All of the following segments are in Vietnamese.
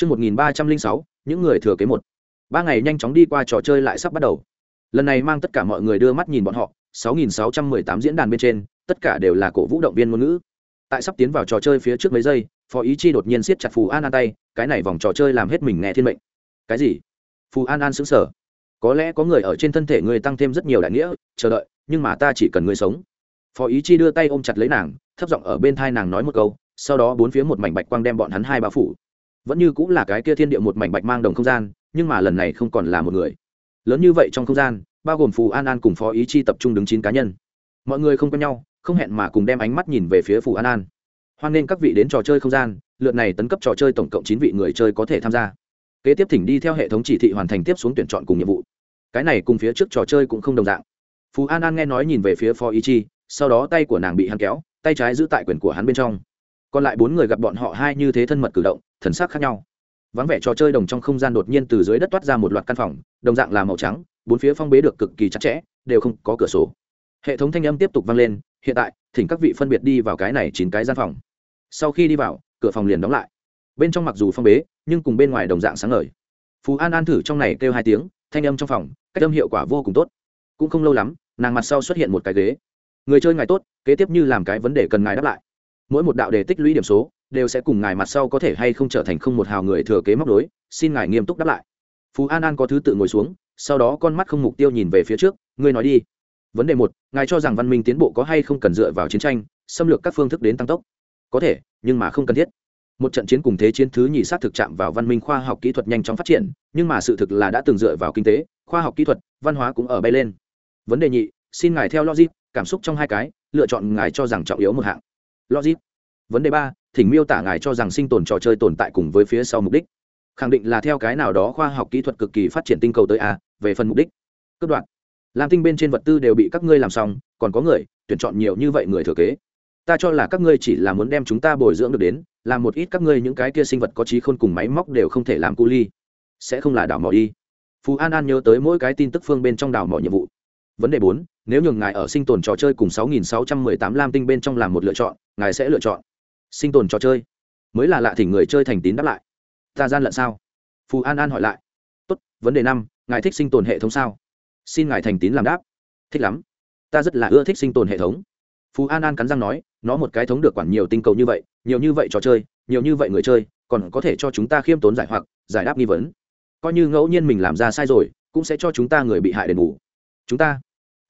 Trước 1306, những người thừa kế một. Ba ngày nhanh chóng đi qua trò chơi lại sắp bắt đầu. Lần này mang tất cả mọi người đưa mắt nhìn bọn họ, 6618 diễn đàn bên trên, tất cả đều là cổ vũ động viên ngôn ngữ. Tại sắp tiến vào trò chơi phía trước mấy giây, Phó Ý Chi đột nhiên siết chặt Phù An An tay, cái này vòng trò chơi làm hết mình nghe thiên mệnh. Cái gì? Phù An An sững sờ. Có lẽ có người ở trên thân thể người tăng thêm rất nhiều đại nghĩa, chờ đợi, nhưng mà ta chỉ cần người sống. Phó Ý Chi đưa tay ôm chặt lấy nàng, thấp giọng ở bên thai nàng nói một câu, sau đó bốn phía một mảnh bạch quang đem bọn hắn hai bao phủ vẫn như cũng là cái kia thiên địa một mảnh bạch mang đồng không gian, nhưng mà lần này không còn là một người. Lớn như vậy trong không gian, bao gồm phù an an cùng phó ý chi tập trung đứng chín cá nhân. Mọi người không quen nhau, không hẹn mà cùng đem ánh mắt nhìn về phía phù an an. Hoan nghênh các vị đến trò chơi không gian, lượt này tấn cấp trò chơi tổng cộng chín vị người chơi có thể tham gia. Kế tiếp thỉnh đi theo hệ thống chỉ thị hoàn thành tiếp xuống tuyển chọn cùng nhiệm vụ. Cái này cùng phía trước trò chơi cũng không đồng dạng. Phù an an nghe nói nhìn về phía phó ý chi, sau đó tay của nàng bị hắn kéo, tay trái giữ tại quyền của hắn bên trong. Còn lại bốn người gặp bọn họ hai như thế thân mật cử động thần sắc khác nhau. Vắng vẻ trò chơi đồng trong không gian đột nhiên từ dưới đất toát ra một loạt căn phòng, đồng dạng là màu trắng, bốn phía phong bế được cực kỳ chặt chẽ, đều không có cửa sổ. Hệ thống thanh âm tiếp tục vang lên, hiện tại, thỉnh các vị phân biệt đi vào cái này chín cái gian phòng. Sau khi đi vào, cửa phòng liền đóng lại. Bên trong mặc dù phong bế, nhưng cùng bên ngoài đồng dạng sáng ngời. Phú an an thử trong này kêu hai tiếng, thanh âm trong phòng, cách âm hiệu quả vô cùng tốt. Cũng không lâu lắm, nàng mặt sau xuất hiện một cái ghế. Người chơi ngài tốt, kế tiếp như làm cái vấn đề cần ngài đáp lại. Mỗi một đạo đề tích lũy điểm số đều sẽ cùng ngài mặt sau có thể hay không trở thành không một hào người thừa kế móc đối xin ngài nghiêm túc đáp lại. Phú an an có thứ tự ngồi xuống, sau đó con mắt không mục tiêu nhìn về phía trước, ngươi nói đi. Vấn đề một, ngài cho rằng văn minh tiến bộ có hay không cần dựa vào chiến tranh, xâm lược các phương thức đến tăng tốc? Có thể, nhưng mà không cần thiết. Một trận chiến cùng thế chiến thứ nhì sát thực chạm vào văn minh khoa học kỹ thuật nhanh chóng phát triển, nhưng mà sự thực là đã từng dựa vào kinh tế, khoa học kỹ thuật, văn hóa cũng ở bay lên. Vấn đề nhị, xin ngài theo logic, cảm xúc trong hai cái, lựa chọn ngài cho rằng trọng yếu một hạng. Logic. Vấn đề ba thỉnh miêu tả ngài cho rằng sinh tồn trò chơi tồn tại cùng với phía sau mục đích. Khẳng định là theo cái nào đó khoa học kỹ thuật cực kỳ phát triển tinh cầu tới a, về phần mục đích. Cấp đoạn làm tinh bên trên vật tư đều bị các ngươi làm xong, còn có người, tuyển chọn nhiều như vậy người thừa kế. Ta cho là các ngươi chỉ là muốn đem chúng ta bồi dưỡng được đến, làm một ít các ngươi những cái kia sinh vật có trí khôn cùng máy móc đều không thể làm cu ly. Sẽ không là đảo mỏ đi. Phú an an nhớ tới mỗi cái tin tức phương bên trong đảo mỏ nhiệm vụ. Vấn đề bốn, nếu nhường ngài ở sinh tồn trò chơi cùng 6.618 lam tinh bên trong làm một lựa chọn, ngài sẽ lựa chọn sinh tồn trò chơi, mới là lạ thỉnh người chơi thành tín đáp lại. Ta gian lận sao? Phù an an hỏi lại. Tốt, vấn đề năm, ngài thích sinh tồn hệ thống sao? Xin ngài thành tín làm đáp. Thích lắm. Ta rất là ưa thích sinh tồn hệ thống. Phù an an cắn răng nói, nó một cái thống được quản nhiều tinh cầu như vậy, nhiều như vậy trò chơi, nhiều như vậy người chơi, còn có thể cho chúng ta khiêm tốn giải hoặc, giải đáp nghi vấn. Coi như ngẫu nhiên mình làm ra sai rồi, cũng sẽ cho chúng ta người bị hại đền bù. Chúng ta,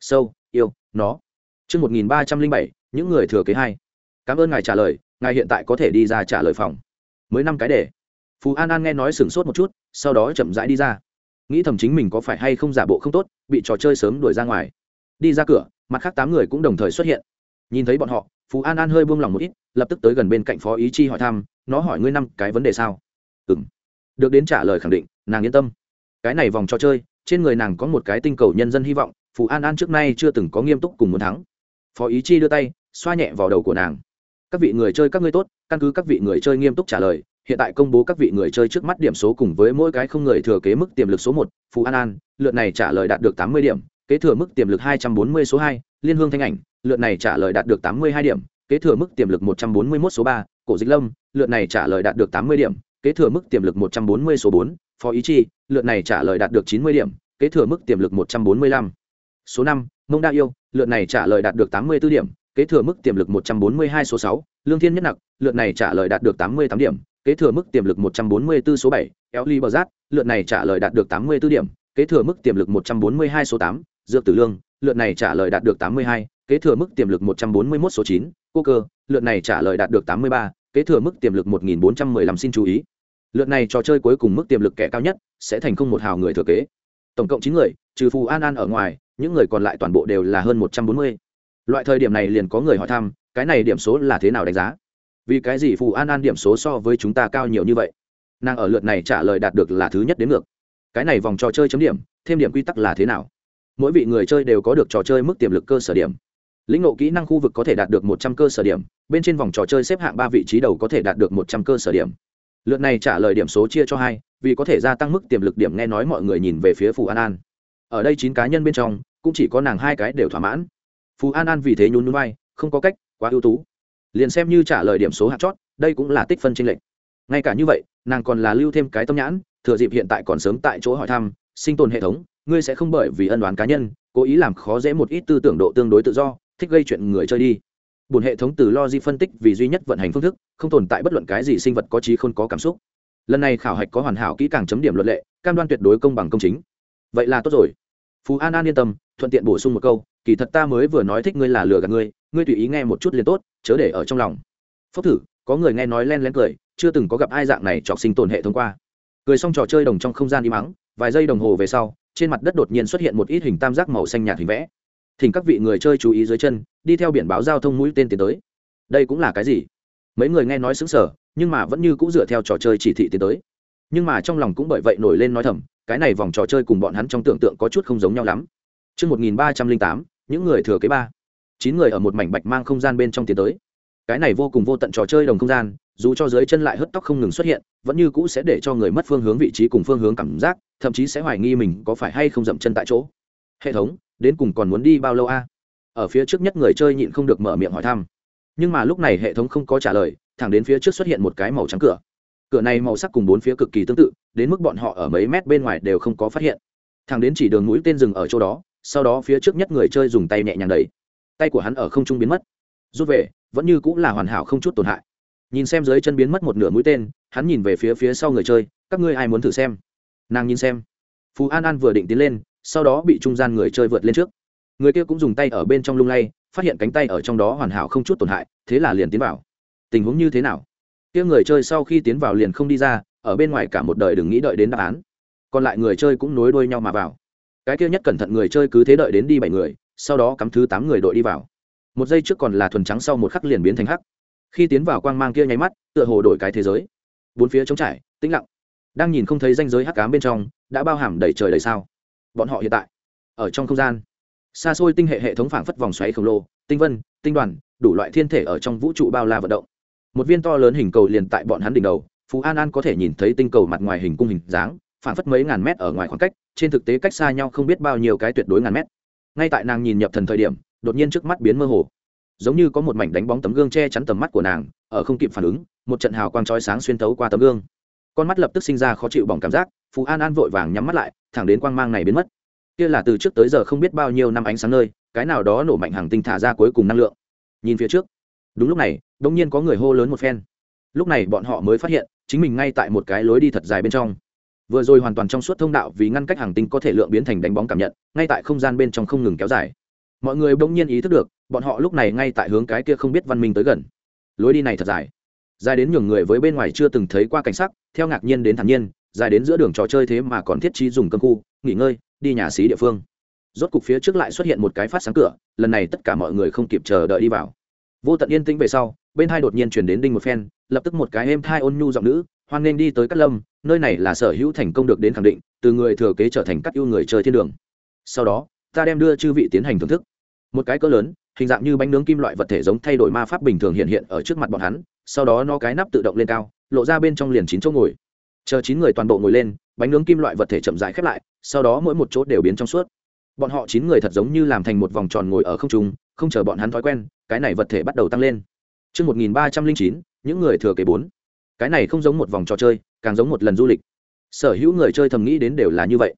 sâu, yêu, nó. Chương một nghìn ba trăm linh bảy, những người thừa kế hai cảm ơn ngài trả lời ngài hiện tại có thể đi ra trả lời phòng. Mới năm cái để phú an an nghe nói sửng sốt một chút, sau đó chậm rãi đi ra. Nghĩ thầm chính mình có phải hay không giả bộ không tốt, bị trò chơi sớm đuổi ra ngoài. Đi ra cửa, mặt khác tám người cũng đồng thời xuất hiện. Nhìn thấy bọn họ phú an an hơi buông lỏng một ít, lập tức tới gần bên cạnh phó ý chi hỏi thăm, nó hỏi ngươi năm cái vấn đề sao? Ừ m được đến trả lời khẳng định, nàng yên tâm. Cái này vòng trò chơi, trên người nàng có một cái tinh cầu nhân dân hy vọng phú an an trước nay chưa từng có nghiêm túc cùng muốn thắng. Phó ý chi đưa tay, xoa nhẹ vào đầu của nàng các vị người chơi các ngươi tốt, căn cứ các vị người chơi nghiêm túc trả lời, hiện tại công bố các vị người chơi trước mắt điểm số cùng với mỗi cái không người thừa kế mức tiềm lực số một phú an an, lượt này trả lời đạt được tám mươi điểm, kế thừa mức tiềm lực hai trăm bốn mươi số hai, liên hương thanh ảnh, lượt này trả lời đạt được tám mươi hai điểm, kế thừa mức tiềm lực một trăm bốn mươi một số ba, cổ dịch lâm, lượt này trả lời đạt được tám mươi điểm, kế thừa mức tiềm lực một trăm bốn mươi số bốn, phó ý chi, lượt này trả lời đạt được chín mươi điểm, kế thừa mức tiềm lực một trăm bốn mươi lăm. Số năm mông đa yêu, lượt này trả lời đạt được tám mươi b ố điểm kế thừa mức tiềm lực 142 số 6, Lương Thiên Nhất Nặc, lượt này trả lời đạt được 88 điểm, kế thừa mức tiềm lực 144 số 7, Elly Bờ Giác, lượt này trả lời đạt được 84 điểm, kế thừa mức tiềm lực 142 số 8, Dược Tử Lương, lượt này trả lời đạt được 82, kế thừa mức tiềm lực 141 số 9, Cô Cơ, lượt này trả lời đạt được 83, kế thừa mức tiềm lực 1415 xin chú ý. Lượt này trò chơi cuối cùng mức tiềm lực kẻ cao nhất sẽ thành công một hào người thừa kế. Tổng cộng 9 người, trừ Phù An An ở ngoài, những người còn lại toàn bộ đều là hơn 140 loại thời điểm này liền có người hỏi thăm, cái này điểm số là thế nào đánh giá? Vì cái gì phù an an điểm số so với chúng ta cao nhiều như vậy? Nàng ở lượt này trả lời đạt được là thứ nhất đến ngược. Cái này vòng trò chơi chấm điểm, thêm điểm quy tắc là thế nào? Mỗi vị người chơi đều có được trò chơi mức tiềm lực cơ sở điểm. Lĩnh ngộ kỹ năng khu vực có thể đạt được một trăm cơ sở điểm, bên trên vòng trò chơi xếp hạng ba vị trí đầu có thể đạt được một trăm cơ sở điểm. Lượt này trả lời điểm số chia cho hai, vì có thể gia tăng mức tiềm lực điểm nghe nói mọi người nhìn về phía phù an an. Ở đây chín cá nhân bên trong, cũng chỉ có nàng hai cái đều thỏa mãn phú an an vì thế nhún núi bay, không có cách, quá ưu tú. Liền xem như trả lời điểm số hạt chót, đây cũng là tích phân tranh lệch. Ngay cả như vậy, nàng còn là lưu thêm cái tâm nhãn, thừa dịp hiện tại còn sớm tại chỗ hỏi thăm, sinh tồn hệ thống, ngươi sẽ không bởi vì ân đoán cá nhân, cố ý làm khó dễ một ít tư tưởng độ tương đối tự do, thích gây chuyện người chơi đi. Bùn hệ thống từ logic phân tích vì duy nhất vận hành phương thức, không tồn tại bất luận cái gì sinh vật có trí không có cảm xúc. Lần này khảo hạch có hoàn hảo kỹ càng chấm điểm luật lệ, cam đoan tuyệt đối công bằng công chính. Vậy là tốt rồi. Phú an an yên tâm, thuận tiện bổ sung một câu kỳ thật ta mới vừa nói thích ngươi là lừa gạt ngươi ngươi tùy ý nghe một chút liền tốt chớ để ở trong lòng. Phốc thử có người nghe nói len lén cười chưa từng có gặp ai dạng này trọc sinh tồn hệ thống qua. Cười xong trò chơi đồng trong không gian đi mắng vài giây đồng hồ về sau trên mặt đất đột nhiên xuất hiện một ít hình tam giác màu xanh nhạt hình vẽ. Thỉnh các vị người chơi chú ý dưới chân đi theo biển báo giao thông mũi tên tiến tới. Đây cũng là cái gì? Mấy người nghe nói xứng sở nhưng mà vẫn như cũng dựa theo trò chơi chỉ thị tiến tới. Nhưng mà trong lòng cũng bởi vậy nổi lên nói thầm cái này vòng trò chơi cùng bọn hắn trong tưởng tượng có chút không giống nhau lắm. Trước 1308, những người thừa kế ba. Chín người ở một mảnh bạch mang không gian bên trong tiến tới. Cái này vô cùng vô tận trò chơi đồng không gian, dù cho dưới chân lại hất tóc không ngừng xuất hiện, vẫn như cũ sẽ để cho người mất phương hướng vị trí cùng phương hướng cảm giác, thậm chí sẽ hoài nghi mình có phải hay không dậm chân tại chỗ. Hệ thống, đến cùng còn muốn đi bao lâu a ở phía trước nhất người chơi nhịn không được mở miệng hỏi thăm nhưng mà lúc này hệ thống không có trả lời thẳng đến phía trước xuất hiện một cái màu trắng cửa cửa này màu sắc cùng bốn phía cực kỳ tương tự đến mức bọn họ ở mấy mét bên ngoài đều không có phát hiện thẳng đến chỉ đường mũi tên rừng ở chỗ đó sau đó phía trước nhất người chơi dùng tay nhẹ nhàng đẩy. Tay của hắn ở không trung biến mất. Rút về, vẫn như cũng là hoàn hảo không chút tổn hại. Nhìn xem dưới chân biến mất một nửa mũi tên, hắn nhìn về phía phía sau người chơi, các ngươi ai muốn thử xem? Nàng nhìn xem. Phú an an vừa định tiến lên, sau đó bị trung gian người chơi vượt lên trước. Người kia cũng dùng tay ở bên trong lung lay, phát hiện cánh tay ở trong đó hoàn hảo không chút tổn hại, thế là liền tiến vào. Tình huống như thế nào? Kia người chơi sau khi tiến vào liền không đi ra, ở bên ngoài cả một đời đừng nghĩ đợi đến đáp án. Còn lại người chơi cũng nối đuôi nhau mà vào cái kia nhất cẩn thận người chơi cứ thế đợi đến đi bảy người, sau đó cắm thứ tám người đội đi vào. Một giây trước còn là thuần trắng sau một khắc liền biến thành hắc. Khi tiến vào quang mang kia nháy mắt, tựa hồ đổi cái thế giới. Bốn phía trống trải, tĩnh lặng. Đang nhìn không thấy danh giới hắc cám bên trong, đã bao hàm đầy trời đầy sao. Bọn họ hiện tại, ở trong không gian. Xa xôi tinh hệ hệ thống phảng phất vòng xoáy khổng lồ, tinh vân, tinh đoàn, đủ loại thiên thể ở trong vũ trụ bao la vận động. Một viên to lớn hình cầu liền tại bọn hắn đỉnh đầu, phú an an có thể nhìn thấy tinh cầu mặt ngoài hình cung hình dáng, phảng phất mấy ngàn mét ở ngoài khoảng cách trên thực tế cách xa nhau không biết bao nhiêu cái tuyệt đối ngàn mét. Ngay tại nàng nhìn nhập thần thời điểm, đột nhiên trước mắt biến mơ hồ. Giống như có một mảnh đánh bóng tấm gương che chắn tầm mắt của nàng, ở không kịp phản ứng, một trận hào quang trói sáng xuyên tấu qua tấm gương. Con mắt lập tức sinh ra khó chịu bỏng cảm giác phú an an vội vàng nhắm mắt lại, thẳng đến quang mang này biến mất. Kia là từ trước tới giờ không biết bao nhiêu năm ánh sáng nơi, cái nào đó nổ mạnh hàng tinh thả ra cuối cùng năng lượng. Nhìn phía trước. Đúng lúc này đ ỗ n g nhiên có người hô lớn một phen. Lúc này bọn họ mới phát hiện, chính mình ngay tại một cái lối đi thật dài bên trong vừa rồi hoàn toàn trong suốt thông đạo vì ngăn cách hàng tinh có thể lượng biến thành đánh bóng cảm nhận, ngay tại không gian bên trong không ngừng kéo dài. Mọi người bỗng nhiên ý thức được, bọn họ lúc này ngay tại hướng cái kia không biết văn minh tới gần. Lối đi này thật dài. Dài đến nhường người với bên ngoài chưa từng thấy qua cảnh sắc, theo ngạc nhiên đến thản nhiên, dài đến giữa đường trò chơi thế mà còn thiết trí dùng cơm khu, nghỉ ngơi, đi nhà xí địa phương. Rốt cục phía trước lại xuất hiện một cái phát sáng cửa, lần này tất cả mọi người không kịp chờ đợi đi vào. Vô tận yên tĩnh về sau, bên hai đột nhiên chuyển đến đinh một phen, lập tức một cái êm thai ôn nhu giọng nữ hoan nên đi tới cát lâm nơi này là sở hữu thành công được đến khẳng định từ người thừa kế trở thành các ưu người chơi thiên đường. Sau đó ta đem đưa chư vị tiến hành thưởng thức. Một cái cỡ lớn hình dạng như bánh nướng kim loại vật thể giống thay đổi ma pháp bình thường hiện hiện ở trước mặt bọn hắn sau đó nó cái nắp tự động lên cao lộ ra bên trong liền chín chỗ ngồi. Chờ chín người toàn bộ ngồi lên bánh nướng kim loại vật thể chậm rãi khép lại sau đó mỗi một chỗ đều biến trong suốt. Bọn họ chín người thật giống như làm thành một vòng tròn ngồi ở không trung không chờ bọn hắn thói quen cái này vật thể bắt đầu tăng lên. Trước 1309, những người thừa kế bốn. Cái này không giống một vòng trò chơi, càng giống một lần du lịch. Sở hữu người chơi thầm nghĩ đến đều là như vậy.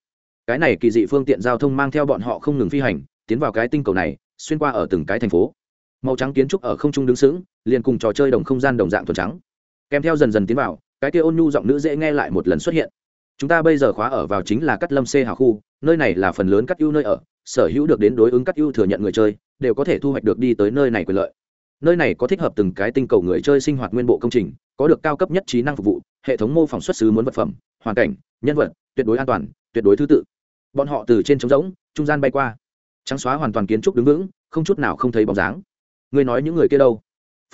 Cái này kỳ dị phương tiện giao thông mang theo bọn họ không ngừng phi hành, tiến vào cái tinh cầu này, xuyên qua ở từng cái thành phố. Màu trắng kiến trúc ở không trung đứng sững, liền cùng trò chơi đồng không gian đồng dạng thuần trắng. Kèm theo dần dần tiến vào, cái kia ôn nhu giọng nữ dễ nghe lại một lần xuất hiện chúng ta bây giờ khóa ở vào chính là cắt lâm c hào khu nơi này là phần lớn cắt ưu nơi ở sở hữu được đến đối ứng cắt ưu thừa nhận người chơi đều có thể thu hoạch được đi tới nơi này quyền lợi nơi này có thích hợp từng cái tinh cầu người chơi sinh hoạt nguyên bộ công trình, có được cao cấp nhất trí năng phục vụ, hệ thống mô phỏng xuất xứ muốn vật phẩm, hoàn cảnh, nhân vật, tuyệt đối an toàn, tuyệt đối thứ tự. Bọn họ từ trên trống rỗng, trung gian bay qua. Trắng xóa hoàn toàn kiến trúc đứng vững, không chút nào không thấy bóng dáng. Người nói những người kia đâu?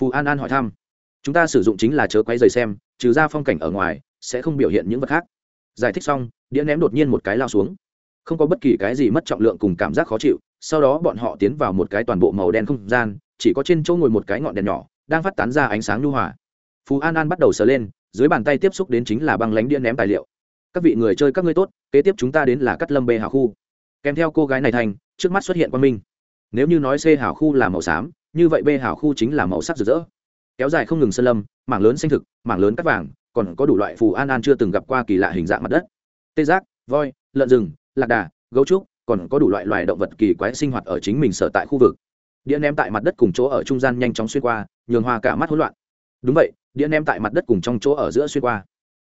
Phù an an hỏi thăm. Chúng ta sử dụng chính là chớ quay dày xem, trừ ra phong cảnh ở ngoài, sẽ không biểu hiện những vật khác. Giải thích xong, đĩa ném đột nhiên một cái lao xuống. Không có bất kỳ cái gì mất trọng lượng cùng cảm giác khó chịu, sau đó bọn họ tiến vào một cái toàn bộ màu đen không gian chỉ có trên chỗ ngồi một cái ngọn đèn nhỏ, đang phát tán ra ánh sáng nhu hòa. Phú an an bắt đầu sờ lên, dưới bàn tay tiếp xúc đến chính là băng lánh đĩa ném tài liệu. Các vị người chơi, các ngươi tốt, kế tiếp chúng ta đến là cắt lâm bê hảo khu. Kèm theo cô gái này thành, trước mắt xuất hiện quang minh. Nếu như nói c hảo khu là màu xám, như vậy b hảo khu chính là màu sắc rực rỡ. Kéo dài không ngừng sơn lâm, mảng lớn xanh thực, mảng lớn cắt vàng, còn có đủ loại phù an an chưa từng gặp qua kỳ lạ hình dạng mặt đất. Tê giác, voi, lợn rừng, lạc đà, gấu trúc, còn có đủ loại loài động vật kỳ quái sinh hoạt ở chính mình sở tại khu vực đĩa ném tại mặt đất cùng chỗ ở trung gian nhanh chóng xuyên qua, nhường hoa cả mắt hỗn loạn. Đúng vậy, đĩa ném tại mặt đất cùng trong chỗ ở giữa xuyên qua.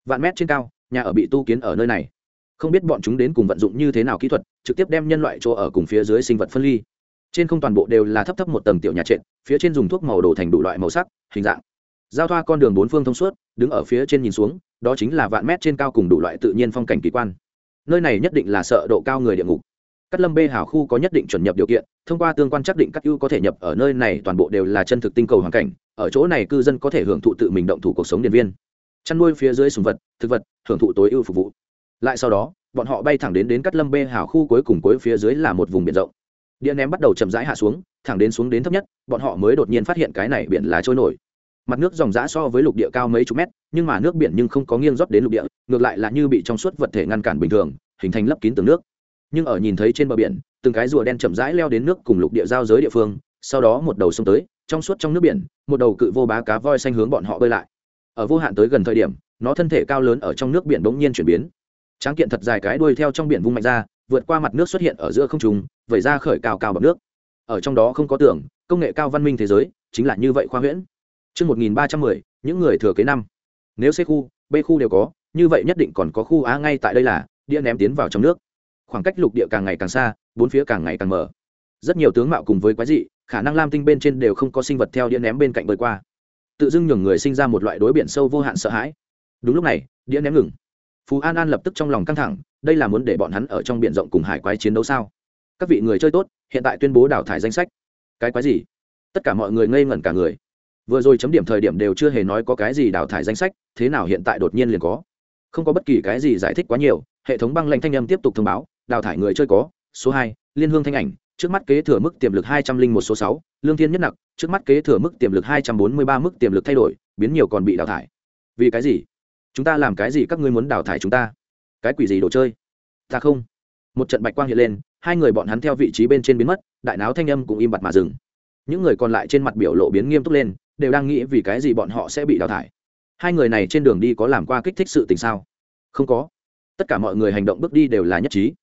Vạn mét trên cao, nhà ở bị tu kiến ở nơi này. Không biết bọn chúng đến cùng vận dụng như thế nào kỹ thuật, trực tiếp đem nhân loại chỗ ở cùng phía dưới sinh vật phân ly. Trên không toàn bộ đều là thấp thấp một tầng tiểu nhà trệt, phía trên dùng thuốc màu đổ thành đủ loại màu sắc, hình dạng. Giao thoa con đường bốn phương thông suốt, đứng ở phía trên nhìn xuống, đó chính là vạn mét trên cao cùng đủ loại tự nhiên phong cảnh kỳ quan. Nơi này nhất định là sợ độ cao người địa ngục cắt lâm bê hào khu có nhất định chuẩn nhập điều kiện, thông qua tương quan chắc định các ưu có thể nhập ở nơi này toàn bộ đều là chân thực tinh cầu hoàn cảnh, ở chỗ này cư dân có thể hưởng thụ tự mình động thủ cuộc sống điện viên. Chăn nuôi phía dưới sùng vật, thực vật, hưởng thụ tối ưu phục vụ. Lại sau đó, bọn họ bay thẳng đến đến cắt lâm bê hào khu cuối cùng cuối phía dưới là một vùng biển rộng. Điện ném bắt đầu chậm rãi hạ xuống, thẳng đến xuống đến thấp nhất, bọn họ mới đột nhiên phát hiện cái này biển lá trôi nổi. Mặt nước dòng dã so với lục địa cao mấy chục mét, nhưng mà nước biển nhưng không có nghiêng rót đến lục địa, ngược lại là như bị trong suốt vật thể ngăn cản bình thường, hình thành lấp kín tường nước nhưng ở nhìn thấy trên bờ biển từng cái rùa đen chậm rãi leo đến nước cùng lục địa giao giới địa phương sau đó một đầu sông tới trong suốt trong nước biển một đầu cự vô bá cá voi xanh hướng bọn họ bơi lại ở vô hạn tới gần thời điểm nó thân thể cao lớn ở trong nước biển bỗng nhiên chuyển biến tráng kiện thật dài cái đuôi theo trong biển vung mạnh ra vượt qua mặt nước xuất hiện ở giữa không trung vẩy ra khởi cao cao bọc nước ở trong đó không có tưởng công nghệ cao văn minh thế giới chính là như vậy khoa huyễn Trước 1310, những người thừa kế năm. Nếu C khu, B khu đều có, như vậy nhất định còn có khu A ngay tại đây là, đĩa ném tiến vào trong nước. Khoảng cách lục địa càng ngày càng xa, bốn phía càng ngày càng mở. Rất nhiều tướng mạo cùng với quái dị, khả năng lam tinh bên trên đều không có sinh vật theo đĩa ném bên cạnh bơi qua. Tự dưng nhường người sinh ra một loại đối biển sâu vô hạn sợ hãi. Đúng lúc này, đĩa ném ngừng. Phú An An lập tức trong lòng căng thẳng, đây là muốn để bọn hắn ở trong biển rộng cùng hải quái chiến đấu sao? Các vị người chơi tốt, hiện tại tuyên bố đào thải danh sách. Cái quái gì? Tất cả mọi người ngây ngẩn cả người vừa rồi chấm điểm thời điểm đều chưa hề nói có cái gì đào thải danh sách thế nào hiện tại đột nhiên liền có không có bất kỳ cái gì giải thích quá nhiều hệ thống băng lanh thanh âm tiếp tục thông báo đào thải người chơi có, số hai, liên hương thanh ảnh, trước mắt kế thừa mức tiềm lực hai trăm linh một số sáu, lương thiên nhất nặc, trước mắt kế thừa mức tiềm lực hai trăm bốn mươi ba mức tiềm lực thay đổi, biến nhiều còn bị đào thải. Vì cái gì? Chúng ta làm cái gì các ngươi muốn đào thải chúng ta? Cái quỷ gì đồ chơi? Ta không. Một trận bạch quang hiện lên, hai người bọn hắn theo vị trí bên trên biến mất, đại náo thanh âm cũng im bặt mà dừng. Những người còn lại trên mặt biểu lộ biến nghiêm túc lên, đều đang nghĩ vì cái gì bọn họ sẽ bị đào thải. Hai người này trên đường đi có làm qua kích thích sự tình sao? Không có. Tất cả mọi người hành động bước đi đều là nhất trí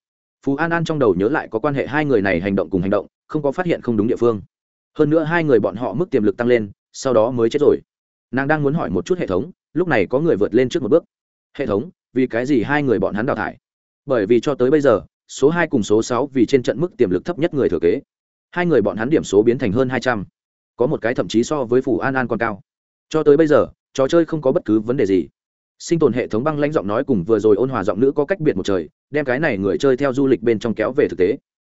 phú an an trong đầu nhớ lại có quan hệ hai người này hành động cùng hành động, không có phát hiện không đúng địa phương. Hơn nữa hai người bọn họ mức tiềm lực tăng lên, sau đó mới chết rồi. Nàng đang muốn hỏi một chút hệ thống, lúc này có người vượt lên trước một bước. Hệ thống, vì cái gì hai người bọn hắn đào thải? Bởi vì cho tới bây giờ, số hai cùng số sáu vì trên trận mức tiềm lực thấp nhất người thừa kế. Hai người bọn hắn điểm số biến thành hơn hai trăm. Có một cái thậm chí so với phủ an an còn cao. Cho tới bây giờ, trò chơi không có bất cứ vấn đề gì sinh tồn hệ thống băng lãnh giọng nói cùng vừa rồi ôn hòa giọng nữ có cách biệt một trời, đem cái này người chơi theo du lịch bên trong kéo về thực tế.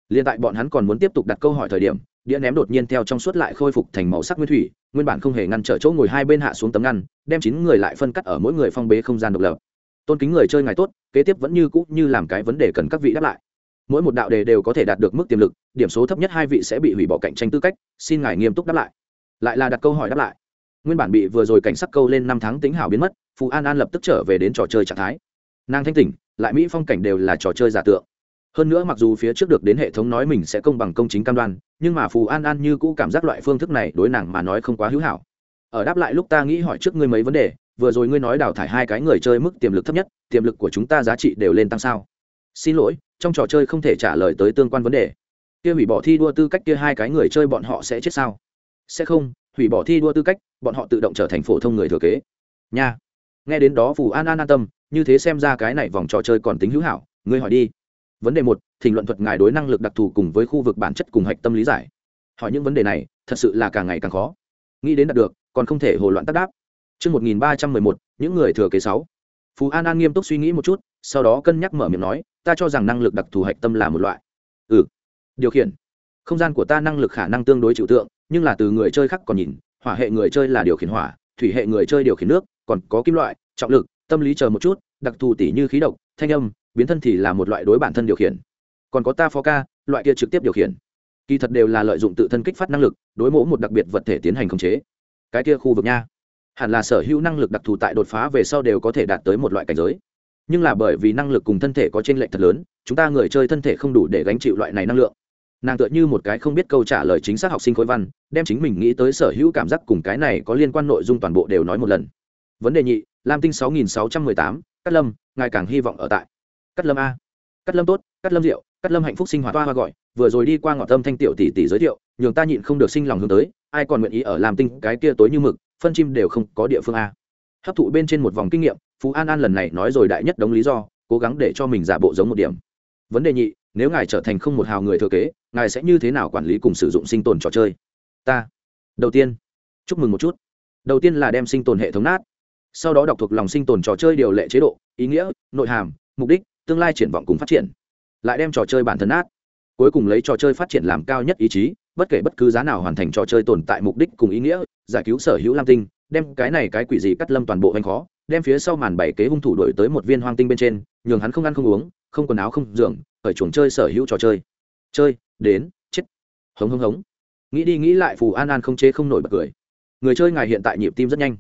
Liên tại bọn hắn còn muốn tiếp tục đặt câu hỏi thời điểm, đĩa ném đột nhiên theo trong suốt lại khôi phục thành màu sắc nguyên thủy, nguyên bản không hề ngăn trở chỗ ngồi hai bên hạ xuống tấm ngăn, đem chín người lại phân cắt ở mỗi người phong bế không gian độc lập. Tôn kính người chơi ngày tốt, kế tiếp vẫn như cũ như làm cái vấn đề cần các vị đáp lại. Mỗi một đạo đề đều có thể đạt được mức tiềm lực, điểm số thấp nhất hai vị sẽ bị hủy bỏ cạnh tranh tư cách, xin ngài nghiêm túc đáp lại. Lại là đặt câu hỏi đáp lại nguyên bản bị vừa rồi cảnh sắc câu lên năm tháng tính hảo biến mất, phù an an lập tức trở về đến trò chơi trạng thái. Nàng thanh tỉnh, lại mỹ phong cảnh đều là trò chơi giả tượng. Hơn nữa mặc dù phía trước được đến hệ thống nói mình sẽ công bằng công chính cam đoan, nhưng mà phù an an như cũ cảm giác loại phương thức này đối nàng mà nói không quá hữu hảo. Ở đáp lại lúc ta nghĩ hỏi trước ngươi mấy vấn đề, vừa rồi ngươi nói đào thải hai cái người chơi mức tiềm lực thấp nhất, tiềm lực của chúng ta giá trị đều lên tăng sao? Xin lỗi, trong trò chơi không thể trả lời tới tương quan vấn đề. Kia hủy bỏ thi đua tư cách kia hai cái người chơi bọn họ sẽ chết sao? Sẽ không hủy bỏ thi đua tư cách bọn họ tự động trở thành phổ thông người thừa kế nha nghe đến đó phù an an an tâm như thế xem ra cái này vòng trò chơi còn tính hữu hảo ngươi hỏi đi vấn đề một thỉnh luận thuật ngài đối năng lực đặc thù cùng với khu vực bản chất cùng hạch tâm lý giải hỏi những vấn đề này thật sự là càng ngày càng khó nghĩ đến đạt được còn không thể hồ loạn tác đáp Chương 1311, những người thừa kế 6. Phú An An nghiêm túc suy nghĩ một chút, sau đó cân nhắc mở miệng nói, ta cho rằng năng lực đặc thù hạch tâm là một loại. Ừ. Điều khiển. Không gian của ta năng lực khả năng tương đối chịu tượng, nhưng là từ người chơi khác còn nhìn, hỏa hệ người chơi là điều khiển hỏa, thủy hệ người chơi điều khiển nước, còn có kim loại, trọng lực, tâm lý chờ một chút, đặc thù tỉ như khí độc, thanh âm, biến thân thì là một loại đối bản thân điều khiển. Còn có ta phó ca, loại kia trực tiếp điều khiển. Kỳ thật đều là lợi dụng tự thân kích phát năng lực, đối mỗ một đặc biệt vật thể tiến hành khống chế. Cái kia khu vực nha hẳn là sở hữu năng lực đặc thù tại đột phá về sau đều có thể đạt tới một loại cảnh giới nhưng là bởi vì năng lực cùng thân thể có t r ê n lệch thật lớn chúng ta người chơi thân thể không đủ để gánh chịu loại này năng lượng nàng tựa như một cái không biết câu trả lời chính xác học sinh khối văn, đem chính mình nghĩ tới sở hữu cảm giác cùng cái này có liên quan nội dung toàn bộ đều nói một lần. Vấn đề nhị, lam tinh sáu nghìn sáu trăm mười tám, cát lâm ngày càng hy vọng ở tại cát lâm a. Cát lâm tốt, cát lâm rượu, cát lâm hạnh phúc sinh hoạt toa hoa gọi, vừa rồi đi qua ngọn tâm thanh tiểu tỷ tỷ giới thiệu, nhường ta nhịn không được sinh lòng hướng tới, ai còn nguyện ý ở lam tinh cái kia tối như mực, phân chim đều không có địa phương a. Hấp thụ bên trên một vòng kinh nghiệm, phú an an lần này nói rồi đại nhất đống lý do, cố gắng để cho mình giả bộ giống một điểm. Vấn đề nhị nếu ngài trở thành không một hào người thừa kế, ngài sẽ như thế nào quản lý cùng sử dụng sinh tồn trò chơi? Ta. Đầu tiên, chúc mừng một chút. Đầu tiên là đem sinh tồn hệ thống nát. Sau đó đọc thuộc lòng sinh tồn trò chơi điều lệ chế độ, ý nghĩa, nội hàm, mục đích, tương lai triển vọng cùng phát triển. Lại đem trò chơi bản thân nát. Cuối cùng lấy trò chơi phát triển làm cao nhất ý chí, bất kể bất cứ giá nào hoàn thành trò chơi tồn tại mục đích cùng ý nghĩa, giải cứu sở hữu lam tinh, đem cái này cái quỷ gì cắt lâm toàn bộ hành khó, đem phía sau màn bảy kế hung thủ đổi tới một viên hoang tinh bên trên nhường hắn không ăn không uống, không quần áo không giường ở chuồng chơi sở hữu trò chơi. Chơi, đến, chết. Hống hống hống. Nghĩ đi nghĩ lại phù an an không chế không nổi bật cười. Người chơi ngài hiện tại nhịp tim rất nhanh.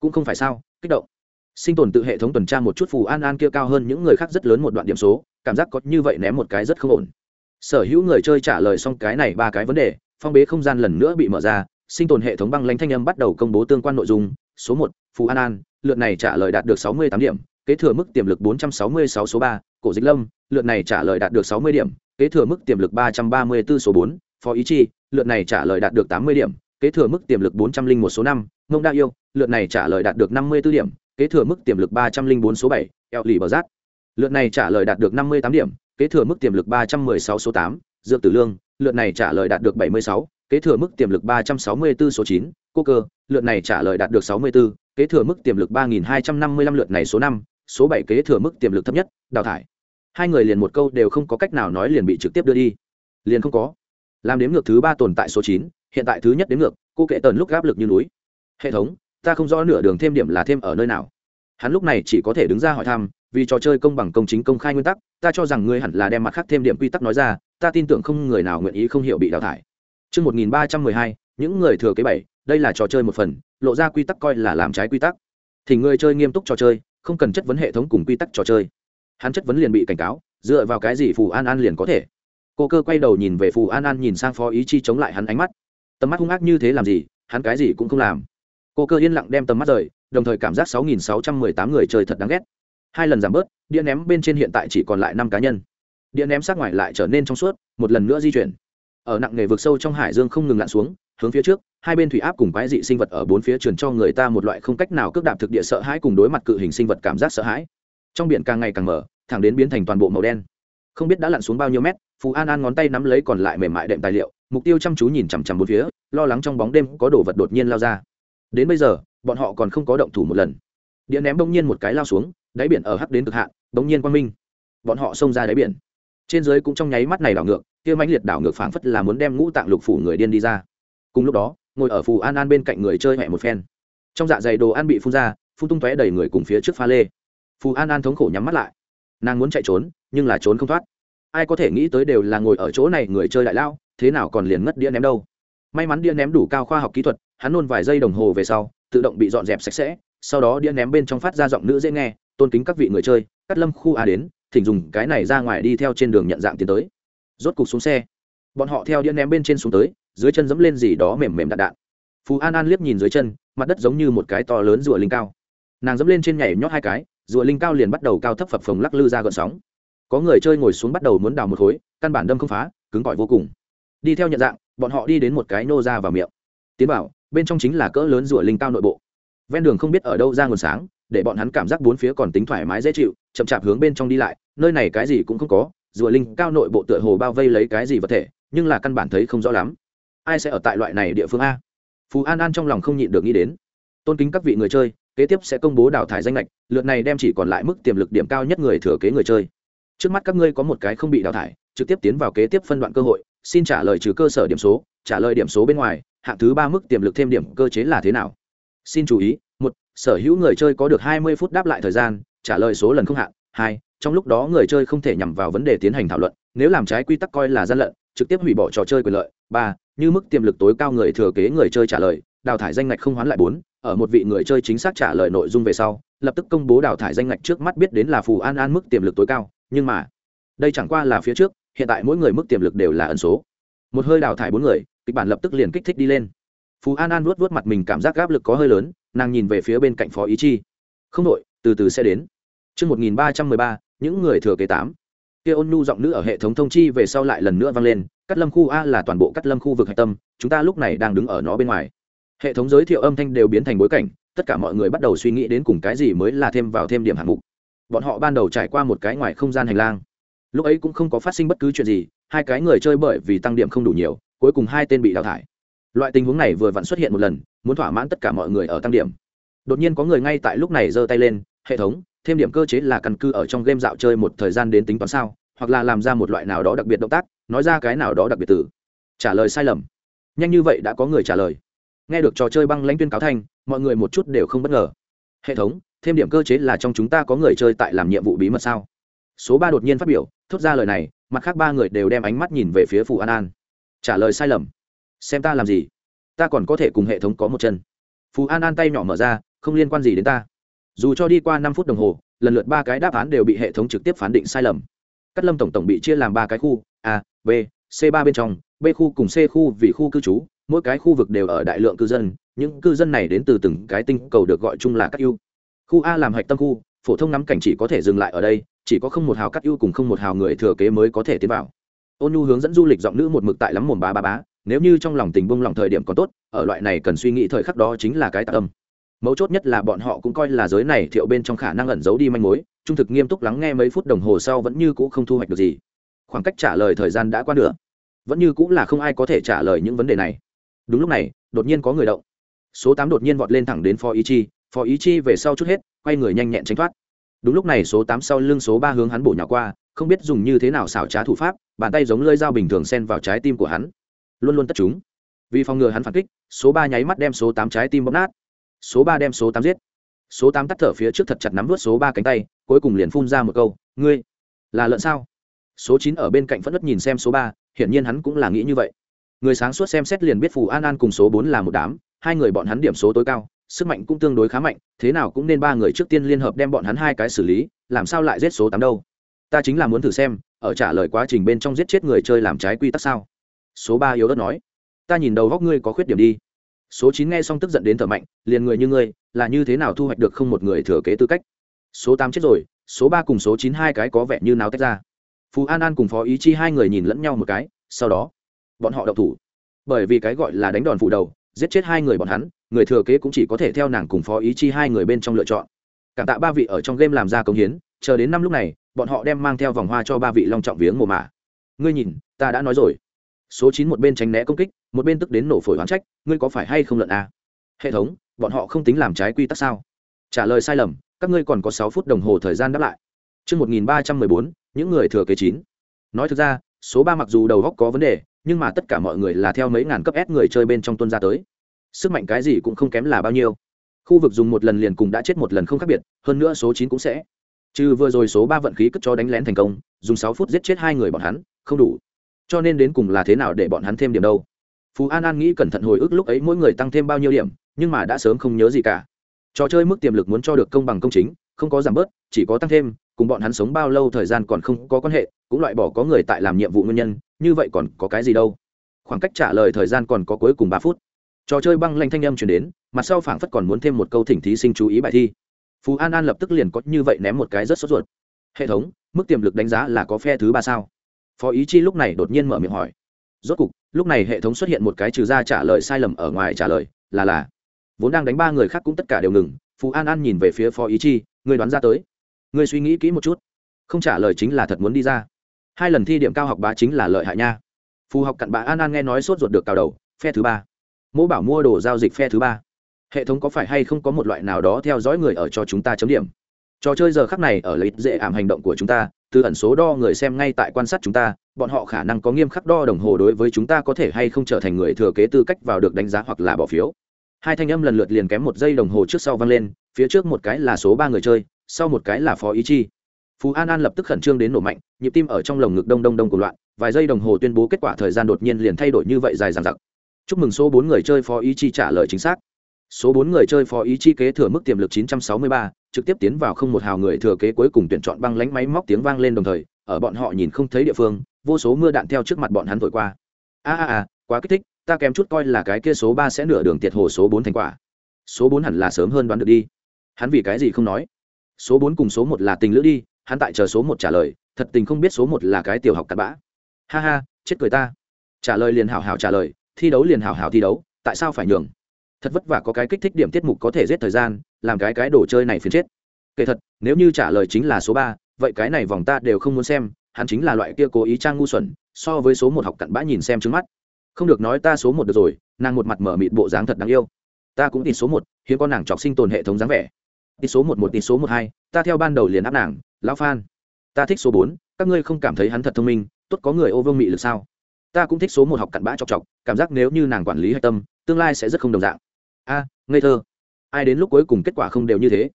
Cũng không phải sao, kích động. Sinh tồn tự hệ thống tuần tra một chút phù an an kia cao hơn những người khác rất lớn một đoạn điểm số, cảm giác có như vậy ném một cái rất không ổn. Sở hữu người chơi trả lời xong cái này ba cái vấn đề, phong bế không gian lần nữa bị mở ra, sinh tồn hệ thống băng lãnh thanh âm bắt đầu công bố tương quan nội dung. Số một, phù an an, lượt này trả lời đạt được sáu mươi tám điểm kế thừa mức tiềm lực 466 số 3, Cổ Dịch Lâm, lượt này trả lời đạt được 60 điểm, kế thừa mức tiềm lực 334 số 4, Phó Ý Chi, lượt này trả lời đạt được 80 điểm, kế thừa mức tiềm lực 401 số 5, Ngông Đa Yêu, lượt này trả lời đạt được 54 điểm, kế thừa mức tiềm lực 304 số 7, Eo Lỷ Bờ Giác. Lượt này trả lời đạt được 58 điểm, kế thừa mức tiềm lực 316 số 8, Dược Tử Lương, lượt này trả lời đạt được 76, kế thừa mức tiềm lực 364 số 9, Cô Cơ, lượt này trả lời đạt được 64, kế thừa mức tiềm lực 3255 lượt này số 5, số bảy kế thừa mức tiềm lực thấp nhất đào thải. Hai người liền một câu đều không có cách nào nói liền bị trực tiếp đưa đi. Liền không có. Làm đếm ngược thứ ba tồn tại số chín hiện tại thứ nhất đếm ngược cô kệ tần lúc gáp lực như núi. Hệ thống ta không rõ nửa đường thêm điểm là thêm ở nơi nào. Hắn lúc này chỉ có thể đứng ra hỏi thăm vì trò chơi công bằng công chính công khai nguyên tắc ta cho rằng ngươi hẳn là đem mặt khác thêm điểm quy tắc nói ra ta tin tưởng không người nào nguyện ý không hiểu bị đào thải. Trước 1312, những người thừa kế bảy, đây là trò chơi một phần, lộ ra quy tắc coi là làm trái quy tắc. Thì người chơi nghiêm túc trò chơi, không cần chất vấn hệ thống cùng quy tắc trò chơi. Hắn chất vấn liền bị cảnh cáo, dựa vào cái gì Phù An An liền có thể. Cô cơ quay đầu nhìn về Phù An An nhìn sang Phó Ý Chi chống lại hắn ánh mắt. Tầm mắt hung ác như thế làm gì, hắn cái gì cũng không làm. Cô cơ yên lặng đem tầm mắt rời, đồng thời cảm giác 6618 người chơi thật đáng ghét. Hai lần giảm bớt, đĩa ném bên trên hiện tại chỉ còn lại năm cá nhân. Đĩa ném sát ngoài lại trở nên trong suốt, một lần nữa di chuyển. Ở nặng nghề vực sâu trong hải dương không ngừng lặn xuống, hướng phía trước, hai bên thủy áp cùng quái dị sinh vật ở bốn phía truyền cho người ta một loại không cách nào cước đạp thực địa sợ hãi cùng đối mặt cự hình sinh vật cảm giác sợ hãi. Trong biển càng ngày càng mở, thẳng đến biến thành toàn bộ màu đen. Không biết đã lặn xuống bao nhiêu mét, Phú An An ngón tay nắm lấy còn lại mềm mại đệm tài liệu, mục tiêu chăm chú nhìn chằm chằm bốn phía, lo lắng trong bóng đêm có đồ vật đột nhiên lao ra. Đến bây giờ, bọn họ còn không có động thủ một lần đĩa ném bỗng nhiên một cái lao xuống đáy biển ở hắc đến cực hạn bỗng nhiên quang minh bọn họ xông ra đáy biển trên dưới cũng trong nháy mắt này đảo ngược kia mãnh liệt đảo ngược phảng phất là muốn đem ngũ tạng lục phủ người điên đi ra cùng lúc đó, ngồi ở phù an an bên cạnh người chơi hẹ một phen. Trong dạ dày đồ ăn bị phun ra, phun tung tóe đầy người cùng phía trước pha lê. Phù an an thống khổ nhắm mắt lại. Nàng muốn chạy trốn, nhưng là trốn không thoát. Ai có thể nghĩ tới đều là ngồi ở chỗ này người chơi đại lao, thế nào còn liền ngất đĩa ném đâu. May mắn đĩa ném đủ cao khoa học kỹ thuật, hắn nôn vài giây đồng hồ về sau, tự động bị dọn dẹp sạch sẽ, sau đó đĩa ném bên trong phát ra giọng nữ dễ nghe, tôn kính các vị người chơi, cắt lâm khu a đến, thỉnh dùng cái này ra ngoài đi theo trên đường nhận dạng tiến tới. Rốt cục xuống xe. Bọn họ theo đĩa ném bên trên xuống tới dưới chân dẫm lên gì đó mềm mềm đạn đạn. Phú an an liếc nhìn dưới chân, mặt đất giống như một cái to lớn rùa linh cao. Nàng dẫm lên trên nhảy nhót hai cái, rùa linh cao liền bắt đầu cao thấp phập phồng lắc lư ra gợn sóng. Có người chơi ngồi xuống bắt đầu muốn đào một khối, căn bản đâm không phá, cứng cỏi vô cùng. Đi theo nhận dạng, bọn họ đi đến một cái nô ra vào miệng. Tiến bảo, bên trong chính là cỡ lớn rùa linh cao nội bộ. Ven đường không biết ở đâu ra nguồn sáng, để bọn hắn cảm giác bốn phía còn tính thoải mái dễ chịu, chậm chạp hướng bên trong đi lại, nơi này cái gì cũng không có, rùa linh cao nội bộ tựa hồ bao vây lấy cái gì vật thể, nhưng là căn bản thấy không rõ lắm ai sẽ ở tại loại này địa phương a? Phú an an trong lòng không nhịn được nghĩ đến. Tôn kính các vị người chơi, kế tiếp sẽ công bố đào thải danh lệch, lượt này đem chỉ còn lại mức tiềm lực điểm cao nhất người thừa kế người chơi. Trước mắt các ngươi có một cái không bị đào thải, trực tiếp tiến vào kế tiếp phân đoạn cơ hội, xin trả lời trừ cơ sở điểm số, trả lời điểm số bên ngoài, hạng thứ ba mức tiềm lực thêm điểm cơ chế là thế nào? Xin chú ý, một, sở hữu người chơi có được hai mươi phút đáp lại thời gian, trả lời số lần không hạn. Hai, trong lúc đó người chơi không thể nhằm vào vấn đề tiến hành thảo luận, nếu làm trái quy tắc coi là gian lận, trực tiếp hủy bỏ trò chơi quyền lợi. Ba như mức tiềm lực tối cao người thừa kế người chơi trả lời đào thải danh ngạch không hoán lại bốn ở một vị người chơi chính xác trả lời nội dung về sau lập tức công bố đào thải danh ngạch trước mắt biết đến là phù an an mức tiềm lực tối cao nhưng mà đây chẳng qua là phía trước hiện tại mỗi người mức tiềm lực đều là ẩn số. Một hơi đào thải bốn người kịch bản lập tức liền kích thích đi lên. Phù an an vuốt vuốt mặt mình cảm giác gáp lực có hơi lớn nàng nhìn về phía bên cạnh phó ý chi. Không đội từ từ sẽ đến. Trước 1313, những người thừa kế tám. Kia ôn nhu giọng nữ ở hệ thống thông chi về sau lại lần nữa vang lên, Cắt Lâm khu A là toàn bộ Cắt Lâm khu vực hạch tâm, chúng ta lúc này đang đứng ở nó bên ngoài. Hệ thống giới thiệu âm thanh đều biến thành bối cảnh, tất cả mọi người bắt đầu suy nghĩ đến cùng cái gì mới là thêm vào thêm điểm hạng mục. Bọn họ ban đầu trải qua một cái ngoài không gian hành lang. Lúc ấy cũng không có phát sinh bất cứ chuyện gì, hai cái người chơi bởi vì tăng điểm không đủ nhiều, cuối cùng hai tên bị đào thải. Loại tình huống này vừa vặn xuất hiện một lần, muốn thỏa mãn tất cả mọi người ở tăng điểm. Đột nhiên có người ngay tại lúc này giơ tay lên, hệ thống, thêm điểm cơ chế là căn cứ ở trong game dạo chơi một thời gian đến tính toán sao, hoặc là làm ra một loại nào đó đặc biệt động tác, nói ra cái nào đó đặc biệt từ. Trả lời sai lầm. Nhanh như vậy đã có người trả lời. Nghe được trò chơi băng lãnh tuyên cáo thanh mọi người một chút đều không bất ngờ. Hệ thống, thêm điểm cơ chế là trong chúng ta có người chơi tại làm nhiệm vụ bí mật sao? Số ba đột nhiên phát biểu, thốt ra lời này, mặt khác ba người đều đem ánh mắt nhìn về phía phù an an. Trả lời sai lầm. Xem ta làm gì? Ta còn có thể cùng hệ thống có một chân. Phù an an tay nhỏ mở ra, không liên quan gì đến ta dù cho đi qua năm phút đồng hồ, lần lượt ba cái đáp án đều bị hệ thống trực tiếp phán định sai lầm. Cắt lâm tổng tổng bị chia làm ba cái khu, a, b, c ba bên trong, b khu cùng c khu vì khu cư trú, mỗi cái khu vực đều ở đại lượng cư dân, những cư dân này đến từ từng cái tinh cầu được gọi chung là các ưu. Khu a làm hạch tâm khu, phổ thông ngắm cảnh chỉ có thể dừng lại ở đây, chỉ có không một hào cắt ưu cùng không một hào người thừa kế mới có thể tiến vào. Ôn nhu hướng dẫn du lịch giọng nữ một mực tại lắm mồm bá bá bá, nếu như trong lòng tình bông lòng thời điểm còn tốt, ở loại này cần suy nghĩ thời khắc đó chính là cái tạ tâm mấu chốt nhất là bọn họ cũng coi là giới này thiệu bên trong khả năng ẩn giấu đi manh mối, trung thực nghiêm túc lắng nghe mấy phút đồng hồ sau vẫn như cũ không thu hoạch được gì. Khoảng cách trả lời thời gian đã qua nửa. Vẫn như cũng là không ai có thể trả lời những vấn đề này. Đúng lúc này, đột nhiên có người động. Số tám đột nhiên vọt lên thẳng đến phó ý chi. Phó ý chi về sau chút hết, quay người nhanh nhẹn tránh thoát. Đúng lúc này số tám sau lưng số ba hướng hắn bổ nhỏ qua, không biết dùng như thế nào xảo trá thủ pháp, bàn tay giống lơi dao bình thường xen vào trái tim của hắn. Luôn luôn tất chúng. Vì phòng ngừa hắn phản kích, số ba nháy mắt đem số tám trái tim bóp nát số ba đem số tám giết. Số tám tắt thở phía trước thật chặt nắm vớt số ba cánh tay, cuối cùng liền phun ra một câu, ngươi là lợn sao? Số chín ở bên cạnh phẫn đất nhìn xem số ba, hiển nhiên hắn cũng là nghĩ như vậy. Người sáng suốt xem xét liền biết phù an an cùng số bốn là một đám, hai người bọn hắn điểm số tối cao, sức mạnh cũng tương đối khá mạnh, thế nào cũng nên ba người trước tiên liên hợp đem bọn hắn hai cái xử lý, làm sao lại giết số tám đâu? Ta chính là muốn thử xem, ở trả lời quá trình bên trong giết chết người chơi làm trái quy tắc sao? Số ba yếu đất nói, ta nhìn đầu góc ngươi có khuyết điểm đi số chín nghe xong tức giận đến thở mạnh, liền người như ngươi, là như thế nào thu hoạch được không một người thừa kế tư cách? Số tám chết rồi, số ba cùng số chín hai cái có vẻ như nào tách ra? Phú an an cùng phó ý chi hai người nhìn lẫn nhau một cái, sau đó, bọn họ đậu thủ. Bởi vì cái gọi là đánh đòn phủ đầu, giết chết hai người bọn hắn, người thừa kế cũng chỉ có thể theo nàng cùng phó ý chi hai người bên trong lựa chọn. Cảm tạ ba vị ở trong game làm ra công hiến, chờ đến năm lúc này, bọn họ đem mang theo vòng hoa cho ba vị long trọng viếng mồ mả. Ngươi nhìn, ta đã nói rồi. Số chín một bên tránh né công kích một bên tức đến nổ phổi oán trách ngươi có phải hay không lận à? hệ thống bọn họ không tính làm trái quy tắc sao trả lời sai lầm các ngươi còn có sáu phút đồng hồ thời gian đáp lại Trước 1314, những người thừa kế chín. Nói thực ra, số ba mặc dù đầu góc có vấn đề, nhưng mà tất cả mọi người là theo mấy ngàn cấp S người chơi bên trong tuân ra tới. Sức mạnh cái gì cũng không kém là bao nhiêu. Khu vực dùng một lần liền cùng đã chết một lần không khác biệt, hơn nữa số chín cũng sẽ. Trừ vừa rồi số ba vận khí cất cho đánh lén thành công, dùng sáu phút giết chết hai người bọn hắn, không đủ cho nên đến cùng là thế nào để bọn hắn thêm điểm đâu phú an an nghĩ cẩn thận hồi ức lúc ấy mỗi người tăng thêm bao nhiêu điểm, nhưng mà đã sớm không nhớ gì cả. Trò chơi mức tiềm lực muốn cho được công bằng công chính, không có giảm bớt, chỉ có tăng thêm, cùng bọn hắn sống bao lâu thời gian còn không có quan hệ, cũng loại bỏ có người tại làm nhiệm vụ nguyên nhân, như vậy còn có cái gì đâu. Khoảng cách trả lời thời gian còn có cuối cùng ba phút. Trò chơi băng lanh thanh âm chuyển đến mặt sau phảng phất còn muốn thêm một câu thỉnh thí sinh chú ý bài thi. Phú an an lập tức liền có như vậy ném một cái rất sốt ruột. Hệ thống, mức tiềm lực đánh giá là có phe thứ ba sao? Phó ý chi lúc này đột nhiên mở miệng hỏi rốt cục, lúc này hệ thống xuất hiện một cái trừ ra trả lời sai lầm ở ngoài trả lời, là là. Vốn đang đánh ba người khác cũng tất cả đều ngừng, phú an an nhìn về phía phó ý chi, người đoán ra tới. Người suy nghĩ kỹ một chút. Không trả lời chính là thật muốn đi ra. Hai lần thi điểm cao học bá chính là lợi hại nha. Phù học cặn bà an an nghe nói sốt ruột được cào đầu, phe thứ ba. Mỗ bảo mua đồ giao dịch phe thứ ba. Hệ thống có phải hay không có một loại nào đó theo dõi người ở cho chúng ta chấm điểm? Trò chơi giờ khắc này ở lấy dễ ảm hành động của chúng ta từ ẩn số đo người xem ngay tại quan sát chúng ta bọn họ khả năng có nghiêm khắc đo đồng hồ đối với chúng ta có thể hay không trở thành người thừa kế tư cách vào được đánh giá hoặc là bỏ phiếu. Hai thanh âm lần lượt liền kém một giây đồng hồ trước sau vang lên phía trước một cái là số ba người chơi sau một cái là phó ý chi. Phú an an lập tức khẩn trương đến nổ mạnh nhịp tim ở trong lồng ngực đông đông đông của loạn vài giây đồng hồ tuyên bố kết quả thời gian đột nhiên liền thay đổi như vậy dài dằng dặc. Chúc mừng số bốn người chơi phó ý chi trả lời chính xác. Số bốn người chơi phó ý chi kế thừa mức tiềm lực 963, trực tiếp tiến vào không một hào người thừa kế cuối cùng tuyển chọn băng lánh máy móc tiếng vang lên đồng thời, ở bọn họ nhìn không thấy địa phương, vô số mưa đạn theo trước mặt bọn hắn thổi qua. A a a, quá kích thích, ta kém chút coi là cái kia số ba sẽ nửa đường tiệt hồ số bốn thành quả. Số bốn hẳn là sớm hơn đoán được đi. Hắn vì cái gì không nói? Số bốn cùng số một là tình lữ đi, hắn tại chờ số một trả lời, thật tình không biết số một là cái tiểu học cặn bã. Ha ha, chết cười ta. Trả lời liền hảo hảo trả lời, thi đấu liền hảo hảo thi đấu, tại sao phải nhường? Thật vất vả có cái kích thích điểm tiết mục có thể giết thời gian làm cái cái đồ chơi này phiền chết. Kể thật, nếu như trả lời chính là số ba, vậy cái này vòng ta đều không muốn xem, hắn chính là loại kia cố ý trang ngu xuẩn, so với số một học cặn bã nhìn xem trước mắt. Không được nói ta số một được rồi, nàng một mặt mở mịt bộ dáng thật đáng yêu. Ta cũng tin số một, hiếm con nàng trọc sinh tồn hệ thống dáng vẻ. Tin số một một tin số một hai, ta theo ban đầu liền áp nàng, lão phan. Ta thích số bốn, các ngươi không cảm thấy hắn thật thông minh, tốt có người ô vương mị lực sao? Ta cũng thích số một học cặn bã chọc chọc, cảm giác nếu như nàng quản lý hạch tâm, tương lai sẽ rất không đồng dạng. A, ngây thơ ai đến lúc cuối cùng kết quả không đều như thế.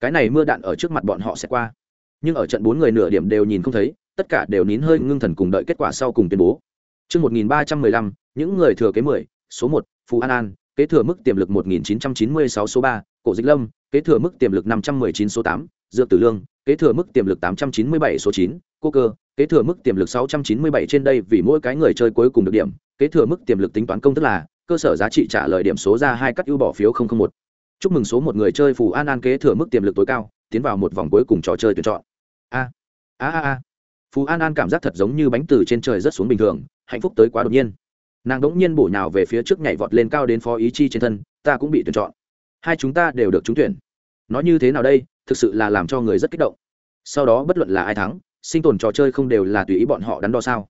Cái này mưa đạn ở trước mặt bọn họ sẽ qua. Nhưng ở trận bốn người nửa điểm đều nhìn không thấy tất cả đều nín hơi ngưng thần cùng đợi kết quả sau cùng tuyên bố. Trước 1315, những người thừa kế 10, số 1, Phú An An, kế thừa mức tiềm lực 1996 số 3, Cổ Dịch Lâm, kế thừa mức tiềm lực 519 số 8, Dược Tử Lương, kế thừa mức tiềm lực 897 số 9, Cô Cơ, kế thừa mức tiềm lực 697 trên đây vì mỗi cái người chơi cuối cùng được điểm, kế thừa mức tiềm lực tính toán công tức là cơ sở giá trị trả lời điểm số ra hai cắt ưu bỏ phiếu 001. Chúc mừng số một người chơi Phù An An kế thừa mức tiềm lực tối cao, tiến vào một vòng cuối cùng trò chơi tuyển chọn. A a a a. Phù An An cảm giác thật giống như bánh từ trên trời rất xuống bình thường, hạnh phúc tới quá đột nhiên. Nàng đống nhiên bổ nhào về phía trước nhảy vọt lên cao đến phó ý chi trên thân, ta cũng bị tuyển chọn. Hai chúng ta đều được trúng tuyển. Nói như thế nào đây, thực sự là làm cho người rất kích động. Sau đó bất luận là ai thắng, sinh tồn trò chơi không đều là tùy ý bọn họ đắn đo sao?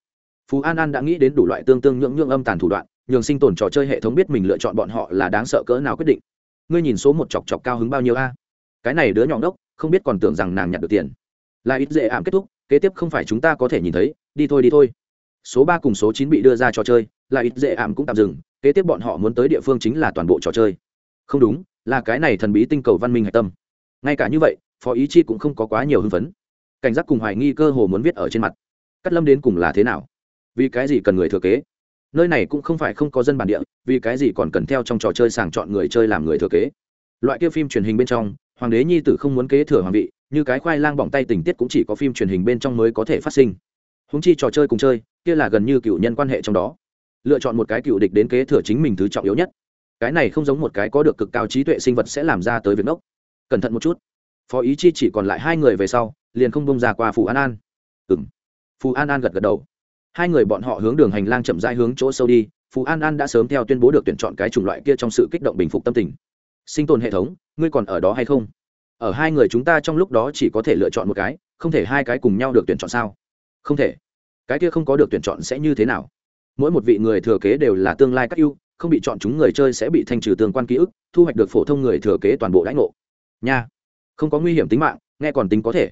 Phú An An đã nghĩ đến đủ loại tương tương nhượng nhượng âm tàn thủ đoạn, nhường sinh tồn trò chơi hệ thống biết mình lựa chọn bọn họ là đáng sợ cỡ nào quyết định ngươi nhìn số một chọc chọc cao hứng bao nhiêu a? À? Cái này đứa nhỏ đốc không biết còn tưởng rằng nàng nhặt được tiền. Là ít dễ ảm kết thúc, kế tiếp không phải chúng ta có thể nhìn thấy, đi thôi đi thôi. Số ba cùng số chín bị đưa ra trò chơi là ít dễ ảm cũng tạm dừng, kế tiếp bọn họ muốn tới địa phương chính là toàn bộ trò chơi. Không đúng, là cái này thần bí tinh cầu văn minh hạch tâm. Ngay cả như vậy, phó ý chi cũng không có quá nhiều hưng phấn. Cảnh giác cùng hoài nghi cơ hồ muốn viết ở trên mặt. Cắt lâm đến cùng là thế nào? Vì cái gì cần người thừa kế? Nơi này cũng không phải không có dân bản địa, vì cái gì còn cần theo trong trò chơi sàng chọn người chơi làm người thừa kế. Loại kia phim truyền hình bên trong, hoàng đế nhi tử không muốn kế thừa hoàng vị, như cái khoai lang bỏng tay tình tiết cũng chỉ có phim truyền hình bên trong mới có thể phát sinh. Húng chi trò chơi cùng chơi, kia là gần như cựu nhân quan hệ trong đó. Lựa chọn một cái cựu địch đến kế thừa chính mình thứ trọng yếu nhất. Cái này không giống một cái có được cực cao trí tuệ sinh vật sẽ làm ra tới việc ngốc. Cẩn thận một chút. Phó ý chi chỉ còn lại hai người về sau, liền không bông ra qua phù an an. Ừ m phù an an gật gật đầu hai người bọn họ hướng đường hành lang chậm rãi hướng chỗ sâu đi phú an an đã sớm theo tuyên bố được tuyển chọn cái chủng loại kia trong sự kích động bình phục tâm tình. Sinh tồn hệ thống, ngươi còn ở đó hay không? Ở hai người chúng ta trong lúc đó chỉ có thể lựa chọn một cái, không thể hai cái cùng nhau được tuyển chọn sao? Không thể. Cái kia không có được tuyển chọn sẽ như thế nào? Mỗi một vị người thừa kế đều là tương lai các ưu, không bị chọn chúng người chơi sẽ bị thanh trừ tương quan ký ức, thu hoạch được phổ thông người thừa kế toàn bộ lãnh ngộ. Nha. Không có nguy hiểm tính mạng, nghe còn tính có thể.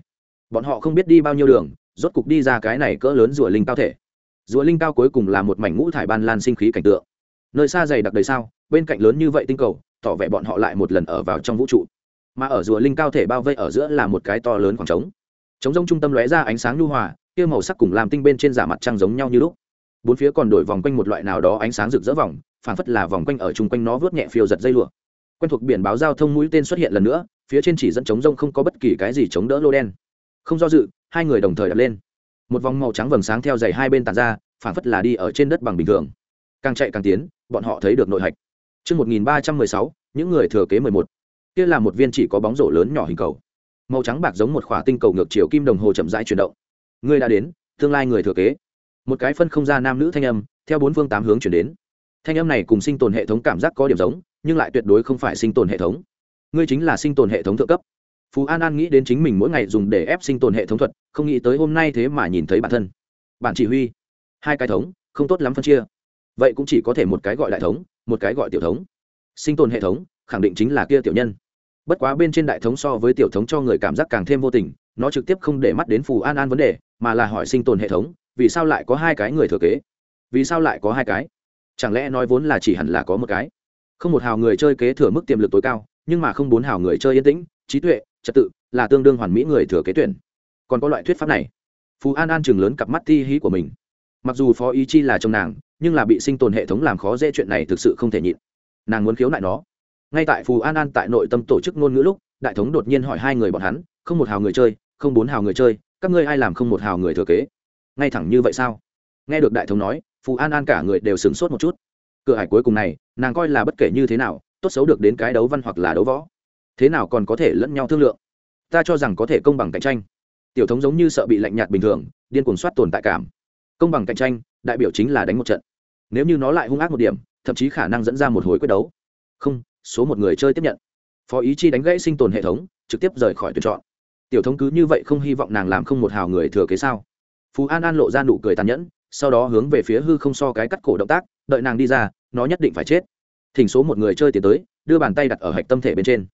Bọn họ không biết đi bao nhiêu đường, rốt cục đi ra cái này cỡ lớn rùa linh cao thể rùa linh cao cuối cùng là một mảnh ngũ thải ban lan sinh khí cảnh tượng. Nơi xa dày đặc đầy sao, bên cạnh lớn như vậy tinh cầu, tỏ vẻ bọn họ lại một lần ở vào trong vũ trụ. Mà ở rùa linh cao thể bao vây ở giữa là một cái to lớn khoảng trống. Trống rông trung tâm lóe ra ánh sáng nhu hòa, kia màu sắc cùng làm tinh bên trên giả mặt trăng giống nhau như lúc. Bốn phía còn đổi vòng quanh một loại nào đó ánh sáng rực rỡ vòng, phảng phất là vòng quanh ở chung quanh nó vớt nhẹ phiêu giật dây lụa. Quen thuộc biển báo giao thông mũi tên xuất hiện lần nữa, phía trên chỉ dẫn trống rông không có bất kỳ cái gì chống đỡ lô đen. Không do dự, hai người đồng thời đặt lên một vòng màu trắng vầng sáng theo dày hai bên tàn ra phản phất là đi ở trên đất bằng bình thường càng chạy càng tiến bọn họ thấy được nội hạch Trước 1316, những người thừa kế 11. Kia là một viên chỉ có bóng rổ lớn nhỏ hình cầu. Màu trắng bạc giống một khỏa tinh cầu ngược chiều kim đồng hồ chậm rãi chuyển động. Người đã đến, tương lai người thừa kế. Một cái phân không ra nam nữ thanh âm, theo bốn phương tám hướng chuyển đến. Thanh âm này cùng sinh tồn hệ thống cảm giác có điểm giống, nhưng lại tuyệt đối không phải sinh tồn hệ thống. Ngươi chính là sinh tồn hệ thống thượng cấp phú an an nghĩ đến chính mình mỗi ngày dùng để ép sinh tồn hệ thống thuật, không nghĩ tới hôm nay thế mà nhìn thấy bản thân. Bản chỉ huy. Hai cái thống, không tốt lắm phân chia. Vậy cũng chỉ có thể một cái gọi đại thống, một cái gọi tiểu thống. Sinh tồn hệ thống, khẳng định chính là kia tiểu nhân. Bất quá bên trên đại thống so với tiểu thống cho người cảm giác càng thêm vô tình, nó trực tiếp không để mắt đến phù an an vấn đề, mà là hỏi sinh tồn hệ thống, vì sao lại có hai cái người thừa kế? Vì sao lại có hai cái? Chẳng lẽ nói vốn là chỉ hẳn là có một cái? Không một hào người chơi kế thừa mức tiềm lực tối cao, nhưng mà không bốn hào người chơi yên tĩnh, trí tuệ trật tự, là tương đương hoàn mỹ người thừa kế tuyển. Còn có loại thuyết pháp này. Phú an an chừng lớn cặp mắt thi hí của mình. Mặc dù phó ý chi là chồng nàng, nhưng là bị sinh tồn hệ thống làm khó dễ chuyện này thực sự không thể nhịn. Nàng muốn khiếu nại nó. Ngay tại phù an an tại nội tâm tổ chức ngôn ngữ lúc, đại thống đột nhiên hỏi hai người bọn hắn, không một hào người chơi, không bốn hào người chơi, các ngươi ai làm không một hào người thừa kế? Ngay thẳng như vậy sao? Nghe được đại thống nói, phù an an cả người đều sửng sốt một chút. Cửa hải cuối cùng này, nàng coi là bất kể như thế nào, tốt xấu được đến cái đấu văn hoặc là đấu võ thế nào còn có thể lẫn nhau thương lượng? Ta cho rằng có thể công bằng cạnh tranh. Tiểu thống giống như sợ bị lạnh nhạt bình thường, điên cuồng soát tồn tại cảm. Công bằng cạnh tranh, đại biểu chính là đánh một trận. Nếu như nó lại hung ác một điểm, thậm chí khả năng dẫn ra một hồi quyết đấu. Không, số một người chơi tiếp nhận. Phó ý chi đánh gãy sinh tồn hệ thống, trực tiếp rời khỏi tuyển chọn. Tiểu thống cứ như vậy không hy vọng nàng làm không một hào người thừa kế sao? Phú an an lộ ra nụ cười tàn nhẫn, sau đó hướng về phía hư không so cái cắt cổ động tác, đợi nàng đi ra, nó nhất định phải chết. Thỉnh số một người chơi tiến tới, đưa bàn tay đặt ở hạch tâm thể bên trên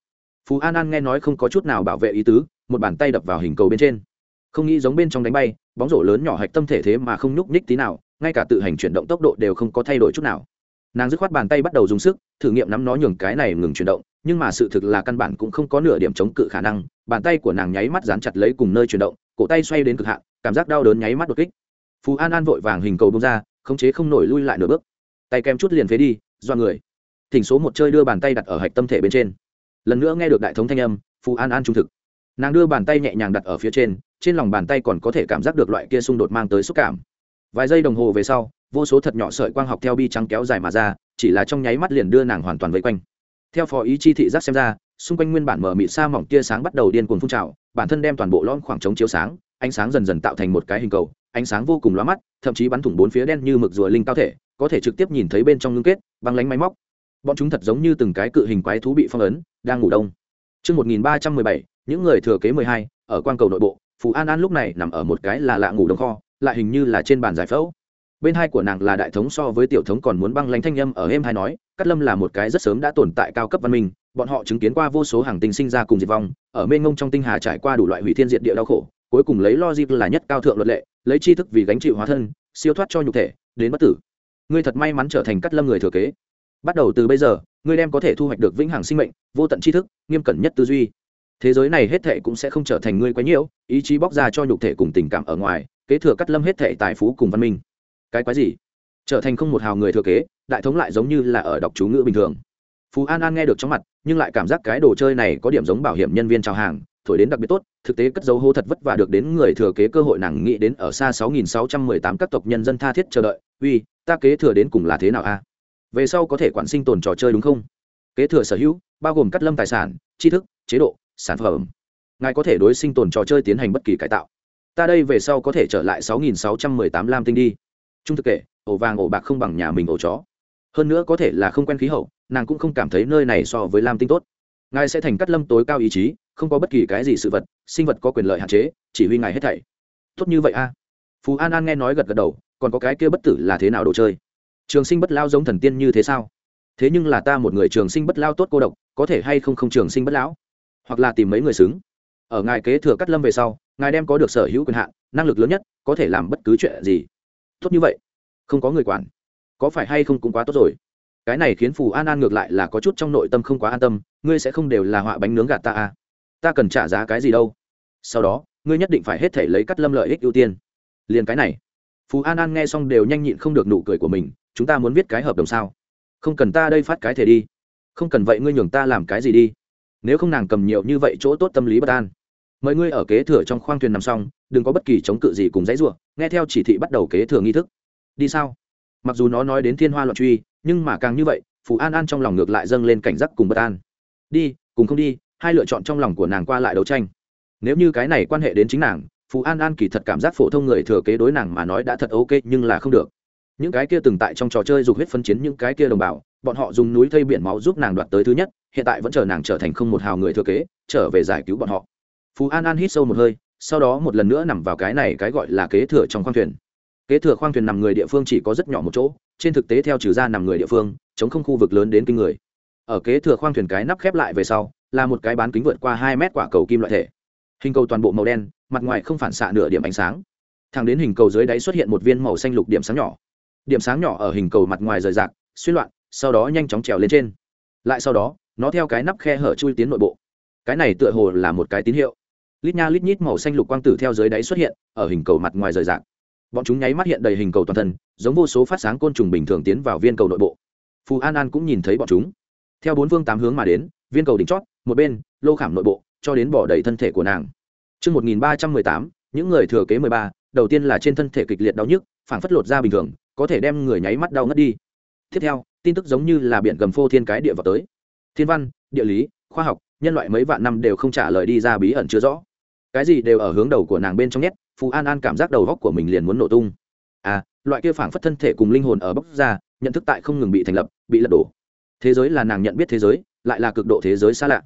phú an an nghe nói không có chút nào bảo vệ ý tứ, một bàn tay đập vào hình cầu bên trên. Không nghĩ giống bên trong đánh bay, bóng rổ lớn nhỏ hạch tâm thể thế mà không nhúc nhích tí nào, ngay cả tự hành chuyển động tốc độ đều không có thay đổi chút nào. Nàng dứt khoát bàn tay bắt đầu dùng sức, thử nghiệm nắm nó nhường cái này ngừng chuyển động, nhưng mà sự thực là căn bản cũng không có nửa điểm chống cự khả năng, bàn tay của nàng nháy mắt dán chặt lấy cùng nơi chuyển động, cổ tay xoay đến cực hạn, cảm giác đau đớn nháy mắt đột kích. Phú an an vội vàng hình cầu bông ra, khống chế không nổi lui lại nửa bước. Tay kem chút liền phế đi do người. Thỉnh số một chơi đưa bàn tay đặt ở hạch tâm thể bên trên lần nữa nghe được đại thống thanh âm, phù an an trung thực. Nàng đưa bàn tay nhẹ nhàng đặt ở phía trên trên lòng bàn tay còn có thể cảm giác được loại kia xung đột mang tới xúc cảm. Vài giây đồng hồ về sau, vô số thật nhỏ sợi quang học theo bi trắng kéo dài mà ra, chỉ là trong nháy mắt liền đưa nàng hoàn toàn vây quanh. Theo phó ý chi thị giác xem ra, xung quanh nguyên bản mở mịt xa mỏng tia sáng bắt đầu điên cuồng phun trào, bản thân đem toàn bộ lõm khoảng trống chiếu sáng, ánh sáng dần dần tạo thành một cái hình cầu, ánh sáng vô cùng lóa mắt, thậm chí bắn thủng bốn phía đen như mực rùa linh cao thể, có thể trực tiếp nhìn thấy bên trong ngưng kết, băng lánh máy móc bọn chúng thật giống như từng cái cự hình quái thú bị phong ấn đang ngủ đông Trước 1317, những người thừa kế 12, ở quang cầu nội bộ, Phù An An lúc này nằm ở một cái là lạ ngủ đông kho, lại hình như là trên bàn giải phẫu. Bên hai của nàng là đại thống so với tiểu thống còn muốn băng lãnh thanh âm ở êm hai nói, Cát Lâm là một cái rất sớm đã tồn tại cao cấp văn minh, bọn họ chứng kiến qua vô số hàng tinh sinh ra cùng diệt vong, ở mênh ngông trong tinh hà trải qua đủ loại hủy thiên diệt địa đau khổ, cuối cùng lấy logic là nhất cao thượng luật lệ, lấy tri thức vì gánh chịu hóa thân, siêu thoát cho nhục thể, đến bất tử. Ngươi thật may mắn trở thành Cát Lâm người thừa kế. Bắt đầu từ bây giờ, ngươi đem có thể thu hoạch được vĩnh hằng sinh mệnh, vô tận tri thức, nghiêm cẩn nhất tư duy. Thế giới này hết thệ cũng sẽ không trở thành ngươi quá nhiễu ý chí bóc ra cho nhục thể cùng tình cảm ở ngoài kế thừa cắt lâm hết thệ tài phú cùng văn minh. Cái quái gì? Trở thành không một hào người thừa kế đại thống lại giống như là ở đọc chú ngữ bình thường. Phú an an nghe được trong mặt nhưng lại cảm giác cái đồ chơi này có điểm giống bảo hiểm nhân viên chào hàng thổi đến đặc biệt tốt thực tế cất dấu hô thật vất vả được đến người thừa kế cơ hội nàng nghĩ đến ở xa 6.618 các tộc nhân dân tha thiết chờ đợi. Uy ta kế thừa đến cùng là thế nào a? Về sau có thể quản sinh tồn trò chơi đúng không? Kế thừa sở hữu, bao gồm cắt lâm tài sản, tri thức, chế độ, sản phẩm. Ngài có thể đối sinh tồn trò chơi tiến hành bất kỳ cải tạo. Ta đây về sau có thể trở lại 6.618 lam tinh đi. Trung thực kể, ổ vàng ổ bạc không bằng nhà mình ổ chó. Hơn nữa có thể là không quen khí hậu, nàng cũng không cảm thấy nơi này so với lam tinh tốt. Ngài sẽ thành cắt lâm tối cao ý chí, không có bất kỳ cái gì sự vật, sinh vật có quyền lợi hạn chế, chỉ huy ngài hết thảy. Tốt như vậy a. Phú an an nghe nói gật gật đầu, còn có cái kia bất tử là thế nào đồ chơi? Trường sinh bất lao giống thần tiên như thế sao? Thế nhưng là ta một người trường sinh bất lao tốt cô độc, có thể hay không không trường sinh bất lão? Hoặc là tìm mấy người xứng? Ở ngài kế thừa cắt lâm về sau, ngài đem có được sở hữu quyền hạn, năng lực lớn nhất, có thể làm bất cứ chuyện gì? Tốt như vậy. Không có người quản. Có phải hay không cũng quá tốt rồi. Cái này khiến phù an an ngược lại là có chút trong nội tâm không quá an tâm, ngươi sẽ không đều là họa bánh nướng gạt ta à? Ta cần trả giá cái gì đâu? Sau đó, ngươi nhất định phải hết thể lấy cắt lâm lợi ích ưu tiên. Liền cái này. Phù an an nghe xong đều nhanh nhịn không được nụ cười của mình chúng ta muốn viết cái hợp đồng sao? Không cần ta đây phát cái thể đi. Không cần vậy ngươi nhường ta làm cái gì đi? Nếu không nàng cầm nhiều như vậy chỗ tốt tâm lý bất an. Mời ngươi ở kế thừa trong khoang thuyền nằm xong, đừng có bất kỳ chống cự gì cùng dãy ruộng nghe theo chỉ thị bắt đầu kế thừa nghi thức. Đi sao? Mặc dù nó nói đến thiên hoa loạn truy, nhưng mà càng như vậy, phù an an trong lòng ngược lại dâng lên cảnh giác cùng bất an. Đi, cùng không đi, hai lựa chọn trong lòng của nàng qua lại đấu tranh. Nếu như cái này quan hệ đến chính nàng, phù an an kỳ thật cảm giác phổ thông người thừa kế đối nàng mà nói đã thật ok, nhưng là không được những cái kia từng tại trong trò chơi dục huyết phân chiến những cái kia đồng bào, bọn họ dùng núi thây biển máu giúp nàng đoạt tới thứ nhất, hiện tại vẫn chờ nàng trở thành không một hào người thừa kế, trở về giải cứu bọn họ. Phú an an hít sâu một hơi, sau đó một lần nữa nằm vào cái này cái gọi là kế thừa trong khoang thuyền. Kế thừa khoang thuyền nằm người địa phương chỉ có rất nhỏ một chỗ, trên thực tế theo trừ ra nằm người địa phương, chống không khu vực lớn đến kinh người. Ở kế thừa khoang thuyền cái nắp khép lại về sau, là một cái bán kính vượt qua hai mét quả cầu kim loại thể. Hình cầu toàn bộ màu đen, mặt ngoài không phản xạ nửa điểm ánh sáng. Thẳng đến hình cầu dưới đáy xuất hiện một viên màu xanh lục điểm sáng nhỏ điểm sáng nhỏ ở hình cầu mặt ngoài rời rạc suy loạn sau đó nhanh chóng trèo lên trên. Lại sau đó nó theo cái nắp khe hở chui tiến nội bộ. Cái này tựa hồ là một cái tín hiệu. Lít nha lít nhít màu xanh lục quang tử theo dưới đáy xuất hiện ở hình cầu mặt ngoài rời rạc. Bọn chúng nháy mắt hiện đầy hình cầu toàn thân giống vô số phát sáng côn trùng bình thường tiến vào viên cầu nội bộ. Phù an an cũng nhìn thấy bọn chúng. Theo bốn phương tám hướng mà đến viên cầu đỉnh chót một bên lô khảm nội bộ cho đến bỏ đầy thân thể của nàng. Trước 1318, những người thừa kế 13, đầu tiên là trên thân thể kịch liệt đau nhức phảng phất lột ra bình thường có thể đem người nháy mắt đau ngất đi. Tiếp theo, tin tức giống như là biển gầm phô thiên cái địa vào tới. Thiên văn, địa lý, khoa học, nhân loại mấy vạn năm đều không trả lời đi ra bí ẩn chưa rõ. Cái gì đều ở hướng đầu của nàng bên trong nhét, phù an an cảm giác đầu góc của mình liền muốn nổ tung. À loại kia phảng phất thân thể cùng linh hồn ở bốc ra, nhận thức tại không ngừng bị thành lập, bị lật đổ. Thế giới là nàng nhận biết thế giới, lại là cực độ thế giới xa lạ.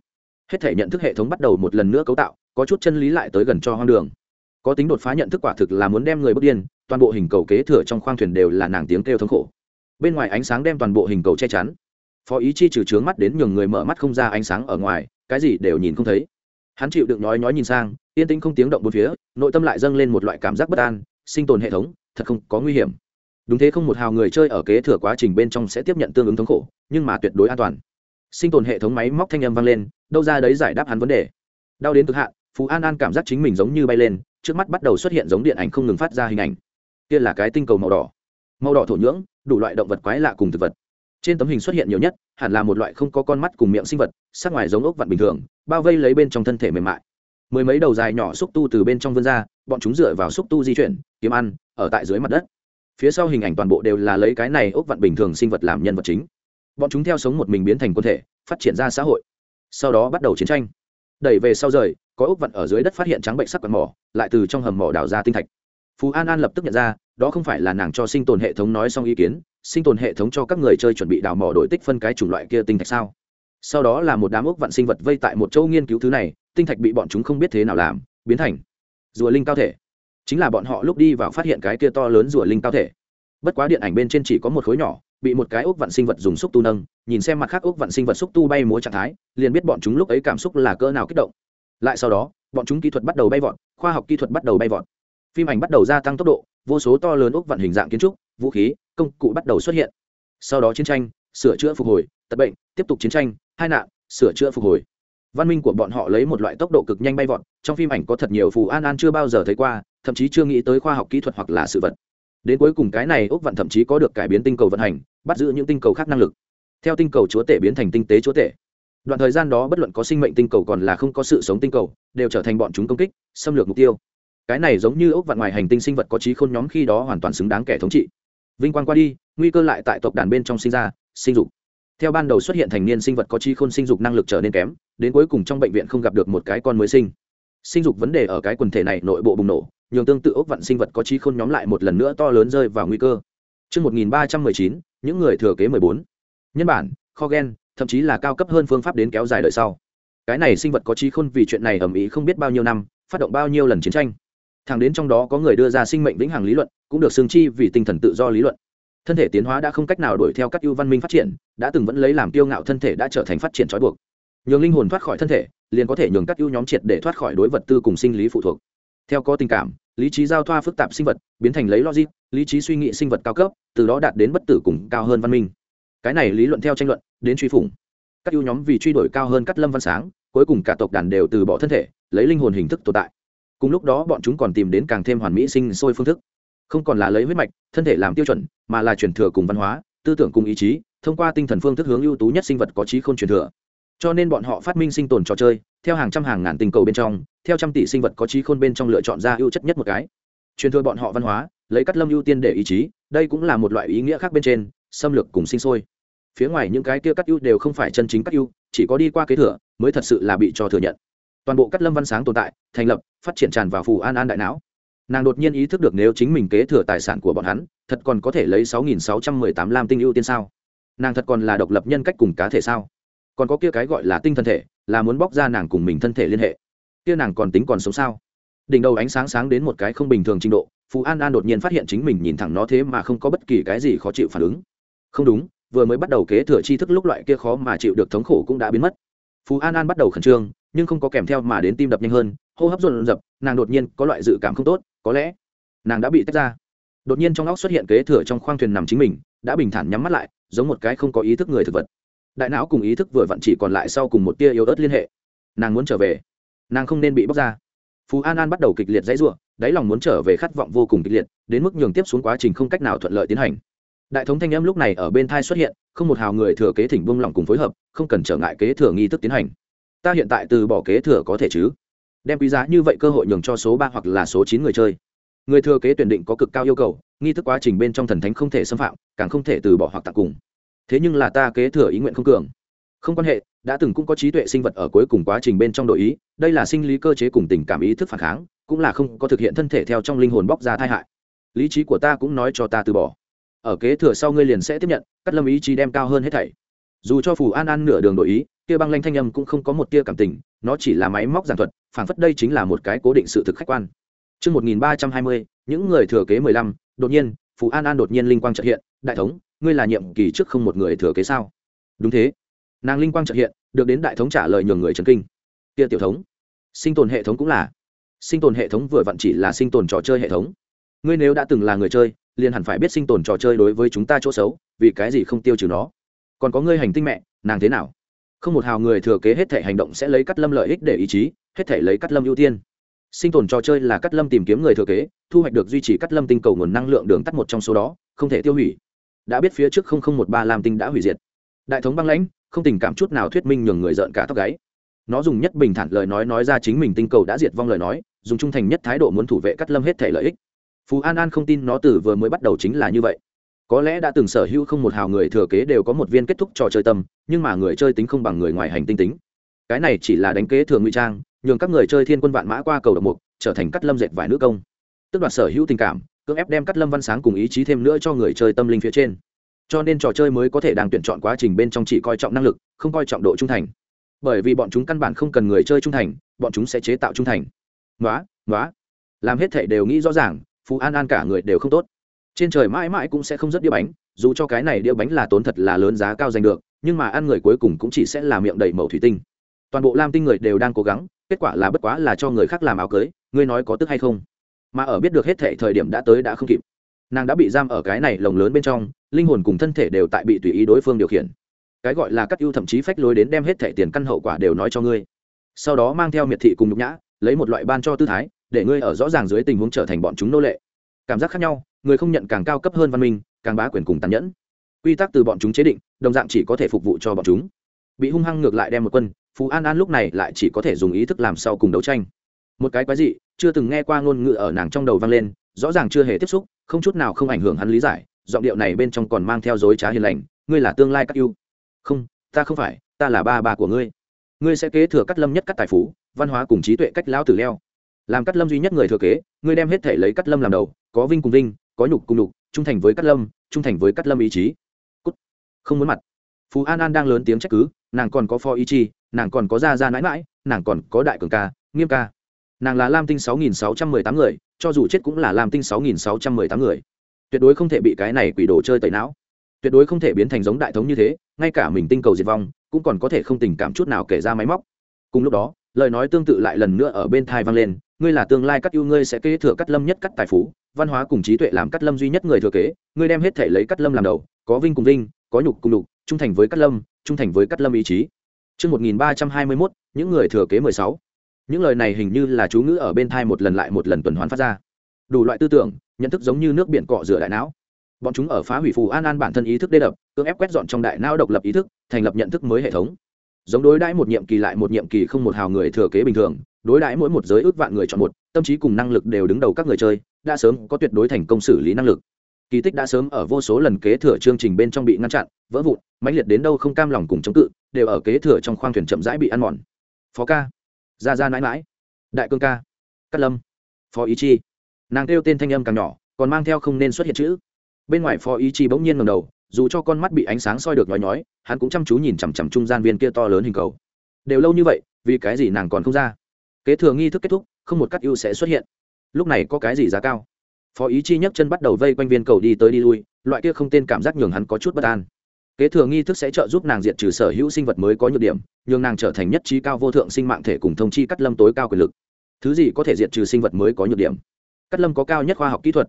Hết thể nhận thức hệ thống bắt đầu một lần nữa cấu tạo, có chút chân lý lại tới gần cho hoang đường có tính đột phá nhận thức quả thực là muốn đem người bước điên, toàn bộ hình cầu kế thừa trong khoang thuyền đều là nàng tiếng kêu thống khổ. Bên ngoài ánh sáng đem toàn bộ hình cầu che chắn. Phó ý chi trừ trướng mắt đến nhường người mở mắt không ra ánh sáng ở ngoài, cái gì đều nhìn không thấy. Hắn chịu được nói nói nhìn sang, yên tĩnh không tiếng động bốn phía, nội tâm lại dâng lên một loại cảm giác bất an, sinh tồn hệ thống, thật không có nguy hiểm. Đúng thế không một hào người chơi ở kế thừa quá trình bên trong sẽ tiếp nhận tương ứng thống khổ, nhưng mà tuyệt đối an toàn. Sinh tồn hệ thống máy móc thanh âm vang lên, đâu ra đấy giải đáp hắn vấn đề. Đau đến cực hạn, phú an an cảm giác chính mình giống như bay lên trước mắt bắt đầu xuất hiện giống điện ảnh không ngừng phát ra hình ảnh. Kia là cái tinh cầu màu đỏ. Màu đỏ thổ nhưỡng, đủ loại động vật quái lạ cùng thực vật. Trên tấm hình xuất hiện nhiều nhất, hẳn là một loại không có con mắt cùng miệng sinh vật, sắc ngoài giống ốc vặn bình thường, bao vây lấy bên trong thân thể mềm mại. Mười mấy đầu dài nhỏ xúc tu từ bên trong vươn ra, bọn chúng dựa vào xúc tu di chuyển, kiếm ăn, ở tại dưới mặt đất. Phía sau hình ảnh toàn bộ đều là lấy cái này ốc vặn bình thường sinh vật làm nhân vật chính. Bọn chúng theo sống một mình biến thành quân thể, phát triển ra xã hội. Sau đó bắt đầu chiến tranh. Đẩy về sau rời có ốc vặn ở dưới đất phát hiện trắng bệnh sắc quạt mỏ, lại từ trong hầm mỏ đào ra tinh thạch. Phú an an lập tức nhận ra, đó không phải là nàng cho sinh tồn hệ thống nói xong ý kiến, sinh tồn hệ thống cho các người chơi chuẩn bị đào mỏ đổi tích phân cái chủng loại kia tinh thạch sao? Sau đó là một đám ốc vặn sinh vật vây tại một châu nghiên cứu thứ này, tinh thạch bị bọn chúng không biết thế nào làm, biến thành rùa linh cao thể. Chính là bọn họ lúc đi vào phát hiện cái kia to lớn rùa linh cao thể. Bất quá điện ảnh bên trên chỉ có một khối nhỏ, bị một cái ốc vạn sinh vật dùng xúc tu nâng, nhìn xem mặt khác ốc vạn sinh vật xúc tu bay múa trạng thái, liền biết bọn chúng lúc ấy cảm xúc là cỡ nào kích động lại sau đó, bọn chúng kỹ thuật bắt đầu bay vọt, khoa học kỹ thuật bắt đầu bay vọt. Phim ảnh bắt đầu gia tăng tốc độ, vô số to lớn ốc vạn hình dạng kiến trúc, vũ khí, công cụ bắt đầu xuất hiện. Sau đó chiến tranh, sửa chữa phục hồi, tật bệnh, tiếp tục chiến tranh, hai nạn, sửa chữa phục hồi. Văn minh của bọn họ lấy một loại tốc độ cực nhanh bay vọt, trong phim ảnh có thật nhiều phù an an chưa bao giờ thấy qua, thậm chí chưa nghĩ tới khoa học kỹ thuật hoặc là sự vật. Đến cuối cùng cái này ốc vạn thậm chí có được cải biến tinh cầu vận hành, bắt giữ những tinh cầu khác năng lực. Theo tinh cầu chúa tể biến thành tinh tế chúa tể đoạn thời gian đó bất luận có sinh mệnh tinh cầu còn là không có sự sống tinh cầu đều trở thành bọn chúng công kích xâm lược mục tiêu. Cái này giống như ốc vạn ngoài hành tinh sinh vật có trí khôn nhóm khi đó hoàn toàn xứng đáng kẻ thống trị. Vinh quang qua đi nguy cơ lại tại tộc đàn bên trong sinh ra sinh dục. Theo ban đầu xuất hiện thành niên sinh vật có trí khôn sinh dục năng lực trở nên kém đến cuối cùng trong bệnh viện không gặp được một cái con mới sinh. Sinh dục vấn đề ở cái quần thể này nội bộ bùng nổ nhường tương tự ốc vạn sinh vật có trí khôn nhóm lại một lần nữa to lớn rơi vào nguy cơ. Trước 1319, những người thừa kế 14. Nhân bản, kho gen, thậm chí là cao cấp hơn phương pháp đến kéo dài đời sau. Cái này sinh vật có trí khôn vì chuyện này ầm ĩ không biết bao nhiêu năm, phát động bao nhiêu lần chiến tranh. Thẳng đến trong đó có người đưa ra sinh mệnh vĩnh hằng lý luận cũng được xương chi vì tinh thần tự do lý luận. Thân thể tiến hóa đã không cách nào đuổi theo các ưu văn minh phát triển đã từng vẫn lấy làm kiêu ngạo thân thể đã trở thành phát triển trói buộc. Nhường linh hồn thoát khỏi thân thể liền có thể nhường các ưu nhóm triệt để thoát khỏi đối vật tư cùng sinh lý phụ thuộc. Theo có tình cảm lý trí giao thoa phức tạp sinh vật biến thành lấy logic lý trí suy nghĩ sinh vật cao cấp từ đó đạt đến bất tử cùng cao hơn văn minh. Cái này lý luận theo tranh luận đến truy phủng. Các ưu nhóm vì truy đuổi cao hơn cắt lâm văn sáng, cuối cùng cả tộc đàn đều từ bỏ thân thể, lấy linh hồn hình thức tồn tại. Cùng lúc đó bọn chúng còn tìm đến càng thêm hoàn mỹ sinh sôi phương thức. Không còn là lấy huyết mạch, thân thể làm tiêu chuẩn, mà là truyền thừa cùng văn hóa, tư tưởng cùng ý chí, thông qua tinh thần phương thức hướng ưu tú nhất sinh vật có trí không truyền thừa. Cho nên bọn họ phát minh sinh tồn trò chơi, theo hàng trăm hàng ngàn tình cầu bên trong, theo trăm tỷ sinh vật có trí khôn bên trong lựa chọn ra ưu chất nhất một cái. Truyền thừa bọn họ văn hóa, lấy cắt lâm ưu tiên để ý chí, đây cũng là một loại ý nghĩa khác bên trên, xâm lược cùng sinh sôi phía ngoài những cái kia cắt ưu đều không phải chân chính cắt ưu, chỉ có đi qua kế thừa mới thật sự là bị cho thừa nhận. Toàn bộ cắt lâm văn sáng tồn tại, thành lập, phát triển tràn vào phù an an đại não. Nàng đột nhiên ý thức được nếu chính mình kế thừa tài sản của bọn hắn, thật còn có thể lấy sáu nghìn sáu trăm mười tám lam tinh ưu tiên sao? Nàng thật còn là độc lập nhân cách cùng cá thể sao? Còn có kia cái gọi là tinh thân thể, là muốn bóc ra nàng cùng mình thân thể liên hệ. Kia nàng còn tính còn sống sao? Đỉnh đầu ánh sáng sáng đến một cái không bình thường trình độ phú an an đột nhiên phát hiện chính mình nhìn thẳng nó thế mà không có bất kỳ cái gì khó chịu phản ứng. Không đúng vừa mới bắt đầu kế thừa tri thức lúc loại kia khó mà chịu được thống khổ cũng đã biến mất. Phú an an bắt đầu khẩn trương, nhưng không có kèm theo mà đến tim đập nhanh hơn, hô hấp dồn dập, nàng đột nhiên có loại dự cảm không tốt, có lẽ nàng đã bị tách ra. Đột nhiên trong óc xuất hiện kế thừa trong khoang thuyền nằm chính mình, đã bình thản nhắm mắt lại, giống một cái không có ý thức người thực vật. Đại não cùng ý thức vừa vặn chỉ còn lại sau cùng một tia yếu ớt liên hệ. Nàng muốn trở về. Nàng không nên bị bóc ra. Phú an an bắt đầu kịch liệt dãy r u ộ đáy lòng muốn trở về khát vọng vô cùng kịch liệt, đến mức nhường tiếp xuống quá trình không cách nào thuận lợi tiến hành đại thống thanh âm lúc này ở bên thai xuất hiện, không một hào người thừa kế thỉnh buông lỏng cùng phối hợp, không cần trở ngại kế thừa nghi thức tiến hành. Ta hiện tại từ bỏ kế thừa có thể chứ? Đem quý giá như vậy cơ hội nhường cho số ba hoặc là số chín người chơi. Người thừa kế tuyển định có cực cao yêu cầu, nghi thức quá trình bên trong thần thánh không thể xâm phạm, càng không thể từ bỏ hoặc tặng cùng. Thế nhưng là ta kế thừa ý nguyện không cường. Không quan hệ, đã từng cũng có trí tuệ sinh vật ở cuối cùng quá trình bên trong đội ý, đây là sinh lý cơ chế cùng tình cảm ý thức phản kháng, cũng là không có thực hiện thân thể theo trong linh hồn bóc ra tai hại. Lý trí của ta cũng nói cho ta từ bỏ ở kế thừa sau ngươi liền sẽ tiếp nhận cắt lâm ý chí đem cao hơn hết thảy dù cho phù an an nửa đường đổi ý kia băng lanh thanh âm cũng không có một tia cảm tình nó chỉ là máy móc giản thuật phảng phất đây chính là một cái cố định sự thực khách quan Trước 1320, những người thừa kế 15, đột nhiên, Phù An An đột nhiên linh quang chợt hiện, đại thống, ngươi là nhiệm kỳ trước không một người thừa kế sao? Đúng thế. Nàng linh quang chợt hiện, được đến đại thống trả lời nhường người trần kinh. Kia tiểu thống, sinh tồn hệ thống cũng là. Sinh tồn hệ thống vừa vặn chỉ là sinh tồn trò chơi hệ thống. Ngươi nếu đã từng là người chơi, liền hẳn phải biết sinh tồn trò chơi đối với chúng ta chỗ xấu, vì cái gì không tiêu trừ nó? Còn có ngươi hành tinh mẹ, nàng thế nào? không một hào người thừa kế hết thể hành động sẽ lấy cắt lâm lợi ích để ý chí hết thể lấy cắt lâm ưu tiên. Sinh tồn trò chơi là cắt lâm tìm kiếm người thừa kế thu hoạch được duy trì cắt lâm tinh cầu nguồn năng lượng đường tắt một trong số đó không thể tiêu hủy. Đã biết phía trước một ba lam tinh đã hủy diệt. Đại thống băng lãnh không tình cảm chút nào thuyết minh nhường người giận cả tóc gáy. Nó dùng nhất bình thản lời nói nói ra chính mình tinh cầu đã diệt vong lời nói dùng trung thành nhất thái độ muốn thủ vệ cắt lâm hết thể lợi ích phú an an không tin nó từ vừa mới bắt đầu chính là như vậy có lẽ đã từng sở hữu không một hào người thừa kế đều có một viên kết thúc trò chơi tâm nhưng mà người chơi tính không bằng người ngoài hành tinh tính cái này chỉ là đánh kế thường ngụy trang nhường các người chơi thiên quân vạn mã qua cầu độc mục trở thành cắt lâm dệt vài nữ công tức đoạt sở hữu tình cảm cưỡng ép đem cắt lâm văn sáng cùng ý chí thêm nữa cho người chơi tâm linh phía trên cho nên trò chơi mới có thể đang tuyển chọn quá trình bên trong chỉ coi trọng năng lực không coi trọng độ trung thành bởi vì bọn chúng căn bản không cần người chơi trung thành bọn chúng sẽ chế tạo trung thành nói nói làm hết thể đều nghĩ rõ ràng phú an an cả người đều không tốt. Trên trời mãi mãi cũng sẽ không rất đĩa bánh, dù cho cái này đĩa bánh là tốn thật là lớn giá cao giành được, nhưng mà ăn người cuối cùng cũng chỉ sẽ là miệng đầy mẩu thủy tinh. Toàn bộ lam tinh người đều đang cố gắng, kết quả là bất quá là cho người khác làm áo cưới, ngươi nói có tức hay không? Mà ở biết được hết thể thời điểm đã tới đã không kịp. Nàng đã bị giam ở cái này lồng lớn bên trong, linh hồn cùng thân thể đều tại bị tùy ý đối phương điều khiển. Cái gọi là cắt ưu thậm chí phách lối đến đem hết thẻ tiền căn hậu quả đều nói cho ngươi. Sau đó mang theo miệt thị cùng nhục nhã, lấy một loại ban cho tư thái để ngươi ở rõ ràng dưới tình huống trở thành bọn chúng nô lệ. Cảm giác khác nhau, người không nhận càng cao cấp hơn văn minh, càng bá quyền cùng tàn nhẫn. Quy tắc từ bọn chúng chế định, đồng dạng chỉ có thể phục vụ cho bọn chúng. Bị hung hăng ngược lại đem một quân, phú an an lúc này lại chỉ có thể dùng ý thức làm sau cùng đấu tranh. Một cái quái dị, chưa từng nghe qua ngôn ngữ ở nàng trong đầu vang lên, rõ ràng chưa hề tiếp xúc, không chút nào không ảnh hưởng hắn lý giải, giọng điệu này bên trong còn mang theo dối trá hiền lành, ngươi là tương lai các ưu. Không, ta không phải, ta là ba ba của ngươi. Ngươi sẽ kế thừa cắt lâm nhất cắt tài phú, văn hóa cùng trí tuệ cách lão tử leo làm cắt lâm duy nhất người thừa kế ngươi đem hết thể lấy cắt lâm làm đầu, có vinh cùng vinh, có nhục cùng nhục, trung thành với cát lâm, trung thành với cát lâm ý chí. Cút. không muốn mặt. Phú an an đang lớn tiếng trách cứ, nàng còn có phó ý chi, nàng còn có gia gia mãi mãi nàng còn có đại cường ca, nghiêm ca. Nàng là lam tinh sáu nghìn sáu trăm mười tám người, cho dù chết cũng là lam tinh sáu nghìn sáu trăm mười tám người. Tuyệt đối không thể bị cái này quỷ đồ chơi tẩy não. Tuyệt đối không thể biến thành giống đại thống như thế, ngay cả mình tinh cầu diệt vong, cũng còn có thể không tình cảm chút nào kể ra máy móc. Cùng lúc đó, lời nói tương tự lại lần nữa ở bên thai vang lên ngươi là tương lai cắt ưu ngươi sẽ kế thừa cắt lâm nhất cắt tài phú văn hóa cùng trí tuệ làm cắt lâm duy nhất người thừa kế ngươi đem hết thể lấy cắt lâm làm đầu có vinh cùng vinh có nhục cùng nhục trung thành với cắt lâm trung thành với cắt lâm ý chí Trước 1321, những người thừa kế 16. Những lời này hình như là chú ngữ ở bên thai một lần lại một lần tuần hoàn phát ra. Đủ loại tư tưởng, nhận thức giống như nước biển cọ rửa đại não. Bọn chúng ở phá hủy phù an an bản thân ý thức đê đập, cưỡng ép quét dọn trong đại não độc lập ý thức, thành lập nhận thức mới hệ thống. Giống đối đãi một nhiệm kỳ lại một nhiệm kỳ không một hào người thừa kế bình thường, đối đãi mỗi một giới ước vạn người chọn một, tâm trí cùng năng lực đều đứng đầu các người chơi, đã sớm có tuyệt đối thành công xử lý năng lực. Kỳ tích đã sớm ở vô số lần kế thừa chương trình bên trong bị ngăn chặn vỡ vụn mãnh liệt đến đâu không cam lòng cùng chống cự đều ở kế thừa trong khoang thuyền chậm rãi bị ăn mòn. Phó ca. Ra ra mãi mãi. Đại cương ca. Cát lâm. Phó ý chi. Nàng kêu tên thanh âm càng nhỏ còn mang theo không nên xuất hiện chữ. Bên ngoài phó ý chi bỗng nhiên ngầm đầu dù cho con mắt bị ánh sáng soi được nhói nhói hắn cũng chăm chú nhìn chằm chằm trung gian viên kia to lớn hình cầu. Đều lâu như vậy vì cái gì nàng còn không ra? Kế thừa nghi thức kết thúc, không một cắt ưu sẽ xuất hiện. Lúc này có cái gì giá cao? Phó ý chi nhấc chân bắt đầu vây quanh viên cầu đi tới đi lui, loại kia không tên cảm giác nhường hắn có chút bất an. Kế thừa nghi thức sẽ trợ giúp nàng diệt trừ sở hữu sinh vật mới có nhược điểm, nhường nàng trở thành nhất trí cao vô thượng sinh mạng thể cùng thông chi cắt lâm tối cao quyền lực. Thứ gì có thể diệt trừ sinh vật mới có nhược điểm? Cắt lâm có cao nhất khoa học kỹ thuật.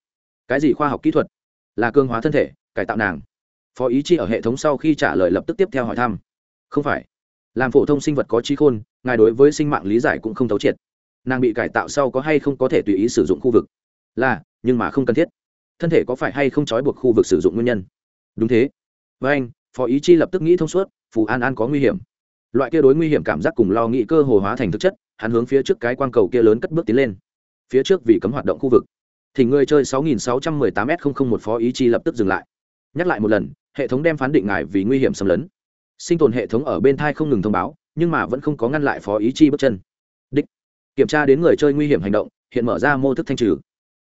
Cái gì khoa học kỹ thuật? Là cương hóa thân thể, cải tạo nàng. Phó ý chi ở hệ thống sau khi trả lời lập tức tiếp theo hỏi thăm. Không phải làm phổ thông sinh vật có trí khôn, ngài đối với sinh mạng lý giải cũng không thấu triệt. Nàng bị cải tạo sau có hay không có thể tùy ý sử dụng khu vực? Là, nhưng mà không cần thiết. Thân thể có phải hay không trói buộc khu vực sử dụng nguyên nhân? Đúng thế. Với anh, phó ý chi lập tức nghĩ thông suốt, phù an an có nguy hiểm. Loại kia đối nguy hiểm cảm giác cùng lo nghĩ cơ hồ hóa thành thực chất, hắn hướng phía trước cái quang cầu kia lớn cất bước tiến lên. Phía trước vì cấm hoạt động khu vực. Thì người chơi 6618 s một phó ý chi lập tức dừng lại. Nhắc lại một lần, hệ thống đem phán định ngài vì nguy hiểm xâm lấn sinh tồn hệ thống ở bên thai không ngừng thông báo, nhưng mà vẫn không có ngăn lại phó ý chi bước chân. Đích. Kiểm tra đến người chơi nguy hiểm hành động, hiện mở ra mô thức thanh trừ.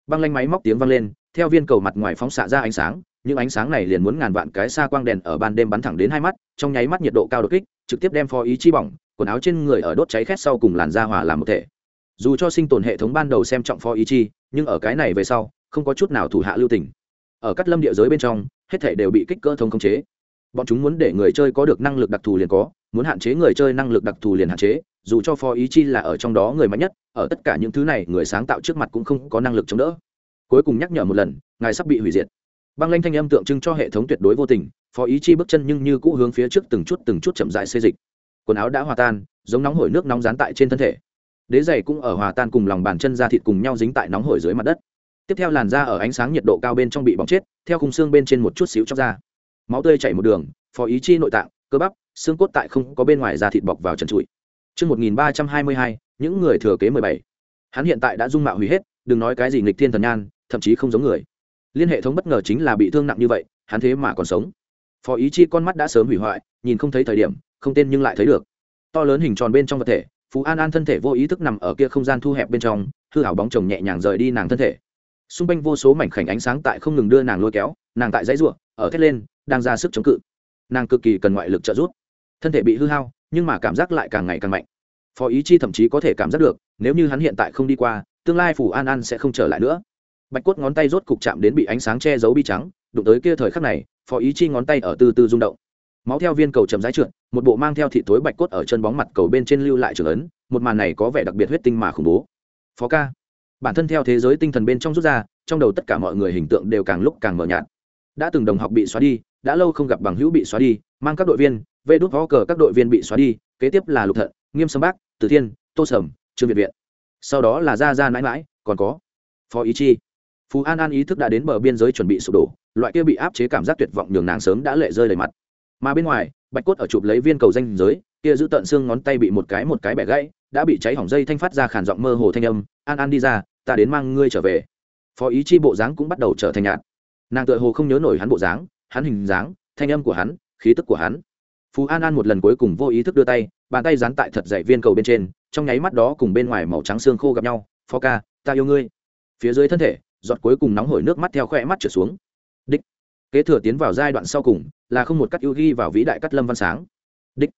Băng lanh máy móc tiếng vang lên, theo viên cầu mặt ngoài phóng xạ ra ánh sáng, những ánh sáng này liền muốn ngàn vạn cái xa quang đèn ở ban đêm bắn thẳng đến hai mắt, trong nháy mắt nhiệt độ cao đột kích, trực tiếp đem phó ý chi bỏng, quần áo trên người ở đốt cháy khét sau cùng làn da hỏa làm một thể. Dù cho sinh tồn hệ thống ban đầu xem trọng phó ý chi, nhưng ở cái này về sau, không có chút nào thủ hạ lưu tình. Ở các lâm địa giới bên trong, hết thể đều bị kích cỡ thông khống chế bọn chúng muốn để người chơi có được năng lực đặc thù liền có, muốn hạn chế người chơi năng lực đặc thù liền hạn chế, dù cho phó ý chi là ở trong đó người mạnh nhất, ở tất cả những thứ này người sáng tạo trước mặt cũng không có năng lực chống đỡ. Cuối cùng nhắc nhở một lần, ngài sắp bị hủy diệt. Băng lanh thanh âm tượng trưng cho hệ thống tuyệt đối vô tình, phó ý chi bước chân nhưng như cũ hướng phía trước từng chút từng chút chậm dại xê dịch. Quần áo đã hòa tan, giống nóng hổi nước nóng dán tại trên thân thể. Đế giày cũng ở hòa tan cùng lòng bàn chân da thịt cùng nhau dính tại nóng hổi dưới mặt đất. Tiếp theo làn da ở ánh sáng nhiệt độ cao bên trong bị bỏng chết, theo khung xương bên trên một chút xíu chóc ra máu tươi chảy một đường phó ý chi nội tạng cơ bắp xương cốt tại không có bên ngoài da thịt bọc vào trần trụi Trước 1322, những người thừa kế 17. Hắn hiện tại đã dung mạo hủy hết, đừng nói cái gì nghịch thiên thần nhan, thậm chí không giống người. Liên hệ thống bất ngờ chính là bị thương nặng như vậy, hắn thế mà còn sống. Phó ý chi con mắt đã sớm hủy hoại, nhìn không thấy thời điểm, không tên nhưng lại thấy được. To lớn hình tròn bên trong vật thể, Phú An An thân thể vô ý thức nằm ở kia không gian thu hẹp bên trong, hư ảo bóng chồng nhẹ nhàng rời đi nàng thân thể. Xung quanh vô số mảnh khảnh ánh sáng tại không ngừng đưa nàng lôi kéo, nàng tại dãy rủa, ở thét lên, đang ra sức chống cự. Nàng cực kỳ cần ngoại lực trợ giúp. Thân thể bị hư hao, nhưng mà cảm giác lại càng ngày càng mạnh. Phó ý chi thậm chí có thể cảm giác được nếu như hắn hiện tại không đi qua tương lai phủ an an sẽ không trở lại nữa. Bạch cốt ngón tay rốt cục chạm đến bị ánh sáng che giấu bi trắng đụng tới kia thời khắc này phó ý chi ngón tay ở từ từ rung động. Máu theo viên cầu chầm rãi trượt một bộ mang theo thị tối bạch cốt ở chân bóng mặt cầu bên trên lưu lại trường ấn một màn này có vẻ đặc biệt huyết tinh mà khủng bố. Phó ca bản thân theo thế giới tinh thần bên trong rút ra trong đầu tất cả mọi người hình tượng đều càng lúc càng mờ nhạt đã từng đồng học bị xóa đi, đã lâu không gặp bằng hữu bị xóa đi, mang các đội viên, vê đốt vó cờ các đội viên bị xóa đi, kế tiếp là lục thận, nghiêm sâm bác từ thiên, tô sầm, trương việt viện. Sau đó là ra ra mãi mãi còn có phó ý chi. Phú an an ý thức đã đến bờ biên giới chuẩn bị sụp đổ, loại kia bị áp chế cảm giác tuyệt vọng nhường nàng sớm đã lệ rơi đầy mặt. Mà bên ngoài, bạch cốt ở chụp lấy viên cầu danh giới, kia giữ tận xương ngón tay bị một cái một cái bẻ gãy, đã bị cháy hỏng dây thanh phát ra khản giọng mơ hồ thanh âm, an an đi ra, ta đến mang ngươi trở về. Phó ý chi bộ dáng cũng bắt đầu trở thành nhạt nàng tựa hồ không nhớ nổi hắn bộ dáng, hắn hình dáng, thanh âm của hắn, khí tức của hắn. Phú an an một lần cuối cùng vô ý thức đưa tay, bàn tay dán tại thật dậy viên cầu bên trên, trong nháy mắt đó cùng bên ngoài màu trắng xương khô gặp nhau. Pho ca, ta yêu ngươi. Phía dưới thân thể, giọt cuối cùng nóng hổi nước mắt theo khoe mắt trở xuống. Đích. Kế thừa tiến vào giai đoạn sau cùng, là không một cắt ưu ghi vào vĩ đại cắt lâm văn sáng. Đích.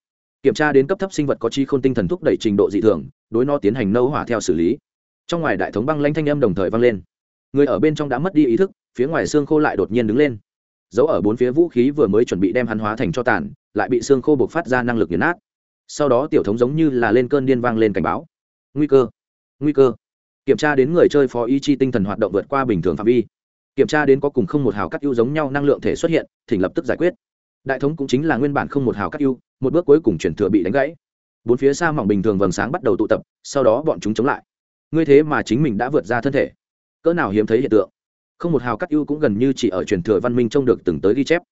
Kiểm tra đến cấp thấp sinh vật có chi khôn tinh thần thúc đẩy trình độ dị thường, đối no tiến hành nâu hỏa theo xử lý. Trong ngoài đại thống băng lanh thanh âm đồng thời vang lên. Người ở bên trong đã mất đi ý thức phía ngoài xương khô lại đột nhiên đứng lên. Giấu ở bốn phía vũ khí vừa mới chuẩn bị đem hắn hóa thành cho tàn, lại bị xương khô buộc phát ra năng lực nghiền nát. Sau đó tiểu thống giống như là lên cơn điên vang lên cảnh báo. Nguy cơ nguy cơ. Kiểm tra đến người chơi phó ý chi tinh thần hoạt động vượt qua bình thường phạm vi. Kiểm tra đến có cùng không một hào cắt ưu giống nhau năng lượng thể xuất hiện, thỉnh lập tức giải quyết. Đại thống cũng chính là nguyên bản không một hào cắt ưu, một bước cuối cùng chuyển thừa bị đánh gãy. Bốn phía xa mỏng bình thường vầng sáng bắt đầu tụ tập, sau đó bọn chúng chống lại. Ngươi thế mà chính mình đã vượt ra thân thể. Cỡ nào hiếm thấy hiện tượng không một hào cắt ưu cũng gần như chỉ ở truyền thừa văn minh trông được từng tới ghi chép.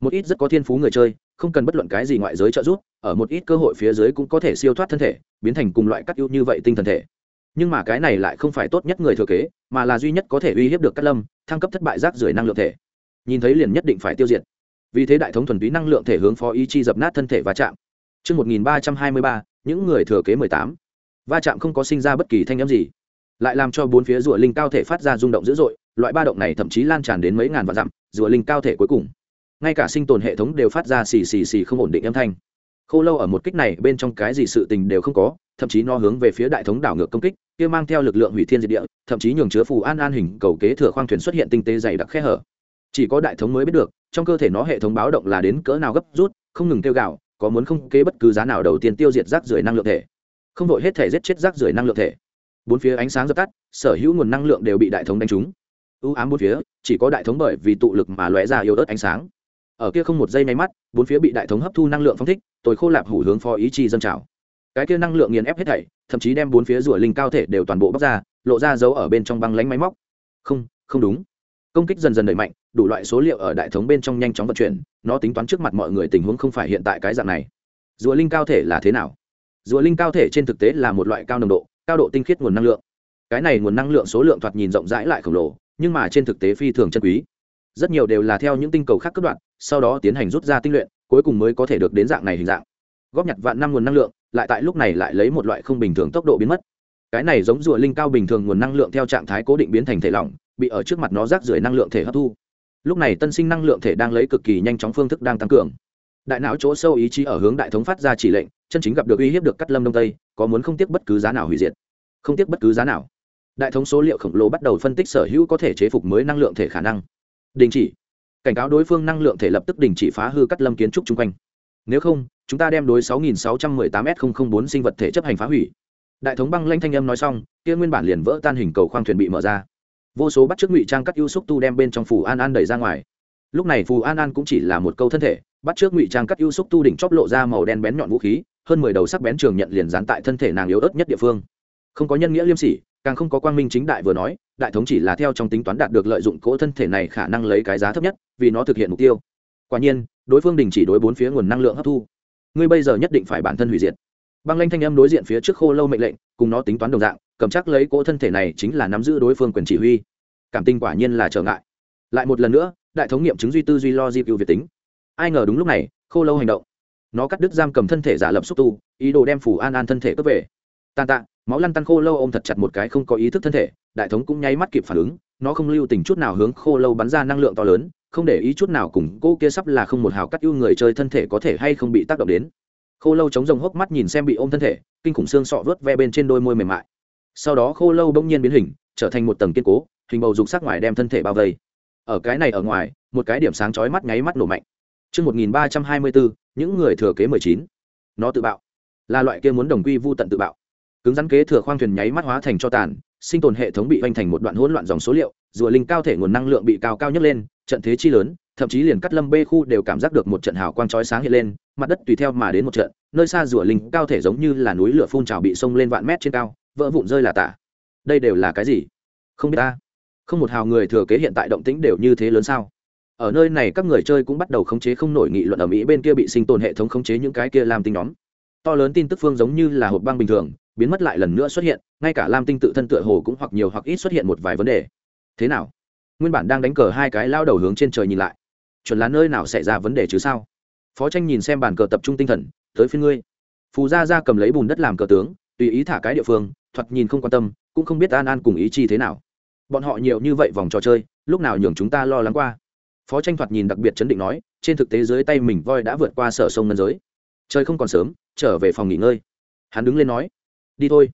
Một ít rất có thiên phú người chơi không cần bất luận cái gì ngoại giới trợ giúp ở một ít cơ hội phía dưới cũng có thể siêu thoát thân thể biến thành cùng loại cắt ưu như vậy tinh thần thể. Nhưng mà cái này lại không phải tốt nhất người thừa kế mà là duy nhất có thể uy hiếp được cắt lâm thăng cấp thất bại rác rưởi năng lượng thể. Nhìn thấy liền nhất định phải tiêu diệt. Vì thế đại thống thuần túy năng lượng thể hướng phó ý chi dập nát thân thể va chạm. Trước 1323, những người thừa kế 18. Va chạm không có sinh ra bất kỳ thanh âm gì. Lại làm cho bốn phía rùa linh cao thể phát ra rung động dữ dội, loại ba động này thậm chí lan tràn đến mấy ngàn vạn dặm, rùa linh cao thể cuối cùng. Ngay cả sinh tồn hệ thống đều phát ra xì xì xì không ổn định âm thanh. Khô lâu ở một kích này bên trong cái gì sự tình đều không có thậm chí nó hướng về phía đại thống đảo ngược công kích kia mang theo lực lượng hủy thiên diệt địa thậm chí nhường chứa phù an an hình cầu kế thừa khoang thuyền xuất hiện tinh tế dày đặc khe hở. Chỉ có đại thống mới biết được trong cơ thể nó hệ thống báo động là đến cỡ nào gấp rút không ngừng kêu gạo có muốn không kế bất cứ giá nào đầu tiên tiêu diệt rác rưởi năng lượng thể. Không đội hết thể giết chết rác rưởi năng lượng thể. Bốn phía ánh sáng dập tắt sở hữu nguồn năng lượng đều bị đại thống đánh trúng ưu ám bốn phía, chỉ có đại thống bởi vì tụ lực mà lóe ra yếu ớt ánh sáng. Ở kia không một giây may mắt, bốn phía bị đại thống hấp thu năng lượng phong thích, tôi khô lạp hủ hướng phó ý chi dân trào. Cái kia năng lượng nghiền ép hết thảy, thậm chí đem bốn phía rủa linh cao thể đều toàn bộ bóc ra, lộ ra dấu ở bên trong băng lánh máy móc. Không không đúng. Công kích dần dần đẩy mạnh, đủ loại số liệu ở đại thống bên trong nhanh chóng vận chuyển, nó tính toán trước mặt mọi người tình huống không phải hiện tại cái dạng này. Rùa linh cao thể là thế nào? Rùa linh cao thể trên thực tế là một loại cao nồng độ, cao độ tinh khiết nguồn năng lượng. Cái này nguồn năng lượng số lượng thoạt nhìn rộng rãi lại khổng lồ nhưng mà trên thực tế phi thường chân quý. Rất nhiều đều là theo những tinh cầu khác cấp đoạn sau đó tiến hành rút ra tinh luyện, cuối cùng mới có thể được đến dạng này hình dạng. Góp nhặt vạn năm nguồn năng lượng, lại tại lúc này lại lấy một loại không bình thường tốc độ biến mất. Cái này giống rùa linh cao bình thường nguồn năng lượng theo trạng thái cố định biến thành thể lỏng, bị ở trước mặt nó rác rưởi năng lượng thể hấp thu. Lúc này tân sinh năng lượng thể đang lấy cực kỳ nhanh chóng phương thức đang tăng cường. Đại não chỗ sâu ý chí ở hướng đại thống phát ra chỉ lệnh, chân chính gặp được uy hiếp được cắt lâm đông tây, có muốn không tiếc bất cứ giá nào hủy diệt. Không tiếc bất cứ giá nào đại thống số liệu khổng lồ bắt đầu phân tích sở hữu có thể chế phục mới năng lượng thể khả năng. Đình chỉ. Cảnh cáo đối phương năng lượng thể lập tức đình chỉ phá hư cắt lâm kiến trúc chung quanh. Nếu không, chúng ta đem đối 6618 s 004 sinh vật thể chấp hành phá hủy. Đại thống băng lanh thanh âm nói xong, kia nguyên bản liền vỡ tan hình cầu khoang thuyền bị mở ra. Vô số bắt chước ngụy trang cắt ưu xúc tu đem bên trong phù an an đẩy ra ngoài. Lúc này phù an an cũng chỉ là một câu thân thể, bắt trước ngụy trang cắt ưu xúc tu đỉnh chóp lộ ra màu đen bén nhọn vũ khí, hơn mười đầu sắc bén trường nhận liền dán tại thân thể nàng yếu ớt nhất địa phương. Không có nhân nghĩa liêm sỉ càng không có quang minh chính đại vừa nói, đại thống chỉ là theo trong tính toán đạt được lợi dụng cỗ thân thể này khả năng lấy cái giá thấp nhất, vì nó thực hiện mục tiêu. Quả nhiên, đối phương đình chỉ đối bốn phía nguồn năng lượng hấp thu. Ngươi bây giờ nhất định phải bản thân hủy diệt. Băng lanh thanh âm đối diện phía trước khô lâu mệnh lệnh, cùng nó tính toán đồng dạng, cầm chắc lấy cỗ thân thể này chính là nắm giữ đối phương quyền chỉ huy. Cảm tình quả nhiên là trở ngại. Lại một lần nữa, đại thống nghiệm chứng duy tư duy lo di cựu việt tính. Ai ngờ đúng lúc này, khô lâu hành động. Nó cắt đứt giam cầm thân thể giả lập xúc tu, ý đồ đem phủ an an thân thể cướp về. Tàn tạ máu lăn tăn khô lâu ôm thật chặt một cái không có ý thức thân thể đại thống cũng nháy mắt kịp phản ứng nó không lưu tình chút nào hướng khô lâu bắn ra năng lượng to lớn không để ý chút nào cùng cô kia sắp là không một hào cắt ưu người chơi thân thể có thể hay không bị tác động đến khô lâu chống rồng hốc mắt nhìn xem bị ôm thân thể kinh khủng xương sọ vớt ve bên trên đôi môi mềm mại sau đó khô lâu bỗng nhiên biến hình trở thành một tầng kiên cố hình bầu dục sắc ngoài đem thân thể bao vây ở cái này ở ngoài một cái điểm sáng chói mắt nháy mắt nổ mạnh Trước 1324, những người thừa kế 19. Nó tự bạo. Là loại kia muốn đồng quy vu tận tự bạo. Cứng rắn kế thừa khoang thuyền nháy mắt hóa thành cho tàn, sinh tồn hệ thống bị hoành thành một đoạn hỗn loạn dòng số liệu, rùa linh cao thể nguồn năng lượng bị cao cao nhất lên, trận thế chi lớn, thậm chí liền cắt lâm bê khu đều cảm giác được một trận hào quang chói sáng hiện lên, mặt đất tùy theo mà đến một trận, nơi xa rùa linh cao thể giống như là núi lửa phun trào bị sông lên vạn mét trên cao, vỡ vụn rơi là tả. Đây đều là cái gì? Không biết ta. Không một hào người thừa kế hiện tại động tĩnh đều như thế lớn sao? ở nơi này các người chơi cũng bắt đầu khống chế không nổi nghị luận ở mỹ bên kia bị sinh tồn hệ thống khống chế những cái kia làm tinh nhóm to lớn tin tức phương giống như là hộp băng bình thường biến mất lại lần nữa xuất hiện, ngay cả lam tinh tự thân tựa hồ cũng hoặc nhiều hoặc ít xuất hiện một vài vấn đề. Thế nào? Nguyên bản đang đánh cờ hai cái lao đầu hướng trên trời nhìn lại. Chuẩn là nơi nào xảy ra vấn đề chứ sao? Phó tranh nhìn xem bàn cờ tập trung tinh thần, tới phía ngươi. Phù gia ra cầm lấy bùn đất làm cờ tướng, tùy ý thả cái địa phương, thoạt nhìn không quan tâm, cũng không biết an an cùng ý chi thế nào. Bọn họ nhiều như vậy vòng trò chơi, lúc nào nhường chúng ta lo lắng qua? Phó tranh thoạt nhìn đặc biệt chấn định nói, trên thực tế dưới tay mình voi đã vượt qua sở sông ngân giới. Trời không còn sớm, trở về phòng nghỉ ngơi. Hắn đứng lên nói đi thôi.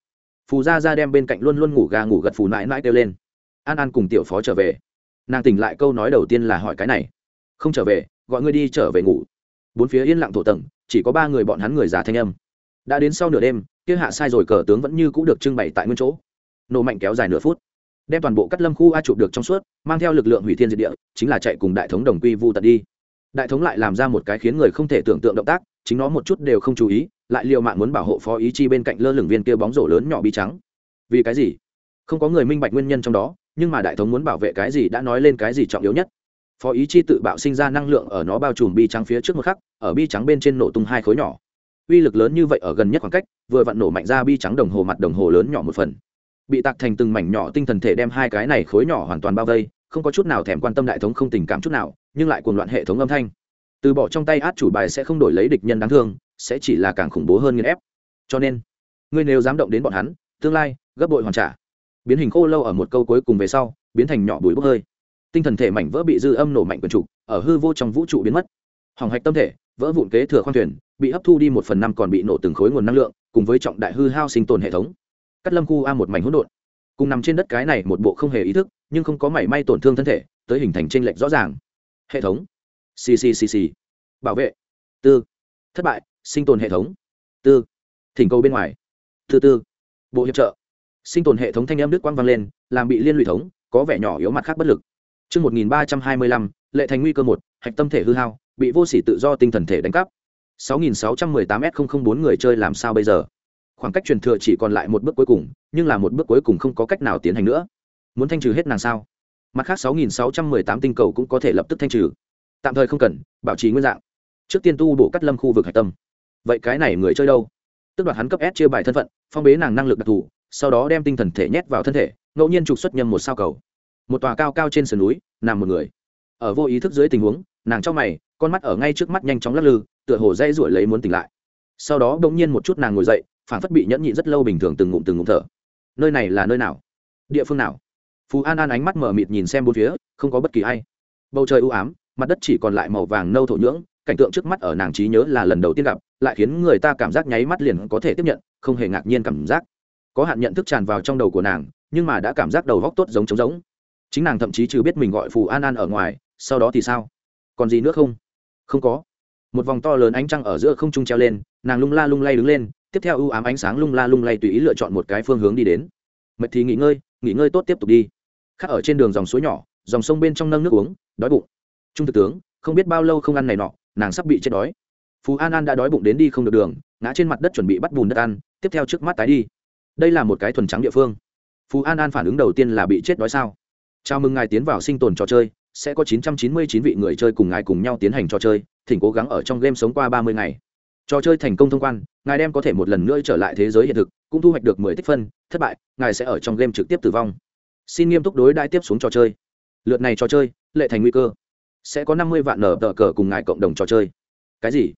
Phù gia ra đem bên cạnh luôn luôn ngủ gà ngủ gật phù mãi mãi kêu lên. An an cùng tiểu phó trở về. Nàng tỉnh lại câu nói đầu tiên là hỏi cái này. Không trở về, gọi ngươi đi trở về ngủ. Bốn phía yên lặng thổ tầng, chỉ có ba người bọn hắn người già thanh âm. Đã đến sau nửa đêm, kia hạ sai rồi cờ tướng vẫn như cũ được trưng bày tại nguyên chỗ. Nổ mạnh kéo dài nửa phút. Đem toàn bộ cắt lâm khu a chụp được trong suốt, mang theo lực lượng hủy thiên diệt địa, chính là chạy cùng đại thống đồng quy vu tật đi. Đại thống lại làm ra một cái khiến người không thể tưởng tượng động tác, chính nó một chút đều không chú ý lại l i ề u mạng muốn bảo hộ phó ý chi bên cạnh lơ lửng viên kia bóng rổ lớn nhỏ bi trắng. Vì cái gì? Không có người minh bạch nguyên nhân trong đó, nhưng mà đại thống muốn bảo vệ cái gì đã nói lên cái gì trọng yếu nhất. Phó ý chi tự bạo sinh ra năng lượng ở nó bao trùm bi trắng phía trước một khắc, ở bi trắng bên trên nổ tung hai khối nhỏ. Uy lực lớn như vậy ở gần nhất khoảng cách, vừa vặn nổ mạnh ra bi trắng đồng hồ mặt đồng hồ lớn nhỏ một phần. Bị tạc thành từng mảnh nhỏ tinh thần thể đem hai cái này khối nhỏ hoàn toàn bao vây, không có chút nào thèm quan tâm đại thống không tình cảm chút nào, nhưng lại cuồng loạn hệ thống âm thanh. Từ bỏ trong tay át chủ bài sẽ không đổi lấy địch nhân đáng thương sẽ chỉ là càng khủng bố hơn nghiên ép. Cho nên, ngươi nếu dám động đến bọn hắn, tương lai, gấp bội hoàn trả. Biến hình khô lâu ở một câu cuối cùng về sau, biến thành nhỏ bụi bốc hơi. Tinh thần thể mảnh vỡ bị dư âm nổ mạnh quần trục ở hư vô trong vũ trụ biến mất. Hỏng hạch tâm thể, vỡ vụn kế thừa khoang thuyền, bị hấp thu đi một phần năm còn bị nổ từng khối nguồn năng lượng, cùng với trọng đại hư hao sinh tồn hệ thống. Cắt lâm khu a một mảnh hỗn độn. Cùng nằm trên đất cái này một bộ không hề ý thức, nhưng không có mảy may tổn thương thân thể, tới hình thành t r ê n lệch rõ ràng. Hệ thống. Ccc bảo vệ. Tư. Thất bại sinh tồn hệ thống. Tư. Thỉnh cầu bên ngoài. Thứ tư. Bộ hiệp trợ. Sinh tồn hệ thống thanh âm đức quang vang lên làm bị liên lụy thống có vẻ nhỏ yếu mặt khác bất lực. Trước 1325, lệ thành nguy cơ một, hạch tâm thể hư hao, bị vô sỉ tự do tinh thần thể đánh cắp. 6618 S004 người chơi làm sao bây giờ? khoảng cách truyền thừa chỉ còn lại một bước cuối cùng nhưng là một bước cuối cùng không có cách nào tiến hành nữa. Muốn thanh trừ hết nàng sao? Mặt khác 6.618 tinh cầu cũng có thể lập tức thanh trừ. Tạm thời không cần bảo trì nguyên dạng. Trước tiên tu bổ cắt lâm khu vực hạch tâm vậy cái này người chơi đâu? Tức đoạt hắn cấp s chia bài thân phận, phong bế nàng năng lực đặc thù, sau đó đem tinh thần thể nhét vào thân thể, ngẫu nhiên trục xuất nhầm một sao cầu. Một tòa cao cao trên sườn núi, nằm một người. Ở vô ý thức dưới tình huống, nàng trong mày, con mắt ở ngay trước mắt nhanh chóng lắc lư, tựa hồ dây ruổi lấy muốn tỉnh lại. Sau đó bỗng nhiên một chút nàng ngồi dậy phản phất bị nhẫn nhịn rất lâu bình thường từng ngụm từng ngụm thở. Nơi này là nơi nào? Địa phương nào? Phú an an ánh mắt mở mịt nhìn xem bốn phía, không có bất kỳ ai. Bầu trời u ám, mặt đất chỉ còn lại màu vàng nâu thổ nhưỡng, cảnh tượng trước mắt ở nàng trí nhớ là lần đầu tiên gặp lại khiến người ta cảm giác nháy mắt liền có thể tiếp nhận, không hề ngạc nhiên cảm giác. Có hạn nhận thức tràn vào trong đầu của nàng, nhưng mà đã cảm giác đầu góc tốt giống trống giống chính nàng thậm chí chưa biết mình gọi phù an an ở ngoài, sau đó thì sao? Còn gì nữa không? Không có. Một vòng to lớn ánh trăng ở giữa không trung treo lên, nàng lung la lung lay đứng lên, tiếp theo ưu ám ánh sáng lung la lung lay tùy ý lựa chọn một cái phương hướng đi đến. Mệt thì nghỉ ngơi nghỉ ngơi tốt tiếp tục đi. Khác ở trên đường dòng suối nhỏ, dòng sông bên trong nâng nước uống, đói bụng. Trung thực tướng, không biết bao lâu không ăn này nọ, nàng sắp bị chết đói phú an an đã đói bụng đến đi không được đường, ngã trên mặt đất chuẩn bị bắt bùn đất ăn, tiếp theo trước mắt tái đi. Đây là một cái thuần trắng địa phương. Phú an an phản ứng đầu tiên là bị chết đói sao? Chào mừng ngài tiến vào sinh tồn trò chơi, sẽ có 999 vị người chơi cùng ngài cùng nhau tiến hành trò chơi, thỉnh cố gắng ở trong game sống qua 30 ngày. Trò chơi thành công thông quan, ngài đem có thể một lần nữa trở lại thế giới hiện thực, cũng thu hoạch được 10 tích phân, thất bại, ngài sẽ ở trong game trực tiếp tử vong. Xin nghiêm túc đối đãi tiếp xuống trò chơi. Lượt này trò chơi, lệ thành nguy cơ. Sẽ có 50 vạn nở tờ cờ cùng ngài cộng đồng trò chơi. Cái gì?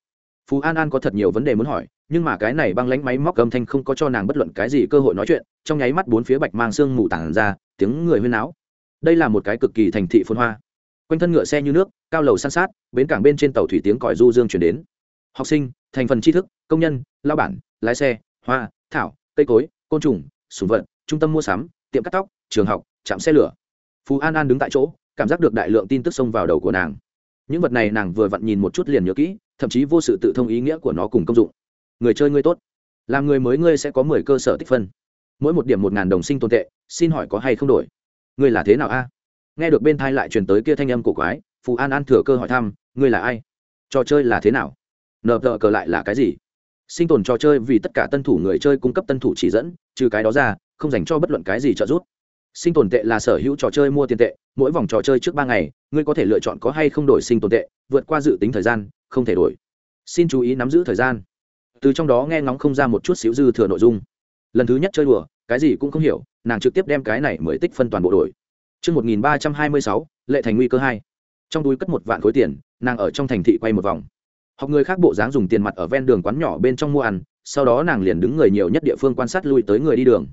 Phú an an có thật nhiều vấn đề muốn hỏi, nhưng mà cái này băng lánh máy móc âm thanh không có cho nàng bất luận cái gì cơ hội nói chuyện, trong nháy mắt bốn phía bạch mang sương mù tản ra, tiếng người huyên náo. Đây là một cái cực kỳ thành thị phôn hoa. Quanh thân ngựa xe như nước, cao lầu san sát, bến cảng bên trên tàu thủy tiếng còi du dương chuyển đến. Học sinh, thành phần tri thức, công nhân, lao bản, lái xe, hoa, thảo, cây cối, côn trùng, sùng vận trung tâm mua sắm, tiệm cắt tóc, trường học, trạm xe lửa. Phú an an đứng tại chỗ, cảm giác được đại lượng tin tức xông vào đầu của nàng những vật này nàng vừa vặn nhìn một chút liền nhớ kỹ, thậm chí vô sự tự thông ý nghĩa của nó cùng công dụng. Người chơi ngươi tốt. Làm người mới ngươi sẽ có mười cơ sở tích phân. Mỗi một điểm một ngàn đồng sinh tồn tệ, xin hỏi có hay không đổi? Ngươi là thế nào a? À? Nghe được bên thai lại truyền tới kia thanh âm của quái, phù an an thừa cơ hỏi thăm, ngươi là ai? Trò chơi là thế nào? Nợ tờ cờ lại là cái gì? Sinh tồn trò chơi vì tất cả tân thủ người chơi cung cấp tân thủ chỉ dẫn, trừ cái đó ra, không dành cho bất luận cái gì trợ giúp sinh tồn tệ là sở hữu trò chơi mua tiền tệ mỗi vòng trò chơi trước ba ngày ngươi có thể lựa chọn có hay không đổi sinh tồn tệ vượt qua dự tính thời gian không thể đổi xin chú ý nắm giữ thời gian từ trong đó nghe ngóng không ra một chút xíu dư thừa nội dung lần thứ nhất chơi đùa cái gì cũng không hiểu nàng trực tiếp đem cái này mới tích phân toàn bộ đổi Trước 1326, lệ thành nguy cơ hai. Trong túi cất một vạn khối tiền, nàng ở trong thành thị quay một vòng. Học người khác bộ dáng dùng tiền mặt ở ven đường quán nhỏ bên trong mua ăn, sau đó nàng liền đứng người nhiều nhất địa phương quan sát lui tới người đi đường.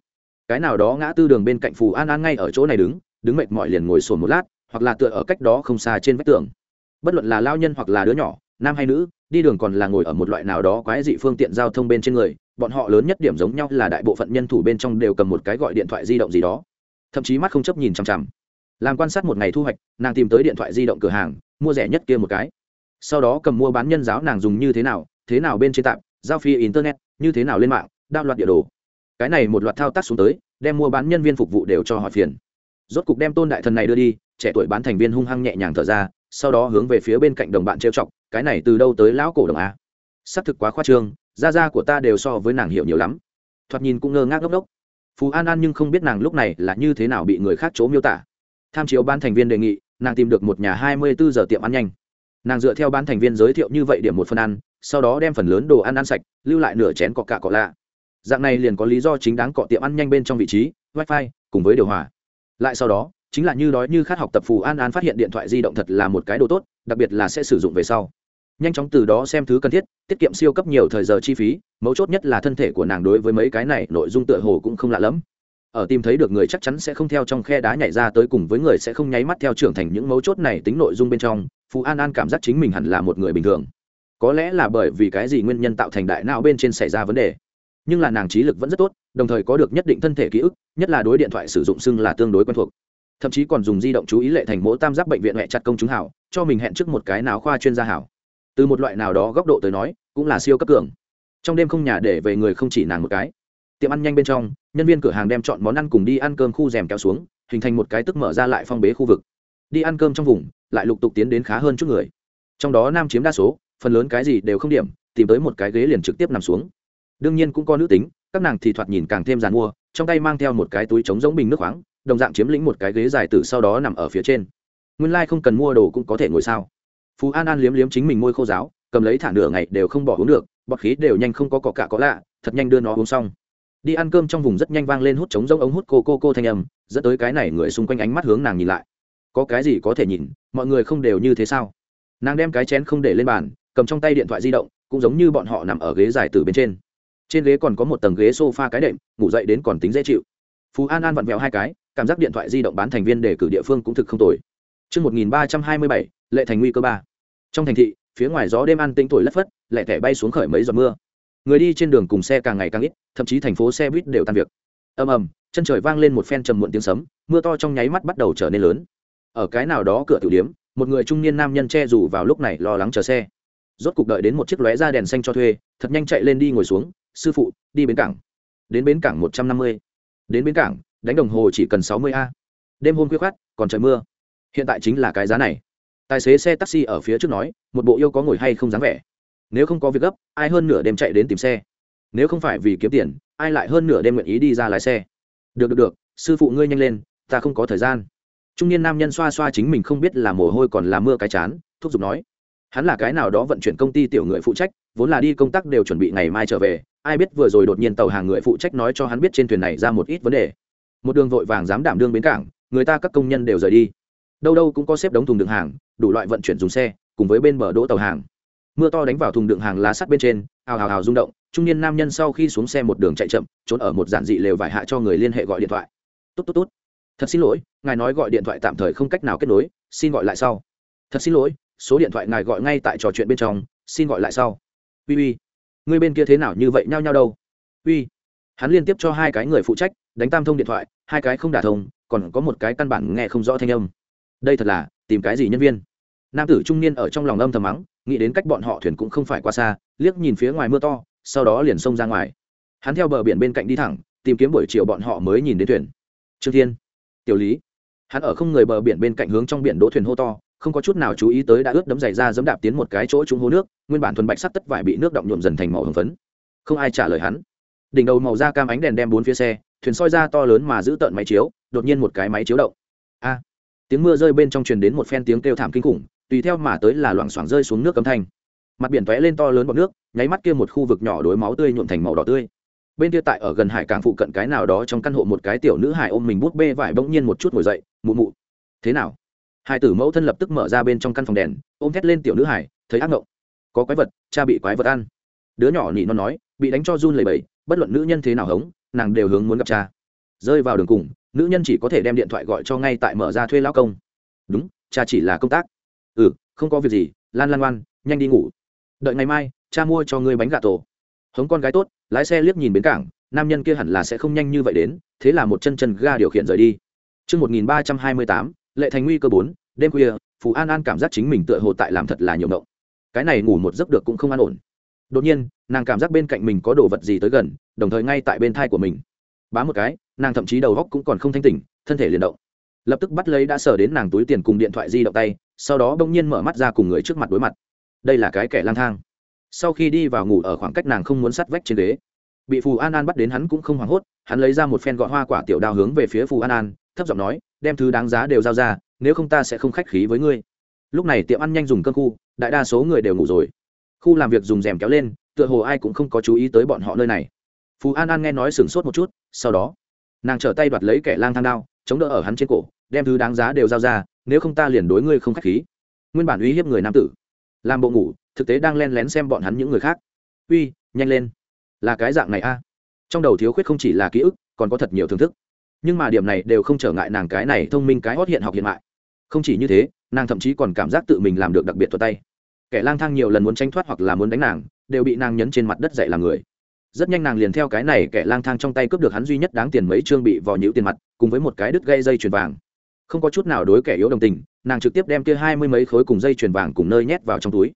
Cái nào đó ngã tư đường bên cạnh Phù An An ngay ở chỗ này đứng, đứng mệt mỏi liền ngồi sồn một lát, hoặc là tựa ở cách đó không xa trên vách tường. Bất luận là lao nhân hoặc là đứa nhỏ, nam hay nữ, đi đường còn là ngồi ở một loại nào đó quái dị phương tiện giao thông bên trên người, bọn họ lớn nhất điểm giống nhau là đại bộ phận nhân thủ bên trong đều cầm một cái gọi điện thoại di động gì đó. Thậm chí mắt không chấp nhìn chằm chằm. Làm quan sát một ngày thu hoạch nàng tìm tới điện thoại di động cửa hàng mua rẻ nhất kia một cái. Sau đó cầm mua bán nhân giáo nàng dùng như thế nào thế nào bên trên tạm giao phi internet như thế nào lên mạng đao loạt địa đồ cái này một loạt thao tác xuống tới, đem mua bán nhân viên phục vụ đều cho hỏi phiền. Rốt cục đem tôn đại thần này đưa đi, trẻ tuổi bán thành viên hung hăng nhẹ nhàng thở ra, sau đó hướng về phía bên cạnh đồng bạn trêu chọc, cái này từ đâu tới lão cổ đồng a? Xác thực quá khoa trương, gia gia của ta đều so với nàng hiểu nhiều lắm. Thoạt nhìn cũng ngơ ngác ngốc đốc phú an an nhưng không biết nàng lúc này là như thế nào bị người khác chỗ miêu tả. Tham chiếu ban thành viên đề nghị, nàng tìm được một nhà hai mươi bốn giờ tiệm ăn nhanh. Nàng dựa theo ban thành viên giới thiệu như vậy điểm một phần ăn, sau đó đem phần lớn đồ ăn ăn sạch, lưu lại nửa chén cọ cạ cọ lạ dạng này liền có lý do chính đáng cọ tiệm ăn nhanh bên trong vị trí, wifi, cùng với điều hòa. Lại sau đó, chính là như đói như khát học tập phù an an phát hiện điện thoại di động thật là một cái đồ tốt, đặc biệt là sẽ sử dụng về sau. Nhanh chóng từ đó xem thứ cần thiết, tiết kiệm siêu cấp nhiều thời giờ chi phí, mấu chốt nhất là thân thể của nàng đối với mấy cái này nội dung tựa hồ cũng không lạ lẫm. Ở tìm thấy được người chắc chắn sẽ không theo trong khe đá nhảy ra tới cùng với người sẽ không nháy mắt theo trưởng thành những mấu chốt này tính nội dung bên trong phú an an cảm giác chính mình hẳn là một người bình thường. Có lẽ là bởi vì cái gì nguyên nhân tạo thành đại não bên trên xảy ra vấn đề nhưng là nàng trí lực vẫn rất tốt, đồng thời có được nhất định thân thể ký ức, nhất là đối điện thoại sử dụng xưng là tương đối quen thuộc. Thậm chí còn dùng di động chú ý lệ thành mỗi tam giác bệnh viện mẹ chặt công chúng hảo, cho mình hẹn trước một cái nào khoa chuyên gia hảo. Từ một loại nào đó góc độ tới nói, cũng là siêu cấp cường. Trong đêm không nhà để về người không chỉ nàng một cái. Tiệm ăn nhanh bên trong, nhân viên cửa hàng đem chọn món ăn cùng đi ăn cơm khu rèm kéo xuống, hình thành một cái tức mở ra lại phong bế khu vực. Đi ăn cơm trong vùng, lại lục tục tiến đến khá hơn chút người. Trong đó nam chiếm đa số, phần lớn cái gì đều không điểm, tìm tới một cái ghế liền trực tiếp nằm xuống đương nhiên cũng có nữ tính, các nàng thì thoạt nhìn càng thêm g mua, trong tay mang theo một cái túi trống giống bình nước khoáng, đồng dạng chiếm lĩnh một cái ghế dài từ sau đó nằm ở phía trên. Nguyên lai、like、không cần mua đồ cũng có thể ngồi sao? Phú an an liếm liếm chính mình môi khô giáo cầm lấy thả nửa ngày đều không bỏ uống được, bọt khí đều nhanh không có cọ cả có lạ, thật nhanh đưa nó uống xong. Đi ăn cơm trong vùng rất nhanh vang lên hút trống rỗng ống hút cô cô cô thanh âm, dẫn tới cái này người xung quanh ánh mắt hướng nàng nhìn lại. Có cái gì có thể nhìn, mọi người không đều như thế sao? Nàng đem cái chén không để lên bàn, cầm trong tay điện thoại di động, cũng giống như bọn họ nằm ở ghế dài từ bên trên trên ghế còn có một tầng ghế s o f a cái đệm ngủ dậy đến còn tính dễ chịu phú an an vặn vẹo hai cái cảm giác điện thoại di động bán thành viên để cử địa phương cũng thực không tồi Trước 1327, lệ thành nguy cơ ba. Trong thành thị, phía ngoài gió đêm ăn tĩnh tuổi lất phất, lẹ tẻ bay xuống khởi mấy giọt mưa. Người đi trên đường cùng xe càng ngày càng ít, thậm chí thành phố xe buýt đều tan việc. Ầm ầm, chân trời vang lên một phen trầm muộn tiếng sấm, mưa to trong nháy mắt bắt đầu trở nên lớn. Ở cái nào đó cửa tiểu điếm, một người trung niên nam nhân che dù vào lúc này lo lắng chờ xe. Rốt cục đợi đến một chiếc lóe ra đèn xanh cho thuê, thật nhanh chạy lên đi ngồi xuống, sư phụ, đi bến cảng. Đến bến cảng một trăm năm mươi. Đến bến cảng, đánh đồng hồ chỉ cần sáu mươi a. Đêm hôm khuya khát, còn trời mưa. Hiện tại chính là cái giá này. Tài xế xe taxi ở phía trước nói một bộ yêu có ngồi hay không dáng vẻ. Nếu không có việc gấp ai hơn nửa đêm chạy đến tìm xe? Nếu không phải vì kiếm tiền ai lại hơn nửa đêm nguyện ý đi ra lái xe? Được được được sư phụ ngươi nhanh lên ta không có thời gian. Trung niên nam nhân xoa xoa chính mình không biết là mồ hôi còn là mưa cái chán thúc giục nói. Hắn là cái nào đó vận chuyển công ty tiểu người phụ trách vốn là đi công tác đều chuẩn bị ngày mai trở về ai biết vừa rồi đột nhiên tàu hàng người phụ trách nói cho hắn biết trên thuyền này ra một ít vấn đề. Một đường vội vàng dám đảm đương bến cảng, người ta các công nhân đều rời đi. Đâu đâu cũng có xếp đống thùng đựng hàng, đủ loại vận chuyển dùng xe, cùng với bên bờ đỗ tàu hàng. Mưa to đánh vào thùng đựng hàng lá sắt bên trên, hào hào hào rung động, trung niên nam nhân sau khi xuống xe một đường chạy chậm, trốn ở một giản dị lều vải hạ cho người liên hệ gọi điện thoại. Tốt tốt tốt thật xin lỗi, ngài nói gọi điện thoại tạm thời không cách nào kết nối, xin gọi lại sau. Thật xin lỗi, số điện thoại ngài gọi ngay tại trò chuyện bên trong, xin gọi lại sau. Uy uy người bên kia thế nào như vậy nhao nhao đâu? Uy, hắn liên tiếp cho hai cái người phụ trách, đánh tam thông điện thoại, hai cái không đả thông, còn có một cái căn bản nghe không rõ thanh âm. Đây thật là, tìm cái gì nhân viên? Nam tử trung niên ở trong lòng âm thầm mắng, nghĩ đến cách bọn họ thuyền cũng không phải quá xa, liếc nhìn phía ngoài mưa to, sau đó liền xông ra ngoài. Hắn theo bờ biển bên cạnh đi thẳng, tìm kiếm buổi chiều bọn họ mới nhìn đến thuyền. Trương thiên, tiểu lý. Hắn ở không người bờ biển bên cạnh hướng trong biển đỗ thuyền hô to không có chút nào chú ý tới đã ướt đấm dày ra dẫm đạp tiến một cái chỗ trúng hố nước, nguyên bản thuần bạch sắc tất vải bị nước động nhuộm dần thành màu hồng phấn. Không ai trả lời hắn. Đỉnh đầu màu da cam ánh đèn đem bốn phía xe, thuyền soi ra to lớn mà giữ tợn máy chiếu, đột nhiên một cái máy chiếu động. A! Tiếng mưa rơi bên trong truyền đến một phen tiếng kêu thảm kinh khủng, tùy theo mà tới là loảng xoảng rơi xuống nước cấm thanh. Mặt biển tóe lên to lớn bọt nước, nháy mắt kia một khu vực nhỏ đối máu tươi nhuộm thành màu đỏ tươi. Bên kia tại ở gần hải cảng phụ cận cái nào đó trong căn hộ một cái tiểu nữ hải ôm mình bút bê vải bỗng nhiên một chút ngồi dậy, mụ mụ, thế nào? Hải tử mẫu thân lập tức mở ra bên trong căn phòng đèn ôm thét lên tiểu nữ hải thấy ác ngộng. Có quái vật cha bị quái vật ăn. Đứa nhỏ nhị nó nói bị đánh cho run lầy bầy bất luận nữ nhân thế nào hống nàng đều hướng muốn gặp cha. Rơi vào đường cùng nữ nhân chỉ có thể đem điện thoại gọi cho ngay tại mở ra thuê lao công. Đúng cha chỉ là công tác. Ừ không có việc gì lan lan ngoan nhanh đi ngủ. Đợi ngày mai cha mua cho ngươi bánh gà tổ. Hống con gái tốt lái xe liếc nhìn bến cảng nam nhân kia hẳn là sẽ không nhanh như vậy đến thế là một chân chân ga điều khiển rời đi. Trước 1328, lệ thành nguy cơ bốn đêm khuya, Phú An An cảm giác chính mình tựa hồ tại làm thật là nhiều mộng Cái này ngủ một giấc được cũng không an ổn. Đột nhiên, nàng cảm giác bên cạnh mình có đồ vật gì tới gần, đồng thời ngay tại bên thai của mình. Bá một cái nàng thậm chí đầu góc cũng còn không thanh tỉnh thân thể liền động. Lập tức bắt lấy đã sờ đến nàng túi tiền cùng điện thoại di động tay sau đó bỗng nhiên mở mắt ra cùng người trước mặt đối mặt. Đây là cái kẻ lang thang. Sau khi đi vào ngủ ở khoảng cách nàng không muốn sắt vách trên ghế bị phù an an bắt đến hắn cũng không hoảng hốt hắn lấy ra một phen gọn hoa quả tiểu đao hướng về phía phù an an thấp giọng nói đem thứ đáng giá đều giao ra, nếu không ta sẽ không khách khí với ngươi. Lúc này tiệm ăn nhanh dùng cơm khu, đại đa số người đều ngủ rồi. Khu làm việc dùng rèm kéo lên, tựa hồ ai cũng không có chú ý tới bọn họ nơi này. Phú an an nghe nói sửng sốt một chút, sau đó, nàng trở tay đoạt lấy kẻ lang thang đao, chống đỡ ở hắn trên cổ, đem thứ đáng giá đều giao ra, nếu không ta liền đối ngươi không k h á c h khí. Nguyên bản uy hiếp người nam tử, làm bộ ngủ, thực tế đang len lén xem bọn hắn những người khác. Uy, nhanh lên. Là cái dạng này a. Trong đầu thiếu khuyết không chỉ là ký ức, còn có thật nhiều thưởng thức nhưng mà điểm này đều không trở ngại nàng cái này thông minh cái hót hiện học hiện mại. Không chỉ như thế, nàng thậm chí còn cảm giác tự mình làm được đặc biệt thuật tay. Kẻ lang thang nhiều lần muốn tranh thoát hoặc là muốn đánh nàng, đều bị nàng nhấn trên mặt đất dậy làm người. Rất nhanh nàng liền theo cái này kẻ lang thang trong tay cướp được hắn duy nhất đáng tiền mấy trương bị vò nhũ tiền mặt, cùng với một cái đứt gây dây chuyền vàng. Không có chút nào đối kẻ yếu đồng tình, nàng trực tiếp đem kia hai mươi mấy khối cùng dây chuyền vàng cùng nơi nhét vào trong túi.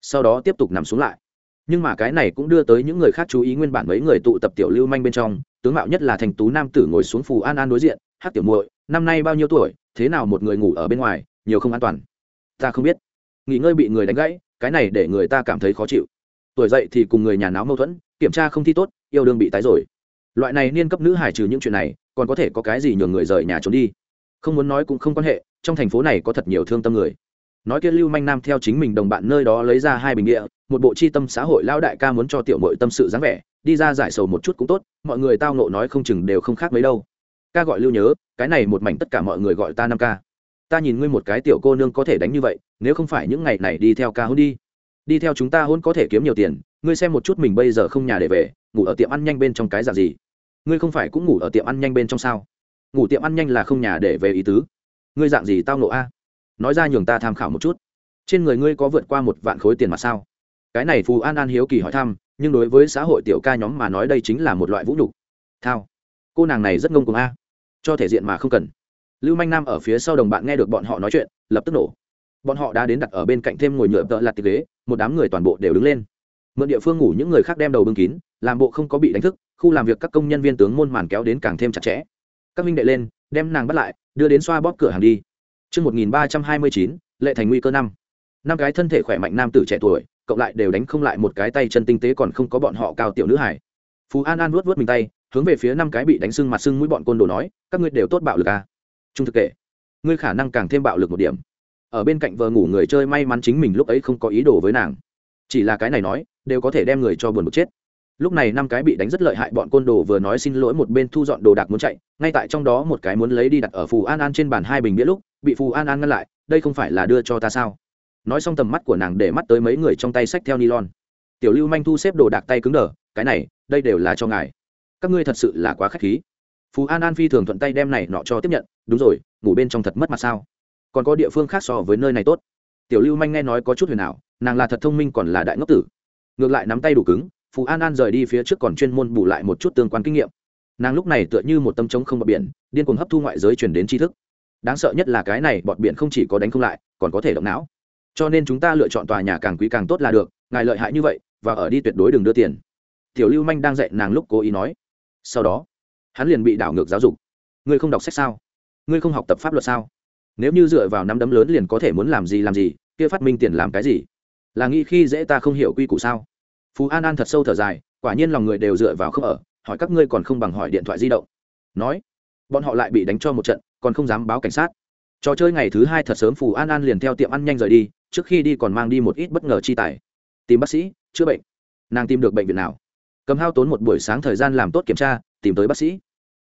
Sau đó tiếp tục nằm xuống lại. Nhưng mà cái này cũng đưa tới những người khác chú ý nguyên bản mấy người tụ tập tiểu lưu manh bên trong tướng mạo nhất là thành tú nam tử ngồi xuống phù an an đối diện hát tiểu muội, năm nay bao nhiêu tuổi, thế nào một người ngủ ở bên ngoài, nhiều không an toàn? Ta không biết. Nghỉ ngơi bị người đánh gãy, cái này để người ta cảm thấy khó chịu. Tuổi dậy thì cùng người nhà náo mâu thuẫn, kiểm tra không thi tốt, yêu đương bị tái rồi. Loại này niên cấp nữ hải trừ những chuyện này, còn có thể có cái gì nhường người rời nhà trốn đi? Không muốn nói cũng không quan hệ, trong thành phố này có thật nhiều thương tâm người nói kia lưu manh nam theo chính mình đồng bạn nơi đó lấy ra hai bình địa, một bộ chi tâm xã hội lão đại ca muốn cho tiểu mội tâm sự dáng vẻ, đi ra giải sầu một chút cũng tốt, mọi người tao nộ nói không chừng đều không khác mấy đâu. Ca gọi lưu nhớ, cái này một mảnh tất cả mọi người gọi ta năm ca. Ta nhìn ngươi một cái tiểu cô nương có thể đánh như vậy, nếu không phải những ngày này đi theo ca hôn đi. Đi theo chúng ta hôn có thể kiếm nhiều tiền, ngươi xem một chút mình bây giờ không nhà để về, ngủ ở tiệm ăn nhanh bên trong cái dạng gì? Ngươi không phải cũng ngủ ở tiệm ăn nhanh bên trong sao? Ngủ tiệm ăn nhanh là không nhà để về ý tứ. Ngươi dạng gì tao nộ a? Nói ra nhường ta tham khảo một chút. Trên người ngươi có vượt qua một vạn khối tiền mà sao? Cái này phù an an hiếu kỳ hỏi thăm, nhưng đối với xã hội tiểu ca nhóm mà nói đây chính là một loại vũ nhục. Thao, cô nàng này rất ngông cuồng a. Cho thể diện mà không cần. Lưu manh nam ở phía sau đồng bạn nghe được bọn họ nói chuyện, lập tức nổ. Bọn họ đã đến đặt ở bên cạnh thêm ngồi nhựa tợ lặt tiệc ghế, một đám người toàn bộ đều đứng lên. Mượn địa phương ngủ những người khác đem đầu bưng kín, làm bộ không có bị đánh thức, khu làm việc các công nhân viên tướng môn màn kéo đến càng thêm chặt chẽ. Các minh đệ lên, đem nàng bắt lại, đưa đến xoa bóp cửa hàng đi. Trước 1329, lệ thành nguy cơ năm. Năm cái thân thể khỏe mạnh nam tử trẻ tuổi, cộng lại đều đánh không lại một cái tay chân tinh tế còn không có bọn họ cao tiểu nữ hải. Phú An An vuốt vuốt mình tay, hướng về phía năm cái bị đánh sưng mặt sưng mũi bọn côn đồ nói, các ngươi đều tốt bạo lực à? Trung thực kể, ngươi khả năng càng thêm bạo lực một điểm. Ở bên cạnh vợ ngủ người chơi may mắn chính mình lúc ấy không có ý đồ với nàng. Chỉ là cái này nói, đều có thể đem người cho buồn bực chết lúc này năm cái bị đánh rất lợi hại bọn côn đồ vừa nói xin lỗi một bên thu dọn đồ đạc muốn chạy ngay tại trong đó một cái muốn lấy đi đặt ở phù an an trên bàn hai bình bia lúc bị phù an an ngăn lại, đây không phải là đưa cho ta sao? Nói xong tầm mắt của nàng để mắt tới mấy người trong tay sách theo nylon. Tiểu lưu manh thu xếp đồ đạc tay cứng đờ, cái này, đây đều là cho ngài. Các ngươi thật sự là quá k h á c h khí. Phù an an phi thường thuận tay đem này nọ cho tiếp nhận, đúng rồi, ngủ bên trong thật mất mặt sao? Còn có địa phương khác so với nơi này tốt. Tiểu lưu manh nghe nói có chút huyền ảo, nàng là thật thông minh còn là đại ngốc tử. Ngược lại nắm tay đủ cứng, phù an an rời đi phía trước còn chuyên môn bù lại một chút tương quan kinh nghiệm. Nàng lúc này tựa như một tâm trống không bờ biển, điên cuồng hấp thu ngoại giới chuyển đến tri thức đáng sợ nhất là cái này, bọn biển không chỉ có đánh không lại, còn có thể động não. Cho nên chúng ta lựa chọn tòa nhà càng quý càng tốt là được, ngài lợi hại như vậy, và ở đi tuyệt đối đừng đưa tiền. Tiểu lưu manh đang dạy nàng lúc cố ý nói. Sau đó, hắn liền bị đảo ngược giáo dục. Ngươi không đọc sách sao? Ngươi không học tập pháp luật sao? Nếu như dựa vào năm đấm lớn liền có thể muốn làm gì làm gì, kia phát minh tiền làm cái gì? Là nghĩ khi dễ ta không hiểu quy củ sao? Phú an an thật sâu thở dài, quả nhiên lòng người đều dựa vào không ở, hỏi các ngươi còn không bằng hỏi điện thoại di động. Nói, bọn họ lại bị đánh cho một trận còn không dám báo cảnh sát. Trò chơi ngày thứ hai thật sớm phù an an liền theo tiệm ăn nhanh rời đi, trước khi đi còn mang đi một ít bất ngờ chi tài. Tìm bác sĩ, chữa bệnh. Nàng tìm được bệnh viện nào? Cầm hao tốn một buổi sáng thời gian làm tốt kiểm tra, tìm tới bác sĩ.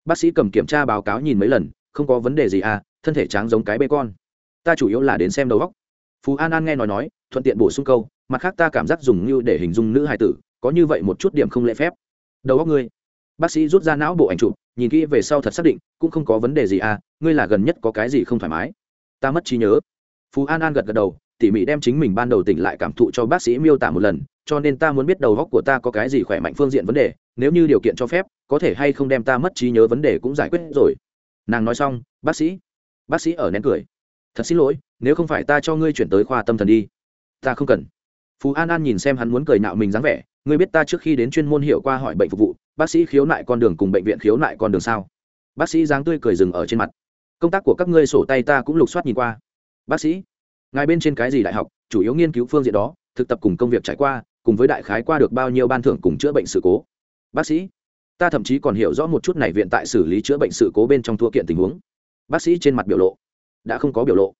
Bác sĩ cầm kiểm tra báo cáo nhìn mấy lần, không có vấn đề gì à thân thể tráng giống cái bê con. Ta chủ yếu là đến xem đầu góc phú an an nghe nói nói, thuận tiện bổ sung câu, mặt khác ta cảm giác dùng như để hình dung nữ hài tử, có như vậy một chút điểm không lễ phép. Đầu góc ngươi bác sĩ rút ra não bộ ảnh chụp, nhìn kỹ về sau thật xác định, cũng không có vấn đề gì à ngươi là gần nhất có cái gì không thoải mái. Ta mất trí nhớ. Phú an an gật gật đầu, tỉ mỉ đem chính mình ban đầu tỉnh lại cảm thụ cho bác sĩ miêu tả một lần, cho nên ta muốn biết đầu góc của ta có cái gì khỏe mạnh phương diện vấn đề, nếu như điều kiện cho phép, có thể hay không đem ta mất trí nhớ vấn đề cũng giải quyết rồi. Nàng nói xong, bác sĩ bác sĩ ở nén cười. Thật xin lỗi, nếu không phải ta cho ngươi chuyển tới khoa tâm thần đi. Ta không cần. Phú an an nhìn xem hắn muốn cười nạo mình dáng vẻ, ngươi biết ta trước khi đến chuyên môn hiểu qua hỏi bệnh phục vụ bác sĩ khiếu nại con đường cùng bệnh viện khiếu nại con đường sao? Bác sĩ dáng tươi cười dừng ở trên mặt. Công tác của các ngươi sổ tay ta cũng lục soát nhìn qua. Bác sĩ ngài bên trên cái gì đại học chủ yếu nghiên cứu phương diện đó thực tập cùng công việc trải qua cùng với đại khái qua được bao nhiêu ban thưởng cùng chữa bệnh sự cố? Bác sĩ ta thậm chí còn hiểu rõ một chút này viện tại xử lý chữa bệnh sự cố bên trong thua kiện tình huống. Bác sĩ trên mặt biểu lộ đã không có biểu lộ.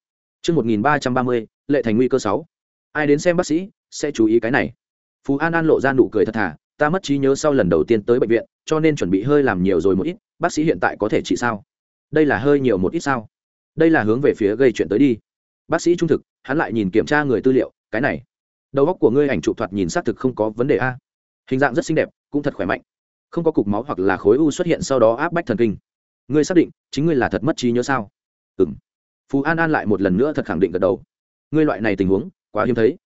Trước 1330, lệ thành nguy cơ 6. Ai đến xem bác sĩ, sẽ chú ý cái này. Phú An An lộ ra nụ cười thật thà, ta mất trí nhớ sau lần đầu tiên tới bệnh viện, cho nên chuẩn bị hơi làm nhiều rồi một ít, bác sĩ hiện tại có thể trị sao? Đây là hơi nhiều một ít sao? Đây là hướng về phía gây chuyện tới đi. Bác sĩ trung thực, hắn lại nhìn kiểm tra người tư liệu, cái này. Đầu góc của ngươi ảnh chụp thoạt nhìn xác thực không có vấn đề a. Hình dạng rất xinh đẹp, cũng thật khỏe mạnh. Không có cục máu hoặc là khối u xuất hiện sau đó áp bách thần kinh. Ngươi xác định, chính ngươi là thật mất trí nhớ sao? Ừm phú an an lại một lần nữa thật khẳng định gật đầu ngươi loại này tình huống quá hiếm thấy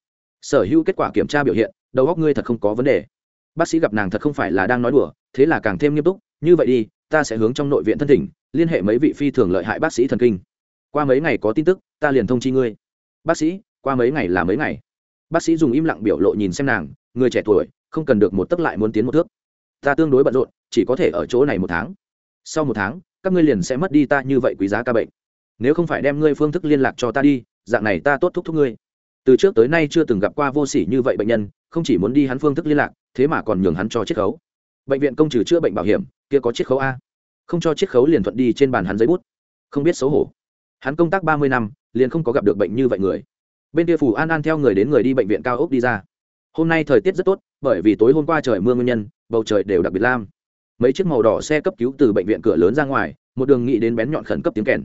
sở hữu kết quả kiểm tra biểu hiện đầu góc ngươi thật không có vấn đề bác sĩ gặp nàng thật không phải là đang nói đùa, thế là càng thêm nghiêm túc, như vậy đi, ta sẽ hướng trong nội viện thân thỉnh, liên hệ mấy vị phi thường lợi hại bác sĩ thần kinh. Qua mấy ngày có tin tức, ta liền thông chi ngươi. Bác sĩ, qua mấy ngày là mấy ngày. Bác sĩ dùng im lặng biểu lộ nhìn xem nàng, người trẻ tuổi, không cần được một tấc lại muốn tiến một thước. Ta tương đối bận rộn, chỉ có thể ở chỗ này một tháng. Sau một tháng, các ngươi liền sẽ mất đi ta như vậy quý giá ca bệnh. Nếu không phải đem ngươi phương thức liên lạc cho ta đi, dạng này ta tốt thúc thúc ngươi. Từ trước tới nay chưa từng gặp qua vô s ỉ như vậy bệnh nhân không chỉ muốn đi hắn phương thức liên lạc, thế mà còn nhường hắn cho chiết khấu. Bệnh viện công trừ chữa bệnh bảo hiểm, kia có chiết khấu a. Không cho chiết khấu liền thuận đi trên bàn hắn giấy bút. Không biết xấu hổ. Hắn công tác ba mươi năm, liền không có gặp được bệnh như vậy người. Bên kia phủ an an theo người đến người đi bệnh viện cao ốc đi ra. Hôm nay thời tiết rất tốt, bởi vì tối hôm qua trời mưa nguyên nhân, bầu trời đều đặc biệt lam. Mấy chiếc màu đỏ xe cấp cứu từ bệnh viện cửa lớn ra ngoài, một đường nghị đến bén nhọn khẩn cấp tiếng kèn.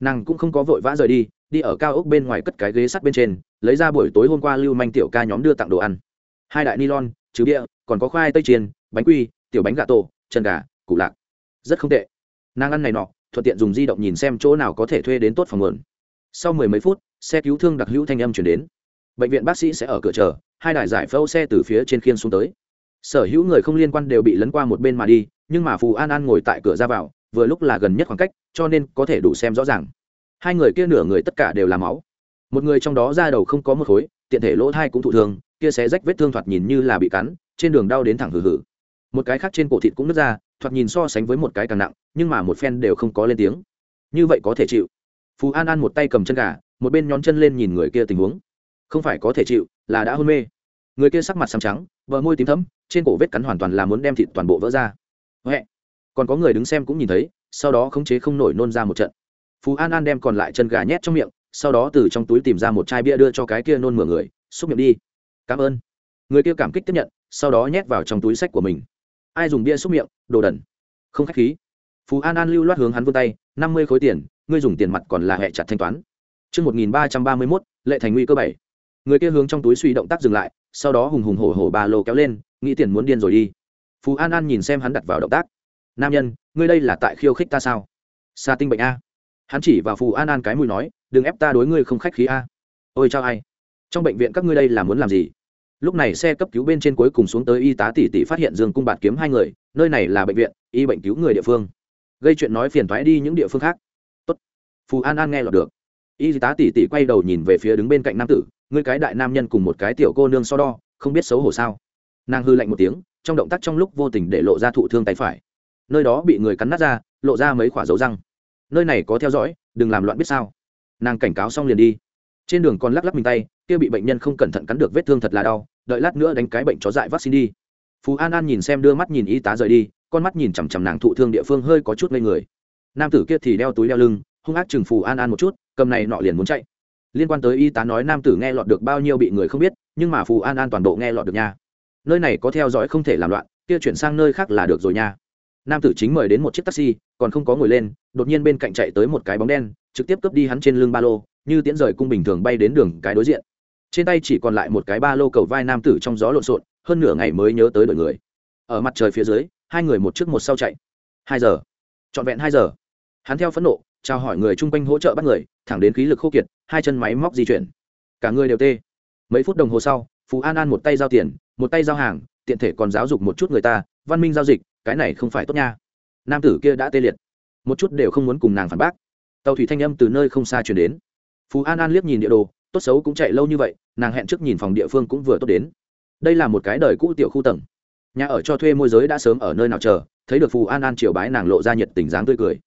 Nàng cũng không có vội vã rời đi đi ở cao ốc bên ngoài cất cái ghế sắt bên trên, lấy ra buổi tối hôm qua lưu manh tiểu ca nhóm đưa tặng đồ ăn hai đại nylon chứ bia, còn có khoai tây chiên, bánh quy, tiểu bánh gà tổ, chân gà, củ lạc. Rất không tệ. Nàng ăn này nọ, thuận tiện dùng di động nhìn xem chỗ nào có thể thuê đến tốt phòng mượn. Sau mười mấy phút, xe cứu thương đặc hữu thanh âm chuyển đến. Bệnh viện bác sĩ sẽ ở cửa chờ, hai đại giải phẫu xe từ phía trên khiên xuống tới. Sở hữu người không liên quan đều bị lấn qua một bên mà đi, nhưng mà phù an an ngồi tại cửa ra vào, vừa lúc là gần nhất khoảng cách, cho nên có thể đủ xem rõ ràng. Hai người kia nửa người tất cả đều là máu. Một người trong đó ra đầu không có một khối, tiện thể lỗ thai cũng thụ thương kia xé rách vết thương thoạt nhìn như là bị cắn, trên đường đau đến thẳng hừ hừ. một cái khác trên cổ thịt cũng nứt ra, thoạt nhìn so sánh với một cái càng nặng, nhưng mà một phen đều không có lên tiếng. Như vậy có thể chịu. Phú an an một tay cầm chân gà, một bên nhón chân lên nhìn người kia tình huống. Không phải có thể chịu, là đã hôn mê. Người kia sắc mặt xám trắng vợ môi tím thấm trên cổ vết cắn hoàn toàn là muốn đem thịt toàn bộ vỡ ra. Huệ. còn có người đứng xem cũng nhìn thấy, sau đó khống chế không nổi nôn ra một trận. Phú an an đem còn lại chân gà nhét trong miệng, sau đó từ trong túi tìm ra một chai bia đưa cho cái kia nôn mửa người, xúc miệng đi cảm ơn người kia cảm kích tiếp nhận sau đó nhét vào trong túi sách của mình ai dùng bia xúc miệng đồ đần không k h á c h khí phú an an lưu loát hướng hắn vươn tay năm mươi khối tiền ngươi dùng tiền mặt còn là hẹ chặt thanh toán Trước 1331, lệ thành nguy cơ bảy. Người kia hướng trong túi suy động tác dừng lại, sau đó hùng hùng hổ hổ ba lô kéo lên, nghĩ tiền muốn điên rồi đi. Phú An An nhìn xem hắn đặt vào động tác. Nam nhân, ngươi đây là tại khiêu khích ta sao? Sa tinh bệnh a. Hắn chỉ vào Phù An An cái mũi nói, đừng ép ta đối ngươi không khách khí a. Ôi chao ai? Trong bệnh viện các ngươi đây là muốn làm gì? lúc này xe cấp cứu bên trên cuối cùng xuống tới y tá tỷ tỷ phát hiện dương cung bạt kiếm hai người, nơi này là bệnh viện, y bệnh cứu người địa phương. Gây chuyện nói phiền thoái đi những địa phương khác. Tốt. phù an an nghe lọt được. Y tá tỷ tỷ quay đầu nhìn về phía đứng bên cạnh nam tử, ngươi cái đại nam nhân cùng một cái tiểu cô nương so đo, không biết xấu hổ sao? Nàng hư lạnh một tiếng, trong động tác trong lúc vô tình để lộ ra thụ thương tay phải. Nơi đó bị người cắn nát ra, lộ ra mấy khỏa dấu răng. Nơi này có theo dõi, đừng làm loạn biết sao. Nàng cảnh cáo xong liền đi trên đường còn lắc lắc mình tay, kia bị bệnh nhân không cẩn thận cắn được vết thương thật là đau, đợi lát nữa đánh cái bệnh chó dại vaccine đi. Phú an an nhìn xem đưa mắt nhìn y tá rời đi, con mắt nhìn chằm chằm nàng thụ thương địa phương hơi có chút ngây người. Nam tử kia thì đeo túi đeo lưng, hung ác chừng phù an an một chút, cầm này nọ liền muốn chạy. Liên quan tới y tá nói nam tử nghe lọt được bao nhiêu bị người không biết, nhưng mà phù an an toàn bộ nghe lọt được nha. Nơi này có theo dõi không thể làm loạn, kia chuyển sang nơi khác là được rồi nha nam tử chính mời đến một chiếc taxi, còn không có ngồi lên, đột nhiên bên cạnh chạy tới một cái bóng đen, trực tiếp cướp đi hắn trên lưng ba lô, như tiễn rời cung bình thường bay đến đường cái đối diện. Trên tay chỉ còn lại một cái ba lô cầu vai nam tử trong gió lộn xộn, hơn nửa ngày mới nhớ tới đội người. Ở mặt trời phía dưới, hai người một trước một sau chạy. Hai giờ. Trọn vẹn hai giờ. Hắn theo phẫn nộ, chào hỏi người chung quanh hỗ trợ bắt người, thẳng đến khí lực khô kiệt, hai chân máy móc di chuyển. Cả người đều tê. Mấy phút đồng hồ sau, phú an an một tay giao tiền, một tay giao hàng, tiện thể còn giáo dục một chút người ta văn minh giao dịch, cái này không phải tốt nha. Nam tử kia đã tê liệt. Một chút đều không muốn cùng nàng phản bác. Tàu thủy thanh âm từ nơi không xa chuyển đến. Phú an an liếc nhìn địa đồ, tốt xấu cũng chạy lâu như vậy, nàng hẹn trước nhìn phòng địa phương cũng vừa tốt đến. Đây là một cái đời cũ tiểu khu tầng. Nhà ở cho thuê môi giới đã sớm ở nơi nào chờ, thấy được phù an an triều bái nàng lộ ra nhiệt tình dáng tươi cười.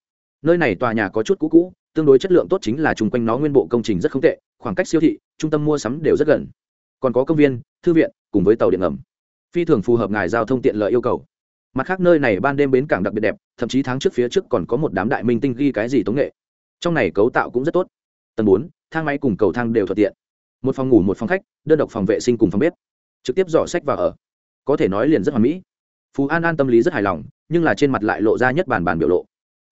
Nơi này tòa nhà có chút cũ cũ, tương đối chất lượng tốt chính là chung quanh nó nguyên bộ công trình rất không tệ, khoảng cách siêu thị, trung tâm mua sắm đều rất gần. Còn có công viên, thư viện, cùng với tàu điện ngầm phi thường phù hợp ngài giao thông tiện lợi yêu cầu. Mặt khác nơi này ban đêm bến cảng đặc biệt đẹp thậm chí tháng trước phía trước còn có một đám đại minh tinh ghi cái gì tống nghệ. Trong này cấu tạo cũng rất tốt. Tầng bốn thang máy cùng cầu thang đều thuận tiện. Một phòng ngủ một phòng khách đơn độc phòng vệ sinh cùng phòng bếp. Trực tiếp dò sách vào ở. Có thể nói liền rất hoàn mỹ. Phú an an tâm lý rất hài lòng nhưng là trên mặt lại lộ ra nhất bản bản biểu lộ.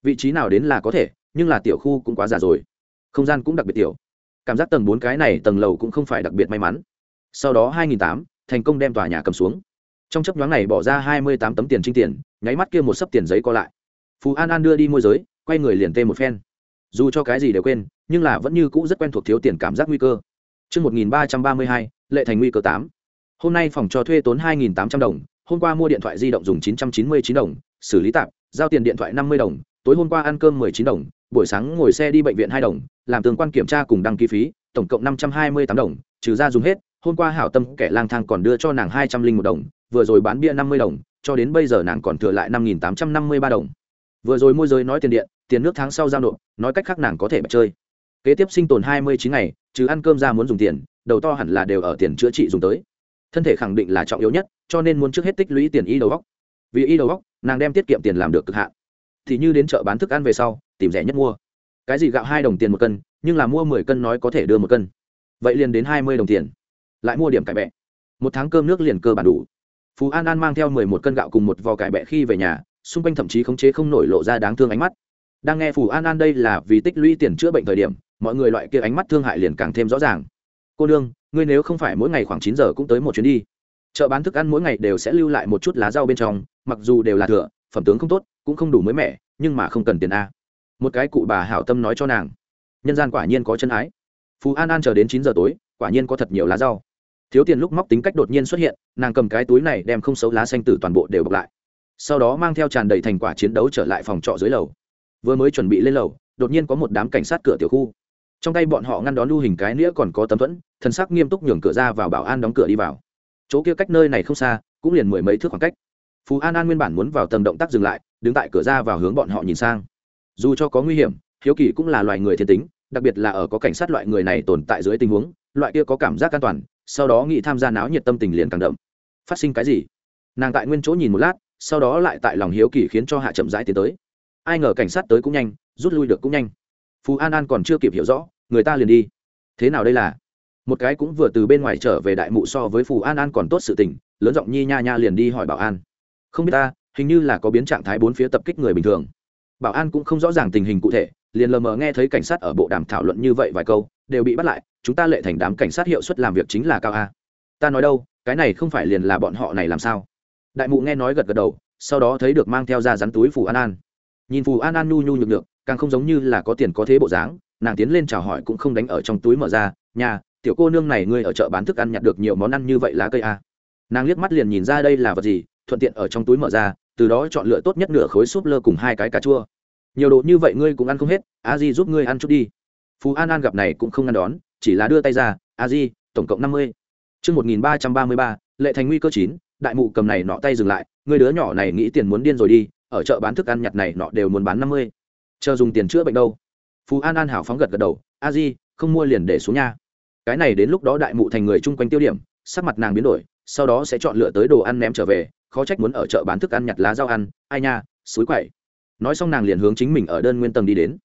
Vị trí nào đến là có thể nhưng là tiểu khu cũng quá già rồi. Không gian cũng đặc biệt tiểu. Cảm giác tầng bốn cái này tầng lầu cũng không phải đặc biệt may mắn. Sau đó 2008, thành công đem tòa nhà cầm xuống. Trong chấp nhoáng này bỏ ra 28 tấm tiền trinh tiền nháy mắt kia một sấp tiền giấy co lại. Phú an an đưa đi môi giới quay người liền tê một phen. Dù cho cái gì đều quên nhưng là vẫn như cũ rất quen thuộc thiếu tiền cảm giác nguy cơ. Trước 1332, lệ thành nguy cơ 8. Hôm nay phòng cho thuê tốn 2.800 đồng, hôm qua mua điện thoại di động dùng 999 đồng, xử lý tạp, giao tiền điện thoại 50 đồng, tối hôm qua ăn cơm 19 đồng, buổi sáng ngồi xe đi bệnh viện 2 đồng, làm tương quan kiểm tra cùng đăng ký phí, tổng cộng 528 đồng, trừ ra dùng hết, hôm qua hảo tâm kẻ lang thang còn đưa cho nàng 201 đồng, vừa rồi bán bia 50 đồng, cho đến bây giờ nàng còn thừa lại 5.853 đồng. Vừa rồi môi giới nói tiền điện, tiền nước tháng sau giao nộp, nói cách khác nàng có thể bạch chơi. Kế tiếp sinh tồn hai mươi chín ngày chứ ăn cơm ra muốn dùng tiền đầu to hẳn là đều ở tiền chữa trị dùng tới. Thân thể khẳng định là trọng yếu nhất cho nên muốn trước hết tích lũy tiền y đầu góc vì y đầu góc nàng đem tiết kiệm tiền làm được cực hạn. Thì như đến chợ bán thức ăn về sau tìm rẻ nhất mua. Cái gì gạo hai đồng tiền một cân nhưng là mua mười cân nói có thể đưa một cân. Vậy liền đến hai mươi đồng tiền lại mua điểm cải bẹ. Một tháng cơm nước liền cơ bản đủ. Phú an an mang theo mười một cân gạo cùng một vò cải bẹ khi về nhà, xung quanh thậm chí khống chế không nổi lộ ra đáng thương ánh mắt. Đang nghe phù an an đây là vì tích lũy tiền chữa bệnh thời điểm, mọi người loại kia ánh mắt thương hại liền càng thêm rõ ràng. Cô nương, ngươi nếu không phải mỗi ngày khoảng chín giờ cũng tới một chuyến đi, chợ bán thức ăn mỗi ngày đều sẽ lưu lại một chút lá rau bên trong, mặc dù đều là thừa, phẩm tướng không tốt, cũng không đủ mới mẻ, nhưng mà không cần tiền a. Một cái cụ bà hảo tâm nói cho nàng. Nhân gian quả nhiên có chân ái. Phú an an chờ đến chín giờ tối, quả nhiên có thật nhiều lá rau thiếu tiền lúc móc tính cách đột nhiên xuất hiện, nàng cầm cái túi này đem không xấu lá xanh tử toàn bộ đều bọc lại. Sau đó mang theo tràn đầy thành quả chiến đấu trở lại phòng trọ dưới lầu. Vừa mới chuẩn bị lên lầu, đột nhiên có một đám cảnh sát cửa tiểu khu. Trong tay bọn họ ngăn đón lưu hình cái nĩa còn có tấm thuẫn, thần sắc nghiêm túc nhường cửa ra vào bảo an đóng cửa đi vào. Chỗ kia cách nơi này không xa, cũng liền mười mấy thước khoảng cách. Phú an an nguyên bản muốn vào tầm động tác dừng lại, đứng tại cửa ra vào hướng bọn họ nhìn sang. Dù cho có nguy hiểm, hiếu kỳ cũng là loài người thiên tính, đặc biệt là ở có cảnh sát loại người này tồn tại dưới tình huống, loại kia có cảm giác an toàn sau đó nghĩ tham gia náo nhiệt tâm tình liền càng đậm. Phát sinh cái gì? Nàng tại nguyên chỗ nhìn một lát, sau đó lại tại lòng hiếu kỳ khiến cho hạ chậm rãi tiến tới. Ai ngờ cảnh sát tới cũng nhanh, rút lui được cũng nhanh. Phú an an còn chưa kịp hiểu rõ, người ta liền đi. Thế nào đây là? Một cái cũng vừa từ bên ngoài trở về đại mụ so với phù an an còn tốt sự tình, lớn giọng nhi nha nha liền đi hỏi bảo an. Không biết ta, hình như là có biến trạng thái bốn phía tập kích người bình thường. Bảo an cũng không rõ ràng tình hình cụ thể, liền lờ mờ nghe thấy cảnh sát ở bộ đàm thảo luận như vậy vài câu, đều bị bắt lại chúng ta lệ thành đám cảnh sát hiệu suất làm việc chính là cao a. Ta nói đâu, cái này không phải liền là bọn họ này làm sao? Đại mụ nghe nói gật gật đầu, sau đó thấy được mang theo ra rắn túi phù an an. Nhìn phù an an nhu nhu nhược nhược, càng không giống như là có tiền có thế bộ dáng, nàng tiến lên chào hỏi cũng không đánh ở trong túi mở ra, nhà, tiểu cô nương này ngươi ở chợ bán thức ăn nhặt được nhiều món ăn như vậy lá cây a? Nàng liếc mắt liền nhìn ra đây là vật gì, thuận tiện ở trong túi mở ra, từ đó chọn lựa tốt nhất nửa khối súp lơ cùng hai cái cà chua. Nhiều đồ như vậy ngươi cũng ăn không hết, a di giúp ngươi ăn chút đi. Phú an an gặp này cũng không ngăn đón chỉ là đưa tay ra, a di, tổng cộng năm mươi. Chương một nghìn ba trăm ba mươi ba, lệ thành nguy cơ chín, đại mụ cầm này nọ tay dừng lại, người đứa nhỏ này nghĩ tiền muốn điên rồi đi, ở chợ bán thức ăn nhặt này nọ đều muốn bán năm mươi. Chờ dùng tiền chữa bệnh đâu? Phú an an hảo phóng gật gật đầu, a di, không mua liền để xuống nha. Cái này đến lúc đó đại mụ thành người chung quanh tiêu điểm, sắc mặt nàng biến đổi, sau đó sẽ chọn lựa tới đồ ăn ném trở về, khó trách muốn ở chợ bán thức ăn nhặt lá rau ăn, ai nha, suối quậy. Nói xong nàng liền hướng chính mình ở đơn nguyên tầng đi đến.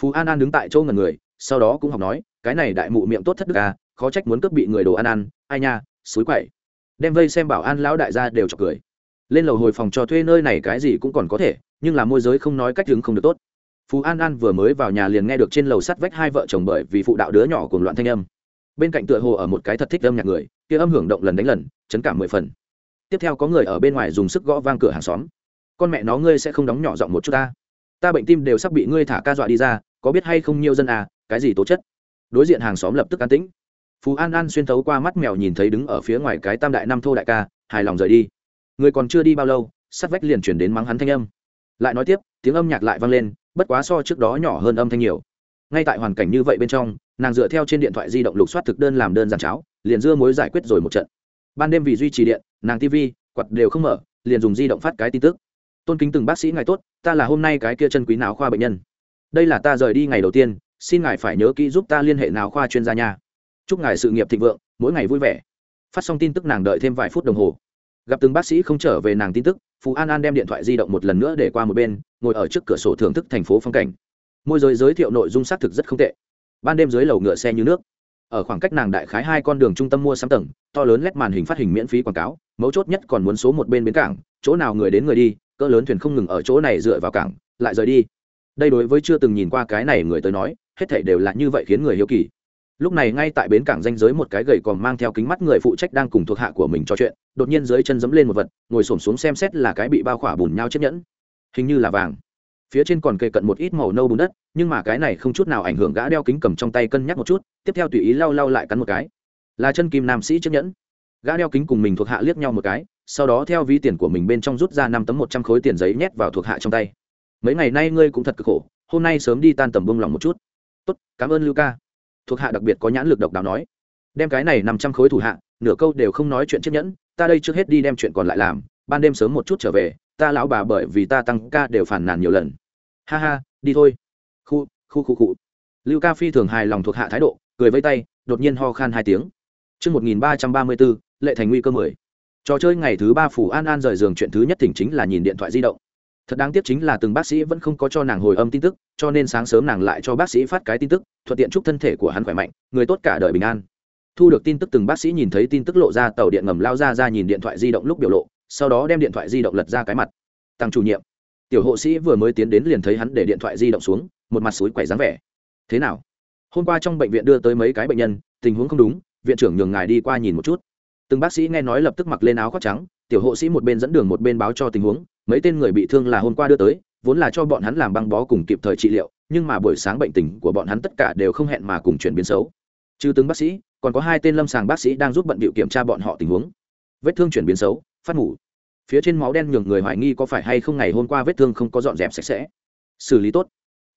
Phú an an đứng tại chỗ ngần người, sau đó cũng học nói cái này đại mụ miệng tốt thất đức à khó trách muốn cướp bị người đồ ăn ăn, ai nha suối quậy. Đem vây xem bảo an lão đại gia đều chọc cười. Lên lầu hồi phòng cho thuê nơi này cái gì cũng còn có thể, nhưng là môi giới không nói cách đứng không được tốt. Phú an an vừa mới vào nhà liền nghe được trên lầu sắt vách hai vợ chồng bởi vì phụ đạo đứa nhỏ cùng loạn thanh âm. Bên cạnh tựa hồ ở một cái thật thích âm nhạc người, kia âm hưởng động lần đánh lần, chấn cảm mười phần. Tiếp theo có người ở bên ngoài dùng sức gõ vang cửa hàng xóm. Con mẹ nó ngươi sẽ không đóng nhỏ giọng một chút ta. Ta bệnh tim đều sắp bị ngươi thả ca dọa đi ra, có biết hay không nhiều dân à cái gì tố chất? Đối diện hàng xóm lập tức an tĩnh. Phú an an xuyên thấu qua mắt mèo nhìn thấy đứng ở phía ngoài cái tam đại năm thô đại ca, hài lòng rời đi. Người còn chưa đi bao lâu, sắt vách liền chuyển đến mắng hắn thanh âm. Lại nói tiếp, tiếng âm nhạc lại vang lên, bất quá so trước đó nhỏ hơn âm thanh nhiều. Ngay tại hoàn cảnh như vậy bên trong, nàng dựa theo trên điện thoại di động lục soát thực đơn làm đơn giản cháo, liền dưa mối giải quyết rồi một trận. Ban đêm vì duy trì điện, nàng tv quạt đều không mở, liền dùng di động phát cái tin tức. Tôn kính từng bác sĩ ngài tốt, ta là hôm nay cái kia chân quý não khoa bệnh nhân. Đây là ta rời đi ngày đầu tiên xin ngài phải nhớ kỹ giúp ta liên hệ nào khoa chuyên gia nha. Chúc ngài sự nghiệp thịnh vượng, mỗi ngày vui vẻ. Phát xong tin tức nàng đợi thêm vài phút đồng hồ. Gặp từng bác sĩ không trở về nàng tin tức phú an an đem điện thoại di động một lần nữa để qua một bên, ngồi ở trước cửa sổ thưởng thức thành phố phong cảnh. Môi giới giới thiệu nội dung xác thực rất không tệ. Ban đêm dưới lầu ngựa xe như nước. Ở khoảng cách nàng đại khái hai con đường trung tâm mua sắm tầng, to lớn lét màn hình phát hình miễn phí quảng cáo, mấu chốt nhất còn muốn số một bên bến cảng, chỗ nào người đến người đi, cỡ lớn thuyền không ngừng ở chỗ này dựa vào cảng, lại rời đi. Đây đối với chưa từng nhìn qua cái này người tới nói hết thảy đều là như vậy khiến người hiếu kỳ. Lúc này ngay tại bến cảng danh giới một cái gầy còn mang theo kính mắt người phụ trách đang cùng thuộc hạ của mình trò chuyện, đột nhiên dưới chân dẫm lên một vật, ngồi xổm xuống xem xét là cái bị bao khỏa bùn nhau chiếc nhẫn. Hình như là vàng. Phía trên còn kề cận một ít màu nâu bùn đất, nhưng mà cái này không chút nào ảnh hưởng gã đeo kính cầm trong tay cân nhắc một chút, tiếp theo tùy ý lau lau lại cắn một cái. Là chân kim nam sĩ chiếc nhẫn. Gã đeo kính cùng mình thuộc hạ liếc nhau một cái, sau đó theo ví tiền của mình bên trong rút ra năm tấm một trăm khối tiền giấy nhét vào thuộc hạ trong tay. Mấy ngày nay ngươi cũng thật cực khổ, hôm nay sớm đi tan tầm bông lòng một chút tốt cảm ơn lưu ca thuộc hạ đặc biệt có nhãn lực độc đáo nói. Đem cái này năm trăm khối thủ hạ nửa câu đều không nói chuyện chiếc nhẫn ta đây trước hết đi đem chuyện còn lại làm ban đêm sớm một chút trở về ta lão bà bởi vì ta tăng ca đều phản nàn nhiều lần. Ha ha đi thôi. Khu khu khu khu. Lưu ca phi thường hài lòng thuộc hạ thái độ cười vây tay đột nhiên ho khan hai tiếng. Trước 1334, lệ thành nguy cơ 10. Trò chơi ngày thứ ba phủ An An rời giường chuyện thứ nhất thỉnh chính là nhìn điện thoại di động. Thật đáng tiếc chính là từng bác sĩ vẫn không có cho nàng hồi âm tin tức, cho nên sáng sớm nàng lại cho bác sĩ phát cái tin tức, thuận tiện chúc thân thể của hắn khỏe mạnh, người tốt cả đời bình an. Thu được tin tức từng bác sĩ nhìn thấy tin tức lộ ra tàu điện ngầm lao ra ra nhìn điện thoại di động lúc biểu lộ, sau đó đem điện thoại di động lật ra cái mặt. Tăng chủ nhiệm, tiểu hộ sĩ vừa mới tiến đến liền thấy hắn để điện thoại di động xuống một mặt suối quẩy dáng vẻ thế nào hôm qua trong bệnh viện đưa tới mấy cái bệnh nhân tình huống không đúng viện trưởng nhường ngài đi qua nhìn một chút từng bác sĩ nghe nói lập tức mặc lên áo khoác trắng tiểu hộ sĩ một bên dẫn đường một bên báo cho tình huống mấy tên người bị thương là hôm qua đưa tới, vốn là cho bọn hắn làm băng bó cùng kịp thời trị liệu, nhưng mà buổi sáng bệnh tình của bọn hắn tất cả đều không hẹn mà cùng chuyển biến xấu. Trừ tướng bác sĩ, còn có hai tên lâm sàng bác sĩ đang giúp bận bịu kiểm tra bọn họ tình huống. Vết thương chuyển biến xấu, phát ngủ phía trên máu đen nhường người hoài nghi có phải hay không ngày hôm qua vết thương không có dọn dẹp sạch sẽ. Xử lý tốt.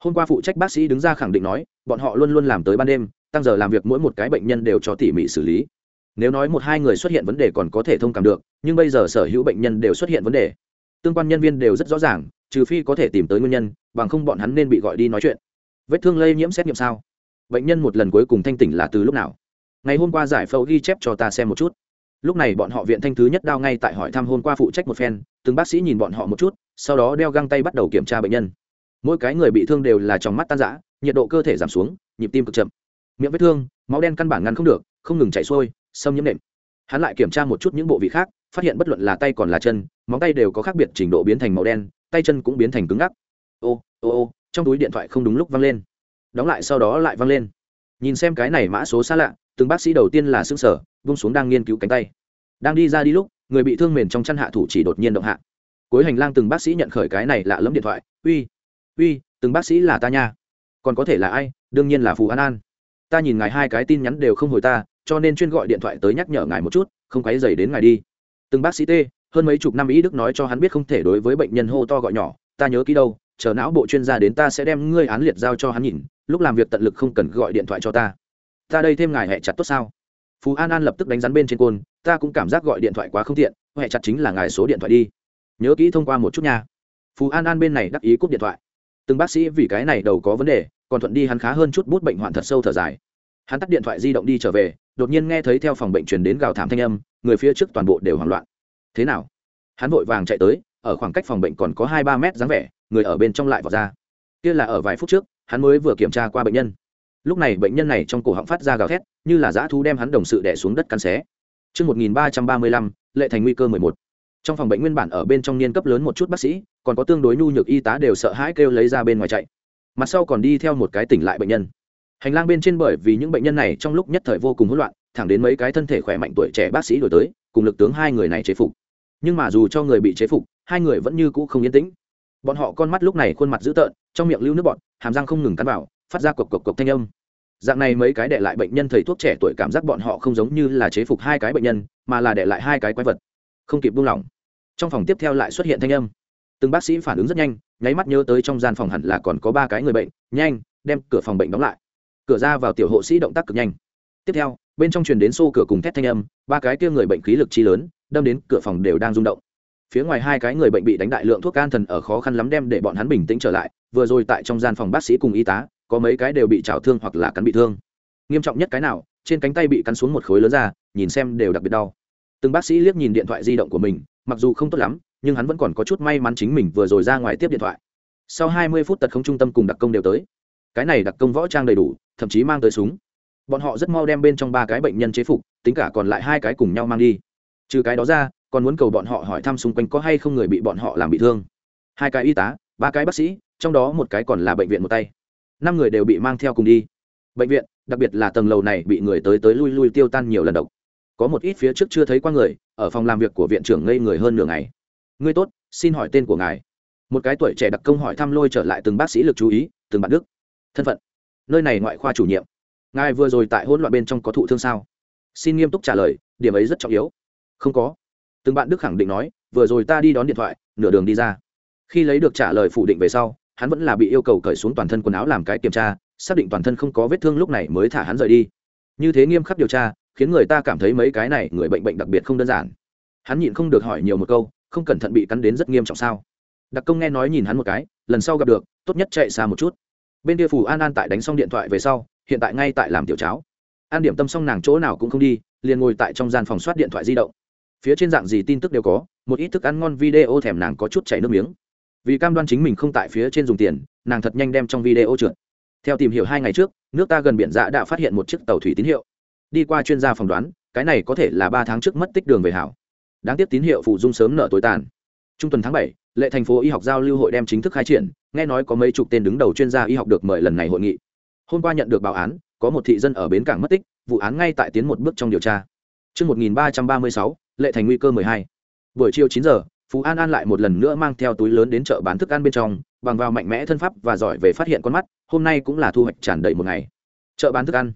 Hôm qua phụ trách bác sĩ đứng ra khẳng định nói, bọn họ luôn luôn làm tới ban đêm, tăng giờ làm việc mỗi một cái bệnh nhân đều cho tỉ mỉ xử lý. Nếu nói một hai người xuất hiện vấn đề còn có thể thông cảm được, nhưng bây giờ sở hữu bệnh nhân đều xuất hiện vấn đề tương quan nhân viên đều rất rõ ràng, trừ phi có thể tìm tới nguyên nhân, bằng không bọn hắn nên bị gọi đi nói chuyện. Vết thương lây nhiễm xét nghiệm sao? Bệnh nhân một lần cuối cùng thanh tỉnh là từ lúc nào? Ngày hôm qua giải phẫu ghi chép cho ta xem một chút. Lúc này bọn họ viện thanh thứ nhất đao ngay tại hỏi thăm hôm qua phụ trách một phen, từng bác sĩ nhìn bọn họ một chút, sau đó đeo găng tay bắt đầu kiểm tra bệnh nhân. Mỗi cái người bị thương đều là trong mắt tan rã, nhiệt độ cơ thể giảm xuống, nhịp tim cực chậm. Miệng vết thương, máu đen căn bản ngăn không được, không ngừng chảy xuôi, xâm nhiễm nệm. Hắn lại kiểm tra một chút những bộ vị khác phát hiện bất luận là tay còn là chân, móng tay đều có khác biệt trình độ biến thành màu đen, tay chân cũng biến thành cứng ngắc. Ô ô ô, trong túi điện thoại không đúng lúc văng lên. Đóng lại sau đó lại văng lên. Nhìn xem cái này mã số xa lạ, từng bác sĩ đầu tiên là xương sở bung xuống đang nghiên cứu cánh tay. Đang đi ra đi lúc, người bị thương mền trong chăn hạ thủ chỉ đột nhiên động hạ. Cuối hành lang từng bác sĩ nhận khởi cái này lạ lẫm điện thoại. Uy uy, từng bác sĩ là ta nha. Còn có thể là ai? Đương nhiên là phù an an. Ta nhìn ngài hai cái tin nhắn đều không hồi ta, cho nên chuyên gọi điện thoại tới nhắc nhở ngài một chút, không quấy dày đến ngài đi từng bác sĩ t hơn mấy chục năm ý đức nói cho hắn biết không thể đối với bệnh nhân hô to gọi nhỏ, ta nhớ kỹ đâu, chờ não bộ chuyên gia đến ta sẽ đem ngươi án liệt giao cho hắn nhìn, lúc làm việc tận lực không cần gọi điện thoại cho ta. Ta đây thêm ngài hẹ chặt tốt sao? Phú an an lập tức đánh rắn bên trên côn, ta cũng cảm giác gọi điện thoại quá không tiện hẹ chặt chính là ngài số điện thoại đi. Nhớ kỹ thông qua một chút nha. Phú an an bên này đắc ý cúp điện thoại. Từng bác sĩ vì cái này đầu có vấn đề, còn thuận đi hắn khá hơn chút bút bệnh hoạn thật sâu thở dài hắn tắt điện thoại di động đi trở về đột nhiên nghe thấy theo phòng bệnh truyền đến gào thảm thanh âm người phía trước toàn bộ đều hoảng loạn thế nào hắn vội vàng chạy tới ở khoảng cách phòng bệnh còn có hai ba mét dáng vẻ người ở bên trong lại vào ra kia là ở vài phút trước hắn mới vừa kiểm tra qua bệnh nhân lúc này bệnh nhân này trong cổ họng phát ra gào thét như là dã thú đem hắn đồng sự đẻ xuống đất cắn xé Trước 1335, lệ thành nguy cơ 11. Trong phòng bệnh nguyên bản ở bên trong niên cấp lớn một chút bác sĩ, còn có tương đối nhu nhược y tá đều sợ hãi kêu lấy ra bên ngoài chạy. Mặt sau còn đi theo một cái tỉnh lại bệnh nhân. Hành lang bên trên bởi vì những bệnh nhân này trong lúc nhất thời vô cùng hỗn loạn, thẳng đến mấy cái thân thể khỏe mạnh tuổi trẻ bác sĩ đổi tới, cùng lực tướng hai người này chế phục. Nhưng mà dù cho người bị chế phục, hai người vẫn như cũ không yên tĩnh. Bọn họ con mắt lúc này khuôn mặt dữ tợn, trong miệng lưu nước bọt, hàm răng không ngừng cắn vào, phát ra cộc cộc cộc thanh âm. Dạng này mấy cái để lại bệnh nhân thầy thuốc trẻ tuổi cảm giác bọn họ không giống như là chế phục hai cái bệnh nhân mà là để lại hai cái quái vật. Không kịp buông lỏng. Trong phòng tiếp theo lại xuất hiện thanh âm. Từng bác sĩ phản ứng rất nhanh nháy mắt nhớ tới trong gian phòng hẳn là còn có ba cái người bệnh nhanh đem cửa phòng bệnh đóng lại cửa ra vào tiểu hộ sĩ động tác cực nhanh. Tiếp theo, bên trong truyền đến xô cửa cùng thét thanh âm, ba cái kia người bệnh khí lực chi lớn, đâm đến cửa phòng đều đang rung động. Phía ngoài hai cái người bệnh bị đánh đại lượng thuốc can thần ở khó khăn lắm đem để bọn hắn bình tĩnh trở lại, vừa rồi tại trong gian phòng bác sĩ cùng y tá, có mấy cái đều bị trào thương hoặc là cắn bị thương. Nghiêm trọng nhất cái nào, trên cánh tay bị cắn xuống một khối lớn ra, nhìn xem đều đặc biệt đau. Từng bác sĩ liếc nhìn điện thoại di động của mình, mặc dù không tốt lắm, nhưng hắn vẫn còn có chút may mắn chính mình vừa rồi ra ngoài tiếp điện thoại. Sau hai mươi phút tật không trung tâm cùng đặc công đều tới cái này đặc công võ trang đầy đủ, thậm chí mang tới súng. Bọn họ rất mau đem bên trong ba cái bệnh nhân chế phục, tính cả còn lại hai cái cùng nhau mang đi. Trừ cái đó ra, còn muốn cầu bọn họ hỏi thăm xung quanh có hay không người bị bọn họ làm bị thương. Hai cái y tá, ba cái bác sĩ, trong đó một cái còn là bệnh viện một tay. Năm người đều bị mang theo cùng đi. Bệnh viện, đặc biệt là tầng lầu này bị người tới tới lui lui tiêu tan nhiều lần độc. Có một ít phía trước chưa thấy qua người, ở phòng làm việc của viện trưởng ngây người hơn nửa ngày. Ngươi tốt, xin hỏi tên của ngài. Một cái tuổi trẻ đặc công hỏi thăm lôi trở lại từng bác sĩ lực chú ý, từng bạn đức thân phận. Nơi này ngoại khoa chủ nhiệm. Ngài vừa rồi tại hỗn loạn bên trong có thụ thương sao? Xin nghiêm túc trả lời, điểm ấy rất trọng yếu. Không có. Từng bạn đức khẳng định nói, vừa rồi ta đi đón điện thoại, nửa đường đi ra. Khi lấy được trả lời phủ định về sau, hắn vẫn là bị yêu cầu cởi xuống toàn thân quần áo làm cái kiểm tra, xác định toàn thân không có vết thương lúc này mới thả hắn rời đi. Như thế nghiêm khắc điều tra, khiến người ta cảm thấy mấy cái này người bệnh bệnh đặc biệt không đơn giản. Hắn nhịn không được hỏi nhiều một câu, không cẩn thận bị cắn đến rất nghiêm trọng sao? Đặc công nghe nói nhìn hắn một cái, lần sau gặp được, tốt nhất chạy xa một chút bên kia phù an an tại đánh xong điện thoại về sau, hiện tại ngay tại làm tiểu cháo. An điểm tâm xong nàng chỗ nào cũng không đi, liền ngồi tại trong gian phòng soát điện thoại di động. Phía trên dạng gì tin tức đều có, một ít thức ăn ngon video thèm nàng có chút chảy nước miếng. Vì cam đoan chính mình không tại phía trên dùng tiền, nàng thật nhanh đem trong video trượt. Theo tìm hiểu hai ngày trước, nước ta gần biển dạ đã phát hiện một chiếc tàu thủy tín hiệu. Đi qua chuyên gia phỏng đoán, cái này có thể là ba tháng trước mất tích đường về hảo. Đáng tiếc tín hiệu phụ dung sớm nợ tối tàn. Trung tuần tháng bảy, lệ thành phố y học giao lưu hội đem chính thức khai triển nghe nói có mấy chục tên đứng đầu chuyên gia y học được mời lần này hội nghị. Hôm qua nhận được báo án có một thị dân ở bến cảng mất tích vụ án ngay tại tiến một bước trong điều tra. Trước 1336, lệ thành nguy cơ 12. buổi chiều 9 giờ phú an an lại một lần nữa mang theo túi lớn đến chợ bán thức ăn bên trong bằng vào mạnh mẽ thân pháp và giỏi về phát hiện con mắt hôm nay cũng là thu hoạch tràn đầy một ngày. Chợ bán thức ăn.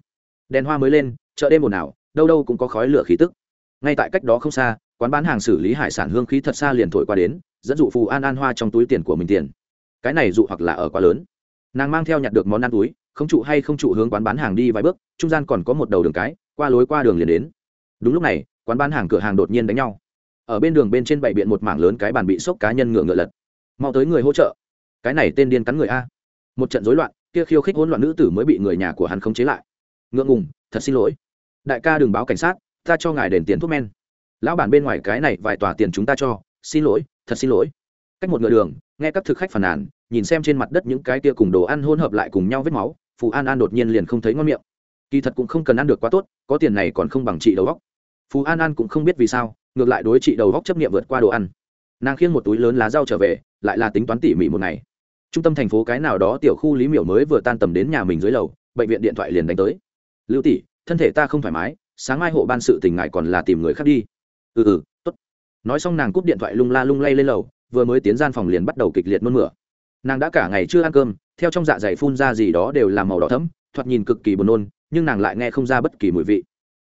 Đèn hoa mới lên chợ đêm ồn ào đâu đâu cũng có khói lửa khí tức. Ngay tại cách đó không xa quán bán hàng xử lý hải sản hương khí thật xa liền thổi qua đến dẫn dụ Phú an an hoa trong túi tiền của mình tiền cái này dụ hoặc là ở quá lớn. Nàng mang theo nhặt được món ăn túi, không trụ hay không trụ hướng quán bán hàng đi vài bước, trung gian còn có một đầu đường cái, qua lối qua đường liền đến. Đúng lúc này, quán bán hàng cửa hàng đột nhiên đánh nhau. Ở bên đường bên trên bảy biện một mảng lớn cái bàn bị sốc cá nhân ngựa ngựa lật. Mau tới người hỗ trợ. Cái này tên điên cắn người a. Một trận rối loạn, kia khiêu khích hỗn loạn nữ tử mới bị người nhà của hắn khống chế lại. Ngượng ngùng, thật xin lỗi. Đại ca đừng báo cảnh sát, ta cho ngài đền tiền thuốc men. Lão bản bên ngoài cái này vài tòa tiền chúng ta cho, xin lỗi, thật xin lỗi. Cách một ngựa đường, nghe các thực khách phàn nàn nhìn xem trên mặt đất những cái kia cùng đồ ăn hỗn hợp lại cùng nhau vết máu, phù an an đột nhiên liền không thấy ngon miệng. Kỳ thật cũng không cần ăn được quá tốt, có tiền này còn không bằng trị đầu góc. Phù an an cũng không biết vì sao, ngược lại đối trị đầu góc chấp nghiệm vượt qua đồ ăn. Nàng khiêng một túi lớn lá rau trở về, lại là tính toán tỉ mỉ một ngày. Trung tâm thành phố cái nào đó tiểu khu lý miểu mới vừa tan tầm đến nhà mình dưới lầu, bệnh viện điện thoại liền đánh tới. Lưu tỷ, thân thể ta không thoải mái, sáng mai hộ ban sự tình ngại còn là tìm người khác đi. Ừ ừ tốt. Nói xong nàng cúp điện thoại lung la lung lay lên lầu, vừa mới tiến gian phòng liền bắt đầu kịch liệt mơn mửa nàng đã cả ngày chưa ăn cơm, theo trong dạ dày phun ra gì đó đều là màu đỏ thấm thoạt nhìn cực kỳ buồn nôn, nhưng nàng lại nghe không ra bất kỳ mùi vị.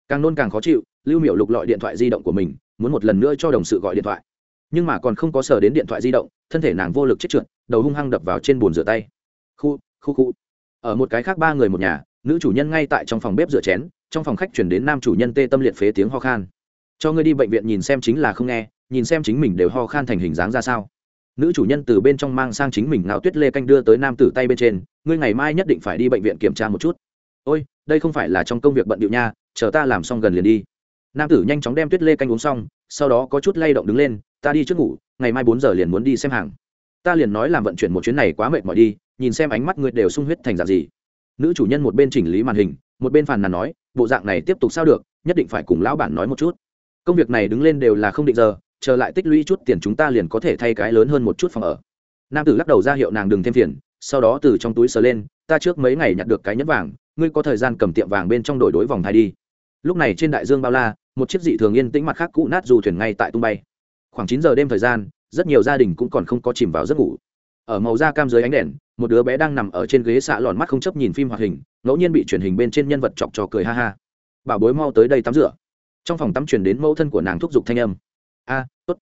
Càng nôn càng khó chịu, lưu miểu lục lọi điện thoại di động của mình, muốn một lần nữa cho đồng sự gọi điện thoại. Nhưng mà còn không có sờ đến điện thoại di động, thân thể nàng vô lực chết trượt, đầu hung hăng đập vào trên bồn rửa tay. Khu khu khu. Ở một cái khác ba người một nhà, nữ chủ nhân ngay tại trong phòng bếp rửa chén, trong phòng khách chuyển đến nam chủ nhân tê tâm liệt phế tiếng ho khan. Cho ngươi đi bệnh viện nhìn xem chính là không nghe, nhìn xem chính mình đều ho khan thành hình dáng ra sao nữ chủ nhân từ bên trong mang sang chính mình ngao tuyết lê canh đưa tới nam tử tay bên trên, ngươi ngày mai nhất định phải đi bệnh viện kiểm tra một chút. Ôi, đây không phải là trong công việc bận điệu nha, chờ ta làm xong gần liền đi. Nam tử nhanh chóng đem tuyết lê canh uống xong, sau đó có chút lay động đứng lên, ta đi trước ngủ, ngày mai bốn giờ liền muốn đi xem hàng. Ta liền nói làm vận chuyển một chuyến này quá mệt mỏi đi, nhìn xem ánh mắt ngươi đều sung huyết thành dạng gì. Nữ chủ nhân một bên chỉnh lý màn hình, một bên phàn nàn nói, bộ dạng này tiếp tục sao được, nhất định phải cùng lão bản nói một chút. Công việc này đứng lên đều là không định giờ chờ lại tích lũy chút tiền chúng ta liền có thể thay cái lớn hơn một chút phòng ở. Nam tử lắc đầu ra hiệu nàng đừng thêm phiền, sau đó từ trong túi sờ lên, ta trước mấy ngày nhặt được cái nhẫn vàng, ngươi có thời gian cầm tiệm vàng bên trong đổi đối vòng thai đi. Lúc này trên đại dương bao la, một chiếc dị thường yên tĩnh mặt khác cũ nát dù thuyền ngay tại tung bay. Khoảng chín giờ đêm thời gian, rất nhiều gia đình cũng còn không có chìm vào giấc ngủ. Ở màu da cam dưới ánh đèn, một đứa bé đang nằm ở trên ghế xạ lòn mắt không chấp nhìn phim hoạt hình, ngẫu nhiên bị truyền hình bên trên nhân vật chọc trò cười ha ha. Bảo bối mau tới đây tắm rửa. Trong phòng tắm truyền đến mẫu thân của nàng thúc giục thanh âm a, tốt.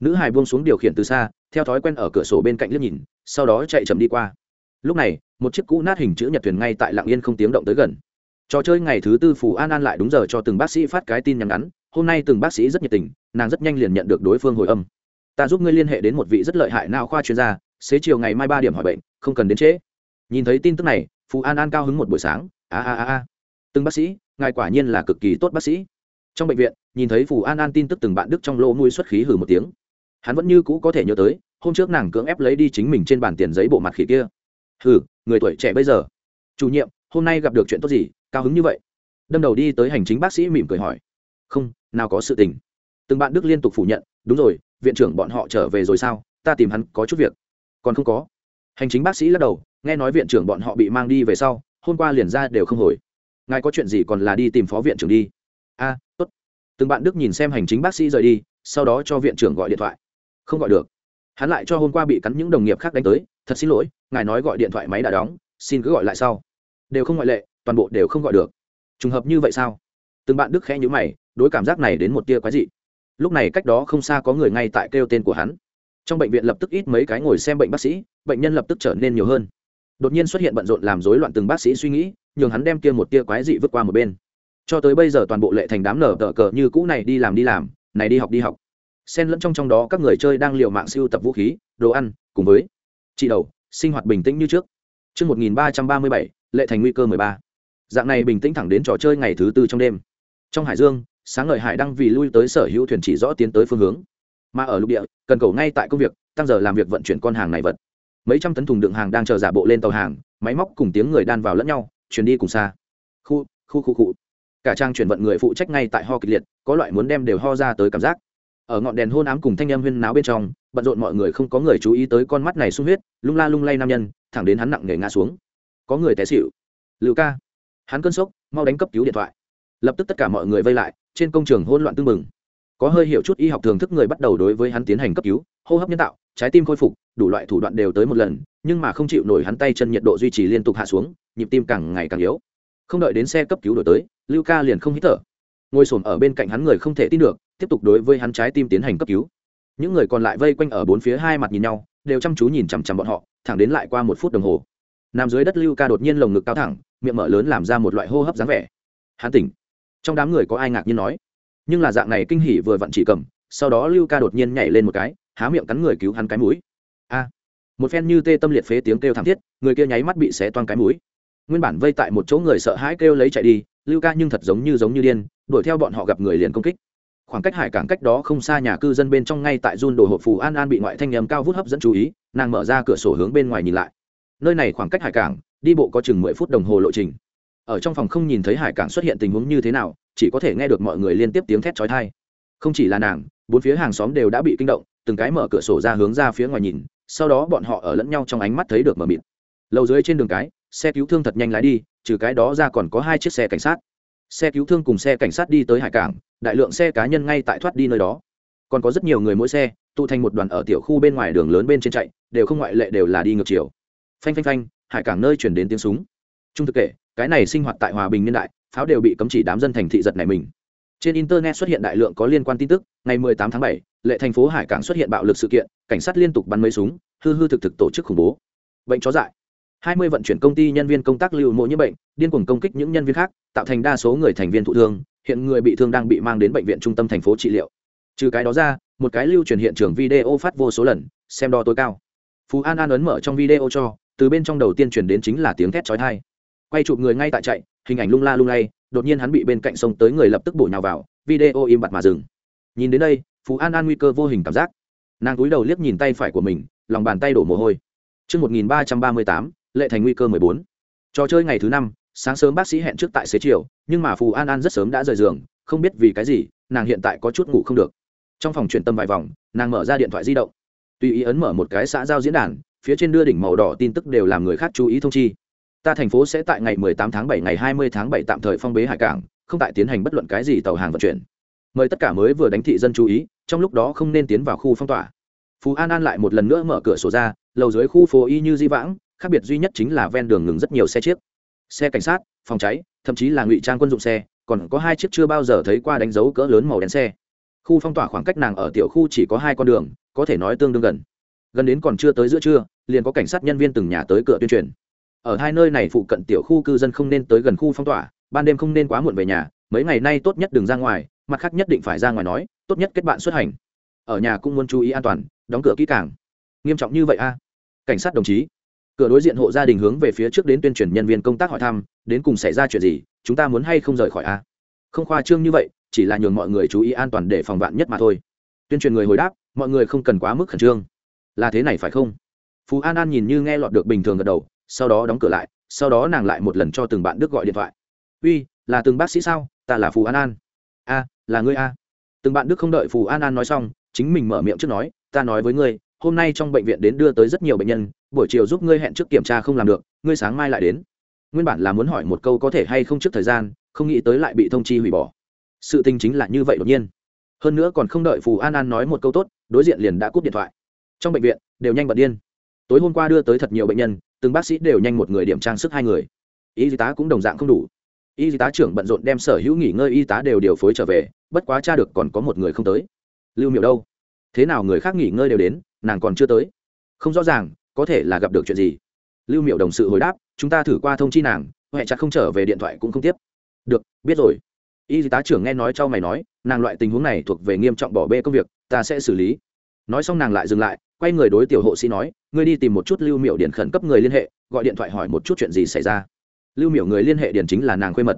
Nữ hài buông xuống điều khiển từ xa, theo thói quen ở cửa sổ bên cạnh liếc nhìn, sau đó chạy chậm đi qua. Lúc này, một chiếc cũ nát hình chữ nhật thuyền ngay tại lạng yên không tiếng động tới gần. Trò chơi ngày thứ tư phù an an lại đúng giờ cho từng bác sĩ phát cái tin nhắn ngắn, hôm nay từng bác sĩ rất nhiệt tình, nàng rất nhanh liền nhận được đối phương hồi âm. Ta giúp ngươi liên hệ đến một vị rất lợi hại nào khoa chuyên gia, xế chiều ngày mai ba điểm hỏi bệnh, không cần đến trễ. Nhìn thấy tin tức này, phù an an cao hứng một buổi sáng, a a a a. Từng bác sĩ, ngài quả nhiên là cực kỳ tốt bác sĩ. Trong bệnh viện nhìn thấy phù an an tin tức từng bạn đức trong lỗ mũi xuất khí hừ một tiếng. Hắn vẫn như cũ có thể nhớ tới, hôm trước nàng cưỡng ép lấy đi chính mình trên bàn tiền giấy bộ mặt khỉ kia. Hừ, người tuổi trẻ bây giờ. Chủ nhiệm, hôm nay gặp được chuyện tốt gì, cao hứng như vậy. Đâm đầu đi tới hành chính bác sĩ mỉm cười hỏi. Không, nào có sự tình. Từng bạn đức liên tục phủ nhận, đúng rồi, viện trưởng bọn họ trở về rồi sao, ta tìm hắn có chút việc. Còn không có. Hành chính bác sĩ lắc đầu, nghe nói viện trưởng bọn họ bị mang đi về sau, hôm qua liền ra đều không hồi. Ngài có chuyện gì còn là đi tìm phó viện trưởng đi. A từng bạn đức nhìn xem hành chính bác sĩ rời đi, sau đó cho viện trưởng gọi điện thoại. Không gọi được. Hắn lại cho hôm qua bị cắn những đồng nghiệp khác đánh tới, thật xin lỗi, ngài nói gọi điện thoại máy đã đóng, xin cứ gọi lại sau. Đều không ngoại lệ, toàn bộ đều không gọi được. Trùng hợp như vậy sao? Từng bạn đức khẽ nhữ mày, đối cảm giác này đến một tia quái dị. Lúc này cách đó không xa có người ngay tại kêu tên của hắn. Trong bệnh viện lập tức ít mấy cái ngồi xem bệnh bác sĩ, bệnh nhân lập tức trở nên nhiều hơn. Đột nhiên xuất hiện bận rộn làm rối loạn từng bác sĩ suy nghĩ, nhường hắn đem kia một tia quái dị vứt qua một bên cho tới bây giờ toàn bộ lệ thành đám nở tờ cờ như cũ này đi làm đi làm này đi học đi học xen lẫn trong trong đó các người chơi đang liều mạng siêu tập vũ khí đồ ăn cùng với chị đầu sinh hoạt bình tĩnh như trước Trước 1337, lệ thành nguy cơ 13. Dạng này bình tĩnh thẳng đến trò chơi ngày thứ tư trong đêm. Trong hải dương, sáng ngời hải đang vì lui tới sở hữu thuyền chỉ rõ tiến tới phương hướng. Mà ở lục địa, cần cầu ngay tại công việc, tăng giờ làm việc vận chuyển con hàng này vật. Mấy trăm tấn thùng đựng hàng đang chờ giả bộ lên tàu hàng, máy móc cùng tiếng người đan vào lẫn nhau, chuyển đi cùng xa. Khu, khu khu khu. Cả trang chuyển vận người phụ trách ngay tại ho kịch liệt, có loại muốn đem đều ho ra tới cảm giác. Ở ngọn đèn hôn ám cùng thanh âm huyên náo bên trong bận rộn mọi người không có người chú ý tới con mắt này sung huyết lung la lung lay nam nhân thẳng đến hắn nặng nề ngã xuống. Có người té xịu lưu ca. Hắn cơn sốc mau đánh cấp cứu điện thoại. Lập tức tất cả mọi người vây lại trên công trường hỗn loạn tưng bừng. Có hơi hiểu chút y học thường thức người bắt đầu đối với hắn tiến hành cấp cứu hô hấp nhân tạo trái tim khôi phục đủ loại thủ đoạn đều tới một lần nhưng mà không chịu nổi hắn tay chân nhiệt độ duy trì liên tục hạ xuống nhịp tim càng ngày càng yếu không đợi đến xe cấp cứu đổi tới, lưu ca liền không hít thở. Ngồi s ở bên cạnh hắn người không thể tin được, tiếp tục đối với hắn trái tim tiến hành cấp cứu. Những người còn lại vây quanh ở bốn phía hai mặt nhìn nhau, đều chăm chú nhìn chằm chằm bọn họ, thẳng đến lại qua một phút đồng hồ. Nằm dưới đất lưu ca đột nhiên lồng ngực cao thẳng, miệng mở lớn làm ra một loại hô hấp dáng vẻ. Hắn tỉnh. Trong đám người có ai ngạc nhiên nói? Nhưng là dạng này kinh hỉ vừa vặn chỉ cầm, sau đó lưu ca đột nhiên nhảy lên một cái, há miệng cắn người cứu hắn cái mũi. A. Một phen như tê tâm liệt phế tiếng kêu thảm thiết, người kia nháy mắt bị xé toan cái mũi nguyên bản vây tại một chỗ người sợ hãi kêu lấy chạy đi, lưu ca nhưng thật giống như giống như điên, đuổi theo bọn họ gặp người liền công kích. Khoảng cách hải cảng cách đó không xa nhà cư dân bên trong ngay tại run đồ hộp phù an an bị ngoại thanh nhầm cao vút hấp dẫn chú ý, nàng mở ra cửa sổ hướng bên ngoài nhìn lại. Nơi này khoảng cách hải cảng, đi bộ có chừng mười phút đồng hồ lộ trình. Ở trong phòng không nhìn thấy hải cảng xuất hiện tình huống như thế nào, chỉ có thể nghe được mọi người liên tiếp tiếng thét trói thai không chỉ là nàng, bốn phía hàng xóm đều đã bị kinh động, từng cái mở cửa sổ ra hướng ra phía ngoài nhìn, sau đó bọn họ ở lẫn nhau trong ánh mắt thấy được mờ mịt. Lầu dưới trên đường cái xe cứu thương thật nhanh lái đi trừ cái đó ra còn có hai chiếc xe cảnh sát. Xe cứu thương cùng xe cảnh sát đi tới hải cảng đại lượng xe cá nhân ngay tại thoát đi nơi đó. Còn có rất nhiều người mỗi xe tụ thành một đoàn ở tiểu khu bên ngoài đường lớn bên trên chạy đều không ngoại lệ đều là đi ngược chiều. Phanh phanh phanh hải cảng nơi chuyển đến tiếng súng. Trung thực kể cái này sinh hoạt tại hòa bình niên đại pháo đều bị cấm chỉ đám dân thành thị giật này mình. Trên internet xuất hiện đại lượng có liên quan tin tức ngày 18 tháng 7, lệ thành phố hải cảng xuất hiện bạo lực sự kiện cảnh sát liên tục bắn mấy súng hư hư thực thực tổ chức khủng bố. Bệnh chó dại. 20 vận chuyển công ty nhân viên công tác lưu mộ nhiễm bệnh điên cuồng công kích những nhân viên khác tạo thành đa số người thành viên thụ thương hiện người bị thương đang bị mang đến bệnh viện trung tâm thành phố trị liệu. Trừ cái đó ra một cái lưu truyền hiện trường video phát vô số lần xem đo tối cao. Phú an an ấn mở trong video cho từ bên trong đầu tiên chuyển đến chính là tiếng thét chói tai. Quay chụp người ngay tại chạy hình ảnh lung la lung lay đột nhiên hắn bị bên cạnh sông tới người lập tức bổ nhào vào video im bặt mà dừng. Nhìn đến đây phú an an nguy cơ vô hình cảm giác. Nàng cúi đầu liếc nhìn tay phải của mình lòng bàn tay đổ mồ hôi. Trước 1338, lệ thành nguy cơ 14. Trò chơi ngày thứ năm, sáng sớm bác sĩ hẹn trước tại xế chiều, nhưng mà Phù An An rất sớm đã rời giường, không biết vì cái gì, nàng hiện tại có chút ngủ không được. Trong phòng chuyển tâm vài vòng, nàng mở ra điện thoại di động. Tùy ý ấn mở một cái xã giao diễn đàn, phía trên đưa đỉnh màu đỏ tin tức đều làm người khác chú ý thông chi. Ta thành phố sẽ tại ngày 18 tháng 7 ngày 20 tháng 7 tạm thời phong bế hải cảng, không tại tiến hành bất luận cái gì tàu hàng vận chuyển. Mời tất cả mới vừa đánh thị dân chú ý, trong lúc đó không nên tiến vào khu phong tỏa. Phú An An lại một lần nữa mở cửa sổ ra, lầu dưới khu phố y như di vãng, khác biệt duy nhất chính là ven đường ngừng rất nhiều xe chiếc. Xe cảnh sát, phòng cháy, thậm chí là ngụy trang quân dụng xe, còn có hai chiếc chưa bao giờ thấy qua đánh dấu cỡ lớn màu đen xe. Khu phong tỏa khoảng cách nàng ở tiểu khu chỉ có hai con đường, có thể nói tương đương gần. Gần đến còn chưa tới giữa trưa, liền có cảnh sát nhân viên từng nhà tới cửa tuyên truyền. Ở hai nơi này phụ cận tiểu khu cư dân không nên tới gần khu phong tỏa, ban đêm không nên quá muộn về nhà, mấy ngày nay tốt nhất đừng ra ngoài, mặt khác nhất định phải ra ngoài nói, tốt nhất kết bạn xuất hành. Ở nhà cũng muốn chú ý an toàn, đóng cửa kỹ càng. Nghiêm trọng như vậy a? Cảnh sát đồng chí cửa đối diện hộ gia đình hướng về phía trước đến tuyên truyền nhân viên công tác hỏi thăm, đến cùng xảy ra chuyện gì, chúng ta muốn hay không rời khỏi a không khoa trương như vậy, chỉ là nhường mọi người chú ý an toàn để phòng vạn nhất mà thôi. Tuyên truyền người hồi đáp, mọi người không cần quá mức khẩn trương. Là thế này phải không? Phú an an nhìn như nghe lọt được bình thường gật đầu, sau đó đóng cửa lại, sau đó nàng lại một lần cho từng bạn đức gọi điện thoại. Uy, là từng bác sĩ sao? Ta là phù an an. A, là ngươi a. Từng bạn đức không đợi phù an an nói xong, chính mình mở miệng trước nói, ta nói với ngươi, hôm nay trong bệnh viện đến đưa tới rất nhiều bệnh nhân buổi chiều giúp ngươi hẹn trước kiểm tra không làm được, ngươi sáng mai lại đến. Nguyên bản là muốn hỏi một câu có thể hay không trước thời gian, không nghĩ tới lại bị thông chi hủy bỏ. Sự tình chính là như vậy đột nhiên. Hơn nữa còn không đợi phù an an nói một câu tốt, đối diện liền đã cúp điện thoại. Trong bệnh viện, đều nhanh bật điên. Tối hôm qua đưa tới thật nhiều bệnh nhân, từng bác sĩ đều nhanh một người điểm trang sức hai người. Y tá cũng đồng dạng không đủ. Y tá trưởng bận rộn đem sở hữu nghỉ ngơi y tá đều điều phối trở về, bất quá cha được còn có một người không tới. Lưu miệu đâu? Thế nào người khác nghỉ ngơi đều đến, nàng còn chưa tới? Không rõ ràng có thể là gặp được chuyện gì? Lưu miệu đồng sự hồi đáp, chúng ta thử qua thông chi nàng, huệ chặt không trở về điện thoại cũng không tiếp. Được, biết rồi. Y tá trưởng nghe nói cho mày nói, nàng loại tình huống này thuộc về nghiêm trọng bỏ bê công việc, ta sẽ xử lý. Nói xong nàng lại dừng lại, quay người đối tiểu hộ sĩ nói, ngươi đi tìm một chút lưu miệu điện khẩn cấp người liên hệ, gọi điện thoại hỏi một chút chuyện gì xảy ra. Lưu miệu người liên hệ điện chính là nàng khuê mật.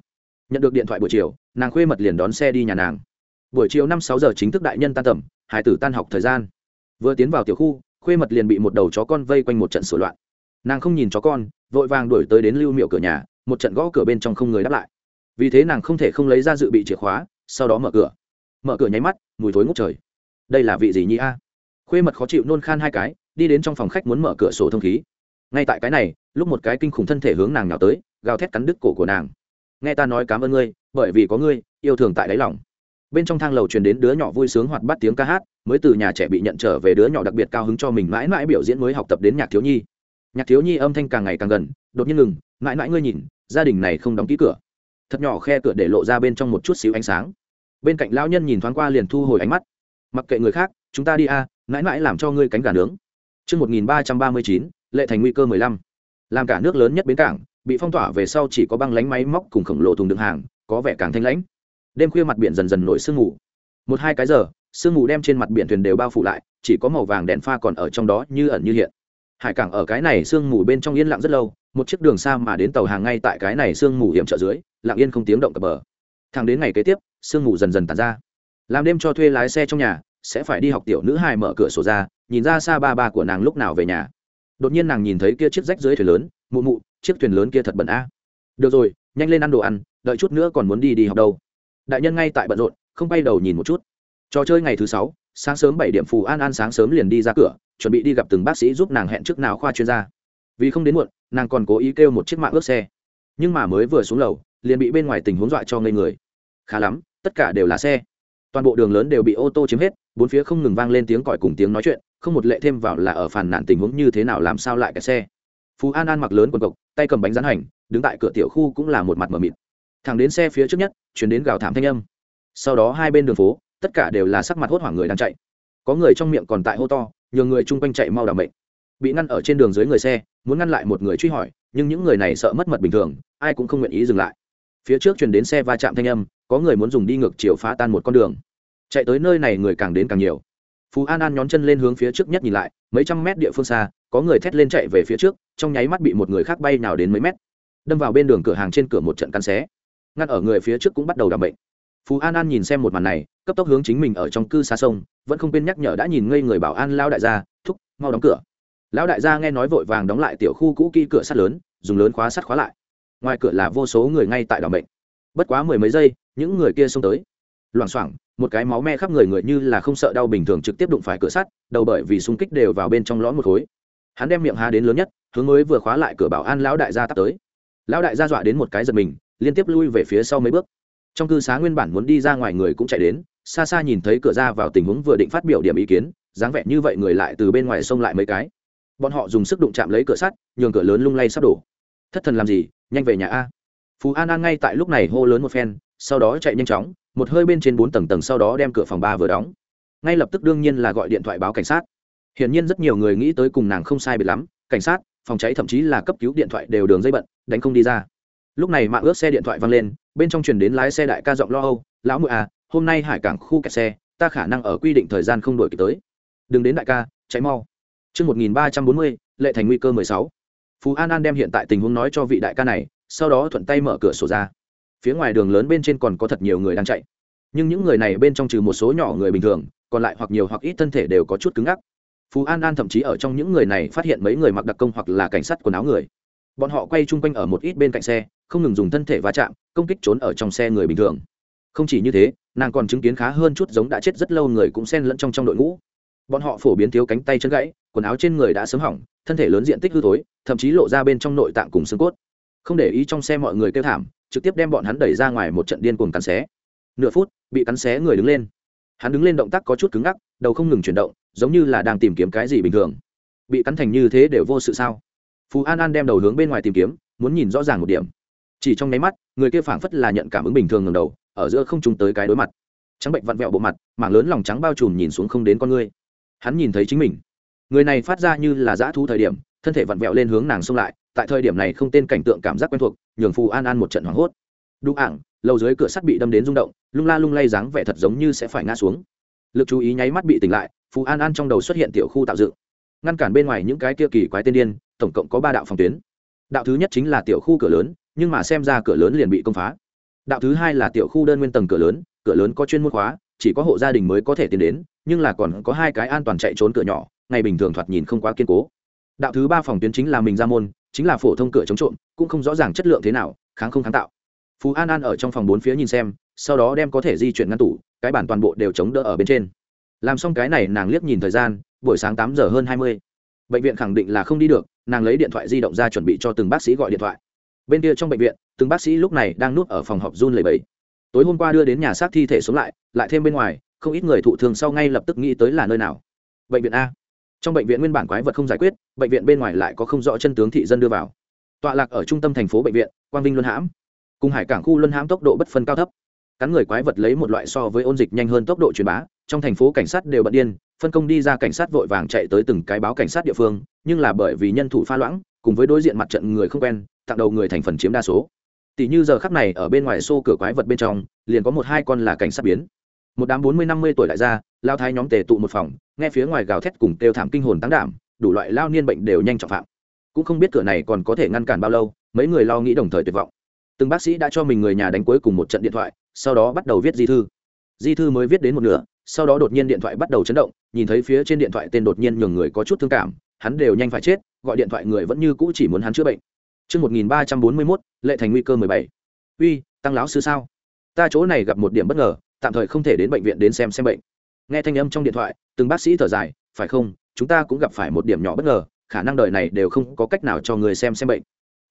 Nhận được điện thoại buổi chiều, nàng khuê mật liền đón xe đi nhà nàng. Buổi chiều năm sáu giờ chính thức đại nhân tan tầm hải tử tan học thời gian. Vừa tiến vào tiểu khu khuê mật liền bị một đầu chó con vây quanh một trận sửa loạn. Nàng không nhìn chó con, vội vàng đuổi tới đến lưu miệu cửa nhà, một trận gõ cửa bên trong không người đáp lại. Vì thế nàng không thể không lấy ra dự bị chìa khóa, sau đó mở cửa. Mở cửa nháy mắt, mùi thối ngút trời. Đây là vị gì nhỉ a? Khuê mật khó chịu nôn khan hai cái, đi đến trong phòng khách muốn mở cửa sổ thông khí. Ngay tại cái này, lúc một cái kinh khủng thân thể hướng nàng nào tới, gào thét cắn đứt cổ của nàng. Nghe ta nói cảm ơn ngươi, bởi vì có ngươi, yêu thương tại đáy lòng bên trong thang lầu truyền đến đứa nhỏ vui sướng hoạt bát tiếng ca hát mới từ nhà trẻ bị nhận trở về đứa nhỏ đặc biệt cao hứng cho mình mãi mãi biểu diễn mới học tập đến nhạc thiếu nhi. Nhạc thiếu nhi âm thanh càng ngày càng gần đột nhiên ngừng mãi mãi ngươi nhìn gia đình này không đóng ký cửa. Thật nhỏ khe cửa để lộ ra bên trong một chút xíu ánh sáng. Bên cạnh lão nhân nhìn thoáng qua liền thu hồi ánh mắt. Mặc kệ người khác chúng ta đi a mãi mãi làm cho ngươi cánh gà nướng. Trước 1339, lệ thành nguy cơ 15. Làm cả nước lớn nhất bến cảng, bị phong tỏa về sau chỉ có băng lánh máy móc cùng khổng lồ thùng đựng hàng, có vẻ càng thanh lãnh. Đêm khuya mặt biển dần dần nổi sương mù. Một hai cái giờ, sương mù đem trên mặt biển thuyền đều bao phủ lại, chỉ có màu vàng đèn pha còn ở trong đó như ẩn như hiện. Hải cảng ở cái này sương mù bên trong yên lặng rất lâu, một chiếc đường xa mà đến tàu hàng ngay tại cái này sương mù hiểm trợ dưới, lặng yên không tiếng động cập bờ. Thẳng đến ngày kế tiếp, sương mù dần dần tàn ra. Làm đêm cho thuê lái xe trong nhà, sẽ phải đi học tiểu nữ hài mở cửa sổ ra, nhìn ra xa ba ba của nàng lúc nào về nhà đột nhiên nàng nhìn thấy kia chiếc rách dưới thuyền lớn mụ mụ chiếc thuyền lớn kia thật bẩn a được rồi nhanh lên ăn đồ ăn đợi chút nữa còn muốn đi đi học đâu đại nhân ngay tại bận rộn, không bay đầu nhìn một chút. Trò chơi ngày thứ sáu, sáng sớm bảy điểm phù an an sáng sớm liền đi ra cửa, chuẩn bị đi gặp từng bác sĩ giúp nàng hẹn trước nào khoa chuyên gia. Vì không đến muộn, nàng còn cố ý kêu một chiếc mạng ướt xe. Nhưng mà mới vừa xuống lầu, liền bị bên ngoài tình huống dọa cho ngây người. Khá lắm, tất cả đều là xe. Toàn bộ đường lớn đều bị ô tô chiếm hết, bốn phía không ngừng vang lên tiếng còi cùng tiếng nói chuyện, không một lệ thêm vào là ở phản nạn tình huống như thế nào làm sao lại cái xe. Phú an an mặc lớn quần cộc, tay cầm bánh rán hành, đứng tại cửa tiểu khu cũng là một mặt mờ mịt thẳng đến xe phía trước nhất, chuyển đến gào thảm thanh âm. Sau đó hai bên đường phố, tất cả đều là sắc mặt hốt hoảng người đang chạy. Có người trong miệng còn tại hô to, nhường người chung quanh chạy mau đảm bệnh bị ngăn ở trên đường dưới người xe, muốn ngăn lại một người truy hỏi, nhưng những người này sợ mất mật bình thường, ai cũng không nguyện ý dừng lại. Phía trước chuyển đến xe va chạm thanh âm, có người muốn dùng đi ngược chiều phá tan một con đường. Chạy tới nơi này người càng đến càng nhiều. Phú an an nhón chân lên hướng phía trước nhất nhìn lại, mấy trăm mét địa phương xa, có người thét lên chạy về phía trước, trong nháy mắt bị một người khác bay nào đến mấy mét. Đâm vào bên đường cửa hàng trên cửa một trận căn xé ngăn ở người phía trước cũng bắt đầu đảm bệnh phú an an nhìn xem một màn này, cấp tốc hướng chính mình ở trong cư xa sông, vẫn không quên nhắc nhở đã nhìn ngây người bảo an lao đại gia, thúc, mau đóng cửa. Lão đại gia nghe nói vội vàng đóng lại tiểu khu cũ kỹ cửa sắt lớn, dùng lớn khóa sắt khóa lại. Ngoài cửa là vô số người ngay tại đ bệnh bất quá mười mấy giây, những người kia xông tới. Loảng xoảng, một cái máu me khắp người người như là không sợ đau bình thường trực tiếp đụng phải cửa sắt, đầu bởi vì xung kích đều vào bên trong lõm một khối. Hắn đem miệng há đến lớn nhất, hướng mới vừa khóa lại cửa bảo an lão đại gia tắt tới. Lão đại gia dọa đến một cái giật mình liên tiếp lui về phía sau mấy bước. Trong cư xá nguyên bản muốn đi ra ngoài người cũng chạy đến, xa xa nhìn thấy cửa ra vào tình huống vừa định phát biểu điểm ý kiến, dáng vẻ như vậy người lại từ bên ngoài xông lại mấy cái. Bọn họ dùng sức đụng chạm lấy cửa sắt, nhường cửa lớn lung lay sắp đổ. Thất thần làm gì, nhanh về nhà a. Phú an an ngay tại lúc này hô lớn một phen, sau đó chạy nhanh chóng, một hơi bên trên bốn tầng tầng sau đó đem cửa phòng ba vừa đóng. Ngay lập tức đương nhiên là gọi điện thoại báo cảnh sát. Hiển nhiên rất nhiều người nghĩ tới cùng nàng không sai biệt lắm, cảnh sát, phòng cháy thậm chí là cấp cứu điện thoại đều đường dây bận, đánh không đi ra lúc này mạng ướt xe điện thoại văng lên bên trong truyền đến lái xe đại ca giọng lo âu lão mụi à hôm nay hải cảng khu kẹt xe ta khả năng ở quy định thời gian không đổi kịp tới. Đừng đến đại ca cháy mau. Trước 1340, lệ thành nguy cơ 16. Phú An An đem hiện tại tình huống nói cho vị đại ca này, sau đó thuận tay mở cửa sổ ra. Phía ngoài đường lớn bên trên còn có thật nhiều người đang chạy. Nhưng những người này bên trong trừ một số nhỏ người bình thường còn lại hoặc nhiều hoặc ít thân thể đều có chút cứng ngắc. Phú an an thậm chí ở trong những người này phát hiện mấy người mặc đặc công hoặc là cảnh sát quần áo người. Bọn họ quay chung quanh ở một ít bên cạnh xe không ngừng dùng thân thể va chạm, công kích trốn ở trong xe người bình thường. Không chỉ như thế, nàng còn chứng kiến khá hơn chút giống đã chết rất lâu người cũng xen lẫn trong trong đội ngũ. Bọn họ phổ biến thiếu cánh tay chân gãy, quần áo trên người đã sớm hỏng, thân thể lớn diện tích hư tối thậm chí lộ ra bên trong nội tạng cùng xương cốt. Không để ý trong xe mọi người kêu thảm, trực tiếp đem bọn hắn đẩy ra ngoài một trận điên cuồng cắn xé. Nửa phút, bị cắn xé người đứng lên. Hắn đứng lên động tác có chút cứng ngắc, đầu không ngừng chuyển động, giống như là đang tìm kiếm cái gì bình thường. Bị cắn thành như thế đều vô sự sao? Phú an an đem đầu hướng bên ngoài tìm kiếm, muốn nhìn rõ ràng một điểm chỉ trong nháy mắt, người kia phảng phất là nhận cảm ứng bình thường ngầm đầu, ở giữa không chúng tới cái đối mặt. Trắng bệnh vặn vẹo bộ mặt, mảng lớn lòng trắng bao trùm nhìn xuống không đến con ngươi. Hắn nhìn thấy chính mình. Người này phát ra như là dã thu thời điểm, thân thể vặn vẹo lên hướng nàng xông lại, tại thời điểm này không tên cảnh tượng cảm giác quen thuộc, nhường phù an an một trận hoảng hốt. Đụng ảng, lầu dưới cửa sắt bị đâm đến rung động, lung la lung lay dáng vẻ thật giống như sẽ phải ngã xuống. Lực chú ý nháy mắt bị tỉnh lại, phù an an trong đầu xuất hiện tiểu khu tạo dựng. Ngăn cản bên ngoài những cái kia kỳ quái tên điên, tổng cộng có ba đạo phòng tuyến. Đạo thứ nhất chính là tiểu khu cửa lớn nhưng mà xem ra cửa lớn liền bị công phá. Đạo thứ hai là tiểu khu đơn nguyên tầng cửa lớn cửa lớn có chuyên môn khóa, chỉ có hộ gia đình mới có thể tiến đến, nhưng là còn có hai cái an toàn chạy trốn cửa nhỏ, ngày bình thường thoạt nhìn không quá kiên cố. Đạo thứ ba phòng tuyến chính là mình ra môn, chính là phổ thông cửa chống trộm, cũng không rõ ràng chất lượng thế nào, kháng không kháng tạo. Phú an an ở trong phòng bốn phía nhìn xem, sau đó đem có thể di chuyển ngăn tủ, cái bản toàn bộ đều chống đỡ ở bên trên. Làm xong cái này nàng liếc nhìn thời gian, buổi sáng tám giờ hơn hai mươi. Bệnh viện khẳng định là không đi được, nàng lấy điện thoại di động ra chuẩn bị cho từng bác sĩ gọi điện thoại bên kia trong bệnh viện, từng bác sĩ lúc này đang nuốt ở phòng họp run lầy bẫy tối hôm qua đưa đến nhà xác thi thể sống lại lại thêm bên ngoài, không ít người thụ thường sau ngay lập tức nghĩ tới là nơi nào. Bệnh viện a. Trong bệnh viện nguyên bản quái vật không giải quyết, bệnh viện bên ngoài lại có không rõ chân tướng thị dân đưa vào. Tọa lạc ở trung tâm thành phố bệnh viện, quang vinh luân hãm. Cùng hải cảng khu luân hãm tốc độ bất phân cao thấp. Cắn người quái vật lấy một loại so với ôn dịch nhanh hơn tốc độ truyền bá, trong thành phố cảnh sát đều bận điên, phân công đi ra cảnh sát vội vàng chạy tới từng cái báo cảnh sát địa phương, nhưng là bởi vì nhân thủ pha loãng cùng với đối diện mặt trận người không quen, tặng đầu người thành phần chiếm đa số. Tỷ như giờ khắc này ở bên ngoài xô cửa quái vật bên trong, liền có một hai con là cảnh sát biến. Một đám bốn mươi năm mươi tuổi lại ra lao thái nhóm tề tụ một phòng, nghe phía ngoài gào thét cùng kêu thảm kinh hồn tăng đảm, đủ loại lao niên bệnh đều nhanh trọng phạm. Cũng không biết cửa này còn có thể ngăn cản bao lâu, mấy người lo nghĩ đồng thời tuyệt vọng. Từng bác sĩ đã cho mình người nhà đánh cuối cùng một trận điện thoại, sau đó bắt đầu viết di thư. Di thư mới viết đến một nửa, sau đó đột nhiên điện thoại bắt đầu chấn động, nhìn thấy phía trên điện thoại tên đột nhiên nhường người có chút thương cảm hắn đều nhanh phải chết gọi điện thoại người vẫn như cũ chỉ muốn hắn chữa bệnh Trước 1341, lệ thành nguy cơ 17. Uy, tăng lão sư sao? Ta chỗ này gặp một điểm bất ngờ, tạm thời không thể đến bệnh viện đến xem xem bệnh. Nghe thanh âm trong điện thoại, từng bác sĩ thở dài, phải không? Chúng ta cũng gặp phải một điểm nhỏ bất ngờ, khả năng đời này đều không có cách nào cho người xem xem bệnh.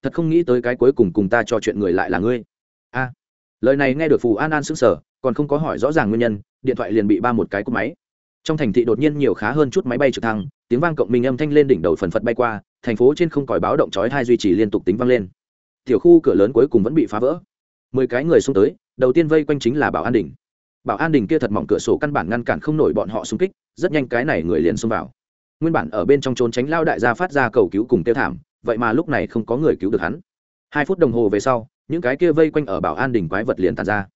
Thật không nghĩ tới cái cuối cùng cùng ta cho chuyện người lại là ngươi. A. lời này nghe được Phù An An sững sờ, còn không có hỏi rõ ràng nguyên nhân, điện thoại liền bị ba một cái cú máy. Trong thành thị đột nhiên nhiều khá hơn chút máy bay trực thăng, tiếng vang cộng minh âm thanh lên đỉnh đầu phần phật bay qua, thành phố trên không còi báo động chói tai duy trì liên tục tính vang lên. Tiểu khu cửa lớn cuối cùng vẫn bị phá vỡ. Mười cái người xông tới đầu tiên vây quanh chính là bảo an đình. Bảo an đình kia thật mỏng cửa sổ căn bản ngăn cản không nổi bọn họ xung kích rất nhanh cái này người liền xông vào. Nguyên bản ở bên trong trốn tránh lao đại gia phát ra cầu cứu cùng tiêu thảm vậy mà lúc này không có người cứu được hắn. Hai phút đồng hồ về sau những cái kia vây quanh ở bảo an đình quái vật liền tàn ra.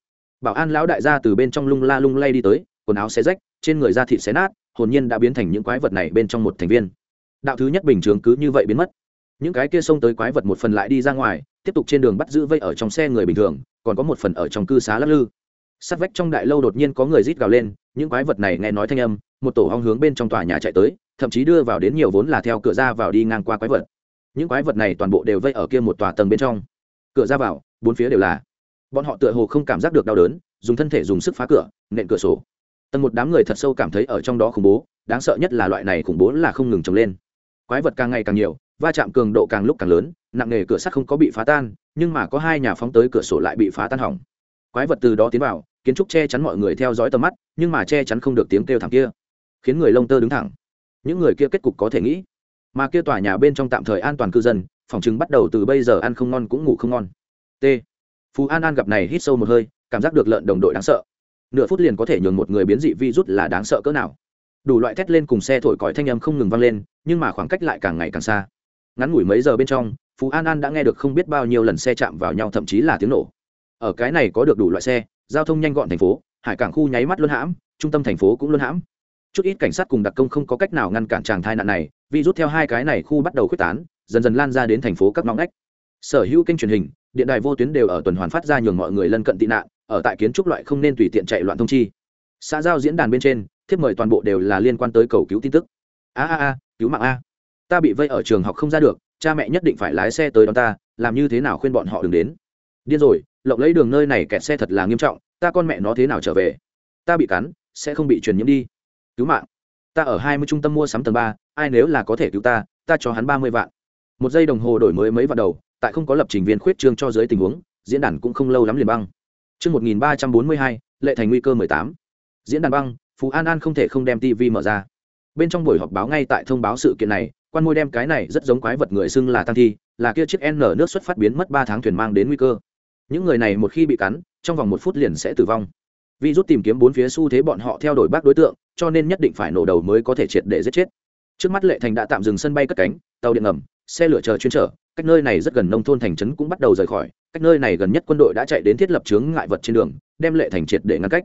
Bảo an lão đại gia từ bên trong lung la lung lay đi tới quần áo xé rách trên người da thịt xé nát hồn nhiên đã biến thành những quái vật này bên trong một thành viên. Đạo thứ nhất bình chướng cứ như vậy biến mất. Những cái kia xông tới quái vật một phần lại đi ra ngoài, tiếp tục trên đường bắt giữ vây ở trong xe người bình thường, còn có một phần ở trong cư xá lắc lư. Sát vách trong đại lâu đột nhiên có người rít gào lên, những quái vật này nghe nói thanh âm, một tổ hong hướng bên trong tòa nhà chạy tới, thậm chí đưa vào đến nhiều vốn là theo cửa ra vào đi ngang qua quái vật. Những quái vật này toàn bộ đều vây ở kia một tòa tầng bên trong. Cửa ra vào, bốn phía đều là. Bọn họ tựa hồ không cảm giác được đau đớn, dùng thân thể dùng sức phá cửa, nện cửa sổ tầng một đám người thật sâu cảm thấy ở trong đó khủng bố, đáng sợ nhất là loại này khủng bố là không ngừng trồng lên. Quái vật càng ngày càng nhiều, va chạm cường độ càng lúc càng lớn, nặng nề cửa sắt không có bị phá tan, nhưng mà có hai nhà phóng tới cửa sổ lại bị phá tan hỏng. Quái vật từ đó tiến vào, kiến trúc che chắn mọi người theo dõi tầm mắt, nhưng mà che chắn không được tiếng kêu thẳng kia, khiến người lông tơ đứng thẳng. Những người kia kết cục có thể nghĩ, mà kia tòa nhà bên trong tạm thời an toàn cư dân, phòng chứng bắt đầu từ bây giờ ăn không ngon cũng ngủ không ngon. T. Phú an an gặp này hít sâu một hơi, cảm giác được lợn đồng đội đáng sợ nửa phút liền có thể nhường một người biến dị virus là đáng sợ cỡ nào. Đủ loại thét lên cùng xe thổi còi thanh âm không ngừng vang lên, nhưng mà khoảng cách lại càng ngày càng xa. Ngắn ngủi mấy giờ bên trong, phú an an đã nghe được không biết bao nhiêu lần xe chạm vào nhau, thậm chí là tiếng nổ. Ở cái này có được đủ loại xe, giao thông nhanh gọn thành phố, hải cảng khu nháy mắt luân hãm, trung tâm thành phố cũng luân hãm. Chút ít cảnh sát cùng đặc công không có cách nào ngăn cản tràng thai nạn này, vì rút theo hai cái này khu bắt đầu khuếch tán, dần dần lan ra đến thành phố các ngõ ngách. Sở hữu kênh truyền hình, điện đài vô tuyến đều ở tuần hoàn phát ra nhường mọi người lân cận tị nạn ở tại kiến trúc loại không nên tùy tiện chạy loạn thông chi. Xã giao diễn đàn bên trên, thiếp mời toàn bộ đều là liên quan tới cầu cứu tin tức. A a a, cứu mạng a. Ta bị vây ở trường học không ra được, cha mẹ nhất định phải lái xe tới đón ta, làm như thế nào khuyên bọn họ đừng đến. Điên rồi, lộng lấy đường nơi này kẹt xe thật là nghiêm trọng, ta con mẹ nó thế nào trở về? Ta bị cắn, sẽ không bị truyền nhiễm đi. Cứu mạng. Ta ở hai mươi trung tâm mua sắm tầng ba, ai nếu là có thể cứu ta ta cho hắn ba mươi vạn. Một giây đồng hồ đổi mới mấy vạn đầu, tại không có lập trình viên khuyết trương cho giới tình huống, diễn đàn cũng không lâu lắm liền băng. Trước 1342, lệ thành nguy cơ 18. Diễn đàn băng, Phú An An không thể không đem TV mở ra. Bên trong buổi họp báo ngay tại thông báo sự kiện này, quan môi đem cái này rất giống quái vật người xưng là tăng thi, là kia chiếc N nước xuất phát biến mất ba tháng thuyền mang đến nguy cơ. Những người này một khi bị cắn, trong vòng một phút liền sẽ tử vong. Vì rút tìm kiếm bốn phía xu thế bọn họ theo đuổi bác đối tượng, cho nên nhất định phải nổ đầu mới có thể triệt để giết chết. Trước mắt Lệ Thành đã tạm dừng sân bay cất cánh, tàu điện ngầm, xe lửa chờ chuyên trở, cách nơi này rất gần nông thôn thành trấn cũng bắt đầu rời khỏi, cách nơi này gần nhất quân đội đã chạy đến thiết lập chướng ngại vật trên đường, đem Lệ Thành triệt để ngăn cách.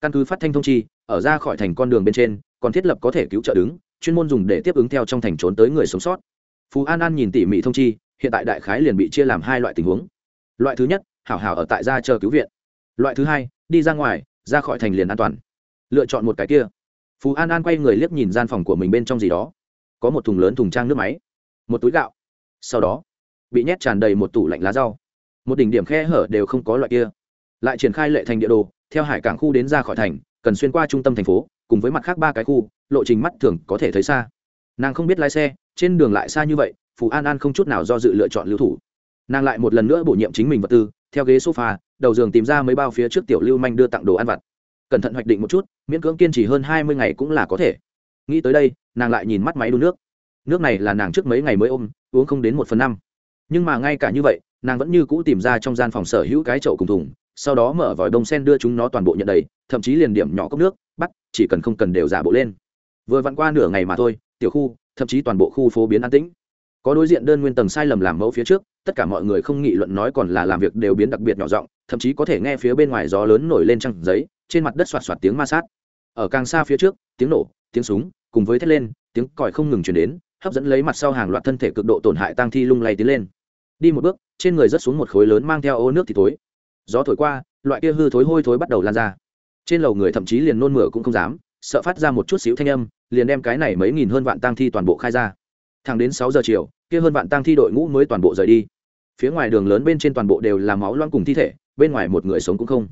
Căn cứ phát thanh thông chi ở ra khỏi thành con đường bên trên còn thiết lập có thể cứu trợ đứng chuyên môn dùng để tiếp ứng theo trong thành trốn tới người sống sót. Phú an an nhìn tỉ mỉ thông chi hiện tại đại khái liền bị chia làm hai loại tình huống. Loại thứ nhất hảo hảo ở tại gia chờ cứu viện. Loại thứ hai đi ra ngoài ra khỏi thành liền an toàn. Lựa chọn một cái kia. Phú an an quay người liếc nhìn gian phòng của mình bên trong gì đó. Có một thùng lớn thùng trang nước máy. Một túi gạo. Sau đó bị nhét tràn đầy một tủ lạnh lá rau. Một đỉnh điểm khe hở đều không có loại kia. Lại triển khai lệ thành địa đồ, theo hải cảng khu đến ra khỏi thành, cần xuyên qua trung tâm thành phố, cùng với mặt khác ba cái khu, lộ trình mắt thường có thể thấy xa. Nàng không biết lái xe, trên đường lại xa như vậy, phù an an không chút nào do dự lựa chọn lưu thủ. Nàng lại một lần nữa bổ nhiệm chính mình vật tư, theo ghế sofa, đầu giường tìm ra mấy bao phía trước tiểu lưu manh đưa tặng đồ ăn vặt. Cẩn thận hoạch định một chút, miễn cưỡng kiên trì hơn hai mươi ngày cũng là có thể. Nghĩ tới đây, nàng lại nhìn mắt máy đun nước. Nước này là nàng trước mấy ngày mới ôm, uống không đến một phần năm nhưng mà ngay cả như vậy, nàng vẫn như cũ tìm ra trong gian phòng sở hữu cái chậu cùng thùng, sau đó mở vòi đông sen đưa chúng nó toàn bộ nhận đầy, thậm chí liền điểm nhỏ cốc nước, bắt, chỉ cần không cần đều giả bộ lên. Vừa vặn qua nửa ngày mà thôi, tiểu khu, thậm chí toàn bộ khu phố biến an tĩnh. Có đối diện đơn nguyên tầng sai lầm làm mẫu phía trước, tất cả mọi người không nghị luận nói còn là làm việc đều biến đặc biệt nhỏ giọng, thậm chí có thể nghe phía bên ngoài gió lớn nổi lên trăng giấy, trên mặt đất soạt soạt tiếng ma sát. Ở càng xa phía trước, tiếng nổ, tiếng súng, cùng với thét lên, tiếng còi không ngừng chuyển đến, hấp dẫn lấy mặt sau hàng loạt thân thể cực độ tổn hại tăng thi lung lay tiến lên đi một bước, trên người rớt xuống một khối lớn mang theo ô nước thì thối. Gió thổi qua, loại kia hư thối hôi thối bắt đầu lan ra. Trên lầu người thậm chí liền nôn mửa cũng không dám, sợ phát ra một chút xíu thanh âm, liền đem cái này mấy nghìn hơn vạn tang thi toàn bộ khai ra. Thẳng đến sáu giờ chiều, kia hơn vạn tang thi đội ngũ mới toàn bộ rời đi. Phía ngoài đường lớn bên trên toàn bộ đều là máu loang cùng thi thể, bên ngoài một người sống cũng không.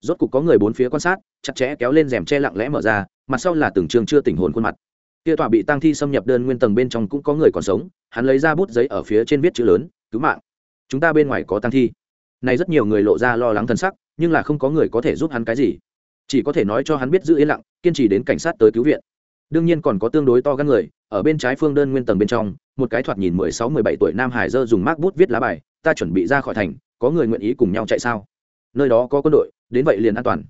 Rốt cục có người bốn phía quan sát, chặt chẽ kéo lên rèm che lặng lẽ mở ra, mặt sau là từng trường chưa tỉnh hồn khuôn mặt. Kia tòa bị tang thi xâm nhập đơn nguyên tầng bên trong cũng có người còn sống, hắn lấy ra bút giấy ở phía trên viết chữ lớn cứu mạng. Chúng ta bên ngoài có tang thi. Này rất nhiều người lộ ra lo lắng thân sắc nhưng là không có người có thể giúp hắn cái gì. Chỉ có thể nói cho hắn biết giữ yên lặng kiên trì đến cảnh sát tới cứu viện. Đương nhiên còn có tương đối to gan người ở bên trái phương đơn nguyên tầng bên trong một cái thoạt nhìn mười sáu mười bảy tuổi nam hải dơ dùng mác bút viết lá bài ta chuẩn bị ra khỏi thành có người nguyện ý cùng nhau chạy sao? Nơi đó có quân đội đến vậy liền an toàn.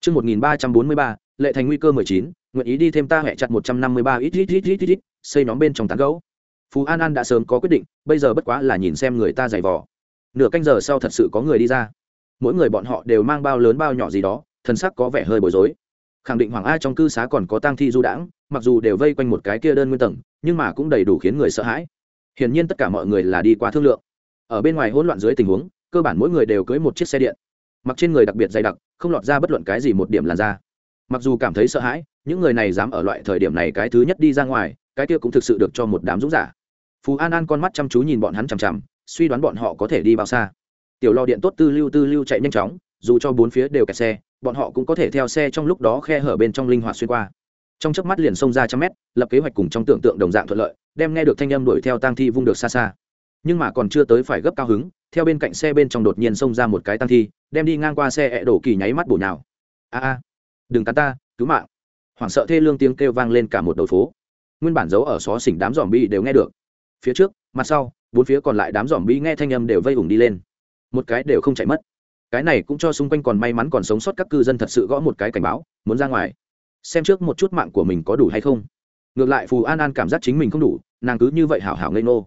Trước 1343, lệ thành nguy cơ 19, nguyện ý đi thêm ta hẹ chặt 153 ít ít ít ít ít ít, xây nhóm bên trong tán gấu. Phú An An đã sớm có quyết định, bây giờ bất quá là nhìn xem người ta giày vò. Nửa canh giờ sau thật sự có người đi ra. Mỗi người bọn họ đều mang bao lớn bao nhỏ gì đó, thân sắc có vẻ hơi bối rối. Khẳng định Hoàng A trong cư xá còn có tang thi du đãng, mặc dù đều vây quanh một cái kia đơn nguyên tầng, nhưng mà cũng đầy đủ khiến người sợ hãi. Hiển nhiên tất cả mọi người là đi qua thương lượng. Ở bên ngoài hỗn loạn dưới tình huống, cơ bản mỗi người đều cưỡi một chiếc xe điện mặc trên người đặc biệt dày đặc không lọt ra bất luận cái gì một điểm làn da mặc dù cảm thấy sợ hãi những người này dám ở loại thời điểm này cái thứ nhất đi ra ngoài cái kia cũng thực sự được cho một đám dũng giả. Phú an an con mắt chăm chú nhìn bọn hắn chằm chằm, suy đoán bọn họ có thể đi bao xa. Tiểu lò điện tốt tư lưu tư lưu chạy nhanh chóng, dù cho bốn phía đều kẹt xe, bọn họ cũng có thể theo xe trong lúc đó khe hở bên trong linh hoạt xuyên qua. Trong chớp mắt liền xông ra trăm mét, lập kế hoạch cùng trong tưởng tượng đồng dạng thuận lợi, đem nghe được thanh âm đuổi theo tang thi vung được xa xa. Nhưng mà còn chưa tới phải gấp cao hứng, theo bên cạnh xe bên trong đột nhiên xông ra một cái tang thi, đem đi ngang qua xe ẹ đổ kỳ nháy mắt bổ nhào. A a, đừng cắn ta, cứu mạng. Hoảng sợ thê lương tiếng kêu vang lên cả một đầu phố nguyên bản giấu ở xó xỉnh đám dòm bi đều nghe được. Phía trước, mặt sau, bốn phía còn lại đám dòm bi nghe thanh âm đều vây ủng đi lên. Một cái đều không chạy mất. Cái này cũng cho xung quanh còn may mắn còn sống sót các cư dân thật sự gõ một cái cảnh báo, muốn ra ngoài. Xem trước một chút mạng của mình có đủ hay không. Ngược lại, phù an an cảm giác chính mình không đủ, nàng cứ như vậy hảo hảo ngây nô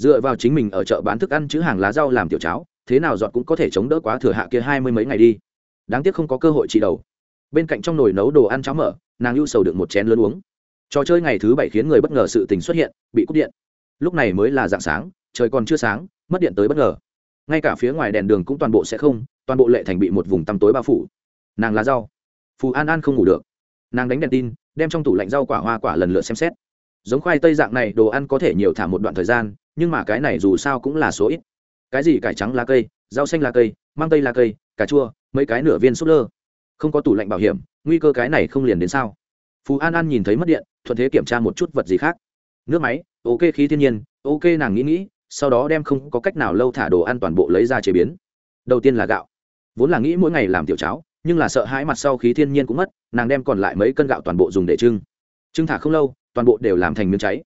dựa vào chính mình ở chợ bán thức ăn chữ hàng lá rau làm tiểu cháo, thế nào dọn cũng có thể chống đỡ quá thừa hạ kia hai mươi mấy ngày đi. Đáng tiếc không có cơ hội trị đầu. Bên cạnh trong nồi nấu đồ ăn cháo mở, nàng lưu sầu được một chén lớn uống trò chơi ngày thứ bảy khiến người bất ngờ sự tình xuất hiện, bị cúp điện. Lúc này mới là dạng sáng, trời còn chưa sáng, mất điện tới bất ngờ. Ngay cả phía ngoài đèn đường cũng toàn bộ sẽ không, toàn bộ lệ thành bị một vùng tăm tối bao phủ. Nàng lá rau. Phù an an không ngủ được. Nàng đánh đèn tin, đem trong tủ lạnh rau quả hoa quả lần lượt xem xét. Giống khoai tây dạng này, đồ ăn có thể nhiều thả một đoạn thời gian, nhưng mà cái này dù sao cũng là số ít. Cái gì cải trắng lá cây, rau xanh lá cây mang tây lá cây, cà chua, mấy cái nửa viên súp lơ. Không có tủ lạnh bảo hiểm, nguy cơ cái này không liền đến sao? Phú an an nhìn thấy mất điện thuận thế kiểm tra một chút vật gì khác. Nước máy, ok khí thiên nhiên, ok nàng nghĩ nghĩ, sau đó đem không có cách nào lâu thả đồ ăn toàn bộ lấy ra chế biến. Đầu tiên là gạo. Vốn là nghĩ mỗi ngày làm tiểu cháo, nhưng là sợ hãi mặt sau khí thiên nhiên cũng mất, nàng đem còn lại mấy cân gạo toàn bộ dùng để trưng. Trưng thả không lâu, toàn bộ đều làm thành miếng cháy.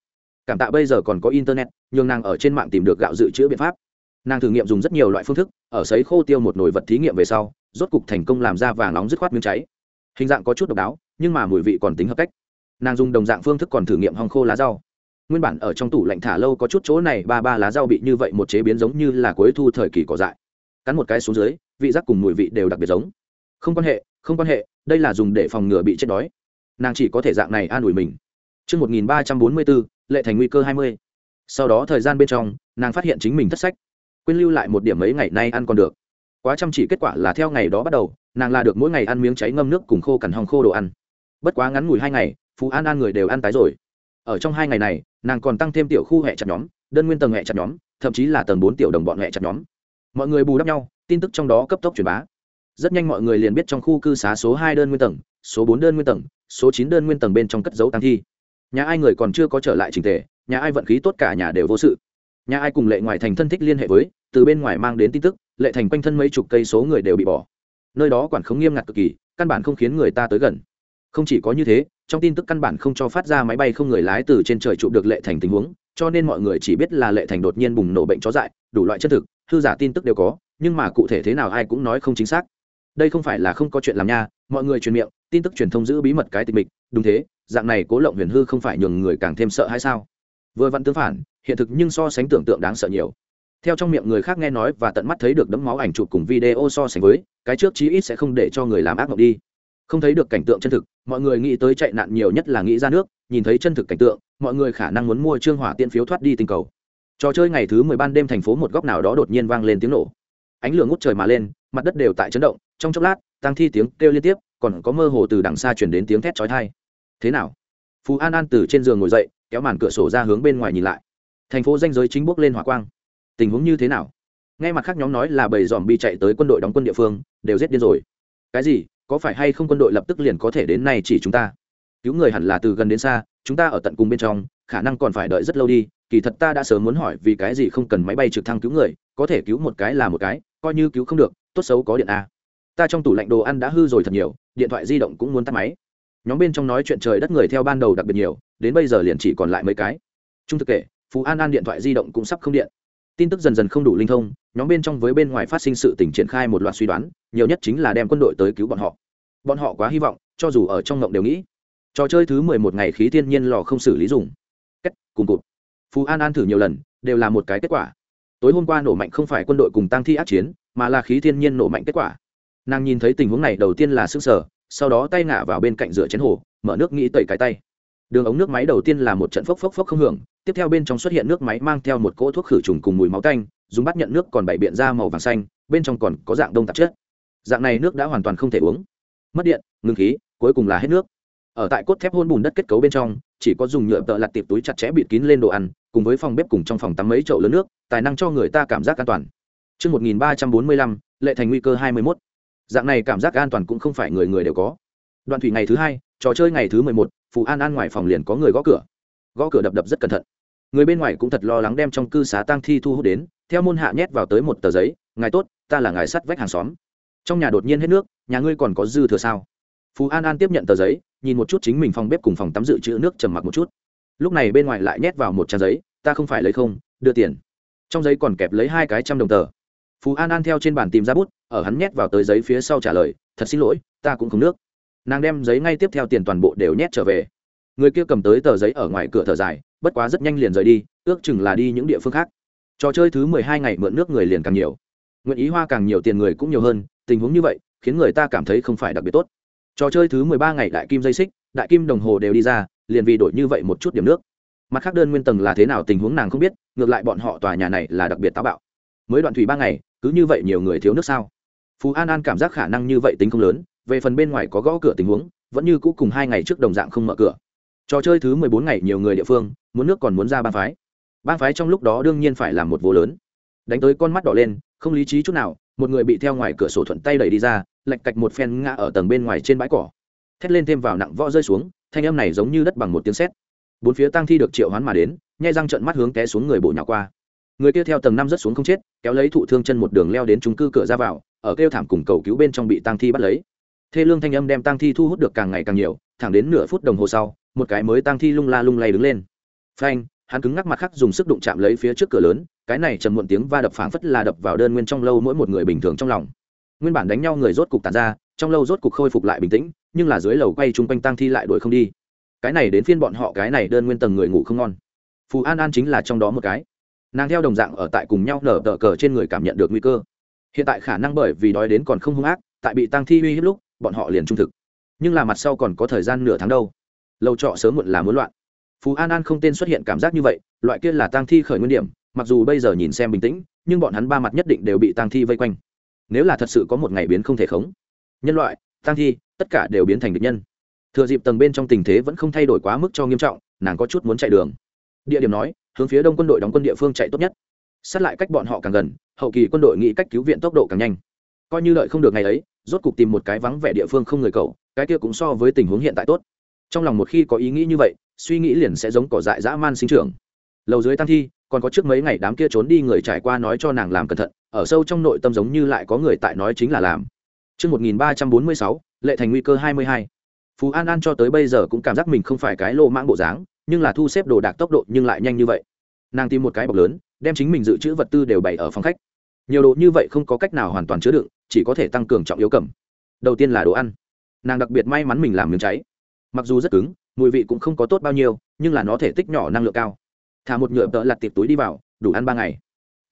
Cảm tạ bây giờ còn có internet, nhường nàng ở trên mạng tìm được gạo dự trữ biện pháp. Nàng thử nghiệm dùng rất nhiều loại phương thức, ở sấy khô tiêu một nồi vật thí nghiệm về sau, rốt cục thành công làm ra vàng nóng dứt khoát miếng cháy. Hình dạng có chút độc đáo, nhưng mà mùi vị còn tính hợp cách nàng dùng đồng dạng phương thức còn thử nghiệm hong khô lá rau nguyên bản ở trong tủ lạnh thả lâu có chút chỗ này ba ba lá rau bị như vậy một chế biến giống như là cuối thu thời kỳ cỏ dại cắn một cái xuống dưới vị giác cùng mùi vị đều đặc biệt giống không quan hệ không quan hệ đây là dùng để phòng ngừa bị chết đói nàng chỉ có thể dạng này an ủi mình Trước 1344, lệ thành nguy cơ 20. Sau đó thời gian bên trong, nàng phát hiện chính mình thất sách. Quên lưu lại một điểm mấy ngày nay ăn còn được. Quá chăm chỉ kết quả là theo ngày đó bắt đầu, nàng là được mỗi ngày ăn miếng cháy ngâm nước cùng khô cằn hòng khô đồ ăn. Bất quá ngắn ngủi hai ngày, Phú An An người đều ăn tái rồi. Ở trong hai ngày này, nàng còn tăng thêm tiểu khu hệ chặt nhóm, đơn nguyên tầng hệ chặt nhóm, thậm chí là tầng bốn tiểu đồng bọn hệ chặt nhóm. Mọi người bù đắp nhau, tin tức trong đó cấp tốc truyền bá. Rất nhanh mọi người liền biết trong khu cư xá số hai đơn nguyên tầng, số bốn đơn nguyên tầng số chín đơn nguyên tầng bên trong cất dấu tăng thi nhà ai người còn chưa có trở lại trình tề nhà ai vận khí tốt cả nhà đều vô sự nhà ai cùng lệ ngoài thành thân thích liên hệ với từ bên ngoài mang đến tin tức lệ thành quanh thân mấy chục cây số người đều bị bỏ nơi đó quản khống nghiêm ngặt cực kỳ căn bản không khiến người ta tới gần không chỉ có như thế trong tin tức căn bản không cho phát ra máy bay không người lái từ trên trời chụp được lệ thành tình huống, cho nên mọi người chỉ biết là lệ thành đột nhiên bùng nổ bệnh chó dại, đủ loại chân thực, hư giả tin tức đều có, nhưng mà cụ thể thế nào ai cũng nói không chính xác. Đây không phải là không có chuyện làm nha, mọi người truyền miệng, tin tức truyền thông giữ bí mật cái tịch mịch, đúng thế, dạng này cố lộng huyền hư không phải nhường người càng thêm sợ hay sao? Vừa vặn tương phản, hiện thực nhưng so sánh tưởng tượng đáng sợ nhiều. Theo trong miệng người khác nghe nói và tận mắt thấy được đấm máu ảnh chụp cùng video so sánh với, cái trước chí ít sẽ không để cho người làm ác mộng đi không thấy được cảnh tượng chân thực, mọi người nghĩ tới chạy nạn nhiều nhất là nghĩ ra nước, nhìn thấy chân thực cảnh tượng, mọi người khả năng muốn mua trương hỏa tiên phiếu thoát đi tình cầu. Trò chơi ngày thứ mười ban đêm thành phố một góc nào đó đột nhiên vang lên tiếng nổ. Ánh lửa ngút trời mà lên, mặt đất đều tại chấn động, trong chốc lát tăng thi tiếng kêu liên tiếp, còn có mơ hồ từ đằng xa chuyển đến tiếng thét chói tai. Thế nào? Phú an an từ trên giường ngồi dậy, kéo màn cửa sổ ra hướng bên ngoài nhìn lại. Thành phố danh giới chính bước lên hỏa quang. Tình huống như thế nào? Ngay mặt khác nhóm nói là bầy dòm bi chạy tới quân đội đóng quân địa phương, đều giết điên rồi. Cái gì? Có phải hay không quân đội lập tức liền có thể đến nay chỉ chúng ta? Cứu người hẳn là từ gần đến xa, chúng ta ở tận cùng bên trong, khả năng còn phải đợi rất lâu đi, kỳ thật ta đã sớm muốn hỏi vì cái gì không cần máy bay trực thăng cứu người, có thể cứu một cái là một cái, coi như cứu không được, tốt xấu có điện a. Ta trong tủ lạnh đồ ăn đã hư rồi thật nhiều, điện thoại di động cũng muốn tắt máy. Nhóm bên trong nói chuyện trời đất người theo ban đầu đặc biệt nhiều, đến bây giờ liền chỉ còn lại mấy cái. Trung thực kể, phú an an điện thoại di động cũng sắp không điện tin tức dần dần không đủ linh thông, nhóm bên trong với bên ngoài phát sinh sự tình triển khai một loạt suy đoán, nhiều nhất chính là đem quân đội tới cứu bọn họ. Bọn họ quá hy vọng, cho dù ở trong ngộng đều nghĩ, trò chơi thứ mười một ngày khí thiên nhiên lò không xử lý dùng. Cách cùng cụt. Phú an an thử nhiều lần, đều là một cái kết quả. Tối hôm qua nổ mạnh không phải quân đội cùng tăng thi ác chiến, mà là khí thiên nhiên nổ mạnh kết quả. Nàng nhìn thấy tình huống này đầu tiên là s ư n g sở sau đó tay ngả vào bên cạnh rửa chén hồ, mở nước nghĩ tẩy cái tay đường ống nước máy đầu tiên là một trận phốc phốc phốc không hưởng tiếp theo bên trong xuất hiện nước máy mang theo một cỗ thuốc khử trùng cùng mùi máu tanh dùng bắt nhận nước còn bảy biện ra màu vàng xanh bên trong còn có dạng đông tạp chất. Dạng này nước đã hoàn toàn không thể uống. Mất điện ngừng khí cuối cùng là hết nước. Ở tại cốt thép hôn bùn đất kết cấu bên trong chỉ có dùng nhựa tợ lặt tiệp túi chặt chẽ bịt kín lên đồ ăn cùng với phòng bếp cùng trong phòng tắm mấy chậu lớn nước tài năng cho người ta cảm giác an toàn. Trước 1345, lệ thành nguy cơ 21. dạng này cảm giác an toàn cũng không phải người người đều có. Đoạn thủy ngày thứ hai trò chơi ngày thứ mười một phù an an ngoài phòng liền có người gõ cửa. Gõ cửa đập đập rất cẩn thận. Người bên ngoài cũng thật lo lắng đem trong cư xá tang thi thu hút đến, theo môn hạ nhét vào tới một tờ giấy, ngài tốt, ta là ngài sắt vách hàng xóm. Trong nhà đột nhiên hết nước, nhà ngươi còn có dư thừa sao? Phú an an tiếp nhận tờ giấy, nhìn một chút chính mình phòng bếp cùng phòng tắm dự trữ nước trầm mặc một chút. Lúc này bên ngoài lại nhét vào một trang giấy, ta không phải lấy không, đưa tiền. Trong giấy còn kẹp lấy hai cái trăm đồng tờ. Phú an an theo trên bàn tìm ra bút, ở hắn nhét vào tới giấy phía sau trả lời, thật xin lỗi, ta cũng không nước nàng đem giấy ngay tiếp theo tiền toàn bộ đều nhét trở về. Người kia cầm tới tờ giấy ở ngoài cửa thở dài, bất quá rất nhanh liền rời đi, ước chừng là đi những địa phương khác. Trò chơi thứ mười hai ngày mượn nước người liền càng nhiều. Nguyện ý hoa càng nhiều tiền người cũng nhiều hơn, tình huống như vậy, khiến người ta cảm thấy không phải đặc biệt tốt. Trò chơi thứ mười ba ngày đại kim dây xích, đại kim đồng hồ đều đi ra, liền vì đổi như vậy một chút điểm nước. Mặt khác đơn nguyên tầng là thế nào tình huống nàng không biết, ngược lại bọn họ tòa nhà này là đặc biệt táo bạo. Mới đoạn thủy ba ngày, cứ như vậy nhiều người thiếu nước sao? Phú an an cảm giác khả năng như vậy tính không lớn về phần bên ngoài có gõ cửa tình huống, vẫn như cũ cùng hai ngày trước đồng dạng không mở cửa. Trò chơi thứ mười bốn ngày nhiều người địa phương, muốn nước còn muốn ra bang phái. Bang phái trong lúc đó đương nhiên phải làm một vô lớn. Đánh tới con mắt đỏ lên, không lý trí chút nào, một người bị theo ngoài cửa sổ thuận tay đẩy đi ra lạch cạch một phen ngã ở tầng bên ngoài trên bãi cỏ. Thét lên thêm vào nặng võ rơi xuống, thanh âm này giống như đất bằng một tiếng sét. Bốn phía tăng thi được triệu hoán mà đến, nhai răng trận mắt hướng té xuống người bộ nhỏ qua. Người kia theo tầng năm rất xuống không chết, kéo lấy thụ thương chân một đường leo đến trung cư cửa ra vào, ở kêu thảm cùng cầu cứu bên trong bị tăng thi bắt lấy thê lương thanh âm đem tăng thi thu hút được càng ngày càng nhiều, thẳng đến nửa phút đồng hồ sau, một cái mới tăng thi lung la lung lay đứng lên. Phanh, hắn cứng ngắc mặt khắc dùng sức đụng chạm lấy phía trước cửa lớn, cái này trầm muộn tiếng va đập phảng phất là đập vào đơn nguyên trong lâu mỗi một người bình thường trong lòng. Nguyên bản đánh nhau người rốt cục tàn ra, trong lâu rốt cục khôi phục lại bình tĩnh, nhưng là dưới lầu quay chung quanh tăng thi lại đuổi không đi. Cái này đến phiên bọn họ cái này đơn nguyên tầng người ngủ không ngon. Phù an an chính là trong đó một cái. Nàng theo đồng dạng ở tại cùng nhau nở tờ cờ trên người cảm nhận được nguy cơ. Hiện tại khả năng bởi vì đói đến còn không hung ác, tại bị tăng thi uy hiếp lúc bọn họ liền trung thực. Nhưng là mặt sau còn có thời gian nửa tháng đâu. Lâu trọ sớm muộn là muốn loạn. Phú an an không tên xuất hiện cảm giác như vậy, loại kia là tang thi khởi nguyên điểm, mặc dù bây giờ nhìn xem bình tĩnh, nhưng bọn hắn ba mặt nhất định đều bị tang thi vây quanh. Nếu là thật sự có một ngày biến không thể khống, nhân loại, tang thi, tất cả đều biến thành địch nhân. Thừa dịp tầng bên trong tình thế vẫn không thay đổi quá mức cho nghiêm trọng, nàng có chút muốn chạy đường. Địa điểm nói, hướng phía đông quân đội đóng quân địa phương chạy tốt nhất. Sát lại cách bọn họ càng gần, hậu kỳ quân đội nghĩ cách cứu viện tốc độ càng nhanh coi như đợi không được ngày ấy rốt cục tìm một cái vắng vẻ địa phương không người cầu, cái kia cũng so với tình huống hiện tại tốt trong lòng một khi có ý nghĩ như vậy suy nghĩ liền sẽ giống cỏ dại dã man sinh trưởng lầu dưới tăng thi còn có trước mấy ngày đám kia trốn đi người trải qua nói cho nàng làm cẩn thận ở sâu trong nội tâm giống như lại có người tại nói chính là làm Trước 1346, lệ thành nguy cơ 22. Phú An An cho tới bây giờ cũng cảm giác mình không phải cái lô mãng bộ dáng, nhưng là thu xếp đồ đạc tốc độ nhưng lại nhanh như vậy. Nàng tìm một cái bọc lớn, đem chính mình dự trữ vật tư đều bày ở phòng khách. Nhiều đồ như vậy không có cách nào hoàn toàn chứa đựng, chỉ có thể tăng cường trọng yếu cầm. Đầu tiên là đồ ăn. Nàng đặc biệt may mắn mình làm miếng cháy. Mặc dù rất cứng, mùi vị cũng không có tốt bao nhiêu, nhưng là nó thể tích nhỏ năng lượng cao. Thả một nhựa tợ lặt tiệp túi đi vào, đủ ăn ba ngày.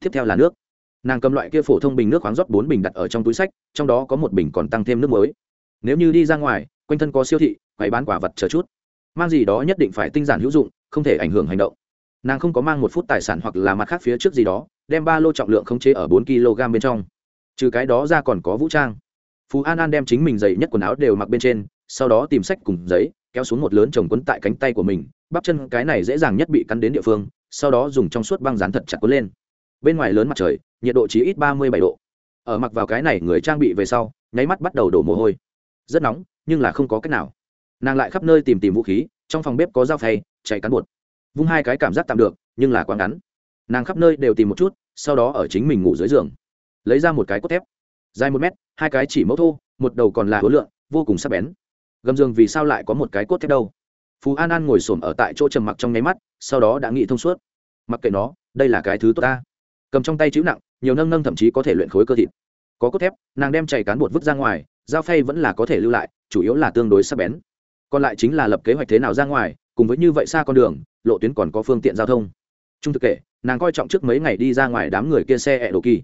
Tiếp theo là nước nàng cầm loại kia phổ thông bình nước khoáng rót bốn bình đặt ở trong túi sách trong đó có một bình còn tăng thêm nước mới nếu như đi ra ngoài quanh thân có siêu thị quầy bán quả vật chờ chút mang gì đó nhất định phải tinh giản hữu dụng không thể ảnh hưởng hành động nàng không có mang một phút tài sản hoặc là mặt khác phía trước gì đó đem ba lô trọng lượng không chế ở bốn kg bên trong trừ cái đó ra còn có vũ trang. Phú an an đem chính mình dày nhất quần áo đều mặc bên trên, sau đó tìm sách cùng giấy, kéo xuống một lớn chồng quấn tại cánh tay của mình, bắp chân cái này dễ dàng nhất bị cắn đến địa phương, sau đó dùng trong suốt băng dán thật chặt quấn lên. Bên ngoài lớn mặt trời, nhiệt độ chỉ ít ba mươi bảy độ. Ở mặc vào cái này người trang bị về sau, nháy mắt bắt đầu đổ mồ hôi. Rất nóng, nhưng là không có cách nào. Nàng lại khắp nơi tìm tìm vũ khí, trong phòng bếp có dao phay, chạy cán bột. Vung hai cái cảm giác tạm được, nhưng là quá ngắn. Nàng khắp nơi đều tìm một chút, sau đó ở chính mình ngủ dưới giường lấy ra một cái cốt thép, dài một mét, hai cái chỉ mẫu thô, một đầu còn là hối lượng, vô cùng sắc bén. Gầm giường vì sao lại có một cái cốt thép đâu? Phú an an ngồi s ổ m ở tại chỗ trầm mặc trong nháy mắt, sau đó đã nghĩ thông suốt. Mặc kệ nó, đây là cái thứ tốt ta. Cầm trong tay chữ nặng, nhiều nâng nâng thậm chí có thể luyện khối cơ thịt. Có cốt thép, nàng đem chảy cán bột vứt ra ngoài, dao phay vẫn là có thể lưu lại, chủ yếu là tương đối sắc bén. Còn lại chính là lập kế hoạch thế nào ra ngoài, cùng với như vậy xa con đường, lộ tuyến còn có phương tiện giao thông. Trung thực kể, nàng coi trọng trước mấy ngày đi ra ngoài đám người kia xe ẹ đồ kỳ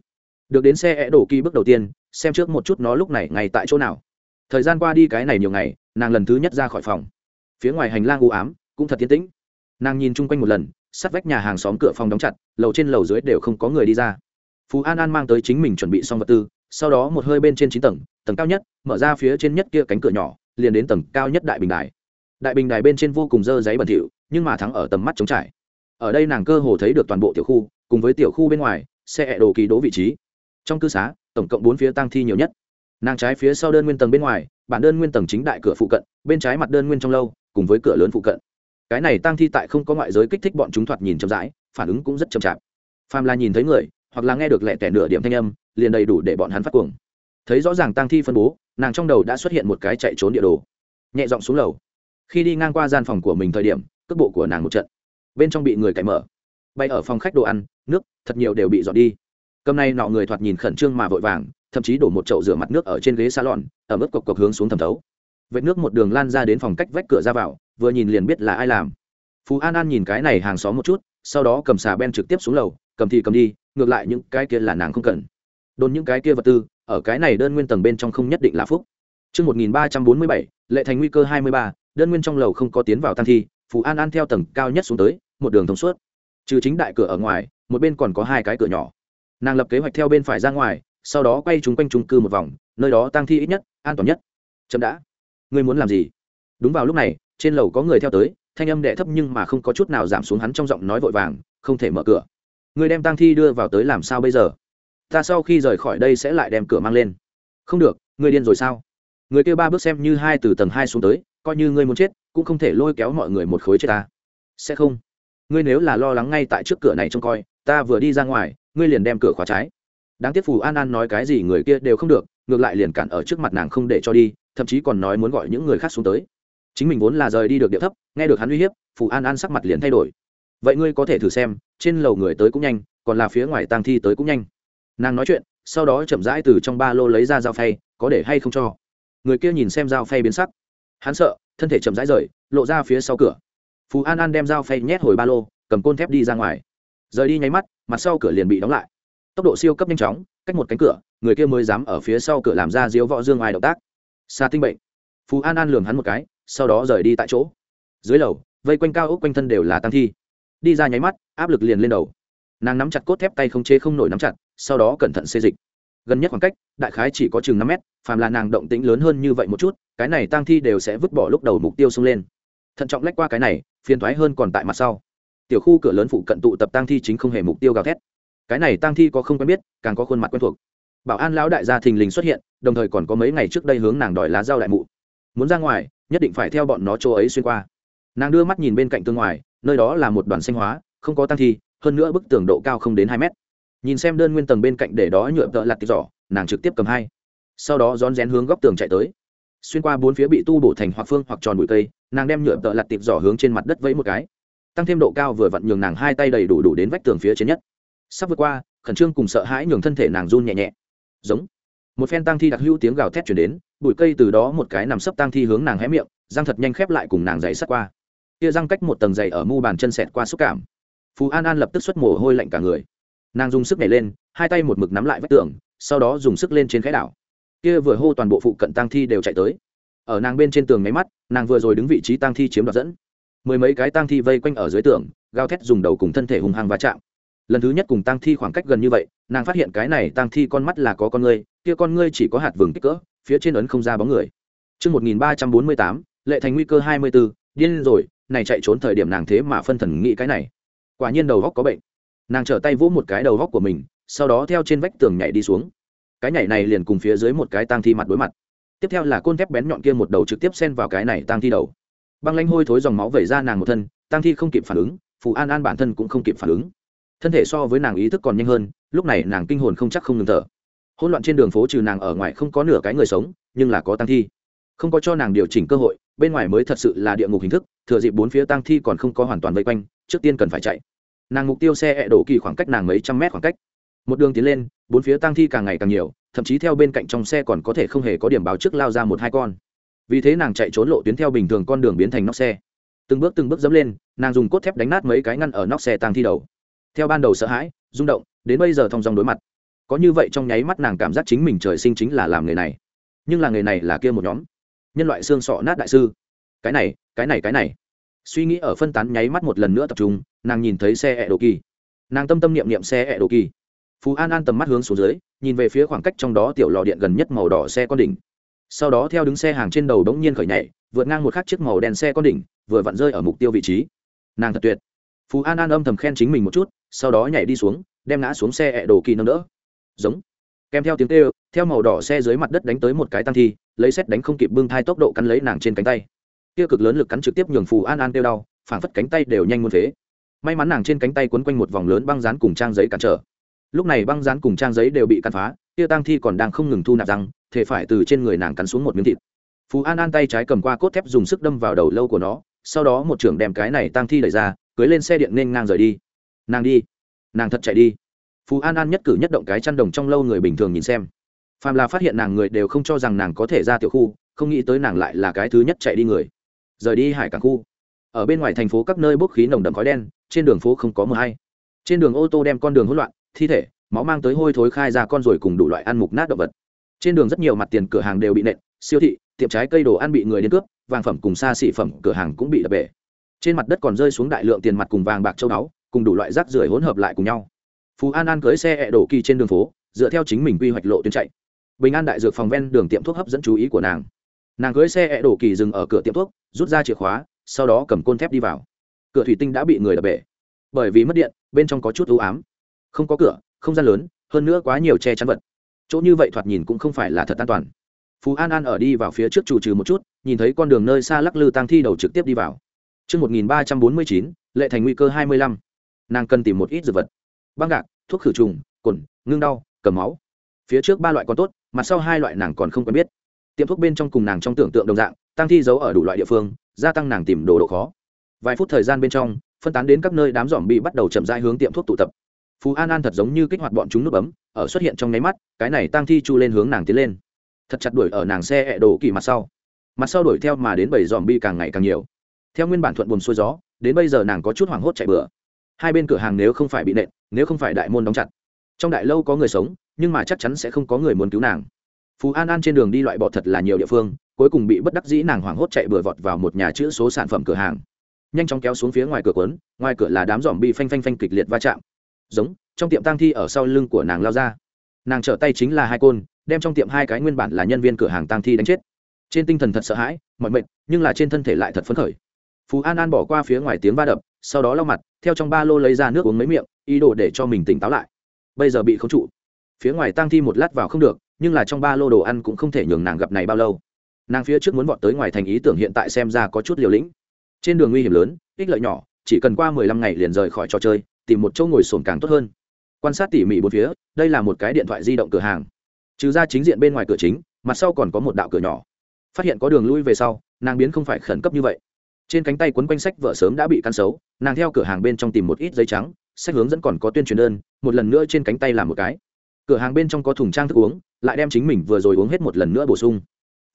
được đến xe é đổ kỳ bước đầu tiên, xem trước một chút nó lúc này ngay tại chỗ nào. Thời gian qua đi cái này nhiều ngày, nàng lần thứ nhất ra khỏi phòng. Phía ngoài hành lang u ám, cũng thật tiến tĩnh. Nàng nhìn chung quanh một lần sát vách nhà hàng xóm cửa phòng đóng chặt, lầu trên lầu dưới đều không có người đi ra. Phú an an mang tới chính mình chuẩn bị xong vật tư, sau đó một hơi bên trên chín tầng tầng cao nhất, mở ra phía trên nhất kia cánh cửa nhỏ, liền đến tầng cao nhất đại bình đài. Đại bình đài bên trên vô cùng dơ giấy bẩn thỉu, nhưng mà thắng ở tầm mắt trống trải. Ở đây nàng cơ hồ thấy được toàn bộ tiểu khu, cùng với tiểu khu bên ngoài, xe hẹ đồ kỳ đỗ vị trí trong cư xá, tổng cộng bốn phía tăng thi nhiều nhất. Nàng trái phía sau đơn nguyên tầng bên ngoài, bản đơn nguyên tầng chính đại cửa phụ cận, bên trái mặt đơn nguyên trong lâu, cùng với cửa lớn phụ cận. Cái này tăng thi tại không có ngoại giới kích thích bọn chúng thoạt nhìn chậm rãi, phản ứng cũng rất chậm chạp. Phàm là nhìn thấy người, hoặc là nghe được lẹ tẻ nửa điểm thanh âm, liền đầy đủ để bọn hắn phát cuồng. Thấy rõ ràng tăng thi phân bố, nàng trong đầu đã xuất hiện một cái chạy trốn địa đồ. Nhẹ giọng xuống lầu. Khi đi ngang qua gian phòng của mình thời điểm, cước bộ của nàng một trận. Bên trong bị người cậy mở. Bay ở phòng khách đồ ăn, nước, thật nhiều đều bị dọn đi cầm này nọ người thoạt nhìn khẩn trương mà vội vàng thậm chí đổ một chậu rửa mặt nước ở trên ghế salon ở mức cộc cộc hướng xuống thẩm thấu vệt nước một đường lan ra đến phòng cách vách cửa ra vào vừa nhìn liền biết là ai làm phú an an nhìn cái này hàng xóm một chút sau đó cầm xà ben trực tiếp xuống lầu cầm thì cầm đi ngược lại những cái kia là nàng không cần đồn những cái kia vật tư ở cái này đơn nguyên tầng bên trong không nhất định là phúc Trước 1347, lệ thành nguy cơ 23, đơn nguyên trong lầu không có tiến vào tăng thi, Phú An An theo tầng cao nhất xuống tới, một đường thông suốt. Trừ chính đại cửa ở ngoài, một bên còn có hai cái cửa nhỏ. Nàng lập kế hoạch theo bên phải ra ngoài, sau đó quay chúng quanh trung cư một vòng, nơi đó tăng thi ít nhất, an toàn nhất. Chậm đã. Ngươi muốn làm gì? Đúng vào lúc này, trên lầu có người theo tới, thanh âm đệ thấp nhưng mà không có chút nào giảm xuống hắn trong giọng nói vội vàng, không thể mở cửa người đem tang thi đưa vào tới làm sao bây giờ ta sau khi rời khỏi đây sẽ lại đem cửa mang lên không được người điên rồi sao người kêu ba bước xem như hai từ tầng hai xuống tới coi như ngươi muốn chết cũng không thể lôi kéo mọi người một khối chết ta sẽ không ngươi nếu là lo lắng ngay tại trước cửa này trông coi ta vừa đi ra ngoài ngươi liền đem cửa khóa trái. Đáng tiếc phù an an nói cái gì người kia đều không được, ngược lại liền cản ở trước mặt nàng không để cho đi, thậm chí còn nói muốn gọi những người khác xuống tới. Chính mình vốn là rời đi được địa thấp, nghe được hắn uy hiếp, phù an an sắc mặt liền thay đổi. Vậy ngươi có thể thử xem, trên lầu người tới cũng nhanh, còn là phía ngoài tang thi tới cũng nhanh. Nàng nói chuyện, sau đó chậm rãi từ trong ba lô lấy ra dao phay, có để hay không cho. Người kia nhìn xem dao phay biến sắc. Hắn sợ, thân thể chậm rãi rời, lộ ra phía sau cửa. Phú an an đem dao phay nhét hồi ba lô, cầm côn thép đi ra ngoài rời đi nháy mắt, mặt sau cửa liền bị đóng lại. Tốc độ siêu cấp nhanh chóng, cách một cánh cửa, người kia mới dám ở phía sau cửa làm ra diếu võ dương ai động tác. Xa tinh bệnh. Phú an an lường hắn một cái, sau đó rời đi tại chỗ. Dưới lầu, vây quanh cao ốc quanh thân đều là tăng thi. Đi ra nháy mắt, áp lực liền lên đầu. Nàng nắm chặt cốt thép tay không chế không nổi nắm chặt, sau đó cẩn thận xê dịch. Gần nhất khoảng cách, đại khái chỉ có chừng năm mét, phàm là nàng động tĩnh lớn hơn như vậy một chút, cái này tăng thi đều sẽ vứt bỏ lúc đầu mục tiêu xông lên. Thận trọng lách qua cái này, phiền thoái hơn còn tại mặt sau tiểu khu cửa lớn phụ cận tụ tập tang thi chính không hề mục tiêu gào thét. Cái này tang thi có không quen biết, càng có khuôn mặt quen thuộc. Bảo an lão đại gia thình lình xuất hiện, đồng thời còn có mấy ngày trước đây hướng nàng đòi lá dao đại mụ. Muốn ra ngoài, nhất định phải theo bọn nó chỗ ấy xuyên qua. Nàng đưa mắt nhìn bên cạnh tương ngoài, nơi đó là một đoàn xanh hóa, không có tăng thi, hơn nữa bức tường độ cao không đến hai mét. Nhìn xem đơn nguyên tầng bên cạnh để đó nhựa tợ lặt tịp giỏ, nàng trực tiếp cầm hai. Sau đó rón rén hướng góc tường chạy tới. Xuyên qua bốn phía bị tu bổ thành hoặc phương hoặc tròn bụi cây, nàng đem nhựa tợ lặt tịp giỏ hướng trên mặt đất vẫy một cái tăng thêm độ cao vừa vặn nhường nàng hai tay đầy đủ đủ đến vách tường phía trên nhất. Sắp vượt qua, khẩn trương cùng sợ hãi nhường thân thể nàng run nhẹ nhẹ. Giống. Một phen tăng thi đặc hữu tiếng gào thét chuyển đến, bụi cây từ đó một cái nằm sấp tăng thi hướng nàng hé miệng, răng thật nhanh khép lại cùng nàng dày sắt qua. Kia răng cách một tầng dày ở mu bàn chân sẹt qua xúc cảm. Phú an an lập tức xuất mồ hôi lạnh cả người. Nàng dùng sức nhảy lên, hai tay một mực nắm lại vách tường, sau đó dùng sức lên trên khái đảo. Kia vừa hô toàn bộ phụ cận tăng thi đều chạy tới. Ở nàng bên trên tường máy mắt, nàng vừa rồi đứng vị trí tăng thi chiếm đoạt dẫn mười mấy cái tang thi vây quanh ở dưới tường gào thét dùng đầu cùng thân thể hùng hăng va chạm lần thứ nhất cùng tang thi khoảng cách gần như vậy nàng phát hiện cái này tang thi con mắt là có con ngươi kia con ngươi chỉ có hạt vừng kích cỡ phía trên ấn không ra bóng người Trước 1348, lệ thành nguy cơ 24, điên rồi, này chạy trốn thời điểm nàng thế mà phân thần nghĩ cái này. Quả nhiên đầu góc có bệnh. Nàng trở tay vỗ một cái đầu góc của mình, sau đó theo trên vách tường nhảy đi xuống. Cái nhảy này liền cùng phía dưới một cái tang thi mặt đối mặt. Tiếp theo là côn thép bén nhọn kia một đầu trực tiếp xen vào cái này tang thi đầu. Băng lanh hôi thối dòng máu vẩy ra nàng một thân, tang thi không kịp phản ứng, Phù An An bản thân cũng không kịp phản ứng. Thân thể so với nàng ý thức còn nhanh hơn, lúc này nàng kinh hồn không chắc không ngừng thở. Hỗn loạn trên đường phố trừ nàng ở ngoài không có nửa cái người sống nhưng là có tăng thi. Không có cho nàng điều chỉnh cơ hội bên ngoài mới thật sự là địa ngục hình thức thừa dịp bốn phía tăng thi còn không có hoàn toàn vây quanh trước tiên cần phải chạy. Nàng mục tiêu xe hẹ đổ kỳ khoảng cách nàng mấy trăm mét khoảng cách. Một đường tiến lên bốn phía tăng thi càng ngày càng nhiều thậm chí theo bên cạnh trong xe còn có thể không hề có điểm báo trước lao ra một hai con vì thế nàng chạy trốn lộ tuyến theo bình thường con đường biến thành nóc xe. Từng bước từng bước dẫm lên, nàng dùng cốt thép đánh nát mấy cái ngăn ở nóc xe tàng thi đầu. Theo ban đầu sợ hãi, rung động, đến bây giờ thong dong đối mặt. Có như vậy trong nháy mắt nàng cảm giác chính mình trời sinh chính là làm nghề này. Nhưng là nghề này là kia một nhóm nhân loại xương sọ nát đại sư. Cái này cái này cái này. Suy nghĩ ở phân tán nháy mắt một lần nữa tập trung, nàng nhìn thấy xe ẹ đồ kỳ. Nàng tâm tâm niệm niệm xe ẹ đồ kỳ. Phú an an tầm mắt hướng xuống dưới, nhìn về phía khoảng cách trong đó tiểu lò điện gần nhất màu đỏ xe con đỉnh sau đó theo đứng xe hàng trên đầu đống nhiên khởi nhảy, vượt ngang một khắc chiếc màu đen xe con đỉnh, vừa vặn rơi ở mục tiêu vị trí. Nàng thật tuyệt. Phú an an âm thầm khen chính mình một chút, sau đó nhảy đi xuống, đem ngã xuống xe ẹ đồ kỳ nâng đỡ. Giống. Kèm theo tiếng kêu, theo màu đỏ xe dưới mặt đất đánh tới một cái tăng thi, lấy xét đánh không kịp bưng thai tốc độ cắn lấy nàng trên cánh tay. Kia cực lớn lực cắn trực tiếp nhường phù an an kêu đau, phảng phất cánh tay đều nhanh muôn phế. May mắn nàng trên cánh tay quấn quanh một vòng lớn băng dán cùng trang giấy cản trở lúc này băng rán cùng trang giấy đều bị cắn phá tia tăng thi còn đang không ngừng thu nạp răng, thể phải từ trên người nàng cắn xuống một miếng thịt. Phú an an tay trái cầm qua cốt thép dùng sức đâm vào đầu lâu của nó, sau đó một trưởng đem cái này tăng thi đẩy ra, cưới lên xe điện nên ngang rời đi. Nàng đi, nàng thật chạy đi. Phú an an nhất cử nhất động cái chăn đồng trong lâu người bình thường nhìn xem. Phàm là phát hiện nàng người đều không cho rằng nàng có thể ra tiểu khu, không nghĩ tới nàng lại là cái thứ nhất chạy đi người. Rời đi hải cảng khu. Ở bên ngoài thành phố các nơi bốc khí nồng đậm khói đen, trên đường phố không có mờ hay. Trên đường ô tô đem con đường hỗn loạn thi thể, máu mang tới hôi thối khai ra con rồi cùng đủ loại ăn mục nát động vật. Trên đường rất nhiều mặt tiền cửa hàng đều bị nện, siêu thị, tiệm trái cây đồ ăn bị người đến cướp, vàng phẩm cùng xa xỉ phẩm cửa hàng cũng bị đập bể. Trên mặt đất còn rơi xuống đại lượng tiền mặt cùng vàng bạc châu báu, cùng đủ loại rác rưởi hỗn hợp lại cùng nhau. Phú an an cưới xe hẹ đổ kỳ trên đường phố, dựa theo chính mình quy hoạch lộ tuyến chạy. Bình an đại dược phòng ven đường tiệm thuốc hấp dẫn chú ý của nàng. Nàng cưới xe hẹ đổ kỳ dừng ở cửa tiệm thuốc, rút ra chìa khóa, sau đó cầm côn thép đi vào. Cửa thủy tinh đã bị người đập bể. Bởi vì mất điện, bên trong có chút ưu ám không có cửa không gian lớn hơn nữa quá nhiều che chắn vật. Chỗ như vậy thoạt nhìn cũng không phải là thật an toàn. Phú an an ở đi vào phía trước chủ trừ một chút nhìn thấy con đường nơi xa lắc lư tăng thi đầu trực tiếp đi vào. Trước 1349, lệ thành nguy cơ 25. Nàng cần tìm một ít dược vật. Băng gạc thuốc khử trùng cồn ngưng đau cầm máu. Phía trước ba loại còn tốt mặt sau hai loại nàng còn không quen biết. Tiệm thuốc bên trong cùng nàng trong tưởng tượng đồng dạng tăng thi giấu ở đủ loại địa phương gia tăng nàng tìm đồ độ khó. Vài phút thời gian bên trong phân tán đến các nơi đám dòm bị bắt đầu chậm rãi hướng tiệm thuốc tụ tập phú an an thật giống như kích hoạt bọn chúng nút bấm, ở xuất hiện trong nháy mắt, cái này tăng thi chu lên hướng nàng tiến lên. Thật chặt đuổi ở nàng xe hẹ đổ kỳ mặt sau. Mặt sau đuổi theo mà đến bảy dòm bi càng ngày càng nhiều. Theo nguyên bản thuận buồn xuôi gió, đến bây giờ nàng có chút hoảng hốt chạy bừa. Hai bên cửa hàng nếu không phải bị nện, nếu không phải đại môn đóng chặt, trong đại lâu có người sống, nhưng mà chắc chắn sẽ không có người muốn cứu nàng. Phú an an trên đường đi loại bỏ thật là nhiều địa phương, cuối cùng bị bất đắc dĩ nàng hoảng hốt chạy bừa vọt vào một nhà chữ số sản phẩm cửa hàng. Nhanh chóng kéo xuống phía ngoài cửa quấn ngoài cửa là đám dòm bi phanh phanh phanh kịch liệt va chạm giống, trong tiệm tang thi ở sau lưng của nàng lao ra. Nàng trở tay chính là hai côn, đem trong tiệm hai cái nguyên bản là nhân viên cửa hàng tang thi đánh chết. Trên tinh thần thật sợ hãi, mọi mệt nhưng là trên thân thể lại thật phấn khởi. Phú an an bỏ qua phía ngoài tiếng va đập, sau đó lau mặt, theo trong ba lô lấy ra nước uống mấy miệng, ý đồ để cho mình tỉnh táo lại. Bây giờ bị khống trụ. Phía ngoài tang thi một lát vào không được, nhưng là trong ba lô đồ ăn cũng không thể nhường nàng gặp này bao lâu. Nàng phía trước muốn vọt tới ngoài thành ý tưởng hiện tại xem ra có chút liều lĩnh. Trên đường nguy hiểm lớn, ích lợi nhỏ, chỉ cần qua mười lăm ngày liền rời khỏi trò chơi tìm một chỗ ngồi sồn càng tốt hơn. Quan sát tỉ mỉ bốn phía, đây là một cái điện thoại di động cửa hàng. Trừ ra chính diện bên ngoài cửa chính, mặt sau còn có một đạo cửa nhỏ. Phát hiện có đường lui về sau, nàng biến không phải khẩn cấp như vậy. Trên cánh tay quấn quanh sách vợ sớm đã bị căn xấu, nàng theo cửa hàng bên trong tìm một ít giấy trắng, sách hướng dẫn còn có tuyên truyền đơn, một lần nữa trên cánh tay làm một cái. Cửa hàng bên trong có thùng trang thức uống, lại đem chính mình vừa rồi uống hết một lần nữa bổ sung.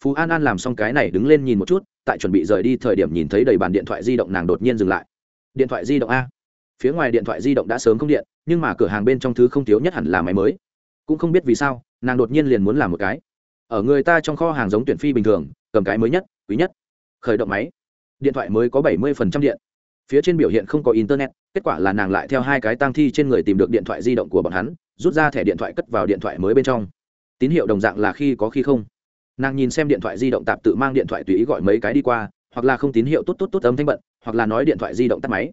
Phú an an làm xong cái này đứng lên nhìn một chút, tại chuẩn bị rời đi thời điểm nhìn thấy đầy bàn điện thoại di động nàng đột nhiên dừng lại. Điện thoại di động a phía ngoài điện thoại di động đã sớm không điện, nhưng mà cửa hàng bên trong thứ không thiếu nhất hẳn là máy mới. Cũng không biết vì sao, nàng đột nhiên liền muốn làm một cái. Ở người ta trong kho hàng giống tuyển phi bình thường, cầm cái mới nhất, quý nhất. Khởi động máy. Điện thoại mới có bảy mươi điện. Phía trên biểu hiện không có internet, kết quả là nàng lại theo hai cái tang thi trên người tìm được điện thoại di động của bọn hắn, rút ra thẻ điện thoại cất vào điện thoại mới bên trong. Tín hiệu đồng dạng là khi có khi không. Nàng nhìn xem điện thoại di động tạp tự mang điện thoại tùy ý gọi mấy cái đi qua, hoặc là không tín hiệu tốt tốt tốt âm thanh bận, hoặc là nói điện thoại di động tắt máy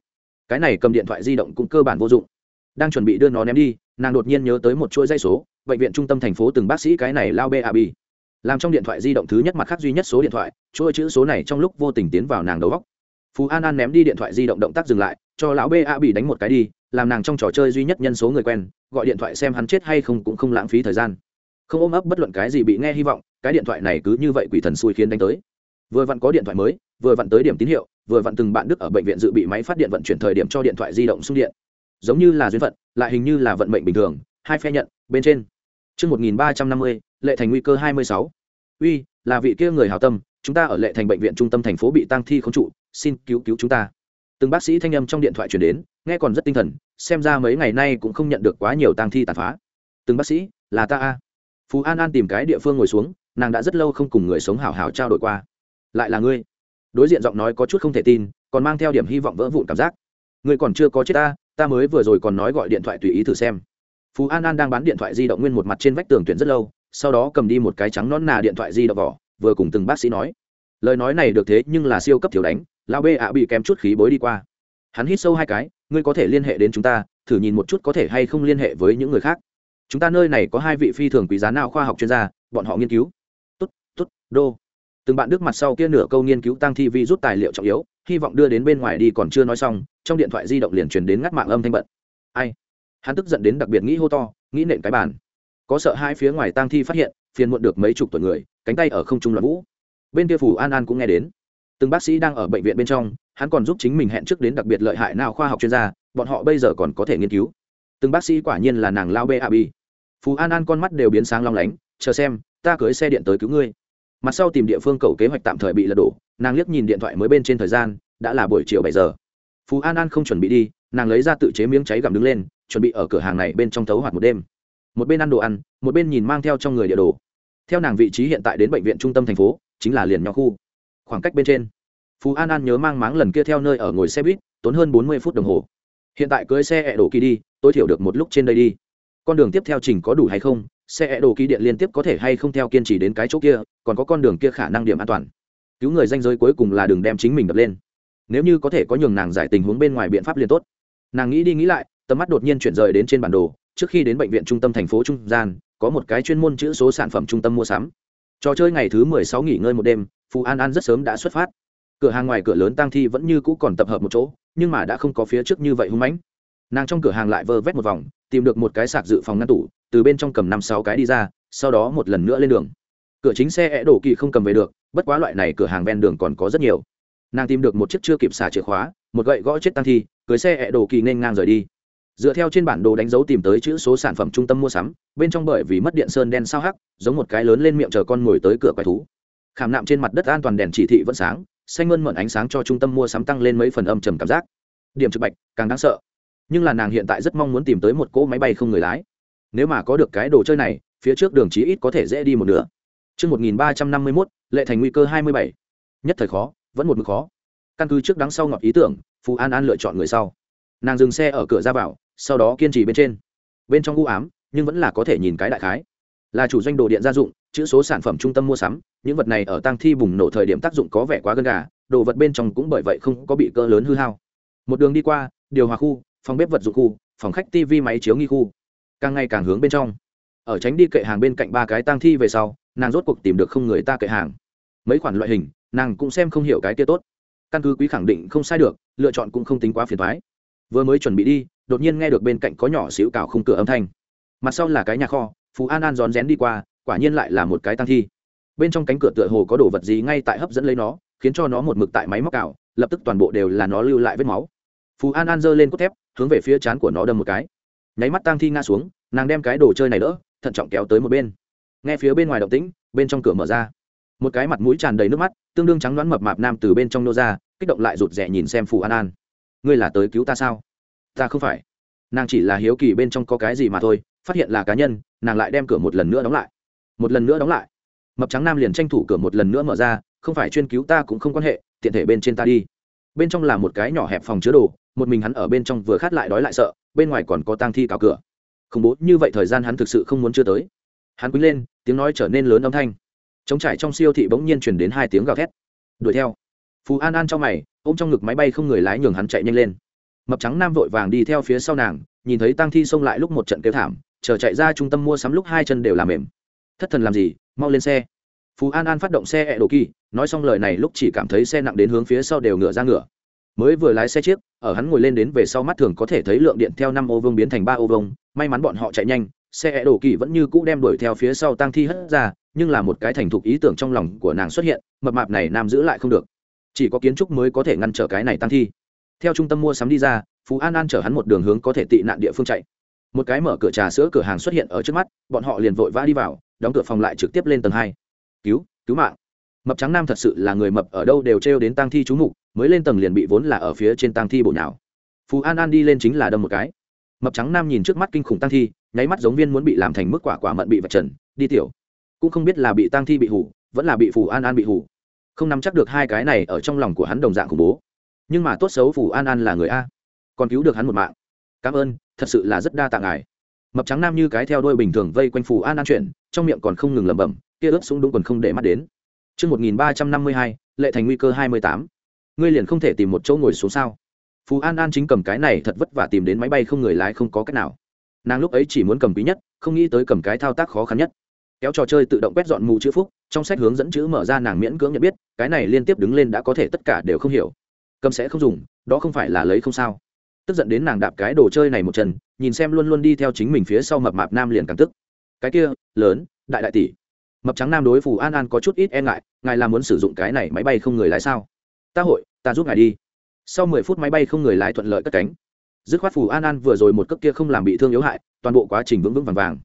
cái này cầm điện thoại di động cũng cơ bản vô dụng. Đang chuẩn bị đưa nó ném đi, nàng đột nhiên nhớ tới một chuỗi dây số, bệnh viện trung tâm thành phố từng bác sĩ cái này lao bab làm trong điện thoại di động thứ nhất mặt khác duy nhất số điện thoại, chuỗi chữ số này trong lúc vô tình tiến vào nàng đầu góc phú an an ném đi điện thoại di động động tác dừng lại, cho lão ba bị đánh một cái đi, làm nàng trong trò chơi duy nhất nhân số người quen, gọi điện thoại xem hắn chết hay không cũng không lãng phí thời gian. Không ôm ấp bất luận cái gì bị nghe hy vọng, cái điện thoại này cứ như vậy quỷ thần xui khiến đánh tới. Vừa vặn có điện thoại mới vừa vặn tới điểm tín hiệu vừa vặn từng bạn đức ở bệnh viện dự bị máy phát điện vận chuyển thời điểm cho điện thoại di động xung điện giống như là duyên phận lại hình như là vận mệnh bình thường hai phe nhận bên trên Trước 1350, lệ thành nguy cơ 26. Uy, là vị kia người hào tâm, chúng ta ở lệ thành bệnh viện trung tâm thành phố bị tăng thi khống trụ, xin cứu cứu chúng ta. Từng bác sĩ thanh âm trong điện thoại truyền đến, nghe còn rất tinh thần, xem ra mấy ngày nay cũng không nhận được quá nhiều tăng thi tàn phá. Từng bác sĩ, là ta a. Phú An An tìm cái địa phương ngồi xuống, nàng đã rất lâu không cùng người sống hảo hảo trao đổi qua. Lại là ngươi. Đối diện giọng nói có chút không thể tin, còn mang theo điểm hy vọng vỡ vụn cảm giác. Ngươi còn chưa có chết ta, ta mới vừa rồi còn nói gọi điện thoại tùy ý thử xem. Phú an an đang bán điện thoại di động nguyên một mặt trên vách tường tuyển rất lâu sau đó cầm đi một cái trắng non nà điện thoại di động vỏ vừa cùng từng bác sĩ nói. Lời nói này được thế nhưng là siêu cấp thiếu đánh lao bê ạ bị kém chút khí bối đi qua. Hắn hít sâu hai cái ngươi có thể liên hệ đến chúng ta thử nhìn một chút có thể hay không liên hệ với những người khác. Chúng ta nơi này có hai vị phi thường quý giá nào khoa học chuyên gia bọn họ nghiên cứu. Tốt tốt đô từng bạn đức mặt sau kia nửa câu nghiên cứu tăng thi vi rút tài liệu trọng yếu, hy vọng đưa đến bên ngoài đi còn chưa nói xong, trong điện thoại di động liền truyền đến ngắt mạng âm thanh bận. Ai? Hắn tức giận đến đặc biệt nghĩ hô to, nghĩ nện cái bàn. Có sợ hai phía ngoài tang thi phát hiện, phiền muộn được mấy chục tuổi người, cánh tay ở không trung loạn vũ. Bên kia phủ an an cũng nghe đến. Từng bác sĩ đang ở bệnh viện bên trong, hắn còn giúp chính mình hẹn trước đến đặc biệt lợi hại nào khoa học chuyên gia, bọn họ bây giờ còn có thể nghiên cứu. Từng bác sĩ quả nhiên là nàng lao bê a bi phú an an con mắt đều biến sáng long lánh, chờ xem, ta cưới xe điện tới cứu ngươi mặt sau tìm địa phương cầu kế hoạch tạm thời bị lật đổ, nàng liếc nhìn điện thoại mới bên trên thời gian, đã là buổi chiều bảy giờ. Phú an an không chuẩn bị đi, nàng lấy ra tự chế miếng cháy gặm đứng lên, chuẩn bị ở cửa hàng này bên trong thấu hoạt một đêm. Một bên ăn đồ ăn, một bên nhìn mang theo trong người địa đồ. Theo nàng vị trí hiện tại đến bệnh viện trung tâm thành phố, chính là liền nhỏ khu. Khoảng cách bên trên, phú an an nhớ mang máng lần kia theo nơi ở ngồi xe buýt, tốn hơn bốn mươi phút đồng hồ. Hiện tại cưới xe ẹ đổ kỳ đi, tối thiểu được một lúc trên đây đi. Con đường tiếp theo trình có đủ hay không xe đồ ký điện liên tiếp có thể hay không theo kiên trì đến cái chỗ kia, còn có con đường kia khả năng điểm an toàn. Cứu người danh giới cuối cùng là đường đem chính mình đập lên. Nếu như có thể có nhường nàng giải tình huống bên ngoài biện pháp liền tốt. Nàng nghĩ đi nghĩ lại, tầm mắt đột nhiên chuyển rời đến trên bản đồ, trước khi đến bệnh viện trung tâm thành phố trung gian, có một cái chuyên môn chữ số sản phẩm trung tâm mua sắm. Trò chơi ngày thứ mười sáu nghỉ ngơi một đêm, phú an an rất sớm đã xuất phát. Cửa hàng ngoài cửa lớn tăng thi vẫn như cũ còn tập hợp một chỗ, nhưng mà đã không có phía trước như vậy hung mãnh. Nàng trong cửa hàng lại vơ vét một vòng, tìm được một cái sạc dự phòng ngăn tủ từ bên trong cầm năm sáu cái đi ra, sau đó một lần nữa lên đường. Cửa chính xe é đổ kỳ không cầm về được, bất quá loại này cửa hàng ven đường còn có rất nhiều. Nàng tìm được một chiếc chưa kịp xả chìa khóa, một gậy gõ chết tăng thi, cưới xe é đổ kỳ nên ngang rời đi. Dựa theo trên bản đồ đánh dấu tìm tới chữ số sản phẩm trung tâm mua sắm, bên trong bởi vì mất điện sơn đen sao hắc, giống một cái lớn lên miệng chờ con ngồi tới cửa quái thú. Khảm nạm trên mặt đất an toàn đèn chỉ thị vẫn sáng, xanh mơn mận ánh sáng cho trung tâm mua sắm tăng lên mấy phần âm trầm cảm giác. Điểm trực bạch, càng đáng sợ. Nhưng là nàng hiện tại rất mong muốn tìm tới một cỗ máy bay không người lái nếu mà có được cái đồ chơi này phía trước đường chí ít có thể dễ đi một nửa Trước 1351, lệ thành nguy cơ 27. Nhất thời khó, vẫn một mực khó. Căn cứ trước đắng sau ngọc ý tưởng, phù An An lựa chọn người sau. Nàng dừng xe ở cửa ra vào, sau đó kiên trì bên trên bên trong u ám nhưng vẫn là có thể nhìn cái đại khái là chủ doanh đồ điện gia dụng chữ số sản phẩm trung tâm mua sắm những vật này ở tăng thi bùng nổ thời điểm tác dụng có vẻ quá gần gà đồ vật bên trong cũng bởi vậy không có bị cỡ lớn hư hao một đường đi qua điều hòa khu phòng bếp vật dụng khu phòng khách tivi máy chiếu nghi khu càng ngày càng hướng bên trong. Ở tránh đi kệ hàng bên cạnh ba cái tang thi về sau, nàng rốt cuộc tìm được không người ta kệ hàng. Mấy khoản loại hình, nàng cũng xem không hiểu cái kia tốt. Căn cứ quý khẳng định không sai được, lựa chọn cũng không tính quá phiền thoái vừa mới chuẩn bị đi, đột nhiên nghe được bên cạnh có nhỏ xíu cào khung cửa âm thanh. Mặt sau là cái nhà kho, phú an an rón rén đi qua, quả nhiên lại là một cái tăng thi. Bên trong cánh cửa tựa hồ có đồ vật gì ngay tại hấp dẫn lấy nó, khiến cho nó một mực tại máy móc cào, lập tức toàn bộ đều là nó lưu lại vết máu. Phú an an giơ lên cốt thép, hướng về phía trán của nó đâm một cái nháy mắt tang thi ngã xuống, nàng đem cái đồ chơi này đỡ, thận trọng kéo tới một bên. Nghe phía bên ngoài động tĩnh, bên trong cửa mở ra. Một cái mặt mũi tràn đầy nước mắt, tương đương trắng đoán mập mạp nam từ bên trong nô ra, kích động lại rụt rè nhìn xem phù an an. Ngươi là tới cứu ta sao? Ta không phải. Nàng chỉ là hiếu kỳ bên trong có cái gì mà thôi, phát hiện là cá nhân, nàng lại đem cửa một lần nữa đóng lại. Một lần nữa đóng lại. Mập trắng nam liền tranh thủ cửa một lần nữa mở ra, không phải chuyên cứu ta cũng không quan hệ, tiện thể bên trên ta đi. Bên trong là một cái nhỏ hẹp phòng chứa đồ, một mình hắn ở bên trong vừa khát lại đói lại sợ bên ngoài còn có tang thi cào cửa. Khủng bố, như vậy thời gian hắn thực sự không muốn chưa tới. Hắn quýnh lên, tiếng nói trở nên lớn âm thanh. Chống trải trong siêu thị bỗng nhiên chuyển đến hai tiếng gào thét. Đuổi theo. Phú an an trong mày, ôm trong ngực máy bay không người lái nhường hắn chạy nhanh lên. Mập trắng nam vội vàng đi theo phía sau nàng, nhìn thấy tang thi xông lại lúc một trận kêu thảm, chờ chạy ra trung tâm mua sắm lúc hai chân đều làm mềm. Thất thần làm gì, mau lên xe. Phú an an phát động xe ẹ đồ kỳ nói xong lời này lúc chỉ cảm thấy xe nặng đến hướng phía sau đều ngựa ra ngựa mới vừa lái xe chiếc, ở hắn ngồi lên đến về sau mắt thường có thể thấy lượng điện theo năm ô vương biến thành ba ô vông may mắn bọn họ chạy nhanh, xe đổ kỳ vẫn như cũ đem đuổi theo phía sau tăng thi hất ra, nhưng là một cái thành thục ý tưởng trong lòng của nàng xuất hiện, mập mạp này nam giữ lại không được. Chỉ có kiến trúc mới có thể ngăn trở cái này tăng thi. Theo trung tâm mua sắm đi ra, phú an an chở hắn một đường hướng có thể tị nạn địa phương chạy. Một cái mở cửa trà sữa cửa hàng xuất hiện ở trước mắt, bọn họ liền vội vã đi vào, đóng cửa phòng lại trực tiếp lên tầng hai. Cứu cứu mạng. Mập trắng nam thật sự là người mập ở đâu đều trêu đến tang thi chú mục mới lên tầng liền bị vốn là ở phía trên tang thi bổ nhào. Phú an an đi lên chính là đâm một cái. Mập trắng nam nhìn trước mắt kinh khủng tang thi nháy mắt giống viên muốn bị làm thành mức quả quả mận bị vật trần đi tiểu. Cũng không biết là bị tang thi bị hủ vẫn là bị phù an an bị hủ. Không nắm chắc được hai cái này ở trong lòng của hắn đồng dạng khủng bố. Nhưng mà tốt xấu phù an an là người a. Còn cứu được hắn một mạng. Cảm ơn thật sự là rất đa tạ ngài. Mập trắng nam như cái theo đôi bình thường vây quanh phù an an chuyện trong miệng còn không ngừng lẩm bẩm kia ướp súng đúng còn không để mắt đến. Trước 1352, lệ thành nguy cơ 28. Ngươi liền không thể tìm một chỗ ngồi xuống sao? Phú An An chính cầm cái này thật vất vả tìm đến máy bay không người lái không có cách nào. Nàng lúc ấy chỉ muốn cầm quý nhất, không nghĩ tới cầm cái thao tác khó khăn nhất. Kéo trò chơi tự động quét dọn mù chữ phúc, trong sách hướng dẫn chữ mở ra nàng miễn cưỡng nhận biết, cái này liên tiếp đứng lên đã có thể tất cả đều không hiểu. Cầm sẽ không dùng, đó không phải là lấy không sao. Tức giận đến nàng đạp cái đồ chơi này một chân, nhìn xem luôn luôn đi theo chính mình phía sau mập mạp nam liền càng tức. Cái kia, lớn, đại đại tỷ mập trắng nam đối phù an an có chút ít e ngại ngài là muốn sử dụng cái này máy bay không người lái sao ta hội, ta giúp ngài đi. Sau mười phút máy bay không người lái thuận lợi cất cánh. Dứt khoát phù an an vừa rồi một cước kia không làm bị thương yếu hại, toàn bộ quá trình vững vững vàng vàng.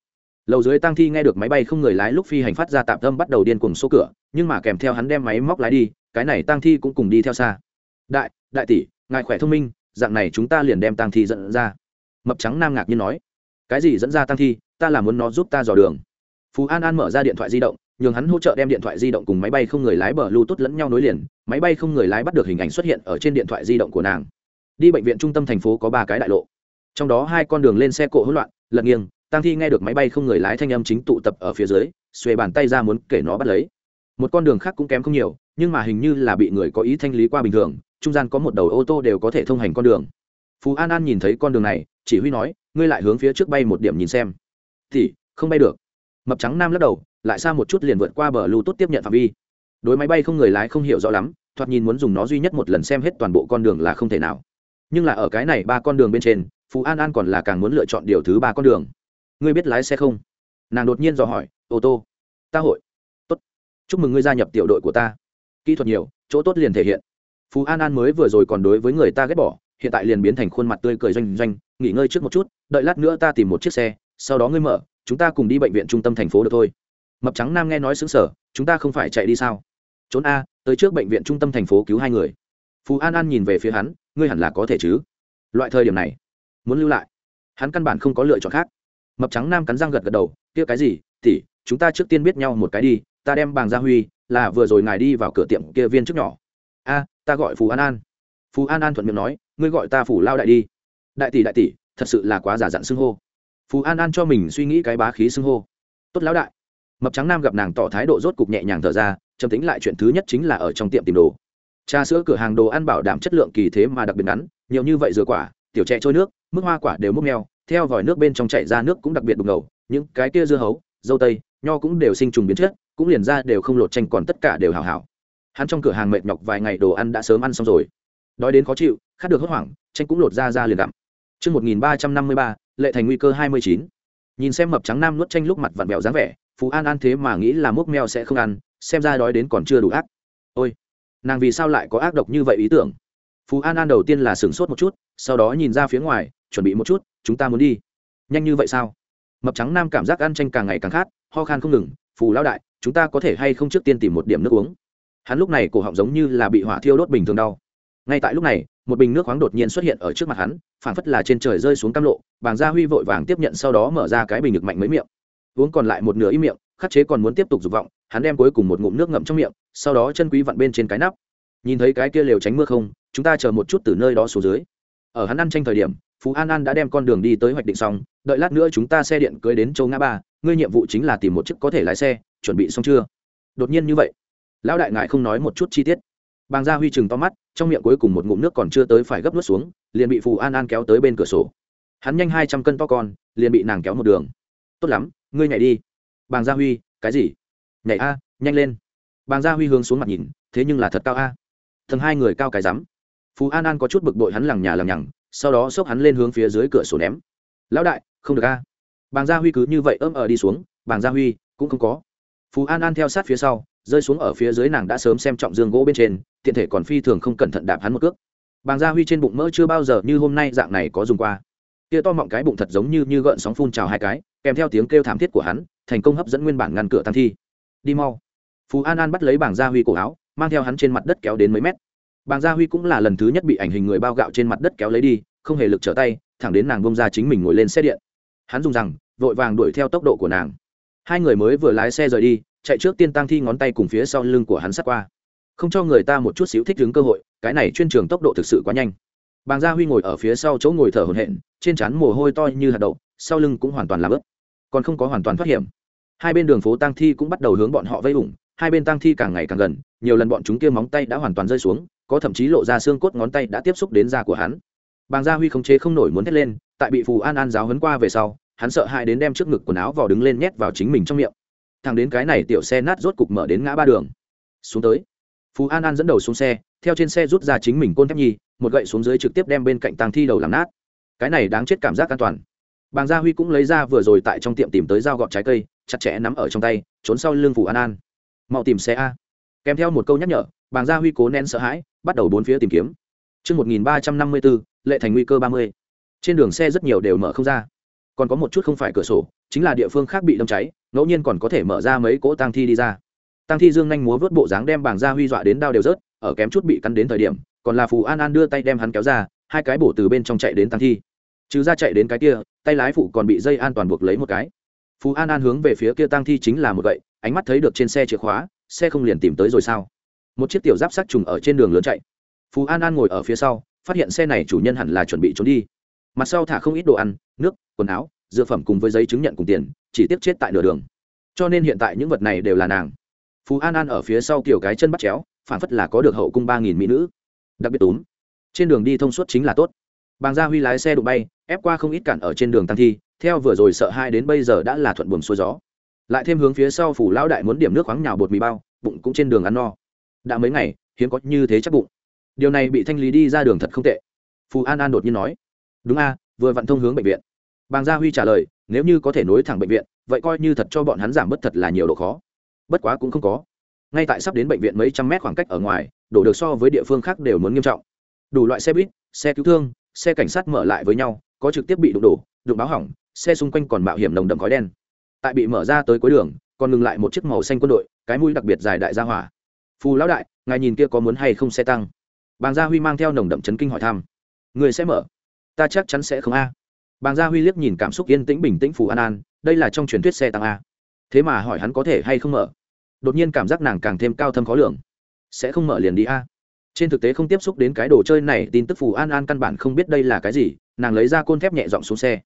Lầu dưới tăng thi nghe được máy bay không người lái lúc phi hành phát ra tạm tâm bắt đầu điên cùng số cửa, nhưng mà kèm theo hắn đem máy móc lái đi, cái này tăng thi cũng cùng đi theo xa. Đại đại tỷ, ngài khỏe thông minh, dạng này chúng ta liền đem tăng thi dẫn ra. Mập trắng nam ngạc nhiên nói. Cái gì dẫn ra tăng thi? Ta là muốn nó giúp ta dò đường. Phú an an mở ra điện thoại di động nhường hắn hỗ trợ đem điện thoại di động cùng máy bay không người lái bờ bluetooth lẫn nhau nối liền, máy bay không người lái bắt được hình ảnh xuất hiện ở trên điện thoại di động của nàng. Đi bệnh viện trung tâm thành phố có ba cái đại lộ. Trong đó hai con đường lên xe cộ hỗn loạn, lật nghiêng tăng thi nghe được máy bay không người lái thanh âm chính tụ tập ở phía dưới, xuề bàn tay ra muốn kể nó bắt lấy. Một con đường khác cũng kém không nhiều, nhưng mà hình như là bị người có ý thanh lý qua bình thường, trung gian có một đầu ô tô đều có thể thông hành con đường. Phú an an nhìn thấy con đường này, chỉ huy nói, ngươi lại hướng phía trước bay một điểm nhìn xem. Thì, không bay được. Mập trắng nam lắc đầu lại xa một chút liền vượt qua bờ lưu tốt tiếp nhận phạm vi. Đối máy bay không người lái không hiểu rõ lắm, thoạt nhìn muốn dùng nó duy nhất một lần xem hết toàn bộ con đường là không thể nào. Nhưng là ở cái này ba con đường bên trên, phú an an còn là càng muốn lựa chọn điều thứ ba con đường. Ngươi biết lái xe không? Nàng đột nhiên dò hỏi, ô tô. Ta hội. Tốt. Chúc mừng ngươi gia nhập tiểu đội của ta. Kỹ thuật nhiều, chỗ tốt liền thể hiện. Phú an an mới vừa rồi còn đối với người ta ghét bỏ, hiện tại liền biến thành khuôn mặt tươi cười doanh doanh, nghỉ ngơi trước một chút, đợi lát nữa ta tìm một chiếc xe, sau đó ngươi mở, chúng ta cùng đi bệnh viện trung tâm thành phố được thôi mập trắng nam nghe nói xứng sở, chúng ta không phải chạy đi sao? Trốn a, tới trước bệnh viện trung tâm thành phố cứu hai người. Phú an an nhìn về phía hắn, ngươi hẳn là có thể chứ? Loại thời điểm này, muốn lưu lại. Hắn căn bản không có lựa chọn khác. Mập trắng nam cắn răng gật gật đầu, kia cái gì? Tỉ chúng ta trước tiên biết nhau một cái đi, ta đem bàng gia huy, là vừa rồi ngài đi vào cửa tiệm kia viên trước nhỏ. A, ta gọi phú an an. Phú an an thuận miệng nói, ngươi gọi ta phủ lao đại đi. Đại tỷ đại tỷ, thật sự là quá giả dặn xưng hô. Phú an an cho mình suy nghĩ cái bá khí xưng hô. Tốt lão đại mập trắng nam gặp nàng tỏ thái độ rốt cục nhẹ nhàng thở ra trầm tính lại chuyện thứ nhất chính là ở trong tiệm tìm đồ. Trà sữa cửa hàng đồ ăn bảo đảm chất lượng kỳ thế mà đặc biệt ngắn nhiều như vậy dừa quả tiểu trẻ trôi nước mức hoa quả đều múc neo, theo vòi nước bên trong chạy ra nước cũng đặc biệt đục ngầu những cái kia dưa hấu dâu tây nho cũng đều sinh trùng biến chất cũng liền ra đều không lột tranh còn tất cả đều hào hảo. Hắn trong cửa hàng mệt nhọc vài ngày đồ ăn đã sớm ăn xong rồi. Đói đến khó chịu khát được hốt hoảng tranh cũng lột ra ra liền gặm. Trước 1353, lệ thành nguy cơ 29. Nhìn xem mập trắng nam nuốt tranh lúc mặt vặn vẹo dáng vẻ, Phú An An thế mà nghĩ là mốc meo sẽ không ăn, xem ra đói đến còn chưa đủ ác. Ôi, nàng vì sao lại có ác độc như vậy ý tưởng? Phú An An đầu tiên là sửng sốt một chút, sau đó nhìn ra phía ngoài, chuẩn bị một chút, chúng ta muốn đi. Nhanh như vậy sao? Mập trắng nam cảm giác ăn tranh càng ngày càng khát, ho khan không ngừng, Phù lão đại, chúng ta có thể hay không trước tiên tìm một điểm nước uống? Hắn lúc này cổ họng giống như là bị hỏa thiêu đốt bình thường đau. Ngay tại lúc này, một bình nước khoáng đột nhiên xuất hiện ở trước mặt hắn phảng phất là trên trời rơi xuống cam lộ bàng gia huy vội vàng tiếp nhận sau đó mở ra cái bình ngực mạnh mấy miệng uống còn lại một nửa y miệng, khắc chế còn muốn tiếp tục dục vọng, hắn đem cuối cùng một ngụm nước ngậm trong miệng, sau đó chân quý vặn bên trên cái nắp. Nhìn thấy cái kia lều tránh mưa không, chúng ta chờ một chút từ nơi đó xuống dưới. Ở hắn ăn tranh thời điểm, phú an an đã đem con đường đi tới hoạch định xong, đợi lát nữa chúng ta xe điện cưới đến châu ngã ba, ngươi nhiệm vụ chính là tìm một chiếc có thể lái xe, chuẩn bị xong chưa? Đột nhiên như vậy, lão đại ngại không nói một chút chi tiết. Bàng gia huy chừng to mắt, trong miệng cuối cùng một ngụm nước còn chưa tới phải gấp nuốt xuống, liền bị phù an an kéo tới bên cửa sổ. Hắn nhanh hai trăm cân to con, liền bị nàng kéo một đường. Tốt lắm ngươi nhảy đi. Bàng gia huy, cái gì? Nhảy a, nhanh lên. Bàng gia huy hướng xuống mặt nhìn, thế nhưng là thật cao a. À. thần hai người cao cái rắm. Phú an an có chút bực bội hắn lằng nhà lằng nhằng, sau đó xốc hắn lên hướng phía dưới cửa sổ ném. Lão đại, không được a. Bàng gia huy cứ như vậy ôm ở ờ đi xuống, bàng gia huy cũng không có. Phú an an theo sát phía sau, rơi xuống ở phía dưới nàng đã sớm xem trọng dương gỗ bên trên, tiện thể còn phi thường không cẩn thận đạp hắn một cước. Bàng gia huy trên bụng mỡ chưa bao giờ như hôm nay dạng này có dùng qua kia to mọng cái bụng thật giống như như gợn sóng phun trào hai cái, kèm theo tiếng kêu thảm thiết của hắn, thành công hấp dẫn nguyên bản ngăn cửa tăng thi. Đi mau. Phú an an bắt lấy bảng gia huy cổ áo, mang theo hắn trên mặt đất kéo đến mấy mét. Bảng gia huy cũng là lần thứ nhất bị ảnh hình người bao gạo trên mặt đất kéo lấy đi, không hề lực trở tay, thẳng đến nàng bông ra chính mình ngồi lên xe điện. Hắn dùng rằng, vội vàng đuổi theo tốc độ của nàng. Hai người mới vừa lái xe rời đi, chạy trước tiên tăng thi ngón tay cùng phía sau lưng của hắn sát qua. Không cho người ta một chút xíu thích ứng cơ hội, cái này chuyên trường tốc độ thực sự quá nhanh bàng gia huy ngồi ở phía sau chỗ ngồi thở hổn hển, trên trán mồ hôi to như hạt đậu, sau lưng cũng hoàn toàn làm ướt còn không có hoàn toàn thoát hiểm. Hai bên đường phố tăng thi cũng bắt đầu hướng bọn họ vây ủng, hai bên tăng thi càng ngày càng gần, nhiều lần bọn chúng kia móng tay đã hoàn toàn rơi xuống, có thậm chí lộ ra xương cốt ngón tay đã tiếp xúc đến da của hắn. Bàng gia huy không chế không nổi muốn thét lên, tại bị phù an an giáo hấn qua về sau, hắn sợ hãi đến đem trước ngực quần áo vào đứng lên nhét vào chính mình trong miệng. Thằng đến cái này tiểu xe nát rốt cục mở đến ngã ba đường. Xuống tới. Phù an an dẫn đầu xuống xe, theo trên xe rút ra chính mình côn thép nhi một gậy xuống dưới trực tiếp đem bên cạnh tàng thi đầu làm nát. Cái này đáng chết cảm giác an toàn. Bàng gia huy cũng lấy ra vừa rồi tại trong tiệm tìm tới dao gọt trái cây chặt chẽ nắm ở trong tay trốn sau lưng phủ an an. Mau tìm xe a. Kèm theo một câu nhắc nhở bàng gia huy cố nén sợ hãi bắt đầu bốn phía tìm kiếm. Trước 1354, lệ thành nguy cơ 30. Trên đường xe rất nhiều đều mở không ra. Còn có một chút không phải cửa sổ, chính là địa phương khác bị đâm cháy, ngẫu nhiên còn có thể mở ra mấy cỗ tang thi đi ra. Tăng thi dương nhanh múa vớt bộ dáng đem Bàng Gia huy dọa đến đau đều rớt ở kém chút bị cắn đến thời điểm còn là phù an an đưa tay đem hắn kéo ra, hai cái bổ từ bên trong chạy đến tăng thi. Chứ ra chạy đến cái kia, tay lái phụ còn bị dây an toàn buộc lấy một cái. Phù an an hướng về phía kia tăng thi chính là một gậy, ánh mắt thấy được trên xe chìa khóa, xe không liền tìm tới rồi sao? Một chiếc tiểu giáp sát trùng ở trên đường lớn chạy. Phù an an ngồi ở phía sau, phát hiện xe này chủ nhân hẳn là chuẩn bị trốn đi. Mặt sau thả không ít đồ ăn, nước, quần áo, dược phẩm cùng với giấy chứng nhận cùng tiền, chỉ tiếp chết tại nửa đường. Cho nên hiện tại những vật này đều là nàng. Phú an an ở phía sau kiểu cái chân bắt chéo, phản phất là có được hậu cung ba nghìn mỹ nữ đặc biệt túm. Trên đường đi thông suốt chính là tốt. Bàng gia huy lái xe đụng bay, ép qua không ít cản ở trên đường tăng thi, theo vừa rồi sợ hai đến bây giờ đã là thuận buồm xuôi gió. Lại thêm hướng phía sau phủ lão đại muốn điểm nước khoáng nhào bột mì bao, bụng cũng trên đường ăn no. Đã mấy ngày, hiếm có như thế chắc bụng. Điều này bị thanh lý đi ra đường thật không tệ. Phù an an đột nhiên nói, đúng a, vừa vặn thông hướng bệnh viện. Bàng gia huy trả lời, nếu như có thể nối thẳng bệnh viện, vậy coi như thật cho bọn hắn giảm bớt thật là nhiều độ khó. Bất quá cũng không có. Ngay tại sắp đến bệnh viện mấy trăm mét khoảng cách ở ngoài đổ được so với địa phương khác đều muốn nghiêm trọng. Đủ loại xe buýt, xe cứu thương, xe cảnh sát mở lại với nhau, có trực tiếp bị đụng đổ, đụng báo hỏng, xe xung quanh còn mạo hiểm nồng đậm khói đen. Tại bị mở ra tới cuối đường, còn ngừng lại một chiếc màu xanh quân đội, cái mũi đặc biệt dài đại gia hỏa. Phù lão đại, ngài nhìn kia có muốn hay không xe tăng? Bàng gia huy mang theo nồng đậm chấn kinh hỏi thăm. Người sẽ mở. Ta chắc chắn sẽ không a. Bàng gia huy liếc nhìn cảm xúc yên tĩnh bình tĩnh phù an an, đây là trong truyền thuyết xe tăng a. Thế mà hỏi hắn có thể hay không mở. Đột nhiên cảm giác nàng càng thêm cao thâm khó lường sẽ không mở liền đi a. Trên thực tế không tiếp xúc đến cái đồ chơi này, tin tức phù an an căn bản không biết đây là cái gì, nàng lấy ra côn thép nhẹ dọn xuống xe.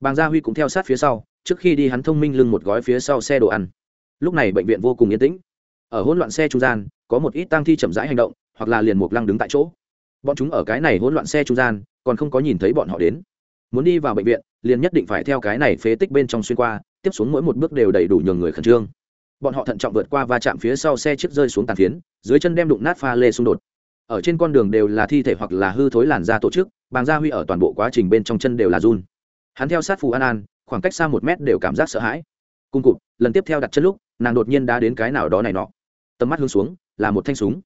Bàng gia huy cũng theo sát phía sau, trước khi đi hắn thông minh lưng một gói phía sau xe đồ ăn. Lúc này bệnh viện vô cùng yên tĩnh. Ở hỗn loạn xe trung gian, có một ít tăng thi chậm rãi hành động, hoặc là liền mục lăng đứng tại chỗ. Bọn chúng ở cái này hỗn loạn xe trung gian, còn không có nhìn thấy bọn họ đến. Muốn đi vào bệnh viện, liền nhất định phải theo cái này phế tích bên trong xuyên qua, tiếp xuống mỗi một bước đều đầy đủ nhường người khẩn trương bọn họ thận trọng vượt qua va chạm phía sau xe chiếc rơi xuống tàn phiến, dưới chân đem đụng nát pha lê xung đột. Ở trên con đường đều là thi thể hoặc là hư thối làn da tổ chức, bàng gia huy ở toàn bộ quá trình bên trong chân đều là run. Hắn theo sát phù an an, khoảng cách xa một mét đều cảm giác sợ hãi. Cung cụt lần tiếp theo đặt chân lúc, nàng đột nhiên đã đến cái nào đó này nọ. Tầm mắt hướng xuống, là một thanh súng.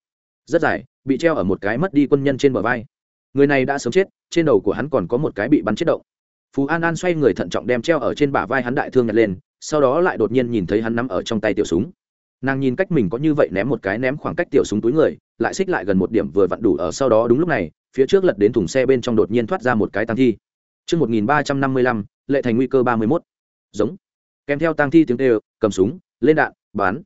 Rất dài, bị treo ở một cái mất đi quân nhân trên bờ vai. Người này đã sớm chết, trên đầu của hắn còn có một cái bị bắn chết động. Phú an an xoay người thận trọng đem treo ở trên bả vai hắn đại thương nhặt lên sau đó lại đột nhiên nhìn thấy hắn nắm ở trong tay tiểu súng nàng nhìn cách mình có như vậy ném một cái ném khoảng cách tiểu súng túi người lại xích lại gần một điểm vừa vặn đủ ở sau đó đúng lúc này phía trước lật đến thùng xe bên trong đột nhiên thoát ra một cái tăng thi Trước 1355, lệ thành nguy cơ 31. Giống. Kèm theo tăng thi tiếng kêu, cầm súng, lên đạn, bắn.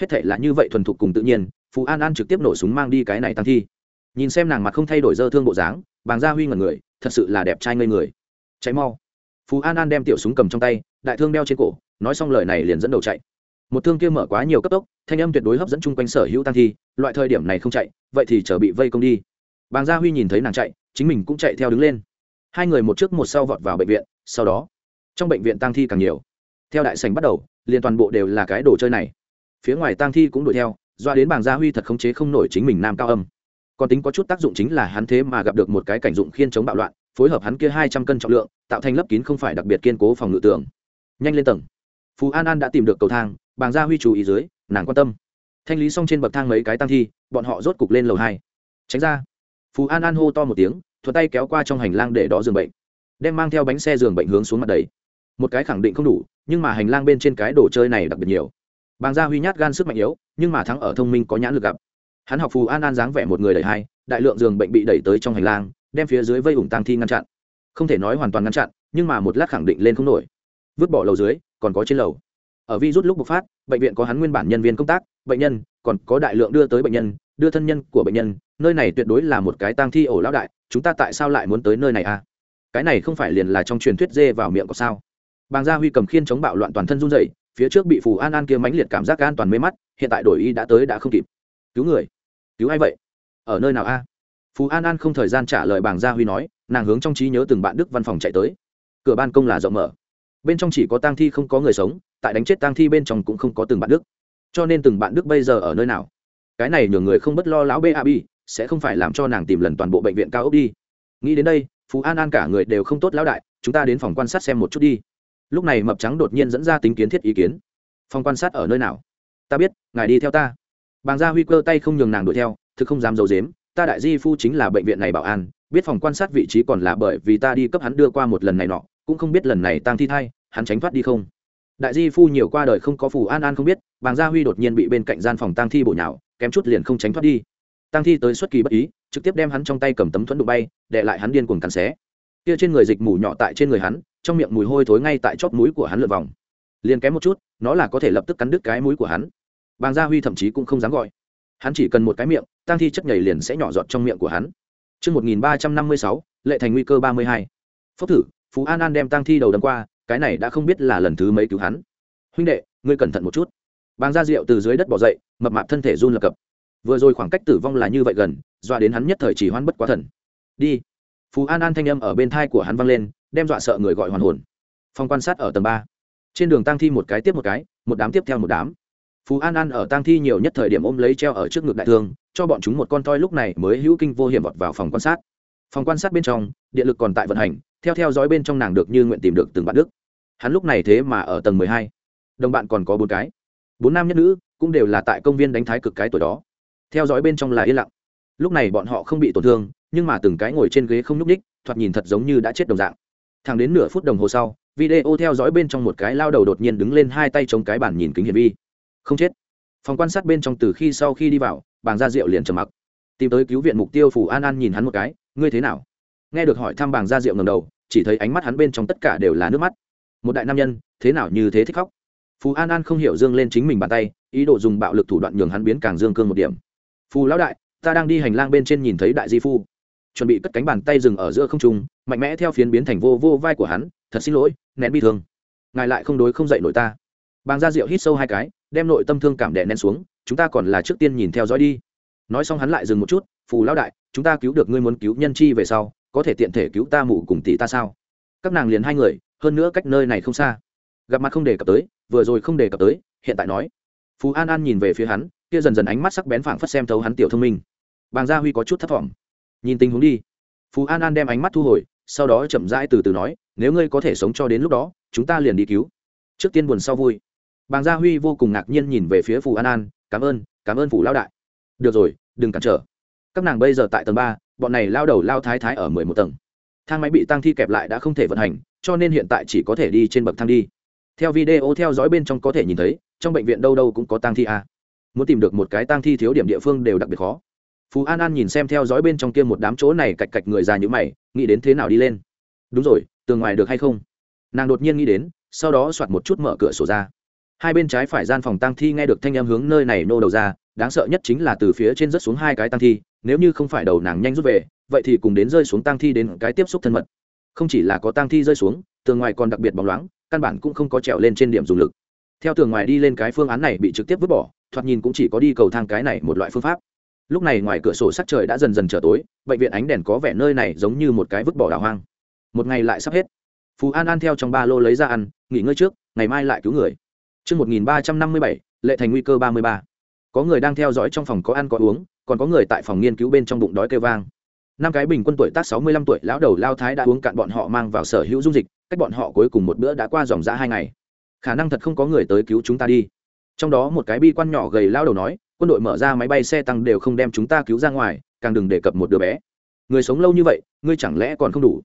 Hết thể là như vậy thuần thục cùng tự nhiên, Phú An An trực tiếp nổ súng mang đi cái này tăng thi. Nhìn xem nàng mặt không thay đổi dơ thương bộ dáng, Bàng Gia Huy ngẩn người, thật sự là đẹp trai ngây người. Cháy mau. Phú An An đem tiểu súng cầm trong tay, đại thương đeo trên cổ, nói xong lời này liền dẫn đầu chạy. Một thương kia mở quá nhiều cấp tốc thanh âm tuyệt đối hấp dẫn chung quanh sở hữu tăng thi loại thời điểm này không chạy vậy thì chờ bị vây công đi. Bàng gia huy nhìn thấy nàng chạy chính mình cũng chạy theo đứng lên. Hai người một trước một sau vọt vào bệnh viện sau đó trong bệnh viện tăng thi càng nhiều. Theo đại sành bắt đầu liền toàn bộ đều là cái đồ chơi này. Phía ngoài tăng thi cũng đuổi theo doa đến bàng gia huy thật khống chế không nổi chính mình nam cao âm. Còn tính có chút tác dụng chính là hắn thế mà gặp được một cái cảnh dụng khiên chống bạo loạn phối hợp hắn kia hai trăm cân trọng lượng, tạo thành lớp kín không phải đặc biệt kiên cố phòng ngự tường. Nhanh lên tầng. Phú an an đã tìm được cầu thang, bàng gia huy chú ý dưới, nàng quan tâm. Thanh lý xong trên bậc thang mấy cái tăng thi, bọn họ rốt cục lên lầu hai. Tránh ra. Phú an an hô to một tiếng thuật tay kéo qua trong hành lang để đó giường bệnh. Đem mang theo bánh xe giường bệnh hướng xuống mặt đầy. Một cái khẳng định không đủ, nhưng mà hành lang bên trên cái đồ chơi này đặc biệt nhiều. Bàng gia huy nhát gan sức mạnh yếu, nhưng mà thắng ở thông minh có nhãn lực gặp. Hắn học phù an an dáng vẻ một người đẩy hai, đại lượng giường bệnh bị đẩy tới trong hành lang đem phía dưới vây ủng tăng thi ngăn chặn. Không thể nói hoàn toàn ngăn chặn, nhưng mà một lát khẳng định lên không nổi. Vứt bỏ lầu dưới, còn có trên lầu. Ở Vi rút lúc bộc phát, bệnh viện có hắn nguyên bản nhân viên công tác, bệnh nhân, còn có đại lượng đưa tới bệnh nhân, đưa thân nhân của bệnh nhân, nơi này tuyệt đối là một cái tang thi ổ lão đại, chúng ta tại sao lại muốn tới nơi này à? Cái này không phải liền là trong truyền thuyết dê vào miệng có sao? Bàng gia huy cầm khiên chống bạo loạn toàn thân run rẩy, phía trước bị phù an an kia mãnh liệt cảm giác an toàn mê mắt, hiện tại đổi y đã tới đã không kịp. Cứu người. Cứu ai vậy? Ở nơi nào a? Phú an an không thời gian trả lời bàng gia huy nói, nàng hướng trong trí nhớ từng bạn đức văn phòng chạy tới. Cửa ban công là rộng mở. Bên trong chỉ có tang thi không có người sống, tại đánh chết tang thi bên trong cũng không có từng bạn đức. Cho nên từng bạn đức bây giờ ở nơi nào? Cái này nhường người không bất lo lão bab sẽ không phải làm cho nàng tìm lần toàn bộ bệnh viện cao ốc đi. Nghĩ đến đây, phú an an cả người đều không tốt lão đại, chúng ta đến phòng quan sát xem một chút đi. Lúc này mập trắng đột nhiên dẫn ra tính kiến thiết ý kiến. Phòng quan sát ở nơi nào? Ta biết, ngài đi theo ta. Bàng gia huy cơ tay không nhường nàng đuổi theo, thực không dám d i ấ u dếm ta đại di phu chính là bệnh viện này bảo an, biết phòng quan sát vị trí còn là bởi vì ta đi cấp hắn đưa qua một lần này nọ, cũng không biết lần này tăng thi thay hắn tránh thoát đi không. Đại di phu nhiều qua đời không có phù an an không biết, bàng gia huy đột nhiên bị bên cạnh gian phòng tăng thi bổ nhào, kém chút liền không tránh thoát đi. Tăng thi tới xuất kỳ bất ý, trực tiếp đem hắn trong tay cầm tấm thuẫn đụng bay, để lại hắn điên cuồng cắn xé. Kia trên người dịch mù nhỏ tại trên người hắn, trong miệng mùi hôi thối ngay tại chóp mũi của hắn lượn vòng. Liền kém một chút, nó là có thể lập tức cắn đứt cái mũi của hắn. Bàng gia huy thậm chí cũng không dám gọi hắn chỉ cần một cái miệng tăng thi chất nhảy liền sẽ nhỏ giọt trong miệng của hắn. Trước 1356, lệ thành nguy cơ 32. Phốc thử, Phú An An đem tăng thi đầu đâm qua, cái này đã không biết là lần thứ mấy cứu hắn. Huynh đệ ngươi cẩn thận một chút. Bàng gia diệu từ dưới đất bỏ dậy mập mạp thân thể run lập cập. Vừa rồi khoảng cách tử vong là như vậy gần dọa đến hắn nhất thời chỉ hoan bất quá thần. Đi. Phú an an thanh âm ở bên thai của hắn vang lên đem dọa sợ người gọi hoàn hồn. Phòng quan sát ở tầng ba. Trên đường tăng thi một cái tiếp một cái một đám tiếp theo một đám phú an an ở tang thi nhiều nhất thời điểm ôm lấy treo ở trước ngực đại thương, cho bọn chúng một con toi lúc này mới hữu kinh vô hiểm vọt vào phòng quan sát. Phòng quan sát bên trong, điện lực còn tại vận hành, theo theo dõi bên trong nàng được như nguyện tìm được từng bạn đức. Hắn lúc này thế mà ở tầng mười hai. Đồng bạn còn có bốn cái. Bốn nam nhất nữ cũng đều là tại công viên đánh thái cực cái tuổi đó. Theo dõi bên trong là yên lặng. Lúc này bọn họ không bị tổn thương, nhưng mà từng cái ngồi trên ghế không nhúc ních thoạt nhìn thật giống như đã chết đồng dạng. Thẳng đến nửa phút đồng hồ sau, video theo dõi bên trong một cái lao đầu đột nhiên đứng lên hai tay chống cái bàn nhìn kính hiển vi không chết. Phòng quan sát bên trong từ khi sau khi đi vào, bàng gia diệu liền trầm mặc. Tìm tới cứu viện mục tiêu phủ an an nhìn hắn một cái, ngươi thế nào? Nghe được hỏi thăm bàng gia diệu ngầm đầu, chỉ thấy ánh mắt hắn bên trong tất cả đều là nước mắt. Một đại nam nhân, thế nào như thế thích khóc? Phù an an không hiểu dương lên chính mình bàn tay, ý đồ dùng bạo lực thủ đoạn nhường hắn biến càng dương cương một điểm. Phù lão đại, ta đang đi hành lang bên trên nhìn thấy đại di phu. Chuẩn bị cất cánh bàn tay dừng ở giữa không trung, mạnh mẽ theo phiến biến thành vô vô vai của hắn, thật xin lỗi, nén bi thương. Ngài lại không đối không dậy nổi ta. Bàng Gia Diệu hít sâu hai cái đem nội tâm thương cảm đè nén xuống, chúng ta còn là trước tiên nhìn theo dõi đi. Nói xong hắn lại dừng một chút, phù lão đại, chúng ta cứu được ngươi muốn cứu nhân chi về sau, có thể tiện thể cứu ta mụ cùng tỷ ta sao? Các nàng liền hai người, hơn nữa cách nơi này không xa. Gặp mặt không đề cập tới, vừa rồi không đề cập tới, hiện tại nói. Phú an an nhìn về phía hắn, kia dần dần ánh mắt sắc bén phảng phất xem thấu hắn tiểu thông minh. Bàng gia huy có chút thất vọng. Nhìn tình huống đi. Phú an an đem ánh mắt thu hồi, sau đó chậm rãi từ từ nói, nếu ngươi có thể sống cho đến lúc đó, chúng ta liền đi cứu. Trước tiên buồn sau vui bàng gia huy vô cùng ngạc nhiên nhìn về phía phù an an, cảm ơn cảm ơn phủ lao đại. Được rồi, đừng cản trở. Các nàng bây giờ tại tầng ba, bọn này lao đầu lao thái thái ở mười một tầng. Thang máy bị tăng thi kẹp lại đã không thể vận hành, cho nên hiện tại chỉ có thể đi trên bậc thang đi. Theo video theo dõi bên trong có thể nhìn thấy, trong bệnh viện đâu đâu cũng có tăng thi a. Muốn tìm được một cái tăng thi thiếu điểm địa phương đều đặc biệt khó. Phú an an nhìn xem theo dõi bên trong kia một đám chỗ này cạch cạch người già như mày, nghĩ đến thế nào đi lên. Đúng rồi, tường ngoài được hay không? Nàng đột nhiên nghĩ đến, sau đó soạt một chút mở cửa sổ ra hai bên trái phải gian phòng tăng thi nghe được thanh em hướng nơi này nô đầu ra, đáng sợ nhất chính là từ phía trên rớt xuống hai cái tăng thi, nếu như không phải đầu nàng nhanh rút về, vậy thì cùng đến rơi xuống tăng thi đến cái tiếp xúc thân mật. Không chỉ là có tăng thi rơi xuống, tường ngoài còn đặc biệt bóng loáng, căn bản cũng không có trèo lên trên điểm dùng lực. Theo tường ngoài đi lên cái phương án này bị trực tiếp vứt bỏ, thoạt nhìn cũng chỉ có đi cầu thang cái này một loại phương pháp. Lúc này ngoài cửa sổ sắc trời đã dần dần trở tối, bệnh viện ánh đèn có vẻ nơi này giống như một cái vứt bỏ đảo hoang. Một ngày lại sắp hết. Phú an an theo trong ba lô lấy ra ăn, nghỉ ngơi trước, ngày mai lại cứu người. Trước 1357, lệ thành nguy cơ 33. Có người đang theo dõi trong phòng có ăn có uống, còn có người tại phòng nghiên cứu bên trong bụng đói kêu vang. Năm cái bình quân tuổi tác 65 tuổi lão đầu lao thái đã uống cạn bọn họ mang vào sở hữu dung dịch, cách bọn họ cuối cùng một bữa đã qua dòng dã hai ngày. Khả năng thật không có người tới cứu chúng ta đi. Trong đó một cái bi quan nhỏ gầy lao đầu nói, quân đội mở ra máy bay xe tăng đều không đem chúng ta cứu ra ngoài, càng đừng đề cập một đứa bé. Người sống lâu như vậy, ngươi chẳng lẽ còn không đủ?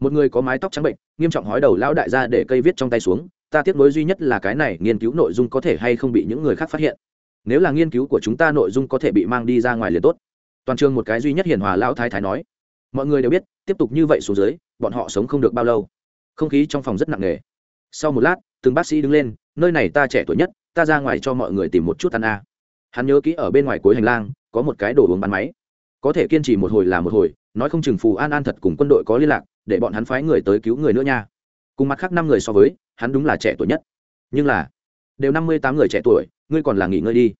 Một người có mái tóc trắng bệnh, nghiêm trọng hói đầu lão đại gia để cây viết trong tay xuống, ta tiếc nối duy nhất là cái này nghiên cứu nội dung có thể hay không bị những người khác phát hiện. Nếu là nghiên cứu của chúng ta nội dung có thể bị mang đi ra ngoài liền tốt. Toàn trường một cái duy nhất hiền hòa lão thái thái nói. Mọi người đều biết, tiếp tục như vậy xuống dưới, bọn họ sống không được bao lâu. Không khí trong phòng rất nặng nề. Sau một lát, từng bác sĩ đứng lên, nơi này ta trẻ tuổi nhất, ta ra ngoài cho mọi người tìm một chút ăn a. Hắn nhớ kỹ ở bên ngoài cuối hành lang, có một cái đồ uống bán máy. Có thể kiên trì một hồi là một hồi, nói không chừng phù an an thật cùng quân đội có liên lạc, để bọn hắn phái người tới cứu người nữa nha. Cùng mặt khác năm người so với hắn đúng là trẻ tuổi nhất. Nhưng là, đều năm mươi tám người trẻ tuổi, ngươi còn là nghỉ ngơi đi.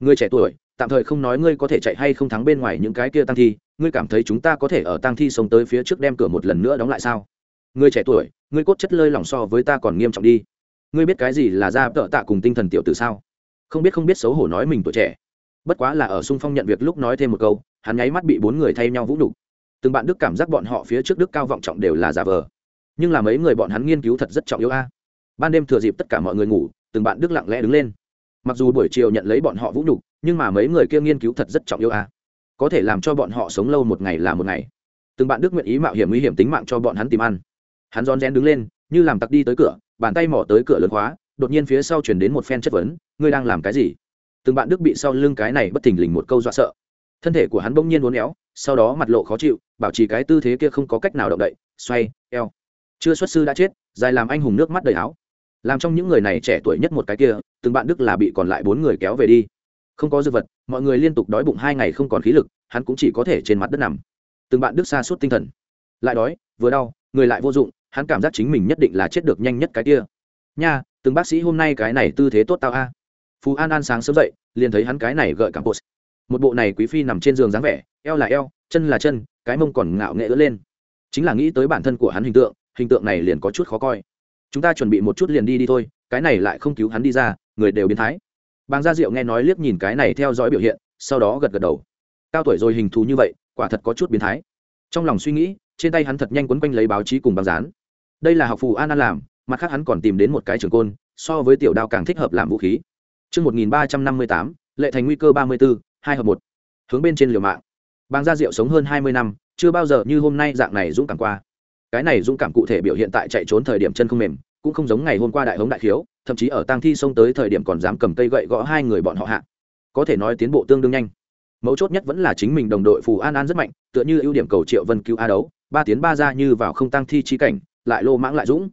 Ngươi trẻ tuổi, tạm thời không nói ngươi có thể chạy hay không thắng bên ngoài những cái kia tăng thi, ngươi cảm thấy chúng ta có thể ở tăng thi sống tới phía trước đem cửa một lần nữa đóng lại sao? Ngươi trẻ tuổi, ngươi cốt chất lơi lỏng so với ta còn nghiêm trọng đi. Ngươi biết cái gì là ra tợ tạ cùng tinh thần tiểu tử sao? Không biết không biết xấu hổ nói mình tuổi trẻ. Bất quá là ở sung phong nhận việc lúc nói thêm một câu, hắn nháy mắt bị bốn người thay nhau vũ nhục. Từng bạn đức cảm giác bọn họ phía trước đức cao vọng trọng đều là giả vờ. Nhưng là mấy người bọn hắn nghiên cứu thật rất trọng yếu a ban đêm thừa dịp tất cả mọi người ngủ, từng bạn đức lặng lẽ đứng lên. Mặc dù buổi chiều nhận lấy bọn họ vũ nhục, nhưng mà mấy người kia nghiên cứu thật rất trọng yếu a có thể làm cho bọn họ sống lâu một ngày là một ngày. Từng bạn đức nguyện ý mạo hiểm nguy hiểm tính mạng cho bọn hắn tìm ăn. Hắn rón rén đứng lên, như làm tặc đi tới cửa, bàn tay mỏ tới cửa lớn khóa, đột nhiên phía sau chuyển đến một phen chất vấn, ngươi đang làm cái gì? Từng bạn đức bị sau lưng cái này bất thình lình một câu dọa sợ. Thân thể của hắn bỗng nhiên uốn éo, sau đó mặt lộ khó chịu, bảo trì cái tư thế kia không có cách nào động đậy, xoay, eo. Chưa xuất sư đã chết, dài làm anh hùng nước mắt đầy áo làm trong những người này trẻ tuổi nhất một cái kia, từng bạn đức là bị còn lại bốn người kéo về đi. Không có dư vật, mọi người liên tục đói bụng hai ngày không còn khí lực, hắn cũng chỉ có thể trên mặt đất nằm. Từng bạn đức xa suốt tinh thần. Lại đói, vừa đau, người lại vô dụng, hắn cảm giác chính mình nhất định là chết được nhanh nhất cái kia. Nha, từng bác sĩ hôm nay cái này tư thế tốt tao a. Phú an an sáng sớm dậy, liền thấy hắn cái này gợi cảm post một bộ này quý phi nằm trên giường dáng vẻ, eo là eo, chân là chân, cái mông còn ngạo nghệ ứa lên. Chính là nghĩ tới bản thân của hắn hình tượng hình tượng này liền có chút khó coi chúng ta chuẩn bị một chút liền đi đi thôi cái này lại không cứu hắn đi ra người đều biến thái. Bàng gia diệu nghe nói liếc nhìn cái này theo dõi biểu hiện sau đó gật gật đầu. Cao tuổi rồi hình thù như vậy quả thật có chút biến thái. Trong lòng suy nghĩ trên tay hắn thật nhanh quấn quanh lấy báo chí cùng băng dán. Đây là học phù an an làm mặt khác hắn còn tìm đến một cái trường côn so với tiểu đao càng thích hợp làm vũ khí. Trước 1358, lệ thành nguy cơ 34, 2 hợp 1 Hướng bên trên liều mạng. Bang gia diệu sống hơn 20 năm, chưa bao giờ như hôm nay dạng này dũng cảm qua cái này dũng cảm cụ thể biểu hiện tại chạy trốn thời điểm chân không mềm, cũng không giống ngày hôm qua đại hống đại khiếu, thậm chí ở tang thi xông tới thời điểm còn dám cầm cây gậy gõ hai người bọn họ hạ. Có thể nói tiến bộ tương đương nhanh. Mấu chốt nhất vẫn là chính mình đồng đội phù an an rất mạnh, tựa như ưu điểm cầu triệu vân cứu a đấu, ba tiến ba ra như vào không tăng thi chi cảnh, lại lô mãng lại dũng.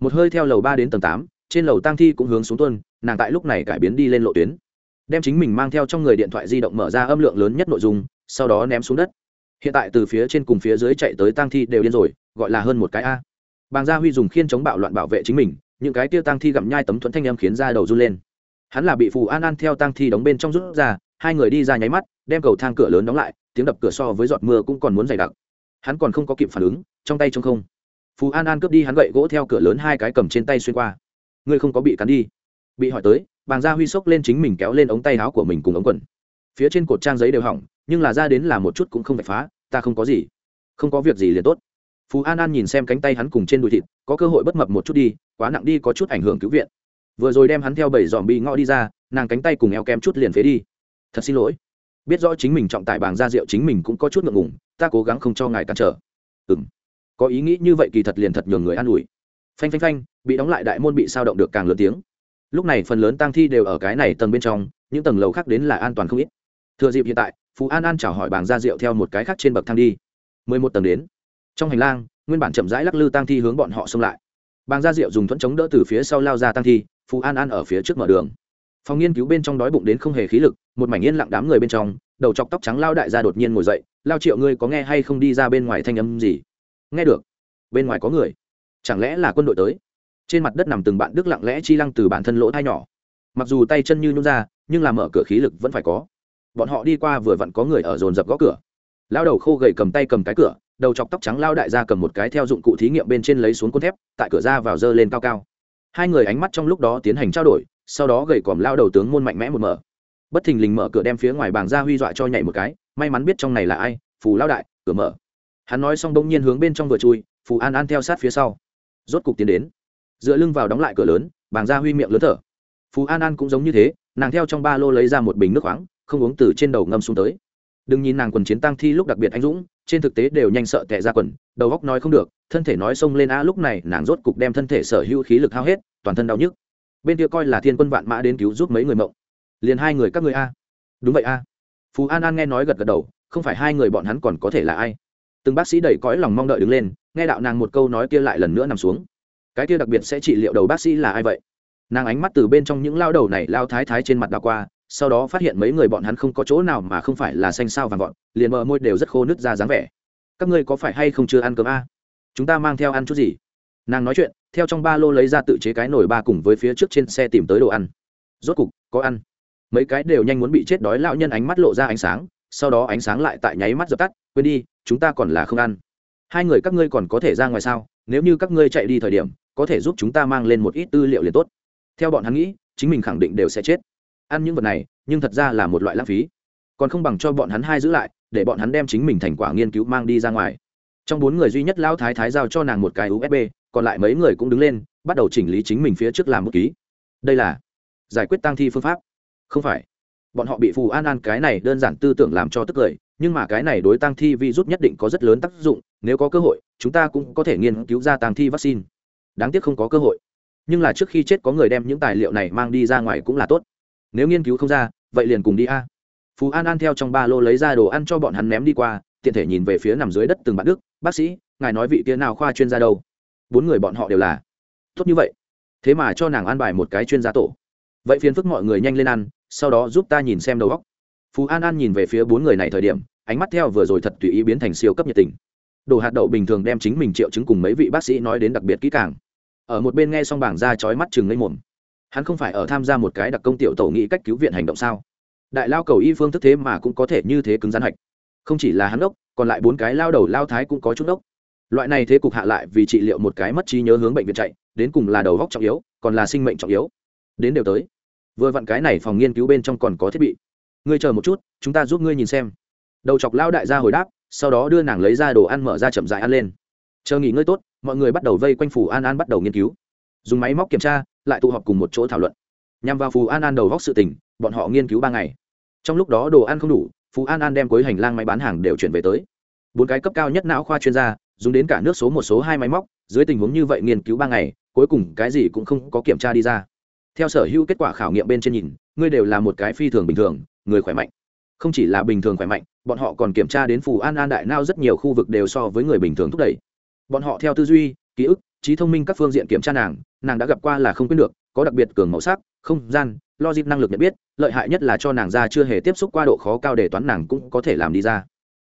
Một hơi theo lầu ba đến tầng tám, trên lầu tăng thi cũng hướng xuống tuân nàng tại lúc này cải biến đi lên lộ tuyến. Đem chính mình mang theo trong người điện thoại di động mở ra âm lượng lớn nhất nội dung, sau đó ném xuống đất. Hiện tại từ phía trên cùng phía dưới chạy tới tăng thi đều điên rồi gọi là hơn một cái a. Bàng gia huy dùng khiên chống bạo loạn bảo vệ chính mình, những cái tiêu tăng thi gặm nhai tấm thuẫn thanh em khiến ra đầu run lên. Hắn là bị phù an an theo tăng thi đóng bên trong rút ra, hai người đi ra nháy mắt, đem cầu thang cửa lớn đóng lại, tiếng đập cửa so với giọt mưa cũng còn muốn dày đặc. Hắn còn không có kịp phản ứng, trong tay trong không. Phù an an cướp đi hắn gậy gỗ theo cửa lớn hai cái cầm trên tay xuyên qua. Ngươi không có bị cắn đi. Bị hỏi tới, bàng gia huy sốc lên chính mình kéo lên ống tay áo của mình cùng ống quần. Phía trên cột trang giấy đều hỏng, nhưng là ra đến là một chút cũng không phải phá, ta không có gì. Không có việc gì liền tốt phú an an nhìn xem cánh tay hắn cùng trên đùi thịt, có cơ hội bất mập một chút đi, quá nặng đi có chút ảnh hưởng cứu viện. Vừa rồi đem hắn theo bảy dòm bị ngõ đi ra, nàng cánh tay cùng eo kem chút liền phế đi. Thật xin lỗi. Biết rõ chính mình trọng tài bảng ra rượu chính mình cũng có chút ngượng ngùng, ta cố gắng không cho ngài cản trở. Ừ m có ý nghĩ như vậy kỳ thật liền thật nhường người an ủi. Phanh phanh phanh, bị đóng lại đại môn bị sao động được càng lớn tiếng. Lúc này phần lớn tang thi đều ở cái này tầng bên trong, những tầng lầu khác đến là an toàn không ít. Thừa dịp hiện tại, phú an an chào hỏi bảng ra rượu theo một cái khác trên bậc thang đi. Mười một tầng đến trong hành lang, nguyên bản chậm rãi lắc lư tang thi hướng bọn họ xông lại. Bàng gia diệu dùng thuẫn chống đỡ từ phía sau lao ra tăng thi phú an an ở phía trước mở đường. Phòng nghiên cứu bên trong đói bụng đến không hề khí lực, một mảnh yên lặng đám người bên trong, đầu chọc tóc trắng lao đại gia đột nhiên ngồi dậy, lao triệu ngươi có nghe hay không đi ra bên ngoài thanh âm gì? Nghe được. Bên ngoài có người. Chẳng lẽ là quân đội tới? Trên mặt đất nằm từng bạn đức lặng lẽ chi lăng từ bản thân lỗ thai nhỏ. Mặc dù tay chân như nhún ra, nhưng làm mở cửa khí lực vẫn phải có. Bọn họ đi qua vừa vặn có người ở dồn dập gõ cửa. Lao đầu khô gầy cầm tay cầm cái cửa đầu chọc tóc trắng lao đại gia cầm một cái theo dụng cụ thí nghiệm bên trên lấy xuống côn thép, tại cửa ra vào dơ lên cao cao. Hai người ánh mắt trong lúc đó tiến hành trao đổi, sau đó gầy còm lao đầu tướng môn mạnh mẽ một mở. Bất thình lình mở cửa đem phía ngoài bảng ra huy dọa cho nhảy một cái, may mắn biết trong này là ai, phù lao đại, cửa mở. Hắn nói xong bỗng nhiên hướng bên trong vừa chui, phù an an theo sát phía sau. Rốt cục tiến đến. Dựa lưng vào đóng lại cửa lớn, bảng ra huy miệng lớn thở. Phù an an cũng giống như thế, nàng theo trong ba lô lấy ra một bình nước khoáng, không uống từ trên đầu ngâm xuống tới đừng nhìn nàng quần chiến tăng thi lúc đặc biệt anh dũng, trên thực tế đều nhanh sợ tệ ra quần, đầu góc nói không được, thân thể nói xông lên a lúc này nàng rốt cục đem thân thể sở hữu khí lực hao hết, toàn thân đau nhức. Bên kia coi là thiên quân vạn mã đến cứu giúp mấy người mộng. Liền hai người các người a. Đúng vậy a. Phú an an nghe nói gật gật đầu, không phải hai người bọn hắn còn có thể là ai? Từng bác sĩ đầy cõi lòng mong đợi đứng lên, nghe đạo nàng một câu nói kia lại lần nữa nằm xuống. Cái kia đặc biệt sẽ trị liệu đầu bác sĩ là ai vậy? Nàng ánh mắt từ bên trong những lao đầu này lao thái thái trên mặt đ qua sau đó phát hiện mấy người bọn hắn không có chỗ nào mà không phải là xanh sao vàng vọt, liền bờ môi đều rất khô nứt ra dáng vẻ. Các ngươi có phải hay không chưa ăn cơm a? Chúng ta mang theo ăn chút gì? Nàng nói chuyện, theo trong ba lô lấy ra tự chế cái nồi ba cùng với phía trước trên xe tìm tới đồ ăn. Rốt cục, có ăn. Mấy cái đều nhanh muốn bị chết đói lão nhân ánh mắt lộ ra ánh sáng, sau đó ánh sáng lại tại nháy mắt dập tắt, quên đi, chúng ta còn là không ăn. Hai người các ngươi còn có thể ra ngoài sao? Nếu như các ngươi chạy đi thời điểm, có thể giúp chúng ta mang lên một ít tư liệu liền tốt. Theo bọn hắn nghĩ, chính mình khẳng định đều sẽ chết ăn những vật này, nhưng thật ra là một loại lãng phí. Còn không bằng cho bọn hắn hai giữ lại, để bọn hắn đem chính mình thành quả nghiên cứu mang đi ra ngoài. Trong bốn người duy nhất lão thái thái giao cho nàng một cái usb còn lại mấy người cũng đứng lên, bắt đầu chỉnh lý chính mình phía trước làm một ký. Đây là giải quyết tăng thi phương pháp. Không phải. Bọn họ bị phù an an cái này đơn giản tư tưởng làm cho tức cười, nhưng mà cái này đối tăng thi vi rút nhất định có rất lớn tác dụng, nếu có cơ hội, chúng ta cũng có thể nghiên cứu ra tăng thi vaccine. Đáng tiếc không có cơ hội. Nhưng là trước khi chết có người đem những tài liệu này mang đi ra ngoài cũng là tốt nếu nghiên cứu không ra, vậy liền cùng đi a. Phú an an theo trong ba lô lấy ra đồ ăn cho bọn hắn ném đi qua, tiện thể nhìn về phía nằm dưới đất từng bạn đức, bác sĩ, ngài nói vị kia nào khoa chuyên gia đâu? Bốn người bọn họ đều là, tốt như vậy. Thế mà cho nàng an bài một cái chuyên gia tổ. Vậy phiền phức mọi người nhanh lên ăn, sau đó giúp ta nhìn xem đầu góc phú an an nhìn về phía bốn người này thời điểm, ánh mắt theo vừa rồi thật tùy ý biến thành siêu cấp nhiệt tình. Đồ hạt đậu bình thường đem chính mình triệu chứng cùng mấy vị bác sĩ nói đến đặc biệt kỹ càng. Ở một bên nghe xong bảng ra chói mắt chừng lấy mồm hắn không phải ở tham gia một cái đặc công tiểu tổ nghĩ cách cứu viện hành động sao? Đại lao cầu y phương thức thế mà cũng có thể như thế cứng rắn hạch. Không chỉ là hắn ốc còn lại bốn cái lao đầu lao thái cũng có chút ốc loại này thế cục hạ lại vì trị liệu một cái mất trí nhớ hướng bệnh viện chạy, đến cùng là đầu góc trọng yếu, còn là sinh mệnh trọng yếu. Đến đều tới. Vừa vặn cái này phòng nghiên cứu bên trong còn có thiết bị. Ngươi chờ một chút, chúng ta giúp ngươi nhìn xem. Đầu chọc lao đại gia hồi đáp, sau đó đưa nàng lấy ra đồ ăn mở ra chậm dại ăn lên. Chờ nghỉ ngơi tốt, mọi người bắt đầu vây quanh phủ an an bắt đầu nghiên cứu dùng máy móc kiểm tra, lại tụ họp cùng một chỗ thảo luận. Nhằm vào phù an an đầu góc sự tình, bọn họ nghiên cứu ba ngày. Trong lúc đó đồ ăn không đủ phú an an đem cuối hành lang máy bán hàng đều chuyển về tới. Bốn cái cấp cao nhất não khoa chuyên gia, dùng đến cả nước số một số hai máy móc, dưới tình huống như vậy nghiên cứu ba ngày, cuối cùng cái gì cũng không có kiểm tra đi ra. Theo sở hữu kết quả khảo nghiệm bên trên nhìn, ngươi đều là một cái phi thường bình thường, người khỏe mạnh. Không chỉ là bình thường khỏe mạnh, bọn họ còn kiểm tra đến phù an an đại nao rất nhiều khu vực đều so với người bình thường thúc đẩy. Bọn họ theo tư duy, ký ức, trí thông minh các phương diện kiểm tra nàng nàng đã gặp qua là không quên được có đặc biệt cường màu sắc không gian logic năng lực nhận biết lợi hại nhất là cho nàng ra chưa hề tiếp xúc qua độ khó cao để toán nàng cũng có thể làm đi ra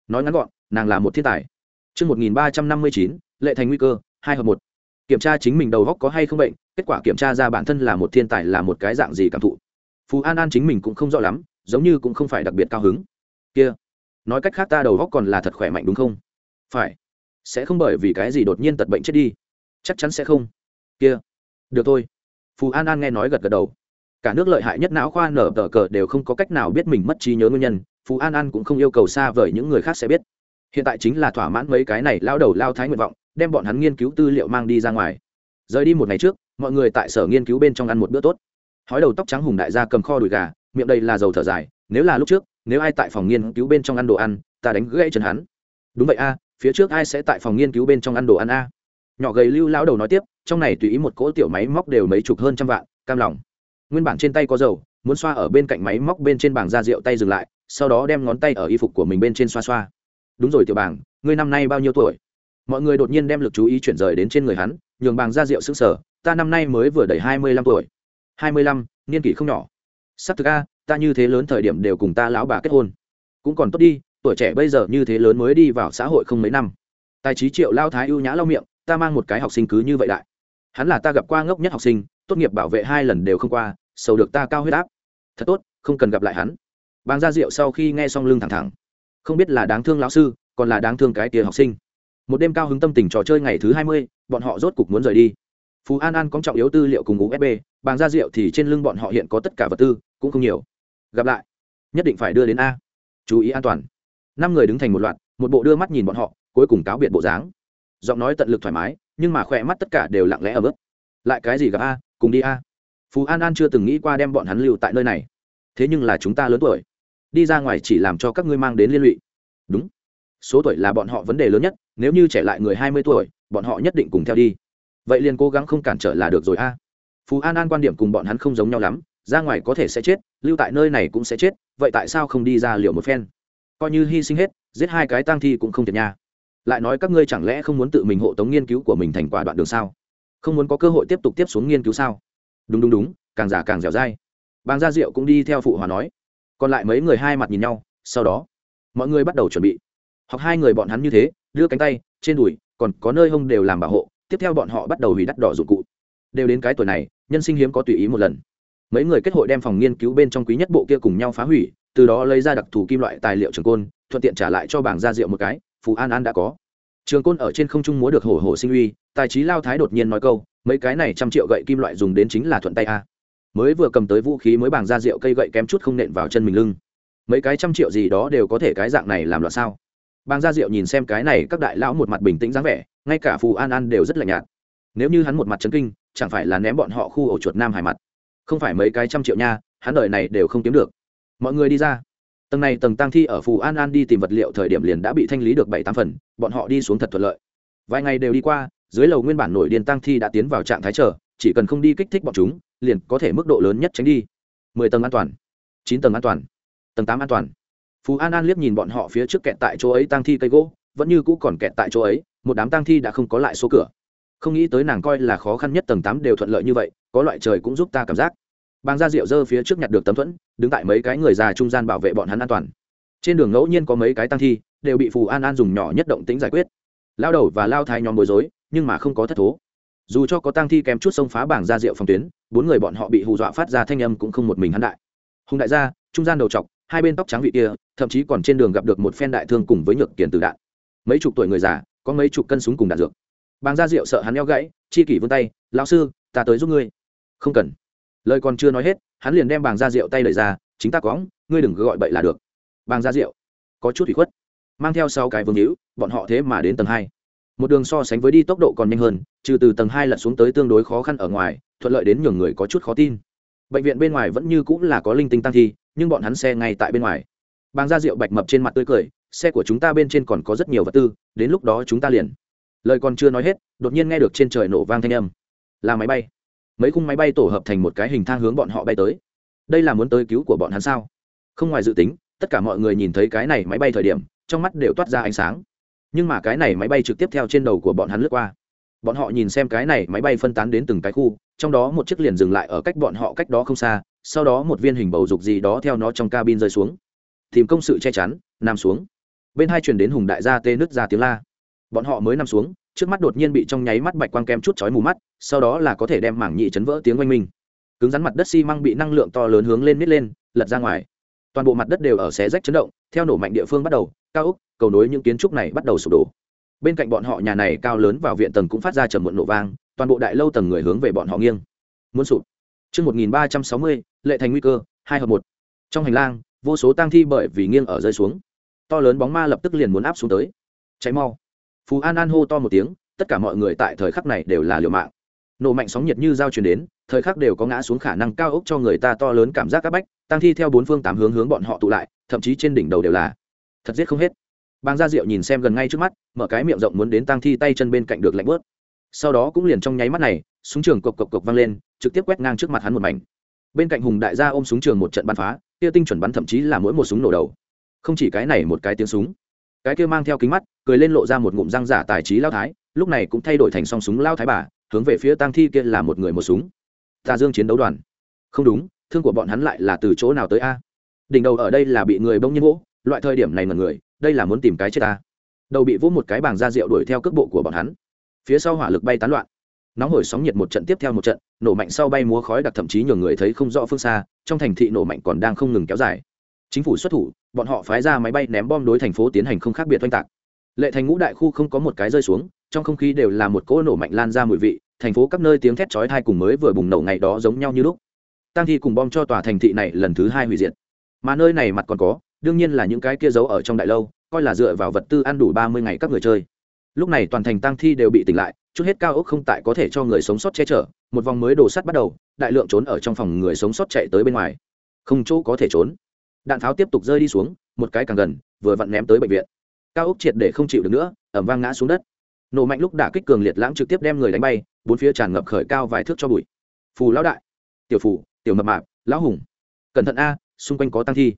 nói ngắn gọn nàng là một thiên tài Trước 1359, lệ thành nguy cơ, hai hợp một. Kiểm tra chính mình đầu góc có hay không bệnh, kết quả kiểm tra ra bản thân là một thiên tài là một cái dạng gì cảm thụ. Phú An An chính mình cũng không rõ lắm, giống như cũng không phải đặc biệt cao hứng. Kia, nói cách khác ta đầu góc còn là thật khỏe mạnh đúng không? Phải. Sẽ không bởi vì cái gì đột nhiên tật bệnh chết đi. Chắc chắn sẽ không. Kia, được thôi. phù an an nghe nói gật gật đầu. Cả nước lợi hại nhất não khoa nở tờ cờ đều không có cách nào biết mình mất trí nhớ nguyên nhân, phù an an cũng không yêu cầu xa vời những người khác sẽ biết. Hiện tại chính là thỏa mãn mấy cái này lao đầu lao thái nguyện vọng, đem bọn hắn nghiên cứu tư liệu mang đi ra ngoài. Rời đi một ngày trước, mọi người tại sở nghiên cứu bên trong ăn một bữa tốt. Hói đầu tóc trắng hùng đại gia cầm kho đùi gà, miệng đây là dầu thở dài, nếu là lúc trước, nếu ai tại phòng nghiên cứu bên trong ăn đồ ăn, ta đánh gãy chân hắn. Đúng vậy a, phía trước ai sẽ tại phòng nghiên cứu bên trong ăn đồ ăn a? Nhỏ gầy lưu lão đầu nói tiếp, trong này tùy ý một cỗ tiểu máy móc đều mấy chục hơn trăm vạn, cam lòng. Nguyên bản trên tay có dầu, muốn xoa ở bên cạnh máy móc bên trên bảng da rượu tay dừng lại, sau đó đem ngón tay ở y phục của mình bên trên xoa xoa. Đúng rồi tiểu bảng, ngươi năm nay bao nhiêu tuổi? Mọi người đột nhiên đem lực chú ý chuyển rời đến trên người hắn, nhường bảng da rượu sững sờ, ta năm nay mới vừa đầy hai mươi lăm tuổi. hai mươi lăm, niên kỷ không nhỏ. Sắp thực a, ta như thế lớn thời điểm đều cùng ta lão bà kết hôn. Cũng còn tốt đi, tuổi trẻ bây giờ như thế lớn mới đi vào xã hội không mấy năm. Tài trí triệu lao thái ưu nhã lau miệng ta mang một cái học sinh cứ như vậy đại. Hắn là ta gặp qua ngốc nhất học sinh, tốt nghiệp bảo vệ hai lần đều không qua, sầu được ta cao huyết áp. Thật tốt, không cần gặp lại hắn. Bang ra rượu sau khi nghe xong lưng thẳng thẳng, không biết là đáng thương lão sư, còn là đáng thương cái tia học sinh. Một đêm cao hứng tâm tình trò chơi ngày thứ hai mươi, bọn họ rốt cục muốn rời đi. Phú an an có trọng yếu tư liệu cùng usb bang ra rượu thì trên lưng bọn họ hiện có tất cả vật tư, cũng không nhiều. Gặp lại. Nhất định phải đưa đến a. Chú ý an toàn. Năm người đứng thành một loạt, một bộ đưa mắt nhìn bọn họ, cuối cùng cáo biệt bộ dáng giọng nói tận lực thoải mái, nhưng mà khỏe mắt tất cả đều lặng lẽ ở bước lại cái gì gặp a, cùng đi a. Phú an an chưa từng nghĩ qua đem bọn hắn lưu tại nơi này. Thế nhưng là chúng ta lớn tuổi. Đi ra ngoài chỉ làm cho các ngươi mang đến liên lụy. Đúng. Số tuổi là bọn họ vấn đề lớn nhất, nếu như trẻ lại người hai mươi tuổi, bọn họ nhất định cùng theo đi. Vậy liền cố gắng không cản trở là được rồi a. Phú an an quan điểm cùng bọn hắn không giống nhau lắm, ra ngoài có thể sẽ chết, lưu tại nơi này cũng sẽ chết, vậy tại sao không đi ra liệu một phen? Coi như hy sinh hết, giết hai cái tang thi cũng không thiệt nha lại nói các ngươi chẳng lẽ không muốn tự mình hộ tống nghiên cứu của mình thành quả đoạn đường sao? Không muốn có cơ hội tiếp tục tiếp xuống nghiên cứu sao? Đúng đúng đúng, càng giả càng dẻo dai. Bàng gia diệu cũng đi theo phụ hòa nói. Còn lại mấy người hai mặt nhìn nhau, sau đó, mọi người bắt đầu chuẩn bị. Học hai người bọn hắn như thế, đưa cánh tay, trên đùi, còn có nơi hông đều làm bảo hộ, tiếp theo bọn họ bắt đầu hủy đắt đỏ dụng cụ. Đều đến cái tuổi này, nhân sinh hiếm có tùy ý một lần. Mấy người kết hội đem phòng nghiên cứu bên trong quý nhất bộ kia cùng nhau phá hủy, từ đó lấy ra đặc thù kim loại tài liệu trường côn, thuận tiện trả lại cho bảng gia rượu một cái phù an an đã có. Trường côn ở trên không trung múa được hổ hổ sinh uy, tài trí lao thái đột nhiên nói câu, mấy cái này trăm triệu gậy kim loại dùng đến chính là thuận tay a. Mới vừa cầm tới vũ khí mới bảng ra rượu cây gậy kém chút không nện vào chân mình lưng. Mấy cái trăm triệu gì đó đều có thể cái dạng này làm loạn sao? Bàng gia diệu nhìn xem cái này, các đại lão một mặt bình tĩnh dáng vẻ, ngay cả phù an an đều rất lạnh nhạt. Nếu như hắn một mặt chấn kinh, chẳng phải là ném bọn họ khu ổ chuột nam hải mặt. Không phải mấy cái trăm triệu nha, hắn đợi này đều không kiếm được. Mọi người đi ra tầng này tầng tăng thi ở phù an an đi tìm vật liệu thời điểm liền đã bị thanh lý được bảy tám phần, bọn họ đi xuống thật thuận lợi. Vài ngày đều đi qua, dưới lầu nguyên bản nổi điên tăng thi đã tiến vào trạng thái chờ, chỉ cần không đi kích thích bọn chúng, liền có thể mức độ lớn nhất tránh đi. Mười tầng an toàn, chín tầng an toàn, tầng tám an toàn. Phú an an liếc nhìn bọn họ phía trước kẹt tại chỗ ấy tăng thi cây gỗ, vẫn như cũ còn kẹt tại chỗ ấy, một đám tăng thi đã không có lại số cửa. Không nghĩ tới nàng coi là khó khăn nhất tầng tám đều thuận lợi như vậy, có loại trời cũng giúp ta cảm giác bang ra rượu dơ phía trước nhặt được tấm thuẫn, đứng tại mấy cái người già trung gian bảo vệ bọn hắn an toàn. Trên đường ngẫu nhiên có mấy cái tăng thi, đều bị phù an an dùng nhỏ nhất động tính giải quyết. Lao đầu và lao thái nhóm bối rối, nhưng mà không có thất thố. Dù cho có tăng thi kém chút sông phá bảng ra rượu phòng tuyến, bốn người bọn họ bị hù dọa phát ra thanh âm cũng không một mình hắn đại. Hùng đại gia, trung gian đầu chọc, hai bên tóc trắng vị kia, thậm chí còn trên đường gặp được một phen đại thương cùng với nhược kiền từ đạn. Mấy chục tuổi người già, có mấy chục cân súng cùng đạn dược. Bàng gia rượu sợ hắn eo gãy, chi kỷ vươn tay, lão sư, ta tới giúp ngươi. Không cần lời còn chưa nói hết, hắn liền đem bàng Gia rượu tay lời ra, chính ta có ngươi đừng gọi bậy là được. Bàng Gia rượu, có chút thủy khuất, mang theo sau cái vương hữu, bọn họ thế mà đến tầng hai. Một đường so sánh với đi tốc độ còn nhanh hơn, trừ từ tầng hai lật xuống tới tương đối khó khăn ở ngoài, thuận lợi đến nhường người có chút khó tin. Bệnh viện bên ngoài vẫn như cũng là có linh tinh tăng thi, nhưng bọn hắn xe ngay tại bên ngoài. Bàng Gia rượu bạch mập trên mặt tươi cười, xe của chúng ta bên trên còn có rất nhiều vật tư, đến lúc đó chúng ta liền. Lời còn chưa nói hết, đột nhiên nghe được trên trời nổ vang thanh âm. Là máy bay mấy khung máy bay tổ hợp thành một cái hình thang hướng bọn họ bay tới. Đây là muốn tới cứu của bọn hắn sao? Không ngoài dự tính, tất cả mọi người nhìn thấy cái này máy bay thời điểm, trong mắt đều toát ra ánh sáng. Nhưng mà cái này máy bay trực tiếp theo trên đầu của bọn hắn lướt qua. Bọn họ nhìn xem cái này máy bay phân tán đến từng cái khu, trong đó một chiếc liền dừng lại ở cách bọn họ cách đó không xa, sau đó một viên hình bầu dục gì đó theo nó trong cabin rơi xuống. Tìm công sự che chắn, nằm xuống. Bên hai chuyển đến hùng đại gia tê nứt ra tiếng la. Bọn họ mới nằm xuống trước mắt đột nhiên bị trong nháy mắt bạch quang kem chút chói mù mắt, sau đó là có thể đem mảng nhị chấn vỡ tiếng oanh minh. Cứng rắn mặt đất xi măng bị năng lượng to lớn hướng lên nít lên, lật ra ngoài. Toàn bộ mặt đất đều ở xé rách chấn động, theo nổ mạnh địa phương bắt đầu, cao úc cầu nối những kiến trúc này bắt đầu sụp đổ. Bên cạnh bọn họ nhà này cao lớn vào viện tầng cũng phát ra trầm muộn nổ vang, toàn bộ đại lâu tầng người hướng về bọn họ nghiêng. Muốn sụp. Trước 1360 lệ thành nguy cơ, hai hợp một. Trong hành lang, vô số tang thi bởi vì nghiêng ở rơi xuống. To lớn bóng ma lập tức liền muốn áp xuống tới. Cháy mau phú an an hô to một tiếng, tất cả mọi người tại thời khắc này đều là liều mạng. Nổ mạnh sóng nhiệt như dao truyền đến, thời khắc đều có ngã xuống khả năng cao ốc cho người ta to lớn cảm giác áp bách, tăng thi theo bốn phương tám hướng hướng bọn họ tụ lại, thậm chí trên đỉnh đầu đều là. Thật giết không hết. Bang gia diệu nhìn xem gần ngay trước mắt, mở cái miệng rộng muốn đến tăng thi tay chân bên cạnh được lạnh bớt. Sau đó cũng liền trong nháy mắt này, súng trường cộc cộc cộc vang lên, trực tiếp quét ngang trước mặt hắn một mảnh. Bên cạnh hùng đại gia ôm súng trường một trận bắn phá, kia tinh chuẩn bắn thậm chí là mỗi một súng nổ đầu. Không chỉ cái này một cái tiếng súng cái kia mang theo kính mắt, cười lên lộ ra một ngụm răng giả tài trí lao thái, lúc này cũng thay đổi thành song súng lao thái bà, hướng về phía tăng thi kia là một người một súng. Tà dương chiến đấu đoàn. Không đúng, thương của bọn hắn lại là từ chỗ nào tới a? Đỉnh đầu ở đây là bị người bông nhiên vỗ, loại thời điểm này mà người, đây là muốn tìm cái chết ta. Đầu bị vỗ một cái bảng da rượu đuổi theo cước bộ của bọn hắn. Phía sau hỏa lực bay tán loạn. Nóng hổi sóng nhiệt một trận tiếp theo một trận, nổ mạnh sau bay múa khói đặc thậm chí nhường người thấy không rõ phương xa, trong thành thị nổ mạnh còn đang không ngừng kéo dài chính phủ xuất thủ, bọn họ phái ra máy bay ném bom đối thành phố tiến hành không khác biệt oanh tạc. Lệ thành ngũ đại khu không có một cái rơi xuống, trong không khí đều là một cỗ nổ mạnh lan ra mùi vị, thành phố các nơi tiếng thét chói thai cùng mới vừa bùng nổ ngày đó giống nhau như lúc. Tăng thi cùng bom cho tòa thành thị này lần thứ hai hủy diệt. Mà nơi này mặt còn có, đương nhiên là những cái kia giấu ở trong đại lâu, coi là dựa vào vật tư ăn đủ ba mươi ngày các người chơi. Lúc này toàn thành tăng thi đều bị tỉnh lại, chút hết cao ốc không tại có thể cho người sống sót che chở, một vòng mới đổ sắt bắt đầu, đại lượng trốn ở trong phòng người sống sót chạy tới bên ngoài. Không chỗ có thể trốn đạn pháo tiếp tục rơi đi xuống, một cái càng gần, vừa vặn ném tới bệnh viện. Cao ốc triệt để không chịu được nữa ẩm vang ngã xuống đất. Nổ mạnh lúc đả kích cường liệt lãng trực tiếp đem người đánh bay, bốn phía tràn ngập khởi cao vài thước cho bụi. Phù lão đại, tiểu phù, tiểu mập mạp, lão hùng. Cẩn thận a, xung quanh có tăng thi.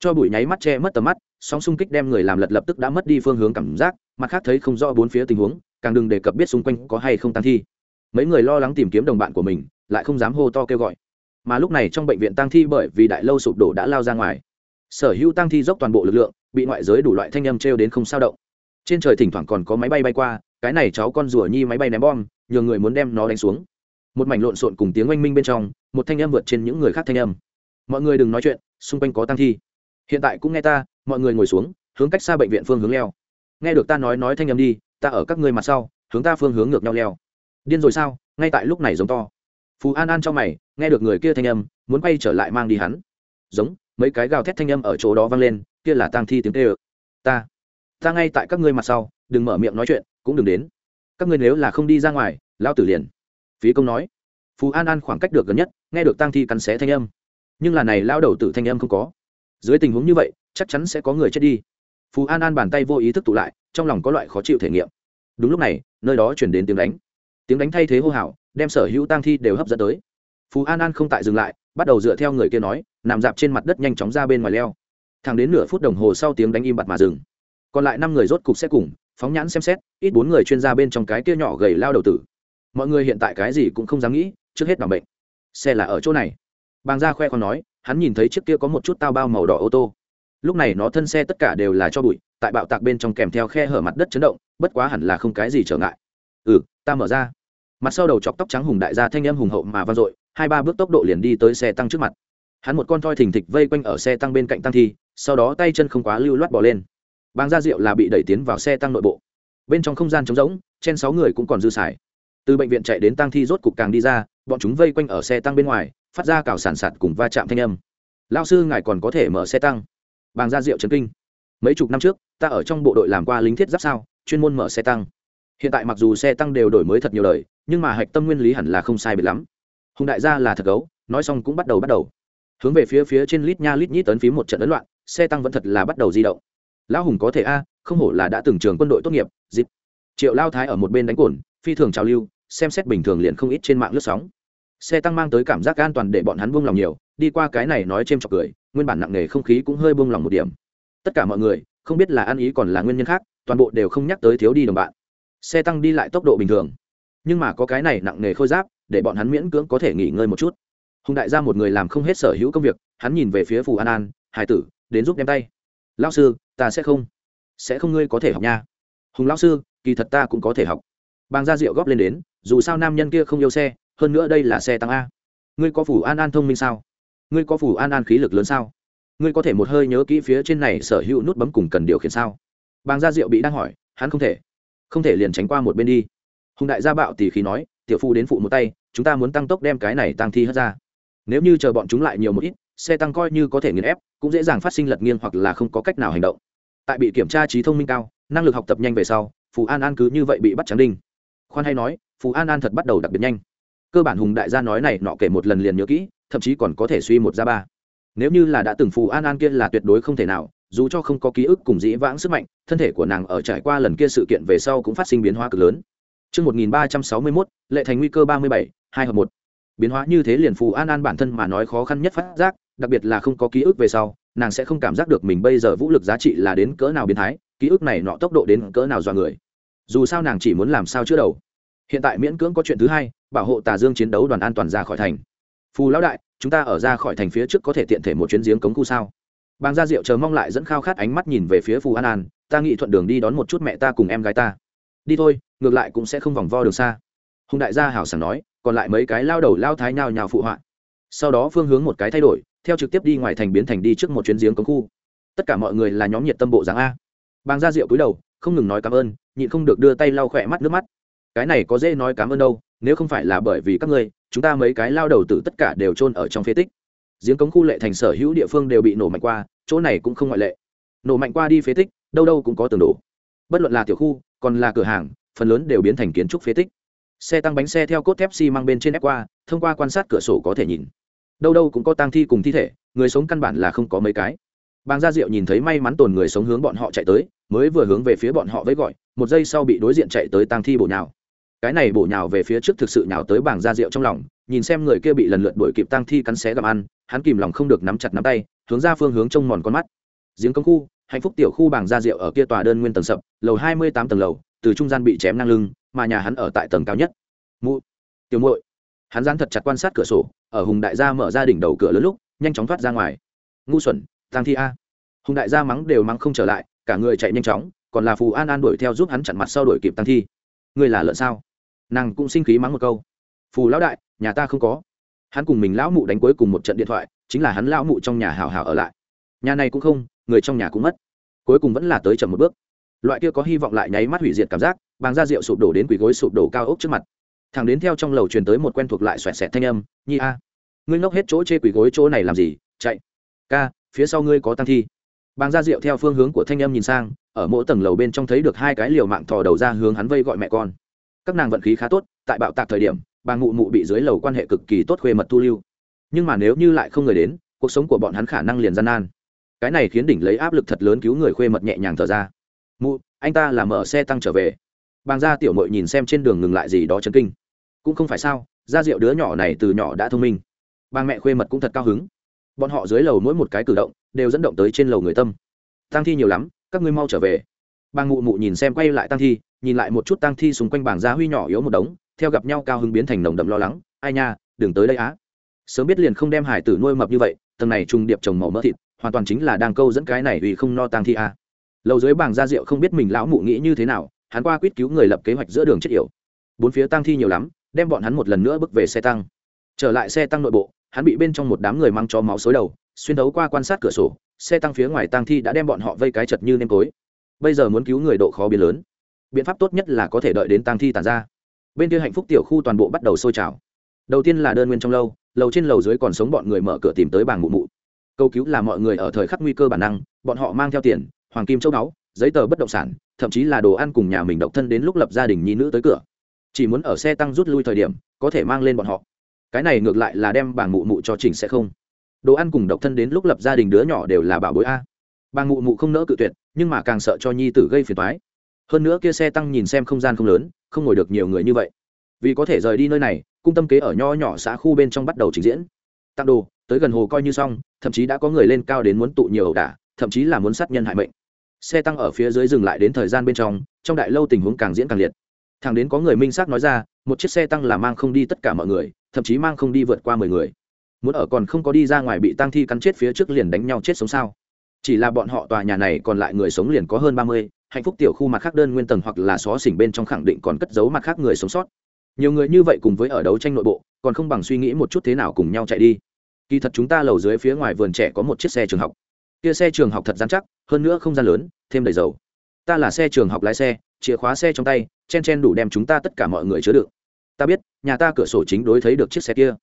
Cho bụi nháy mắt che mất tầm mắt, sóng xung kích đem người làm lật lập tức đã mất đi phương hướng cảm giác, mặt khác thấy không rõ bốn phía tình huống, càng đừng đề cập biết xung quanh có hay không tăng thi. Mấy người lo lắng tìm kiếm đồng bạn của mình, lại không dám hô to kêu gọi. Mà lúc này trong bệnh viện tăng thi bởi vì đại lâu sụp đổ đã lao ra ngoài sở hữu tăng thi dốc toàn bộ lực lượng, bị ngoại giới đủ loại thanh âm trêu đến không sao động. Trên trời thỉnh thoảng còn có máy bay bay qua, cái này cháu con rủa nhi máy bay ném bom, nhờ người muốn đem nó đánh xuống. Một mảnh lộn xộn cùng tiếng oanh minh bên trong, một thanh âm vượt trên những người khác thanh âm. Mọi người đừng nói chuyện, xung quanh có tăng thi. Hiện tại cũng nghe ta, mọi người ngồi xuống, hướng cách xa bệnh viện phương hướng leo. Nghe được ta nói nói thanh âm đi, ta ở các ngươi mặt sau, hướng ta phương hướng ngược nhau leo. Điên rồi sao? Ngay tại lúc này giống to. Phú an an cho mày, nghe được người kia thanh âm, muốn quay trở lại mang đi hắn. Giống mấy cái gào thét thanh âm ở chỗ đó vang lên, kia là tang thi tiếng tê ơ ta ta ngay tại các ngươi mặt sau, đừng mở miệng nói chuyện, cũng đừng đến. Các ngươi nếu là không đi ra ngoài lao tử liền. Phí công nói. Phú an an khoảng cách được gần nhất, nghe được tang thi cắn xé thanh âm. Nhưng là này lao đầu tử thanh âm không có. Dưới tình huống như vậy, chắc chắn sẽ có người chết đi. Phú an an bàn tay vô ý thức tụ lại, trong lòng có loại khó chịu thể nghiệm. Đúng lúc này, nơi đó chuyển đến tiếng đánh. Tiếng đánh thay thế hô hào, đem sở hữu tang thi đều hấp dẫn tới phú an an không tại dừng lại bắt đầu dựa theo người kia nói nằm dạp trên mặt đất nhanh chóng ra bên ngoài leo thẳng đến nửa phút đồng hồ sau tiếng đánh im bặt mà dừng còn lại năm người rốt cục sẽ cùng phóng nhãn xem xét ít bốn người chuyên gia bên trong cái kia nhỏ gầy lao đầu tử mọi người hiện tại cái gì cũng không dám nghĩ trước hết bảo bệnh xe là ở chỗ này bàng gia khoe còn nói hắn nhìn thấy chiếc kia có một chút tao bao màu đỏ ô tô lúc này nó thân xe tất cả đều là cho bụi tại bạo tạc bên trong kèm theo khe hở mặt đất chấn động bất quá hẳn là không cái gì trở ngại ừ ta mở ra mặt sau đầu chọc tóc trắng hùng đại gia thanh em hùng hậu mà vang dội hai ba bước tốc độ liền đi tới xe tăng trước mặt. Hắn một con thoi thình thịch vây quanh ở xe tăng bên cạnh tăng thi, sau đó tay chân không quá lưu loát bỏ lên. Bang gia rượu là bị đẩy tiến vào xe tăng nội bộ. Bên trong không gian trống rỗng, trên sáu người cũng còn dư xài. Từ bệnh viện chạy đến tăng thi rốt cục càng đi ra, bọn chúng vây quanh ở xe tăng bên ngoài, phát ra cào sản sạt cùng va chạm thanh âm. Lao sư, ngài còn có thể mở xe tăng. Bàng gia rượu trấn kinh. Mấy chục năm trước, ta ở trong bộ đội làm qua lính thiết giáp sao, chuyên môn mở xe tăng. Hiện tại mặc dù xe tăng đều đổi mới thật nhiều lời nhưng mà hạch tâm nguyên lý hẳn là không sai biệt lắm hùng đại gia là thật gấu, nói xong cũng bắt đầu bắt đầu. Hướng về phía phía trên lít nha lít nhít tấn phí một trận ấn loạn, xe tăng vẫn thật là bắt đầu di động. Lão hùng có thể a, không hổ là đã từng trường quân đội tốt nghiệp, dịp. Triệu lao thái ở một bên đánh cồn phi thường trào lưu, xem xét bình thường liền không ít trên mạng lướt sóng. Xe tăng mang tới cảm giác an toàn để bọn hắn buông lòng nhiều, đi qua cái này nói c h chọc cười, nguyên bản nặng nề không khí cũng hơi buông lòng một điểm. Tất cả mọi người, không biết là ăn ý còn là nguyên nhân khác, toàn bộ đều không nhắc tới thiếu đi đồng bạn. Xe tăng đi lại tốc độ bình thường. Nhưng mà có cái này nặng nề khôi giáp để bọn hắn miễn cưỡng có thể nghỉ ngơi một chút. Hùng đại gia một người làm không hết sở hữu công việc, hắn nhìn về phía phù an an, hải tử, đến giúp đem tay. Lao sư, ta sẽ không. Sẽ không ngươi có thể học nha. Hùng lao sư, kỳ thật ta cũng có thể học. Bàng gia diệu góp lên đến, dù sao nam nhân kia không yêu xe, hơn nữa đây là xe tăng a. Ngươi có phủ an an thông minh sao? Ngươi có phủ an an khí lực lớn sao? Ngươi có thể một hơi nhớ kỹ phía trên này sở hữu nút bấm cùng cần điều khiển sao? Bàng gia diệu bị đang hỏi, hắn không thể không thể liền tránh qua một bên đi. Hùng đại gia bạo tỷ khí nói tiểu phu đến phụ một tay, chúng ta muốn tăng tốc đem cái này tăng thi hất ra. Nếu như chờ bọn chúng lại nhiều một ít, xe tăng coi như có thể nghiền ép, cũng dễ dàng phát sinh lật nghiêng hoặc là không có cách nào hành động. Tại bị kiểm tra trí thông minh cao, năng lực học tập nhanh về sau, phù an an cứ như vậy bị bắt trắng đinh. Khoan hay nói, phù an an thật bắt đầu đặc biệt nhanh. Cơ bản hùng đại gia nói này nọ kể một lần liền nhớ kỹ, thậm chí còn có thể suy một ra ba. Nếu như là đã từng phù an an kia là tuyệt đối không thể nào, dù cho không có ký ức cùng dĩ vãng sức mạnh, thân thể của nàng ở trải qua lần kia sự kiện về sau cũng phát sinh biến hóa cực lớn. Trước 1361, lệ thành nguy cơ 37, 2 hợp 1. biến hóa như thế liền phù an an bản thân mà nói khó khăn nhất phát giác đặc biệt là không có ký ức về sau nàng sẽ không cảm giác được mình bây giờ vũ lực giá trị là đến cỡ nào biến thái ký ức này nọ tốc độ đến cỡ nào dọa người. Dù sao nàng chỉ muốn làm sao chữa đầu. Hiện tại miễn cưỡng có chuyện thứ hai bảo hộ tà dương chiến đấu đoàn an toàn ra khỏi thành. Phù lão đại chúng ta ở ra khỏi thành phía trước có thể tiện thể một chuyến giếng cống khu sao? Bàng gia diệu chờ mong lại dẫn khao khát ánh mắt nhìn về phía phù an an ta nghĩ thuận đường đi đón một chút mẹ ta cùng em gái ta đi thôi, ngược lại cũng sẽ không vòng vo đường xa. Hùng đại gia hảo sảng nói, còn lại mấy cái lao đầu lao thái nhào nhào phụ họa. Sau đó phương hướng một cái thay đổi, theo trực tiếp đi ngoài thành biến thành đi trước một chuyến giếng cống khu. Tất cả mọi người là nhóm nhiệt tâm bộ dáng a. Bàng gia rượu cúi đầu, không ngừng nói cảm ơn, nhịn không được đưa tay lau khỏe mắt nước mắt. Cái này có dễ nói cảm ơn đâu, nếu không phải là bởi vì các ngươi, chúng ta mấy cái lao đầu tử tất cả đều chôn ở trong phế tích. Giếng cống khu lệ thành sở hữu địa phương đều bị nổ mạnh qua, chỗ này cũng không ngoại lệ. Nổ mạnh qua đi phế tích, đâu đâu cũng có tường đổ bất luận là tiểu khu, còn là cửa hàng, phần lớn đều biến thành kiến trúc phế tích. Xe tăng bánh xe theo cốt thép xi、si、mang bên trên ép qua, thông qua quan sát cửa sổ có thể nhìn. Đâu đâu cũng có tang thi cùng thi thể, người sống căn bản là không có mấy cái. Bàng gia diệu nhìn thấy may mắn tồn người sống hướng bọn họ chạy tới, mới vừa hướng về phía bọn họ với gọi, một giây sau bị đối diện chạy tới tang thi bổ nhào. Cái này bổ nhào về phía trước thực sự nhào tới bảng gia diệu trong lòng, nhìn xem người kia bị lần lượt đuổi kịp tang thi cắn xé gặm ăn, hắn kìm lòng không được nắm chặt nắm tay, hướng ra phương hướng trông mòn con mắt. Giếng công khu hạnh phúc tiểu khu bảng gia diệu ở kia tòa đơn nguyên tầng sập, lầu hai mươi tám tầng lầu, từ trung gian bị chém ngang lưng, mà nhà hắn ở tại tầng cao nhất. Mụ, tiểu muội. Hắn dán thật chặt quan sát cửa sổ, ở hùng đại gia mở ra đỉnh đầu cửa lớn lúc, nhanh chóng thoát ra ngoài. Ngu xuẩn tăng thi a. Hùng đại gia mắng đều mắng không trở lại, cả người chạy nhanh chóng, còn là phù an an đuổi theo giúp hắn chặn mặt sau đuổi kịp tăng thi. Ngươi là lợn sao? Nàng cũng sinh khí mắng một câu. Phù lão đại, nhà ta không có. Hắn cùng mình lão mụ đánh cuối cùng một trận điện thoại, chính là hắn lão mụ trong nhà hào hào ở lại. Nhà này cũng không người trong nhà cũng mất. Cuối cùng vẫn là tới chậm một bước. Loại kia có hy vọng lại nháy mắt hủy diệt cảm giác, bàng da rượu sụp đổ đến quỷ gối sụp đổ cao ốc trước mặt. Thằng đến theo trong lầu truyền tới một quen thuộc lại xoẹt xẹt thanh âm, nhi a, ngươi ngốc hết chỗ chê quỷ gối chỗ này làm gì? Chạy, ca, phía sau ngươi có tăng thi. Bàng da rượu theo phương hướng của thanh âm nhìn sang, ở mỗi tầng lầu bên trong thấy được hai cái liều mạng thò đầu ra hướng hắn vây gọi mẹ con. Các nàng vận khí khá tốt, tại bạo tạc thời điểm, bà ngụ mụ bị dưới lầu quan hệ cực kỳ tốt khuê mật thu lưu. Nhưng mà nếu như lại không người đến, cuộc sống của bọn hắn khả năng liền gian nan cái này khiến đỉnh lấy áp lực thật lớn cứu người khuê mật nhẹ nhàng thở ra. Mụ, anh ta là mở xe tăng trở về. Bàng gia tiểu mội nhìn xem trên đường ngừng lại gì đó chấn kinh. Cũng không phải sao, gia diệu đứa nhỏ này từ nhỏ đã thông minh. Bàng mẹ khuê mật cũng thật cao hứng. Bọn họ dưới lầu mỗi một cái cử động đều dẫn động tới trên lầu người tâm. Tăng thi nhiều lắm, các ngươi mau trở về. Bàng mụ mụ nhìn xem quay lại tăng thi, nhìn lại một chút tăng thi xung quanh bảng gia huy nhỏ yếu một đống, theo gặp nhau cao hứng biến thành nồng đậm lo lắng. Ai nha, đừng tới đây á. Sớm biết liền không đem hải tử nuôi mập như vậy tầng này trùng điệp trồng màu mỡ thịt hoàn toàn chính là đang câu dẫn cái này vì không no tang thi a. Lầu dưới bảng gia rượu không biết mình lão mụ nghĩ như thế nào, hắn qua quyết cứu người lập kế hoạch giữa đường chết yểu. Bốn phía tang thi nhiều lắm, đem bọn hắn một lần nữa bước về xe tăng. Trở lại xe tăng nội bộ, hắn bị bên trong một đám người mang cho máu xối đầu, xuyên đấu qua quan sát cửa sổ, xe tăng phía ngoài tang thi đã đem bọn họ vây cái chật như nêm cối. Bây giờ muốn cứu người độ khó biến lớn. Biện pháp tốt nhất là có thể đợi đến tang thi tàn ra. Bên kia hạnh phúc tiểu khu toàn bộ bắt đầu sôi trào. Đầu tiên là đơn nguyên trong lâu, lầu trên lầu dưới còn sống bọn người mở cửa tìm tới bảng mụ mụ câu cứu là mọi người ở thời khắc nguy cơ bản năng, bọn họ mang theo tiền, hoàng kim châu báu, giấy tờ bất động sản, thậm chí là đồ ăn cùng nhà mình độc thân đến lúc lập gia đình nhi nữ tới cửa. Chỉ muốn ở xe tăng rút lui thời điểm, có thể mang lên bọn họ. Cái này ngược lại là đem bà mụ mụ cho chỉnh sẽ không. Đồ ăn cùng độc thân đến lúc lập gia đình đứa nhỏ đều là bảo bối a. Bà mụ mụ không nỡ cự tuyệt, nhưng mà càng sợ cho nhi tử gây phiền toái. Hơn nữa kia xe tăng nhìn xem không gian không lớn, không ngồi được nhiều người như vậy. Vì có thể rời đi nơi này, cung tâm kế ở nho nhỏ xã khu bên trong bắt đầu trình diễn. Tặng đồ tới gần hồ coi như xong, thậm chí đã có người lên cao đến muốn tụ nhiều ẩu đả, thậm chí là muốn sát nhân hại mệnh. Xe tăng ở phía dưới dừng lại đến thời gian bên trong trong đại lâu tình huống càng diễn càng liệt. Thằng đến có người minh xác nói ra, một chiếc xe tăng là mang không đi tất cả mọi người, thậm chí mang không đi vượt qua mười người. Muốn ở còn không có đi ra ngoài bị tăng thi cắn chết phía trước liền đánh nhau chết sống sao? Chỉ là bọn họ tòa nhà này còn lại người sống liền có hơn ba mươi, hạnh phúc tiểu khu mặt khác đơn nguyên tầng hoặc là xó xỉnh bên trong khẳng định còn cất giấu mặt khác người sống sót. Nhiều người như vậy cùng với ở đấu tranh nội bộ, còn không bằng suy nghĩ một chút thế nào cùng nhau chạy đi kỳ thật chúng ta lầu dưới phía ngoài vườn trẻ có một chiếc xe trường học. Kia xe trường học thật dán chắc, hơn nữa không gian lớn, thêm đầy dầu. Ta là xe trường học lái xe, chìa khóa xe trong tay, chen chen đủ đem chúng ta tất cả mọi người chứa đựng. Ta biết, nhà ta cửa sổ chính đối thấy được chiếc xe kia.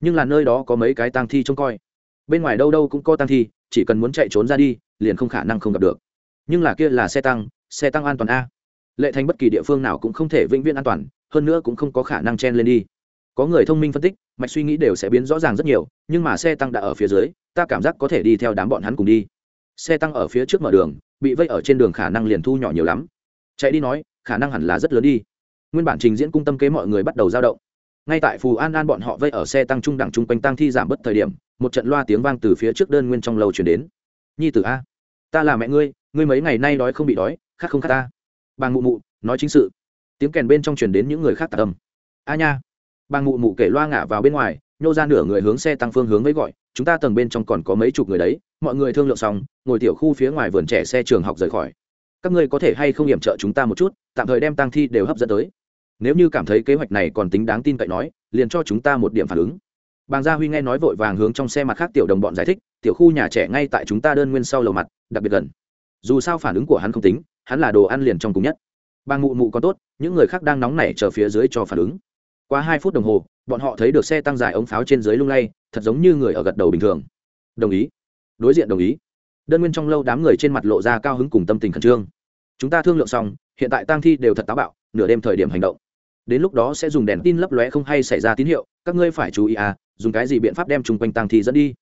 Nhưng là nơi đó có mấy cái tang thi trông coi. Bên ngoài đâu đâu cũng có tang thi, chỉ cần muốn chạy trốn ra đi, liền không khả năng không gặp được. Nhưng là kia là xe tăng xe tăng an toàn a. Lệ thành bất kỳ địa phương nào cũng không thể vĩnh viễn an toàn, hơn nữa cũng không có khả năng chen lên đi có người thông minh phân tích, mạch suy nghĩ đều sẽ biến rõ ràng rất nhiều, nhưng mà xe tăng đã ở phía dưới, ta cảm giác có thể đi theo đám bọn hắn cùng đi. Xe tăng ở phía trước mở đường, bị vây ở trên đường khả năng liền thu nhỏ nhiều lắm. Chạy đi nói, khả năng hẳn là rất lớn đi. Nguyên bản trình diễn cung tâm kế mọi người bắt đầu dao động. Ngay tại phù an an bọn họ vây ở xe tăng trung đẳng chung quanh tăng thi giảm bất thời điểm, một trận loa tiếng vang từ phía trước đơn nguyên trong lầu chuyển đến. Nhi tử a, ta là mẹ ngươi ngươi mấy ngày nay đói không bị đói, khác không khác ta. Bà mụ mụ, nói chính sự. Tiếng kèn bên trong chuyển đến những người khác tạ tâm. A nha bà mụ mụ kể loa ngả vào bên ngoài, nhô ra nửa người hướng xe tăng phương hướng với gọi, chúng ta tầng bên trong còn có mấy chục người đấy, mọi người thương lượng xong, ngồi tiểu khu phía ngoài vườn trẻ xe trường học rời khỏi. Các ngươi có thể hay không hiểm trợ chúng ta một chút, tạm thời đem tăng thi đều hấp dẫn tới. Nếu như cảm thấy kế hoạch này còn tính đáng tin cậy nói, liền cho chúng ta một điểm phản ứng. Bàng gia huy nghe nói vội vàng hướng trong xe mặt khác tiểu đồng bọn giải thích, tiểu khu nhà trẻ ngay tại chúng ta đơn nguyên sau lầu mặt, đặc biệt gần. Dù sao phản ứng của hắn không tính, hắn là đồ ăn liền trong cùng nhất. Bàng mụ mụ còn tốt, những người khác đang nóng nảy chờ phía dưới cho phản ứng qua hai phút đồng hồ, bọn họ thấy được xe tăng dài ống pháo trên dưới lung lay, thật giống như người ở gật đầu bình thường. Đồng ý. Đối diện đồng ý. Đơn nguyên trong lâu đám người trên mặt lộ ra cao hứng cùng tâm tình khẩn trương. Chúng ta thương lượng xong, hiện tại tang thi đều thật táo bạo, nửa đêm thời điểm hành động. Đến lúc đó sẽ dùng đèn tin lấp lóe không hay xảy ra tín hiệu, các ngươi phải chú ý à dùng cái gì biện pháp đem chung quanh tang thi dẫn đi?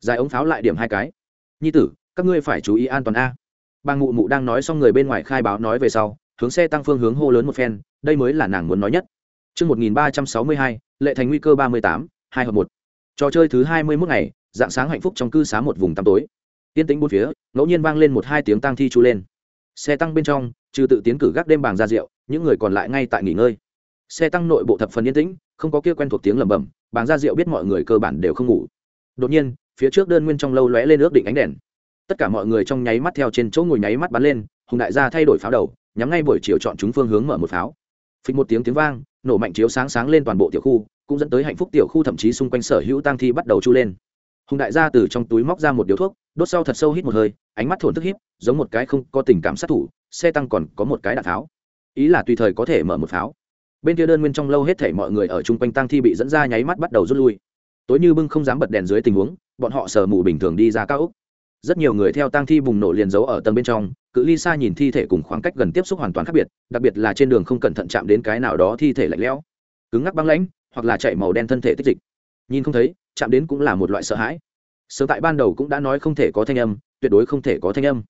Dài ống pháo lại điểm hai cái. Nhi tử, các ngươi phải chú ý an toàn a. Bà ngụ mụ đang nói xong người bên ngoài khai báo nói về sau, hướng xe tăng phương hướng hô lớn một phen, đây mới là nàng muốn nói nhất. Trước 1362, lệ thành nguy cơ 38, 2 hợp 1. Trò chơi thứ 21 ngày, dạng sáng hạnh phúc trong cư xá một vùng tăm tối. Tiên tĩnh bốn phía, ngẫu nhiên vang lên một hai tiếng tang thi chú lên. Xe tăng bên trong, trừ tự tiến cử gác đêm bảng ra rượu, những người còn lại ngay tại nghỉ ngơi. Xe tăng nội bộ thập phần yên tĩnh, không có kia quen thuộc tiếng lẩm bẩm, bảng ra rượu biết mọi người cơ bản đều không ngủ. Đột nhiên, phía trước đơn nguyên trong lâu lóe lên ước định ánh đèn. Tất cả mọi người trong nháy mắt theo trên chỗ ngồi nháy mắt bắn lên, hùng đại gia thay đổi pháo đầu, nhắm ngay buổi chiều chọn chúng phương hướng mở một pháo. Phịch một tiếng tiếng vang, nổ mạnh chiếu sáng sáng lên toàn bộ tiểu khu, cũng dẫn tới hạnh phúc tiểu khu thậm chí xung quanh sở hữu tăng thi bắt đầu chu lên. Hùng đại gia từ trong túi móc ra một điếu thuốc, đốt sau thật sâu hít một hơi, ánh mắt thổn thức hít giống một cái không có tình cảm sát thủ, xe tăng còn có một cái đạn pháo ý là tùy thời có thể mở một pháo. Bên kia đơn nguyên trong lâu hết thể mọi người ở chung quanh tăng thi bị dẫn ra nháy mắt bắt đầu rút lui. Tối như bưng không dám bật đèn dưới tình huống, bọn họ sờ mù bình thường đi ra cao úc rất nhiều người theo tang thi bùng nổ liền giấu ở tầng bên trong, cự ly xa nhìn thi thể cùng khoảng cách gần tiếp xúc hoàn toàn khác biệt, đặc biệt là trên đường không cẩn thận chạm đến cái nào đó thi thể lạnh lẽo, cứng ngắc băng lãnh, hoặc là chạy màu đen thân thể tích dịch. Nhìn không thấy, chạm đến cũng là một loại sợ hãi. Sớm tại ban đầu cũng đã nói không thể có thanh âm, tuyệt đối không thể có thanh âm.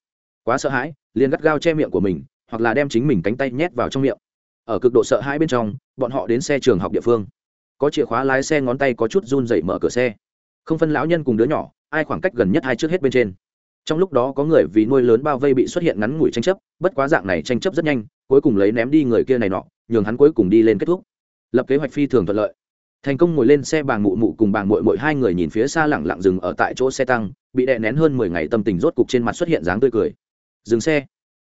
Quá sợ hãi, liền gắt gao che miệng của mình, hoặc là đem chính mình cánh tay nhét vào trong miệng. Ở cực độ sợ hãi bên trong, bọn họ đến xe trường học địa phương. Có chìa khóa lái xe ngón tay có chút run dậy mở cửa xe. Không phân lão nhân cùng đứa nhỏ ai khoảng cách gần nhất hai trước hết bên trên. Trong lúc đó có người vì nuôi lớn bao vây bị xuất hiện ngắn ngủi tranh chấp, bất quá dạng này tranh chấp rất nhanh, cuối cùng lấy ném đi người kia này nọ, nhường hắn cuối cùng đi lên kết thúc. Lập kế hoạch phi thường thuận lợi. Thành công ngồi lên xe bàng mụ mụ cùng bàng mội mội hai người nhìn phía xa lẳng lặng dừng ở tại chỗ xe tăng, bị đè nén hơn mười ngày tâm tình rốt cục trên mặt xuất hiện dáng tươi cười. Dừng xe.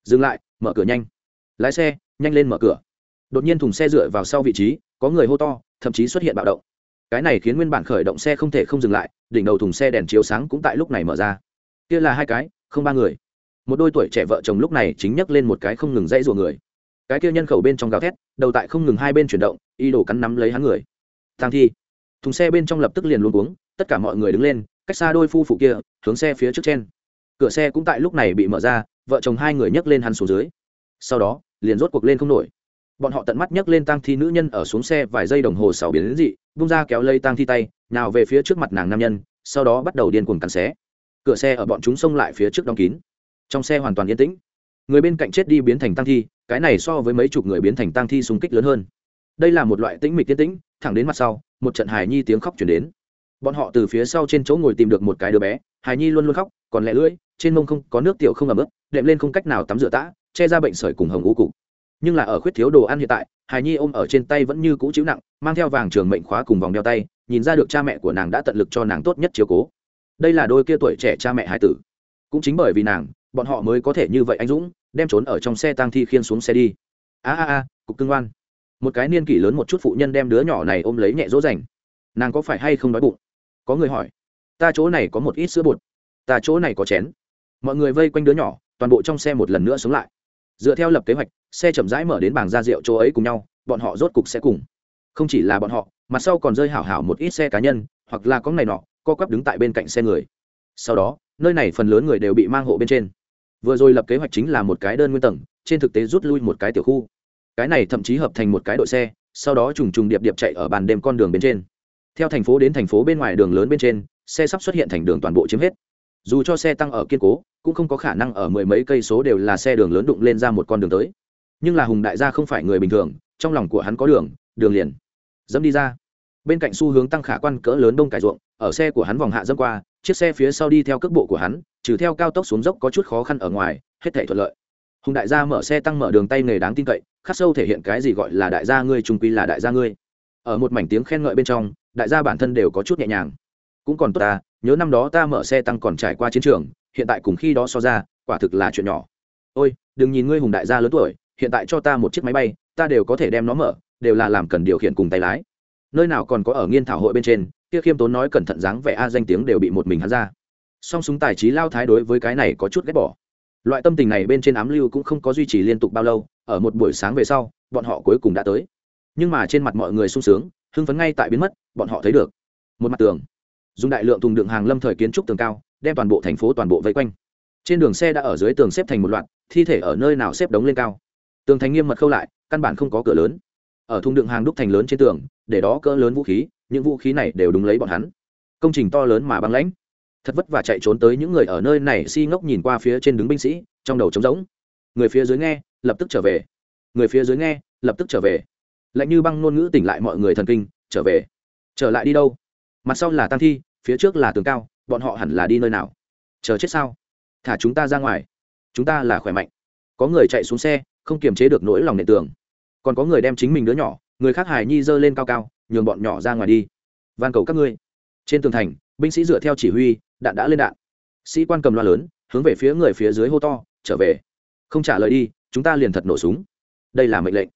Dừng lại, mở cửa nhanh. Lái xe, nhanh lên mở cửa. Đột nhiên thùng xe dựa vào sau vị trí, có người hô to, thậm chí xuất hiện bạo động cái này khiến nguyên bản khởi động xe không thể không dừng lại, đỉnh đầu thùng xe đèn chiếu sáng cũng tại lúc này mở ra. Kia là hai cái, không ba người. Một đôi tuổi trẻ vợ chồng lúc này chính nhấc lên một cái không ngừng dãy rủa người. Cái kia nhân khẩu bên trong gào thét, đầu tại không ngừng hai bên chuyển động, y đổ cắn nắm lấy hắn người. Thang thi. Thùng xe bên trong lập tức liền luôn cuống, tất cả mọi người đứng lên, cách xa đôi phu phụ kia, hướng xe phía trước trên. Cửa xe cũng tại lúc này bị mở ra, vợ chồng hai người nhấc lên hắn xuống dưới. Sau đó, liền rốt cuộc lên không nổi. Bọn họ tận mắt nhấc lên tang thi nữ nhân ở xuống xe vài giây đồng hồ xào biến đến dị bung ra kéo lây tang thi tay, nào về phía trước mặt nàng nam nhân, sau đó bắt đầu điên cuồng cắn xé. Cửa xe ở bọn chúng xông lại phía trước đóng kín. Trong xe hoàn toàn yên tĩnh. Người bên cạnh chết đi biến thành tăng thi, cái này so với mấy chục người biến thành tăng thi xung kích lớn hơn. Đây là một loại tĩnh mịch tiên tĩnh, thẳng đến mặt sau, một trận hài nhi tiếng khóc chuyển đến. Bọn họ từ phía sau trên chỗ ngồi tìm được một cái đứa bé, hài nhi luôn luôn khóc, còn lẹ lưỡi, trên mông không có nước tiểu không ẩm ướt, đệm lên không cách nào tắm rửa tã, che ra bệnh sởi cùng hồng ngũ cục nhưng là ở khuyết thiếu đồ ăn hiện tại, hài nhi ôm ở trên tay vẫn như cũ chịu nặng, mang theo vàng trường mệnh khóa cùng vòng đeo tay, nhìn ra được cha mẹ của nàng đã tận lực cho nàng tốt nhất chiếu cố. Đây là đôi kia tuổi trẻ cha mẹ hải tử. Cũng chính bởi vì nàng, bọn họ mới có thể như vậy anh dũng, đem trốn ở trong xe tang thi khiên xuống xe đi. A a a, cục cưng oan một cái niên kỷ lớn một chút phụ nhân đem đứa nhỏ này ôm lấy nhẹ dỗ dành. Nàng có phải hay không đói bụng? Có người hỏi. Ta chỗ này có một ít sữa bột. Ta chỗ này có chén. Mọi người vây quanh đứa nhỏ, toàn bộ trong xe một lần nữa sống lại dựa theo lập kế hoạch, xe chậm rãi mở đến bảng ra rượu chỗ ấy cùng nhau, bọn họ rốt cục sẽ cùng. Không chỉ là bọn họ mặt sau còn rơi hảo hảo một ít xe cá nhân, hoặc là có này nọ, co quắp đứng tại bên cạnh xe người. Sau đó, nơi này phần lớn người đều bị mang hộ bên trên. Vừa rồi lập kế hoạch chính là một cái đơn nguyên tầng, trên thực tế rút lui một cái tiểu khu. Cái này thậm chí hợp thành một cái đội xe, sau đó trùng trùng điệp điệp chạy ở bàn đêm con đường bên trên. Theo thành phố đến thành phố bên ngoài đường lớn bên trên, xe sắp xuất hiện thành đường toàn bộ chiếm hết dù cho xe tăng ở kiên cố, cũng không có khả năng ở mười mấy cây số đều là xe đường lớn đụng lên ra một con đường tới. Nhưng là hùng đại gia không phải người bình thường, trong lòng của hắn có đường đường liền dẫm đi ra. Bên cạnh xu hướng tăng khả quan cỡ lớn đông cải ruộng, ở xe của hắn vòng hạ dẫm qua, chiếc xe phía sau đi theo cước bộ của hắn, trừ theo cao tốc xuống dốc có chút khó khăn ở ngoài, hết thể thuận lợi. Hùng đại gia mở xe tăng mở đường tay nghề đáng tin cậy, khắc sâu thể hiện cái gì gọi là đại gia ngươi trung quy là đại gia ngươi. Ở một mảnh tiếng khen ngợi bên trong, đại gia bản thân đều có chút nhẹ nhàng. Cũng còn tốt ta nhớ năm đó ta mở xe tăng còn trải qua chiến trường, hiện tại cùng khi đó so ra, quả thực là chuyện nhỏ. Ôi, đừng nhìn ngươi hùng đại gia lớn tuổi, hiện tại cho ta một chiếc máy bay, ta đều có thể đem nó mở, đều là làm cần điều khiển cùng tay lái. Nơi nào còn có ở nghiên thảo hội bên trên, kia khiêm tốn nói cẩn thận dáng vẻ a danh tiếng đều bị một mình hắn ra. Song súng tài trí lao thái đối với cái này có chút ghét bỏ. Loại tâm tình này bên trên ám lưu cũng không có duy trì liên tục bao lâu, ở một buổi sáng về sau, bọn họ cuối cùng đã tới. Nhưng mà trên mặt mọi người sung sướng, hưng phấn ngay tại biến mất, bọn họ thấy được. Một mặt tường dùng đại lượng thùng đựng hàng lâm thời kiến trúc tường cao, đem toàn bộ thành phố toàn bộ vây quanh. Trên đường xe đã ở dưới tường xếp thành một loạt, thi thể ở nơi nào xếp đống lên cao. Tường thành nghiêm mật khâu lại, căn bản không có cửa lớn. Ở thùng đựng hàng đúc thành lớn trên tường, để đó cỡ lớn vũ khí, những vũ khí này đều đúng lấy bọn hắn. Công trình to lớn mà băng lãnh. Thật vất vả chạy trốn tới những người ở nơi này si ngốc nhìn qua phía trên đứng binh sĩ, trong đầu trống rỗng. Người phía dưới nghe, lập tức trở về. Người phía dưới nghe, lập tức trở về. Lạnh như băng ngôn ngữ tỉnh lại mọi người thần kinh, trở về. Trở lại đi đâu? Mặt sau là tăng thi phía trước là tường cao bọn họ hẳn là đi nơi nào? Chờ chết sao? Thả chúng ta ra ngoài. Chúng ta là khỏe mạnh. Có người chạy xuống xe không kiềm chế được nỗi lòng nệ tường. Còn có người đem chính mình đứa nhỏ người khác hài nhi dơ lên cao cao nhường bọn nhỏ ra ngoài đi. Van cầu các ngươi. Trên tường thành binh sĩ dựa theo chỉ huy đạn đã lên đạn. Sĩ quan cầm loa lớn hướng về phía người phía dưới hô to trở về. Không trả lời đi chúng ta liền thật nổ súng. Đây là mệnh lệnh.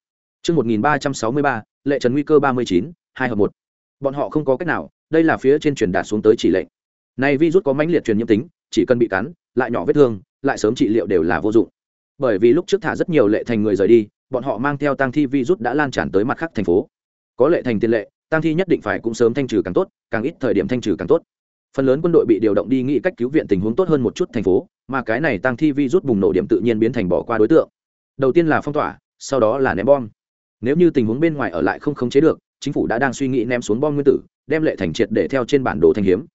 Trước 1363, lệ trần nguy cơ 39, hai hợp một. Bọn họ không có cách nào, đây là phía trên truyền đạt xuống tới chỉ lệnh. Này virus có mãnh liệt truyền nhiễm tính, chỉ cần bị cắn, lại nhỏ vết thương, lại sớm trị liệu đều là vô dụng. Bởi vì lúc trước thả rất nhiều lệ thành người rời đi, bọn họ mang theo tang thi virus đã lan tràn tới mặt khác thành phố. Có lệ thành tiền lệ, tang thi nhất định phải cũng sớm thanh trừ càng tốt, càng ít thời điểm thanh trừ càng tốt phần lớn quân đội bị điều động đi nghĩ cách cứu viện tình huống tốt hơn một chút thành phố mà cái này tăng thi virus bùng nổ điểm tự nhiên biến thành bỏ qua đối tượng đầu tiên là phong tỏa sau đó là ném bom nếu như tình huống bên ngoài ở lại không khống chế được chính phủ đã đang suy nghĩ ném xuống bom nguyên tử đem lệ thành triệt để theo trên bản đồ thành hiếm.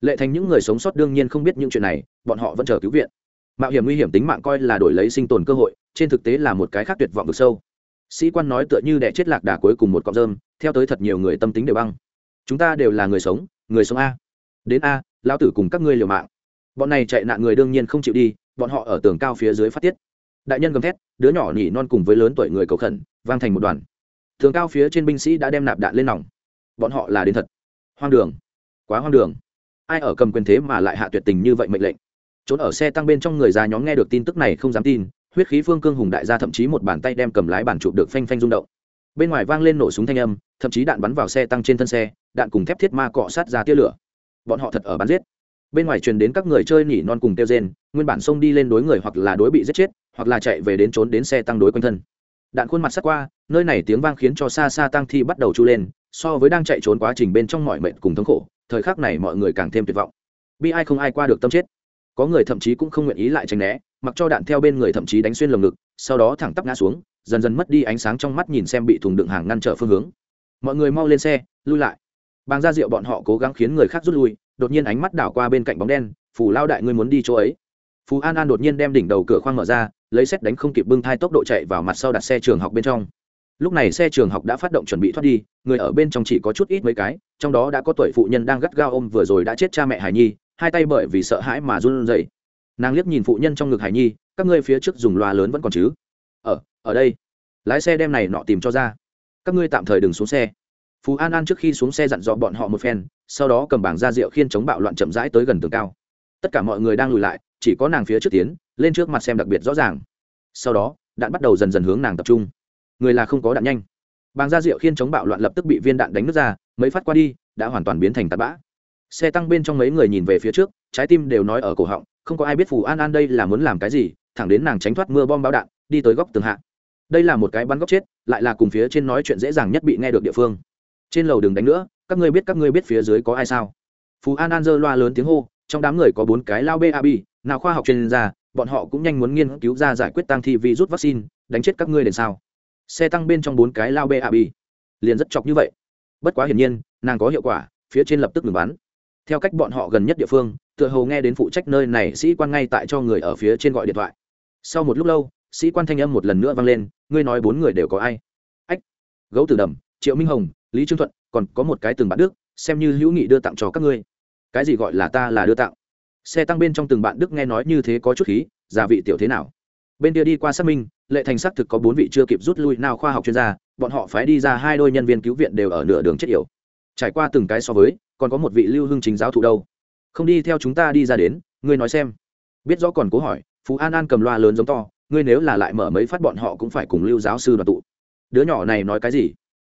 Lệ thành những người sống sót đương nhiên không biết những chuyện này, bọn họ vẫn chờ cứu viện. Mạo hiểm nguy hiểm tính mạng coi là đổi lấy sinh tồn cơ hội, trên thực tế là một cái khác tuyệt vọng vực sâu. Sĩ quan nói tựa như đẻ chết lạc đà cuối cùng một cọng rơm, theo tới thật nhiều người tâm tính đều băng. Chúng ta đều là người sống người sống a. Đến a, lão tử cùng các ngươi liều mạng. Bọn này chạy nạn người đương nhiên không chịu đi, bọn họ ở tường cao phía dưới phát tiết. Đại nhân gầm thét, đứa nhỏ nhỉ non cùng với lớn tuổi người cầu khẩn, vang thành một đoàn. Tường cao phía trên binh sĩ đã đem nạp đạn lên nòng. Bọn họ là đến thật hoang đường. Quá hoang đường. Ai ở cầm quyền thế mà lại hạ tuyệt tình như vậy mệnh lệnh? Trốn ở xe tăng bên trong người già nhóm nghe được tin tức này không dám tin, huyết khí phương cương hùng đại gia thậm chí một bàn tay đem cầm lái bản chụp được phanh phanh rung động. Bên ngoài vang lên nổ súng thanh âm, thậm chí đạn bắn vào xe tăng trên thân xe, đạn cùng thép thiết ma cọ sát ra tia lửa. Bọn họ thật ở bắn giết. Bên ngoài truyền đến các người chơi nỉ non cùng tiêu rên, nguyên bản xông đi lên đối người hoặc là đối bị giết chết, hoặc là chạy về đến trốn đến xe tăng đối quanh thân. Đạn khuôn mặt sắt qua, nơi này tiếng vang khiến cho xa xa tăng thi bắt đầu chu lên so với đang chạy trốn quá trình bên trong mọi mệnh cùng thống khổ, thời khắc này mọi người càng thêm tuyệt vọng. Bi ai không ai qua được tâm chết. Có người thậm chí cũng không nguyện ý lại tránh né, mặc cho đạn theo bên người thậm chí đánh xuyên lồng ngực, sau đó thẳng tắp ngã xuống, dần dần mất đi ánh sáng trong mắt nhìn xem bị thùng đựng hàng ngăn trở phương hướng. Mọi người mau lên xe, lui lại. Bàng ra rượu bọn họ cố gắng khiến người khác rút lui, đột nhiên ánh mắt đảo qua bên cạnh bóng đen, phù lao đại, ngươi muốn đi chỗ ấy? Phù an an đột nhiên đem đỉnh đầu cửa khoang mở ra, lấy xét đánh không kịp bưng thai tốc độ chạy vào mặt sau đặt xe trường học bên trong lúc này xe trường học đã phát động chuẩn bị thoát đi, người ở bên trong chỉ có chút ít mấy cái, trong đó đã có tuổi phụ nhân đang gắt gao ôm vừa rồi đã chết cha mẹ hải nhi, hai tay bởi vì sợ hãi mà run rẩy. Nàng liếc nhìn phụ nhân trong ngực hải nhi, các ngươi phía trước dùng loa lớn vẫn còn chứ? Ở ở đây. Lái xe đem này nọ tìm cho ra. Các ngươi tạm thời đừng xuống xe. Phú an an trước khi xuống xe dặn dò bọn họ một phen, sau đó cầm bảng ra rượu khiên chống bạo loạn chậm rãi tới gần tường cao. Tất cả mọi người đang lùi lại, chỉ có nàng phía trước tiến, lên trước mặt xem đặc biệt rõ ràng. Sau đó, đạn bắt đầu dần dần hướng nàng tập trung người là không có đạn nhanh. Bàng gia diệu khiên chống bạo loạn lập tức bị viên đạn đánh nước ra, mấy phát qua đi, đã hoàn toàn biến thành tạt bã. Xe tăng bên trong mấy người nhìn về phía trước, trái tim đều nói ở cổ họng, không có ai biết phù an an đây là muốn làm cái gì, thẳng đến nàng tránh thoát mưa bom bão đạn, đi tới góc tường hạ. Đây là một cái bắn góc chết, lại là cùng phía trên nói chuyện dễ dàng nhất bị nghe được địa phương. Trên lầu đừng đánh nữa, các ngươi biết các ngươi biết phía dưới có ai sao? Phú an an dơ loa lớn tiếng hô, trong đám người có bốn cái lao bab nào khoa học chuyên gia, bọn họ cũng nhanh muốn nghiên cứu ra giải quyết tăng thi virus vaccine, đánh chết các ngươi đền sao? Xe tăng bên trong bốn cái lao bab liền rất chọc như vậy. Bất quá hiển nhiên, nàng có hiệu quả, phía trên lập tức ngừng bắn. Theo cách bọn họ gần nhất địa phương, tựa hồ nghe đến phụ trách nơi này sĩ quan ngay tại cho người ở phía trên gọi điện thoại. Sau một lúc lâu, sĩ quan thanh âm một lần nữa vang lên, ngươi nói bốn người đều có ai? Ách, gấu tử đầm, triệu minh hồng, lý trương thuận, còn có một cái từng bạn đức, xem như hữu nghị đưa tặng cho các ngươi. Cái gì gọi là ta là đưa tặng? Xe tăng bên trong từng bạn đức nghe nói như thế có chút khí, gia vị tiểu thế nào? Bên kia đi qua xác minh lệ thành xác thực có bốn vị chưa kịp rút lui nào khoa học chuyên gia, bọn họ phái đi ra hai đôi nhân viên cứu viện đều ở nửa đường chết yểu. Trải qua từng cái so với, còn có một vị lưu hưng chính giáo thụ đâu. Không đi theo chúng ta đi ra đến, ngươi nói xem. Biết rõ còn cố hỏi, phú an an cầm loa lớn giống to, ngươi nếu là lại mở mấy phát bọn họ cũng phải cùng lưu giáo sư đoàn tụ. Đứa nhỏ này nói cái gì?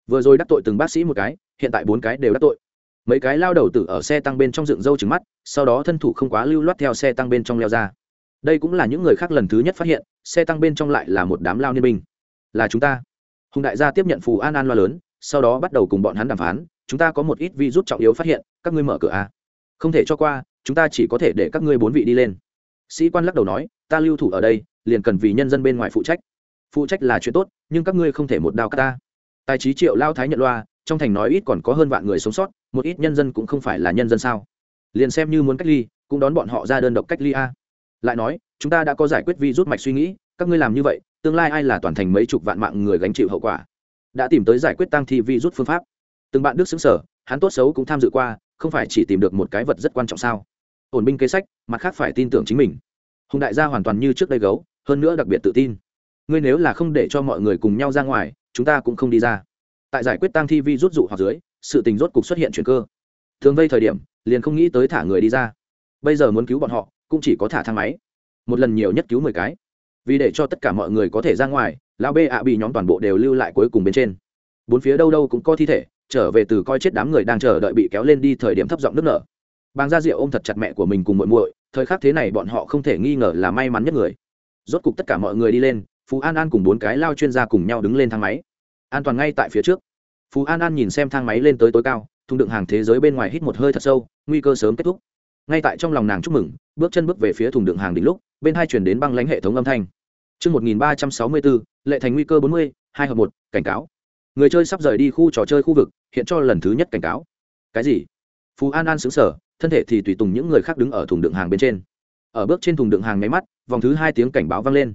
Vừa rồi đắc tội từng bác sĩ một cái, hiện tại bốn cái đều đắc tội. Mấy cái lao đầu tử ở xe tăng bên trong dựng râu trứng mắt, sau đó thân thủ không quá lưu loát theo xe tăng bên trong leo ra đây cũng là những người khác lần thứ nhất phát hiện, xe tăng bên trong lại là một đám lao niên binh. Là chúng ta. Hùng đại gia tiếp nhận phù an an loa lớn, sau đó bắt đầu cùng bọn hắn đàm phán, chúng ta có một ít vi rút trọng yếu phát hiện, các ngươi mở cửa a không thể cho qua, chúng ta chỉ có thể để các ngươi bốn vị đi lên. Sĩ quan lắc đầu nói, ta lưu thủ ở đây, liền cần vì nhân dân bên ngoài phụ trách. Phụ trách là chuyện tốt, nhưng các ngươi không thể một đao cắt ta. Tài trí triệu lao thái nhận loa, trong thành nói ít còn có hơn vạn người sống sót, một ít nhân dân cũng không phải là nhân dân sao. Liền xem như muốn cách ly, cũng đón bọn họ ra đơn độc cách ly a lại nói, chúng ta đã có giải quyết vi rút mạch suy nghĩ, các ngươi làm như vậy, tương lai ai là toàn thành mấy chục vạn mạng người gánh chịu hậu quả? Đã tìm tới giải quyết tăng thi vi rút phương pháp. Từng bạn đức xứng sở, hắn tốt xấu cũng tham dự qua, không phải chỉ tìm được một cái vật rất quan trọng sao? Ổn binh kế sách, mặt khác phải tin tưởng chính mình. Hùng đại gia hoàn toàn như trước đây gấu, hơn nữa đặc biệt tự tin. Ngươi nếu là không để cho mọi người cùng nhau ra ngoài, chúng ta cũng không đi ra. Tại giải quyết tăng thi vi rút dụ hoặc dưới, sự tình rốt cục xuất hiện chuyển cơ. Thường vây thời điểm, liền không nghĩ tới thả người đi ra. Bây giờ muốn cứu bọn họ cũng chỉ có thả thang máy. Một lần nhiều nhất cứu mười cái. Vì để cho tất cả mọi người có thể ra ngoài, lão bê ạ bị nhóm toàn bộ đều lưu lại cuối cùng bên trên. Bốn phía đâu đâu cũng có thi thể, trở về từ coi chết đám người đang chờ đợi bị kéo lên đi thời điểm thấp giọng nước nở. Bàng gia diệu ôm thật chặt mẹ của mình cùng muội muội, thời khắc thế này bọn họ không thể nghi ngờ là may mắn nhất người. Rốt cục tất cả mọi người đi lên, phú an an cùng bốn cái lao chuyên gia cùng nhau đứng lên thang máy. An toàn ngay tại phía trước. Phú an an nhìn xem thang máy lên tới tối cao, thùng đựng hàng thế giới bên ngoài hít một hơi thật sâu, nguy cơ sớm kết thúc ngay tại trong lòng nàng chúc mừng bước chân bước về phía thùng đựng hàng đỉnh lúc bên hai chuyển đến băng lãnh hệ thống âm thanh Trước 1364, lệ thành nguy cơ 40, hai hợp một, cảnh cáo. Người chơi sắp rời đi khu trò chơi khu vực, hiện cho lần thứ nhất cảnh cáo. Cái gì? Phú An An sững sờ, thân thể thì tùy tùng những người khác đứng ở thùng đựng hàng bên trên. Ở bước trên thùng đựng hàng mấy mắt, vòng thứ hai tiếng cảnh báo vang lên.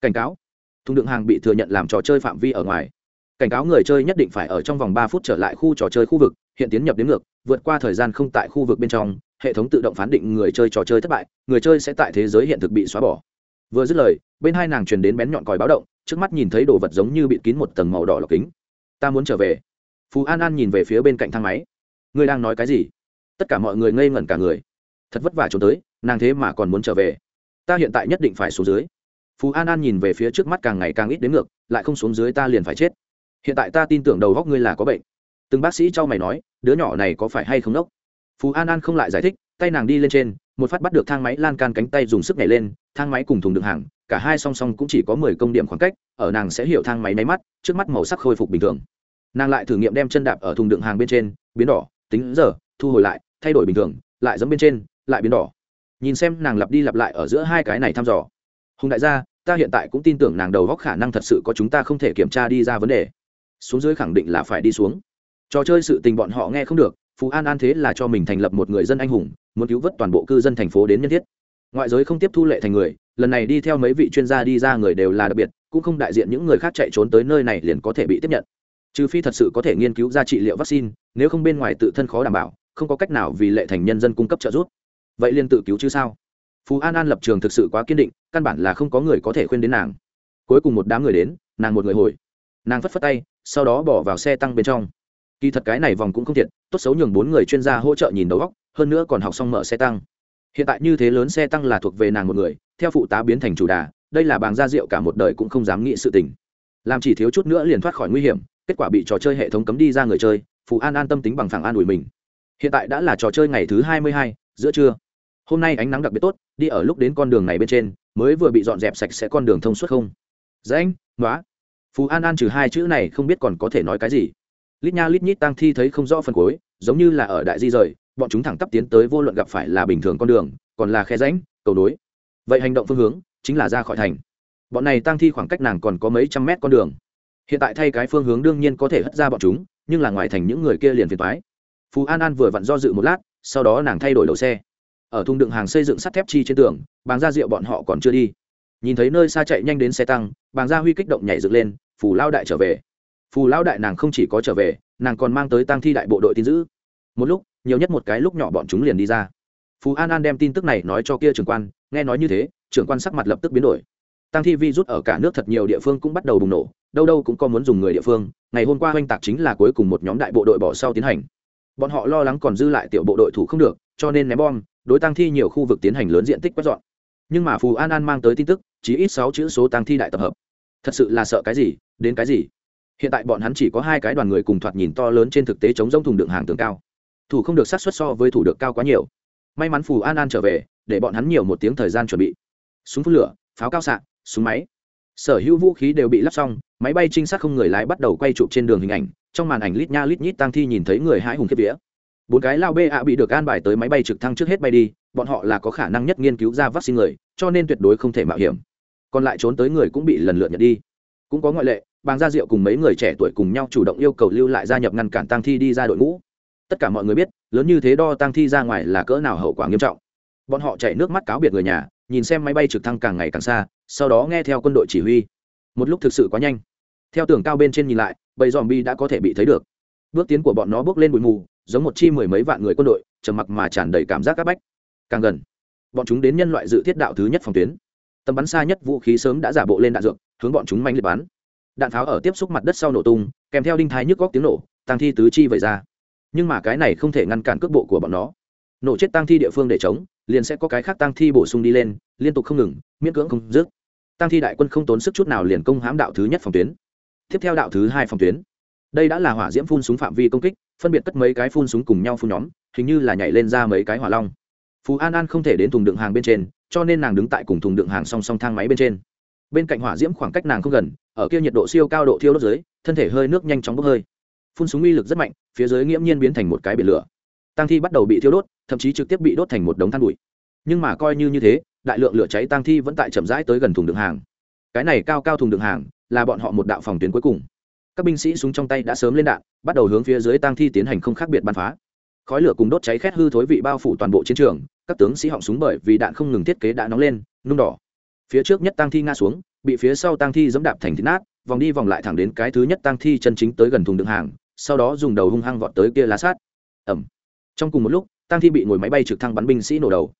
Cảnh cáo. Thùng đựng hàng bị thừa nhận làm trò chơi phạm vi ở ngoài. Cảnh cáo người chơi nhất định phải ở trong vòng ba phút trở lại khu trò chơi khu vực, hiện tiến nhập đến ngược, vượt qua thời gian không tại khu vực bên trong, hệ thống tự động phán định người chơi trò chơi thất bại, người chơi sẽ tại thế giới hiện thực bị xóa bỏ. Vừa dứt lời bên hai nàng truyền đến bén nhọn còi báo động trước mắt nhìn thấy đồ vật giống như bị kín một tầng màu đỏ lọc kính. Ta muốn trở về. Phú an an nhìn về phía bên cạnh thang máy. Ngươi đang nói cái gì? Tất cả mọi người ngây ngẩn cả người. Thật vất vả trốn tới nàng thế mà còn muốn trở về. Ta hiện tại nhất định phải xuống dưới. Phú an an nhìn về phía trước mắt càng ngày càng ít đến ngược lại không xuống dưới ta liền phải chết. Hiện tại ta tin tưởng đầu góc ngươi là có bệnh. Từng bác sĩ cho mày nói đứa nhỏ này có phải hay không nốc phú an an không lại giải thích, tay nàng đi lên trên, một phát bắt được thang máy lan can cánh tay dùng sức nhảy lên, thang máy cùng thùng đựng hàng, cả hai song song cũng chỉ có mười công điểm khoảng cách, ở nàng sẽ hiểu thang máy máy mắt, trước mắt màu sắc khôi phục bình thường. Nàng lại thử nghiệm đem chân đạp ở thùng đựng hàng bên trên, biến đỏ, tính giờ, thu hồi lại, thay đổi bình thường, lại giống bên trên, lại biến đỏ. Nhìn xem nàng lặp đi lặp lại ở giữa hai cái này thăm dò. Hùng đại gia, ta hiện tại cũng tin tưởng nàng đầu góc khả năng thật sự có chúng ta không thể kiểm tra đi ra vấn đề. Xuống dưới khẳng định là phải đi xuống. Trò chơi sự tình bọn họ nghe không được phú an an thế là cho mình thành lập một người dân anh hùng, muốn cứu vớt toàn bộ cư dân thành phố đến nhân thiết. Ngoại giới không tiếp thu lệ thành người, lần này đi theo mấy vị chuyên gia đi ra người đều là đặc biệt, cũng không đại diện những người khác chạy trốn tới nơi này liền có thể bị tiếp nhận. Trừ phi thật sự có thể nghiên cứu ra trị liệu vaccine, nếu không bên ngoài tự thân khó đảm bảo, không có cách nào vì lệ thành nhân dân cung cấp trợ giúp. Vậy liền tự cứu chứ sao? Phú an an lập trường thực sự quá kiên định, căn bản là không có người có thể khuyên đến nàng. Cuối cùng một đám người đến, nàng một người hồi. Nàng phất phất tay, sau đó bỏ vào xe tăng bên trong kỳ thật cái này vòng cũng không thiệt, tốt xấu nhường bốn người chuyên gia hỗ trợ nhìn đầu góc hơn nữa còn học xong mở xe tăng. Hiện tại như thế lớn xe tăng là thuộc về nàng một người, theo phụ tá biến thành chủ đà, đây là bàng gia diệu cả một đời cũng không dám nghĩ sự tình. Làm chỉ thiếu chút nữa liền thoát khỏi nguy hiểm, kết quả bị trò chơi hệ thống cấm đi ra người chơi phù an an tâm tính bằng phẳng an ủi mình. Hiện tại đã là trò chơi ngày thứ hai mươi hai, giữa trưa. Hôm nay ánh nắng đặc biệt tốt, đi ở lúc đến con đường này bên trên, mới vừa bị dọn dẹp sạch sẽ con đường thông suốt không? Dễ anh nói phù an an trừ hai chữ này không biết còn có thể nói cái gì lít nha lít nhít tang thi thấy không rõ phần cuối, giống như là ở đại di rời, bọn chúng thẳng tắp tiến tới vô luận gặp phải là bình thường con đường, còn là khe ránh cầu nối. Vậy hành động phương hướng chính là ra khỏi thành. Bọn này tang thi khoảng cách nàng còn có mấy trăm mét con đường. Hiện tại thay cái phương hướng đương nhiên có thể hất ra bọn chúng, nhưng là ngoài thành những người kia liền phiền thoái phú an an vừa vặn do dự một lát, sau đó nàng thay đổi đầu xe. Ở Thung đựng hàng xây dựng sắt thép chi trên tường, bàng gia rượu bọn họ còn chưa đi. Nhìn thấy nơi xa chạy nhanh đến xe tăng, bàng gia huy kích động nhảy dựng lên phủ lao đại trở về phù Lão đại nàng không chỉ có trở về, nàng còn mang tới tăng thi đại bộ đội tin giữ một lúc, nhiều nhất một cái lúc nhỏ bọn chúng liền đi ra. Phú an an đem tin tức này nói cho kia trưởng quan, nghe nói như thế, trưởng quan sắc mặt lập tức biến đổi. Tăng thi vi rút ở cả nước thật nhiều địa phương cũng bắt đầu bùng nổ, đâu đâu cũng có muốn dùng người địa phương, ngày hôm qua oanh tạc chính là cuối cùng một nhóm đại bộ đội bỏ sau tiến hành. Bọn họ lo lắng còn dư lại tiểu bộ đội thủ không được, cho nên ném bom, đối tăng thi nhiều khu vực tiến hành lớn diện tích quét dọn. Nhưng mà phù an an mang tới tin tức chỉ ít sáu chữ số tăng thi đại tập hợp. Thật sự là sợ cái gì, đến cái gì? Hiện tại bọn hắn chỉ có hai cái đoàn người cùng thoạt nhìn to lớn trên thực tế chống rông thùng đựng hàng tường cao. Thủ không được sát xuất so với thủ được cao quá nhiều. May mắn phù an an trở về, để bọn hắn nhiều một tiếng thời gian chuẩn bị. Súng phun lửa, pháo cao xạ, súng máy. Sở hữu vũ khí đều bị lắp xong, máy bay trinh sát không người lái bắt đầu quay chụp trên đường hình ảnh, trong màn ảnh lít nha lít nhít tăng thi nhìn thấy người hãi hùng kiếp vía. Bốn cái lao bê ạ bị được an bài tới máy bay trực thăng trước hết bay đi, bọn họ là có khả năng nhất nghiên cứu ra vaccine người, cho nên tuyệt đối không thể mạo hiểm. Còn lại trốn tới người cũng bị lần lượt nhận đi. Cũng có ngoại lệ bàng gia diệu cùng mấy người trẻ tuổi cùng nhau chủ động yêu cầu lưu lại gia nhập ngăn cản tăng thi đi ra đội ngũ. Tất cả mọi người biết, lớn như thế đo tăng thi ra ngoài là cỡ nào hậu quả nghiêm trọng. Bọn họ chạy nước mắt cáo biệt người nhà, nhìn xem máy bay trực thăng càng ngày càng xa, sau đó nghe theo quân đội chỉ huy. Một lúc thực sự quá nhanh. Theo tường cao bên trên nhìn lại, bầy dòm bi đã có thể bị thấy được. Bước tiến của bọn nó bước lên bụi mù, giống một chi mười mấy vạn người quân đội, trầm mặc mà tràn đầy cảm giác áp bách. Càng gần, bọn chúng đến nhân loại dự thiết đạo thứ nhất phòng tuyến. Tầm bắn xa nhất vũ khí sớm đã giả bộ lên đạn dược, hướng bọn chúng manh liệt bắn đạn pháo ở tiếp xúc mặt đất sau nổ tung, kèm theo đinh thái nhức góc tiếng nổ tăng thi tứ chi vẩy ra. Nhưng mà cái này không thể ngăn cản cước bộ của bọn nó. Nổ chết tăng thi địa phương để chống, liền sẽ có cái khác tăng thi bổ sung đi lên, liên tục không ngừng, miễn cưỡng không dứt. Tăng thi đại quân không tốn sức chút nào liền công hãm đạo thứ nhất phòng tuyến. Tiếp theo đạo thứ hai phòng tuyến. Đây đã là hỏa diễm phun súng phạm vi công kích, phân biệt cất mấy cái phun súng cùng nhau phun nhóm, hình như là nhảy lên ra mấy cái hỏa long. Phú an an không thể đến thùng đựng hàng bên trên, cho nên nàng đứng tại cùng thùng đựng hàng song song thang máy bên trên bên cạnh hỏa diễm khoảng cách nàng không gần, ở kia nhiệt độ siêu cao độ thiêu đốt dưới, thân thể hơi nước nhanh chóng bốc hơi. Phun súng uy lực rất mạnh, phía dưới nghiễm nhiên biến thành một cái biển lửa. Tăng thi bắt đầu bị thiêu đốt, thậm chí trực tiếp bị đốt thành một đống than bụi. Nhưng mà coi như như thế, đại lượng lửa cháy tăng thi vẫn tại chậm rãi tới gần thùng đường hàng. Cái này cao cao thùng đường hàng, là bọn họ một đạo phòng tuyến cuối cùng. Các binh sĩ súng trong tay đã sớm lên đạn, bắt đầu hướng phía dưới tăng thi tiến hành không khác biệt bắn phá. Khói lửa cùng đốt cháy khét hư thối vị bao phủ toàn bộ chiến trường, các tướng sĩ họng súng bởi vì đạn không ngừng thiết kế đã nóng lên, nung đỏ phía trước nhất tăng thi ngã xuống bị phía sau tăng thi dẫm đạp thành thịt nát vòng đi vòng lại thẳng đến cái thứ nhất tăng thi chân chính tới gần thùng đựng hàng sau đó dùng đầu hung hăng vọt tới kia lá sát ẩm trong cùng một lúc tăng thi bị ngồi máy bay trực thăng bắn binh sĩ nổ đầu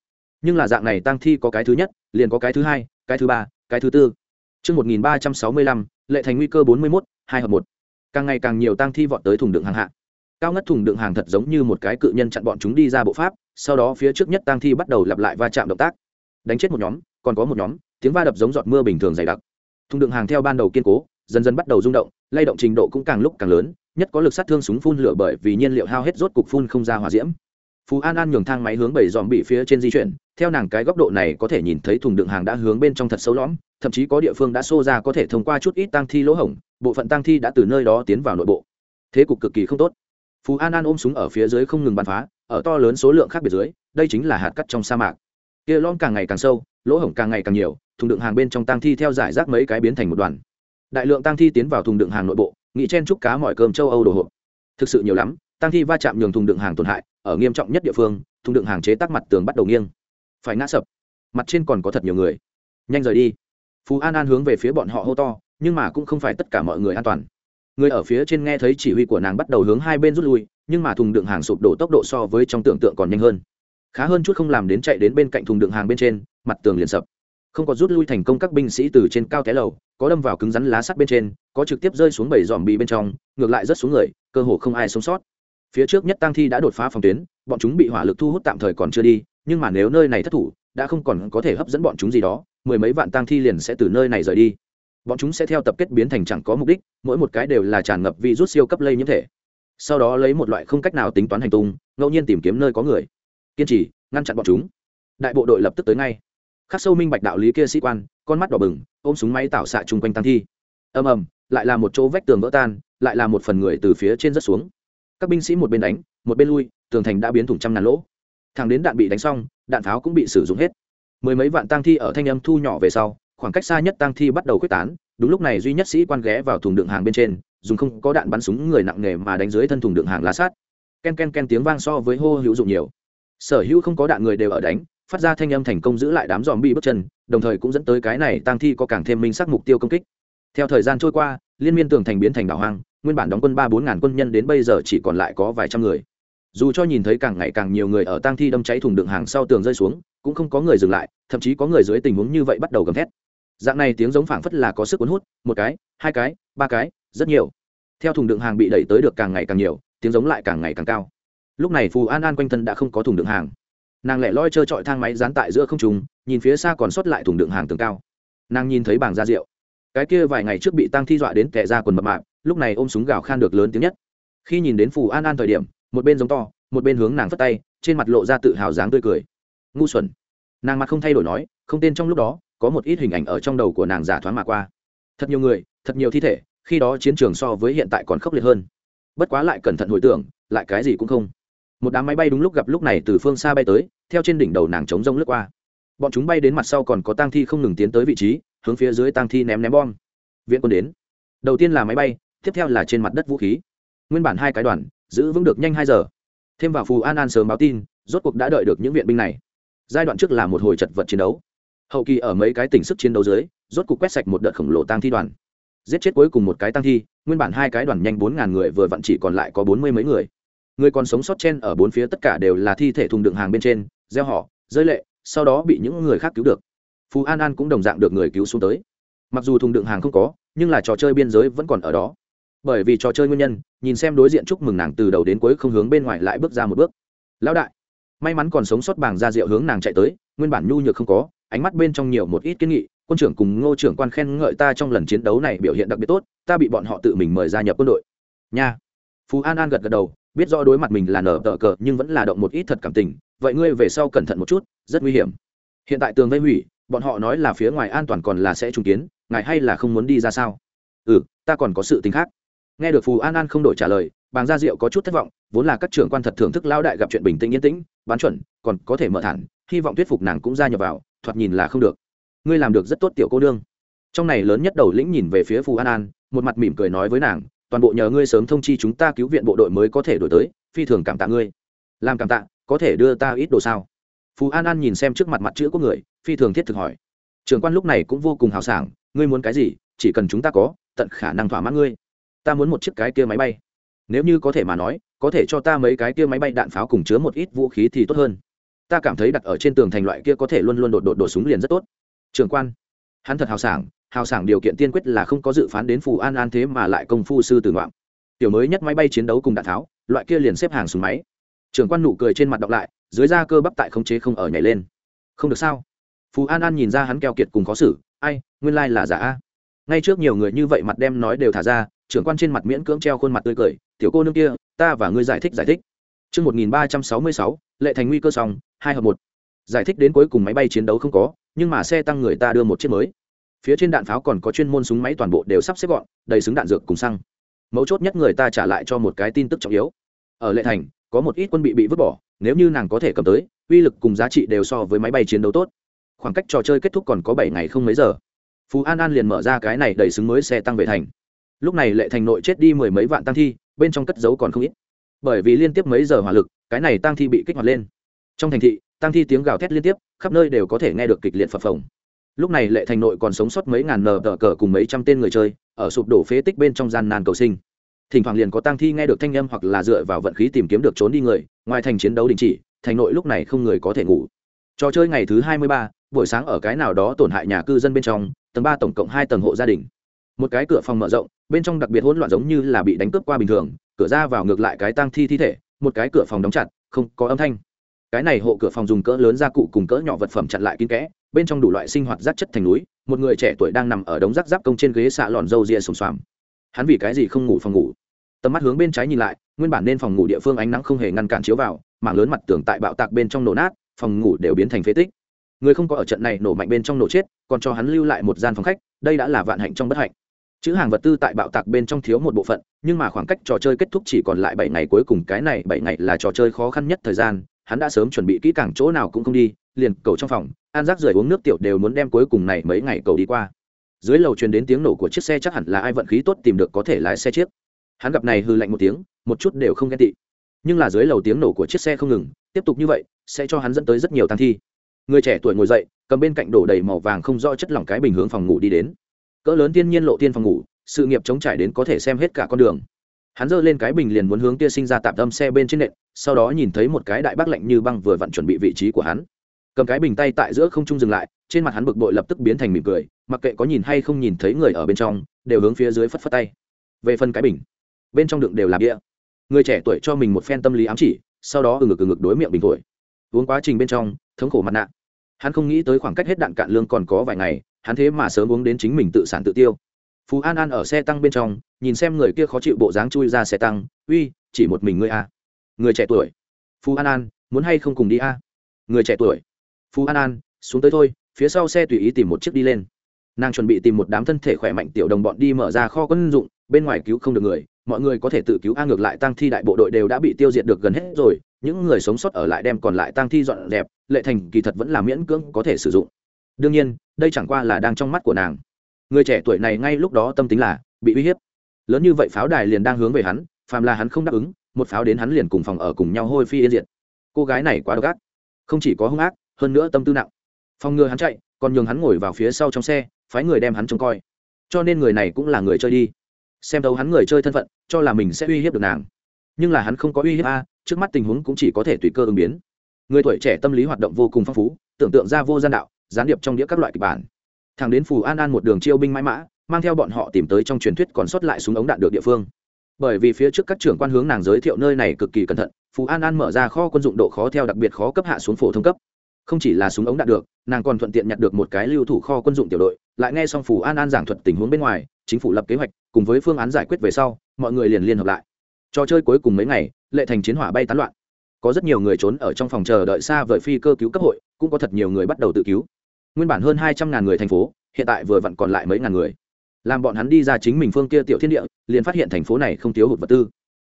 nhưng là dạng này tăng thi có cái thứ nhất liền có cái thứ hai cái thứ ba cái thứ tư Trước 1365, lệ thành nguy cơ 41, hai hợp một. Càng ngày càng nhiều tăng thi vọt tới thùng đựng hàng hạ. Cao ngất thùng đựng hàng thật giống như một cái cự nhân chặn bọn chúng đi ra bộ pháp, sau đó phía trước nhất tăng thi bắt đầu lặp lại va chạm động tác. Đánh chết một nhóm, còn có một nhóm, tiếng va đập giống giọt mưa bình thường dày đặc. Thùng đựng hàng theo ban đầu kiên cố, dần dần bắt đầu rung động, lay động trình độ cũng càng lúc càng lớn, nhất có lực sát thương súng phun lửa bởi vì nhiên liệu hao hết rốt cục phun không ra hỏa diễm. Phú an an nhường thang máy hướng bảy dòm bị phía trên di chuyển theo nàng cái góc độ này có thể nhìn thấy thùng đựng hàng đã hướng bên trong thật sâu lõm thậm chí có địa phương đã xô ra có thể thông qua chút ít tăng thi lỗ hổng bộ phận tăng thi đã từ nơi đó tiến vào nội bộ. Thế cục cực kỳ không tốt. Phú an an ôm súng ở phía dưới không ngừng bắn phá ở to lớn số lượng khác biệt dưới đây chính là hạt cắt trong sa mạc. Kia lõm càng ngày càng sâu lỗ hổng càng ngày càng nhiều thùng đựng hàng bên trong tang thi theo giải rác mấy cái biến thành một đoàn. Đại lượng tang thi tiến vào thùng đựng hàng nội bộ nghị chen chúc cá mọi cơm châu âu đồ hộp. Thực sự nhiều lắm, Tang thi va chạm nhường thùng đựng hàng tổn hại, ở nghiêm trọng nhất địa phương, thùng đựng hàng chế tắc mặt tường bắt đầu nghiêng. Phải ngã sập. Mặt trên còn có thật nhiều người. Nhanh rời đi. Phú an an hướng về phía bọn họ hô to, nhưng mà cũng không phải tất cả mọi người an toàn. Người ở phía trên nghe thấy chỉ huy của nàng bắt đầu hướng hai bên rút lui, nhưng mà thùng đựng hàng sụp đổ tốc độ so với trong tưởng tượng còn nhanh hơn. Khá hơn chút không làm đến chạy đến bên cạnh thùng đựng hàng bên trên, mặt tường liền sập không có rút lui thành công các binh sĩ từ trên cao té lầu, có đâm vào cứng rắn lá sắt bên trên, có trực tiếp rơi xuống bảy dòm bị bên trong, ngược lại rất xuống người, cơ hồ không ai sống sót. Phía trước nhất tăng thi đã đột phá phòng tuyến, bọn chúng bị hỏa lực thu hút tạm thời còn chưa đi, nhưng mà nếu nơi này thất thủ, đã không còn có thể hấp dẫn bọn chúng gì đó, mười mấy vạn tăng thi liền sẽ từ nơi này rời đi. Bọn chúng sẽ theo tập kết biến thành chẳng có mục đích, mỗi một cái đều là tràn ngập virus siêu cấp lây nhiễm thể. Sau đó lấy một loại không cách nào tính toán hành tung, ngẫu nhiên tìm kiếm nơi có người. Kiên trì, ngăn chặn bọn chúng. Đại bộ đội lập tức tới ngay khắc sâu minh bạch đạo lý kia sĩ quan, con mắt đỏ bừng, ôm súng máy tạo xạ chung quanh tăng thi. Ầm ầm, lại là một chỗ vách tường vỡ tan, lại là một phần người từ phía trên rớt xuống. Các binh sĩ một bên đánh, một bên lui, tường thành đã biến thủng trăm ngàn lỗ. Thằng đến đạn bị đánh xong, đạn pháo cũng bị sử dụng hết. Mười mấy vạn tang thi ở thanh âm thu nhỏ về sau, khoảng cách xa nhất tang thi bắt đầu quyết tán, đúng lúc này duy nhất sĩ quan ghé vào thùng đựng hàng bên trên, dùng không có đạn bắn súng người nặng nghề mà đánh dưới thân thùng đựng hàng lá sát. Ken ken ken tiếng vang so với hô hữu dụng nhiều. Sở hữu không có đạn người đều ở đánh phát ra thanh âm thành công giữ lại đám dòm bị bước chân, đồng thời cũng dẫn tới cái này tang thi có càng thêm minh sắc mục tiêu công kích. Theo thời gian trôi qua, liên miên tường thành biến thành đảo hoang, nguyên bản đóng quân ba bốn ngàn quân nhân đến bây giờ chỉ còn lại có vài trăm người. Dù cho nhìn thấy càng ngày càng nhiều người ở tang thi đâm cháy thùng đựng hàng sau tường rơi xuống, cũng không có người dừng lại, thậm chí có người dưới tình huống như vậy bắt đầu gầm thét. Dạng này tiếng giống phảng phất là có sức cuốn hút, một cái, hai cái, ba cái, rất nhiều. Theo thùng đựng hàng bị đẩy tới được càng ngày càng nhiều, tiếng giống lại càng ngày càng cao. Lúc này phù an an quanh thân đã không có thùng đựng hàng nàng lẻ loi trơ trọi thang máy dán tại giữa không trùng nhìn phía xa còn sót lại thùng đựng hàng tường cao. Nàng nhìn thấy bảng da rượu. Cái kia vài ngày trước bị tăng thi dọa đến kẻ ra quần mập mạp, lúc này ôm súng gào khan được lớn tiếng nhất. Khi nhìn đến phù an an thời điểm, một bên giống to, một bên hướng nàng phất tay, trên mặt lộ ra tự hào dáng tươi cười. Ngu xuẩn. Nàng mặt không thay đổi nói, không tên trong lúc đó, có một ít hình ảnh ở trong đầu của nàng giả thoáng mà qua. Thật nhiều người, thật nhiều thi thể, khi đó chiến trường so với hiện tại còn khốc liệt hơn. Bất quá lại cẩn thận hồi tưởng, lại cái gì cũng không. Một đám máy bay đúng lúc gặp lúc này từ phương xa bay tới theo trên đỉnh đầu nàng chống rông lướt qua. Bọn chúng bay đến mặt sau còn có tang thi không ngừng tiến tới vị trí, hướng phía dưới tang thi ném ném bom. Viện quân đến. Đầu tiên là máy bay, tiếp theo là trên mặt đất vũ khí. Nguyên bản hai cái đoàn, giữ vững được nhanh hai giờ. Thêm vào phù an an sớm báo tin, rốt cuộc đã đợi được những viện binh này. Giai đoạn trước là một hồi chật vật chiến đấu. Hậu kỳ ở mấy cái tỉnh sức chiến đấu dưới, rốt cuộc quét sạch một đợt khổng lồ tang thi đoàn. Giết chết cuối cùng một cái tang thi, nguyên bản hai cái đoàn nhanh bốn ngàn người vừa vặn chỉ còn lại có bốn mươi mấy người. Người còn sống sót trên ở bốn phía tất cả đều là thi thể thùng đựng hàng bên trên gieo họ, rơi lệ, sau đó bị những người khác cứu được. Phú an an cũng đồng dạng được người cứu xuống tới. Mặc dù thùng đựng hàng không có, nhưng là trò chơi biên giới vẫn còn ở đó. Bởi vì trò chơi nguyên nhân, nhìn xem đối diện chúc mừng nàng từ đầu đến cuối không hướng bên ngoài lại bước ra một bước. Lão đại, may mắn còn sống sót bảng ra rượu hướng nàng chạy tới, nguyên bản nhu nhược không có, ánh mắt bên trong nhiều một ít kiến nghị, quân trưởng cùng ngô trưởng quan khen ngợi ta trong lần chiến đấu này biểu hiện đặc biệt tốt, ta bị bọn họ tự mình mời gia nhập quân đội. Nha. Phú an an gật gật đầu, biết rõ đối mặt mình là nở tờ cờ, nhưng vẫn là động một ít thật cảm tình vậy ngươi về sau cẩn thận một chút, rất nguy hiểm. Hiện tại tường vây hủy, bọn họ nói là phía ngoài an toàn còn là sẽ trùng kiến, ngài hay là không muốn đi ra sao? Ừ ta còn có sự tính khác. Nghe được phù an an không đổi trả lời, bàng gia diệu có chút thất vọng, vốn là các trưởng quan thật thưởng thức lao đại gặp chuyện bình tĩnh yên tĩnh, bán chuẩn, còn có thể mở thẳng hy vọng thuyết phục nàng cũng gia nhập vào, thoạt nhìn là không được. Ngươi làm được rất tốt tiểu cô đương. trong này lớn nhất đầu lĩnh nhìn về phía phù an an, một mặt mỉm cười nói với nàng, toàn bộ nhờ ngươi sớm thông chi chúng ta cứu viện bộ đội mới có thể đổi tới, phi thường cảm tạ ngươi. Làm cảm tạ có thể đưa ta ít đồ sao? Phù an an nhìn xem trước mặt mặt chữ của người, phi thường thiết thực hỏi. Trưởng quan lúc này cũng vô cùng hào sảng, ngươi muốn cái gì, chỉ cần chúng ta có, tận khả năng thỏa mãn ngươi. Ta muốn một chiếc cái kia máy bay. Nếu như có thể mà nói, có thể cho ta mấy cái kia máy bay đạn pháo cùng chứa một ít vũ khí thì tốt hơn. Ta cảm thấy đặt ở trên tường thành loại kia có thể luôn luôn đột đột đổ súng liền rất tốt. Trường quan, hắn thật hào sảng hào sảng điều kiện tiên quyết là không có dự phán đến phù an an thế mà lại công phu sư tử ngoạm. Tiểu mới nhất máy bay chiến đấu cùng đạn tháo loại kia liền xếp hàng súng máy. Trưởng quan nụ cười trên mặt đọc lại dưới da cơ bắp tại khống chế không ở nhảy lên không được sao Phú an an nhìn ra hắn keo kiệt cùng khó xử ai nguyên lai là giả a ngay trước nhiều người như vậy mặt đem nói đều thả ra trưởng quan trên mặt miễn cưỡng treo khuôn mặt tươi cười tiểu cô nương kia ta và ngươi giải thích giải thích Chương 1366, lệ thành nguy cơ xong, hai hợp một. Giải thích đến cuối cùng máy bay chiến đấu không có, nhưng mà xe tăng người ta đưa một chiếc mới. Phía trên đạn pháo còn có chuyên môn súng máy toàn bộ đều sắp xếp gọn, đầy xứng đạn dược cùng xăng. Mấu chốt nhất người ta trả lại cho một cái tin tức trọng yếu. Ở lệ thành, có một ít quân bị bị vứt bỏ, nếu như nàng có thể cầm tới, uy lực cùng giá trị đều so với máy bay chiến đấu tốt. Khoảng cách trò chơi kết thúc còn có bảy ngày không mấy giờ. Phú An An liền mở ra cái này đầy xứng mới xe tăng về thành. Lúc này lệ thành nội chết đi mười mấy vạn tăng thi, bên trong cất giấu còn không ít bởi vì liên tiếp mấy giờ hỏa lực cái này tăng thi bị kích hoạt lên trong thành thị tăng thi tiếng gào thét liên tiếp khắp nơi đều có thể nghe được kịch liệt phập phồng lúc này lệ thành nội còn sống sót mấy ngàn nờ tờ cờ cùng mấy trăm tên người chơi ở sụp đổ phế tích bên trong gian nan cầu sinh thỉnh thoảng liền có tang thi nghe được thanh âm hoặc là dựa vào vận khí tìm kiếm được trốn đi người, ngoài thành chiến đấu đình chỉ, thành nội lúc này không người có thể ngủ. Trò chơi ngày thứ hai mươi ba, buổi sáng ở cái nào đó tổn hại nhà cư dân bên trong, tầng ba tổng cộng hai tầng hộ gia đình. Một cái cửa phòng mở rộng, bên trong đặc biệt hỗn loạn giống như là bị đánh cướp qua bình thường, cửa ra vào ngược lại cái tang thi thi thể, một cái cửa phòng đóng chặt, không có âm thanh. Cái này hộ cửa phòng dùng cỡ lớn gia cụ cùng cỡ nhỏ vật phẩm chặn lại kín kẽ, bên trong đủ loại sinh hoạt rác chất thành núi, một người trẻ tuổi đang nằm ở đống rác giáp công trên ghế xạ lòn râu ria sùng xoàm hắn vì cái gì không ngủ phòng ngủ? Tầm mắt hướng bên trái nhìn lại, nguyên bản nên phòng ngủ địa phương ánh nắng không hề ngăn cản chiếu vào, mảng lớn mặt tường tại bạo tạc bên trong nổ nát, phòng ngủ đều biến thành phế tích. Người không có ở trận này nổ mạnh bên trong nổ chết, còn cho hắn lưu lại một gian phòng khách, đây đã là vạn hạnh trong bất hạnh. Chữ hàng vật tư tại bạo tạc bên trong thiếu một bộ phận, nhưng mà khoảng cách trò chơi kết thúc chỉ còn lại bảy ngày cuối cùng, cái này bảy ngày là trò chơi khó khăn nhất thời gian, hắn đã sớm chuẩn bị kỹ càng chỗ nào cũng không đi, liền cầu trong phòng an rác rưởi uống nước tiểu đều muốn đem cuối cùng này mấy ngày cầu đi qua dưới lầu truyền đến tiếng nổ của chiếc xe chắc hẳn là ai vận khí tốt tìm được có thể lái xe chiếc. Hắn gặp này hư lạnh một tiếng, một chút đều không ghen tị. Nhưng là dưới lầu tiếng nổ của chiếc xe không ngừng, tiếp tục như vậy, sẽ cho hắn dẫn tới rất nhiều tăng thi. Người trẻ tuổi ngồi dậy, cầm bên cạnh đổ đầy màu vàng không rõ chất lỏng cái bình hướng phòng ngủ đi đến. Cỡ lớn thiên nhiên lộ tiên phòng ngủ, sự nghiệp chống trải đến có thể xem hết cả con đường. Hắn giơ lên cái bình liền muốn hướng tia sinh ra tạm tâm xe bên trên nệm sau đó nhìn thấy một cái đại bác lạnh như băng vừa vặn chuẩn bị vị trí của hắn. Cầm cái bình tay tại giữa không trung dừng lại trên mặt hắn bực bội lập tức biến thành mỉm cười, mặc kệ có nhìn hay không nhìn thấy người ở bên trong, đều hướng phía dưới phất phất tay. Về phần cái bình, bên trong đựng đều là bia. Người trẻ tuổi cho mình một phen tâm lý ám chỉ, sau đó ừng ngực ừng ngực đối miệng bình thổi. Uống quá trình bên trong, thống khổ mặt nạ. Hắn không nghĩ tới khoảng cách hết đạn cạn lương còn có vài ngày, hắn thế mà sớm uống đến chính mình tự sản tự tiêu. Phú an an ở xe tăng bên trong, nhìn xem người kia khó chịu bộ dáng chui ra xe tăng, uy, chỉ một mình ngươi a à. người trẻ tuổi. Phú an an, muốn hay không cùng đi a? À. người trẻ tuổi. Phú an an, xuống tới thôi phía sau xe tùy ý tìm một chiếc đi lên. Nàng chuẩn bị tìm một đám thân thể khỏe mạnh tiểu đồng bọn đi mở ra kho quân dụng, bên ngoài cứu không được người, mọi người có thể tự cứu a ngược lại tăng thi đại bộ đội đều đã bị tiêu diệt được gần hết rồi, những người sống sót ở lại đem còn lại tăng thi dọn đẹp lệ thành kỳ thật vẫn là miễn cưỡng có thể sử dụng. Đương nhiên, đây chẳng qua là đang trong mắt của nàng. Người trẻ tuổi này ngay lúc đó tâm tính là bị uy hiếp. Lớn như vậy pháo đài liền đang hướng về hắn, phàm là hắn không đáp ứng, một pháo đến hắn liền cùng phòng ở cùng nhau hôi phi yên diệt. Cô gái này quá độc ác. Không chỉ có hung ác, hơn nữa tâm tư nặng phòng ngừa hắn chạy, còn nhường hắn ngồi vào phía sau trong xe, phái người đem hắn trông coi. Cho nên người này cũng là người chơi đi. Xem đâu hắn người chơi thân phận, cho là mình sẽ uy hiếp được nàng. Nhưng là hắn không có uy hiếp a, trước mắt tình huống cũng chỉ có thể tùy cơ ứng biến. Người tuổi trẻ tâm lý hoạt động vô cùng phong phú, tưởng tượng ra vô gian đạo, gián điệp trong đĩa các loại kịch bản. Thằng đến phù an an một đường chiêu binh mãi mã, mang theo bọn họ tìm tới trong truyền thuyết còn sót lại súng ống đạn được địa phương. Bởi vì phía trước các trưởng quan hướng nàng giới thiệu nơi này cực kỳ cẩn thận, phù an an mở ra kho quân dụng độ khó theo đặc biệt khó cấp hạ xuống phổ thông cấp không chỉ là súng ống đạn được, nàng còn thuận tiện nhặt được một cái lưu thủ kho quân dụng tiểu đội, lại nghe xong phủ an an giảng thuật tình huống bên ngoài, chính phủ lập kế hoạch, cùng với phương án giải quyết về sau, mọi người liền liên hợp lại. Trò chơi cuối cùng mấy ngày, lệ thành chiến hỏa bay tán loạn. Có rất nhiều người trốn ở trong phòng chờ đợi xa vời phi cơ cứu cấp hội, cũng có thật nhiều người bắt đầu tự cứu. Nguyên bản hơn hai trăm ngàn người thành phố, hiện tại vừa vặn còn lại mấy ngàn người. Làm bọn hắn đi ra chính mình phương kia tiểu thiên địa, liền phát hiện thành phố này không thiếu hụt vật tư.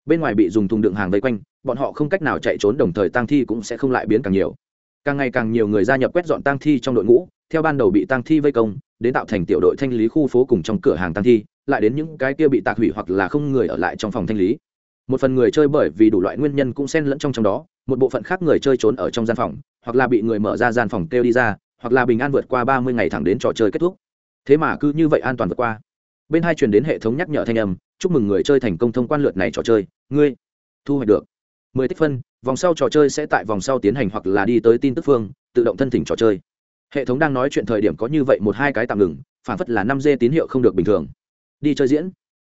Bên ngoài bị dùng thùng đựng hàng vây quanh, bọn họ không cách nào chạy trốn, đồng thời tang thi cũng sẽ không lại biến càng nhiều càng ngày càng nhiều người gia nhập quét dọn tang thi trong đội ngũ, theo ban đầu bị tang thi vây công, đến tạo thành tiểu đội thanh lý khu phố cùng trong cửa hàng tang thi, lại đến những cái kia bị tạc hủy hoặc là không người ở lại trong phòng thanh lý. Một phần người chơi bởi vì đủ loại nguyên nhân cũng xen lẫn trong trong đó, một bộ phận khác người chơi trốn ở trong gian phòng, hoặc là bị người mở ra gian phòng kêu đi ra, hoặc là bình an vượt qua ba mươi ngày thẳng đến trò chơi kết thúc. Thế mà cứ như vậy an toàn vượt qua. Bên hai truyền đến hệ thống nhắc nhở thanh âm, chúc mừng người chơi thành công thông quan lượt này trò chơi. Ngươi thu hoạch được mười tích phân vòng sau trò chơi sẽ tại vòng sau tiến hành hoặc là đi tới tin tức phương tự động thân thỉnh trò chơi. Hệ thống đang nói chuyện thời điểm có như vậy một hai cái tạm ngừng phản phất là năm dê tín hiệu không được bình thường. Đi chơi diễn.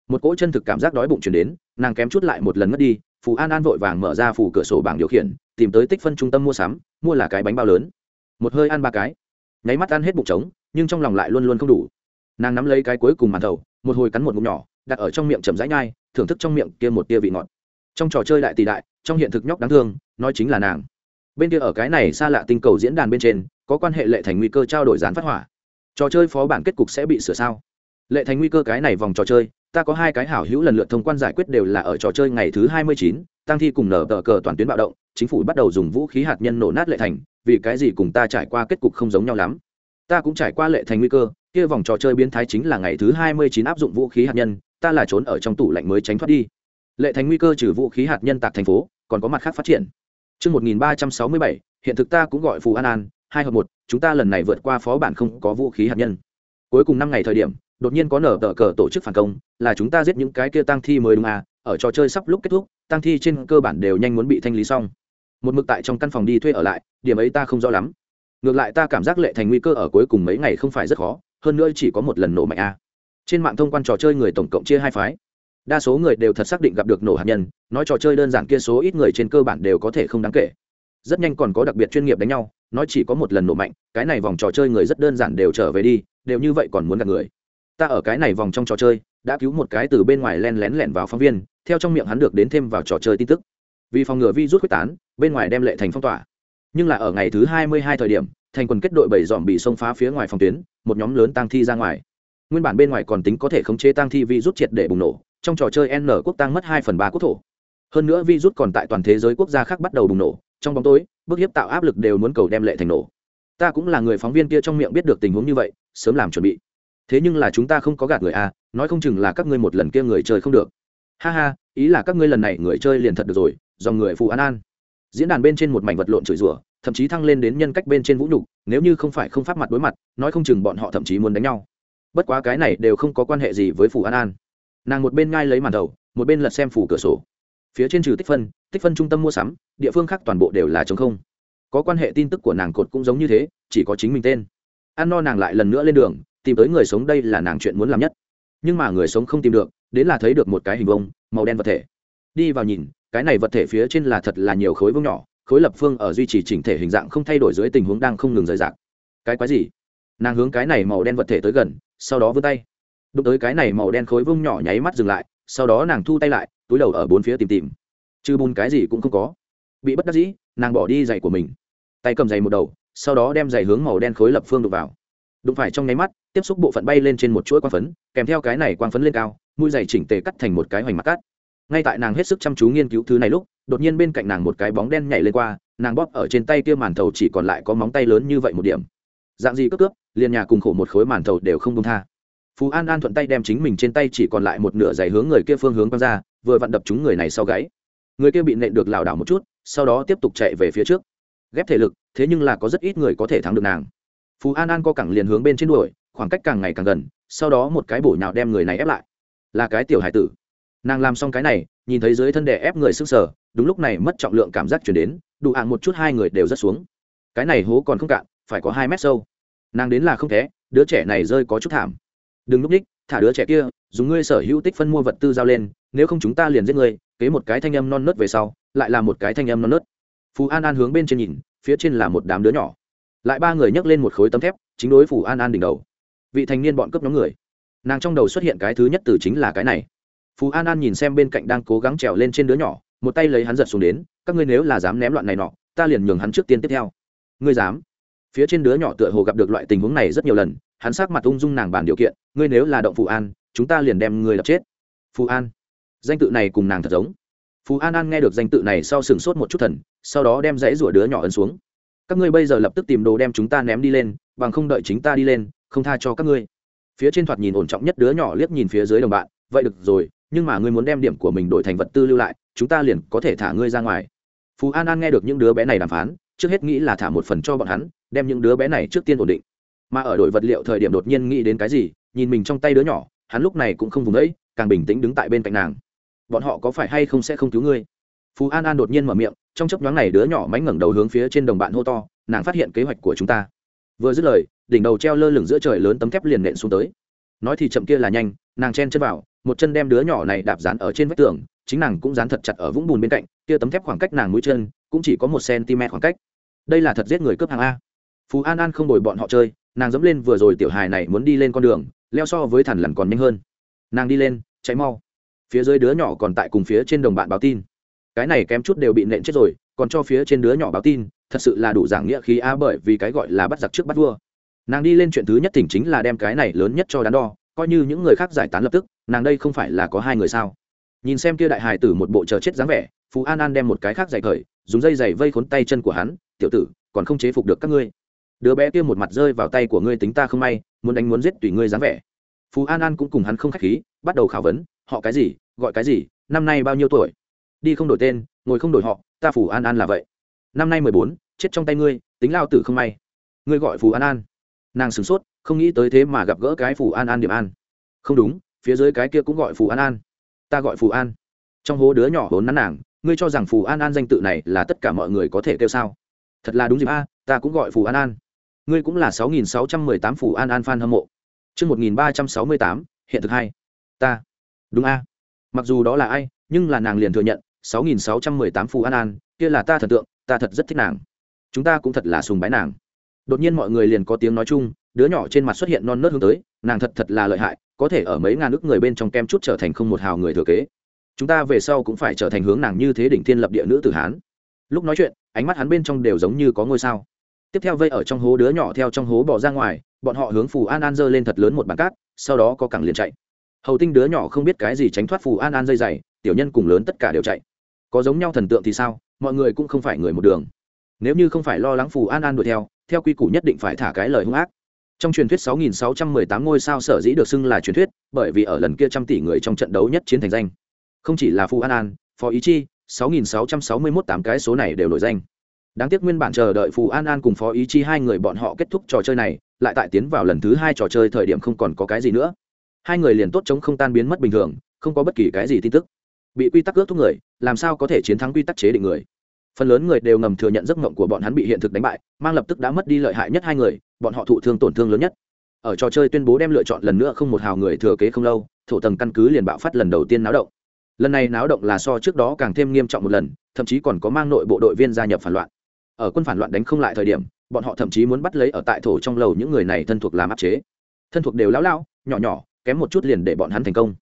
Một cỗ chân thực cảm giác đói bụng chuyển đến nàng kém chút lại một lần mất đi phù an an vội vàng mở ra phủ cửa sổ bảng điều khiển tìm tới tích phân trung tâm mua sắm mua là cái bánh bao lớn. Một hơi ăn ba cái. Nháy mắt ăn hết bụng trống nhưng trong lòng lại luôn luôn không đủ. Nàng nắm lấy cái cuối cùng màn đầu, một hồi cắn một ngụm nhỏ đặt ở trong miệng chậm rãi nhai thưởng thức trong miệng kia một tia vị ngọt. Trong trò chơi đại tỷ đại trong hiện thực nhóc đáng thương, nói chính là nàng. Bên kia ở cái này xa lạ tinh cầu diễn đàn bên trên, có quan hệ lệ thành nguy cơ trao đổi gián phát hỏa. Trò chơi phó bản kết cục sẽ bị sửa sao? Lệ thành nguy cơ cái này vòng trò chơi, ta có hai cái hảo hữu lần lượt thông quan giải quyết đều là ở trò chơi ngày thứ hai mươi chín, tăng thi cùng nở tờ cờ toàn tuyến bạo động, chính phủ bắt đầu dùng vũ khí hạt nhân nổ nát lệ thành, vì cái gì cùng ta trải qua kết cục không giống nhau lắm? Ta cũng trải qua lệ thành nguy cơ, kia vòng trò chơi biến thái chính là ngày thứ hai mươi chín áp dụng vũ khí hạt nhân, ta là trốn ở trong tủ lạnh mới tránh thoát đi. Lệ thành nguy cơ trừ vũ khí hạt nhân tạc thành phố còn có mặt khác phát triển Trước 1367, hiện thực ta cũng gọi Phù An An, hai hợp một, chúng ta lần này vượt qua phó bản không có vũ khí hạt nhân. Cuối cùng năm ngày thời điểm, đột nhiên có nở tờ cờ tổ chức phản công, là chúng ta giết những cái kia tăng thi mới đúng à, ở trò chơi sắp lúc kết thúc, tăng thi trên cơ bản đều nhanh muốn bị thanh lý xong. Một mực tại trong căn phòng đi thuê ở lại, điểm ấy ta không rõ lắm. Ngược lại ta cảm giác lệ thành nguy cơ ở cuối cùng mấy ngày không phải rất khó, hơn nữa chỉ có một lần nổ mạnh a. À. Trên mạng thông quan trò chơi người tổng cộng chia hai phái đa số người đều thật xác định gặp được nổ hạt nhân, nói trò chơi đơn giản kia số ít người trên cơ bản đều có thể không đáng kể. Rất nhanh còn có đặc biệt chuyên nghiệp đánh nhau, nói chỉ có một lần nổ mạnh, cái này vòng trò chơi người rất đơn giản đều trở về đi, đều như vậy còn muốn gặp người. Ta ở cái này vòng trong trò chơi, đã cứu một cái từ bên ngoài len lén lẻn vào phóng viên, theo trong miệng hắn được đến thêm vào trò chơi tin tức. Vì phòng ngừa vi rút quyết tán, bên ngoài đem lệ thành phong tỏa. Nhưng là ở ngày thứ hai mươi hai thời điểm, thành quần kết đội bảy dòm bị xông phá phía ngoài phòng tuyến, một nhóm lớn tăng thi ra ngoài. Nguyên bản bên ngoài còn tính có thể khống chế tăng thi vi rút triệt để bùng nổ trong trò chơi n quốc tăng mất hai phần ba quốc thổ. Hơn nữa virus còn tại toàn thế giới quốc gia khác bắt đầu bùng nổ trong bóng tối bức hiếp tạo áp lực đều muốn cầu đem lệ thành nổ. Ta cũng là người phóng viên kia trong miệng biết được tình huống như vậy sớm làm chuẩn bị. Thế nhưng là chúng ta không có gạt người a à, nói không chừng là các ngươi một lần kia người chơi không được. Ha ha ý là các ngươi lần này người chơi liền thật được rồi do người phù an an. Diễn đàn bên trên một mảnh vật lộn chửi rủa thậm chí thăng lên đến nhân cách bên trên vũ nhục nếu như không phải không pháp mặt đối mặt nói không chừng bọn họ thậm chí muốn đánh nhau. Bất quá cái này đều không có quan hệ gì với phù an an nàng một bên ngai lấy màn đầu, một bên lật xem phủ cửa sổ. Phía trên trừ tích phân tích phân trung tâm mua sắm, địa phương khác toàn bộ đều là chống không. Có quan hệ tin tức của nàng cột cũng giống như thế, chỉ có chính mình tên. Ăn no nàng lại lần nữa lên đường, tìm tới người sống đây là nàng chuyện muốn làm nhất. Nhưng mà người sống không tìm được, đến là thấy được một cái hình vông màu đen vật thể. Đi vào nhìn, cái này vật thể phía trên là thật là nhiều khối vông nhỏ, khối lập phương ở duy trì chỉnh thể hình dạng không thay đổi dưới tình huống đang không ngừng rời rạc. Cái quái gì? Nàng hướng cái này màu đen vật thể tới gần, sau đó vươn tay đụng tới cái này màu đen khối vung nhỏ nháy mắt dừng lại, sau đó nàng thu tay lại, túi đầu ở bốn phía tìm tìm. Chứ bùn cái gì cũng không có. Bị bất đắc dĩ, nàng bỏ đi giày của mình. Tay cầm giày một đầu, sau đó đem giày hướng màu đen khối lập phương đụng vào. Đụng phải trong nháy mắt, tiếp xúc bộ phận bay lên trên một chuỗi quang phấn, kèm theo cái này quang phấn lên cao, mũi giày chỉnh tề cắt thành một cái hoành mặt cắt. Ngay tại nàng hết sức chăm chú nghiên cứu thứ này lúc, đột nhiên bên cạnh nàng một cái bóng đen nhảy lên qua, nàng bóp ở trên tay kia màn thầu chỉ còn lại có móng tay lớn như vậy một điểm. Dạng gì cướp cướp, liền nhà cùng khổ một khối màn thầu đều không công tha phú an an thuận tay đem chính mình trên tay chỉ còn lại một nửa giày hướng người kia phương hướng quăng ra, vừa vặn đập chúng người này sau gáy. Người kia bị nện được lảo đảo một chút, sau đó tiếp tục chạy về phía trước. Ghép thể lực, thế nhưng là có rất ít người có thể thắng được nàng. Phú an an co cẳng liền hướng bên trên đuổi, khoảng cách càng ngày càng gần, sau đó một cái bổ nhào đem người này ép lại. Là cái tiểu hải tử. Nàng làm xong cái này, nhìn thấy dưới thân đè ép người sức sở đúng lúc này mất trọng lượng cảm giác chuyển đến, đủ ạng một chút hai người đều rất xuống. Cái này hố còn không cạn, phải có hai mét sâu. Nàng đến là không thế, đứa trẻ này rơi có chút thảm đừng núp ních thả đứa trẻ kia, dùng ngươi sở hữu tích phân mua vật tư giao lên, nếu không chúng ta liền giết ngươi, kế một cái thanh âm non nớt về sau, lại là một cái thanh âm non nớt. Phú an an hướng bên trên nhìn, phía trên là một đám đứa nhỏ. Lại ba người nhấc lên một khối tấm thép, chính đối phủ an an đỉnh đầu. Vị thành niên bọn cướp nhóm người. Nàng trong đầu xuất hiện cái thứ nhất từ chính là cái này. Phú an an nhìn xem bên cạnh đang cố gắng trèo lên trên đứa nhỏ, một tay lấy hắn giật xuống đến, các ngươi nếu là dám ném loạn này nọ, ta liền nhường hắn trước tiên tiếp theo. Ngươi dám? Phía trên đứa nhỏ tựa hồ gặp được loại tình huống này rất nhiều lần hắn sắc mặt ung dung nàng bàn điều kiện, ngươi nếu là động phù an, chúng ta liền đem ngươi lập chết. Phù an? Danh tự này cùng nàng thật giống. Phù an an nghe được danh tự này sau sừng sốt một chút thần, sau đó đem dãy rủa đứa nhỏ ấn xuống. Các ngươi bây giờ lập tức tìm đồ đem chúng ta ném đi lên, bằng không đợi chính ta đi lên, không tha cho các ngươi. Phía trên thoạt nhìn ổn trọng nhất đứa nhỏ liếc nhìn phía dưới đồng bạn, vậy được rồi, nhưng mà ngươi muốn đem điểm của mình đổi thành vật tư lưu lại, chúng ta liền có thể thả ngươi ra ngoài. Phú an an nghe được những đứa bé này đàm phán, trước hết nghĩ là thả một phần cho bọn hắn, đem những đứa bé này trước tiên ổn định mà ở đổi vật liệu thời điểm đột nhiên nghĩ đến cái gì, nhìn mình trong tay đứa nhỏ, hắn lúc này cũng không vùng đấy, càng bình tĩnh đứng tại bên cạnh nàng. Bọn họ có phải hay không sẽ không cứu ngươi? Phú an an đột nhiên mở miệng, trong chấp nhoáng này đứa nhỏ mánh ngẩng đầu hướng phía trên đồng bạn hô to, nàng phát hiện kế hoạch của chúng ta. Vừa dứt lời, đỉnh đầu treo lơ lửng giữa trời lớn tấm thép liền nện xuống tới. Nói thì chậm kia là nhanh, nàng chen chân vào, một chân đem đứa nhỏ này đạp dán ở trên vách tường, chính nàng cũng dán thật chặt ở vũng bùn bên cạnh, kia tấm thép khoảng cách nàng mũi chân, cũng chỉ có một cm khoảng cách. Đây là thật giết người cướp hàng a. Phú an an không đổi bọn họ chơi nàng dẫm lên vừa rồi tiểu hài này muốn đi lên con đường, leo so với thằn lằn còn nhanh hơn. Nàng đi lên cháy mau. Phía dưới đứa nhỏ còn tại cùng phía trên đồng bạn báo tin. Cái này kém chút đều bị nện chết rồi, còn cho phía trên đứa nhỏ báo tin, thật sự là đủ giảng nghĩa khí a bởi vì cái gọi là bắt giặc trước bắt vua. Nàng đi lên chuyện thứ nhất tỉnh chính là đem cái này lớn nhất cho đắn đo, coi như những người khác giải tán lập tức, nàng đây không phải là có hai người sao? Nhìn xem kia đại hài tử một bộ chờ chết dáng vẻ, phú an an đem một cái khác giải khởi dùng dây giày vây khốn tay chân của hắn, tiểu tử, còn không chế phục được các ngươi đứa bé kia một mặt rơi vào tay của ngươi tính ta không may, muốn đánh muốn giết tùy ngươi dáng vẻ. Phú an an cũng cùng hắn không k h á c h khí, bắt đầu khảo vấn, họ cái gì, gọi cái gì, năm nay bao nhiêu tuổi? Đi không đổi tên, ngồi không đổi họ, ta phủ an an là vậy. Năm nay mười bốn, chết trong tay ngươi, tính lao tử không may. Ngươi gọi phù an an. Nàng sửng sốt, không nghĩ tới thế mà gặp gỡ cái phù an an điểm an. Không đúng, phía dưới cái kia cũng gọi phù an an. Ta gọi phù an. Trong hố đứa nhỏ hốn nắn nàng, ngươi cho rằng phù an an danh tự này là tất cả mọi người có thể kêu sao? Thật là đúng dịp a, ta cũng gọi phù an an ngươi cũng là sáu nghìn sáu trăm mười tám phù an an fan hâm mộ. Chương một nghìn ba trăm sáu mươi tám, hiện thực hai ta. Đúng a. Mặc dù đó là ai, nhưng là nàng liền thừa nhận, sáu nghìn sáu trăm mười tám phù an an, kia là ta thần tượng, ta thật rất thích nàng. Chúng ta cũng thật là sùng bái nàng. Đột nhiên mọi người liền có tiếng nói chung, đứa nhỏ trên mặt xuất hiện non nớt hướng tới, nàng thật thật là lợi hại, có thể ở mấy ngàn nước người bên trong kem chút trở thành không một hào người thừa kế. Chúng ta về sau cũng phải trở thành hướng nàng như thế đỉnh thiên lập địa nữ tử hán. Lúc nói chuyện, ánh mắt hắn bên trong đều giống như có ngôi sao tiếp theo vây ở trong hố đứa nhỏ theo trong hố bỏ ra ngoài, bọn họ hướng phù an an giơ lên thật lớn một bàn cát, sau đó có cẳng liền chạy. Hầu tinh đứa nhỏ không biết cái gì tránh thoát phù an an dây dày, tiểu nhân cùng lớn tất cả đều chạy. Có giống nhau thần tượng thì sao? Mọi người cũng không phải người một đường. Nếu như không phải lo lắng phù an an đuổi theo theo quy củ nhất định phải thả cái lời hung ác. Trong truyền thuyết 6.618 ngôi sao sở dĩ được xưng là truyền thuyết, bởi vì ở lần kia trăm tỷ người trong trận đấu nhất chiến thành danh. Không chỉ là phù an an, phó ý chi 6.661 tám cái số này đều nổi danh đáng tiếc nguyên bản chờ đợi phù an an cùng phó ý chi hai người bọn họ kết thúc trò chơi này, lại tại tiến vào lần thứ hai trò chơi thời điểm không còn có cái gì nữa. Hai người liền tốt chống không tan biến mất bình thường, không có bất kỳ cái gì tin tức. Bị quy tắc ước thúc người, làm sao có thể chiến thắng quy tắc chế định người? Phần lớn người đều ngầm thừa nhận giấc mộng của bọn hắn bị hiện thực đánh bại, mang lập tức đã mất đi lợi hại nhất hai người, bọn họ thụ thương tổn thương lớn nhất. Ở trò chơi tuyên bố đem lựa chọn lần nữa không một hào người thừa kế không lâu, thổ tầng căn cứ liền bạo phát lần đầu tiên náo động. Lần này náo động là so trước đó càng thêm nghiêm trọng một lần, thậm chí còn có mang nội bộ đội viên gia nhập phản loạn ở quân phản loạn đánh không lại thời điểm, bọn họ thậm chí muốn bắt lấy ở tại thổ trong lầu những người này thân thuộc làm áp chế. Thân thuộc đều lão lao nhỏ nhỏ, kém một chút liền để bọn hắn thành công.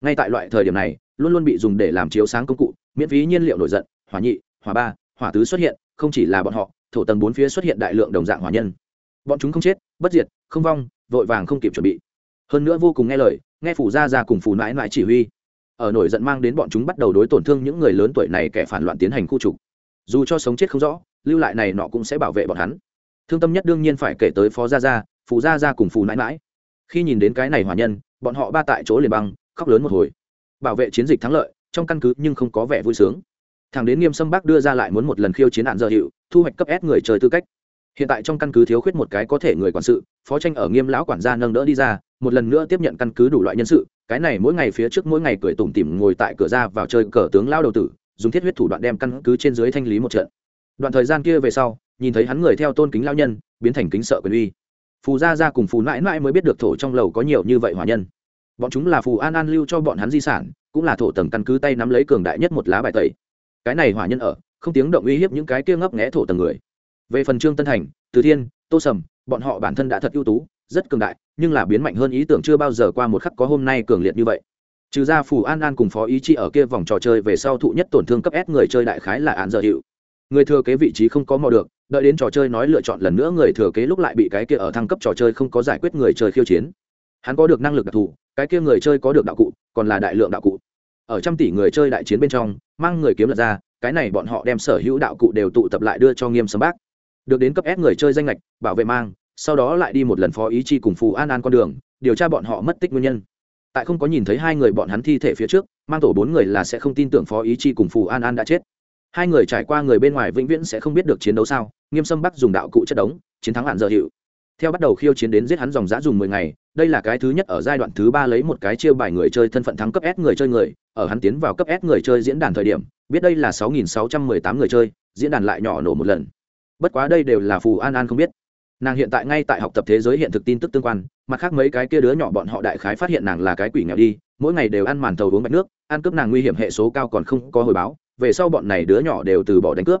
Ngay tại loại thời điểm này, luôn luôn bị dùng để làm chiếu sáng công cụ, miễn phí nhiên liệu nổi giận, hỏa nhị, hỏa ba, hỏa tứ xuất hiện, không chỉ là bọn họ, thổ tầng bốn phía xuất hiện đại lượng đồng dạng hỏa nhân. Bọn chúng không chết, bất diệt, không vong, vội vàng không kịp chuẩn bị. Hơn nữa vô cùng nghe lời, nghe phủ ra ra cùng phủ mãi mãi chỉ huy. Ở nổi giận mang đến bọn chúng bắt đầu đối tổn thương những người lớn tuổi này kẻ phản loạn tiến hành khu trục. Dù cho sống chết không rõ lưu lại này nọ cũng sẽ bảo vệ bọn hắn. Thương tâm nhất đương nhiên phải kể tới phó gia gia, phù gia gia cùng phù nãi mãi khi nhìn đến cái này hòa nhân, bọn họ ba tại chỗ liền băng, khóc lớn một hồi. Bảo vệ chiến dịch thắng lợi, trong căn cứ nhưng không có vẻ vui sướng. Thằng đến nghiêm sâm bác đưa ra lại muốn một lần khiêu chiến hạn dơ hiệu, thu hoạch cấp s người trời tư cách. Hiện tại trong căn cứ thiếu khuyết một cái có thể người quản sự, phó tranh ở nghiêm lão quản gia nâng đỡ đi ra, một lần nữa tiếp nhận căn cứ đủ loại nhân sự, cái này mỗi ngày phía trước mỗi ngày cười tủm tỉm ngồi tại cửa ra vào chơi cờ tướng lao đầu tử, dùng thiết huyết thủ đoạn đem căn cứ trên dưới thanh lý một trận đoạn thời gian kia về sau, nhìn thấy hắn người theo tôn kính lao nhân, biến thành kính sợ quyền uy. Phù gia gia cùng phù mãi mãi mới biết được thổ trong lầu có nhiều như vậy hỏa nhân. Bọn chúng là phù an an lưu cho bọn hắn di sản, cũng là thổ tầng căn cứ tay nắm lấy cường đại nhất một lá bài tẩy. Cái này hỏa nhân ở, không tiếng động uy hiếp những cái kia ngấp nghẽ thổ tầng người. Về phần trương tân thành, từ thiên, tô sầm, bọn họ bản thân đã thật ưu tú, rất cường đại, nhưng là biến mạnh hơn ý tưởng chưa bao giờ qua một khắc có hôm nay cường liệt như vậy. Trừ ra phù an an cùng phó ý chi ở kia vòng trò chơi về sau thụ nhất tổn thương cấp s người chơi đại khái là án dở hiệu người thừa kế vị trí không có mò được, đợi đến trò chơi nói lựa chọn lần nữa, người thừa kế lúc lại bị cái kia ở thăng cấp trò chơi không có giải quyết người chơi khiêu chiến. Hắn có được năng lực đặc thù, cái kia người chơi có được đạo cụ, còn là đại lượng đạo cụ. Ở trăm tỷ người chơi đại chiến bên trong, mang người kiếm lật ra, cái này bọn họ đem sở hữu đạo cụ đều tụ tập lại đưa cho nghiêm sấm bác. Được đến cấp ép người chơi danh lệch bảo vệ mang, sau đó lại đi một lần phó ý chi cùng phù an an con đường, điều tra bọn họ mất tích nguyên nhân. Tại không có nhìn thấy hai người bọn hắn thi thể phía trước, mang tổ bốn người là sẽ không tin tưởng phó ý chi cùng phù an an đã chết hai người trải qua người bên ngoài vĩnh viễn sẽ không biết được chiến đấu sao? Nghiêm sâm bắc dùng đạo cụ chất đống, chiến thắng hạn dợ hiệu. Theo bắt đầu khiêu chiến đến giết hắn dòng giã dùng mười ngày, đây là cái thứ nhất ở giai đoạn thứ ba lấy một cái chiêu bài người chơi thân phận thắng cấp s người chơi người, ở hắn tiến vào cấp s người chơi diễn đàn thời điểm, biết đây là sáu nghìn sáu trăm mười tám người chơi, diễn đàn lại nhỏ nổ một lần. Bất quá đây đều là phù an an không biết. Nàng hiện tại ngay tại học tập thế giới hiện thực tin tức tương quan, mặt khác mấy cái kia đứa nhỏ bọn họ đại khái phát hiện nàng là cái quỷ nghèo đi, mỗi ngày đều ăn màn tàu uống bạch nước, ăn cướp nàng nguy hiểm hệ số cao còn không có hồi báo về sau bọn này đứa nhỏ đều từ bỏ đánh cướp.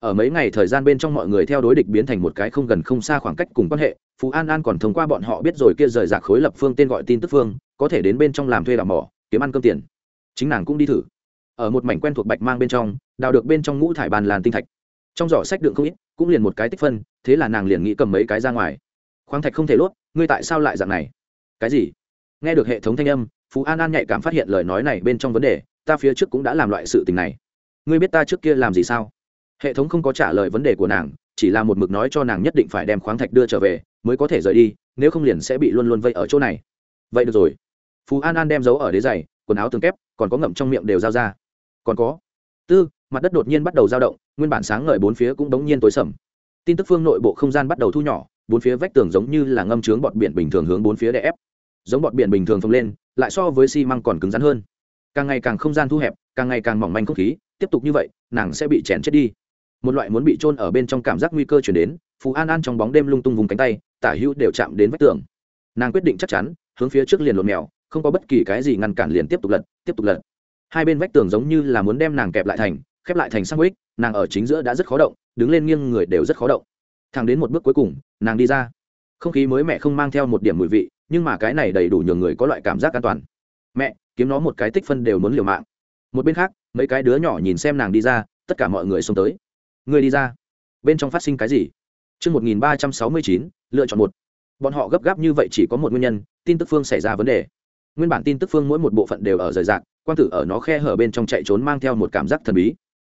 Ở mấy ngày thời gian bên trong mọi người theo đối địch biến thành một cái không gần không xa khoảng cách cùng quan hệ, phú an an còn thông qua bọn họ biết rồi kia rời rạc khối lập phương tên gọi tin tức phương, có thể đến bên trong làm thuê đào mỏ, kiếm ăn cơm tiền. Chính nàng cũng đi thử. Ở một mảnh quen thuộc bạch mang bên trong, đào được bên trong ngũ thải bàn làn tinh thạch. Trong giỏ sách đựng không ít, cũng liền một cái tích phân, thế là nàng liền nghĩ cầm mấy cái ra ngoài. Khoáng thạch không thể lốt, ngươi tại sao lại dạng này? Cái gì? Nghe được hệ thống thanh âm, phú an an nhạy cảm phát hiện lời nói này bên trong vấn đề, ta phía trước cũng đã làm loại sự tình này ngươi biết ta trước kia làm gì sao? Hệ thống không có trả lời vấn đề của nàng, chỉ là một mực nói cho nàng nhất định phải đem khoáng thạch đưa trở về, mới có thể rời đi, nếu không liền sẽ bị luôn luôn vây ở chỗ này. Vậy được rồi. Phú an an đem giấu ở đế giày, quần áo tường kép, còn có ngậm trong miệng đều giao ra. Còn có. Tư, mặt đất đột nhiên bắt đầu dao động, nguyên bản sáng ngời bốn phía cũng đống nhiên tối sầm. Tin tức phương nội bộ không gian bắt đầu thu nhỏ, bốn phía vách tường giống như là ngâm trướng bọt biển bình thường hướng bốn phía đè ép. Giống bọt biển bình thường phồng lên, lại so với xi măng còn cứng rắn hơn. Càng ngày càng không gian thu hẹp, càng ngày càng mỏng manh không khí tiếp tục như vậy, nàng sẽ bị chèn chết đi. Một loại muốn bị trôn ở bên trong cảm giác nguy cơ chuyển đến phú an an trong bóng đêm lung tung vùng cánh tay, tả hữu đều chạm đến vách tường. Nàng quyết định chắc chắn, hướng phía trước liền lột mèo, không có bất kỳ cái gì ngăn cản liền tiếp tục lật, tiếp tục lật. Hai bên vách tường giống như là muốn đem nàng kẹp lại thành, khép lại thành sandwich, nàng ở chính giữa đã rất khó động, đứng lên nghiêng người đều rất khó động. Thẳng đến một bước cuối cùng, nàng đi ra. Không khí mới mẹ không mang theo một điểm mùi vị, nhưng mà cái này đầy đủ nhường người có loại cảm giác an toàn. Mẹ, kiếm nó một cái tích phân đều muốn liều mạng. Một bên khác mấy cái đứa nhỏ nhìn xem nàng đi ra, tất cả mọi người xông tới. Người đi ra. Bên trong phát sinh cái gì? Chương một nghìn ba trăm sáu mươi chín, lựa chọn một. Bọn họ gấp gáp như vậy chỉ có một nguyên nhân, tin tức phương xảy ra vấn đề. Nguyên bản tin tức phương mỗi một bộ phận đều ở rời rạc, quang tử ở nó khe hở bên trong chạy trốn mang theo một cảm giác thần bí.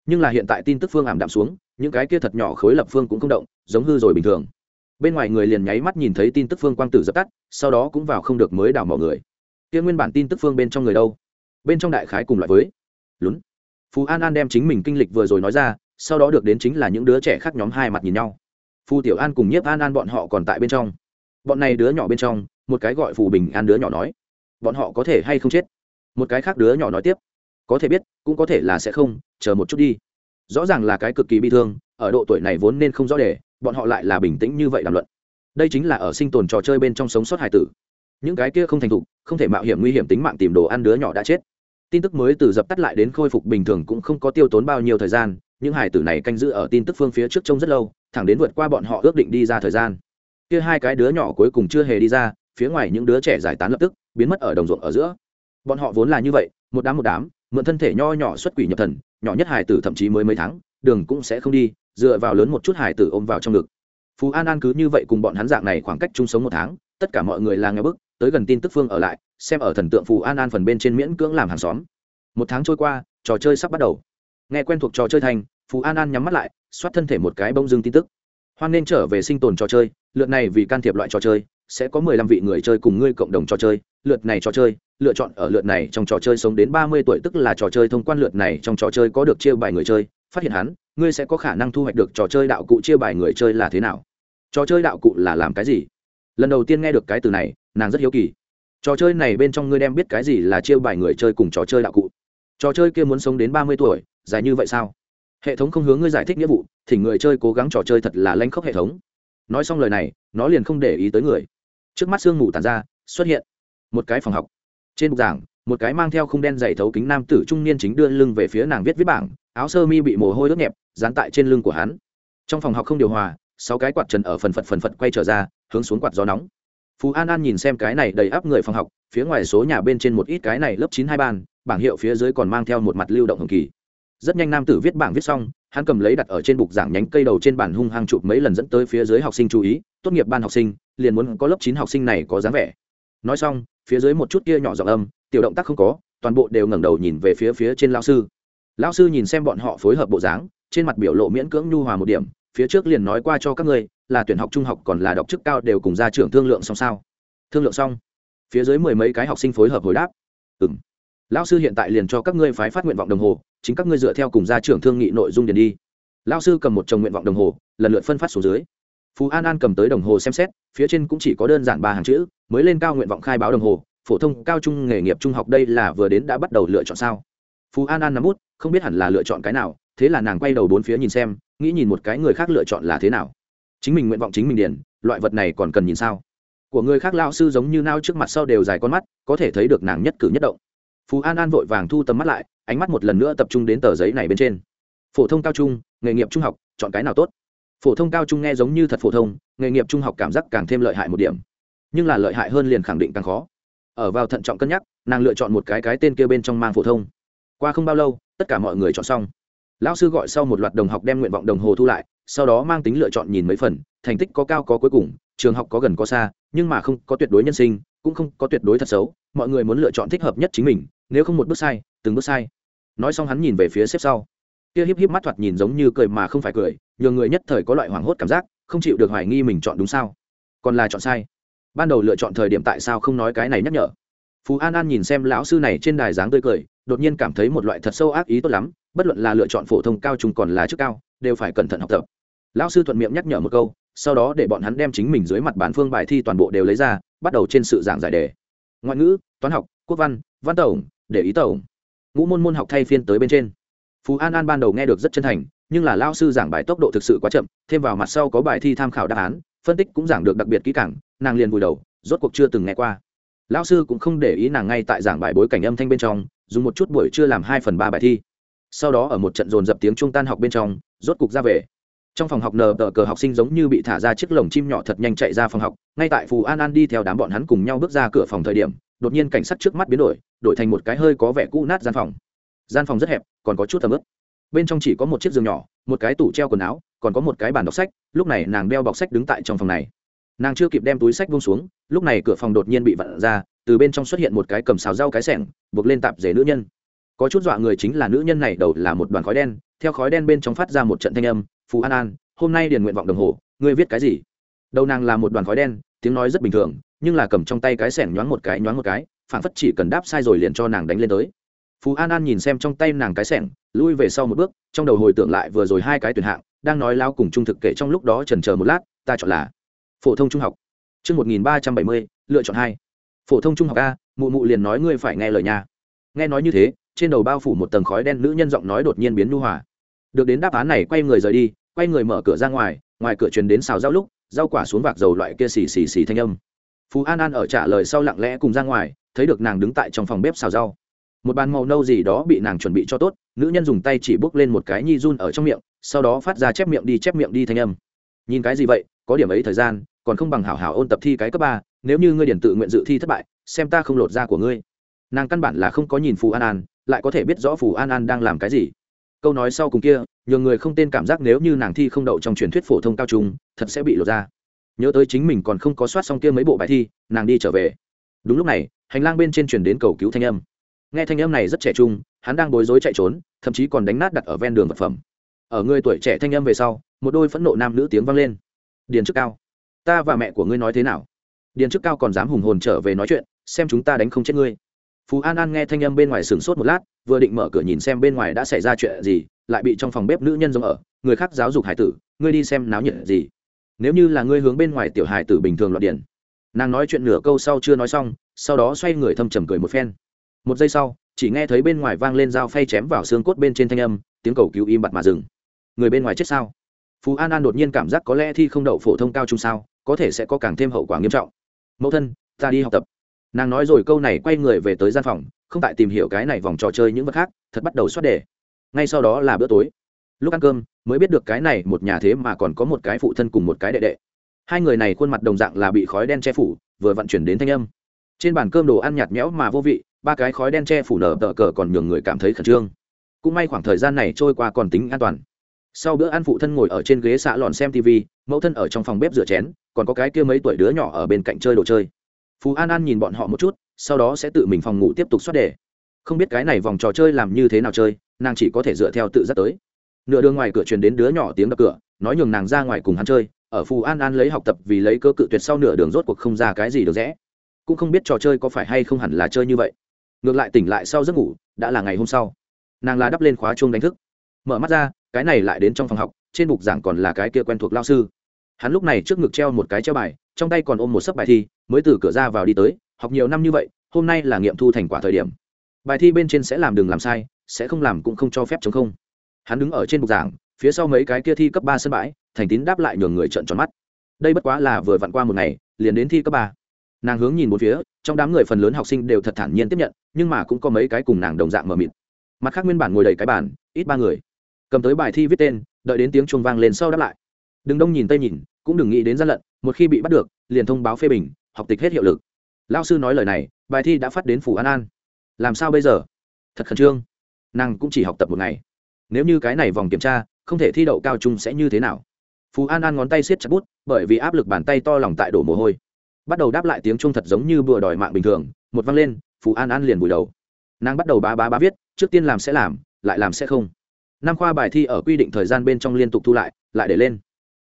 Nhưng là hiện tại tin tức phương ảm đạm xuống, những cái kia thật nhỏ khối lập phương cũng không động, giống hư rồi bình thường. Bên ngoài người liền nháy mắt nhìn thấy tin tức phương quang tử dập tắt, sau đó cũng vào không được mới đảo mọi người. Kia nguyên bản tin tức phương bên trong người đâu? Bên trong đại khái cùng loại với lún. Phú an an đem chính mình kinh lịch vừa rồi nói ra, sau đó được đến chính là những đứa trẻ khác nhóm hai mặt nhìn nhau. Phù tiểu an cùng nhiếp an an bọn họ còn tại bên trong. Bọn này đứa nhỏ bên trong, một cái gọi phù bình an đứa nhỏ nói, bọn họ có thể hay không chết? Một cái khác đứa nhỏ nói tiếp, có thể biết, cũng có thể là sẽ không, chờ một chút đi. Rõ ràng là cái cực kỳ bi thương, ở độ tuổi này vốn nên không rõ để, bọn họ lại là bình tĩnh như vậy làm luận. Đây chính là ở sinh tồn trò chơi bên trong sống sót hải tử. Những cái kia không thành thục, không thể mạo hiểm nguy hiểm tính mạng tìm đồ ăn đứa nhỏ đã chết tin tức mới từ dập tắt lại đến khôi phục bình thường cũng không có tiêu tốn bao nhiêu thời gian, những hải tử này canh giữ ở tin tức phương phía trước trông rất lâu, thẳng đến vượt qua bọn họ ước định đi ra thời gian. Kia hai cái đứa nhỏ cuối cùng chưa hề đi ra, phía ngoài những đứa trẻ giải tán lập tức, biến mất ở đồng ruộng ở giữa. Bọn họ vốn là như vậy, một đám một đám, mượn thân thể nho nhỏ xuất quỷ nhập thần, nhỏ nhất hải tử thậm chí mới mấy tháng, đường cũng sẽ không đi, dựa vào lớn một chút hải tử ôm vào trong ngực. Phú an an cứ như vậy cùng bọn hắn dạng này khoảng cách chung sống một tháng, tất cả mọi người là nghe bức tới gần tin tức phương ở lại, xem ở thần tượng phù an an phần bên trên miễn cưỡng làm hàng xóm. Một tháng trôi qua, trò chơi sắp bắt đầu. Nghe quen thuộc trò chơi thành, phù an an nhắm mắt lại, xoát thân thể một cái bông dưng tin tức. Hoan nên trở về sinh tồn trò chơi, lượt này vì can thiệp loại trò chơi, sẽ có mười lăm vị người chơi cùng ngươi cộng đồng trò chơi, lượt này trò chơi, lựa chọn ở lượt này trong trò chơi sống đến ba mươi tuổi tức là trò chơi thông quan lượt này trong trò chơi có được chia bài người chơi, phát hiện hắn, ngươi sẽ có khả năng thu hoạch được trò chơi đạo cụ chia bài người chơi là thế nào? Trò chơi đạo cụ là làm cái gì? Lần đầu tiên nghe được cái từ này nàng rất hiếu kỳ. Trò chơi này bên trong ngươi đem biết cái gì là chia bài người chơi cùng trò chơi đạo cụ? Trò chơi kia muốn sống đến ba mươi tuổi, dài như vậy sao? Hệ thống không hướng ngươi giải thích nghĩa vụ thì người chơi cố gắng trò chơi thật là lanh khóc hệ thống. Nói xong lời này, nó liền không để ý tới người. Trước mắt sương mù tàn ra, xuất hiện một cái phòng học. Trên bục giảng, một cái mang theo khung đen dày thấu kính nam tử trung niên chính đưa lưng về phía nàng viết viết bảng, áo sơ mi bị mồ hôi ướt nhẹp, dán tại trên lưng của hắn. Trong phòng học không điều hòa, sáu cái quạt trần ở phần phật phần phật quay trở ra, hướng xuống quạt gió nóng phú an an nhìn xem cái này đầy áp người phòng học, phía ngoài số nhà bên trên một ít cái này lớp chín hai ban bảng hiệu phía dưới còn mang theo một mặt lưu động hồng kỳ. Rất nhanh nam tử viết bảng viết xong, hắn cầm lấy đặt ở trên bục giảng nhánh cây đầu trên bản hung hăng chụp mấy lần dẫn tới phía dưới học sinh chú ý, tốt nghiệp ban học sinh, liền muốn có lớp chín học sinh này có dáng vẻ. Nói xong, phía dưới một chút kia nhỏ giọng âm, tiểu động tác không có, toàn bộ đều ngẩng đầu nhìn về phía phía trên lao sư. Lao sư nhìn xem bọn họ phối hợp bộ dáng, trên mặt biểu lộ miễn cưỡng nhu hòa một điểm, phía trước liền nói qua cho các ngươi là tuyển học trung học còn là đọc chức cao đều cùng ra trưởng thương lượng xong sao? Thương lượng xong, phía dưới mười mấy cái học sinh phối hợp hồi đáp. Ừ m lão sư hiện tại liền cho các ngươi phái phát nguyện vọng đồng hồ, chính các ngươi dựa theo cùng gia trưởng thương nghị nội dung điền đi. Lão sư cầm một chồng nguyện vọng đồng hồ, lần lượt phân phát xuống dưới. Phú an an cầm tới đồng hồ xem xét, phía trên cũng chỉ có đơn giản ba hàng chữ, mới lên cao nguyện vọng khai báo đồng hồ, phổ thông cao trung nghề nghiệp trung học đây là vừa đến đã bắt đầu lựa chọn sao? Phú an an nắm bút, không biết hẳn là lựa chọn cái nào, thế là nàng quay đầu bốn phía nhìn xem, nghĩ nhìn một cái người khác lựa chọn là thế nào chính mình nguyện vọng chính mình điền, loại vật này còn cần nhìn sao? Của người khác lao sư giống như nao trước mặt sau đều dài con mắt, có thể thấy được nàng nhất cử nhất động. Phú an an vội vàng thu tầm mắt lại, ánh mắt một lần nữa tập trung đến tờ giấy này bên trên. Phổ thông cao trung, nghề nghiệp trung học, chọn cái nào tốt? Phổ thông cao trung nghe giống như thật phổ thông, nghề nghiệp trung học cảm giác càng thêm lợi hại một điểm. Nhưng là lợi hại hơn liền khẳng định càng khó. Ở vào thận trọng cân nhắc, nàng lựa chọn một cái cái tên kia bên trong mang phổ thông. Qua không bao lâu, tất cả mọi người chọn xong. Lão sư gọi sau một loạt đồng học đem nguyện vọng đồng hồ thu lại sau đó mang tính lựa chọn nhìn mấy phần, thành tích có cao có cuối cùng, trường học có gần có xa, nhưng mà không có tuyệt đối nhân sinh, cũng không có tuyệt đối thật xấu, mọi người muốn lựa chọn thích hợp nhất chính mình, nếu không một bước sai, từng bước sai. Nói xong hắn nhìn về phía xếp sau. Kia híp híp mắt thoạt nhìn giống như cười mà không phải cười nhiều người nhất thời có loại hoảng hốt cảm giác, không chịu được hoài nghi mình chọn đúng sao. Còn là chọn sai. Ban đầu lựa chọn thời điểm tại sao không nói cái này nhắc nhở. Phú an an nhìn xem lão sư này trên đài dáng tươi cười đột nhiên cảm thấy một loại thật sâu ác ý tốt lắm, bất luận là lựa chọn phổ thông cao trung còn là chức cao, đều phải cẩn thận học tập. Lão sư thuận miệng nhắc nhở một câu, sau đó để bọn hắn đem chính mình dưới mặt bản phương bài thi toàn bộ đều lấy ra, bắt đầu trên sự giảng giải đề. Ngoại ngữ, toán học, quốc văn văn tổng, để ý tổng. Ngũ môn môn học thay phiên tới bên trên. Phú an an ban đầu nghe được rất chân thành, nhưng là lao sư giảng bài tốc độ thực sự quá chậm, thêm vào mặt sau có bài thi tham khảo đáp án, phân tích cũng giảng được đặc biệt kỹ càng, nàng liền vùi đầu, rốt cuộc chưa từng nghe qua. Lão sư cũng không để ý nàng ngay tại giảng bài bối cảnh âm thanh bên trong, dùng một chút buổi chưa làm hai phần ba bài thi. Sau đó ở một trận dồn dập tiếng trung tan học bên trong, rốt cục ra về. Trong phòng học nờ tờ cờ học sinh giống như bị thả ra chiếc lồng chim nhỏ thật nhanh chạy ra phòng học, ngay tại phù an an đi theo đám bọn hắn cùng nhau bước ra cửa phòng thời điểm, đột nhiên cảnh sát trước mắt biến đổi đổi thành một cái hơi có vẻ cũ nát gian phòng. Gian phòng rất hẹp, còn có chút tầm ướp bên trong chỉ có một chiếc giường nhỏ, một cái tủ treo quần áo, còn có một cái bàn đọc sách, lúc này nàng đeo bọc sách đứng tại trong phòng này nàng chưa kịp đem túi sách buông xuống, lúc này cửa phòng đột nhiên bị vặn ra, từ bên trong xuất hiện một cái cầm xào rau cái sẻng, buộc lên tạp rể nữ nhân. Có chút dọa người chính là nữ nhân này đầu là một đoàn khói đen, theo khói đen bên trong phát ra một trận thanh âm phú an an, hôm nay điền nguyện vọng đồng hồ, ngươi viết cái gì? Đầu nàng là một đoàn khói đen, tiếng nói rất bình thường, nhưng là cầm trong tay cái sẻng nhoáng một cái, nhoáng một cái phản phất chỉ cần đáp sai rồi liền cho nàng đánh lên tới. Phú an an nhìn xem trong tay nàng cái sẻng, lui về sau một bước, trong đầu hồi tưởng lại vừa rồi hai cái tuyển hạng, đang nói lao cùng trung thực kể trong lúc đó trần chờ một lát, ta chọn là phổ thông trung học. Chương một nghìn ba trăm bảy mươi, lựa chọn hai. Phổ thông trung học a, mụ mụ liền nói ngươi phải nghe lời nhà nghe nói như thế, trên đầu bao phủ một tầng khói đen nữ nhân giọng nói đột nhiên biến nu hòa. Được đến đáp án này, quay người rời đi, quay người mở cửa ra ngoài ngoài cửa truyền đến xào rau lúc, rau quả xuống vạc dầu loại kia xì xì xì thanh âm. Phú an an ở trả lời sau lặng lẽ cùng ra ngoài, thấy được nàng đứng tại trong phòng bếp xào rau. Một bàn màu nâu gì đó bị nàng chuẩn bị cho tốt, nữ nhân dùng tay chỉ bốc lên một cái nhi run ở trong miệng, sau đó phát ra chép miệng đi chép miệng đi thanh âm. Nhìn cái gì vậy, có điểm ấy thời gian còn không bằng hảo hảo ôn tập thi cái cấp ba, nếu như ngươi điển tự nguyện dự thi thất bại, xem ta không lột da của ngươi. Nàng căn bản là không có nhìn phù an an, lại có thể biết rõ phù an an đang làm cái gì. Câu nói sau cùng kia nhiều người không tên cảm giác nếu như nàng thi không đậu trong truyền thuyết phổ thông cao trung, thật sẽ bị lột ra nhớ tới chính mình còn không có soát xong kia mấy bộ bài thi, nàng đi trở về. Đúng lúc này, hành lang bên trên truyền đến cầu cứu thanh âm. Nghe thanh âm này rất trẻ trung, hắn đang bối rối chạy trốn, thậm chí còn đánh nát đặt ở ven đường vật phẩm. Ở người tuổi trẻ thanh âm về sau, một đôi phẫn nộ nam nữ tiếng vang lên. Điền chức cao ta và mẹ của ngươi nói thế nào? Điền chức cao còn dám hùng hồn trở về nói chuyện, xem chúng ta đánh không chết ngươi. Phú an an nghe thanh âm bên ngoài sửng sốt một lát, vừa định mở cửa nhìn xem bên ngoài đã xảy ra chuyện gì, lại bị trong phòng bếp nữ nhân giống ở, người khác giáo dục hải tử, ngươi đi xem náo nhiệt gì. Nếu như là ngươi hướng bên ngoài tiểu hải tử bình thường loạt điền. Nàng nói chuyện nửa câu sau chưa nói xong, sau đó xoay người thâm trầm cười một phen. Một giây sau, chỉ nghe thấy bên ngoài vang lên dao phay chém vào xương cốt bên trên thanh âm, tiếng cầu cứu im bặt mà dừng. Người bên ngoài chết sao? Phú an an đột nhiên cảm giác có lẽ thi không đậu phổ thông cao trung sao có thể sẽ có càng thêm hậu quả nghiêm trọng. Mẫu thân, ta đi học tập. Nàng nói rồi câu này quay người về tới gian phòng, không tại tìm hiểu cái này vòng trò chơi những vật khác, thật bắt đầu xoát đề. Ngay sau đó là bữa tối. Lúc ăn cơm, mới biết được cái này một nhà thế mà còn có một cái phụ thân cùng một cái đệ đệ. Hai người này khuôn mặt đồng dạng là bị khói đen che phủ, vừa vận chuyển đến thanh âm. Trên bàn cơm đồ ăn nhạt nhẽo mà vô vị, ba cái khói đen che phủ nở tờ cờ còn nhường người cảm thấy khẩn trương. Cũng may khoảng thời gian này trôi qua còn tính an toàn sau bữa ăn phụ thân ngồi ở trên ghế xạ lòn xem tv mẫu thân ở trong phòng bếp rửa chén, còn có cái kia mấy tuổi đứa nhỏ ở bên cạnh chơi đồ chơi. Phú an an nhìn bọn họ một chút, sau đó sẽ tự mình phòng ngủ tiếp tục xoát đề. Không biết cái này vòng trò chơi làm như thế nào chơi, nàng chỉ có thể dựa theo tự giác tới. Nửa đường ngoài cửa truyền đến đứa nhỏ tiếng đập cửa, nói nhường nàng ra ngoài cùng hắn chơi, ở phù an an lấy học tập vì lấy cơ cự tuyệt sau nửa đường rốt cuộc không ra cái gì được rẽ. Cũng không biết trò chơi có phải hay không hẳn là chơi như vậy. Ngược lại tỉnh lại sau giấc ngủ, đã là ngày hôm sau. Nàng là đắp lên khóa chuông đánh thức. Mở mắt ra cái này lại đến trong phòng học trên bục giảng còn là cái kia quen thuộc lao sư. Hắn lúc này trước ngực treo một cái treo bài trong tay còn ôm một sấp bài thi mới từ cửa ra vào đi tới học nhiều năm như vậy hôm nay là nghiệm thu thành quả thời điểm. Bài thi bên trên sẽ làm đừng làm sai sẽ không làm cũng không cho phép chống không. Hắn đứng ở trên bục giảng phía sau mấy cái kia thi cấp ba sân bãi thành tín đáp lại nhường người trợn tròn mắt. Đây bất quá là vừa vặn qua một ngày liền đến thi cấp ba. Nàng hướng nhìn một phía trong đám người phần lớn học sinh đều thật thản nhiên tiếp nhận nhưng mà cũng có mấy cái cùng nàng đồng dạng mờ mịt. Mặt khác nguyên bản ngồi đầy cái bàn, ít ba người cầm tới bài thi viết tên, đợi đến tiếng chuông vang lên sau đáp lại. Đừng đông nhìn tây nhìn, cũng đừng nghĩ đến gian lận, một khi bị bắt được, liền thông báo phê bình, học tịch hết hiệu lực. Lao sư nói lời này, bài thi đã phát đến phủ an an. Làm sao bây giờ? Thật khẩn trương. Nàng cũng chỉ học tập một ngày. Nếu như cái này vòng kiểm tra, không thể thi đậu cao trung sẽ như thế nào? Phú an an ngón tay siết chặt bút, bởi vì áp lực bàn tay to lòng tại đổ mồ hôi. Bắt đầu đáp lại tiếng trung thật giống như bừa đòi mạng bình thường, một văng lên phú an an liền vùi đầu. Nàng bắt đầu bá bá bá viết, trước tiên làm sẽ làm, lại làm sẽ không năm khoa bài thi ở quy định thời gian bên trong liên tục thu lại lại để lên.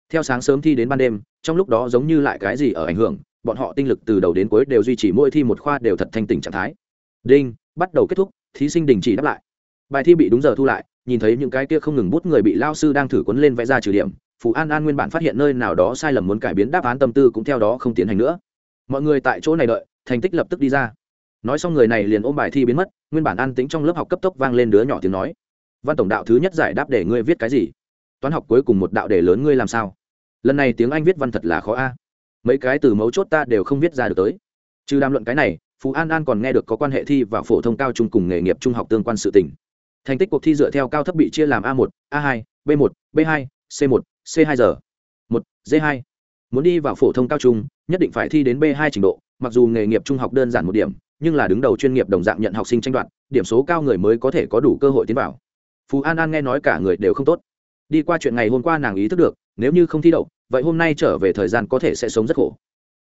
Theo sáng sớm thi đến ban đêm, trong lúc đó giống như lại cái gì ở ảnh hưởng, bọn họ tinh lực từ đầu đến cuối đều duy trì mỗi thi một khoa đều thật thanh tình trạng thái. Đinh, bắt đầu kết thúc, thí sinh đình chỉ đáp lại. Bài thi bị đúng giờ thu lại, nhìn thấy những cái kia không ngừng bút người bị lao sư đang thử quấn lên vẽ ra trừ điểm, phù an an nguyên bản phát hiện nơi nào đó sai lầm muốn cải biến đáp án tâm tư cũng theo đó không tiến hành nữa. Mọi người tại chỗ này đợi, thành tích lập tức đi ra. Nói xong người này liền ôm bài thi biến mất, nguyên bản an tính trong lớp học cấp tốc vang lên đứa nhỏ tiếng nói văn tổng đạo thứ nhất giải đáp để ngươi viết cái gì? Toán học cuối cùng một đạo đề lớn ngươi làm sao? Lần này tiếng anh viết văn thật là khó a. Mấy cái từ mấu chốt ta đều không viết ra được tới. Trừ đàm luận cái này, phú an an còn nghe được có quan hệ thi và phổ thông cao trung cùng nghề nghiệp trung học tương quan sự tỉnh thành tích cuộc thi dựa theo cao thấp bị chia làm a 1 a 2 b 1 b 2 c 1 c 2 giờ. Một, d 2 muốn đi vào phổ thông cao trung, nhất định phải thi đến b 2 trình độ, mặc dù nghề nghiệp trung học đơn giản một điểm, nhưng là đứng đầu chuyên nghiệp đồng dạng nhận học sinh tranh đoạt, điểm số cao người mới có thể có đủ cơ hội tiến vào phú an an nghe nói cả người đều không tốt. đi qua chuyện ngày hôm qua nàng ý thức được, nếu như không thi đậu, vậy hôm nay trở về thời gian có thể sẽ sống rất khổ.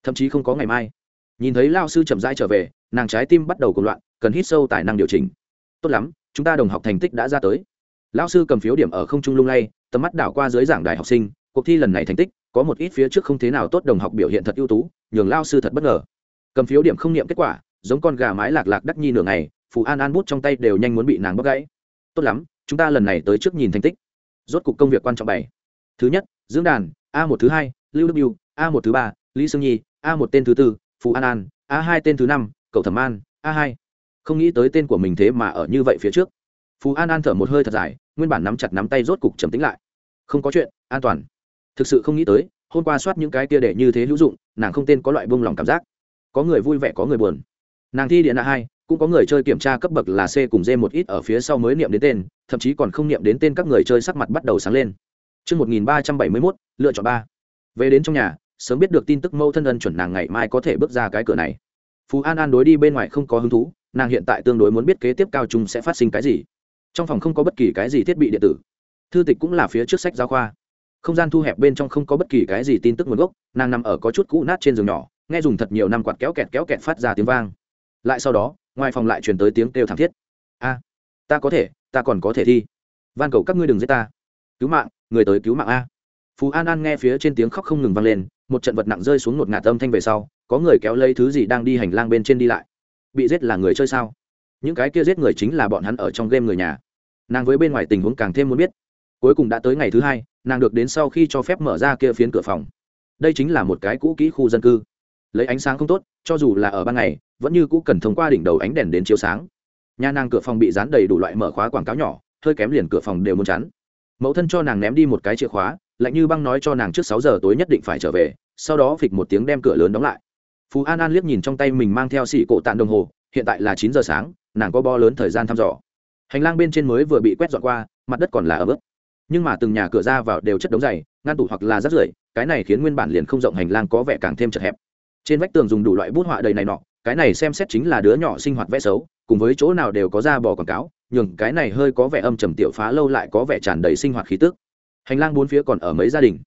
thậm chí không có ngày mai. nhìn thấy lao sư chậm rãi trở về, nàng trái tim bắt đầu cùng loạn, cần hít sâu tài năng điều chỉnh. tốt lắm, chúng ta đồng học thành tích đã ra tới. lao sư cầm phiếu điểm ở không trung lung lay, tầm mắt đảo qua dưới giảng đài học sinh, cuộc thi lần này thành tích, có một ít phía trước không thế nào tốt đồng học biểu hiện thật ưu tú, nhường lao sư thật bất ngờ. cầm phiếu điểm không niệm kết quả, giống con gà mái lạc lạc đắc nhi nửa ngày, phù an an bút trong tay đều nhanh muốn bị nàng bóc gãy. tốt lắm chúng ta lần này tới trước nhìn thành tích. Rốt cục công việc quan trọng bảy. Thứ nhất, dưỡng đàn, a một thứ hai, lưu đức biêu a một thứ ba, lý sương nhi, a một tên thứ tư, phù an an, a hai tên thứ năm cậu thẩm an, a hai. Không nghĩ tới tên của mình thế mà ở như vậy phía trước. Phù an an thở một hơi thật dài, nguyên bản nắm chặt nắm tay rốt cục trầm tính lại. Không có chuyện, an toàn. Thực sự không nghĩ tới, hôm qua soát những cái kia để như thế hữu dụng, nàng không tên có loại buông lòng cảm giác. Có người vui vẻ, có người buồn. Nàng thi điện a hai cũng có người chơi kiểm tra cấp bậc là c cùng d một ít ở phía sau mới niệm đến tên thậm chí còn không niệm đến tên các người chơi sắc mặt bắt đầu sáng lên Trước 1371, lựa chọn ba. Về đến trong nhà, sớm biết được tin tức mâu thân ân chuẩn nàng ngày mai có thể bước ra cái cửa này. Phú An An đối đi bên ngoài không có hứng thú, nàng hiện tại tương đối muốn biết kế tiếp cao trung sẽ phát sinh cái gì. Trong phòng không có bất kỳ cái gì thiết bị điện tử. Thư tịch cũng là phía trước sách giáo khoa. Không gian thu hẹp bên trong không có bất kỳ cái gì tin tức nguồn gốc, nàng nằm ở có chút cũ nát trên giường nhỏ, nghe dùng thật nhiều năm quạt kéo kẹt kéo kẹt phát ra tiếng vang. Lại sau đó, ngoài phòng lại truyền tới tiếng kêu thảm thiết. A, ta có thể, ta còn có thể thi. Van cầu các ngươi đừng giết ta. Cứu mạng, người tới cứu mạng a. Phú an an nghe phía trên tiếng khóc không ngừng vang lên, một trận vật nặng rơi xuống một ngạt âm thanh về sau, có người kéo lấy thứ gì đang đi hành lang bên trên đi lại. Bị giết là người chơi sao? Những cái kia giết người chính là bọn hắn ở trong game người nhà. Nàng với bên ngoài tình huống càng thêm muốn biết. Cuối cùng đã tới ngày thứ hai, nàng được đến sau khi cho phép mở ra kia phiến cửa phòng. Đây chính là một cái cũ kỹ khu dân cư lấy ánh sáng không tốt, cho dù là ở ban ngày, vẫn như cũ cần thông qua đỉnh đầu ánh đèn đến chiếu sáng. Nhà nàng cửa phòng bị dán đầy đủ loại mở khóa quảng cáo nhỏ, hơi kém liền cửa phòng đều muốn chắn. Mẫu thân cho nàng ném đi một cái chìa khóa, lạnh như băng nói cho nàng trước sáu giờ tối nhất định phải trở về, sau đó phịch một tiếng đem cửa lớn đóng lại. Phú an an liếc nhìn trong tay mình mang theo xỉ cổ tạng đồng hồ, hiện tại là chín giờ sáng, nàng có bo lớn thời gian thăm dò. Hành lang bên trên mới vừa bị quét dọn qua, mặt đất còn là ấm ướt. Nhưng mà từng nhà cửa ra vào đều chất đống dày, ngăn tủ hoặc là rác rưởi, cái này khiến nguyên bản liền không rộng hành lang có vẻ càng thêm chật hẹp trên vách tường dùng đủ loại bút họa đầy này nọ, cái này xem xét chính là đứa nhỏ sinh hoạt vẽ xấu, cùng với chỗ nào đều có ra bò quảng cáo nhường cái này hơi có vẻ âm trầm tiểu phá lâu lại có vẻ tràn đầy sinh hoạt khí tức. Hành lang bốn phía còn ở mấy gia đình.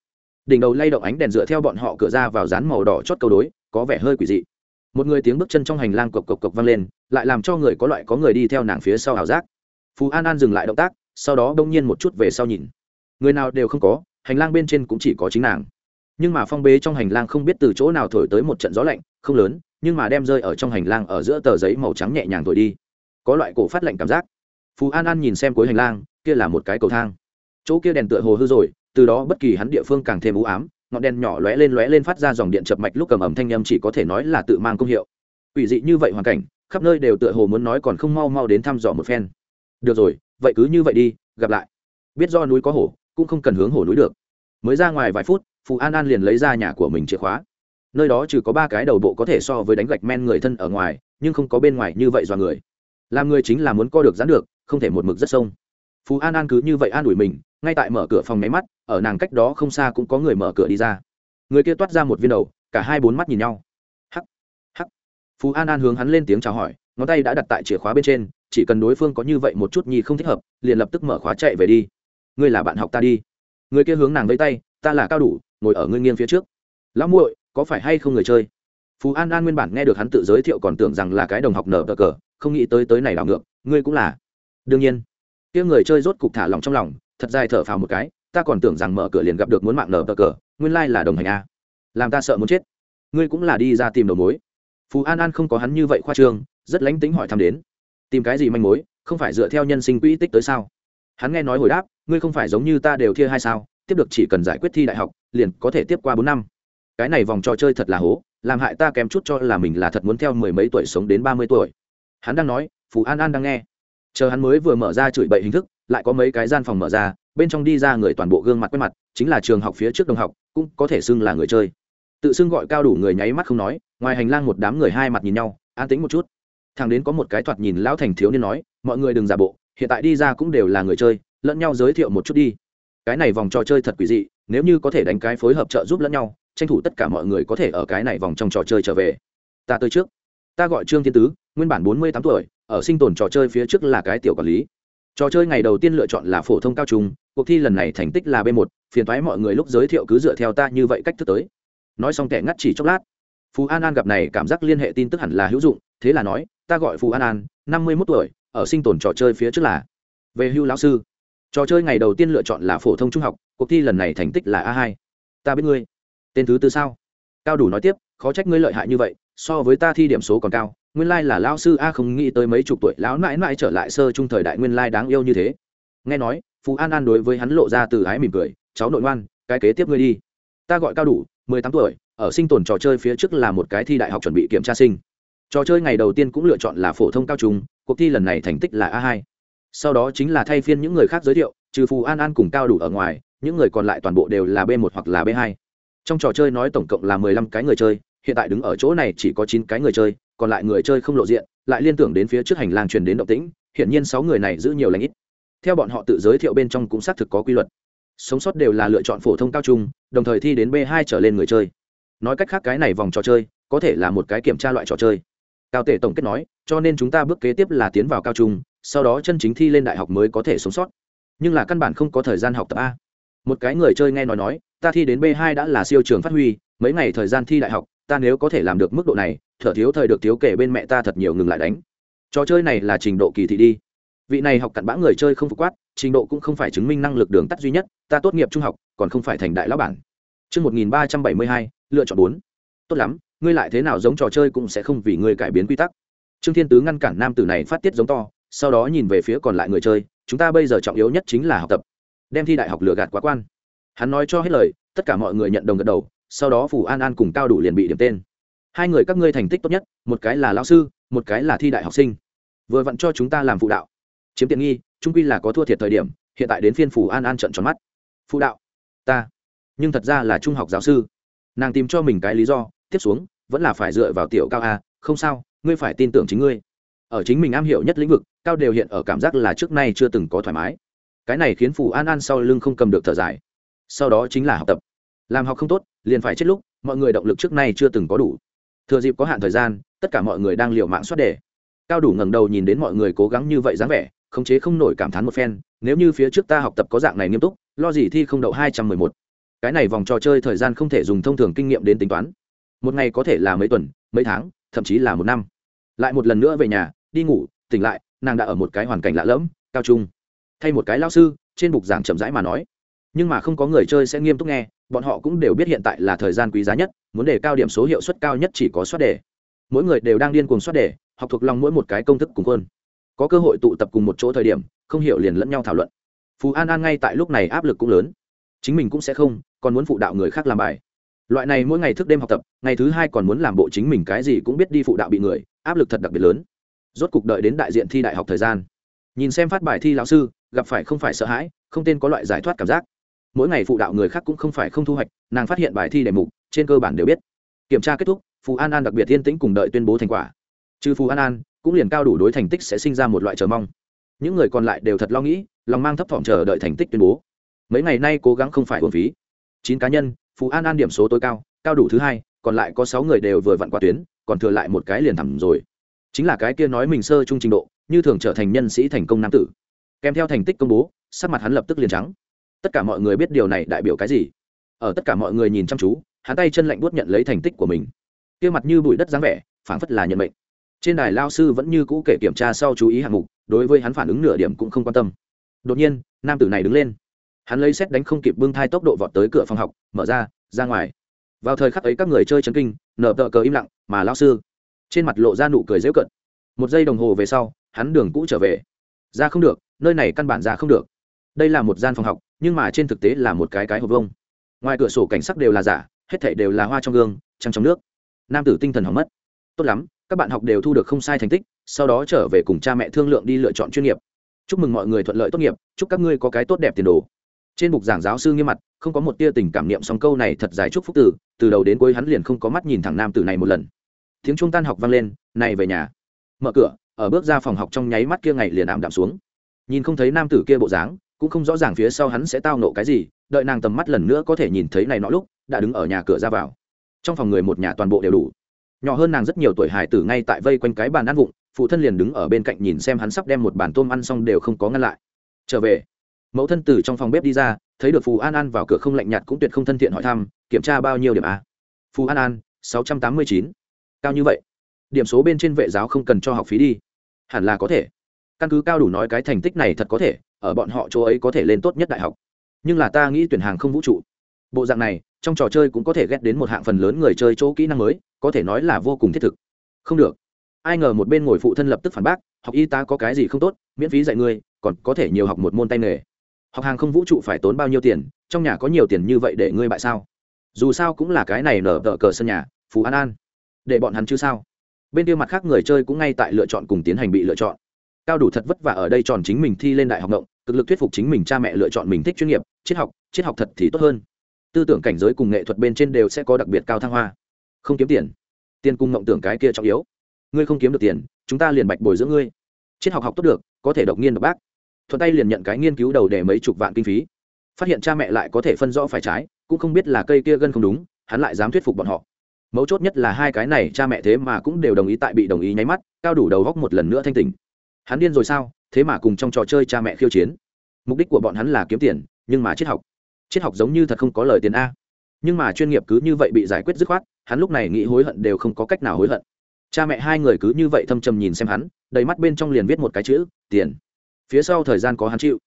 Đỉnh đầu lay động ánh đèn dựa theo bọn họ cửa ra vào dán màu đỏ chót câu đối, có vẻ hơi quỷ dị. Một người tiếng bước chân trong hành lang cộc cộc cộc vang lên, lại làm cho người có loại có người đi theo nàng phía sau ảo giác. Phú an an dừng lại động tác, sau đó đông nhiên một chút về sau nhìn. Người nào đều không có, hành lang bên trên cũng chỉ có chính nàng nhưng mà phong bế trong hành lang không biết từ chỗ nào thổi tới một trận gió lạnh, không lớn, nhưng mà đem rơi ở trong hành lang ở giữa tờ giấy màu trắng nhẹ nhàng thổi đi. Có loại cổ phát lạnh cảm giác. Phú an an nhìn xem cuối hành lang, kia là một cái cầu thang. Chỗ kia đèn tựa hồ hư rồi, từ đó bất kỳ hắn địa phương càng thêm u ám, ngọn đèn nhỏ lóe lên lóe lên phát ra dòng điện chập mạch lúc cầm ẩm thanh â m chỉ có thể nói là tự mang công hiệu. Ủy dị như vậy hoàn cảnh, khắp nơi đều tựa hồ muốn nói còn không mau mau đến thăm dò một phen. Được rồi, vậy cứ như vậy đi, gặp lại. Biết do núi có hổ, cũng không cần hướng hổ núi được. Mới ra ngoài vài phút phù an an liền lấy ra nhà của mình chìa khóa. Nơi đó trừ có ba cái đầu bộ có thể so với đánh gạch men người thân ở ngoài, nhưng không có bên ngoài như vậy do người. Làm người chính là muốn co được dán được, không thể một mực rất sông. Phú an an cứ như vậy an ủi mình, ngay tại mở cửa phòng máy mắt, ở nàng cách đó không xa cũng có người mở cửa đi ra. Người kia toát ra một viên đầu, cả hai bốn mắt nhìn nhau. Hắc hắc. Phú an an hướng hắn lên tiếng chào hỏi, ngón tay đã đặt tại chìa khóa bên trên, chỉ cần đối phương có như vậy một chút nhi không thích hợp, liền lập tức mở khóa chạy về đi. Ngươi là bạn học ta đi. Người kia hướng nàng vẫy tay, ta là cao đủ ngồi ở ngươi nghiêng phía trước. Lão muội, có phải hay không người chơi? Phú an an nguyên bản nghe được hắn tự giới thiệu còn tưởng rằng là cái đồng học nở cờ cờ, không nghĩ tới tới này đảo ngược, ngươi cũng là. Đương nhiên, kia người chơi rốt cục thả lòng trong lòng, thật dài thở phào một cái, ta còn tưởng rằng mở cửa liền gặp được muốn mạng nở cờ cờ, nguyên lai là đồng hành a. Làm ta sợ muốn chết. Ngươi cũng là đi ra tìm đầu mối. Phú an an không có hắn như vậy khoa trương, rất lánh tính hỏi thăm đến. Tìm cái gì manh mối, không phải dựa theo nhân sinh quỹ tích tới sao? Hắn nghe nói hồi đáp, ngươi không phải giống như ta đều thia hay sao, tiếp được chỉ cần giải quyết thi đại học liền có thể tiếp qua bốn năm. Cái này vòng trò chơi thật là hố, làm hại ta kém chút cho là mình là thật muốn theo mười mấy tuổi sống đến ba mươi tuổi. Hắn đang nói, phù an an đang nghe. Chờ hắn mới vừa mở ra chửi bậy hình thức, lại có mấy cái gian phòng mở ra, bên trong đi ra người toàn bộ gương mặt quét mặt, chính là trường học phía trước đồng học, cũng có thể xưng là người chơi. Tự xưng gọi cao đủ người nháy mắt không nói, ngoài hành lang một đám người hai mặt nhìn nhau, an tính một chút. Thằng đến có một cái thoạt nhìn lão thành thiếu niên nói, mọi người đừng giả bộ, hiện tại đi ra cũng đều là người chơi, lẫn nhau giới thiệu một chút đi. Cái này vòng trò chơi thật quỷ dị nếu như có thể đánh cái phối hợp trợ giúp lẫn nhau, tranh thủ tất cả mọi người có thể ở cái này vòng trong trò chơi trở về. Ta tới trước. Ta gọi trương thiên tứ, nguyên bản bốn mươi tám tuổi, ở sinh tồn trò chơi phía trước là cái tiểu quản lý. Trò chơi ngày đầu tiên lựa chọn là phổ thông cao trung cuộc thi lần này thành tích là b một, phiền thoái mọi người lúc giới thiệu cứ dựa theo ta như vậy cách thức tới. Nói xong kẻ ngắt chỉ chốc lát. Phú an an gặp này cảm giác liên hệ tin tức hẳn là hữu dụng, thế là nói, ta gọi phú an an, năm mươi mốt tuổi, ở sinh tồn trò chơi phía trước là. Về hưu lão sư trò chơi ngày đầu tiên lựa chọn là phổ thông trung học, cuộc thi lần này thành tích là a hai. Ta biết ngươi. Tên thứ tư sao? Cao đủ nói tiếp, khó trách ngươi lợi hại như vậy, so với ta thi điểm số còn cao, nguyên lai là lão sư a không nghĩ tới mấy chục tuổi lão mãi mãi trở lại sơ trung thời đại nguyên lai đáng yêu như thế. Nghe nói phú an an đối với hắn lộ ra từ ái mỉm cười, cháu nội ngoan, cái kế tiếp ngươi đi. Ta gọi cao đủ, mười tám tuổi, ở sinh tồn trò chơi phía trước là một cái thi đại học chuẩn bị kiểm tra sinh. Trò chơi ngày đầu tiên cũng lựa chọn là phổ thông cao trung, cuộc thi lần này thành tích là a hai sau đó chính là thay phiên những người khác giới thiệu, trừ phù an an cùng cao đủ ở ngoài, những người còn lại toàn bộ đều là b một hoặc là b hai. Trong trò chơi nói tổng cộng là mười lăm cái người chơi, hiện tại đứng ở chỗ này chỉ có chín cái người chơi, còn lại người chơi không lộ diện, lại liên tưởng đến phía trước hành lang truyền đến động tĩnh, hiển nhiên sáu người này giữ nhiều lãnh ít. Theo bọn họ tự giới thiệu bên trong cũng xác thực có quy luật. Sống sót đều là lựa chọn phổ thông cao trung, đồng thời thi đến b hai trở lên người chơi. Nói cách khác cái này vòng trò chơi, có thể là một cái kiểm tra loại trò chơi. Cao tể tổng kết nói, cho nên chúng ta bước kế tiếp là tiến vào cao trung sau đó chân chính thi lên đại học mới có thể sống sót. Nhưng là căn bản không có thời gian học tập a. Một cái người chơi nghe nói nói ta thi đến b hai đã là siêu trường phát huy mấy ngày thời gian thi đại học ta nếu có thể làm được mức độ này thở thiếu thời được thiếu kể bên mẹ ta thật nhiều ngừng lại đánh. Trò chơi này là trình độ kỳ thị đi. Vị này học cặn bã người chơi không phục quát trình độ cũng không phải chứng minh năng lực đường tắt duy nhất ta tốt nghiệp trung học còn không phải thành đại lão bản. Trước 1372, lựa chọn 4. Tốt lắm, ngươi lại thế nào giống trò chơi cũng sẽ không vì ngươi cải biến quy tắc. Trương Thiên Tứ ngăn cản nam tử này phát tiết giống to, sau đó nhìn về phía còn lại người chơi, chúng ta bây giờ trọng yếu nhất chính là học tập. Đem thi đại học lừa gạt quá quan. Hắn nói cho hết lời, tất cả mọi người nhận đồng gật đầu, sau đó Phủ An An cùng Cao đủ liền bị điểm tên. Hai người các ngươi thành tích tốt nhất, một cái là lão sư, một cái là thi đại học sinh. Vừa vặn cho chúng ta làm phụ đạo. Chiếm tiện nghi, trung quy là có thua thiệt thời điểm, hiện tại đến phiên Phủ An An trận tròn mắt. Phụ đạo? Ta nhưng thật ra là trung học giáo sư nàng tìm cho mình cái lý do tiếp xuống vẫn là phải dựa vào tiểu cao a không sao ngươi phải tin tưởng chính ngươi ở chính mình am hiểu nhất lĩnh vực, cao đều hiện ở cảm giác là trước nay chưa từng có thoải mái. Cái này khiến phù an an sau lưng không cầm được thở dài. Sau đó chính là học tập. Làm học không tốt, liền phải chết lúc, mọi người động lực trước nay chưa từng có đủ. Thừa dịp có hạn thời gian, tất cả mọi người đang liều mạng soát đề. Cao đủ ngẩng đầu nhìn đến mọi người cố gắng như vậy dáng vẻ, khống chế không nổi cảm thán một phen, nếu như phía trước ta học tập có dạng này nghiêm túc, lo gì thi không đậu hai trăm mười một. Cái này vòng trò chơi thời gian không thể dùng thông thường kinh nghiệm đến tính toán. Một ngày có thể là mấy tuần, mấy tháng, thậm chí là một năm. Lại một lần nữa về nhà đi ngủ, tỉnh lại, nàng đã ở một cái hoàn cảnh lạ lẫm, cao trung. Thay một cái lao sư, trên bục giảng chậm rãi mà nói. Nhưng mà không có người chơi sẽ nghiêm túc nghe, bọn họ cũng đều biết hiện tại là thời gian quý giá nhất, muốn đề cao điểm số hiệu suất cao nhất chỉ có soát đề. Mỗi người đều đang điên cuồng soát đề, học thuộc lòng mỗi một cái công thức cùng hơn. Có cơ hội tụ tập cùng một chỗ thời điểm, không hiểu liền lẫn nhau thảo luận. Phú an an ngay tại lúc này áp lực cũng lớn. Chính mình cũng sẽ không, còn muốn phụ đạo người khác làm bài. Loại này mỗi ngày thức đêm học tập, ngày thứ hai còn muốn làm bộ chính mình cái gì cũng biết đi phụ đạo bị người, áp lực thật đặc biệt lớn rốt cục đợi đến đại diện thi đại học thời gian. Nhìn xem phát bài thi lão sư, gặp phải không phải sợ hãi, không tên có loại giải thoát cảm giác. Mỗi ngày phụ đạo người khác cũng không phải không thu hoạch, nàng phát hiện bài thi đề mục, trên cơ bản đều biết. Kiểm tra kết thúc, phù an an đặc biệt yên tĩnh cùng đợi tuyên bố thành quả. Trừ phù an an, cũng liền cao đủ đối thành tích sẽ sinh ra một loại chờ mong. Những người còn lại đều thật lo nghĩ, lòng mang thấp thỏm chờ đợi thành tích tuyên bố. Mấy ngày nay cố gắng không phải hồn phí. Chín cá nhân, phù an an điểm số tối cao cao đủ thứ hai, còn lại có sáu người đều vừa vặn qua tuyến, còn thừa lại một cái liền thẳng rồi chính là cái kia nói mình sơ trung trình độ, như thường trở thành nhân sĩ thành công nam tử. Kèm theo thành tích công bố, sắc mặt hắn lập tức liền trắng. Tất cả mọi người biết điều này đại biểu cái gì? Ở tất cả mọi người nhìn chăm chú, hắn tay chân lạnh buốt nhận lấy thành tích của mình. Kia mặt như bụi đất dáng vẻ, phảng phất là nhận mệnh. Trên đài lao sư vẫn như cũ kể kiểm tra sau chú ý hạng mục, đối với hắn phản ứng nửa điểm cũng không quan tâm. Đột nhiên, nam tử này đứng lên. Hắn lấy xét đánh không kịp bưng thai tốc độ vọt tới cửa phòng học, mở ra ra ngoài. Vào thời khắc ấy các người chơi chấn kinh, nở tờ cờ im lặng, mà lao sư trên mặt lộ ra nụ cười dễu cận. Một giây đồng hồ về sau, hắn đường cũ trở về. Ra không được, nơi này căn bản ra không được. Đây là một gian phòng học, nhưng mà trên thực tế là một cái cái hộp vông ngoài cửa sổ cảnh sắc đều là giả, hết thảy đều là hoa trong gương, trăng trong nước. Nam tử tinh thần hỏng mất. Tốt lắm, các bạn học đều thu được không sai thành tích, sau đó trở về cùng cha mẹ thương lượng đi lựa chọn chuyên nghiệp. Chúc mừng mọi người thuận lợi tốt nghiệp, chúc các ngươi có cái tốt đẹp tiền đồ. Trên bục giảng giáo sư nghiêm mặt, không có một tia tình cảm niệm, song câu này thật dài chúc phúc tử từ đầu đến cuối hắn liền không có mắt nhìn thẳng nam tử này một lần tiếng trung tan học vang lên, này về nhà. Mở cửa, ở bước ra phòng học trong nháy mắt kia ngày liền ảm đạm xuống. Nhìn không thấy nam tử kia bộ dáng, cũng không rõ ràng phía sau hắn sẽ tao nộ cái gì, đợi nàng tầm mắt lần nữa có thể nhìn thấy này nọ lúc, đã đứng ở nhà cửa ra vào. Trong phòng người một nhà toàn bộ đều đủ. Nhỏ hơn nàng rất nhiều tuổi hải tử ngay tại vây quanh cái bàn ăn vụng, phụ thân liền đứng ở bên cạnh nhìn xem hắn sắp đem một bàn tôm ăn xong đều không có ngăn lại. Trở về. Mẫu thân từ trong phòng bếp đi ra, thấy được phù an an vào cửa không lạnh nhạt cũng tuyệt không thân thiện hỏi thăm, kiểm tra bao nhiêu điểm a phù an an, sáu trăm tám mươi chín cao như vậy? Điểm số bên trên vệ giáo không cần cho học phí đi. Hẳn là có thể. Căn cứ cao đủ nói cái thành tích này thật có thể, ở bọn họ chỗ ấy có thể lên tốt nhất đại học. Nhưng là ta nghĩ tuyển hàng không vũ trụ. Bộ dạng này, trong trò chơi cũng có thể ghét đến một hạng phần lớn người chơi chỗ kỹ năng mới, có thể nói là vô cùng thiết thực. Không được. Ai ngờ một bên ngồi phụ thân lập tức phản bác, học y tá có cái gì không tốt, miễn phí dạy ngươi, còn có thể nhiều học một môn tay nghề. Học hàng không vũ trụ phải tốn bao nhiêu tiền, trong nhà có nhiều tiền như vậy để ngươi bại sao? Dù sao cũng là cái này nở tờ cờ sân nhà, phú an an để bọn hắn chứ sao? Bên kia mặt khác người chơi cũng ngay tại lựa chọn cùng tiến hành bị lựa chọn. Cao đủ thật vất vả ở đây tròn chính mình thi lên đại học động, cực lực thuyết phục chính mình cha mẹ lựa chọn mình thích chuyên nghiệp, triết học triết học thật thì tốt hơn. Tư tưởng cảnh giới cùng nghệ thuật bên trên đều sẽ có đặc biệt cao thăng hoa. Không kiếm tiền. Tiền cùng mộng tưởng cái kia trọng yếu. Ngươi không kiếm được tiền, chúng ta liền bạch bồi dưỡng ngươi. Triết học học tốt được, có thể độc nghiên độc bác. Thuận tay liền nhận cái nghiên cứu đầu để mấy chục vạn kinh phí. Phát hiện cha mẹ lại có thể phân rõ phải trái, cũng không biết là cây kia gân không đúng, hắn lại dám thuyết phục bọn họ mấu chốt nhất là hai cái này cha mẹ thế mà cũng đều đồng ý tại bị đồng ý nháy mắt, cao đủ đầu góc một lần nữa thanh tình hắn điên rồi sao? Thế mà cùng trong trò chơi cha mẹ khiêu chiến. Mục đích của bọn hắn là kiếm tiền, nhưng mà triết học. Triết học giống như thật không có lời tiền a. Nhưng mà chuyên nghiệp cứ như vậy bị giải quyết dứt khoát, hắn lúc này nghĩ hối hận đều không có cách nào hối hận. Cha mẹ hai người cứ như vậy thâm trầm nhìn xem hắn, đầy mắt bên trong liền viết một cái chữ, tiền. Phía sau thời gian có hắn chịu.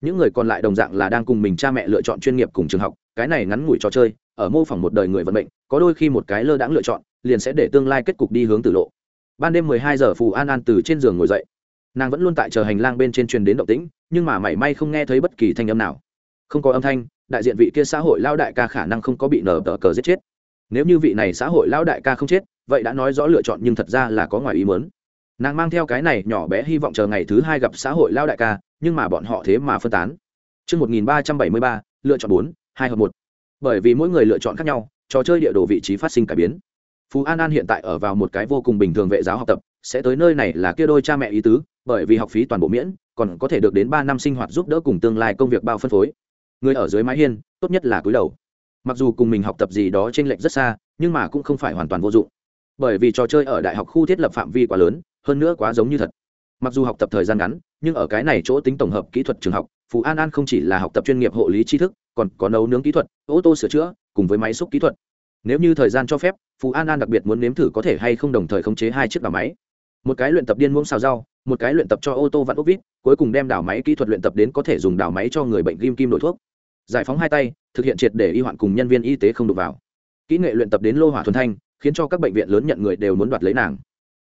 Những người còn lại đồng dạng là đang cùng mình cha mẹ lựa chọn chuyên nghiệp cùng trường học, cái này ngắn ngủi trò chơi ở mô phỏng một đời người vận mệnh có đôi khi một cái lơ đãng lựa chọn liền sẽ để tương lai kết cục đi hướng tử lộ. Ban đêm mười hai giờ phù an an từ trên giường ngồi dậy. Nàng vẫn luôn tại chờ hành lang bên trên truyền đến động tĩnh nhưng mà mảy may không nghe thấy bất kỳ thanh âm nào. Không có âm thanh đại diện vị kia xã hội lao đại ca khả năng không có bị nở tờ cờ giết chết. Nếu như vị này xã hội lao đại ca không chết vậy đã nói rõ lựa chọn nhưng thật ra là có ngoài ý muốn. nàng mang theo cái này nhỏ bé hy vọng chờ ngày thứ hai gặp xã hội lao đại ca nhưng mà bọn họ thế mà phân tán. Trước 1373, lựa chọn 4, 2 hợp 1. Bởi vì mỗi người lựa chọn khác nhau, trò chơi địa đồ vị trí phát sinh cải biến. Phú An An hiện tại ở vào một cái vô cùng bình thường vệ giáo học tập, sẽ tới nơi này là kia đôi cha mẹ ý tứ, bởi vì học phí toàn bộ miễn, còn có thể được đến ba năm sinh hoạt giúp đỡ cùng tương lai công việc bao phân phối. Người ở dưới mái hiên, tốt nhất là cúi đầu. Mặc dù cùng mình học tập gì đó trên lệch rất xa, nhưng mà cũng không phải hoàn toàn vô dụng. Bởi vì trò chơi ở đại học khu thiết lập phạm vi quá lớn, hơn nữa quá giống như thật mặc dù học tập thời gian ngắn nhưng ở cái này chỗ tính tổng hợp kỹ thuật trường học phú an an không chỉ là học tập chuyên nghiệp hộ lý tri thức còn có nấu nướng kỹ thuật, ô tô sửa chữa, cùng với máy xúc kỹ thuật. Nếu như thời gian cho phép, phú an an đặc biệt muốn nếm thử có thể hay không đồng thời khống chế hai chiếc đảo máy. Một cái luyện tập điên muỗng xào rau, một cái luyện tập cho ô tô vặn ốc vít, cuối cùng đem đảo máy kỹ thuật luyện tập đến có thể dùng đảo máy cho người bệnh ghim kim đổi thuốc. Giải phóng hai tay, thực hiện triệt để y hoạn cùng nhân viên y tế không đụng vào. Kỹ nghệ luyện tập đến lô hỏa thuần thanh, khiến cho các bệnh viện lớn nhận người đều muốn đoạt lấy nàng.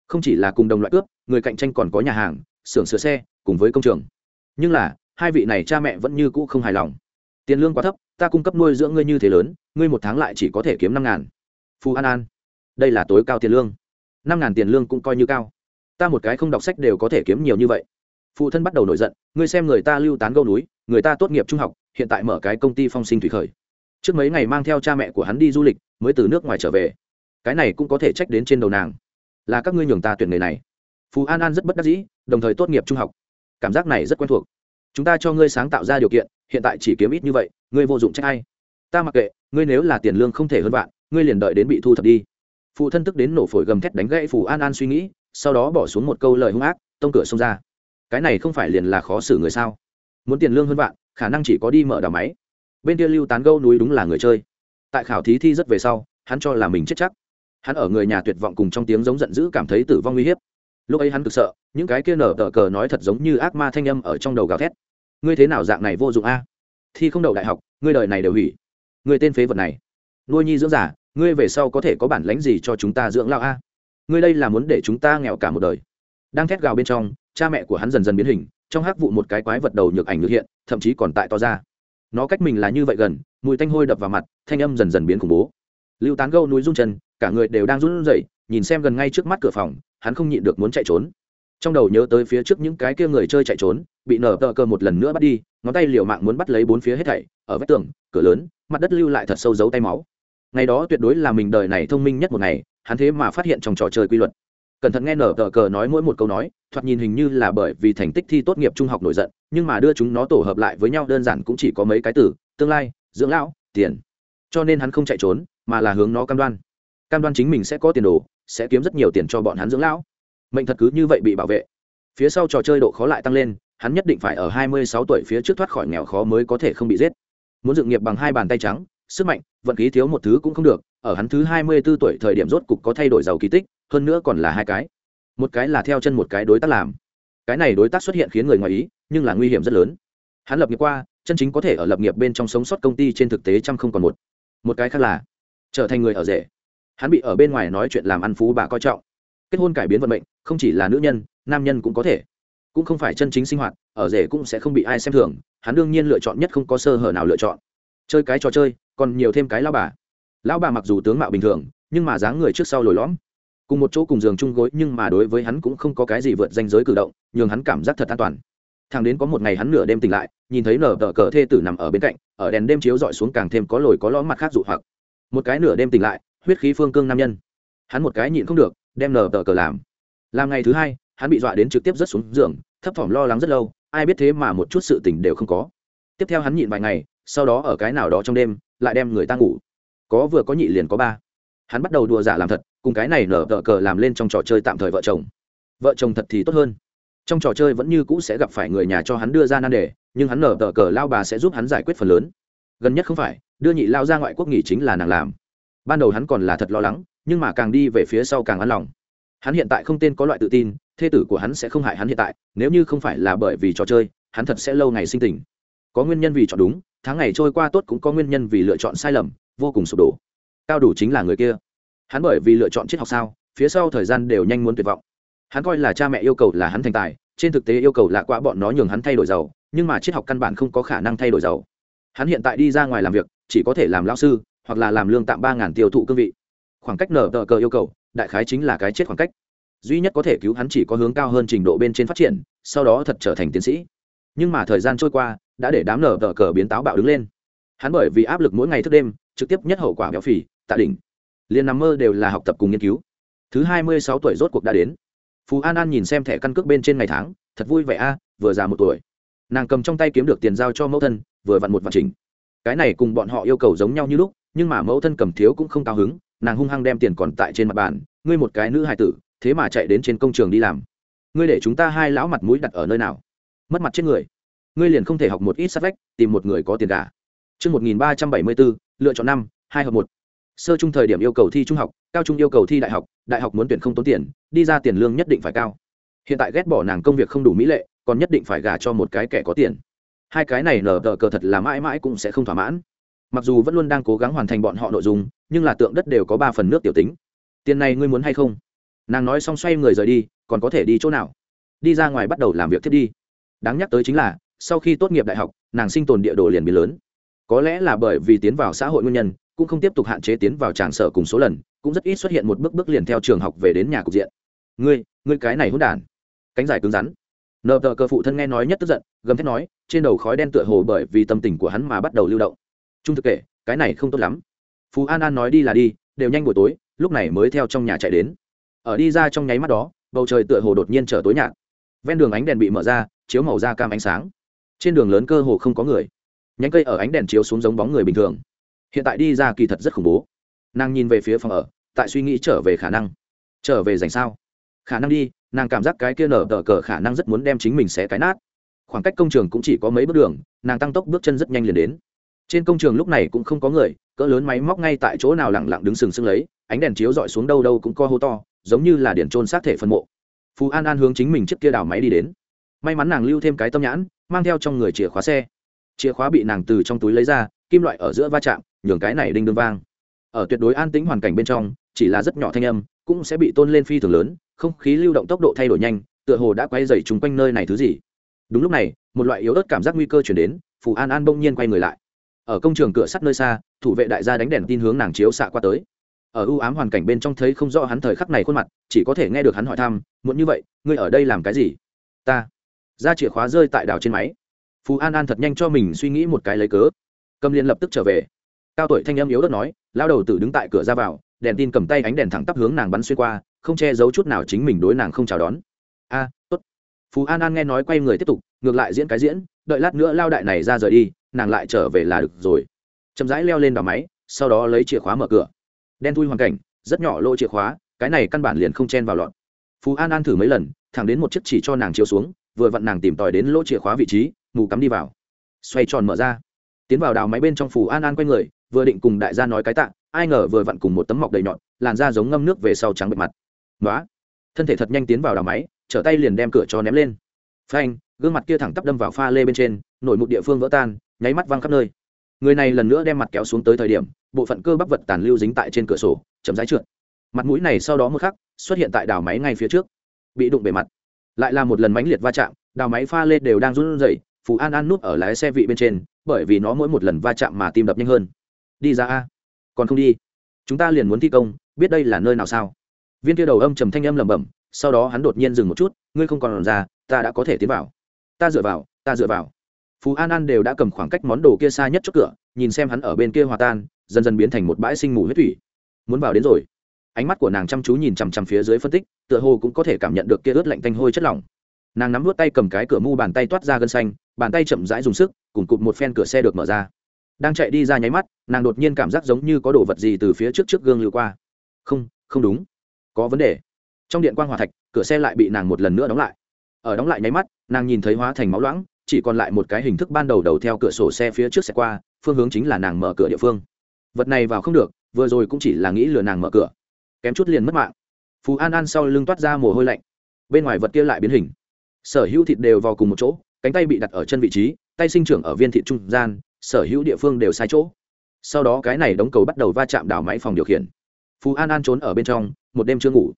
Không chỉ là cùng đồng loại cướp, người cạnh tranh còn có nhà hàng, xưởng sửa xe, cùng với công trường. Nhưng là, hai vị này cha mẹ vẫn như cũ không hài lòng tiền lương quá thấp, ta cung cấp nuôi dưỡng ngươi như thế lớn, ngươi một tháng lại chỉ có thể kiếm năm ngàn. Phù an an, đây là tối cao tiền lương. Năm ngàn tiền lương cũng coi như cao. Ta một cái không đọc sách đều có thể kiếm nhiều như vậy. Phụ thân bắt đầu nổi giận, ngươi xem người ta lưu tán gâu núi, người ta tốt nghiệp trung học, hiện tại mở cái công ty phong sinh thủy khởi. Trước mấy ngày mang theo cha mẹ của hắn đi du lịch, mới từ nước ngoài trở về. Cái này cũng có thể trách đến trên đầu nàng. Là các ngươi nhường ta tuyển nghề này. Phú an an rất bất đắc dĩ, đồng thời tốt nghiệp trung học. Cảm giác này rất quen thuộc chúng ta cho ngươi sáng tạo ra điều kiện, hiện tại chỉ kiếm ít như vậy, ngươi vô dụng trách ai? Ta mặc kệ, ngươi nếu là tiền lương không thể hơn bạn ngươi liền đợi đến bị thu thập đi. Phụ thân tức đến nổ phổi gầm thét đánh gãy phù an an suy nghĩ, sau đó bỏ xuống một câu lời hung ác, tông cửa xông ra. Cái này không phải liền là khó xử người sao? Muốn tiền lương hơn bạn khả năng chỉ có đi mở đào máy. Bên kia lưu tán gâu núi đúng là người chơi. Tại khảo thí thi rất về sau, hắn cho là mình chết chắc. Hắn ở người nhà tuyệt vọng cùng trong tiếng giống giận dữ cảm thấy tử vong uy hiếp lúc ấy hắn cực sợ, những cái kia nở tờ cờ nói thật giống như ác ma thanh âm ở trong đầu gào thét. Ngươi thế nào dạng này vô dụng a? Thi không đậu đại học, ngươi đời này đều hủy. Ngươi tên phế vật này. Nuôi nhi dưỡng giả ngươi về sau có thể có bản lãnh gì cho chúng ta dưỡng lao a? Ngươi đây là muốn để chúng ta nghèo cả một đời. Đang thét gào bên trong, cha mẹ của hắn dần dần biến hình, trong hắc vụ một cái quái vật đầu nhược ảnh nhược hiện, thậm chí còn tại to ra. Nó cách mình là như vậy gần, mùi tanh hôi đập vào mặt, thanh âm dần dần biến khủng bố. Lưu tán gâu núi run chân, cả người đều đang run rẩy nhìn xem gần ngay trước mắt cửa phòng, hắn không nhịn được muốn chạy trốn. Trong đầu nhớ tới phía trước những cái kia người chơi chạy trốn, bị nở tờ cơ một lần nữa bắt đi, ngón tay liều mạng muốn bắt lấy bốn phía hết thảy, ở vách tường, cửa lớn, mặt đất lưu lại thật sâu dấu tay máu. Ngày đó tuyệt đối là mình đời này thông minh nhất một ngày, hắn thế mà phát hiện trong trò chơi quy luật. Cẩn thận nghe nở tờ cờ nói mỗi một câu nói, thoạt nhìn hình như là bởi vì thành tích thi tốt nghiệp trung học nổi giận, nhưng mà đưa chúng nó tổ hợp lại với nhau đơn giản cũng chỉ có mấy cái từ, tương lai, dưỡng lão, tiền. Cho nên hắn không chạy trốn, mà là hướng nó cam đoan. Cam đoan chính mình sẽ có tiền đồ sẽ kiếm rất nhiều tiền cho bọn hắn dưỡng lão. Mệnh thật cứ như vậy bị bảo vệ. Phía sau trò chơi độ khó lại tăng lên, hắn nhất định phải ở hai mươi sáu tuổi phía trước thoát khỏi nghèo khó mới có thể không bị giết. Muốn dựng nghiệp bằng hai bàn tay trắng, sức mạnh, vận khí thiếu một thứ cũng không được, ở hắn thứ hai mươi 24 tuổi thời điểm rốt cục có thay đổi giàu kỳ tích, hơn nữa còn là hai cái. Một cái là theo chân một cái đối tác làm. Cái này đối tác xuất hiện khiến người ngoài ý, nhưng là nguy hiểm rất lớn. Hắn lập nghiệp qua, chân chính có thể ở lập nghiệp bên trong sống sót công ty trên thực tế trăm không còn một. Một cái khác là trở thành người ở rể hắn bị ở bên ngoài nói chuyện làm ăn phú bà coi trọng. Kết hôn cải biến vận mệnh, không chỉ là nữ nhân, nam nhân cũng có thể. Cũng không phải chân chính sinh hoạt, ở rể cũng sẽ không bị ai xem thường, hắn đương nhiên lựa chọn nhất không có sơ hở nào lựa chọn. Chơi cái trò chơi, còn nhiều thêm cái lao bà. Lão bà mặc dù tướng mạo bình thường, nhưng mà dáng người trước sau lồi lõm. Cùng một chỗ cùng giường chung gối, nhưng mà đối với hắn cũng không có cái gì vượt danh giới cử động, nhường hắn cảm giác thật an toàn. Thằng đến có một ngày hắn nửa đêm tỉnh lại, nhìn thấy nở tờ cờ thê tử nằm ở bên cạnh, ở đèn đêm chiếu dọi xuống càng thêm có lồi có lõm mặt khác dụ hoặc. Một cái nửa đêm tỉnh lại huyết khí phương cương nam nhân. Hắn một cái nhịn không được, đem nở tờ cờ làm. Làm ngày thứ hai, hắn bị dọa đến trực tiếp rớt xuống giường, thấp thỏm lo lắng rất lâu, ai biết thế mà một chút sự tỉnh đều không có. Tiếp theo hắn nhịn vài ngày, sau đó ở cái nào đó trong đêm, lại đem người ta ngủ. Có vừa có nhị liền có ba. Hắn bắt đầu đùa giả làm thật, cùng cái này nở tờ cờ làm lên trong trò chơi tạm thời vợ chồng. Vợ chồng thật thì tốt hơn. Trong trò chơi vẫn như cũ sẽ gặp phải người nhà cho hắn đưa ra nan đề, nhưng hắn nở tờ cờ lao bà sẽ giúp hắn giải quyết phần lớn. Gần nhất không phải, đưa nhị lao ra ngoại quốc nghỉ chính là nàng làm ban đầu hắn còn là thật lo lắng, nhưng mà càng đi về phía sau càng an lòng. Hắn hiện tại không tên có loại tự tin, thê tử của hắn sẽ không hại hắn hiện tại, nếu như không phải là bởi vì trò chơi, hắn thật sẽ lâu ngày sinh tình. Có nguyên nhân vì chọn đúng, tháng ngày trôi qua tốt cũng có nguyên nhân vì lựa chọn sai lầm, vô cùng sụp đổ. Cao đủ chính là người kia. Hắn bởi vì lựa chọn triết học sao, phía sau thời gian đều nhanh muốn tuyệt vọng. Hắn coi là cha mẹ yêu cầu là hắn thành tài, trên thực tế yêu cầu là quá bọn nó nhường hắn thay đổi giàu, nhưng mà triết học căn bản không có khả năng thay đổi giàu. Hắn hiện tại đi ra ngoài làm việc, chỉ có thể làm lao sư hoặc là làm lương tạm ba ngàn tiêu thụ cương vị. Khoảng cách nở tờ cờ yêu cầu, đại khái chính là cái chết khoảng cách. Duy nhất có thể cứu hắn chỉ có hướng cao hơn trình độ bên trên phát triển, sau đó thật trở thành tiến sĩ. Nhưng mà thời gian trôi qua, đã để đám nở tờ cờ biến táo bạo đứng lên. Hắn bởi vì áp lực mỗi ngày thức đêm, trực tiếp nhất hậu quả béo phì, tạ đỉnh. Liền nằm mơ đều là học tập cùng nghiên cứu. Thứ hai mươi sáu tuổi rốt cuộc đã đến. Phú an an nhìn xem thẻ căn cước bên trên ngày tháng, thật vui vẻ a, vừa già một tuổi. Nàng cầm trong tay kiếm được tiền giao cho mẫu thân, vừa vặn một vạn trình cái này cùng bọn họ yêu cầu giống nhau như lúc nhưng mà mẫu thân cầm thiếu cũng không cao hứng nàng hung hăng đem tiền còn tại trên mặt bàn ngươi một cái nữ hài tử thế mà chạy đến trên công trường đi làm ngươi để chúng ta hai lão mặt mũi đặt ở nơi nào mất mặt trên người ngươi liền không thể học một ít sát vách tìm một người có tiền cả Chương 1374, lựa chọn năm, hai hợp một. Sơ trung thời điểm yêu cầu thi trung học, cao trung yêu cầu thi đại học, đại học muốn tuyển không tốn tiền, đi ra tiền lương nhất định phải cao. Hiện tại ghét bỏ nàng công việc không đủ mỹ lệ, còn nhất định phải gả cho một cái kẻ có tiền. Hai cái này nở tờ cờ thật là mãi mãi cũng sẽ không thỏa mãn. Mặc dù vẫn luôn đang cố gắng hoàn thành bọn họ nội dung, nhưng là tượng đất đều có ba phần nước tiểu tính. Tiền này ngươi muốn hay không? Nàng nói xong xoay người rời đi, còn có thể đi chỗ nào? Đi ra ngoài bắt đầu làm việc thiết đi. Đáng nhắc tới chính là, sau khi tốt nghiệp đại học, nàng sinh tồn địa đồ liền biến lớn có lẽ là bởi vì tiến vào xã hội nguyên nhân cũng không tiếp tục hạn chế tiến vào tràng sở cùng số lần cũng rất ít xuất hiện một bước bước liền theo trường học về đến nhà cục diện ngươi ngươi cái này hôn đản cánh dài cứng rắn nợ tờ cơ phụ thân nghe nói nhất tức giận gầm thét nói trên đầu khói đen tựa hồ bởi vì tâm tình của hắn mà bắt đầu lưu động trung thực kể, cái này không tốt lắm. Phú an an nói đi là đi, đều nhanh buổi tối, lúc này mới theo trong nhà chạy đến. Ở đi ra trong nháy mắt đó, bầu trời tựa hồ đột nhiên trở tối nhạt. Ven đường ánh đèn bị mở ra, chiếu màu da cam ánh sáng. Trên đường lớn cơ hồ không có người. Nhánh cây ở ánh đèn chiếu xuống giống bóng người bình thường. Hiện tại đi ra kỳ thật rất khủng bố. Nàng nhìn về phía phòng ở, tại suy nghĩ trở về khả năng. Trở về dành sao? Khả năng đi, nàng cảm giác cái kia nở đỡ cờ khả năng rất muốn đem chính mình xé cái nát. Khoảng cách công trường cũng chỉ có mấy bước đường, nàng tăng tốc bước chân rất nhanh liền đến trên công trường lúc này cũng không có người, cỡ lớn máy móc ngay tại chỗ nào lẳng lặng đứng sừng sững lấy, ánh đèn chiếu dọi xuống đâu đâu cũng co hô to, giống như là điển trôn sát thể phân mộ. Phú an an hướng chính mình trước kia đào máy đi đến. May mắn nàng lưu thêm cái tâm nhãn, mang theo trong người chìa khóa xe. Chìa khóa bị nàng từ trong túi lấy ra, kim loại ở giữa va chạm, nhường cái này đinh đương vang. Ở tuyệt đối an tĩnh hoàn cảnh bên trong, chỉ là rất nhỏ thanh âm, cũng sẽ bị tôn lên phi thường lớn, không khí lưu động tốc độ thay đổi nhanh, tựa hồ đã quay dày chung quanh nơi này thứ gì. Đúng lúc này, một loại yếu ớt cảm giác nguy cơ chuyển đến, phù an an bỗng nhiên quay người lại ở công trường cửa sắt nơi xa, thủ vệ đại gia đánh đèn tin hướng nàng chiếu xạ qua tới. Ở ưu ám hoàn cảnh bên trong thấy không rõ hắn thời khắc này khuôn mặt, chỉ có thể nghe được hắn hỏi thăm muốn như vậy, ngươi ở đây làm cái gì? Ta. Ra chìa khóa rơi tại đảo trên máy. Phú an an thật nhanh cho mình suy nghĩ một cái lấy cớ. Cầm liền lập tức trở về. Cao tuổi thanh âm yếu đất nói, lao đầu tử đứng tại cửa ra vào, đèn tin cầm tay ánh đèn thẳng tắp hướng nàng bắn xuyên qua, không che giấu chút nào chính mình đối nàng không chào đón. A, tốt. Phú an an nghe nói quay người tiếp tục ngược lại diễn cái diễn, đợi lát nữa lao đại này ra rời đi, nàng lại trở về là được rồi. Chậm rãi leo lên đào máy, sau đó lấy chìa khóa mở cửa. Đen thui hoàn cảnh, rất nhỏ lỗ chìa khóa, cái này căn bản liền không chen vào lọt. Phú an an thử mấy lần, thẳng đến một chiếc chỉ cho nàng chiếu xuống, vừa vặn nàng tìm tòi đến lỗ chìa khóa vị trí, mù cắm đi vào. Xoay tròn mở ra. Tiến vào đào máy bên trong Phù an an quay người, vừa định cùng đại gia nói cái tạ, ai ngờ vừa vặn cùng một tấm mọc đầy nhọn, làn da giống ngâm nước về sau trắng bệ mặt. Nói thân thể thật nhanh tiến vào đào máy, trở tay liền đem cửa cho ném lên. Phanh gương mặt kia thẳng tắp đâm vào pha lê bên trên nổi một địa phương vỡ tan, nháy mắt văng khắp nơi. Người này lần nữa đem mặt kéo xuống tới thời điểm, bộ phận cơ bắp vật tàn lưu dính tại trên cửa sổ, chậm rãi trượt. Mặt mũi này sau đó một khắc, xuất hiện tại đảo máy ngay phía trước. Bị đụng bề mặt. Lại là một lần mãnh liệt va chạm, đào máy pha lê đều đang run rẩy, phù an an núp ở lái xe vị bên trên, bởi vì nó mỗi một lần va chạm mà tim đập nhanh hơn. Đi ra a. Còn không đi. Chúng ta liền muốn thi công, biết đây là nơi nào sao? Viên kia đầu âm trầm thanh âm lẩm bẩm, sau đó hắn đột nhiên dừng một chút, ngươi không còn ra, ta đã có thể tiến vào ta dựa vào, ta dựa vào. Phú an an đều đã cầm khoảng cách món đồ kia xa nhất trước cửa, nhìn xem hắn ở bên kia hòa tan, dần dần biến thành một bãi sinh mù huyết thủy. Muốn vào đến rồi. Ánh mắt của nàng chăm chú nhìn chằm chằm phía dưới phân tích, tựa hồ cũng có thể cảm nhận được kia ướt lạnh tanh hôi chất lỏng. Nàng nắm vút tay cầm cái cửa mu bàn tay toát ra gân xanh, bàn tay chậm rãi dùng sức, cùng cụt một phen cửa xe được mở ra. Đang chạy đi ra nháy mắt, nàng đột nhiên cảm giác giống như có đồ vật gì từ phía trước trước gương lưu qua. Không không đúng. Có vấn đề. Trong điện quan hòa thạch, cửa xe lại bị nàng một lần nữa đóng lại ở đóng lại nháy mắt, nàng nhìn thấy hóa thành máu loãng, chỉ còn lại một cái hình thức ban đầu đầu theo cửa sổ xe phía trước xe qua, phương hướng chính là nàng mở cửa địa phương. Vật này vào không được, vừa rồi cũng chỉ là nghĩ lừa nàng mở cửa. Kém chút liền mất mạng. Phú an an sau lưng toát ra mồ hôi lạnh. Bên ngoài vật kia lại biến hình. Sở hữu thịt đều vào cùng một chỗ, cánh tay bị đặt ở chân vị trí, tay sinh trưởng ở viên thịt trung gian, sở hữu địa phương đều sai chỗ. Sau đó cái này đóng cầu bắt đầu va chạm đảo máy phòng điều khiển. Phú an an trốn ở bên trong, một đêm chưa ngủ.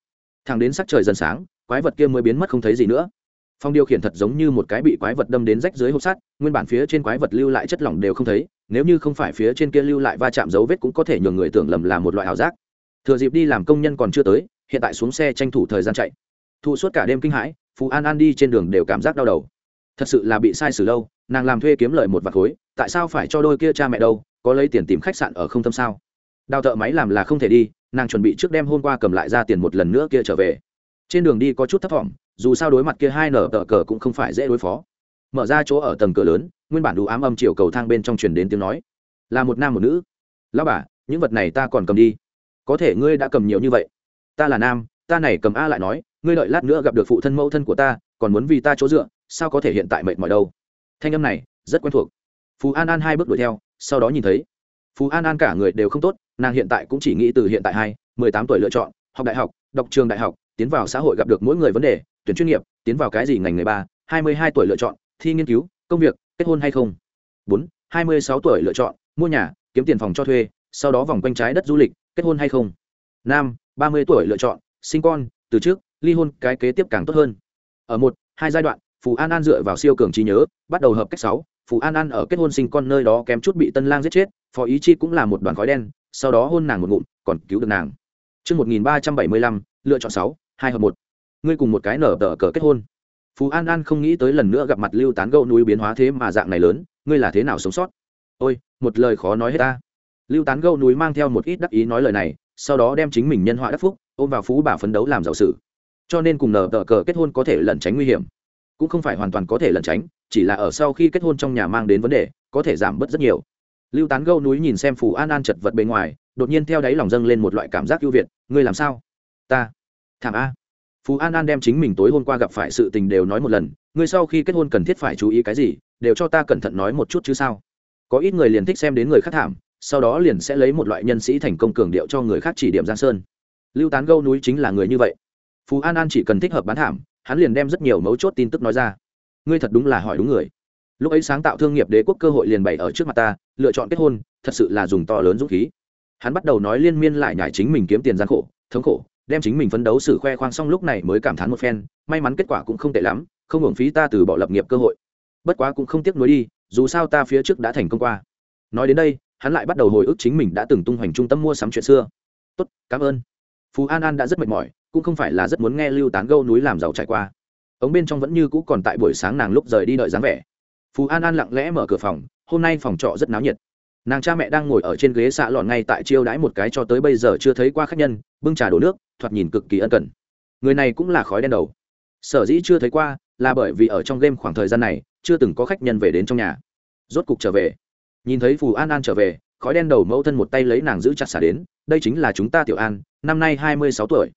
Thằng đến sắc trời dần sáng, quái vật kia mới biến mất không thấy gì nữa phòng điều khiển thật giống như một cái bị quái vật đâm đến rách dưới hộp sắt, nguyên bản phía trên quái vật lưu lại chất lỏng đều không thấy, nếu như không phải phía trên kia lưu lại va chạm dấu vết cũng có thể nhường người tưởng lầm là một loại ảo giác. Thừa dịp đi làm công nhân còn chưa tới, hiện tại xuống xe tranh thủ thời gian chạy. Thụ suốt cả đêm kinh hãi phú an an đi trên đường đều cảm giác đau đầu. Thật sự là bị sai sử lâu, nàng làm thuê kiếm lời một vạt khối, tại sao phải cho đôi kia cha mẹ đâu, có lấy tiền tìm khách sạn ở không tâm sao? Đào thợ máy làm là không thể đi, nàng chuẩn bị trước đêm hôm qua cầm lại ra tiền một lần nữa kia trở về. Trên đường đi có chút thấp thỏm dù sao đối mặt kia hai nở tờ cờ cũng không phải dễ đối phó. Mở ra chỗ ở tầng cửa lớn, nguyên bản đủ ám âm chiều cầu thang bên trong truyền đến tiếng nói. Là một nam một nữ. Lão bà, những vật này ta còn cầm đi. Có thể ngươi đã cầm nhiều như vậy. Ta là nam, ta này cầm a lại nói, ngươi đợi lát nữa gặp được phụ thân mẫu thân của ta, còn muốn vì ta chỗ dựa, sao có thể hiện tại mệt mỏi đâu? Thanh âm này, rất quen thuộc. Phú an an hai bước đuổi theo, sau đó nhìn thấy. Phú an an cả người đều không tốt, nàng hiện tại cũng chỉ nghĩ từ hiện tại hai, mười tám tuổi lựa chọn, học đại học, đọc trường đại học, tiến vào xã hội gặp được mỗi người vấn đề tuyển chuyên nghiệp tiến vào cái gì ngành người ba hai mươi hai tuổi lựa chọn thi nghiên cứu công việc kết hôn hay không? bốn hai mươi sáu tuổi lựa chọn mua nhà kiếm tiền phòng cho thuê sau đó vòng quanh trái đất du lịch kết hôn hay không? năm ba mươi tuổi lựa chọn sinh con từ trước ly hôn cái kế tiếp càng tốt hơn. Ở một hai giai đoạn phù an an dựa vào siêu cường trí nhớ bắt đầu hợp cách sáu phù an an ở kết hôn sinh con nơi đó kém chút bị tân lang giết chết phó ý chi cũng là một đoàn khói đen sau đó hôn nàng một ngụm còn cứu được nàng. Trước 1375, lựa chọn sáu hai hợp một ngươi cùng một cái nở tờ cờ kết hôn. Phú an an không nghĩ tới lần nữa gặp mặt lưu tán gâu núi biến hóa thế mà dạng này lớn ngươi là thế nào sống sót? Ôi một lời khó nói hết ta. Lưu tán gâu núi mang theo một ít đắc ý nói lời này sau đó đem chính mình nhân họa đắc phúc ôm vào phú bà phấn đấu làm giàu sự, cho nên cùng nở tờ cờ kết hôn có thể lẩn tránh nguy hiểm. Cũng không phải hoàn toàn có thể lẩn tránh chỉ là ở sau khi kết hôn trong nhà mang đến vấn đề có thể giảm bớt rất nhiều. Lưu tán gâu núi nhìn xem phù an an chật vật bề ngoài đột nhiên theo đáy lòng dâng lên một loại cảm giác ưu việt. Ngươi làm sao? Ta. Thảm a phú an an đem chính mình tối hôm qua gặp phải sự tình đều nói một lần ngươi sau khi kết hôn cần thiết phải chú ý cái gì đều cho ta cẩn thận nói một chút chứ sao có ít người liền thích xem đến người khác thảm sau đó liền sẽ lấy một loại nhân sĩ thành công cường điệu cho người khác chỉ điểm giang sơn lưu tán gâu núi chính là người như vậy phú an an chỉ cần thích hợp bán thảm hắn liền đem rất nhiều mấu chốt tin tức nói ra ngươi thật đúng là hỏi đúng người lúc ấy sáng tạo thương nghiệp đế quốc cơ hội liền bày ở trước mặt ta lựa chọn kết hôn thật sự là dùng to lớn dũng khí hắn bắt đầu nói liên miên lại nhải chính mình kiếm tiền gian khổ thống khổ đem chính mình phấn đấu sự khoe khoang xong lúc này mới cảm thán một phen, may mắn kết quả cũng không tệ lắm, không hưởng phí ta từ bỏ lập nghiệp cơ hội. Bất quá cũng không tiếc nuối đi, dù sao ta phía trước đã thành công qua. Nói đến đây, hắn lại bắt đầu hồi ức chính mình đã từng tung hoành trung tâm mua sắm chuyện xưa. Tốt, cảm ơn. Phú an an đã rất mệt mỏi, cũng không phải là rất muốn nghe lưu tán gâu núi làm giàu trải qua. Ống bên trong vẫn như cũ còn tại buổi sáng nàng lúc rời đi đợi dáng vẻ. Phú an an lặng lẽ mở cửa phòng, hôm nay phòng trọ rất náo nhiệt nàng cha mẹ đang ngồi ở trên ghế xạ lọn ngay tại chiêu đãi một cái cho tới bây giờ chưa thấy qua khách nhân, bưng trà đổ nước, thoạt nhìn cực kỳ ân cần. Người này cũng là khói đen đầu. Sở dĩ chưa thấy qua, là bởi vì ở trong game khoảng thời gian này, chưa từng có khách nhân về đến trong nhà. Rốt cục trở về. Nhìn thấy phù an an trở về, khói đen đầu mẫu thân một tay lấy nàng giữ chặt xả đến, đây chính là chúng ta tiểu an, năm nay hai mươi sáu tuổi.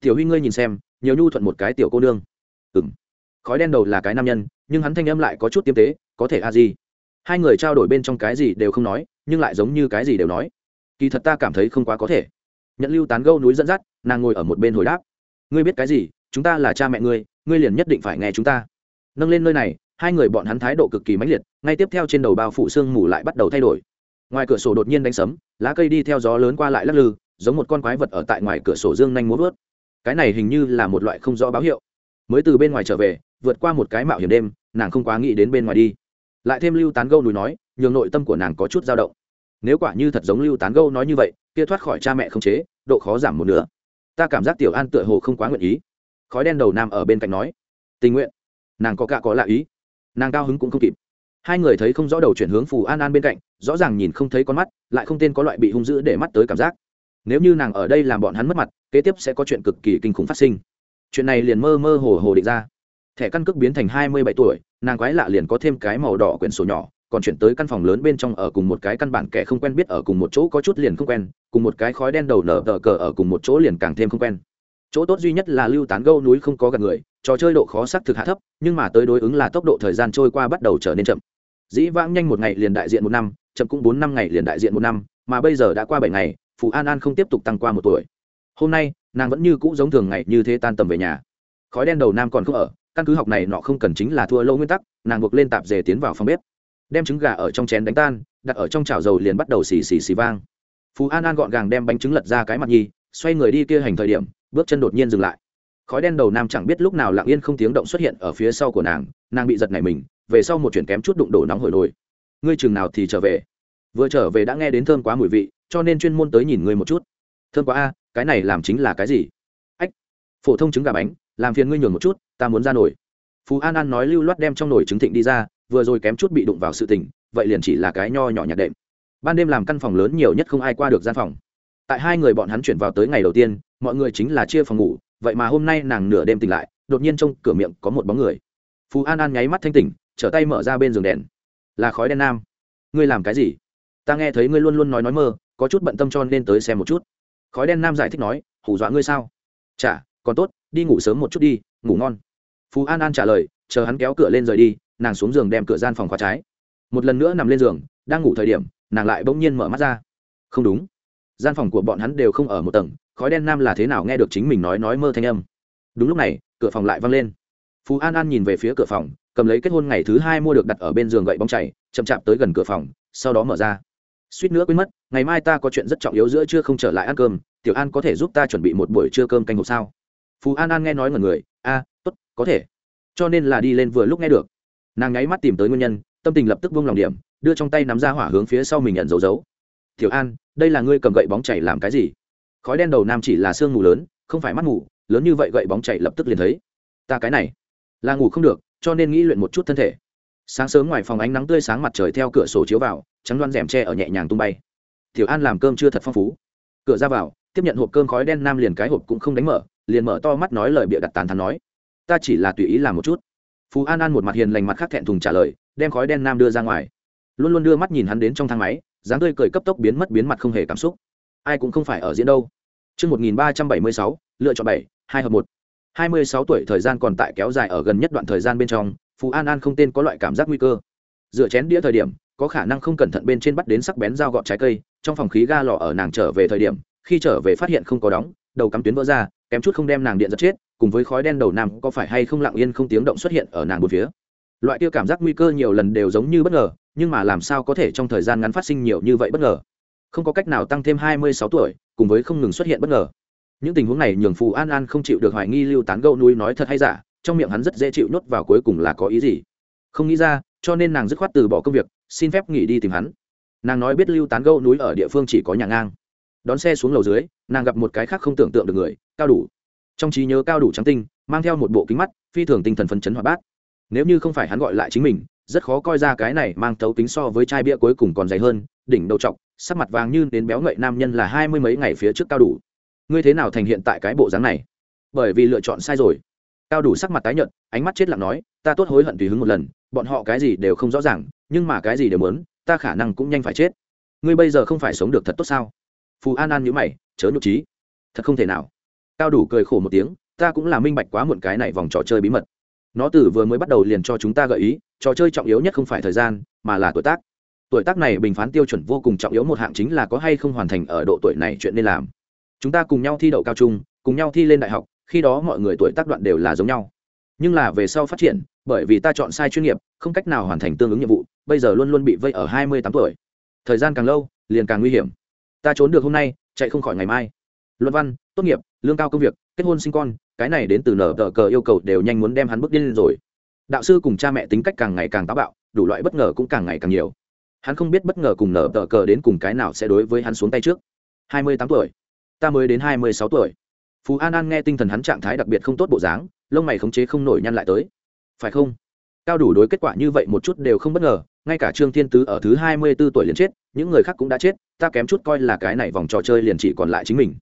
Tiểu huy ngươi nhìn xem, nhiều nhu thuận một cái tiểu cô nương. Ừ m khói đen đầu là cái nam nhân, nhưng hắn thanh âm lại có chút tiêm tế, có thể a di hai người trao đổi bên trong cái gì đều không nói, nhưng lại giống như cái gì đều nói. Kỳ thật ta cảm thấy không quá có thể. Nhận lưu tán gâu núi dẫn dắt, nàng ngồi ở một bên hồi đáp. Ngươi biết cái gì? Chúng ta là cha mẹ ngươi ngươi liền nhất định phải nghe chúng ta. Nâng lên nơi này, hai người bọn hắn thái độ cực kỳ mãnh liệt, ngay tiếp theo trên đầu bao phủ sương mù lại bắt đầu thay đổi. Ngoài cửa sổ đột nhiên đánh sấm, lá cây đi theo gió lớn qua lại lắc lư, giống một con quái vật ở tại ngoài cửa sổ dương nhanh muốn vớt. Cái này hình như là một loại không rõ báo hiệu. Mới từ bên ngoài trở về, vượt qua một cái mạo hiểm đêm, nàng không quá nghĩ đến bên ngoài đi lại thêm lưu tán gâu núi nói, nhường nội tâm của nàng có chút dao động. Nếu quả như thật giống lưu tán gâu nói như vậy, kia thoát khỏi cha mẹ không chế, độ khó giảm một nửa. Ta cảm giác tiểu an tựa hồ không quá nguyện ý. Khói đen đầu nam ở bên cạnh nói, tình nguyện. Nàng có cả có lạ ý. Nàng cao hứng cũng không kịp. Hai người thấy không rõ đầu chuyển hướng phù an an bên cạnh, rõ ràng nhìn không thấy con mắt, lại không tên có loại bị hung dữ để mắt tới cảm giác. Nếu như nàng ở đây làm bọn hắn mất mặt, kế tiếp sẽ có chuyện cực kỳ kinh khủng phát sinh. Chuyện này liền mơ mơ hồ hồ định ra thẻ căn cước biến thành hai mươi bảy tuổi, nàng quái lạ liền có thêm cái màu đỏ quyển sổ nhỏ, còn chuyển tới căn phòng lớn bên trong ở cùng một cái căn bản kẻ không quen biết ở cùng một chỗ có chút liền không quen, cùng một cái khói đen đầu nở tờ cờ ở cùng một chỗ liền càng thêm không quen. Chỗ tốt duy nhất là lưu tán gâu núi không có gặp người, trò chơi độ khó xác thực hạ thấp, nhưng mà tới đối ứng là tốc độ thời gian trôi qua bắt đầu trở nên chậm. Dĩ vãng nhanh một ngày liền đại diện một năm, chậm cũng bốn năm ngày liền đại diện một năm, mà bây giờ đã qua bảy ngày phụ an an không tiếp tục tăng qua một tuổi. Hôm nay, nàng vẫn như cũ giống thường ngày như thế tan tầm về nhà. Khói đen đầu nam còn không ở căn cứ học này nọ không cần chính là thua lâu nguyên tắc, nàng buộc lên tạp dề tiến vào phòng bếp. Đem trứng gà ở trong chén đánh tan, đặt ở trong chảo dầu liền bắt đầu xì xì xì vang. Phú an an gọn gàng đem bánh trứng lật ra cái mặt nhi, xoay người đi kia hành thời điểm, bước chân đột nhiên dừng lại. Khói đen đầu nam chẳng biết lúc nào lặng yên không tiếng động xuất hiện ở phía sau của nàng nàng bị giật nảy mình, về sau một chuyển kém chút đụng đổ nóng hổi nổi ngươi chừng nào thì trở về? Vừa trở về đã nghe đến thơm quá mùi vị, cho nên chuyên môn tới nhìn ngươi một chút. Thơm quá a, cái này làm chính là cái gì? Ách, phổ thông trứng gà bánh làm phiền ngươi nhường một chút, ta muốn ra nổi. Phú an an nói lưu loát đem trong nồi trứng thịnh đi ra, vừa rồi kém chút bị đụng vào sự tình, vậy liền chỉ là cái nho nhỏ nhạt đệm. Ban đêm làm căn phòng lớn nhiều nhất không ai qua được gian phòng. Tại hai người bọn hắn chuyển vào tới ngày đầu tiên, mọi người chính là chia phòng ngủ, vậy mà hôm nay nàng nửa đêm tỉnh lại, đột nhiên trong cửa miệng có một bóng người. Phú an an nháy mắt thanh tỉnh, trở tay mở ra bên giường đèn. Là khói đen nam. Ngươi làm cái gì? Ta nghe thấy ngươi luôn luôn nói nói mơ, có chút bận tâm cho nên tới xem một chút. Khói đen nam giải thích nói, hù dọa ngươi sao? Chả, còn tốt đi ngủ sớm một chút đi, ngủ ngon. Phú an an trả lời, chờ hắn kéo cửa lên rời đi, nàng xuống giường đem cửa gian phòng khóa trái. Một lần nữa nằm lên giường, đang ngủ thời điểm, nàng lại bỗng nhiên mở mắt ra. Không đúng. Gian phòng của bọn hắn đều không ở một tầng, khói đen nam là thế nào nghe được chính mình nói nói mơ thanh âm. Đúng lúc này, cửa phòng lại văng lên. Phú an an nhìn về phía cửa phòng, cầm lấy kết hôn ngày thứ hai mua được đặt ở bên giường gậy bóng chảy, chậm chạp tới gần cửa phòng, sau đó mở ra. Suýt nữa quên mất, ngày mai ta có chuyện rất trọng yếu giữa chưa không trở lại ăn cơm, tiểu an có thể giúp ta chuẩn bị một buổi trưa cơm canh hộp sao? Phú an an nghe nói ngần người a à, tốt có thể. Cho nên là đi lên vừa lúc nghe được. Nàng nháy mắt tìm tới nguyên nhân tâm tình lập tức vung lòng điểm đưa trong tay nắm ra hỏa hướng phía sau mình nhận dấu dấu. Tiểu an đây là ngươi cầm gậy bóng chảy làm cái gì? Khói đen đầu nam chỉ là sương mù lớn không phải mắt mù lớn như vậy gậy bóng chảy lập tức liền thấy. Ta cái này là ngủ không được cho nên nghĩ luyện một chút thân thể. Sáng sớm ngoài phòng ánh nắng tươi sáng mặt trời theo cửa sổ chiếu vào trắng đoan rèm tre ở nhẹ nhàng tung bay. Tiểu an làm cơm chưa thật phong phú. Cửa ra vào tiếp nhận hộp cơm khói đen nam liền cái hộp cũng không đánh mở liền mở to mắt nói lời bịa đặt tán thắn nói ta chỉ là tùy ý làm một chút phú an an một mặt hiền lành mặt khác thẹn thùng trả lời đem khói đen nam đưa ra ngoài luôn luôn đưa mắt nhìn hắn đến trong thang máy dáng tươi cười cấp tốc biến mất biến mặt không hề cảm xúc ai cũng không phải ở diễn đâu Trước 1376, lựa chọn 7, 2 hợp 1. 26 tuổi thời gian còn tại kéo dài ở gần nhất đoạn thời gian bên trong, Phú An An không tên có loại cảm giác nguy cơ. Dựa chén đĩa thời điểm, có khả năng không cẩn thận bên trên bắt đến sắc bén dao gọt trái cây, trong phòng khí ga lò ở nàng trở về thời điểm, khi trở về phát hiện không có đóng, đầu cắm tuyến vỡ ra, kém chút không đem nàng điện giật chết, cùng với khói đen đầu nam có phải hay không lặng yên không tiếng động xuất hiện ở nàng một phía. Loại kia cảm giác nguy cơ nhiều lần đều giống như bất ngờ nhưng mà làm sao có thể trong thời gian ngắn phát sinh nhiều như vậy bất ngờ? Không có cách nào tăng thêm hai mươi sáu tuổi cùng với không ngừng xuất hiện bất ngờ. Những tình huống này nhường phù an an không chịu được hoài nghi lưu tán gâu núi nói thật hay giả trong miệng hắn rất dễ chịu nhốt vào cuối cùng là có ý gì. Không nghĩ ra cho nên nàng dứt khoát từ bỏ công việc xin phép nghỉ đi tìm hắn. Nàng nói biết lưu tán gâu núi ở địa phương chỉ có nhà ngang đón xe xuống lầu dưới, nàng gặp một cái khác không tưởng tượng được người, cao đủ. Trong trí nhớ cao đủ trắng tinh, mang theo một bộ kính mắt, phi thường tinh thần phấn chấn hoạt bát. Nếu như không phải hắn gọi lại chính mình, rất khó coi ra cái này mang thấu kính so với chai bia cuối cùng còn dày hơn, đỉnh đầu trọc, sắc mặt vàng như đến béo ngậy nam nhân là hai mươi mấy ngày phía trước cao đủ. Ngươi thế nào thành hiện tại cái bộ dáng này? Bởi vì lựa chọn sai rồi. Cao đủ sắc mặt tái nhợt, ánh mắt chết lặng nói, ta tốt hối hận tùy hứng một lần, bọn họ cái gì đều không rõ ràng, nhưng mà cái gì đều muốn, ta khả năng cũng nhanh phải chết. Ngươi bây giờ không phải sống được thật tốt sao? Phù an an nhữ mày, chớ nhục trí thật không thể nào. Cao đủ cười khổ một tiếng, ta cũng là minh bạch quá muộn cái này vòng trò chơi bí mật. Nó từ vừa mới bắt đầu liền cho chúng ta gợi ý, trò chơi trọng yếu nhất không phải thời gian, mà là tuổi tác. Tuổi tác này bình phán tiêu chuẩn vô cùng trọng yếu một hạng chính là có hay không hoàn thành ở độ tuổi này chuyện nên làm. Chúng ta cùng nhau thi đậu cao trung, cùng nhau thi lên đại học, khi đó mọi người tuổi tác đoạn đều là giống nhau. Nhưng là về sau phát triển, bởi vì ta chọn sai chuyên nghiệp, không cách nào hoàn thành tương ứng nhiệm vụ, bây giờ luôn luôn bị vây ở hai mươi tám tuổi. Thời gian càng lâu, liền càng nguy hiểm ta trốn được hôm nay, chạy không khỏi ngày mai. Luận văn, tốt nghiệp, lương cao công việc, kết hôn sinh con, cái này đến từ nở tờ cờ yêu cầu đều nhanh muốn đem hắn bước điên lên rồi. Đạo sư cùng cha mẹ tính cách càng ngày càng táo bạo, đủ loại bất ngờ cũng càng ngày càng nhiều. Hắn không biết bất ngờ cùng nở tờ cờ đến cùng cái nào sẽ đối với hắn xuống tay trước. Hai mươi tám tuổi. Ta mới đến hai mươi sáu tuổi. Phú an an nghe tinh thần hắn trạng thái đặc biệt không tốt bộ dáng, lông mày khống chế không nổi nhăn lại tới. Phải không? Cao đủ đối kết quả như vậy một chút đều không bất ngờ ngay cả trương thiên tứ ở thứ hai mươi b ố tuổi liền chết, những người khác cũng đã chết, ta kém chút coi là cái này vòng trò chơi liền chỉ còn lại chính mình.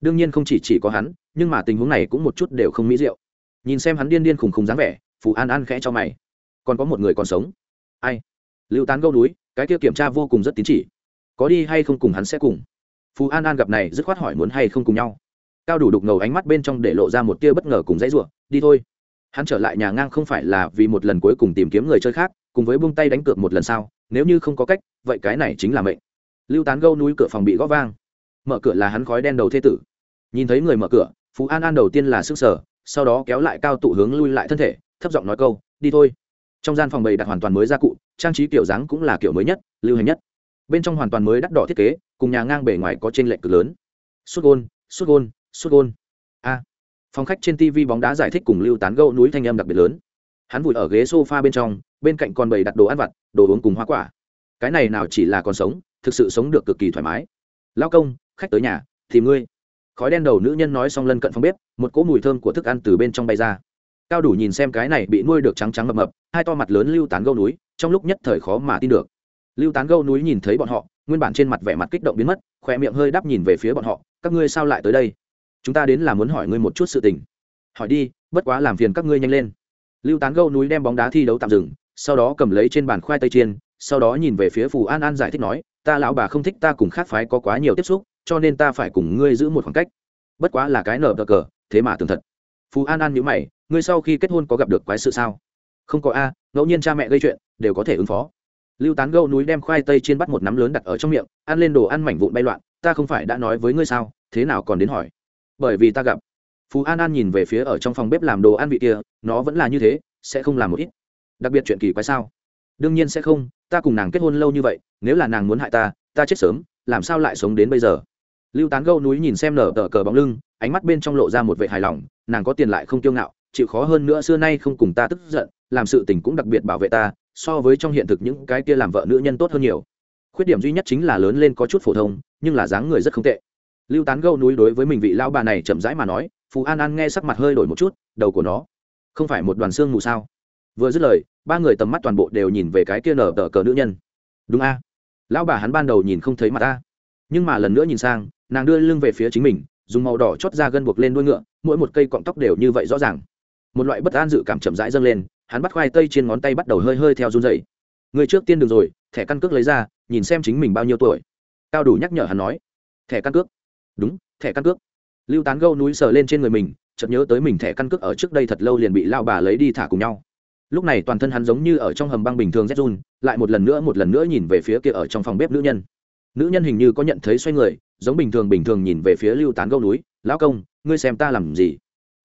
Đương nhiên không chỉ chỉ có hắn, nhưng mà tình huống này cũng một chút đều không mỹ diệu. Nhìn xem hắn điên điên khùng khùng dáng vẻ, phù an an khẽ cho mày. Còn có một người còn sống. Ai? Lưu tán gâu núi, cái kia kiểm tra vô cùng rất tín chỉ. Có đi hay không cùng hắn sẽ cùng? Phù an an gặp này dứt khoát hỏi muốn hay không cùng nhau. Cao đủ đục ngầu ánh mắt bên trong để lộ ra một tia bất ngờ cùng dãy ruộng đi thôi hắn trở lại nhà ngang không phải là vì một lần cuối cùng tìm kiếm người chơi khác, cùng với buông tay đánh cược một lần sau, nếu như không có cách, vậy cái này chính là mệnh. Lưu tán gâu núi cửa phòng bị gõ vang. Mở cửa là hắn khói đen đầu thê tử. Nhìn thấy người mở cửa, phú an an đầu tiên là sức sở sau đó kéo lại cao tụ hướng lui lại thân thể, thấp giọng nói câu, đi thôi. Trong gian phòng bày đặt hoàn toàn mới gia cụ, trang trí kiểu dáng cũng là kiểu mới nhất, lưu hành nhất. Bên trong hoàn toàn mới đắt đỏ thiết kế, cùng nhà ngang bề ngoài có t r ê n lệch cực lớn. Suốt gôn suốt gôn suốt gôn. A phòng khách trên tv bóng đá giải thích cùng lưu tán gâu núi thanh âm đặc biệt lớn. Hắn vùi ở ghế sofa bên trong, bên cạnh còn bày đặt đồ ăn vặt, đồ uống cùng hoa quả. Cái này nào chỉ là còn sống, thực sự sống được cực kỳ thoải mái. Lao công, khách tới nhà thì ngươi. Khói đen đầu nữ nhân nói xong lân cận phòng bếp, một cỗ mùi thơm của thức ăn từ bên trong bay ra. Cao đủ nhìn xem cái này bị nuôi được trắng trắng mập mập, hai to mặt lớn lưu tán gâu núi, trong lúc nhất thời khó mà tin được. Lưu tán gâu núi nhìn thấy bọn họ, nguyên bản trên mặt vẻ mặt kích động biến mất khỏe miệng hơi đắp nhìn về phía bọn họ, các ngươi sao lại tới đây? Chúng ta đến là muốn hỏi ngươi một chút sự tình. Hỏi đi, bất quá làm phiền các ngươi nhanh lên. Lưu tán gâu núi đem bóng đá thi đấu tạm dừng, sau đó cầm lấy trên bàn khoai tây chiên, sau đó nhìn về phía phù an an giải thích nói, ta lão bà không thích ta cùng khác phái có quá nhiều tiếp xúc, cho nên ta phải cùng ngươi giữ một khoảng cách. Bất quá là cái nở bờ cờ, thế mà tường thật. Phù an an nhữ mày, ngươi sau khi kết hôn có gặp được quái sự sao? Không có a, ngẫu nhiên cha mẹ gây chuyện, đều có thể ứng phó. Lưu tán gâu núi đem khoai tây trên bắt một nắm lớn đặt ở trong miệng, ăn lên đồ ăn mảnh vụn bay loạn, ta không phải đã nói với ngươi sao, thế nào còn đến hỏi? Bởi vì ta gặp. Phú an an nhìn về phía ở trong phòng bếp làm đồ ăn vị kia, nó vẫn là như thế, sẽ không làm một ít. Đặc biệt chuyện kỳ quái sao? Đương nhiên sẽ không, ta cùng nàng kết hôn lâu như vậy, nếu là nàng muốn hại ta ta chết sớm, làm sao lại sống đến bây giờ? Lưu tán gâu núi nhìn xem nở tờ cờ bóng lưng, ánh mắt bên trong lộ ra một vệ hài lòng, nàng có tiền lại không kiêu ngạo, chịu khó hơn nữa xưa nay không cùng ta tức giận, làm sự tình cũng đặc biệt bảo vệ ta, so với trong hiện thực những cái kia làm vợ nữ nhân tốt hơn nhiều. Khuyết điểm duy nhất chính là lớn lên có chút phổ thông, nhưng là dáng người rất không tệ lưu tán gâu núi đối với mình vị lao bà này chậm rãi mà nói phú an an nghe sắc mặt hơi đổi một chút, đầu của nó. Không phải một đoàn xương mù sao? Vừa dứt lời, ba người tầm mắt toàn bộ đều nhìn về cái kia nở tờ cờ nữ nhân. Đúng a. Lão bà hắn ban đầu nhìn không thấy mặt ta nhưng mà lần nữa nhìn sang, nàng đưa lưng về phía chính mình, dùng màu đỏ chót ra gân buộc lên đuôi ngựa, mỗi một cây cọng tóc đều như vậy rõ ràng. Một loại bất an dự cảm chậm rãi dâng lên, hắn bắt khoai tây trên ngón tay bắt đầu hơi hơi theo run dày người trước tiên được rồi, thẻ căn cước lấy ra, nhìn xem chính mình bao nhiêu tuổi. Cao đủ nhắc nhở hắn nói, thẻ căn cước đúng, thẻ căn cước. Lưu tán gâu núi sờ lên trên người mình, chợt nhớ tới mình thẻ căn cước ở trước đây thật lâu liền bị lao bà lấy đi thả cùng nhau. Lúc này toàn thân hắn giống như ở trong hầm băng bình thường rét run, lại một lần nữa một lần nữa nhìn về phía kia ở trong phòng bếp nữ nhân. Nữ nhân hình như có nhận thấy xoay người, giống bình thường bình thường nhìn về phía lưu tán gâu núi, lão công, ngươi xem ta làm gì?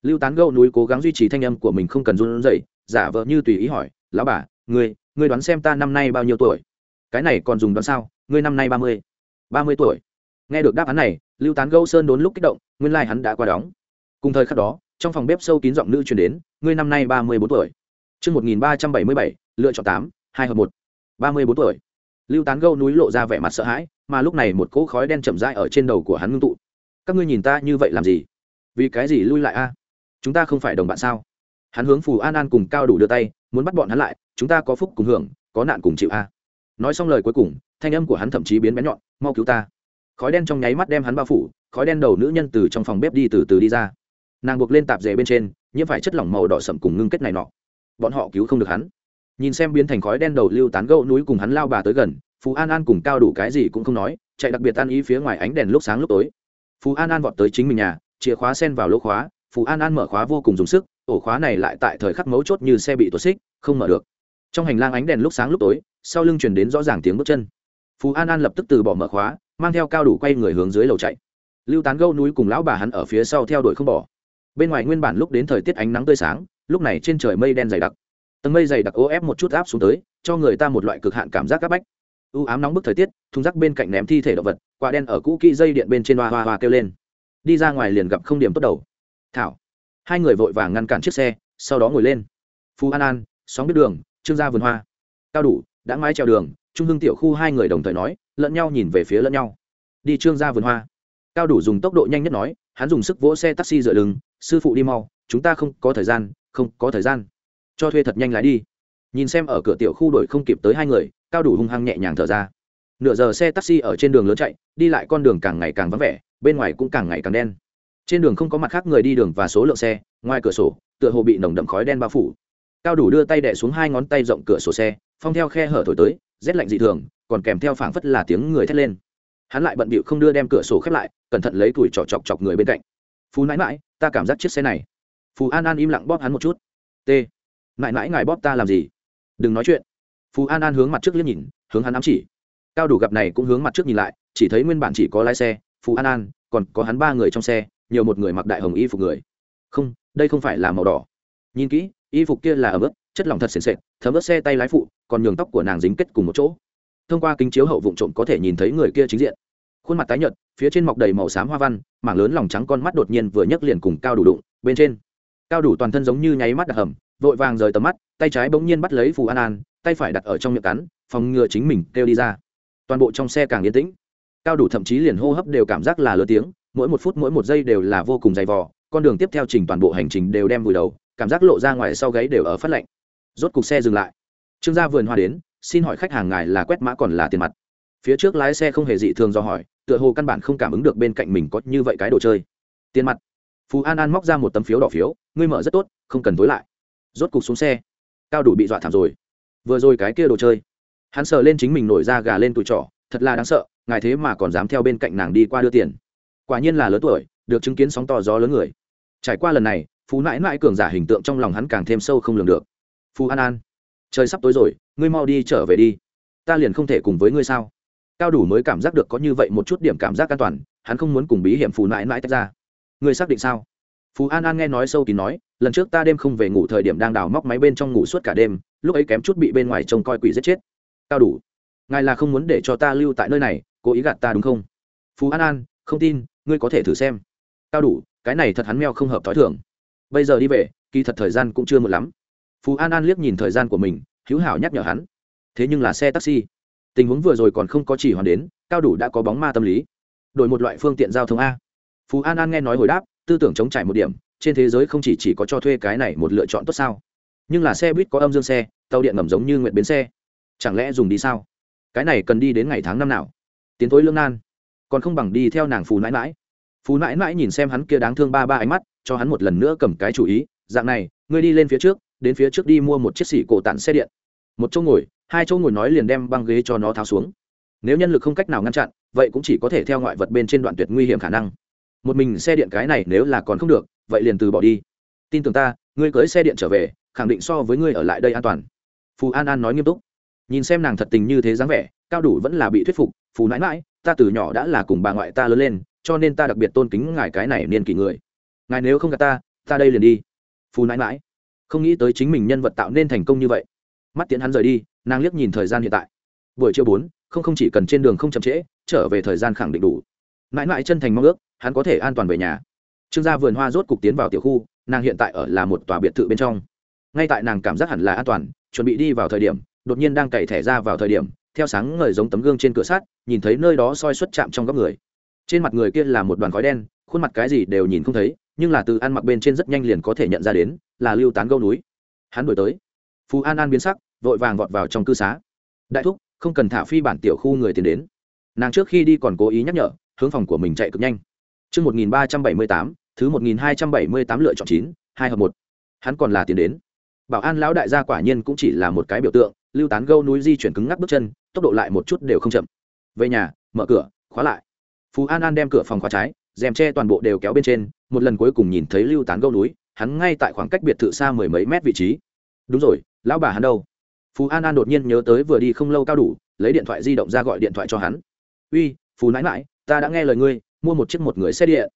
Lưu tán gâu núi cố gắng duy trì thanh âm của mình không cần run rẩy, giả vờ như tùy ý hỏi, lão bà, ngươi ngươi đoán xem ta năm nay bao nhiêu tuổi? Cái này còn dùng đoán sao? Ngươi năm nay ba mươi. Ba mươi tuổi. Nghe được đáp án này lưu tán gâu sơn đốn lúc kích động nguyên lai、like、hắn đã qua đóng. Cùng thời khắc đó trong phòng bếp sâu kín giọng nữ chuyển đến ngươi năm nay ba mươi bốn tuổi. Trước 1377, lựa chọn tám hai hợp một. ba mươi bốn tuổi. Lưu tán gâu núi lộ ra vẻ mặt sợ hãi mà lúc này một cỗ khói đen chậm rãi ở trên đầu của hắn ngưng tụ. Các ngươi nhìn ta như vậy làm gì? Vì cái gì lui lại a? Chúng ta không phải đồng bạn sao? Hắn hướng phù an an cùng cao đủ đưa tay muốn bắt bọn hắn lại chúng ta có phúc cùng hưởng có nạn cùng chịu a. Nói xong lời cuối cùng thanh âm của hắn thậm chí biến bén nhọn mau cứu ta khói đen trong nháy mắt đem hắn bao phủ, khói đen đầu nữ nhân từ trong phòng bếp đi từ từ đi ra. Nàng buộc lên tạp dề bên trên, nhiễm phải chất lỏng màu đỏ sậm cùng ngưng kết này nọ. Bọn họ cứu không được hắn. Nhìn xem biến thành khói đen đầu lưu tán gâu núi cùng hắn lao bà tới gần, phú an an cùng cao đủ cái gì cũng không nói, chạy đặc biệt tan ý phía ngoài ánh đèn lúc sáng lúc tối. Phú an an vọt tới chính mình nhà, chìa khóa sen vào lỗ khóa, phú an an mở khóa vô cùng dùng sức, ổ khóa này lại tại thời khắc mấu chốt như xe bị tuột xích, không mở được. Trong hành lang ánh đèn lúc sáng lúc tối, sau lưng chuyển đến rõ ràng tiếng bước chân. Phú an an lập tức từ bỏ mở khóa mang theo cao đủ quay người hướng dưới lầu chạy. Lưu tán gâu núi cùng lão bà hắn ở phía sau theo đuổi không bỏ. Bên ngoài nguyên bản lúc đến thời tiết ánh nắng tươi sáng, lúc này trên trời mây đen dày đặc. Tầng mây dày đặc ô ép một chút áp xuống tới, cho người ta một loại cực hạn cảm giác áp bách. U ám nóng bức thời tiết, thùng rác bên cạnh ném thi thể động vật, quả đen ở cũ kỹ dây điện bên trên hoa hoa hoa kêu lên. Đi ra ngoài liền gặp không điểm tốt đầu. Thảo. Hai người vội vàng ngăn cản chiếc xe, sau đó ngồi lên. Phú an an, sóng biết đường, trương gia vườn hoa. Cao đủ, đã mái trèo đường trung hưng tiểu khu hai người đồng thời nói, lẫn nhau nhìn về phía lẫn nhau. Đi trương gia vườn hoa. Cao đủ dùng tốc độ nhanh nhất nói, hắn dùng sức vỗ xe taxi dựa lưng, sư phụ đi mau, chúng ta không có thời gian, không có thời gian. Cho thuê thật nhanh lái đi. Nhìn xem ở cửa tiểu khu đổi không kịp tới hai người, cao đủ hung hăng nhẹ nhàng thở ra. Nửa giờ xe taxi ở trên đường lớn chạy, đi lại con đường càng ngày càng vắng vẻ, bên ngoài cũng càng ngày càng đen. Trên đường không có mặt khác người đi đường và số lượng xe, ngoài cửa sổ, tựa hồ bị nồng đậm khói đen bao phủ. Cao đủ đưa tay đẻ xuống hai ngón tay rộng cửa sổ xe, phong theo khe hở thổi tới rét lạnh dị thường, còn kèm theo phảng phất là tiếng người thét lên. Hắn lại bận bịu không đưa đem cửa sổ khép lại, cẩn thận lấy tuổi trọc chọc chọc người bên cạnh. Phú nãi mãi ta cảm giác chiếc xe này. Phú an an im lặng bóp hắn một chút. T mãi mãi ngài bóp ta làm gì? Đừng nói chuyện. Phú an an hướng mặt trước liếc nhìn, hướng hắn ám chỉ. Cao đủ gặp này cũng hướng mặt trước nhìn lại, chỉ thấy nguyên bản chỉ có lái xe, phú an an, còn có hắn ba người trong xe, nhiều một người mặc đại hồng y phục người. Không, đây không phải là màu đỏ. Nhìn kỹ, y phục kia là ấm bước chất lỏng thật sền sệt, thấm ướt xe tay lái phụ, còn nhường tóc của nàng dính kết cùng một chỗ. Thông qua kính chiếu hậu vụ trộm có thể nhìn thấy người kia chính diện. Khuôn mặt tái nhợt, phía trên mọc đầy màu xám hoa văn, mảng lớn lòng trắng con mắt đột nhiên vừa nhấc liền cùng cao đủ đụng, bên trên. Cao đủ toàn thân giống như nháy mắt đặc hầm, vội vàng rời tầm mắt, tay trái bỗng nhiên bắt lấy phù an an, tay phải đặt ở trong miệng cắn, phòng ngừa chính mình kêu đi ra. Toàn bộ trong xe càng yên tĩnh. Cao đủ thậm chí liền hô hấp đều cảm giác là lớn tiếng, mỗi một phút mỗi một giây đều là vô cùng dày vò, con đường tiếp theo trình toàn bộ hành trình đều đem vùi đầu, cảm giác lộ ra ngoài sau gáy đều ở phát lạnh rốt cục xe dừng lại. Trương gia vườn hoa đến, xin hỏi khách hàng ngài là quét mã còn là tiền mặt? Phía trước lái xe không hề dị thường do hỏi, tựa hồ căn bản không cảm ứng được bên cạnh mình có như vậy cái đồ chơi. Tiền mặt. Phú an an móc ra một tấm phiếu đỏ phiếu, ngươi mở rất tốt, không cần tối lại. Rốt cục xuống xe. Cao đủ bị dọa thảm rồi. Vừa rồi cái kia đồ chơi. Hắn sờ lên chính mình nổi ra gà lên tụi trỏ, thật là đáng sợ, ngài thế mà còn dám theo bên cạnh nàng đi qua đưa tiền. Quả nhiên là lớn tuổi, được chứng kiến sóng to gió lớn người. Trải qua lần này, phú mãi mãi cường giả hình tượng trong lòng hắn càng thêm sâu không lường được phú an an, trời sắp tối rồi, ngươi mau đi trở về đi. Ta liền không thể cùng với ngươi sao? Cao đủ mới cảm giác được có như vậy một chút điểm cảm giác an toàn, hắn không muốn cùng bí hiểm phù mãi mãi tách ra. Ngươi xác định sao? Phú an an nghe nói sâu kín nói, lần trước ta đêm không về ngủ thời điểm đang đào móc máy bên trong ngủ suốt cả đêm, lúc ấy kém chút bị bên ngoài trông coi quỷ giết chết. Cao đủ, ngài là không muốn để cho ta lưu tại nơi này, cố ý gạt ta đúng không? Phú an an, không tin, ngươi có thể thử xem. Cao đủ, cái này thật hắn meo không hợp t h ó i thường. Bây giờ đi về, kỳ thật thời gian cũng chưa một lắm phú an an liếc nhìn thời gian của mình hữu hảo nhắc nhở hắn. Thế nhưng là xe taxi. Tình huống vừa rồi còn không có chỉ hoàn đến cao đủ đã có bóng ma tâm lý. Đổi một loại phương tiện giao thông a. Phú an an nghe nói hồi đáp tư tưởng chống trải một điểm trên thế giới không chỉ, chỉ có cho thuê cái này một lựa chọn tốt sao. Nhưng là xe buýt có âm dương xe tàu điện ngầm giống như nguyện bến xe. Chẳng lẽ dùng đi sao? Cái này cần đi đến ngày tháng năm nào? Tiến thối lương nan. Còn không bằng đi theo nàng phù nãi mãi phù nãi mãi nhìn xem hắn kia đáng thương ba ba ánh mắt cho hắn một lần nữa cầm cái chủ ý dạng này ngươi đi lên phía trước đến phía trước đi mua một chiếc xỉ cổ tản xe điện. Một chỗ ngồi, hai chỗ ngồi nói liền đem băng ghế cho nó tháo xuống. Nếu nhân lực không cách nào ngăn chặn, vậy cũng chỉ có thể theo ngoại vật bên trên đoạn tuyệt nguy hiểm khả năng. Một mình xe điện cái này nếu là còn không được, vậy liền từ bỏ đi. Tin tưởng ta, ngươi cưới xe điện trở về, khẳng định so với ngươi ở lại đây an toàn. Phù an an nói nghiêm túc. Nhìn xem nàng thật tình như thế dáng vẻ, cao đủ vẫn là bị thuyết phục, phù nãi mãi ta từ nhỏ đã là cùng bà ngoại ta lớn lên, cho nên ta đặc biệt tôn kính ngài cái này niên kỷ người. Ngài nếu không gặp ta ta đây liền đi. Phù nãi mãi không nghĩ tới chính mình nhân vật tạo nên thành công như vậy. Mắt tiễn hắn rời đi, nàng liếc nhìn thời gian hiện tại. Buổi chiều bốn, không không chỉ cần trên đường không chậm trễ, trở về thời gian khẳng định đủ. Mãi mãi chân thành mong ước, hắn có thể an toàn về nhà. Trương gia vườn hoa rốt cục tiến vào tiểu khu, nàng hiện tại ở là một tòa biệt thự bên trong. Ngay tại nàng cảm giác hẳn là an toàn, chuẩn bị đi vào thời điểm, đột nhiên đang cày thẻ ra vào thời điểm, theo sáng ngời giống tấm gương trên cửa sắt, nhìn thấy nơi đó soi xuất chạm trong góc người. Trên mặt người kia là một đoàn khói đen, khuôn mặt cái gì đều nhìn không thấy, nhưng là từ ăn mặc bên trên rất nhanh liền có thể nhận ra đến là lưu tán gâu núi. Hắn đổi tới. Phú an an biến sắc vội vàng vọt vào trong cư xá. Đại thúc không cần thả phi bản tiểu khu người tiến đến. Nàng trước khi đi còn cố ý nhắc nhở hướng phòng của mình chạy cực nhanh. Trước 1378, thứ 1278 lựa chọn 9, hai hợp một. Hắn còn là tiến đến. Bảo an lão đại gia quả nhiên cũng chỉ là một cái biểu tượng, lưu tán gâu núi di chuyển cứng ngắc bước chân tốc độ lại một chút đều không chậm. Về nhà mở cửa khóa lại. Phú an an đem cửa phòng khóa trái rèm tre toàn bộ đều kéo bên trên một lần cuối cùng nhìn thấy lưu tán gâu núi hắn ngay tại khoảng cách biệt thự xa mười mấy mét vị trí. Đúng rồi, lão bà hắn đâu? Phú an an đột nhiên nhớ tới vừa đi không lâu cao đủ, lấy điện thoại di động ra gọi điện thoại cho hắn. Uy phú nãi mãi ta đã nghe lời ngươi, mua một chiếc một người xe điện.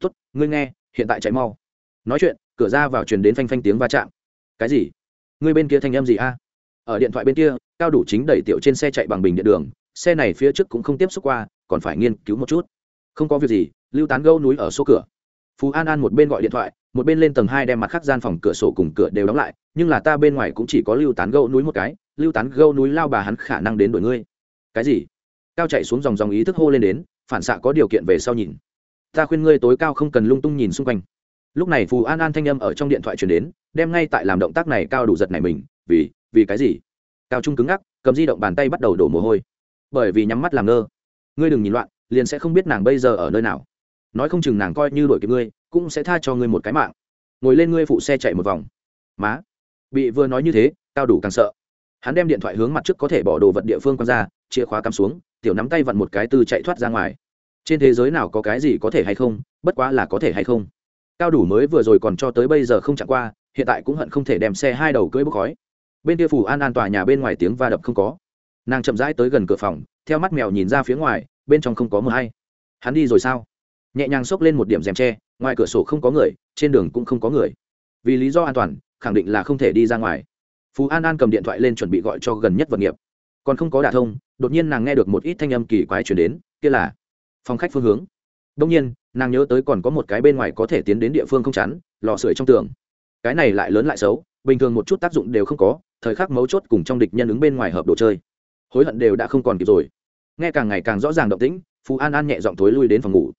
Tốt, ngươi nghe, hiện tại chạy mau. Nói chuyện, cửa ra vào truyền đến phanh phanh tiếng va chạm. Cái gì? Ngươi bên kia thanh em gì a? Ở điện thoại bên kia, cao đủ chính đẩy tiểu trên xe chạy bằng bình điện đường, xe này phía trước cũng không tiếp xúc qua, còn phải nghiên cứu một chút. Không có việc gì, lưu tán gâu núi ở số cửa. Phú an an một bên gọi điện thoại một bên lên tầng hai đem mặt khác gian phòng cửa sổ cùng cửa đều đóng lại, nhưng là ta bên ngoài cũng chỉ có lưu tán gâu núi một cái, lưu tán gâu núi lao bà hắn khả năng đến đổi ngươi. Cái gì? Cao chạy xuống dòng dòng ý thức hô lên đến, phản xạ có điều kiện về sau nhìn. Ta khuyên ngươi tối cao không cần lung tung nhìn xung quanh. Lúc này phù an an thanh âm ở trong điện thoại chuyển đến, đem ngay tại làm động tác này cao đủ giật này mình, vì vì cái gì? Cao trung cứng ngắc, cầm di động bàn tay bắt đầu đổ mồ hôi. Bởi vì nhắm mắt làm ngơ. Ngươi đừng nhìn loạn, liền sẽ không biết nàng bây giờ ở nơi nào nói không chừng nàng coi như đổi kịp ngươi, cũng sẽ tha cho ngươi một cái mạng. Ngồi lên ngươi phụ xe chạy một vòng. Má. Bị vừa nói như thế, cao đủ càng sợ. Hắn đem điện thoại hướng mặt trước có thể bỏ đồ vật địa phương quăng ra, chìa khóa cắm xuống, tiểu nắm tay vặn một cái từ chạy thoát ra ngoài. Trên thế giới nào có cái gì có thể hay không, bất quá là có thể hay không. Cao đủ mới vừa rồi còn cho tới bây giờ không chặn qua, hiện tại cũng hận không thể đem xe hai đầu cưỡi bốc khói. Bên kia phủ an an tòa nhà bên ngoài tiếng va đập không có. Nàng chậm rãi tới gần cửa phòng, theo mắt mèo nhìn ra phía ngoài, bên trong không có mờ hay. Hắn đi rồi sao? Nhẹ nhàng xốc lên một điểm rèm tre, ngoài cửa sổ không có người, trên đường cũng không có người. Vì lý do an toàn, khẳng định là không thể đi ra ngoài. Phú an an cầm điện thoại lên chuẩn bị gọi cho gần nhất vật nghiệp. Còn không có đả thông, đột nhiên nàng nghe được một ít thanh âm kỳ quái chuyển đến, kia là phòng khách phương hướng. Đông nhiên, nàng nhớ tới còn có một cái bên ngoài có thể tiến đến địa phương không chắn lò sưởi trong tường. Cái này lại lớn lại xấu, bình thường một chút tác dụng đều không có, thời khắc mấu chốt cùng trong địch nhân ứng bên ngoài hợp đồ chơi. Hối hận đều đã không còn kịp rồi. Nghe càng ngày càng rõ ràng động tĩnh, phú an an nhẹ giọng thối lui đến phòng ngủ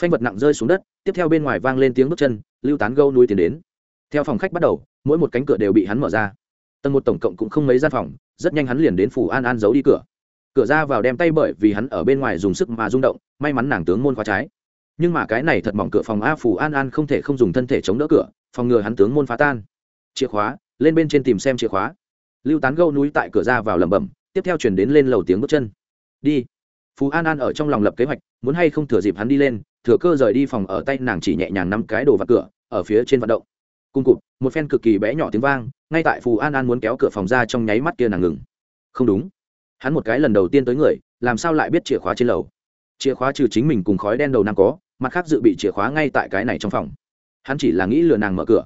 phanh vật nặng rơi xuống đất, tiếp theo bên ngoài vang lên tiếng bước chân, lưu tán gâu nuôi tiến đến. Theo phòng khách bắt đầu, mỗi một cánh cửa đều bị hắn mở ra. Tầng một tổng cộng cũng không mấy gian phòng, rất nhanh hắn liền đến phủ an an giấu đi cửa. Cửa ra vào đem tay bởi vì hắn ở bên ngoài dùng sức mà rung động, may mắn nàng tướng môn khóa trái. Nhưng mà cái này thật mỏng cửa phòng a phủ an an không thể không dùng thân thể chống đỡ cửa, phòng ngừa hắn tướng môn phá tan. Chìa khóa, lên bên trên tìm xem chìa khóa. Lưu tán gâu núi tại cửa ra vào lẩm bẩm, tiếp theo chuyển đến lên lầu tiếng bước chân. Đi. Phú an an ở trong lòng lập kế hoạch, muốn hay không thừa dịp hắn đi lên thừa cơ rời đi phòng ở tay nàng chỉ nhẹ nhàng năm cái đồ vặt cửa, ở phía trên vận động. Cung cụt một phen cực kỳ bé nhỏ tiếng vang, ngay tại phù an an muốn kéo cửa phòng ra trong nháy mắt kia nàng ngừng. Không đúng. Hắn một cái lần đầu tiên tới người, làm sao lại biết chìa khóa trên lầu? Chìa khóa trừ chính mình cùng khói đen đầu nam có, mặt khác dự bị chìa khóa ngay tại cái này trong phòng. Hắn chỉ là nghĩ lừa nàng mở cửa.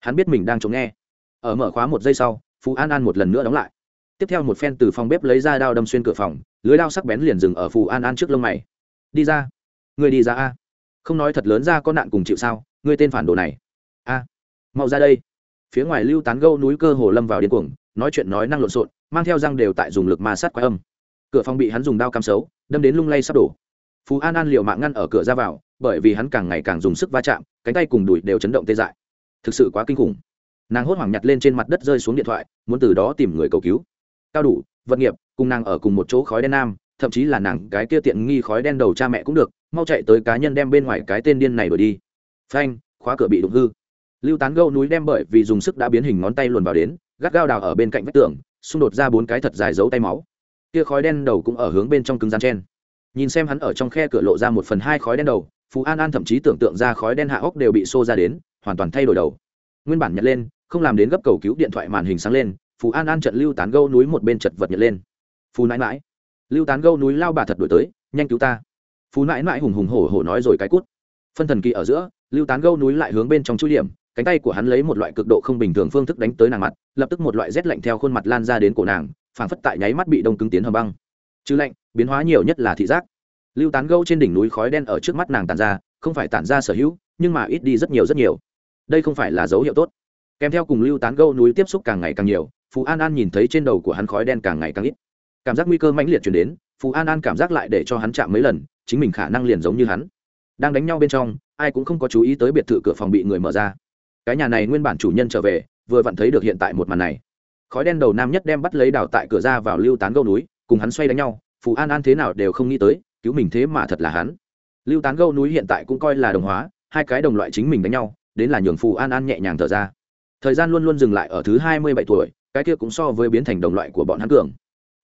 Hắn biết mình đang chống nghe. Ở mở khóa một giây sau phú an an một lần nữa đóng lại. Tiếp theo một phen từ phòng bếp lấy ra đao đâm xuyên cửa phòng, lưới đao sắc bén liền dừng ở phù an an trước lông mày. Đi ra. Người đi ra a không nói thật lớn ra có nạn cùng chịu sao người tên phản đồ này. A, mau ra đây. Phía ngoài lưu tán gâu núi cơ hồ lâm vào điên cuồng, nói chuyện nói năng lộn xộn, mang theo răng đều tại dùng lực ma sát quái âm. Cửa phòng bị hắn dùng đao cam xấu, đâm đến lung lay sắp đổ. Phú an an liều mạng ngăn ở cửa ra vào, bởi vì hắn càng ngày càng dùng sức va chạm, cánh tay cùng đùi đều chấn động tê dại. Thực sự quá kinh khủng. Nàng hốt hoảng nhặt lên trên mặt đất rơi xuống điện thoại, muốn từ đó tìm người cầu cứu. Cao đủ, vật nghiệp, cùng nàng ở cùng một chỗ khói đen nam, thậm chí là nàng cái kia tiện nghi khói đen đầu cha mẹ cũng được mau chạy tới cá nhân đem bên ngoài cái tên điên này đổi đi. Phanh, khóa cửa bị đụng hư. Lưu tán gâu núi đem bởi vì dùng sức đã biến hình ngón tay luồn vào đến, gắt gao đào ở bên cạnh vách tường, xung đột ra bốn cái thật dài dấu tay máu. Kia khói đen đầu cũng ở hướng bên trong cứng gian chen. Nhìn xem hắn ở trong khe cửa lộ ra một phần hai khói đen đầu phú an an thậm chí tưởng tượng ra khói đen hạ ốc đều bị xô ra đến, hoàn toàn thay đổi đầu. Nguyên bản nhặt lên, không làm đến gấp cầu cứu điện thoại màn hình sáng lên phú an an trận lưu tán gâu núi một bên chật vật nhặt lên. Phú nãi mãi lưu tán gâu núi lao bà thật đổi tới, nhanh cứu ta phú nãi mãi hùng hùng hổ hổ nói rồi cái cút. Phân thần kỳ ở giữa, lưu tán gâu núi lại hướng bên trong chui điểm, cánh tay của hắn lấy một loại cực độ không bình thường phương thức đánh tới nàng mặt, lập tức một loại rét lạnh theo khuôn mặt lan ra đến cổ nàng, phảng phất tại nháy mắt bị đông cứng tiến hầm băng. Chứ lạnh, biến hóa nhiều nhất là thị giác. Lưu tán gâu trên đỉnh núi khói đen ở trước mắt nàng tàn ra, không phải tản ra sở hữu, nhưng mà ít đi rất nhiều rất nhiều. Đây không phải là dấu hiệu tốt. Kèm theo cùng lưu tán gâu núi tiếp xúc càng ngày càng nhiều phú an an nhìn thấy trên đầu của hắn khói đen càng ngày càng ít. Cảm giác nguy cơ mãnh liệt chuyển đến phú an an cảm giác lại để cho hắn chạm mấy lần chính mình khả năng liền giống như hắn. Đang đánh nhau bên trong, ai cũng không có chú ý tới biệt thự cửa phòng bị người mở ra. Cái nhà này nguyên bản chủ nhân trở về, vừa vặn thấy được hiện tại một màn này. Khói đen đầu nam nhất đem bắt lấy đào tại cửa ra vào lưu tán gâu núi, cùng hắn xoay đánh nhau, phù an an thế nào đều không nghĩ tới, cứu mình thế mà thật là hắn. Lưu tán gâu núi hiện tại cũng coi là đồng hóa, hai cái đồng loại chính mình đánh nhau, đến là nhường phù an an nhẹ nhàng thở ra. Thời gian luôn luôn dừng lại ở thứ hai mươi bảy tuổi, cái kia cũng so với biến thành đồng loại của bọn hắn cường.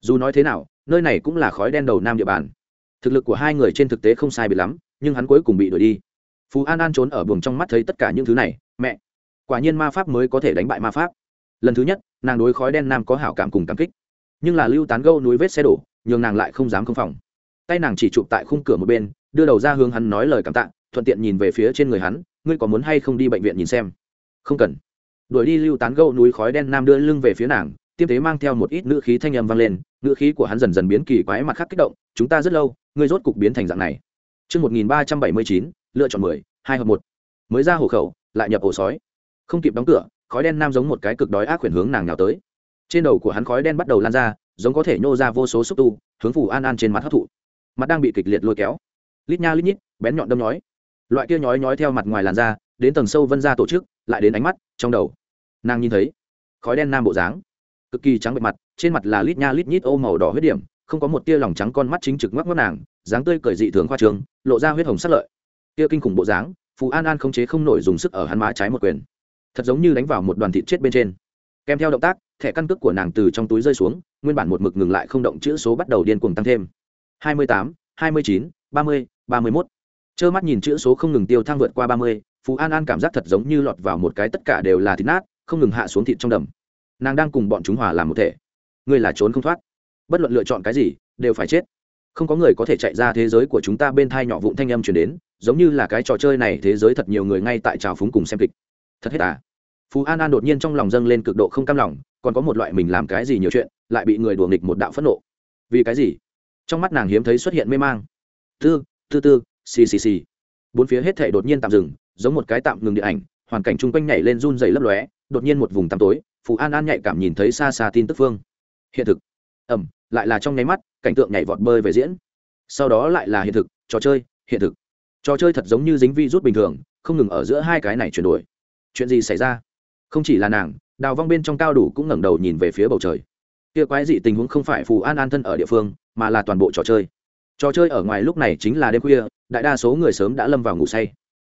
Dù nói thế nào, nơi này cũng là khói đen đầu nam địa bàn thực lực của hai người trên thực tế không sai bị lắm, nhưng hắn cuối cùng bị đuổi đi. Phú an an trốn ở buồng trong mắt thấy tất cả những thứ này, mẹ, quả nhiên ma pháp mới có thể đánh bại ma pháp. Lần thứ nhất, nàng đối khói đen nam có hảo cảm cùng cảm kích. Nhưng là lưu tán gâu núi vết xe đổ, nhường nàng lại không dám không phòng. Tay nàng chỉ chụp tại khung cửa một bên, đưa đầu ra hướng hắn nói lời cảm tạ, thuận tiện nhìn về phía trên người hắn, ngươi có muốn hay không đi bệnh viện nhìn xem? Không cần. Đuổi đi lưu tán gâu núi khói đen nam đưa lưng về phía nàng tiếp tế mang theo một ít nữ khí thanh âm vang lên nữ khí của hắn dần dần biến kỳ quái, mặt khác kích động, chúng ta rất lâu ngươi rốt cục biến thành dạng này Trước 1379, lựa chọn 10, hai hợp một. Mới ra hồ khẩu, lại nhập ổ sói. Không kịp đóng cửa, khói đen nam giống một cái cực đói ác quyển hướng nàng nhào tới. Trên đầu của hắn khói đen bắt đầu lan ra, giống có thể nhô ra vô số xúc tu, hướng phủ An An trên mặt hấp thụ. Mặt đang bị kịch liệt lôi kéo. Lít nha lít nhít, bén nhọn đâm nhói. Loại kia nhói nhói theo mặt ngoài làn da, đến tầng sâu vân ra tổ chức, lại đến ánh mắt, trong đầu. Nàng nhìn thấy, khói đen nam bộ dáng, cực kỳ trắng bệ mặt, trên mặt là lít nha lít nhít ô màu đỏ huyết điểm, không có một tia lòng trắng con mắt chính trực ngoắc ngoắc nàng, dáng tươi cởi dị thường khoa trường, lộ ra huyết hồng sắc lợi. Tia kinh khủng bộ dáng, Phù An An không chế không nổi dùng sức ở hắn má trái một quyền. Thật giống như đánh vào một đoàn thịt chết bên trên. Kèm theo động tác, thẻ căn cước của nàng từ trong túi rơi xuống, nguyên bản một mực ngừng lại không động chữ số bắt đầu điên cuồng tăng thêm. 28, 29, 30, 31. Trơ mắt nhìn chữ số không ngừng tiêu thang vượt qua 30, Phù An An cảm giác thật giống như lọt vào một cái tất cả đều là thịt nát, không ngừng hạ xuống thịt trong đầm. Nàng đang cùng bọn chúng hòa làm một thể. Ngươi là trốn không thoát bất luận lựa chọn cái gì, đều phải chết. Không có người có thể chạy ra thế giới của chúng ta bên thai nhỏ vụn thanh âm chuyển đến, giống như là cái trò chơi này thế giới thật nhiều người ngay tại trào phúng cùng xem kịch. Thật hết à? Phú an an đột nhiên trong lòng dâng lên cực độ không cam lòng, còn có một loại mình làm cái gì nhiều chuyện, lại bị người đùa nghịch một đạo phẫn nộ. Vì cái gì? Trong mắt nàng hiếm thấy xuất hiện mê mang. Tư tư tư, xì xì xì. Bốn phía hết thể đột nhiên tạm dừng, giống một cái tạm ngừng điện ảnh, hoàn cảnh chung quanh nhảy lên run dày lấp lóe, đột nhiên một vùng tăm tối, phú an an nhạy cảm nhìn thấy xa xa tin tức phương. Hiện thực. Ẩm lại là trong nháy mắt, cảnh tượng nhảy vọt bơi về diễn. Sau đó lại là hiện thực, trò chơi, hiện thực. Trò chơi thật giống như dính vi rút bình thường, không ngừng ở giữa hai cái này chuyển đổi. Chuyện gì xảy ra? Không chỉ là nàng, đào vong bên trong cao đủ cũng ngẩng đầu nhìn về phía bầu trời. Kia quái dị tình huống không phải phù an an thân ở địa phương, mà là toàn bộ trò chơi. Trò chơi ở ngoài lúc này chính là đêm khuya, đại đa số người sớm đã lâm vào ngủ say.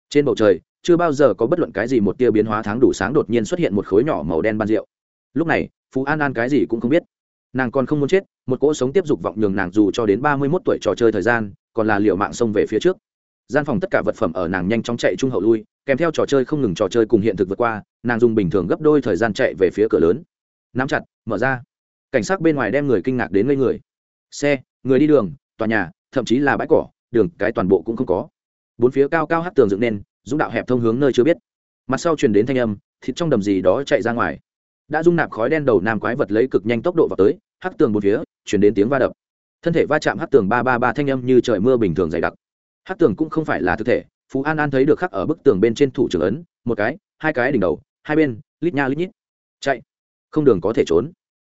Trên bầu trời, chưa bao giờ có bất luận cái gì một tia biến hóa tháng đủ sáng đột nhiên xuất hiện một khối nhỏ màu đen ban rượu. Lúc này phú an an cái gì cũng không biết nàng còn không muốn chết, một cỗ sống tiếp dục vọng nhường nàng dù cho đến ba mươi mốt tuổi trò chơi thời gian, còn là liệu mạng xông về phía trước. Gian phòng tất cả vật phẩm ở nàng nhanh chóng chạy trung hậu lui, kèm theo trò chơi không ngừng trò chơi cùng hiện thực vượt qua, nàng dùng bình thường gấp đôi thời gian chạy về phía cửa lớn. Nắm chặt, mở ra. Cảnh sát bên ngoài đem người kinh ngạc đến ngây người. Xe, người đi đường, tòa nhà, thậm chí là bãi cỏ, đường, cái toàn bộ cũng không có. Bốn phía cao cao hát tường dựng nên, dũng đạo hẹp thông hướng nơi chưa biết. Mặt sau truyền đến thanh âm, thịt trong đầm gì đó chạy ra ngoài. Đã dung nạp khói đen đầu nam quái vật lấy cực nhanh tốc độ vào tới hắc tường một phía, chuyển đến tiếng va đập. Thân thể va chạm hắc tường ba ba ba thanh âm như trời mưa bình thường dày đặc. Hắc tường cũng không phải là thực thể, phú an an thấy được khắc ở bức tường bên trên thủ trưởng ấn, một cái, hai cái đỉnh đầu, hai bên, lít nha lít nhít. Chạy. Không đường có thể trốn.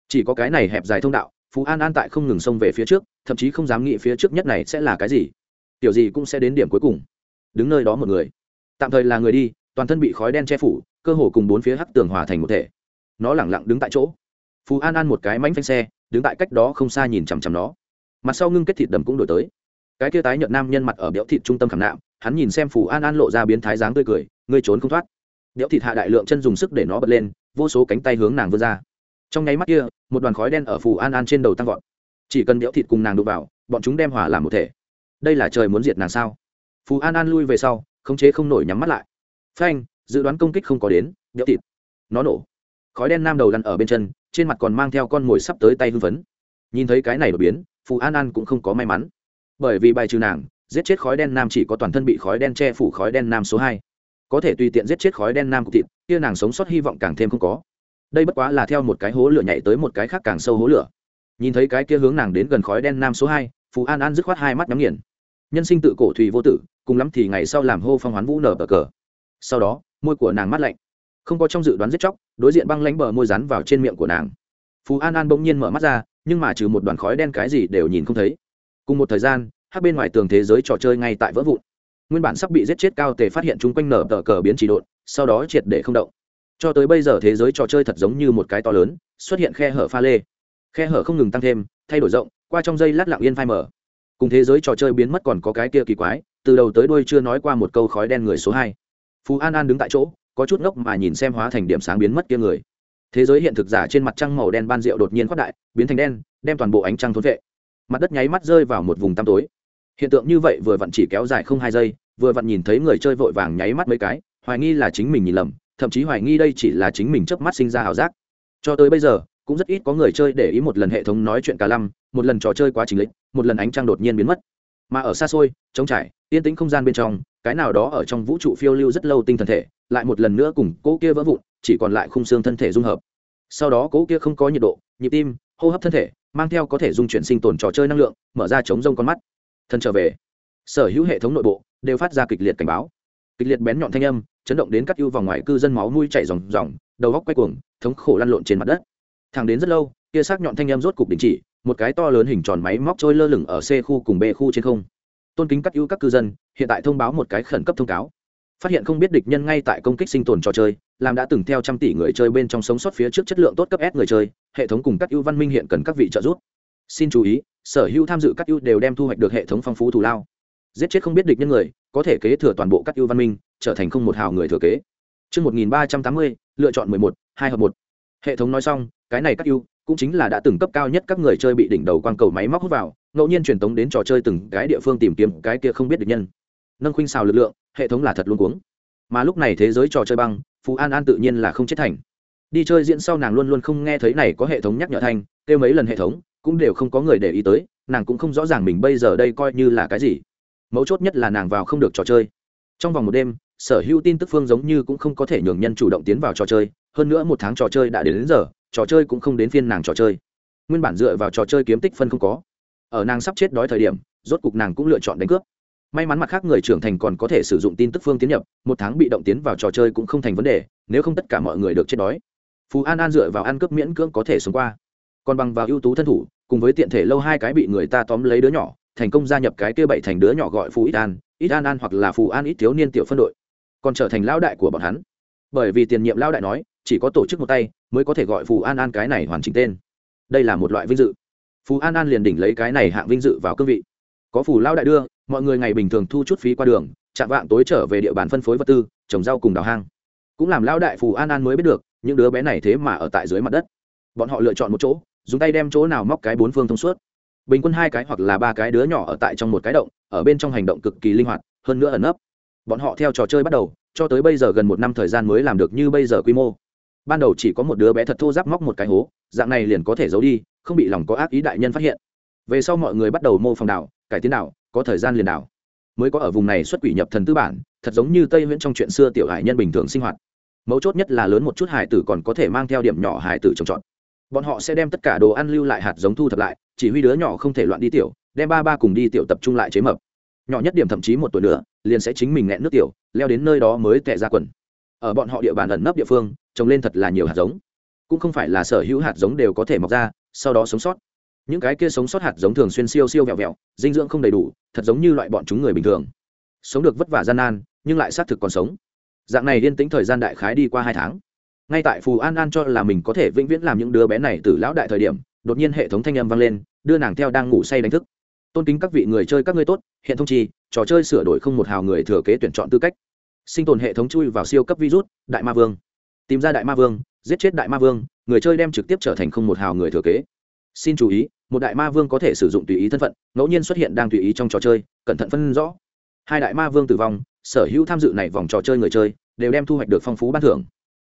Chỉ có cái này hẹp dài thông đạo, phú an an tại không ngừng xông về phía trước, thậm chí không dám nghĩ phía trước nhất này sẽ là cái gì. Tiểu gì cũng sẽ đến điểm cuối cùng. Đứng nơi đó một người. Tạm thời là người đi, toàn thân bị khói đen che phủ, cơ hồ cùng bốn phía hắc tường hòa thành một thể. Nó lẳng lặng đứng tại chỗ phú an an một cái mánh phanh xe, đứng tại cách đó không xa nhìn chằm chằm nó. Mặt sau ngưng kết thịt đầm cũng đổi tới. Cái kia tái nhợt nam nhân mặt ở béo thịt trung tâm khảm nạm, hắn nhìn xem phù an an lộ ra biến thái dáng tươi cười, ngươi trốn không thoát. Béo thịt hạ đại lượng chân dùng sức để nó bật lên, vô số cánh tay hướng nàng vươn ra. Trong nháy mắt kia, một đoàn khói đen ở phù an an trên đầu tăng vọt. Chỉ cần béo thịt cùng nàng đụng vào, bọn chúng đem hỏa làm một thể. Đây là trời muốn diệt nàng sao? Phù an an lui về sau, khống chế không nổi nhắm mắt lại. Phanh, dự đoán công kích không có đến, béo thịt. Nó nổ khói đen nam đầu lăn ở bên chân, trên mặt còn mang theo con mồi sắp tới tay hưng phấn. Nhìn thấy cái này đột biến, phù an an cũng không có may mắn. Bởi vì bài trừ nàng, giết chết khói đen nam chỉ có toàn thân bị khói đen che phủ khói đen nam số hai. Có thể tùy tiện giết chết khói đen nam của thịt, kia nàng sống sót hy vọng càng thêm không có. Đây bất quá là theo một cái hố lửa nhảy tới một cái khác càng sâu hố lửa. Nhìn thấy cái kia hướng nàng đến gần khói đen nam số hai, phù an an dứt khoát hai mắt nhắm nghiền. Nhân sinh tự cổ thùy vô tử, cùng lắm thì ngày sau làm hô phong hoán vũ nở bờ cờ. Sau đó, môi của nàng mắt lạnh không có trong dự đoán giết chóc đối diện băng lánh bờ môi rắn vào trên miệng của nàng. Phú an an bỗng nhiên mở mắt ra nhưng mà trừ một đoàn khói đen cái gì đều nhìn không thấy. Cùng một thời gian hát bên ngoài tường thế giới trò chơi ngay tại vỡ vụn. Nguyên bản sắp bị giết chết cao tề phát hiện chung quanh nở tờ cờ biến chỉ đột, sau đó triệt để không động. Cho tới bây giờ thế giới trò chơi thật giống như một cái to lớn xuất hiện khe hở pha lê. Khe hở không ngừng tăng thêm thay đổi rộng qua trong dây lát lặng yên phai mở cùng thế giới trò chơi biến mất còn có cái kia kỳ quái từ đầu tới đuôi chưa nói qua một câu khói đen người số hai. Phú an an đứng tại chỗ có chút ngốc mà nhìn xem hóa thành điểm sáng biến mất kia người. Thế giới hiện thực giả trên mặt trăng màu đen ban rượu đột nhiên khoác đại, biến thành đen, đem toàn bộ ánh trăng thốn vệ. Mặt đất nháy mắt rơi vào một vùng tăm tối. Hiện tượng như vậy vừa vặn chỉ kéo dài không hai giây, vừa vặn nhìn thấy người chơi vội vàng nháy mắt mấy cái, hoài nghi là chính mình nhìn lầm, thậm chí hoài nghi đây chỉ là chính mình chớp mắt sinh ra ảo giác. Cho tới bây giờ, cũng rất ít có người chơi để ý một lần hệ thống nói chuyện cả lăm, một lần trò chơi quá trình lịch, một lần ánh trăng đột nhiên biến mất mà ở xa xôi, trống trải, yên tĩnh không gian bên trong, cái nào đó ở trong vũ trụ phiêu lưu rất lâu tinh thần thể, lại một lần nữa cùng cỗ kia vỡ vụn, chỉ còn lại khung xương thân thể dung hợp. Sau đó cỗ kia không có nhiệt độ, nhịp tim, hô hấp thân thể, mang theo có thể dung chuyển sinh tồn trò chơi năng lượng, mở ra chống rông con mắt. Thân trở về, sở hữu hệ thống nội bộ đều phát ra kịch liệt cảnh báo. Kịch liệt bén nhọn thanh âm, chấn động đến các ưu vòng ngoài cư dân máu nuôi chảy ròng ròng, đầu góc quay cuồng, thống khổ lăn lộn trên mặt đất. Thẳng đến rất lâu, kia sắc nhọn thanh âm rốt cục đình chỉ một cái to lớn hình tròn máy móc trôi lơ lửng ở c khu cùng b khu trên không. Tôn kính các ưu các cư dân hiện tại thông báo một cái khẩn cấp thông cáo. Phát hiện không biết địch nhân ngay tại công kích sinh tồn trò chơi làm đã từng theo trăm tỷ người chơi bên trong sống sót phía trước chất lượng tốt cấp s người chơi hệ thống cùng các ưu văn minh hiện cần các vị trợ giúp. Xin chú ý sở hữu tham dự các ưu đều đem thu hoạch được hệ thống phong phú thù lao. Giết chết không biết địch nhân người có thể kế thừa toàn bộ các ưu văn minh trở thành không một hào người thừa kế. Trước 1380, lựa chọn 11, 2 hợp 1. Hệ thống nói xong, cái này các ưu cũng chính là đã từng cấp cao nhất các người chơi bị đỉnh đầu quang cầu máy móc hút vào, ngẫu nhiên truyền tống đến trò chơi từng cái địa phương tìm kiếm cái kia không biết được nhân. Nâng khuynh xào lực lượng, hệ thống là thật luôn cuống. Mà lúc này thế giới trò chơi băng, Phú An An tự nhiên là không chết thành. Đi chơi diễn sau nàng luôn luôn không nghe thấy này có hệ thống nhắc nhở thanh, kêu mấy lần hệ thống, cũng đều không có người để ý tới, nàng cũng không rõ ràng mình bây giờ đây coi như là cái gì mấu chốt nhất là nàng vào không được trò chơi trong vòng một đêm sở hữu tin tức phương giống như cũng không có thể nhường nhân chủ động tiến vào trò chơi hơn nữa một tháng trò chơi đã đến, đến giờ trò chơi cũng không đến phiên nàng trò chơi. Nguyên bản dựa vào trò chơi kiếm tích phân không có. Ở nàng sắp chết đói thời điểm, rốt cục nàng cũng lựa chọn đánh cướp. May mắn mặt khác người trưởng thành còn có thể sử dụng tin tức phương tiến nhập, một tháng bị động tiến vào trò chơi cũng không thành vấn đề, nếu không tất cả mọi người được chết đói. Phú an an dựa vào ăn cướp miễn cưỡng có thể sống qua. Còn bằng vào ưu tú thân thủ, cùng với tiện thể lâu hai cái bị người ta tóm lấy đứa nhỏ, thành công gia nhập cái kia bảy thành đứa nhỏ gọi phú ít an ít an an hoặc là phù an ít thiếu niên tiểu phân đội, còn trở thành lão đại của bọn hắn. Bởi vì tiền nhiệm lão đại nói, chỉ có tổ chức một tay mới có thể gọi phù an an cái này hoàn chỉnh tên. Đây là một loại vinh dự. Phù an an liền đỉnh lấy cái này hạng vinh dự vào cương vị. Có phù lao đại đưa, mọi người ngày bình thường thu chút phí qua đường, chạm vạng tối trở về địa bàn phân phối vật tư, trồng rau cùng đào hang. Cũng làm lão đại phù an an mới biết được, những đứa bé này thế mà ở tại dưới mặt đất. Bọn họ lựa chọn một chỗ, dùng tay đem chỗ nào móc cái bốn phương thông suốt. Bình quân hai cái hoặc là ba cái đứa nhỏ ở tại trong một cái động, ở bên trong hành động cực kỳ linh hoạt, hơn nữa ẩn nấp. Bọn họ theo trò chơi bắt đầu, cho tới bây giờ gần một năm thời gian mới làm được như bây giờ quy mô ban đầu chỉ có một đứa bé thật thô giáp móc một cái hố, dạng này liền có thể giấu đi, không bị lòng có ác ý đại nhân phát hiện. Về sau mọi người bắt đầu mô phòng đảo, cải tiến đảo, có thời gian liền đảo. Mới có ở vùng này xuất quỷ nhập thần tư bản, thật giống như tây nguyễn trong chuyện xưa tiểu hải nhân bình thường sinh hoạt. Mấu chốt nhất là lớn một chút hải tử còn có thể mang theo điểm nhỏ hải tử trồng trọt. Bọn họ sẽ đem tất cả đồ ăn lưu lại hạt giống thu thập lại, chỉ huy đứa nhỏ không thể loạn đi tiểu, đem ba ba cùng đi tiểu tập trung lại chế mập. Nhỏ nhất điểm thậm chí một tuổi nữa, liền sẽ chính mình nghẹn nước tiểu, leo đến nơi đó mới tệ ra quần ở bọn họ địa bàn ẩn nấp địa phương, trồng lên thật là nhiều hạt giống. Cũng không phải là sở hữu hạt giống đều có thể mọc ra, sau đó sống sót. Những cái kia sống sót hạt giống thường xuyên siêu siêu vẹo vẹo, dinh dưỡng không đầy đủ, thật giống như loại bọn chúng người bình thường. Sống được vất vả gian nan, nhưng lại xác thực còn sống. Dạng này yên tĩnh thời gian đại khái đi qua hai tháng. Ngay tại phù an an cho là mình có thể vĩnh viễn làm những đứa bé này từ lão đại thời điểm, đột nhiên hệ thống thanh âm vang lên, đưa nàng theo đang ngủ say đánh thức. Tôn kính các vị người chơi các ngươi tốt, hiện thông chi, trò chơi sửa đổi không một hào người thừa kế tuyển chọn tư cách sinh tồn hệ thống chui vào siêu cấp virus, đại ma vương. Tìm ra đại ma vương, giết chết đại ma vương, người chơi đem trực tiếp trở thành không một hào người thừa kế. Xin chú ý, một đại ma vương có thể sử dụng tùy ý thân phận, ngẫu nhiên xuất hiện đang tùy ý trong trò chơi, cẩn thận phân rõ. Hai đại ma vương tử vong, sở hữu tham dự này vòng trò chơi người chơi, đều đem thu hoạch được phong phú ban thưởng.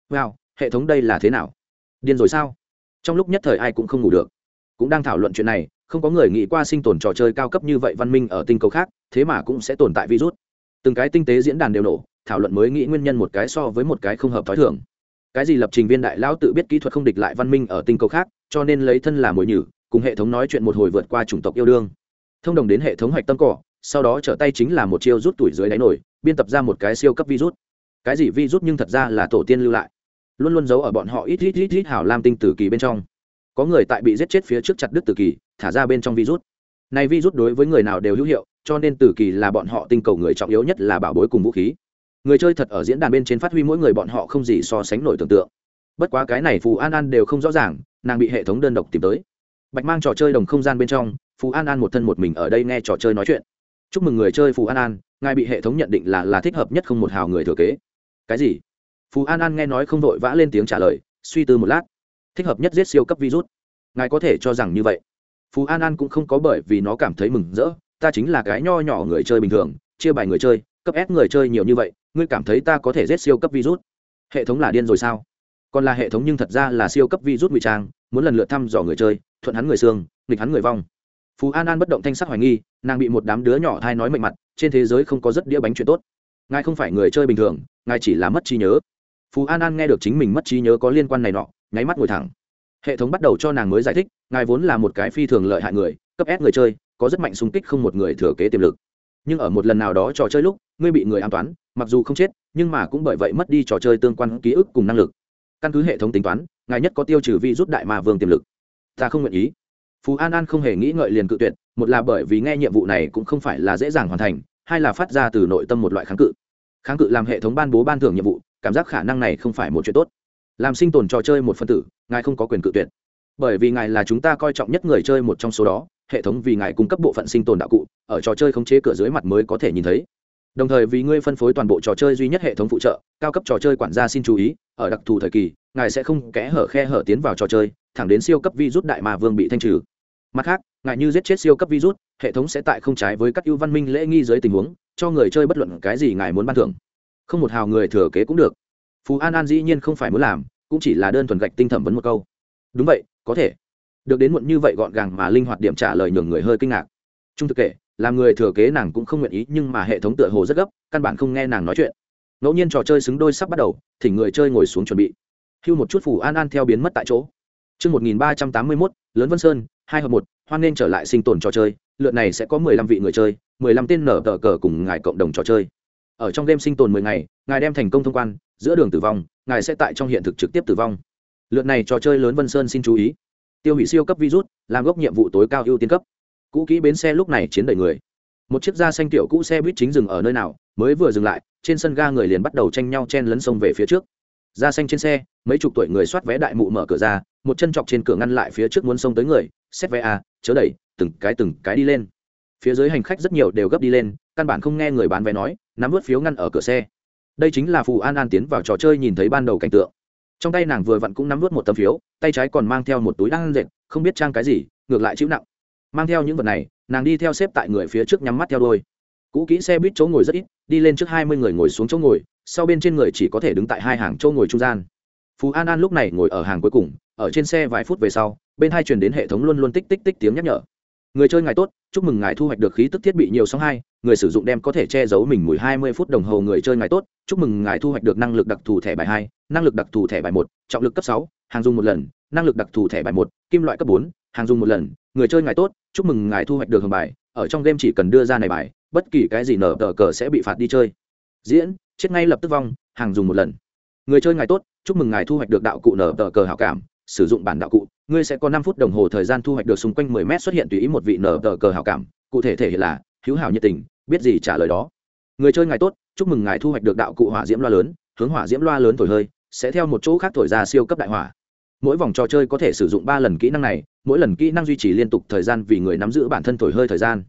Wow, hệ thống đây là thế nào? Điên rồi sao? Trong lúc nhất thời ai cũng không ngủ được. Cũng đang thảo luận chuyện này, không có người nghĩ qua sinh tồn trò chơi cao cấp như vậy văn minh ở tinh cầu khác, thế mà cũng sẽ tồn tại virus. Từng cái tinh tế diễn đàn đều nổ thảo luận mới nghĩ nguyên nhân một cái so với một cái không hợp t h ó i thường. Cái gì lập trình viên đại lão tự biết kỹ thuật không địch lại văn minh ở tinh cầu khác, cho nên lấy thân là mồi nhử, cùng hệ thống nói chuyện một hồi vượt qua chủng tộc yêu đương. Thông đồng đến hệ thống hoạch tâm cỏ, sau đó trở tay chính là một chiêu rút tuổi dưới đáy nổi, biên tập ra một cái siêu cấp virus. Cái gì virus nhưng thật ra là tổ tiên lưu lại. Luôn luôn giấu ở bọn họ ít ít ít ít hảo lam tinh tử kỳ bên trong. Có người tại bị giết chết phía trước chặt đứt tử kỳ, thả ra bên trong virus. Này virus đối với người nào đều hữu hiệu, cho nên tử kỳ là bọn họ tinh cầu người trọng yếu nhất là bảo bối cùng vũ khí người chơi thật ở diễn đàn bên trên phát huy mỗi người bọn họ không gì so sánh nổi tưởng tượng. Bất quá cái này phù an an đều không rõ ràng, nàng bị hệ thống đơn độc tìm tới. Bạch mang trò chơi đồng không gian bên trong, phù an an một thân một mình ở đây nghe trò chơi nói chuyện. Chúc mừng người chơi phù an an, ngài bị hệ thống nhận định là là thích hợp nhất không một hào người thừa kế. Cái gì? Phù an an nghe nói không vội vã lên tiếng trả lời, suy tư một lát. Thích hợp nhất giết siêu cấp virus. Ngài có thể cho rằng như vậy. Phù an an cũng không có bởi vì nó cảm thấy mừng rỡ, ta chính là cái nho nhỏ người chơi bình thường, chia bài người chơi cấp s người chơi nhiều như vậy, ngươi cảm thấy ta có thể giết siêu cấp virus? Hệ thống là điên rồi sao? Còn là hệ thống nhưng thật ra là siêu cấp virus ngụy trang, muốn lần lượt thăm dò người chơi, thuận hắn người xương, nghịch hắn người vong. Phú an an bất động thanh sắc hoài nghi, nàng bị một đám đứa nhỏ thai nói mệnh mặt, trên thế giới không có rất đĩa bánh chuyện tốt. Ngài không phải người chơi bình thường, ngài chỉ là mất trí nhớ. Phú an an nghe được chính mình mất trí nhớ có liên quan này nọ, nháy mắt ngồi thẳng. Hệ thống bắt đầu cho nàng mới giải thích, ngài vốn là một cái phi thường lợi hại người, cấp ép người chơi, có rất mạnh xung kích không một người thừa kế tiềm lực nhưng ở một lần nào đó trò chơi lúc, ngươi bị người an toán, mặc dù không chết, nhưng mà cũng bởi vậy mất đi trò chơi tương quan ký ức cùng năng lực. Căn cứ hệ thống tính toán, ngài nhất có tiêu trừ vi rút đại mà vương tiềm lực. Ta không nguyện ý. Phú an an không hề nghĩ ngợi liền cự tuyệt, một là bởi vì nghe nhiệm vụ này cũng không phải là dễ dàng hoàn thành, hai là phát ra từ nội tâm một loại kháng cự. Kháng cự làm hệ thống ban bố ban thưởng nhiệm vụ, cảm giác khả năng này không phải một chuyện tốt. Làm sinh tồn trò chơi một phân tử, ngài không có quyền cự tuyệt. Bởi vì ngài là chúng ta coi trọng nhất người chơi một trong số đó hệ thống vì ngài cung cấp bộ phận sinh tồn đạo cụ, ở trò chơi khống chế cửa dưới mặt mới có thể nhìn thấy. Đồng thời vì ngươi phân phối toàn bộ trò chơi duy nhất hệ thống phụ trợ, cao cấp trò chơi quản gia xin chú ý, ở đặc thù thời kỳ, ngài sẽ không kẽ hở khe hở tiến vào trò chơi, thẳng đến siêu cấp virus đại mà vương bị thanh trừ. Mặt khác, ngài như giết chết siêu cấp virus, hệ thống sẽ tại không trái với các ưu văn minh lễ nghi dưới tình huống, cho người chơi bất luận cái gì ngài muốn ban thưởng. Không một hào người thừa kế cũng được. Phú an an dĩ nhiên không phải muốn làm, cũng chỉ là đơn thuần gạch tinh thẩm vấn một câu. Đúng vậy, có thể được đến muộn như vậy gọn gàng mà linh hoạt điểm trả lời nhường người hơi kinh ngạc trung thực kể làm người thừa kế nàng cũng không nguyện ý nhưng mà hệ thống tựa hồ rất gấp căn bản không nghe nàng nói chuyện ngẫu nhiên trò chơi xứng đôi sắp bắt đầu thì người chơi ngồi xuống chuẩn bị hưu một chút phủ an an theo biến mất tại chỗ Chương 1381, Lớn Vân Sơn, hai hợp một, hoan nên trở lại sinh tồn trò chơi, lượt này sẽ có 15 vị người chơi, 15 tên nở tờ cờ cùng ngài cộng đồng trò chơi. Ở trong game sinh tồn 10 ngày, ngài đem thành công thông quan, giữa đường tử vong, ngài sẽ tại trong hiện thực trực tiếp tử vong. Lượt này trò chơi Lớn Vân Sơn xin chú ý. Tiêu hủy siêu cấp virus, làm gốc nhiệm vụ tối cao ưu tiên cấp. Cũ kỹ bến xe lúc này chiến đầy người. Một chiếc da xanh tiểu cũ xe buýt chính dừng ở nơi nào, mới vừa dừng lại, trên sân ga người liền bắt đầu tranh nhau chen lấn sông về phía trước da xanh trên xe mấy chục tuổi người soát vé đại mụ mở cửa ra một chân chọc trên cửa ngăn lại phía trước muốn xông tới người xét vé a chớ đẩy từng cái từng cái đi lên phía dưới hành khách rất nhiều đều gấp đi lên căn bản không nghe người bán vé nói nắm vớt phiếu ngăn ở cửa xe đây chính là phù an an tiến vào trò chơi nhìn thấy ban đầu cảnh tượng trong tay nàng vừa vặn cũng nắm vớt một tấm phiếu, tay trái còn mang theo một túi đang dệt, không biết trang cái gì, ngược lại chịu nặng. Mang theo những vật này, nàng đi theo xếp tại người phía trước nhắm mắt theo đôi cũ kỹ xe buýt chỗ ngồi rất ít, đi lên trước hai mươi người ngồi xuống chỗ ngồi, sau bên trên người chỉ có thể đứng tại hai hàng chỗ ngồi trung gian. Phú an an lúc này ngồi ở hàng cuối cùng, ở trên xe vài phút về sau, bên hai truyền đến hệ thống luôn luôn tích tích tích tiếng nhắc nhở người chơi ngài tốt, chúc mừng ngài thu hoạch được khí tức thiết bị nhiều sóng hai, người sử dụng đem có thể che giấu mình mùi hai mươi phút đồng hồ người chơi ngài tốt, chúc mừng ngài thu hoạch được năng lực đặc thù thẻ bài hai, năng lực đặc thù thẻ bài một, trọng lực cấp sáu, hàng dùng một lần, năng lực đặc thù thẻ bài một, kim loại cấp bốn, hàng dùng một lần, người chơi ngài tốt, chúc mừng ngài thu hoạch được hưởng bài, ở trong game chỉ cần đưa ra này bài, bất kỳ cái gì nở tờ cờ sẽ bị phạt đi chơi. Diễn, chết ngay lập tức vong, hàng dùng một lần. Người chơi ngài tốt, chúc mừng ngài thu hoạch được đạo cụ nở tờ cờ hảo cảm sử dụng bản đạo cụ, ngươi sẽ có năm phút đồng hồ thời gian thu hoạch được xung quanh mười mét xuất hiện tùy ý một vị nở tờ cờ hảo cảm, cụ thể thể hiện là, hữu hảo nhiệt tình, biết gì trả lời đó. Người chơi ngài tốt, chúc mừng ngài thu hoạch được đạo cụ hỏa diễm loa lớn, hướng hỏa diễm loa lớn thổi hơi, sẽ theo một chỗ khác thổi ra siêu cấp đại hỏa. Mỗi vòng trò chơi có thể sử dụng ba lần kỹ năng này, mỗi lần kỹ năng duy trì liên tục thời gian vì người nắm giữ bản thân thổi hơi thời gian.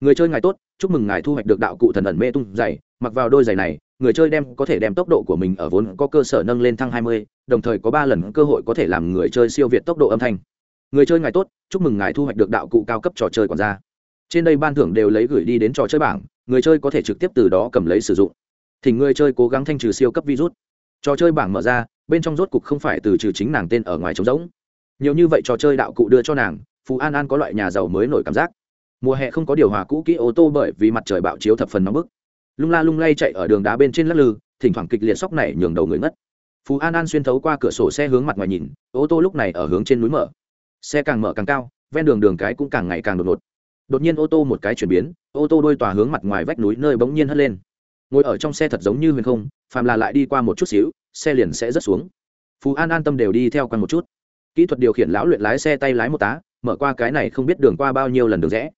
Người chơi ngài tốt, chúc mừng ngài thu hoạch được đạo cụ thần ẩn mê tung dày, mặc vào đôi giày này người chơi đem có thể đem tốc độ của mình ở vốn có cơ sở nâng lên thăng 20, đồng thời có ba lần cơ hội có thể làm người chơi siêu việt tốc độ âm thanh. Người chơi ngài tốt chúc mừng ngài thu hoạch được đạo cụ cao cấp trò chơi quản gia. Trên đây ban thưởng đều lấy gửi đi đến trò chơi bảng người chơi có thể trực tiếp từ đó cầm lấy sử dụng. Thì người chơi cố gắng thanh trừ siêu cấp virus. Trò chơi bảng mở ra bên trong rốt cục không phải từ trừ chính nàng tên ở ngoài trống rỗng. Nhiều như vậy trò chơi đạo cụ đưa cho nàng phú an an có loại nhà giàu mới nổi cảm giác. Mùa hè không có điều hòa cũ kỹ ô tô bởi vì mặt trời bạo chiếu thập phần nóng bức lung la lung lay chạy ở đường đá bên trên lắc lư, thỉnh thoảng kịch liệt sóc này nhường đầu người ngất. Phú an an xuyên thấu qua cửa sổ xe hướng mặt ngoài nhìn, ô tô lúc này ở hướng trên núi mở. Xe càng mở càng cao, ven đường đường cái cũng càng ngày càng đột ngột. Đột nhiên ô tô một cái chuyển biến, ô tô đôi tòa hướng mặt ngoài vách núi nơi bỗng nhiên hất lên. Ngồi ở trong xe thật giống như huyền không, phàm là lại đi qua một chút xíu, xe liền sẽ rớt xuống. Phú an an tâm đều đi theo quanh một chút. Kỹ thuật điều khiển lão luyện lái xe tay lái một tá, mở qua cái này không biết đường qua bao nhiêu lần đường rẽ.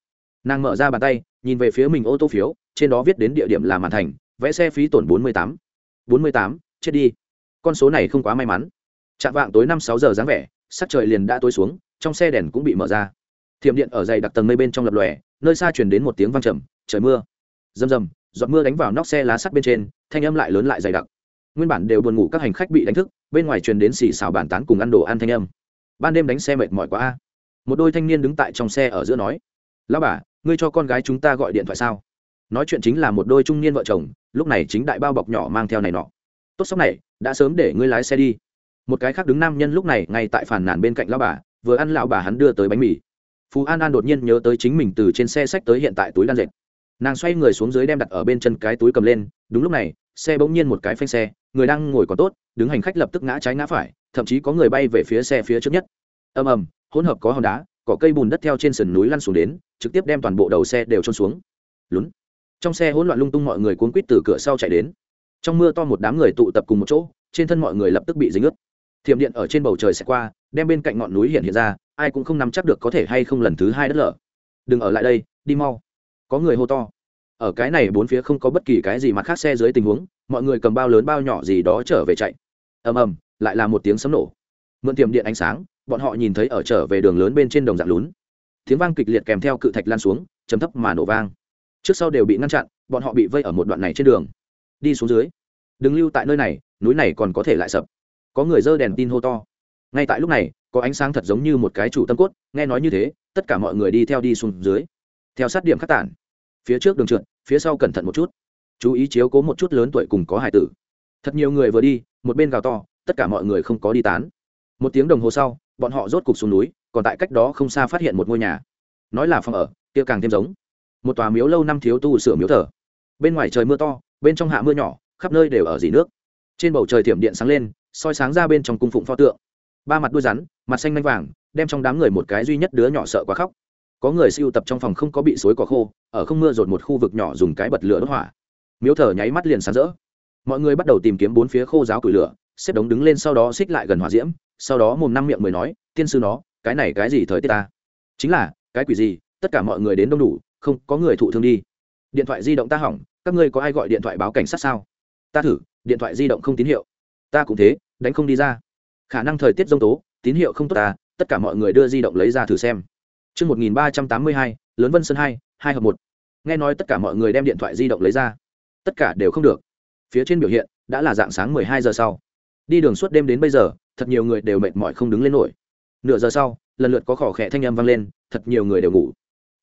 Nàng mở ra bàn tay, nhìn về phía mình ô tô phiếu trên đó viết đến địa điểm là màn thành, vẽ xe phí tổn bốn mươi tám. bốn mươi tám, chết đi. Con số này không quá may mắn. Chạm vạng tối năm sáu giờ dáng vẻ, sắc trời liền đã tối xuống, trong xe đèn cũng bị mở ra. Thiểm điện ở dày đặc tầng mây bên trong lập lòe, nơi xa chuyển đến một tiếng văng trầm, trời mưa. Rầm rầm, giọt mưa đánh vào nóc xe lá sắt bên trên, thanh âm lại lớn lại dày đặc. Nguyên bản đều buồn ngủ các hành khách bị đánh thức, bên ngoài truyền đến xì xào bàn tán cùng ăn đồ ăn thanh âm. Ban đêm đánh xe mệt mỏi quá. A một đôi thanh niên đứng tại trong xe ở giữa nói lao bà, ngươi cho con gái chúng ta gọi điện thoại sao? Nói chuyện chính là một đôi trung niên vợ chồng, lúc này chính đại bao bọc nhỏ mang theo này nọ. Tốt sóc này, đã sớm để ngươi lái xe đi. Một cái khác đứng nam nhân lúc này ngay tại phản nàn bên cạnh lao bà, vừa ăn lão bà hắn đưa tới bánh mì. Phú an an đột nhiên nhớ tới chính mình từ trên xe sách tới hiện tại túi đan dệt. Nàng xoay người xuống dưới đem đặt ở bên chân cái túi cầm lên, đúng lúc này, xe bỗng nhiên một cái phanh xe, người đang ngồi còn tốt, đứng hành khách lập tức ngã trái ngã phải, thậm chí có người bay về phía xe phía trước nhất. Ầm ầm, hỗn hợp có hòn đá, cỏ cây bùn đất theo trên sườn núi lăn xuống đến, trực tiếp đem toàn bộ đầu xe đều trôn xuống. Lún trong xe hỗn loạn lung tung mọi người cuốn quýt từ cửa sau chạy đến. Trong mưa to một đám người tụ tập cùng một chỗ, trên thân mọi người lập tức bị dính ướt. Thiểm điện ở trên bầu trời sẽ qua, đem bên cạnh ngọn núi hiện hiện ra, ai cũng không nắm chắc được có thể hay không lần thứ hai đất lở. Đừng ở lại đây, đi mau. Có người hô to. Ở cái này bốn phía không có bất kỳ cái gì mặt khác xe dưới tình huống, mọi người cầm bao lớn bao nhỏ gì đó trở về chạy. Ầm ầm, lại là một tiếng sấm nổ. Mượn tiềm điện ánh sáng, bọn họ nhìn thấy ở trở về đường lớn bên trên đồng dạng lún. Tiếng vang kịch liệt kèm theo cự thạch lan xuống chấm thấp mà nổ vang trước sau đều bị ngăn chặn, bọn họ bị vây ở một đoạn này trên đường. Đi xuống dưới. Đừng lưu tại nơi này, núi này còn có thể lại sập. Có người dơ đèn tin hô to. Ngay tại lúc này, có ánh sáng thật giống như một cái chủ tâm cốt, nghe nói như thế, tất cả mọi người đi theo đi xuống dưới. Theo sát điểm khắc tản. Phía trước đường trượt, phía sau cẩn thận một chút. Chú ý chiếu cố một chút lớn tuổi cùng có hải tử. Thật nhiều người vừa đi, một bên gào to, tất cả mọi người không có đi tán. Một tiếng đồng hồ sau, bọn họ rốt cục xuống núi, còn tại cách đó không xa phát hiện một ngôi nhà. Nói là phòng ở, kia càng thêm giống một tòa miếu lâu năm thiếu tu sửa miếu thờ. Bên ngoài trời mưa to, bên trong hạ mưa nhỏ, khắp nơi đều ở dỉ nước. Trên bầu trời thiểm điện sáng lên, soi sáng ra bên trong cung phụng pho tượng. Ba mặt đuôi rắn, mặt xanh manh vàng, đem trong đám người một cái duy nhất đứa nhỏ sợ quá khóc. Có người siêu tập trong phòng không có bị suối cỏ khô, ở không mưa rột một khu vực nhỏ dùng cái bật lửa đốt hỏa. Miếu thờ nháy mắt liền sáng rỡ. Mọi người bắt đầu tìm kiếm bốn phía khô giáo củi lửa, xếp đống đứng lên sau đó xích lại gần hỏa diễm, sau đó mồm năm miệng mười nói, tiên sư nó, cái này cái gì thời tiết ta? Chính là, cái quỷ gì, tất cả mọi người đến đông đủ không có người thụ thương đi điện thoại di động ta hỏng các ngươi có ai gọi điện thoại báo cảnh sát sao ta thử điện thoại di động không tín hiệu ta cũng thế đánh không đi ra khả năng thời tiết g tố tín hiệu không tốt ta tất cả mọi người đưa di động lấy ra thử xem Trước 1382, lớn vân sơn 2, 2 hợp 1. Nghe nói tất cả mọi người đem điện thoại di động lấy ra. Tất cả đều không được. Phía trên biểu hiện, đã là dạng sáng 12 giờ sau. Đi đường suốt đêm đến bây giờ, thật nhiều người đều mệt mỏi không đứng lên nổi. Nửa giờ sau, lần lượt có khỏ khẽ thanh âm vang lên, thật nhiều người đều ngủ.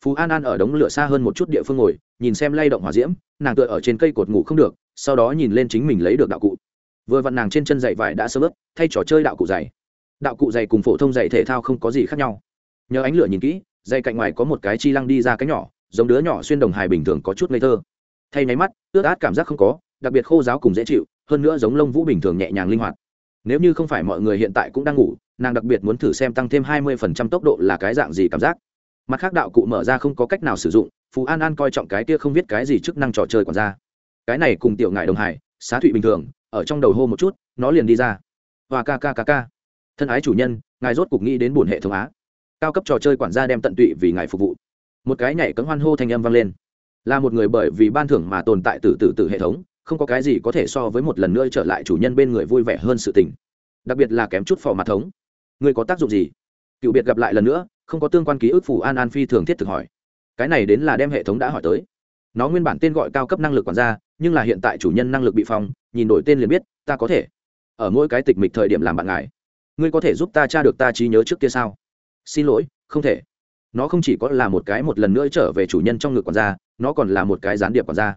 Phú An An ở đống lửa xa hơn một chút địa phương ngồi, nhìn xem lay động hỏa diễm, nàng tựa ở trên cây cột ngủ không được, sau đó nhìn lên chính mình lấy được đạo cụ. Vừa vặn nàng trên chân giày vải đã sơ ướt, thay trò chơi đạo cụ giày. Đạo cụ giày cùng phổ thông giày thể thao không có gì khác nhau nhờ ánh lửa nhìn kỹ dây cạnh ngoài có một cái chi lăng đi ra cái nhỏ giống đứa nhỏ xuyên đồng hài bình thường có chút ngây thơ thay nháy mắt ướt át cảm giác không có đặc biệt khô giáo cùng dễ chịu hơn nữa giống lông vũ bình thường nhẹ nhàng linh hoạt nếu như không phải mọi người hiện tại cũng đang ngủ nàng đặc biệt muốn thử xem tăng thêm hai mươi phần trăm tốc độ là cái dạng gì cảm giác mặt khác đạo cụ mở ra không có cách nào sử dụng phú an an coi trọng cái kia không biết cái gì chức năng trò chơi còn ra. Cái này cùng tiểu ngại đồng hải, xá thụy bình thường, ở trong đầu hô một chút, nó liền đi ra. Và ca ca ca ca. Thân ái chủ nhân, ngài rốt cục nghĩ đến buồn hệ thống á. Cao cấp trò chơi quản gia đem tận tụy vì ngài phục vụ. Một cái nhảy cấm hoan hô thanh âm vang lên. Là một người bởi vì ban thưởng mà tồn tại từ từ từ hệ thống, không có cái gì có thể so với một lần nữa trở lại chủ nhân bên người vui vẻ hơn sự tình. Đặc biệt là kém chút phò mặt thống. Người có tác dụng gì? Cựu biệt gặp lại lần nữa không có tương quan ký ức phù an an phi thường thiết thực hỏi. Cái này đến là đem hệ thống đã hỏi tới. Nó nguyên bản tên gọi cao cấp năng lực quản gia, nhưng là hiện tại chủ nhân năng lực bị phong, nhìn đổi tên liền biết, ta có thể. Ở mỗi cái tịch mịch thời điểm làm bạn ngài. Ngươi có thể giúp ta tra được ta trí nhớ trước kia sao? Xin lỗi, không thể. Nó không chỉ có là một cái một lần nữa trở về chủ nhân trong ngực quản gia, nó còn là một cái gián điệp quản gia.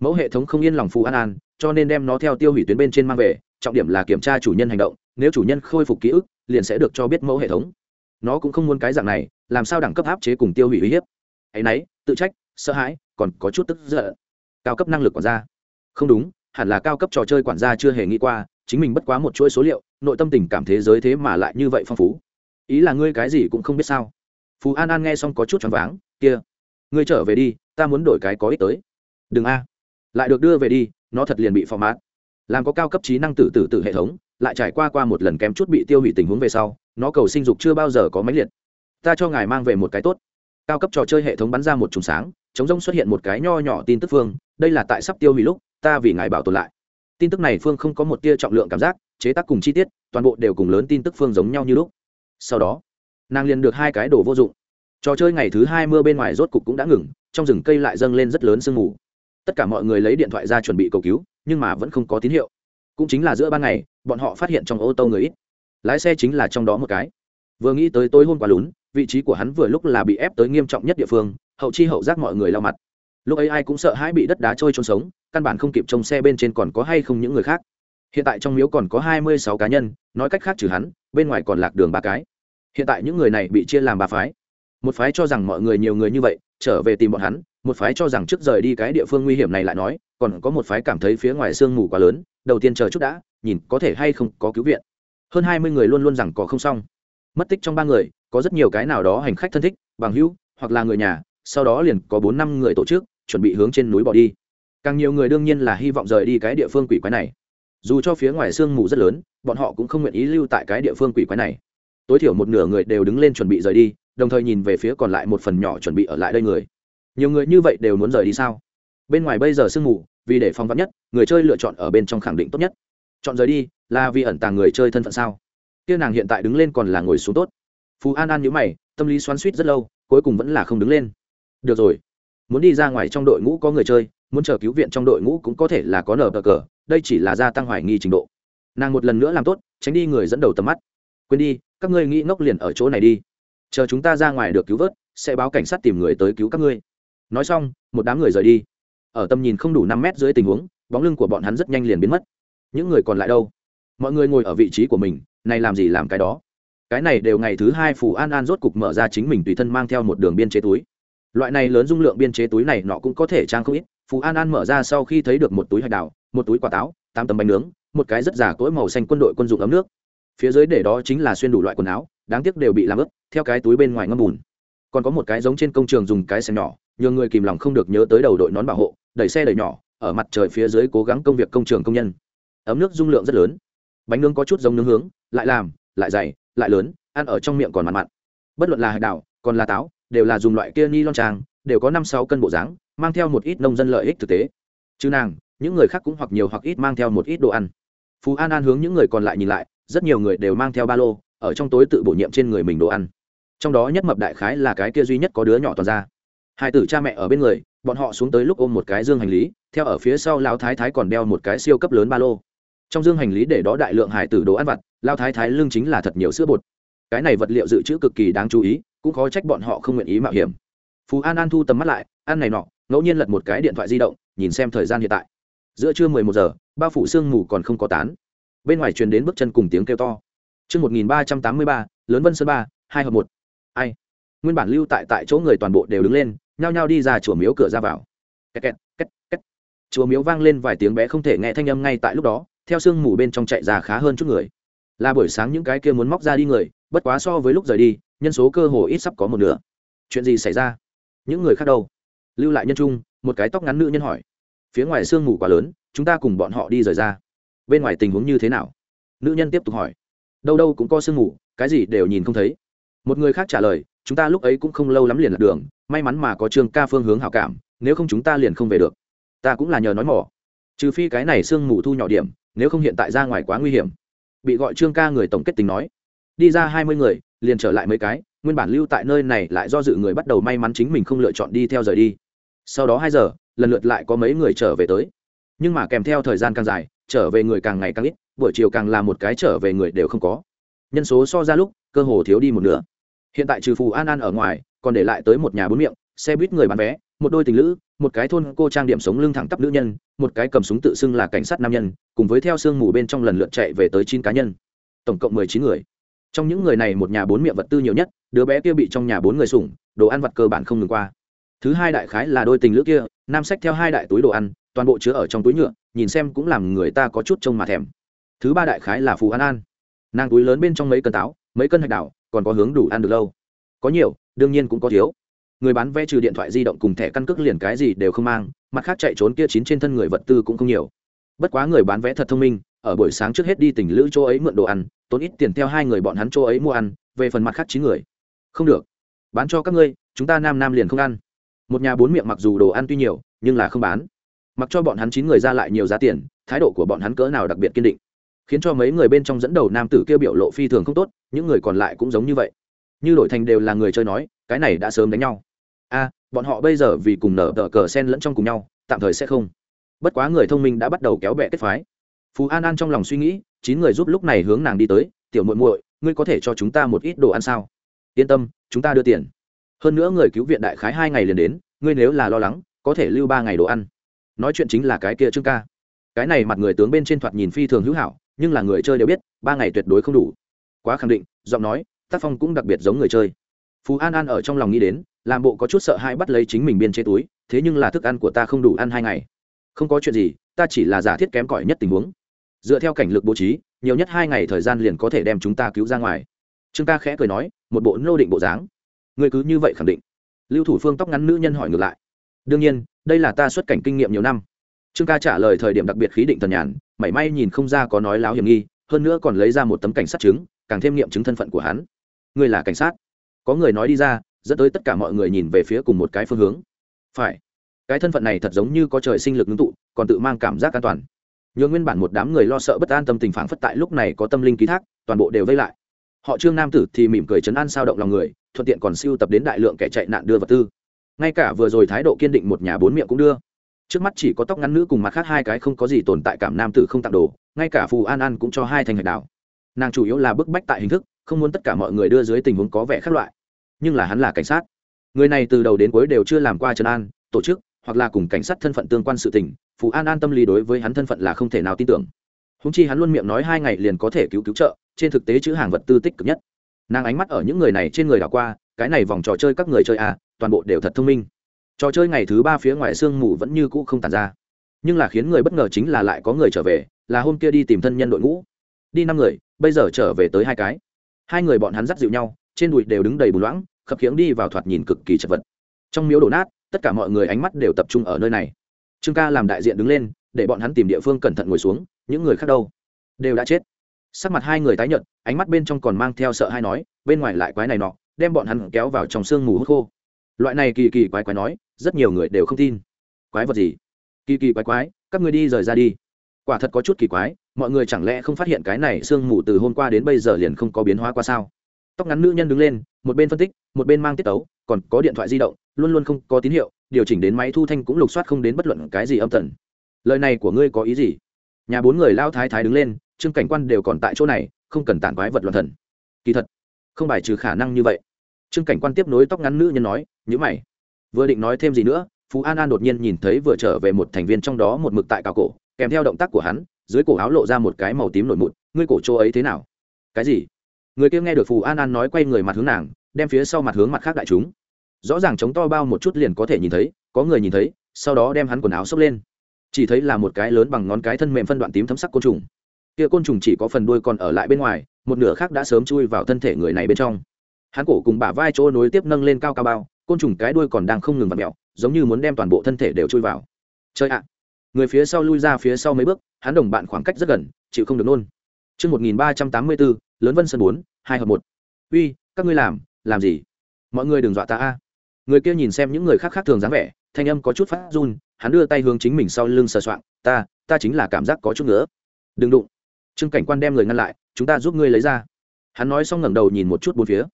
Mẫu hệ thống không yên lòng phù an an, cho nên đem nó theo tiêu hủy tuyến bên trên mang về, trọng điểm là kiểm tra chủ nhân hành động, nếu chủ nhân khôi phục ký ức, liền sẽ được cho biết mẫu hệ thống nó cũng không muốn cái dạng này, làm sao đẳng cấp áp chế cùng tiêu hủy uy hiếp? Ấ y náy tự trách, sợ hãi, còn có chút tức giận. Cao cấp năng lực quản gia. Không đúng, hẳn là cao cấp trò chơi quản gia chưa hề nghĩ qua, chính mình bất quá một chuỗi số liệu, nội tâm tình cảm thế giới thế mà lại như vậy phong phú. Ý là ngươi cái gì cũng không biết sao? Phú an an nghe xong có chút choáng váng, kia, ngươi trở về đi, ta muốn đổi cái có ích tới. Đừng a. Lại được đưa về đi, nó thật liền bị phò mát làm có cao cấp trí năng tử tử tử hệ thống, lại trải qua qua một lần kém chút bị tiêu hủy tình huống về sau nó cầu sinh dục chưa bao giờ có máy liệt. Ta cho ngài mang về một cái tốt. Cao cấp trò chơi hệ thống bắn ra một trùng sáng, chống rông xuất hiện một cái nho nhỏ tin tức phương, đây là tại sắp tiêu hủy lúc, ta vì ngài bảo tồn lại. Tin tức này phương không có một tia trọng lượng cảm giác, chế tác cùng chi tiết, toàn bộ đều cùng lớn tin tức phương giống nhau như lúc. Sau đó, nàng liền được hai cái đồ vô dụng. Trò chơi ngày thứ hai mưa bên ngoài rốt cục cũng đã ngừng, trong rừng cây lại dâng lên rất lớn sương mù. Tất cả mọi người lấy điện thoại ra chuẩn bị cầu cứu, nhưng mà vẫn không có tín hiệu. Cũng chính là giữa ban ngày, bọn họ phát hiện trong ô tô người ít lái xe chính là trong đó một cái. Vừa nghĩ tới tối hôm qua lún, vị trí của hắn vừa lúc là bị ép tới nghiêm trọng nhất địa phương, hậu chi hậu giác mọi người lao mặt. Lúc ấy ai cũng sợ hãi bị đất đá trôi trôn sống, căn bản không kịp trông xe bên trên còn có hay không những người khác. Hiện tại trong miếu còn có hai mươi sáu cá nhân, nói cách khác trừ hắn, bên ngoài còn lạc đường ba cái. Hiện tại những người này bị chia làm ba phái. Một phái cho rằng mọi người nhiều người như vậy, trở về tìm bọn hắn, một phái cho rằng trước rời đi cái địa phương nguy hiểm này lại nói, còn có một phái cảm thấy phía ngoài sương mù quá lớn, đầu tiên chờ chút đã, nhìn có thể hay không có cứu viện hơn hai mươi người luôn luôn rằng có không xong. Mất tích trong ba người, có rất nhiều cái nào đó hành khách thân thích, bằng hữu, hoặc là người nhà, sau đó liền có bốn năm người tổ chức, chuẩn bị hướng trên núi bỏ đi. Càng nhiều người đương nhiên là hy vọng rời đi cái địa phương quỷ quái này. Dù cho phía ngoài sương mù rất lớn, bọn họ cũng không nguyện ý lưu tại cái địa phương quỷ quái này. Tối thiểu một nửa người đều đứng lên chuẩn bị rời đi, đồng thời nhìn về phía còn lại một phần nhỏ chuẩn bị ở lại đây người. Nhiều người như vậy đều muốn rời đi sao? Bên ngoài bây giờ sương mù, vì để phong vắn nhất, người chơi lựa chọn ở bên trong khẳng định tốt nhất chọn rời đi, là vì ẩn tàng người chơi thân phận sao? Kia nàng hiện tại đứng lên còn là ngồi xuống tốt. Phú an an nhữ mày, tâm lý xoắn suýt rất lâu, cuối cùng vẫn là không đứng lên. Được rồi, muốn đi ra ngoài trong đội ngũ có người chơi, muốn chờ cứu viện trong đội ngũ cũng có thể là có nở bờ cờ, đây chỉ là gia tăng hoài nghi trình độ. Nàng một lần nữa làm tốt, tránh đi người dẫn đầu tầm mắt. Quên đi, các ngươi nghĩ ngốc liền ở chỗ này đi. Chờ chúng ta ra ngoài được cứu vớt, sẽ báo cảnh sát tìm người tới cứu các ngươi. Nói xong, một đám người rời đi. Ở tầm nhìn không đủ năm mét dưới tình huống, bóng lưng của bọn hắn rất nhanh liền biến mất những người còn lại đâu? Mọi người ngồi ở vị trí của mình, này làm gì làm cái đó? Cái này đều ngày thứ hai phù an an rốt cục mở ra chính mình tùy thân mang theo một đường biên chế túi. Loại này lớn dung lượng biên chế túi này nọ cũng có thể trang không ít. Phù an an mở ra sau khi thấy được một túi hạch đào, một túi quả táo, tám tấm bánh nướng, một cái rất giả cỗi màu xanh quân đội quân dụng ấm nước. Phía dưới để đó chính là xuyên đủ loại quần áo, đáng tiếc đều bị làm ướp theo cái túi bên ngoài ngâm bùn. Còn có một cái giống trên công trường dùng cái xe nhỏ nhờ người kìm lòng không được nhớ tới đầu đội nón bảo hộ, đẩy xe đẩy nhỏ, ở mặt trời phía dưới cố gắng công việc công trường công nhân ấm nước dung lượng rất lớn. Bánh nướng có chút giống nướng hướng, lại làm, lại dày, lại lớn, ăn ở trong miệng còn mặn mặn. Bất luận là hạt đào còn là táo, đều là dùng loại kia ni lon trang đều có năm sáu cân bộ dáng, mang theo một ít nông dân lợi ích thực tế. Chứ nàng, những người khác cũng hoặc nhiều hoặc ít mang theo một ít đồ ăn. Phú an an hướng những người còn lại nhìn lại, rất nhiều người đều mang theo ba lô, ở trong tối tự bổ nhiệm trên người mình đồ ăn. Trong đó nhất mập đại khái là cái kia duy nhất có đứa nhỏ toàn ra. Hai tử cha mẹ ở bên người, bọn họ xuống tới lúc ôm một cái dương hành lý, theo ở phía sau lao thái thái còn đeo một cái siêu cấp lớn ba lô trong dương hành lý để đó đại lượng hải tử đồ ăn vặt, lao thái thái lương chính là thật nhiều sữa bột. Cái này vật liệu dự trữ cực kỳ đáng chú ý, cũng khó trách bọn họ không nguyện ý mạo hiểm. Phú an an thu tầm mắt lại, ăn này nọ, ngẫu nhiên lật một cái điện thoại di động, nhìn xem thời gian hiện tại. Giữa trưa mười một giờ ba phủ sương mù còn không có tán. Bên ngoài truyền đến bước chân cùng tiếng kêu to. Chương một nghìn ba trăm tám mươi ba, lớn vân sơn ba, hai hợp một. Ai? Nguyên bản lưu tại tại chỗ người toàn bộ đều đứng lên, nhao nhao đi ra chùa miếu cửa ra vào. Két két két két chùa miếu vang lên vài tiếng bé không thể nghe thanh âm ngay tại lúc đó theo sương mù bên trong chạy ra khá hơn chút người. Là buổi sáng những cái kia muốn móc ra đi người, bất quá so với lúc rời đi, nhân số cơ hồ ít sắp có một nửa. Chuyện gì xảy ra? Những người khác đâu? Lưu lại nhân trung, một cái tóc ngắn nữ nhân hỏi. Phía ngoài sương mù quá lớn, chúng ta cùng bọn họ đi rời ra. Bên ngoài tình huống như thế nào? Nữ nhân tiếp tục hỏi. Đâu đâu cũng có sương mù, cái gì đều nhìn không thấy. Một người khác trả lời, chúng ta lúc ấy cũng không lâu lắm liền lạc đường, may mắn mà có trương ca phương hướng hảo cảm, nếu không chúng ta liền không về được. Ta cũng là nhờ nói mỏ. Trừ phi cái này sương mù thu nhỏ điểm nếu không hiện tại ra ngoài quá nguy hiểm. Bị gọi trương ca người tổng kết tình nói. Đi ra hai mươi người, liền trở lại mấy cái, nguyên bản lưu tại nơi này lại do dự người bắt đầu may mắn chính mình không lựa chọn đi theo rời đi. Sau đó hai giờ, lần lượt lại có mấy người trở về tới. Nhưng mà kèm theo thời gian càng dài, trở về người càng ngày càng ít, buổi chiều càng là một cái trở về người đều không có. Nhân số so ra lúc, cơ hồ thiếu đi một nửa. Hiện tại trừ phù an an ở ngoài, còn để lại tới một nhà bốn miệng, xe buýt người bán vé, một đôi tình lữ một cái thôn cô trang điểm sống lưng thẳng tắp nữ nhân, một cái cầm súng tự xưng là cảnh sát nam nhân, cùng với theo sương mù bên trong lần lượt chạy về tới chín cá nhân. Tổng cộng mười chín người. Trong những người này một nhà bốn miệng vật tư nhiều nhất, đứa bé kia bị trong nhà bốn người sủng, đồ ăn vặt cơ bản không ngừng qua. Thứ hai đại khái là đôi tình lữ kia, nam sách theo hai đại túi đồ ăn, toàn bộ chứa ở trong túi nhựa, nhìn xem cũng làm người ta có chút trông mà thèm. Thứ ba đại khái là phù an an. Nàng túi lớn bên trong mấy cân táo, mấy cân hạch đảo, còn có hướng đủ ăn được lâu. Có nhiều, đương nhiên cũng có thiếu người bán vé trừ điện thoại di động cùng thẻ căn cước liền cái gì đều không mang, mặt khác chạy trốn kia chín trên thân người vật tư cũng không nhiều. Bất quá người bán vé thật thông minh, ở buổi sáng trước hết đi tỉnh lữ chỗ ấy mượn đồ ăn, tốn ít tiền theo hai người bọn hắn chỗ ấy mua ăn, về phần mặt khác chín người. Không được. Bán cho các ngươi, chúng ta nam nam liền không ăn. Một nhà bốn miệng mặc dù đồ ăn tuy nhiều, nhưng là không bán. Mặc cho bọn hắn chín người ra lại nhiều giá tiền, thái độ của bọn hắn cỡ nào đặc biệt kiên định. Khiến cho mấy người bên trong dẫn đầu nam tử kia biểu lộ phi thường không tốt, những người còn lại cũng giống như vậy. Như đổi thành đều là người chơi nói, cái này đã sớm đánh nhau a bọn họ bây giờ vì cùng nở tờ cờ sen lẫn trong cùng nhau, tạm thời sẽ không. Bất quá người thông minh đã bắt đầu kéo bẹ kết phái. Phú an an trong lòng suy nghĩ, chín người giúp lúc này hướng nàng đi tới, tiểu muội muội, ngươi có thể cho chúng ta một ít đồ ăn sao? Yên tâm, chúng ta đưa tiền. Hơn nữa người cứu viện đại khái hai ngày liền đến, ngươi nếu là lo lắng, có thể lưu ba ngày đồ ăn. Nói chuyện chính là cái kia trương ca. Cái này mặt người tướng bên trên thoạt nhìn phi thường hữu hảo, nhưng là người chơi đều biết, ba ngày tuyệt đối không đủ. Quá khẳng định, giọng nói, tác phong cũng đặc biệt giống người chơi. Phú an an ở trong lòng nghĩ đến làm bộ có chút sợ hãi bắt lấy chính mình biên chế túi, thế nhưng là thức ăn của ta không đủ ăn hai ngày. Không có chuyện gì, ta chỉ là giả thiết kém cỏi nhất tình huống. Dựa theo cảnh lực bố trí, nhiều nhất hai ngày thời gian liền có thể đem chúng ta cứu ra ngoài. Trương ca khẽ cười nói, một bộ nô định bộ dáng. Người cứ như vậy khẳng định. Lưu thủ phương tóc ngắn nữ nhân hỏi ngược lại. Đương nhiên, đây là ta xuất cảnh kinh nghiệm nhiều năm. Trương ca trả lời thời điểm đặc biệt khí định thần nhàn, mảy may nhìn không ra có nói láo hiểm nghi, hơn nữa còn lấy ra một tấm cảnh sát chứng, càng thêm nghiệm chứng thân phận của hắn. Ngươi là cảnh sát. Có người nói đi ra dẫn tới tất cả mọi người nhìn về phía cùng một cái phương hướng. Phải, cái thân phận này thật giống như có trời sinh lực ngưng tụ, còn tự mang cảm giác an toàn. Nhường nguyên bản một đám người lo sợ bất an tâm tình phản phất tại lúc này có tâm linh ký thác, toàn bộ đều vây lại. Họ trương nam tử thì mỉm cười chấn an sao động lòng người, thuận tiện còn siêu tập đến đại lượng kẻ chạy nạn đưa vật tư. Ngay cả vừa rồi thái độ kiên định một nhà bốn miệng cũng đưa. Trước mắt chỉ có tóc ngắn nữ cùng mặt khác hai cái không có gì tồn tại cảm nam tử không tặng đồ, ngay cả phù an an cũng cho hai thành hạch đảo. Nàng chủ yếu là bức bách tại hình thức, không muốn tất cả mọi người đưa dưới tình huống có vẻ khác loại nhưng là hắn là cảnh sát. Người này từ đầu đến cuối đều chưa làm qua trần an, tổ chức, hoặc là cùng cảnh sát thân phận tương quan sự tình phú an an tâm lý đối với hắn thân phận là không thể nào tin tưởng. Húng chi hắn luôn miệng nói hai ngày liền có thể cứu cứu trợ, trên thực tế chữ hàng vật tư tích cực nhất. Nàng ánh mắt ở những người này trên người đảo qua, cái này vòng trò chơi các người chơi à toàn bộ đều thật thông minh. Trò chơi ngày thứ ba phía ngoài sương mù vẫn như cũ không tàn ra. Nhưng là khiến người bất ngờ chính là lại có người trở về, là hôm kia đi tìm thân nhân đội ngũ. Đi năm người, bây giờ trở về tới hai cái. Hai người bọn hắn dắt dịu nhau trên đùi đều đứng đầy bùn loãng, khập khiễng đi vào thoạt nhìn cực kỳ chật vật. Trong miếu đổ nát, tất cả mọi người ánh mắt đều tập trung ở nơi này. Trương ca làm đại diện đứng lên, để bọn hắn tìm địa phương cẩn thận ngồi xuống, những người khác đâu? Đều đã chết. Sắc mặt hai người tái nhợt, ánh mắt bên trong còn mang theo sợ hay nói, bên ngoài lại quái này nọ, đem bọn hắn kéo vào trong sương mù hút khô. Loại này kỳ kỳ quái quái nói, rất nhiều người đều không tin. Quái vật gì? Kỳ kỳ quái quái, các người đi rời ra đi. Quả thật có chút kỳ quái, mọi người chẳng lẽ không phát hiện cái này sương mù từ hôm qua đến bây giờ liền không có biến hóa qua sao? Tóc ngắn nữ nhân đứng lên, một bên phân tích, một bên mang tiết tấu, còn có điện thoại di động, luôn luôn không có tín hiệu, điều chỉnh đến máy thu thanh cũng lục soát không đến bất luận cái gì âm tần. Lời này của ngươi có ý gì? Nhà bốn người lao thái thái đứng lên, trương cảnh quan đều còn tại chỗ này, không cần tản quái vật loạn thần. Kỳ thật, không bài trừ khả năng như vậy. Trương cảnh quan tiếp nối tóc ngắn nữ nhân nói, nhữ mày. Vừa định nói thêm gì nữa, phú an an đột nhiên nhìn thấy vừa trở về một thành viên trong đó một mực tại cào cổ, kèm theo động tác của hắn, dưới cổ áo lộ ra một cái màu tím nổi mụn, ngươi cổ chỗ ấy thế nào? Cái gì? người kia nghe được phù an an nói quay người mặt hướng nàng đem phía sau mặt hướng mặt khác đại chúng. Rõ ràng chống to bao một chút liền có thể nhìn thấy có người nhìn thấy sau đó đem hắn quần áo xốc lên. Chỉ thấy là một cái lớn bằng ngón cái thân mềm phân đoạn tím thấm sắc côn trùng. Kia côn trùng chỉ có phần đuôi còn ở lại bên ngoài một nửa khác đã sớm chui vào thân thể người này bên trong. Hắn cổ cùng bả vai chỗ nối tiếp nâng lên cao cao bao côn trùng cái đuôi còn đang không ngừng vặt mẹo giống như muốn đem toàn bộ thân thể đều chui vào. Chơi ạ. Người phía sau lui ra phía sau mấy bước hắn đồng bạn khoảng cách rất gần chịu không được nôn. Trước 1384, lớn vân sân bốn, hai hợp một. Uy, các ngươi làm làm gì? Mọi người đừng dọa ta a. Người kia nhìn xem những người khác khác thường dáng vẻ, thanh âm có chút phát run, hắn đưa tay hướng chính mình sau lưng sờ soạng, ta ta chính là cảm giác có chút nữa đừng đụng. Trương cảnh quan đem người ngăn lại, chúng ta giúp ngươi lấy ra. Hắn nói xong ngẩng đầu nhìn một chút bốn phía.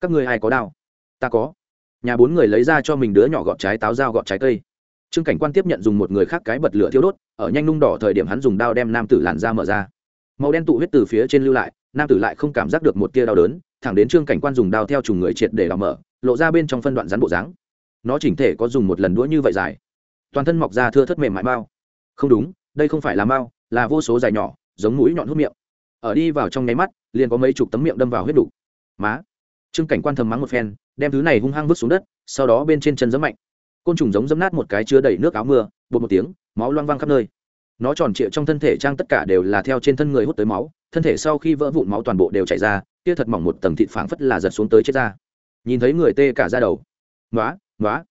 Các ngươi ai có đao? Ta có. Nhà bốn người lấy ra cho mình đứa nhỏ gọt trái táo dao gọt trái cây. Trương cảnh quan tiếp nhận dùng một người khác cái bật lửa thiêu đốt, ở nhanh nung đỏ thời điểm hắn dùng đao đem nam tử làn da mở ra. Màu đen tụ huyết từ phía trên lưu lại nam tử lại không cảm giác được một tia đau đớn, thẳng đến trương cảnh quan dùng đao theo trùng người triệt để đào mở, lộ ra bên trong phân đoạn rắn bộ dáng. Nó chỉnh thể có dùng một lần đũa như vậy dài. Toàn thân mọc ra thưa thất mềm mại bao không đúng, đây không phải là mao là vô số dài nhỏ, giống mũi nhọn hút miệng. Ở đi vào trong nháy mắt, liền có mấy chục tấm miệng đâm vào huyết đủ má. Trương cảnh quan thầm mắng một phen, đem thứ này hung hăng vứt xuống đất, sau đó bên trên chân giấm mạnh. Côn trùng giống giấm nát một cái chứa đầy nước áo mưa bột một tiếng, máu loang văng khắp nơi. Nó tròn trịa trong thân thể trang tất cả đều là theo trên thân người hút tới máu thân thể sau khi vỡ vụn máu toàn bộ đều chảy ra, kia thật mỏng một tầng thịt phảng phất là giật xuống tới chết ra. Nhìn thấy người tê cả ra đầu. Nói nói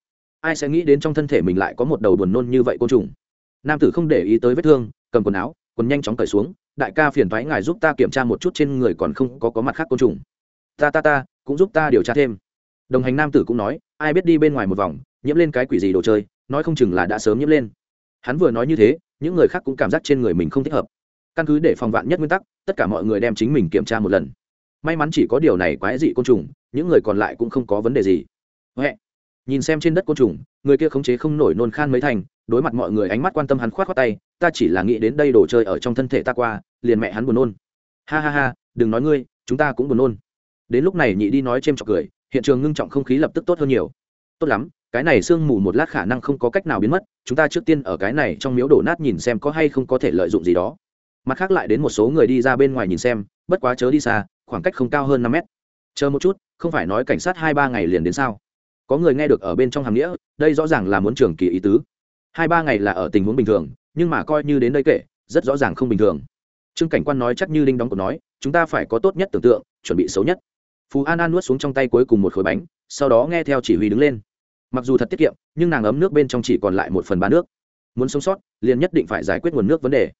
ai sẽ nghĩ đến trong thân thể mình lại có một đầu buồn nôn như vậy côn trùng? Nam tử không để ý tới vết thương, cầm quần áo, quần nhanh chóng cởi xuống. Đại ca phiền thoái ngài giúp ta kiểm tra một chút trên người còn không có có mặt khác côn trùng. Ta ta ta, cũng giúp ta điều tra thêm. Đồng hành nam tử cũng nói, ai biết đi bên ngoài một vòng, nhiễm lên cái quỷ gì đồ chơi, nói không chừng là đã sớm nhiễm lên. Hắn vừa nói như thế, những người khác cũng cảm giác trên người mình không thích hợp. Căn cứ để phòng vạn nhất nguyên tắc tất cả mọi người đem chính mình kiểm tra một lần. May mắn chỉ có điều này quái dị côn trùng, những người còn lại cũng không có vấn đề gì. Huệ. nhìn xem trên đất côn trùng, người kia khống chế không nổi nôn khan mấy thành, đối mặt mọi người ánh mắt quan tâm hắn khoát khoát tay, ta chỉ là nghĩ đến đây đồ chơi ở trong thân thể ta qua, liền mẹ hắn buồn nôn. Ha ha ha, đừng nói ngươi, chúng ta cũng buồn nôn. Đến lúc này nhị đi nói c h cười, hiện trường ngưng trọng không khí lập tức tốt hơn nhiều. Tốt lắm, cái này sương mù một lát khả năng không có cách nào biến mất, chúng ta trước tiên ở cái này trong miếu đổ nát nhìn xem có hay không có thể lợi dụng gì đó mặt khác lại đến một số người đi ra bên ngoài nhìn xem, bất quá chớ đi xa, khoảng cách không cao hơn năm mét. Chờ một chút, không phải nói cảnh sát hai ba ngày liền đến sao? Có người nghe được ở bên trong hàm nghĩa, đây rõ ràng là muốn trường kỳ ý tứ. Hai ba ngày là ở tình huống bình thường, nhưng mà coi như đến đây kể, rất rõ ràng không bình thường. Trương cảnh quan nói chắc như linh đóng cổ nói, chúng ta phải có tốt nhất tưởng tượng, chuẩn bị xấu nhất. Phú an an nuốt xuống trong tay cuối cùng một khối bánh, sau đó nghe theo chỉ huy đứng lên. Mặc dù thật tiết kiệm, nhưng nàng ấm nước bên trong chỉ còn lại một phần ba nước. Muốn sống sót, liền nhất định phải giải quyết nguồn nước vấn đề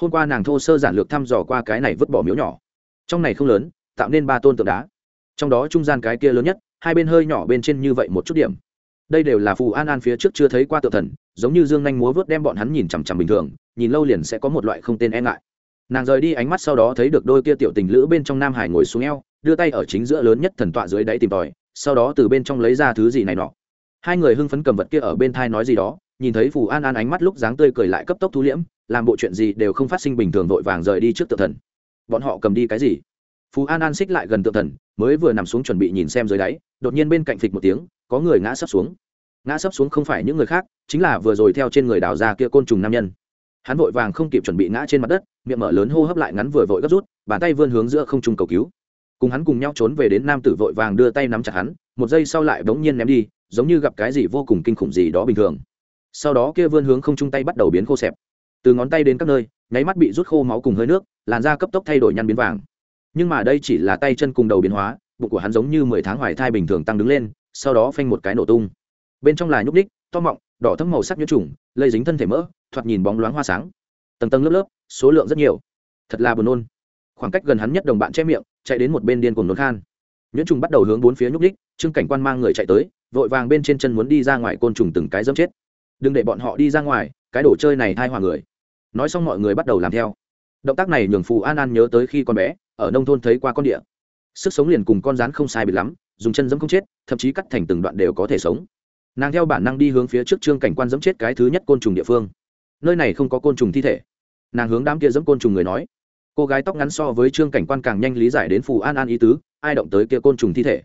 hôm qua nàng thô sơ giản lược thăm dò qua cái này vứt bỏ miếu nhỏ. Trong này không lớn, tạo nên ba tôn tượng đá. Trong đó trung gian cái kia lớn nhất, hai bên hơi nhỏ bên trên như vậy một chút điểm. Đây đều là phù an an phía trước chưa thấy qua tự thần, giống như dương nhanh múa vớt đem bọn hắn nhìn chằm chằm bình thường, nhìn lâu liền sẽ có một loại không tên e ngại. Nàng rời đi ánh mắt sau đó thấy được đôi kia tiểu tình lữ bên trong nam hải ngồi xuống eo, đưa tay ở chính giữa lớn nhất thần tọa dưới đáy tìm tòi, sau đó từ bên trong lấy ra thứ gì này nọ. Hai người hưng phấn cầm vật kia ở bên thai nói gì đó nhìn thấy phù an an ánh mắt lúc dáng tươi cười lại cấp tốc thu liễm, làm bộ chuyện gì đều không phát sinh bình thường vội vàng rời đi trước tự thần. Bọn họ cầm đi cái gì? Phù an an xích lại gần tự thần, mới vừa nằm xuống chuẩn bị nhìn xem dưới đáy, đột nhiên bên cạnh phịch một tiếng, có người ngã sấp xuống. Ngã sấp xuống không phải những người khác, chính là vừa rồi theo trên người đào ra kia côn trùng nam nhân. Hắn vội vàng không kịp chuẩn bị ngã trên mặt đất, miệng mở lớn hô hấp lại ngắn vừa vội gấp rút, bàn tay vươn hướng giữa không trung cầu cứu. Cùng hắn cùng nhau trốn về đến nam tử vội vàng đưa tay nắm chặt hắn, một giây sau lại bỗng nhiên ném đi, giống như gặp cái gì vô cùng kinh khủng gì đó bình thường sau đó kia vươn hướng không chung tay bắt đầu biến khô xẹp. Từ ngón tay đến các nơi, nháy mắt bị rút khô máu cùng hơi nước, làn da cấp tốc thay đổi nhăn biến vàng. Nhưng mà đây chỉ là tay chân cùng đầu biến hóa, bụng của hắn giống như mười tháng hoài thai bình thường tăng đứng lên, sau đó phanh một cái nổ tung. Bên trong là nhúc ních to mọng, đỏ thấm màu sắc nhiễm trùng, lây dính thân thể mỡ, thoạt nhìn bóng loáng hoa sáng. Tầng tầng lớp lớp, số lượng rất nhiều. Thật là buồn nôn. Khoảng cách gần hắn nhất đồng bạn che miệng, chạy đến một bên điên cùng nôn khan. Nhuyễn trùng bắt đầu hướng bốn phía nhúc ních trương cảnh quan mang người chạy tới, vội vàng bên trên chân muốn đi ra ngoài côn trùng từng cái dâm chết đừng để bọn họ đi ra ngoài, cái đồ chơi này thai hòa người. Nói xong mọi người bắt đầu làm theo. Động tác này nhường phù an an nhớ tới khi con bé, ở nông thôn thấy qua con địa. Sức sống liền cùng con rán không sai bị lắm, dùng chân dẫm không chết, thậm chí cắt thành từng đoạn đều có thể sống. Nàng theo bản năng đi hướng phía trước trương cảnh quan dẫm chết cái thứ nhất côn trùng địa phương. Nơi này không có côn trùng thi thể. Nàng hướng đám kia dẫm côn trùng người nói. Cô gái tóc ngắn so với trương cảnh quan càng nhanh lý giải đến phù an an ý tứ, ai động tới kia côn trùng thi thể?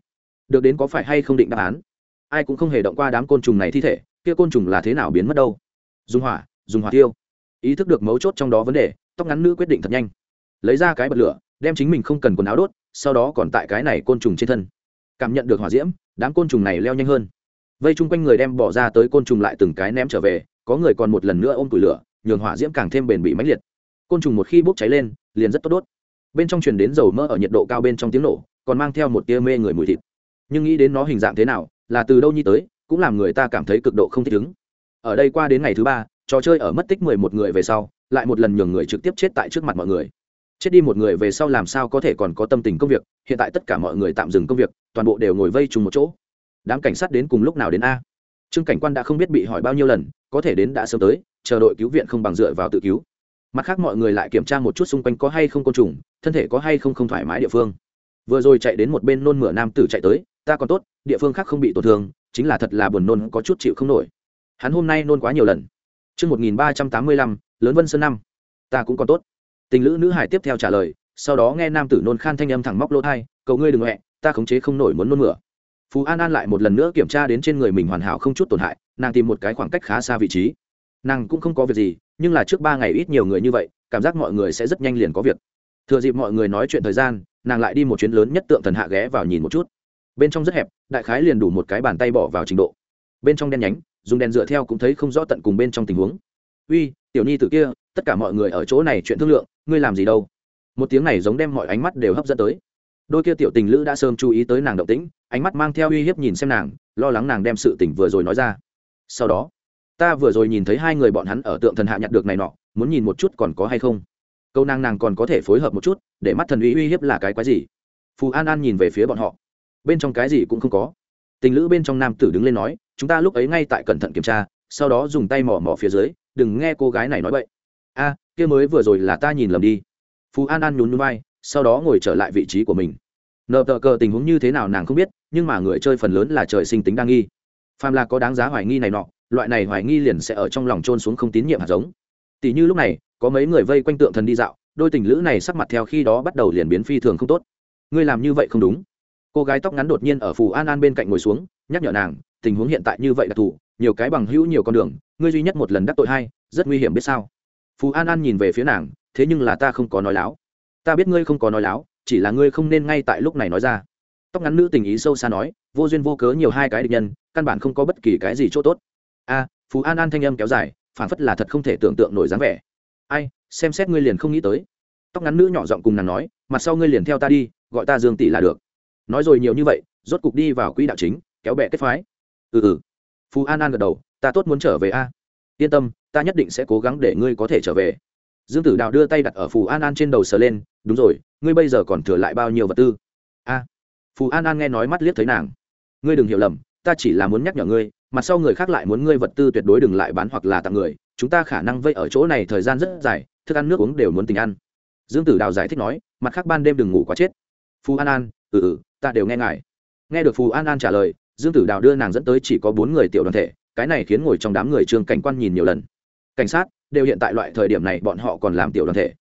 Được đến có phải hay không định đáp án? Ai cũng không hề động qua đám côn trùng này thi thể kia côn trùng là thế nào biến mất đâu? Dùng hỏa dùng hỏa tiêu. Ý thức được mấu chốt trong đó vấn đề, tóc ngắn nữ quyết định thật nhanh. Lấy ra cái bật lửa, đem chính mình không cần quần áo đốt, sau đó còn tại cái này côn trùng trên thân. Cảm nhận được hỏa diễm, đám côn trùng này leo nhanh hơn. Vây chung quanh người đem bỏ ra tới côn trùng lại từng cái ném trở về, có người còn một lần nữa ôm tủi lửa, nhường hỏa diễm càng thêm bền bị mãnh liệt. Côn trùng một khi bốc cháy lên, liền rất tốt đốt. Bên trong truyền đến dầu mỡ ở nhiệt độ cao bên trong tiếng nổ, còn mang theo một tia mê người mùi thịt. Nhưng nghĩ đến nó hình dạng thế nào, là từ đâu nhi tới cũng làm người ta cảm thấy cực độ không thích ứng. Ở đây qua đến ngày thứ ba, trò chơi ở mất tích mười một người về sau, lại một lần nhường người trực tiếp chết tại trước mặt mọi người. Chết đi một người về sau làm sao có thể còn có tâm tình công việc, hiện tại tất cả mọi người tạm dừng công việc, toàn bộ đều ngồi vây trùng một chỗ. Đám cảnh sát đến cùng lúc nào đến a? Trương cảnh quan đã không biết bị hỏi bao nhiêu lần, có thể đến đã sớm tới, chờ đội cứu viện không bằng dựa vào tự cứu. Mặt khác mọi người lại kiểm tra một chút xung quanh có hay không côn trùng, thân thể có hay không không thoải mái địa phương. Vừa rồi chạy đến một bên nôn mửa nam tử chạy tới, ta còn tốt, địa phương khác không bị tổn thương chính là thật là buồn nôn có chút chịu không nổi hắn hôm nay nôn quá nhiều lần Trước 1385, lớn vân sơn năm. Ta cũng còn tốt. Tình lữ nữ hải tiếp theo trả lời, sau đó nghe nam tử nôn khan thanh âm thẳng móc lỗ thai, cầu ngươi đừng mẹ, ta khống chế không nổi muốn nôn mửa. Phú An An lại một lần nữa kiểm tra đến trên người mình hoàn hảo không chút tổn hại, nàng tìm một cái khoảng cách khá xa vị trí. Nàng cũng không có việc gì, nhưng là trước ba ngày ít nhiều người như vậy, cảm giác mọi người sẽ rất nhanh liền có việc. Thừa dịp mọi người nói chuyện thời gian, nàng lại đi một chuyến lớn nhất tượng thần hạ ghé vào nhìn một chút. Bên trong rất hẹp, đại khái liền đủ một cái bàn tay bỏ vào trình độ. Bên trong đen nhánh, dùng đèn dựa theo cũng thấy không rõ tận cùng bên trong tình huống. Uy tiểu nhi t kia tất cả mọi người ở chỗ này chuyện thương lượng ngươi làm gì đâu? Một tiếng này giống đem mọi ánh mắt đều hấp dẫn tới. Đôi kia tiểu tình lữ đã sớm chú ý tới nàng động tĩnh ánh mắt mang theo uy hiếp nhìn xem nàng lo lắng nàng đem sự tình vừa rồi nói ra. Sau đó ta vừa rồi nhìn thấy hai người bọn hắn ở tượng thần hạ nhặt được này nọ muốn nhìn một chút còn có hay không? Câu nàng nàng còn có thể phối hợp một chút để mắt thần uy uy hiếp là cái quái gì? Phù an an nhìn về phía bọn họ bên trong cái gì cũng không có. Tình lữ bên trong nam tử đứng lên nói, chúng ta lúc ấy ngay tại cẩn thận kiểm tra, sau đó dùng tay mỏ mỏ phía dưới, đừng nghe cô gái này nói vậy a, kia mới vừa rồi là ta nhìn lầm đi. Phú an an nhún núi vai, sau đó ngồi trở lại vị trí của mình. Nợ tờ cờ tình huống như thế nào nàng không biết, nhưng mà người chơi phần lớn là trời sinh tính đa nghi. Phàm là có đáng giá hoài nghi này nọ, loại này hoài nghi liền sẽ ở trong lòng trôn xuống không tín nhiệm hạt giống. Tỷ như lúc này, có mấy người vây quanh tượng thần đi dạo, đôi tình lữ này sắc mặt theo khi đó bắt đầu liền biến phi thường không tốt. Ngươi làm như vậy không đúng cô gái tóc ngắn đột nhiên ở phù an an bên cạnh ngồi xuống, nhắc nhở nàng, tình huống hiện tại như vậy đặc thù nhiều cái bằng hữu nhiều con đường, ngươi duy nhất một lần đắc tội hai, rất nguy hiểm biết sao? Phù an an nhìn về phía nàng, thế nhưng là ta không có nói láo. Ta biết ngươi không có nói láo, chỉ là ngươi không nên ngay tại lúc này nói ra. Tóc ngắn nữ tình ý sâu xa nói, vô duyên vô cớ nhiều hai cái địch nhân, căn bản không có bất kỳ cái gì chỗ tốt. a phú an an thanh âm kéo dài phản phất là thật không thể tưởng tượng nổi dáng vẻ. Ai, xem xét ngươi liền không nghĩ tới. Tóc ngắn nữ nhỏ giọng cùng nàng nói, mặt sau ngươi liền theo ta đi, gọi ta dương tỷ là được nói rồi nhiều như vậy, rốt cục đi vào quỹ đạo chính, kéo bẹ kết phái. Ừ ừ. Phú an an gật đầu, ta tốt muốn trở về a. Yên tâm, ta nhất định sẽ cố gắng để ngươi có thể trở về. Dương tử đào đưa tay đặt ở phù an an trên đầu sờ lên, đúng rồi, ngươi bây giờ còn thừa lại bao nhiêu vật tư? A. Phù an an nghe nói mắt liếc thấy nàng. Ngươi đừng hiểu lầm, ta chỉ là muốn nhắc nhở ngươi mặt sau người khác lại muốn ngươi vật tư tuyệt đối đừng lại bán hoặc là tặng người, chúng ta khả năng vây ở chỗ này thời gian rất dài, thức ăn nước uống đều muốn tình ăn. Dương tử đào giải thích nói, mặt khác ban đêm đừng ngủ quá chết. Phù an an ừ ừ ta đều nghe ngài. Nghe được phù an an trả lời, dương tử đào đưa nàng dẫn tới chỉ có bốn người tiểu đoàn thể, cái này khiến ngồi trong đám người trương cảnh quan nhìn nhiều lần. Cảnh sát, đều hiện tại loại thời điểm này bọn họ còn làm tiểu đoàn thể.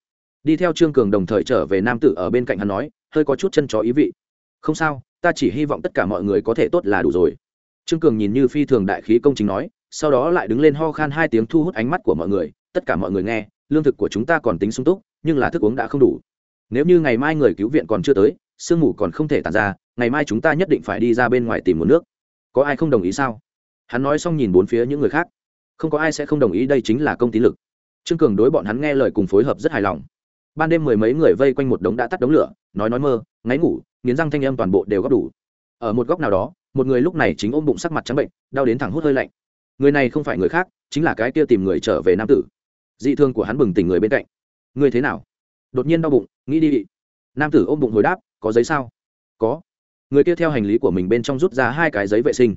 Đi theo trương cường đồng thời trở về nam tử ở bên cạnh hắn nói, hơi có chút chân chó ý vị. Không sao, ta chỉ hy vọng tất cả mọi người có thể tốt là đủ rồi. Trương cường nhìn như phi thường đại khí công chính nói, sau đó lại đứng lên ho khan hai tiếng thu hút ánh mắt của mọi người, tất cả mọi người nghe, lương thực của chúng ta còn tính sung túc, nhưng là thức uống đã không đủ. Nếu như ngày mai người cứu viện còn chưa tới sương mù còn không thể tàn ra, ngày mai chúng ta nhất định phải đi ra bên ngoài tìm nguồn nước. Có ai không đồng ý sao? Hắn nói xong nhìn bốn phía những người khác. Không có ai sẽ không đồng ý đây chính là công ty lực. Trương cường đối bọn hắn nghe lời cùng phối hợp rất hài lòng. Ban đêm mười mấy người vây quanh một đống đã tắt đống lửa, nói nói mơ, ngáy ngủ, nghiến răng thanh âm toàn bộ đều góp đủ. Ở một góc nào đó, một người lúc này chính ôm bụng sắc mặt trắng bệnh, đau đến thẳng hút hơi lạnh. Người này không phải người khác, chính là cái kia tìm người trở về nam tử. Dị thương của hắn bừng tỉnh người bên cạnh. Người thế nào? Đột nhiên đau bụng, nghĩ đi. Nam tử ôm bụng hồi đáp có giấy sao? Có. Người kia theo hành lý của mình bên trong rút ra hai cái giấy vệ sinh.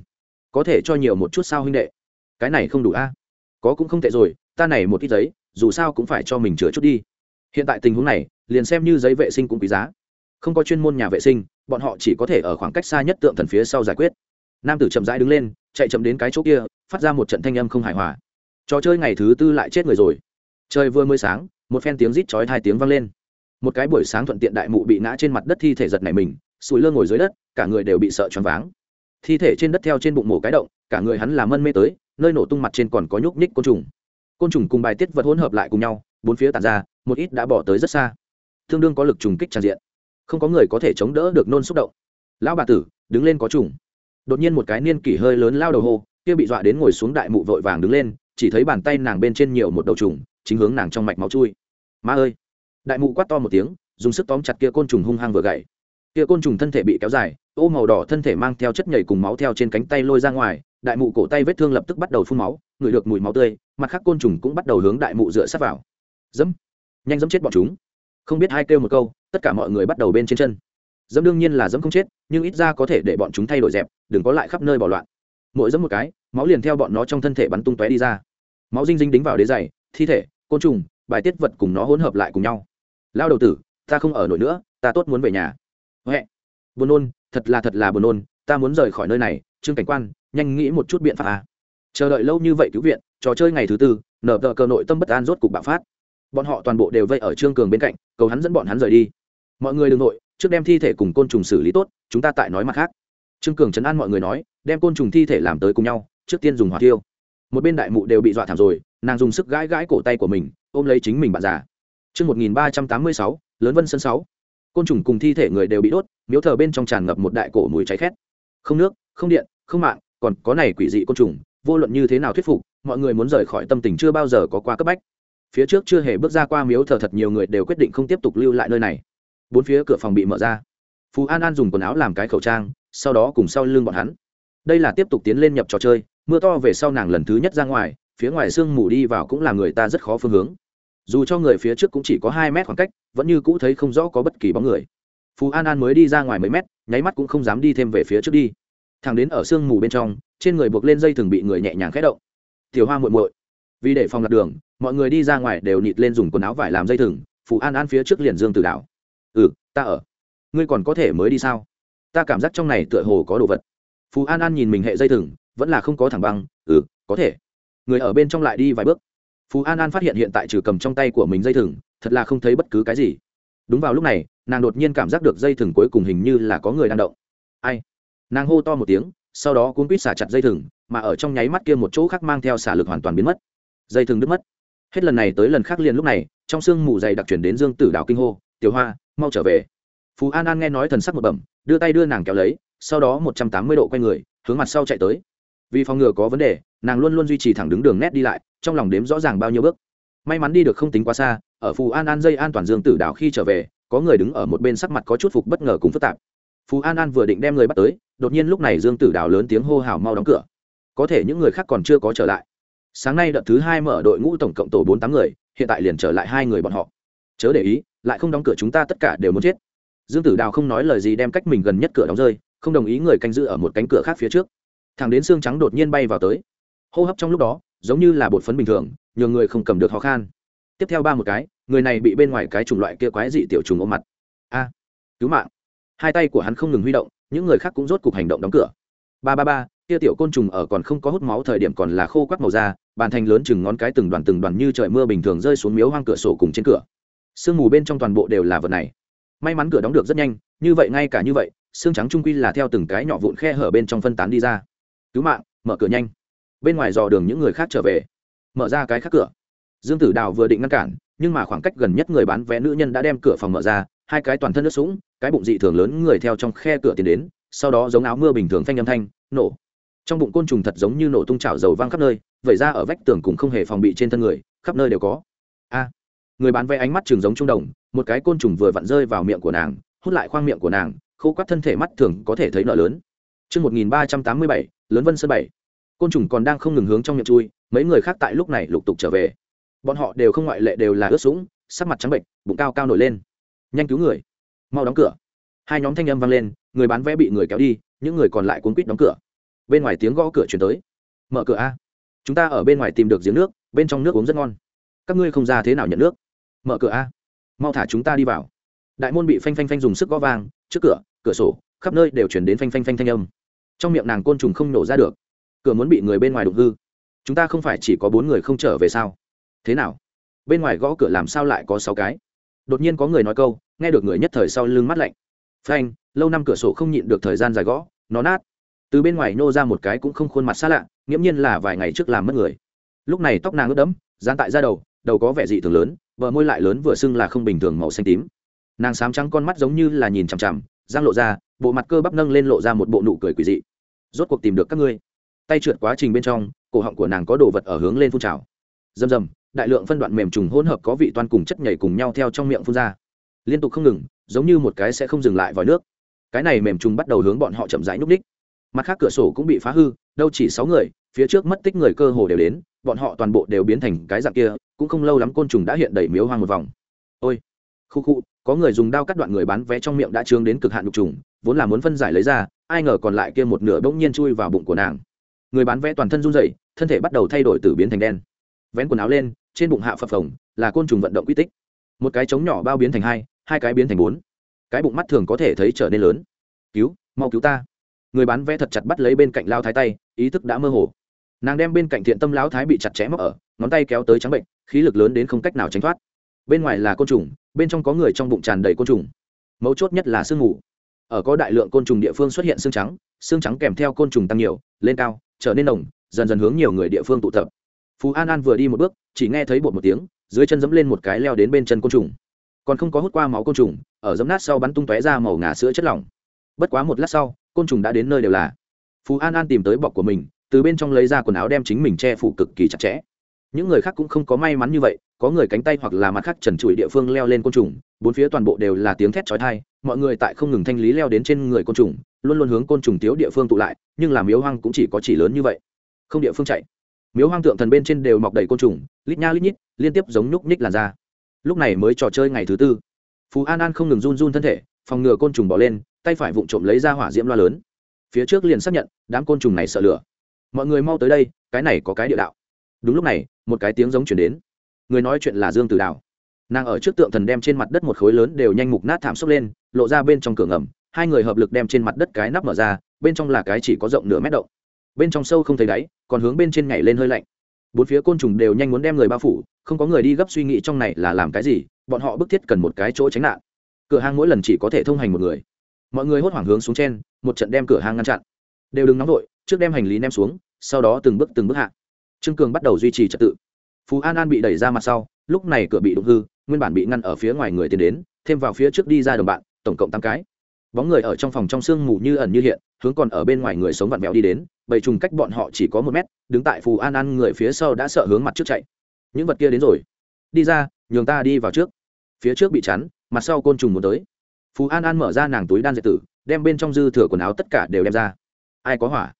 Có thể cho nhiều một chút sao huynh đệ? Cái này không đủ a. Có cũng không tệ rồi, ta này một ít giấy, dù sao cũng phải cho mình chữa chút đi. Hiện tại tình huống này, liền xem như giấy vệ sinh cũng quý giá. Không có chuyên môn nhà vệ sinh, bọn họ chỉ có thể ở khoảng cách xa nhất tượng thần phía sau giải quyết. Nam tử chậm rãi đứng lên, chạy chậm đến cái chỗ kia, phát ra một trận thanh âm không hài hòa. Trò chơi ngày thứ tư lại chết người rồi. Trời vừa mới sáng, một phen tiếng rít chói hai tiếng vang lên một cái buổi sáng thuận tiện đại mụ bị ngã trên mặt đất thi thể giật này mình sùi lơ ngồi dưới đất, cả người đều bị sợ choáng váng. Thi thể trên đất theo trên bụng mổ cái động, cả người hắn là mân mê tới, nơi nổ tung mặt trên còn có nhúc nhích côn trùng. Côn trùng cùng bài tiết vật hỗn hợp lại cùng nhau, bốn phía tàn ra, một ít đã bỏ tới rất xa. Tương đương có lực trùng kích tràn diện. Không có người có thể chống đỡ được nôn xúc động. Lão bà tử, đứng lên có trùng. Đột nhiên một cái niên kỷ hơi lớn lao đầu hô, kia bị dọa đến ngồi xuống đại mụ vội vàng đứng lên, chỉ thấy bàn tay nàng bên trên nhiều một đầu trùng, chính hướng nàng trong mạch máu chui. Ma ơi! Đại mụ quát to một tiếng, dùng sức tóm chặt kia côn trùng hung hăng vừa gậy kia côn trùng thân thể bị kéo dài, ô màu đỏ thân thể mang theo chất nhảy cùng máu theo trên cánh tay lôi ra ngoài, đại mụ cổ tay vết thương lập tức bắt đầu phun máu, ngửi được mùi máu tươi, mặt khác côn trùng cũng bắt đầu hướng đại mụ dựa sát vào. Dẫm. Nhanh dẫm chết bọn chúng. Không biết hai kêu một câu, tất cả mọi người bắt đầu bên trên chân. Dẫm đương nhiên là dẫm không chết, nhưng ít ra có thể để bọn chúng thay đổi dẹp, đừng có lại khắp nơi bỏ loạn. Mỗi dẫm một cái, máu liền theo bọn nó trong thân thể bắn tung tóe đi ra. Máu dinh dinh đính vào đế dày thi thể, côn trùng, bài tiết vật cùng nó hỗn hợp lại cùng nhau lao đầu tử, ta không ở nổi nữa, ta tốt muốn về nhà. Huệ. Buồn nôn, thật là thật là buồn nôn, ta muốn rời khỏi nơi này, trương cảnh quan, nhanh nghĩ một chút biện pháp à. chờ đợi lâu như vậy cứu viện, trò chơi ngày thứ tư, nở tờ cờ nội tâm bất an rốt cục bạo phát. Bọn họ toàn bộ đều vây ở trương cường bên cạnh, cầu hắn dẫn bọn hắn rời đi. Mọi người đ ừ n g nội trước đem thi thể cùng côn trùng xử lý tốt, chúng ta tại nói mặt khác. Trương cường chấn an mọi người nói, đem côn trùng thi thể làm tới cùng nhau, trước tiên dùng hỏa tiêu một bên đại mụ đều bị dọa thảm rồi, nàng dùng sức gãi gãi cổ tay của mình, ôm lấy chính mình bạn già. Trước 1386, lớn vân sân sáu. Côn trùng cùng thi thể người đều bị đốt, miếu thờ bên trong tràn ngập một đại cổ mùi cháy khét. Không nước, không điện, không mạng, còn có này quỷ dị côn trùng, vô luận như thế nào thuyết phục, mọi người muốn rời khỏi tâm tình chưa bao giờ có qua cấp bách. Phía trước chưa hề bước ra qua miếu thờ thật nhiều người đều quyết định không tiếp tục lưu lại nơi này. Bốn phía cửa phòng bị mở ra. Phú an an dùng quần áo làm cái khẩu trang sau đó cùng sau lưng bọn hắn. Đây là tiếp tục tiến lên nhập trò chơi mưa to về sau nàng lần thứ nhất ra ngoài phía ngoài sương mù đi vào cũng là người ta rất khó phương hướng dù cho người phía trước cũng chỉ có hai mét khoảng cách, vẫn như cũ thấy không rõ có bất kỳ bóng người. Phú an an mới đi ra ngoài mấy mét, nháy mắt cũng không dám đi thêm về phía trước đi. Thằng đến ở sương mù bên trong, trên người buộc lên dây thường bị người nhẹ nhàng khẽ động. Tiểu hoa muội muội. Vì để phòng lạc đường, mọi người đi ra ngoài đều nịt lên dùng quần áo vải làm dây thừng, phú an an phía trước liền dương từ đảo. Ừ ta ở. Ngươi còn có thể mới đi sao? Ta cảm giác trong này tựa hồ có đồ vật. Phú an an nhìn mình hệ dây thừng, vẫn là không có thẳng băng ừ có thể. Người ở bên trong lại đi vài bước phú an an phát hiện hiện tại trừ cầm trong tay của mình dây thừng, thật là không thấy bất cứ cái gì. Đúng vào lúc này, nàng đột nhiên cảm giác được dây thừng cuối cùng hình như là có người đang động. Ai? Nàng hô to một tiếng, sau đó cuốn quýt xả chặt dây thừng, mà ở trong nháy mắt kia một chỗ khác mang theo xả lực hoàn toàn biến mất. Dây thừng đứt mất. Hết lần này tới lần khác liền lúc này, trong sương mù dày đặc chuyển đến dương tử đào kinh hô, tiểu hoa, mau trở về. Phú an an nghe nói thần sắc một bẩm, đưa tay đưa nàng kéo lấy, sau đó một trăm tám mươi độ quay người, hướng mặt sau chạy tới. Vì phòng ngừa có vấn đề, nàng luôn luôn duy trì thẳng đứng đường nét đi lại trong lòng đếm rõ ràng bao nhiêu bước. May mắn đi được không tính quá xa, ở phù an an dây an toàn dương tử đảo khi trở về, có người đứng ở một bên sắc mặt có chút phục bất ngờ cùng phức tạp. Phù an an vừa định đem người bắt tới, đột nhiên lúc này dương tử đảo lớn tiếng hô hào mau đóng cửa. Có thể những người khác còn chưa có trở lại. Sáng nay đợt thứ hai mở đội ngũ tổng cộng tổ bốn tám người, hiện tại liền trở lại hai người bọn họ. Chớ để ý, lại không đóng cửa chúng ta tất cả đều muốn chết. Dương tử đào không nói lời gì đem cách mình gần nhất cửa đóng rơi, không đồng ý người canh giữ ở một cánh cửa khác phía trước. Thằng đến xương trắng đột nhiên bay vào tới. Hô hấp trong lúc đó giống như là bột phấn bình thường nhường người không cầm được khó khăn. Tiếp theo ba một cái, người này bị bên ngoài cái chủng loại kia quái dị tiểu trùng ôm mặt. A, cứu mạng. Hai tay của hắn không ngừng huy động, những người khác cũng rốt cục hành động đóng cửa. Ba ba ba, kia tiểu côn trùng ở còn không có hút máu thời điểm còn là khô quắt màu da, bàn thành lớn chừng ngón cái từng đoàn từng đoàn như trời mưa bình thường rơi xuống miếu hoang cửa sổ cùng trên cửa. Sương mù bên trong toàn bộ đều là vật này. May mắn cửa đóng được rất nhanh, như vậy ngay cả như vậy, xương trắng trung quy là theo từng cái nhỏ vụn khe hở bên trong phân tán đi ra. Cứu mạng, mở cửa nhanh bên ngoài dò đường những người khác trở về. Mở ra cái khác cửa. Dương tử đào vừa định ngăn cản nhưng mà khoảng cách gần nhất người bán vé nữ nhân đã đem cửa phòng mở ra hai cái toàn thân nước sũng cái bụng dị thường lớn người theo trong khe cửa tiến đến sau đó giống áo mưa bình thường phanh âm thanh nổ. Trong bụng côn trùng thật giống như nổ tung chảo dầu văng khắp nơi vẩy ra ở vách tường cũng không hề phòng bị trên thân người khắp nơi đều có. A. Người bán vé ánh mắt trường giống trung đồng một cái côn trùng vừa vặn rơi vào miệng của nàng hút lại khoang miệng của nàng khô quắt thân thể mắt thường có thể thấy nợ lớn. Trước 1387, lớn vân sơn bảy. Côn trùng còn đang không ngừng hướng trong miệng chui, mấy người khác tại lúc này lục tục trở về. Bọn họ đều không ngoại lệ đều là ướt sũng, sắc mặt trắng bệnh, bụng cao cao nổi lên. Nhanh cứu người, mau đóng cửa. Hai nhóm thanh âm vang lên, người bán vé bị người kéo đi, những người còn lại cuốn quýt đóng cửa. Bên ngoài tiếng gõ cửa truyền tới. Mở cửa a. Chúng ta ở bên ngoài tìm được giếng nước, bên trong nước uống rất ngon. Các ngươi không ra thế nào nhận nước? Mở cửa a. Mau thả chúng ta đi vào đại môn bị phanh phanh phanh dùng sức gõ vang trước cửa cửa sổ khắp nơi đều chuyển đến phanh phanh phanh thanh âm trong miệng nàng côn trùng không nổ ra được cửa muốn bị người bên ngoài đục hư. Chúng ta không phải chỉ có bốn người không trở về sao? Thế nào? Bên ngoài gõ cửa làm sao lại có sáu cái? Đột nhiên có người nói câu, nghe được người nhất thời sau lưng mắt lạnh. Phanh, lâu năm cửa sổ không nhịn được thời gian dài gõ, nó nát. Từ bên ngoài nô ra một cái cũng không khuôn mặt xa lạ, nghiễm nhiên là vài ngày trước làm mất người. Lúc này tóc nàng ướt đẫm, dán tại ra đầu đầu có vẻ dị thường lớn vợ môi lại lớn vừa sưng là không bình thường màu xanh tím. Nàng sám trắng con mắt giống như là nhìn chằm chằm giang lộ ra, bộ mặt cơ bắp nâng lên lộ ra một bộ nụ cười quỳ dị. Rốt cuộc tìm được các ngươi tay trượt quá trình bên trong, cổ họng của nàng có đồ vật ở hướng lên phun trào. Rầm rầm, đại lượng phân đoạn mềm trùng hỗn hợp có vị toan cùng chất nhảy cùng nhau theo trong miệng phun ra. Liên tục không ngừng, giống như một cái sẽ không dừng lại vòi nước. Cái này mềm trùng bắt đầu hướng bọn họ chậm rãi núp ních mặt khác cửa sổ cũng bị phá hư, đâu chỉ sáu người, phía trước mất tích người cơ hồ đều đến, bọn họ toàn bộ đều biến thành cái dạng kia, cũng không lâu lắm côn trùng đã hiện đầy miếu hoang một vòng. Ôi, khu khu, có người dùng đao cắt đoạn người bán vé trong miệng đã trương đến cực hạn nhục trùng, vốn là muốn phân giải lấy ra, ai ngờ còn lại kia một nửa bỗng nhiên chui vào bụng của nàng người bán vé toàn thân run rẩy, thân thể bắt đầu thay đổi từ biến thành đen. Vén quần áo lên, trên bụng hạ phập phồng, là côn trùng vận động quy tích. Một cái trống nhỏ bao biến thành hai hai cái biến thành bốn. Cái bụng mắt thường có thể thấy trở nên lớn. Cứu, mau cứu ta. Người bán vé thật chặt bắt lấy bên cạnh lao thái tay, ý thức đã mơ hồ. Nàng đem bên cạnh thiện tâm lão thái bị chặt chẽ móc ở, ngón tay kéo tới trắng bệnh, khí lực lớn đến không cách nào tránh thoát. Bên ngoài là côn trùng, bên trong có người trong bụng tràn đầy côn trùng. Mấu chốt nhất là sương mù. Ở có đại lượng côn trùng địa phương xuất hiện xương trắng xương trắng kèm theo côn trùng tăng nhiều, lên cao trở nên nồng, dần dần hướng nhiều người địa phương tụ tập. Phú an an vừa đi một bước, chỉ nghe thấy bột một tiếng, dưới chân dẫm lên một cái leo đến bên chân côn trùng. Còn không có hút qua máu côn trùng, ở dấm nát sau bắn tung tóe ra màu ngà sữa chất lỏng. Bất quá một lát sau, côn trùng đã đến nơi đều là. Phú an an tìm tới bọc của mình, từ bên trong lấy ra quần áo đem chính mình che phủ cực kỳ chặt chẽ. Những người khác cũng không có may mắn như vậy, có người cánh tay hoặc là mặt khác trần trụi địa phương leo lên côn trùng, bốn phía toàn bộ đều là tiếng thét chói tai, mọi người tại không ngừng thanh lý leo đến trên người côn trùng luôn luôn hướng côn trùng thiếu địa phương tụ lại, nhưng làm miếu hoang cũng chỉ có chỉ lớn như vậy. Không địa phương chạy. Miếu hoang tượng thần bên trên đều mọc đầy côn trùng, lít nha lít nhít, liên tiếp giống nhúc nhích làn ra lúc này mới trò chơi ngày thứ tư. Phú an an không ngừng run run thân thể, phòng ngừa côn trùng bỏ lên, tay phải vụng trộm lấy ra hỏa diễm loa lớn. Phía trước liền xác nhận, đám côn trùng này sợ lửa. Mọi người mau tới đây, cái này có cái địa đạo. Đúng lúc này, một cái tiếng giống chuyển đến. Người nói chuyện là dương tử đào. Nàng ở trước tượng thần đem trên mặt đất một khối lớn đều nhanh mục nát thảm xốc lên, lộ ra bên trong cửa ngầm hai người hợp lực đem trên mặt đất cái nắp mở ra, bên trong là cái chỉ có rộng nửa mét động. Bên trong sâu không thấy đáy, còn hướng bên trên nhảy lên hơi lạnh. Bốn phía côn trùng đều nhanh muốn đem người bao phủ, không có người đi gấp suy nghĩ trong này là làm cái gì, bọn họ bức thiết cần một cái chỗ tránh nạn. Cửa hang mỗi lần chỉ có thể thông hành một người. Mọi người hốt hoảng hướng xuống trên, một trận đem cửa hàng ngăn chặn. Đều đừng nóng vội, trước đem hành lý ném xuống, sau đó từng bước từng bước hạ. Trương cường bắt đầu duy trì trật tự. Phú an an bị đẩy ra mặt sau, lúc này cửa bị đụng hư, nguyên bản bị ngăn ở phía ngoài người tiến đến, thêm vào phía trước đi ra đồng bạn, tổng cộng tám cái bóng người ở trong phòng trong sương mù như ẩn như hiện, hướng còn ở bên ngoài người sống vặn vẹo đi đến, bầy trùng cách bọn họ chỉ có một mét, đứng tại phù an an người phía sau đã sợ hướng mặt trước chạy. Những vật kia đến rồi. Đi ra, nhường ta đi vào trước. Phía trước bị chắn, mặt sau côn trùng muốn tới. Phù an an mở ra nàng túi đan dệt tử, đem bên trong dư thừa quần áo tất cả đều đem ra. Ai có hỏa?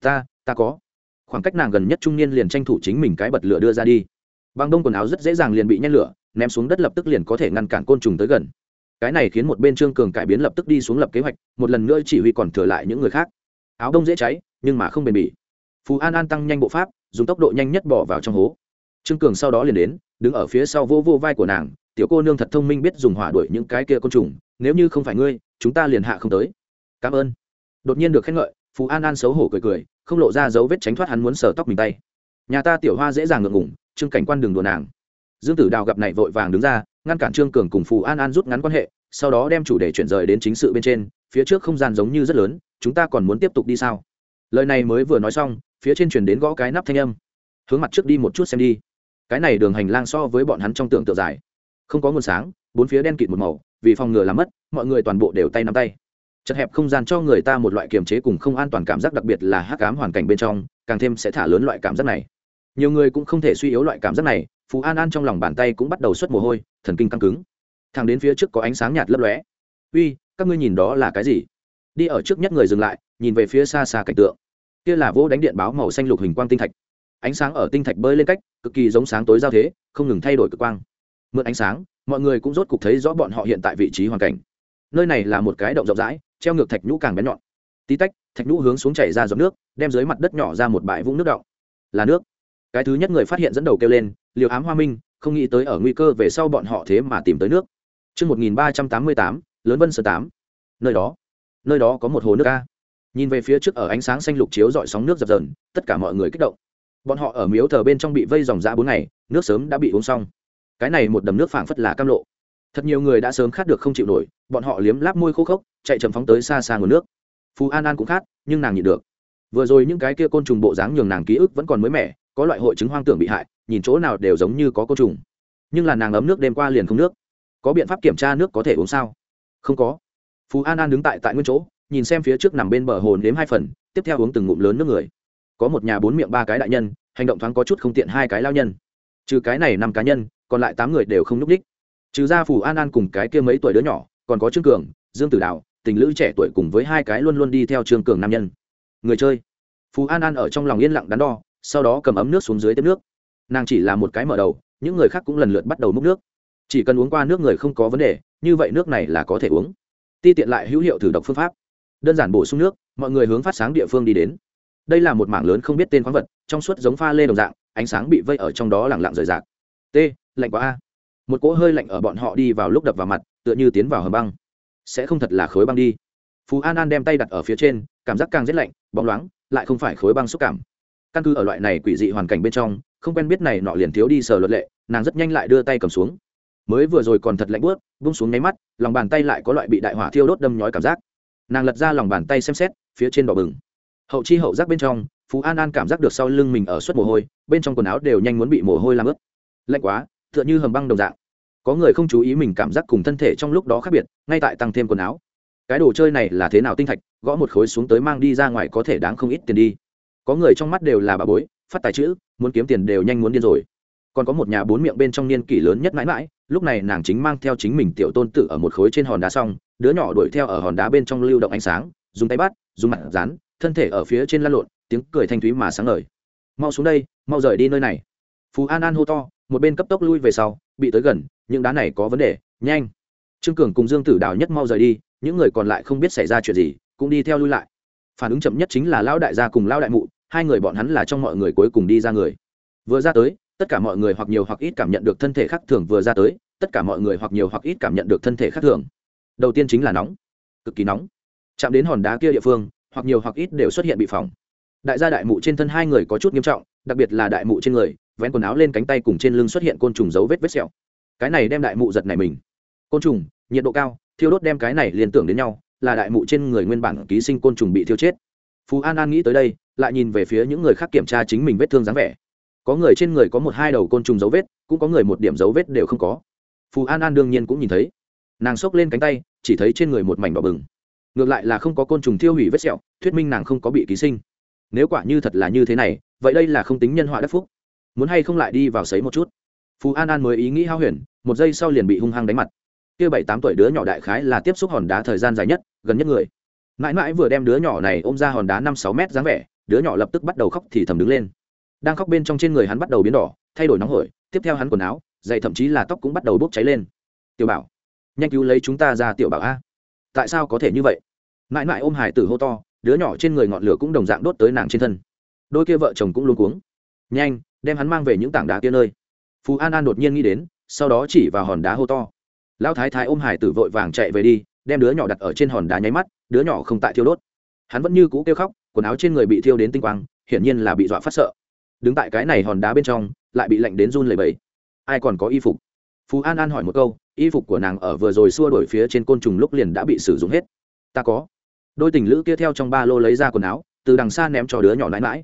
Ta ta có. Khoảng cách nàng gần nhất trung niên liền tranh thủ chính mình cái bật lửa đưa ra đi. Băng đông quần áo rất dễ dàng liền bị nhét lửa, ném xuống đất lập tức liền có thể ngăn cản côn trùng tới gần cái này khiến một bên trương cường cải biến lập tức đi xuống lập kế hoạch, một lần nữa chỉ huy còn thừa lại những người khác. Áo đông dễ cháy, nhưng mà không bền bỉ. Phú an an tăng nhanh bộ pháp, dùng tốc độ nhanh nhất bỏ vào trong hố. Trương cường sau đó liền đến, đứng ở phía sau vô vô vai của nàng, tiểu cô nương thật thông minh biết dùng hỏa đuổi những cái kia côn trùng, nếu như không phải ngươi, chúng ta liền hạ không tới. Cảm ơn. Đột nhiên được khen ngợi, phú an an xấu hổ cười cười, không lộ ra dấu vết tránh thoát hắn muốn sờ tóc mình tay. Nhà ta tiểu hoa dễ dàng ngượng ngủng trương cảnh quan đường đùa nàng dương tử đào gặp này vội vàng đứng ra, ngăn cản trương cường cùng phù an an rút ngắn quan hệ, sau đó đem chủ đề chuyển rời đến chính sự bên trên, phía trước không gian giống như rất lớn, chúng ta còn muốn tiếp tục đi sao? Lời này mới vừa nói xong, phía trên chuyển đến gõ cái nắp thanh âm. Hướng mặt trước đi một chút xem đi. Cái này đường hành lang so với bọn hắn trong tưởng tượng dài. Không có nguồn sáng, bốn phía đen kịt một màu, vì phòng ngừa làm mất, mọi người toàn bộ đều tay nắm tay. Chật hẹp không gian cho người ta một loại kiềm chế cùng không an toàn cảm giác đặc biệt là hắc ám hoàn cảnh bên trong, càng thêm sẽ thả lớn loại cảm giác này. Nhiều người cũng không thể suy yếu loại cảm giác này phú an an trong lòng bàn tay cũng bắt đầu xuất mồ hôi, thần kinh căng cứng. Thằng đến phía trước có ánh sáng nhạt lấp lóe. Uy, các ngươi nhìn đó là cái gì? Đi ở trước nhất người dừng lại, nhìn về phía xa xa cảnh tượng. Kia là vô đánh điện báo màu xanh lục hình quang tinh thạch. Ánh sáng ở tinh thạch bơi lên cách, cực kỳ giống sáng tối giao thế, không ngừng thay đổi cực quang. Mượn ánh sáng, mọi người cũng rốt cục thấy rõ bọn họ hiện tại vị trí hoàn cảnh. Nơi này là một cái động rộng rãi, treo ngược thạch nhũ càng bén nhọn. Tí tách, thạch nhũ hướng xuống chảy ra giọt nước, đem dưới mặt đất nhỏ ra một bãi vũng nước động là nước cái thứ nhất người phát hiện dẫn đầu kêu lên liều ám hoa minh không nghĩ tới ở nguy cơ về sau bọn họ thế mà tìm tới nước Trước 1388, lớn vân sở tám. Nơi đó, nơi đó có một hồ nước a. Nhìn về phía trước ở ánh sáng xanh lục chiếu dọi sóng nước dập dờn, tất cả mọi người kích động. Bọn họ ở miếu thờ bên trong bị vây dòng dã 4 ngày, nước sớm đã bị uống xong. Cái này một đầm nước phảng phất là cam lộ. Thật nhiều người đã sớm khát được không chịu nổi, bọn họ liếm láp môi khô khốc, chạy chậm phóng tới xa xa nguồn nước. Phú An An cũng khát, nhưng nàng nhịn được. Vừa rồi những cái kia côn trùng bộ dáng nhường nàng ký ức vẫn còn mới mẻ, có loại hội chứng hoang tưởng bị hại, nhìn chỗ nào đều giống như có côn trùng. Nhưng là nàng ấm nước đêm qua liền không nước. Có biện pháp kiểm tra nước có thể uống sao? Không có. Phú an an đứng tại tại nguyên chỗ nhìn xem phía trước nằm bên bờ hồ nếm hai phần tiếp theo uống từng ngụm lớn nước người. Có một nhà bốn miệng ba cái đại nhân hành động thoáng có chút không tiện hai cái lao nhân. Trừ cái này năm cá nhân còn lại tám người đều không núp đích trừ ra phù an an cùng cái kia mấy tuổi đứa nhỏ còn có trương cường dương tử đạo tình lữ trẻ tuổi cùng với hai cái luôn luôn đi theo trương cường nam nhân người chơi. Phú an an ở trong lòng yên lặng đắn đo, sau đó cầm ấm nước xuống dưới tiếp nước. Nàng chỉ là một cái mở đầu, những người khác cũng lần lượt bắt đầu múc nước. Chỉ cần uống qua nước người không có vấn đề, như vậy nước này là có thể uống. Ti tiện lại hữu hiệu thử độc phương pháp. Đơn giản bổ sung nước, mọi người hướng phát sáng địa phương đi đến. Đây là một mảng lớn không biết tên khoáng vật, trong suốt giống pha lê đồng dạng, ánh sáng bị vây ở trong đó lẳng lặng rời rạc. T, lạnh quá a. Một cỗ hơi lạnh ở bọn họ đi vào lúc đập vào mặt, tựa như tiến vào hầm băng. Sẽ không thật là khối băng đi phú an an đem tay đặt ở phía trên, cảm giác càng rét lạnh, bóng loáng, lại không phải khối băng xúc cảm. Căn cứ ở loại này quỷ dị hoàn cảnh bên trong, không quen biết này nọ liền thiếu đi sờ luật lệ, nàng rất nhanh lại đưa tay cầm xuống. Mới vừa rồi còn thật lạnh bớt bung xuống nháy mắt, lòng bàn tay lại có loại bị đại hỏa thiêu đốt đâm nhói cảm giác. Nàng lật ra lòng bàn tay xem xét, phía trên đỏ bừng. Hậu chi hậu giác bên trong, phú an an cảm giác được sau lưng mình ở suất mồ hôi, bên trong quần áo đều nhanh muốn bị mồ hôi làm ướt. Lạnh quá, tựa như hầm băng đồng dạng. Có người không chú ý mình cảm giác cùng thân thể trong lúc đó khác biệt, ngay tại tăng thêm quần áo cái đồ chơi này là thế nào tinh thạch, gõ một khối xuống tới mang đi ra ngoài có thể đáng không ít tiền đi. Có người trong mắt đều là bà bối, phát tài chữ, muốn kiếm tiền đều nhanh muốn điên rồi. Còn có một nhà bốn miệng bên trong niên kỷ lớn nhất mãi mãi, lúc này nàng chính mang theo chính mình tiểu tôn tử ở một khối trên hòn đá xong, đứa nhỏ đuổi theo ở hòn đá bên trong lưu động ánh sáng, dùng tay bắt, dùng mặt dán, thân thể ở phía trên lăn lộn, tiếng cười thanh thúy mà sáng ngời. Mau xuống đây, mau rời đi nơi này. Phú an an hô to, một bên cấp tốc lui về sau, bị tới gần, những đá này có vấn đề, nhanh. Trương cường cùng dương tử đào nhất mau rời đi những người còn lại không biết xảy ra chuyện gì, cũng đi theo lui lại. Phản ứng chậm nhất chính là lão đại gia cùng lão đại mụ, hai người bọn hắn là trong mọi người cuối cùng đi ra người. Vừa ra tới, tất cả mọi người hoặc nhiều hoặc ít cảm nhận được thân thể khác thường, vừa ra tới, tất cả mọi người hoặc nhiều hoặc ít cảm nhận được thân thể khác thường. Đầu tiên chính là nóng, cực kỳ nóng. Chạm đến hòn đá kia địa phương, hoặc nhiều hoặc ít đều xuất hiện bị phỏng. Đại gia đại mụ trên thân hai người có chút nghiêm trọng, đặc biệt là đại mụ trên người, vén quần áo lên cánh tay cùng trên lưng xuất hiện côn trùng dấu vết vết sẹo. Cái này đem đại mụ giật này mình. Côn trùng, nhiệt độ cao thiêu đốt đem cái này liên tưởng đến nhau, là đại mụ trên người nguyên bản ký sinh côn trùng bị thiêu chết. Phú an an nghĩ tới đây, lại nhìn về phía những người khác kiểm tra chính mình vết thương dáng vẻ. Có người trên người có một hai đầu côn trùng dấu vết, cũng có người một điểm dấu vết đều không có. Phú an an đương nhiên cũng nhìn thấy. Nàng xốc lên cánh tay, chỉ thấy trên người một mảnh đỏ bừng. Ngược lại là không có côn trùng thiêu hủy vết sẹo, thuyết minh nàng không có bị ký sinh. Nếu quả như thật là như thế này, vậy đây là không tính nhân họa đắc phúc. Muốn hay không lại đi vào sấy một chút? Phú an an mới ý nghĩ hao huyền, một giây sau liền bị hung hăng đánh mặt kia bảy tám tuổi đứa nhỏ đại khái là tiếp xúc hòn đá thời gian dài nhất, gần nhất người. Mãi mãi vừa đem đứa nhỏ này ôm ra hòn đá năm sáu mét dáng vẻ, đứa nhỏ lập tức bắt đầu khóc thì thầm đứng lên. Đang khóc bên trong trên người hắn bắt đầu biến đỏ, thay đổi nóng hổi, tiếp theo hắn quần áo dày thậm chí là tóc cũng bắt đầu bốc cháy lên. Tiểu bảo, nhanh cứu lấy chúng ta ra, tiểu bảo a. Tại sao có thể như vậy? Mãi mãi ôm hải tử hô to, đứa nhỏ trên người ngọn lửa cũng đồng dạng đốt tới nàng trên thân. Đôi kia vợ chồng cũng luôn cuống. Nhanh, đem hắn mang về những tảng đá kia nơi. Phú an an đột nhiên nghĩ đến, sau đó chỉ vào hòn đá hô to lão thái thái ôm hải tử vội vàng chạy về đi, đem đứa nhỏ đặt ở trên hòn đá nháy mắt, đứa nhỏ không tại thiêu đốt. Hắn vẫn như cũ kêu khóc, quần áo trên người bị thiêu đến tinh quang, hiển nhiên là bị dọa phát sợ. Đứng tại cái này hòn đá bên trong, lại bị lạnh đến run lẩy bẩy. Ai còn có y phục? Phú an an hỏi một câu, y phục của nàng ở vừa rồi xua đổi phía trên côn trùng lúc liền đã bị sử dụng hết. Ta có. Đôi tình lữ kia theo trong ba lô lấy ra quần áo, từ đằng xa ném cho đứa nhỏ nãi mãi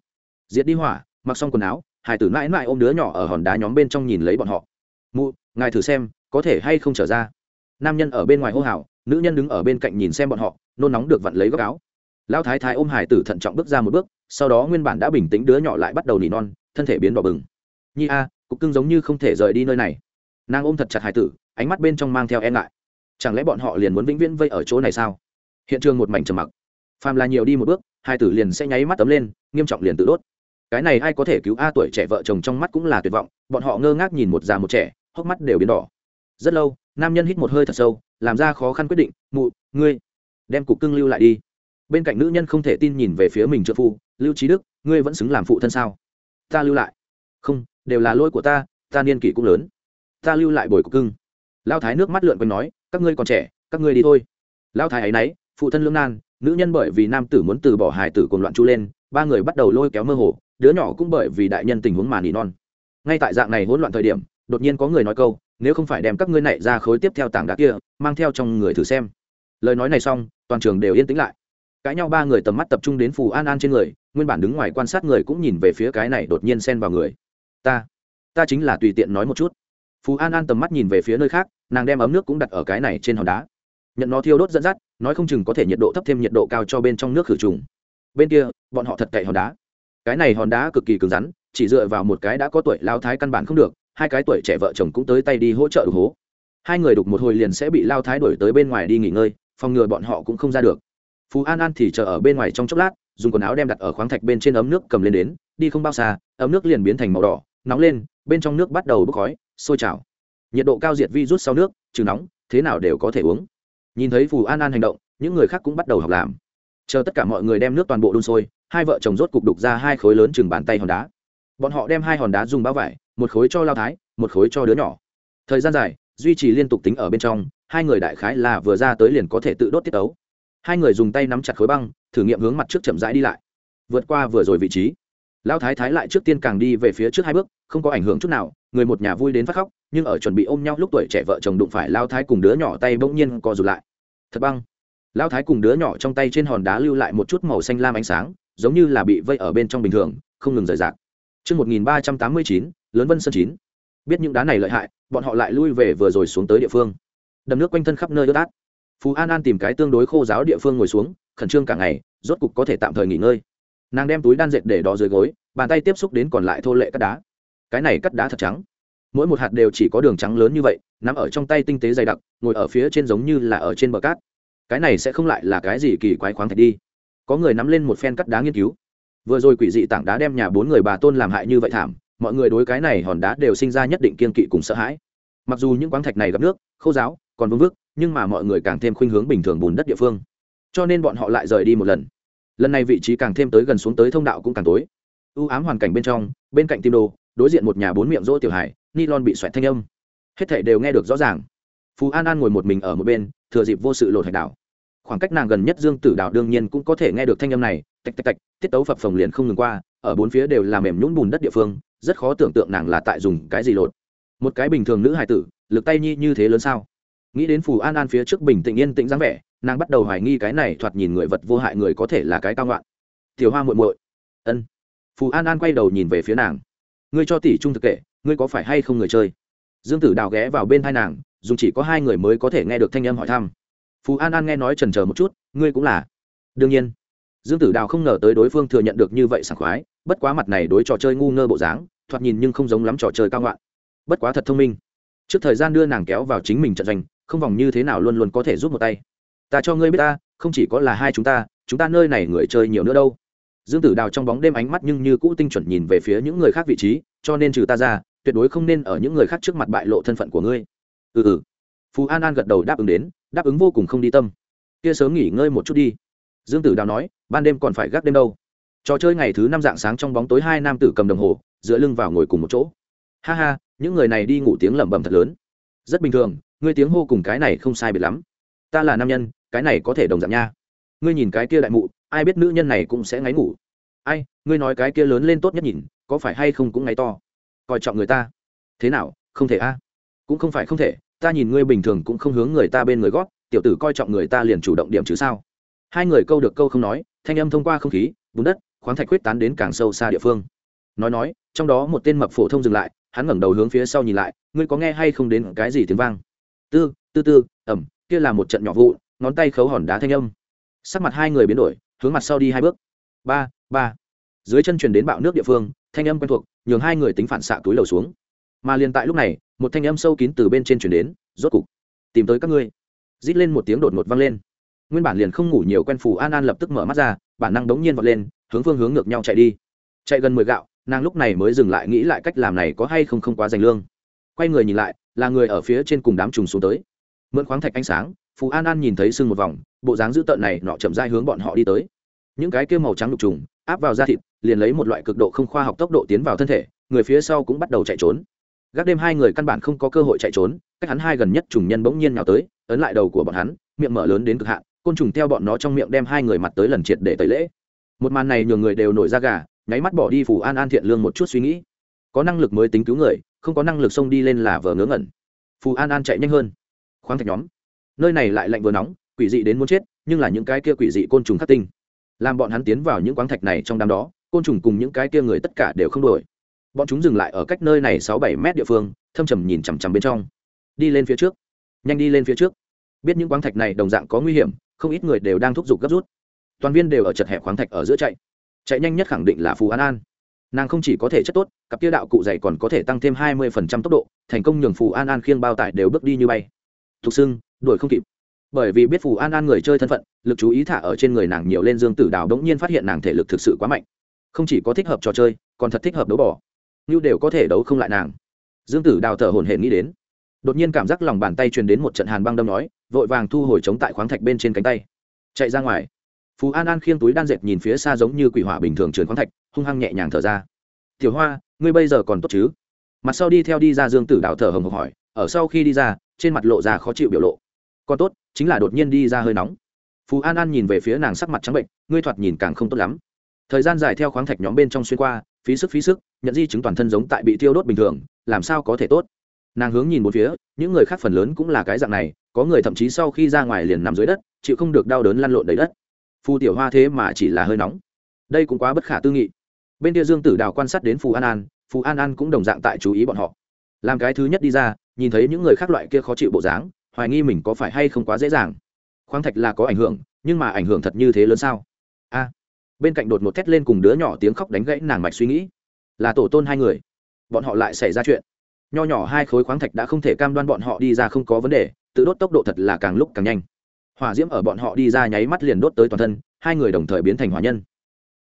diệt đi hỏa, mặc xong quần áo, hải tử mãi mãi ôm đứa nhỏ ở hòn đá nhóm bên trong nhìn lấy bọn họ. Mụ, ngài thử xem có thể hay không trở ra. Nam nhân ở bên ngoài hô hào, nữ nhân đứng ở bên cạnh nhìn xem bọn họ, nôn nóng được vặn lấy góc áo. Lão thái thái ôm hải tử thận trọng bước ra một bước, sau đó nguyên bản đã bình tĩnh đứa nhỏ lại bắt đầu nỉ non, thân thể biến đỏ bừng. Nhi a, cục cưng giống như không thể rời đi nơi này. Nàng ôm thật chặt hải tử, ánh mắt bên trong mang theo e ngại. Chẳng lẽ bọn họ liền muốn vĩnh viễn vây ở chỗ này sao? Hiện trường một mảnh trầm mặc. Phàm là nhiều đi một bước, hai tử liền sẽ nháy mắt tấm lên, nghiêm trọng liền tự đốt. Cái này ai có thể cứu a tuổi trẻ vợ chồng trong mắt cũng là tuyệt vọng, bọn họ ngơ ngác nhìn một già một trẻ, hốc mắt đều biến đỏ rất lâu, nam nhân hít một hơi thật sâu, làm ra khó khăn quyết định, mụ, ngươi đem cục cưng lưu lại đi. Bên cạnh nữ nhân không thể tin nhìn về phía mình trợ phu, lưu trí đức, ngươi vẫn xứng làm phụ thân sao? Ta lưu lại. Không, đều là lỗi của ta ta niên kỷ cũng lớn. Ta lưu lại bồi cục cưng. Lao thái nước mắt lượn quanh nói, các ngươi còn trẻ, các ngươi đi thôi. Lao thái ấy nấy, phụ thân lương nan, nữ nhân bởi vì nam tử muốn từ bỏ hài tử cùng loạn chu lên, ba người bắt đầu lôi kéo mơ hồ, đứa nhỏ cũng bởi vì đại nhân tình huống mà nỉ non. Ngay tại dạng này hỗn loạn thời điểm, đột nhiên có người nói câu nếu không phải đem các ngươi này ra khối tiếp theo tảng đá kia, mang theo trong người thử xem. Lời nói này xong, toàn trường đều yên tĩnh lại. Cãi nhau ba người tầm mắt tập trung đến phù an an trên người, nguyên bản đứng ngoài quan sát người cũng nhìn về phía cái này đột nhiên xen vào người. Ta ta chính là tùy tiện nói một chút. Phù an an tầm mắt nhìn về phía nơi khác, nàng đem ấm nước cũng đặt ở cái này trên hòn đá. Nhận nó thiêu đốt dẫn dắt, nói không chừng có thể nhiệt độ thấp thêm nhiệt độ cao cho bên trong nước khử trùng. Bên kia, bọn họ thật cậy hòn đá. Cái này hòn đá cực kỳ cứng rắn, chỉ dựa vào một cái đã có tuổi lao thái căn bản không được hai cái tuổi trẻ vợ chồng cũng tới tay đi hỗ trợ đục hố. Hai người đục một hồi liền sẽ bị lao thái đuổi tới bên ngoài đi nghỉ ngơi, phòng ngừa bọn họ cũng không ra được. Phú an an thì chờ ở bên ngoài trong chốc lát, dùng quần áo đem đặt ở khoáng thạch bên trên ấm nước cầm lên đến, đi không bao xa, ấm nước liền biến thành màu đỏ, nóng lên, bên trong nước bắt đầu bốc khói, sôi trào. Nhiệt độ cao diệt vi rút sau nước, trừ nóng, thế nào đều có thể uống. Nhìn thấy phù an an hành động, những người khác cũng bắt đầu học làm. Chờ tất cả mọi người đem nước toàn bộ đun sôi, hai vợ chồng rốt cục đục ra hai khối lớn chừng bàn tay hòn đá. Bọn họ đem hai hòn đá dùng bao vải một khối cho lao thái, một khối cho đứa nhỏ. Thời gian dài, duy trì liên tục tính ở bên trong, hai người đại khái là vừa ra tới liền có thể tự đốt tiết tấu. hai người dùng tay nắm chặt khối băng, thử nghiệm hướng mặt trước chậm rãi đi lại. Vượt qua vừa rồi vị trí. Lao thái thái lại trước tiên càng đi về phía trước hai bước, không có ảnh hưởng chút nào, người một nhà vui đến phát khóc, nhưng ở chuẩn bị ôm nhau lúc tuổi trẻ vợ chồng đụng phải lao thái cùng đứa nhỏ tay bỗng nhiên co rụt lại. Thật băng. Lao thái cùng đứa nhỏ trong tay trên hòn đá lưu lại một chút màu xanh lam ánh sáng, giống như là bị vây ở bên trong bình thường, không ngừng rời rạc. Trước 1389, lớn vân sơn chín. Biết những đá này lợi hại, bọn họ lại lui về vừa rồi xuống tới địa phương. Đầm nước quanh thân khắp nơi ướt át. Phú An An tìm cái tương đối khô giáo địa phương ngồi xuống, khẩn trương cả ngày, rốt cục có thể tạm thời nghỉ ngơi. Nàng đem túi đan dệt để đó dưới gối, bàn tay tiếp xúc đến còn lại thô lệ cắt đá. Cái này cắt đá thật trắng, mỗi một hạt đều chỉ có đường trắng lớn như vậy, nắm ở trong tay tinh tế dày đặc, ngồi ở phía trên giống như là ở trên bờ cát. Cái này sẽ không lại là cái gì kỳ quái khoáng thạch đi. Có người nắm lên một phen cắt đá nghiên cứu, vừa rồi quỷ dị tảng đá đem nhà bốn người bà tôn làm hại như vậy thảm, mọi người đối cái này hòn đá đều sinh ra nhất định kiên kỵ cùng sợ hãi. Mặc dù những quán thạch này gặp nước, khô giáo còn vương vức, nhưng mà mọi người càng thêm khuynh hướng bình thường bùn đất địa phương. Cho nên bọn họ lại rời đi một lần. Lần này vị trí càng thêm tới gần xuống tới thông đạo cũng càng tối. Ưu ám hoàn cảnh bên trong, bên cạnh tim đồ, đối diện một nhà bốn miệng rỗ tiểu hải nylon bị xoẹt thanh âm. Hết thảy đều nghe được rõ ràng. Phú an an ngồi một mình ở một bên, thừa dịp vô sự lột hạch đảo. Khoảng cách nàng gần nhất dương tử đảo đương nhiên cũng có thể nghe được thanh âm này tạch tạch tạch, tiết tấu phập phồng liền không ngừng qua, ở bốn phía đều là mềm nhũn bùn đất địa phương, rất khó tưởng tượng nàng là tại dùng cái gì lột. Một cái bình thường nữ hài tử, lực tay nhi như thế lớn sao? Nghĩ đến phù an an phía trước bình tĩnh yên tĩnh dáng vẻ, nàng bắt đầu hoài nghi cái này thoạt nhìn người vật vô hại người có thể là cái cao ngoạn tiểu hoa muội muội. Ân. Phù an an quay đầu nhìn về phía nàng. Ngươi cho tỷ trung thực kệ ngươi có phải hay không người chơi? Dương tử đào ghé vào bên hai nàng dùng chỉ có hai người mới có thể nghe được thanh âm hỏi thăm. Phù an an nghe nói trần chờ một chút, ngươi cũng là. Đương nhiên dương tử đào không ngờ tới đối phương thừa nhận được như vậy sảng khoái, bất quá mặt này đối trò chơi ngu ngơ bộ dáng, thoạt nhìn nhưng không giống lắm trò chơi cao ngoạn. Bất quá thật thông minh. Trước thời gian đưa nàng kéo vào chính mình trận giành không vòng như thế nào luôn luôn có thể giúp một tay. Ta cho ngươi biết ta, không chỉ có là hai chúng ta chúng ta nơi này người chơi nhiều nữa đâu. Dương tử đào trong bóng đêm ánh mắt nhưng như cũ tinh chuẩn nhìn về phía những người khác vị trí, cho nên trừ ta ra, tuyệt đối không nên ở những người khác trước mặt bại lộ thân phận của ngươi. Ừ ừ. Phú an an gật đầu đáp ứng đến, đáp ứng vô cùng không đi tâm. Kia sớm nghỉ ngơi một chút đi dương tử đào nói, ban đêm còn phải gác đêm đâu. Trò chơi ngày thứ năm dạng sáng trong bóng tối hai nam tử cầm đồng hồ, dựa lưng vào ngồi cùng một chỗ. Ha ha, những người này đi ngủ tiếng lẩm bẩm thật lớn. Rất bình thường, ngươi tiếng hô cùng cái này không sai biệt lắm. Ta là nam nhân, cái này có thể đồng dạng nha. Ngươi nhìn cái kia đại mụ, ai biết nữ nhân này cũng sẽ ngáy ngủ. Ai, ngươi nói cái kia lớn lên tốt nhất nhìn, có phải hay không cũng ngáy to. Coi trọng người ta. Thế nào, không thể a? Cũng không phải không thể, ta nhìn ngươi bình thường cũng không hướng người ta bên người gót, tiểu tử coi trọng người ta liền chủ động điểm chứ sao? Hai người câu được câu không nói, thanh âm thông qua không khí, bùn đất, khoáng thạch quyết tán đến càng sâu xa địa phương. Nói nói, trong đó một tên mập phổ thông dừng lại, hắn ngẩng đầu hướng phía sau nhìn lại, ngươi có nghe hay không đến cái gì tiếng vang? Tư tư tư, ẩm, kia là một trận nhỏ vụ ngón tay khấu hòn đá thanh âm. Sắc mặt hai người biến đổi, hướng mặt sau đi hai bước. Ba ba. Dưới chân truyền đến bạo nước địa phương, thanh âm quen thuộc, nhường hai người tính phản xạ túi lầu xuống. Mà liền tại lúc này, một thanh âm sâu kín từ bên trên truyền đến, rốt cục, tìm tới các ngươi. Rít lên một tiếng đột ngột vang lên nguyên bản liền không ngủ nhiều quen phù an an lập tức mở mắt ra, bản năng đống nhiên vọt lên, hướng phương hướng ngược nhau chạy đi. Chạy gần mười gạo, nàng lúc này mới dừng lại nghĩ lại cách làm này có hay không không quá dành lương. Quay người nhìn lại, là người ở phía trên cùng đám trùng xuống tới. Mượn khoáng thạch ánh sáng, phù an an nhìn thấy sưng một vòng, bộ dáng dữ tợn này nọ chậm dai hướng bọn họ đi tới. Những cái kia màu trắng đục trùng, áp vào da thịt, liền lấy một loại cực độ không khoa học tốc độ tiến vào thân thể, người phía sau cũng bắt đầu chạy trốn. Gác đêm hai người căn bản không có cơ hội chạy trốn, cách hắn hai gần nhất trùng nhân bỗng nhiên nhào tới, ấn lại đầu của bọn hắn, miệng mở lớn đến cực hạn côn trùng theo bọn nó trong miệng đem hai người mặt tới lần triệt để tẩy lễ. Một màn này nhường người đều nổi ra gà, nháy mắt bỏ đi phủ an an thiện lương một chút suy nghĩ. Có năng lực mới tính cứu người, không có năng lực xông đi lên là vờ ngớ ngẩn. Phù an an chạy nhanh hơn. Khoáng thạch nhóm. Nơi này lại lạnh vừa nóng, quỷ dị đến muốn chết, nhưng là những cái kia quỷ dị côn trùng khắc tinh. Làm bọn hắn tiến vào những quáng thạch này trong đám đó, côn trùng cùng những cái kia người tất cả đều không đổi bọn chúng dừng lại ở cách nơi này sáu bảy mét địa phương, thâm trầm nhìn chằm chằm bên trong. Đi lên phía trước. Nhanh đi lên phía trước. Biết những quáng thạch này đồng dạng có nguy hiểm không ít người đều đang thúc giục gấp rút. Toàn viên đều ở chật hẹp khoáng thạch ở giữa chạy. Chạy nhanh nhất khẳng định là phù an an. Nàng không chỉ có thể chất tốt, cặp kia đạo cụ dày còn có thể tăng thêm hai mươi phần trăm tốc độ, thành công nhường phù an an khiêng bao tải đều bước đi như bay. Thục xưng đuổi không kịp. Bởi vì biết phù an an người chơi thân phận, lực chú ý thả ở trên người nàng nhiều lên dương tử đào đống nhiên phát hiện nàng thể lực thực sự quá mạnh. Không chỉ có thích hợp trò chơi, còn thật thích hợp đấu bỏ như đều có thể đấu không lại nàng. Dương tử đào thở hổn hển nghĩ đến. Đột nhiên cảm giác lòng bàn tay truyền đến một trận hàn băng đâm nói vội vàng thu hồi chống tại khoáng thạch bên trên cánh tay. Chạy ra ngoài. Phú an an khiêng túi đan dệt nhìn phía xa giống như quỷ hỏa bình thường trườn khoáng thạch, hung hăng nhẹ nhàng thở ra. Tiểu hoa, ngươi bây giờ còn tốt chứ? Mặt sau đi theo đi ra dương tử đào thở hồng hộc hỏi. Ở sau khi đi ra, trên mặt lộ ra khó chịu biểu lộ. Còn tốt, chính là đột nhiên đi ra hơi nóng. Phú an an nhìn về phía nàng sắc mặt trắng bệnh, ngươi thoạt nhìn càng không tốt lắm. Thời gian dài theo khoáng thạch nhóm bên trong xuyên qua, phí sức phí sức, nhận di chứng toàn thân giống tại bị tiêu đốt bình thường, làm sao có thể tốt? Nàng hướng nhìn một phía, những người khác phần lớn cũng là cái dạng này có người thậm chí sau khi ra ngoài liền nằm dưới đất, chịu không được đau đớn lăn lộn đầy đất. Phù tiểu hoa thế mà chỉ là hơi nóng. Đây cũng quá bất khả tư nghị. Bên kia dương tử đào quan sát đến phù an an, phù an an cũng đồng dạng tại chú ý bọn họ. Làm cái thứ nhất đi ra, nhìn thấy những người khác loại kia khó chịu bộ dáng, hoài nghi mình có phải hay không quá dễ dàng. Khoáng thạch là có ảnh hưởng, nhưng mà ảnh hưởng thật như thế lớn sao? A. Bên cạnh đột một thét lên cùng đứa nhỏ tiếng khóc đánh gãy nàng mạch suy nghĩ. Là tổ tôn hai người. Bọn họ lại xảy ra chuyện. Nho nhỏ hai khối khoáng thạch đã không thể cam đoan bọn họ đi ra không có vấn đề tự đốt tốc độ thật là càng lúc càng nhanh. Hỏa diễm ở bọn họ đi ra nháy mắt liền đốt tới toàn thân, hai người đồng thời biến thành hỏa nhân.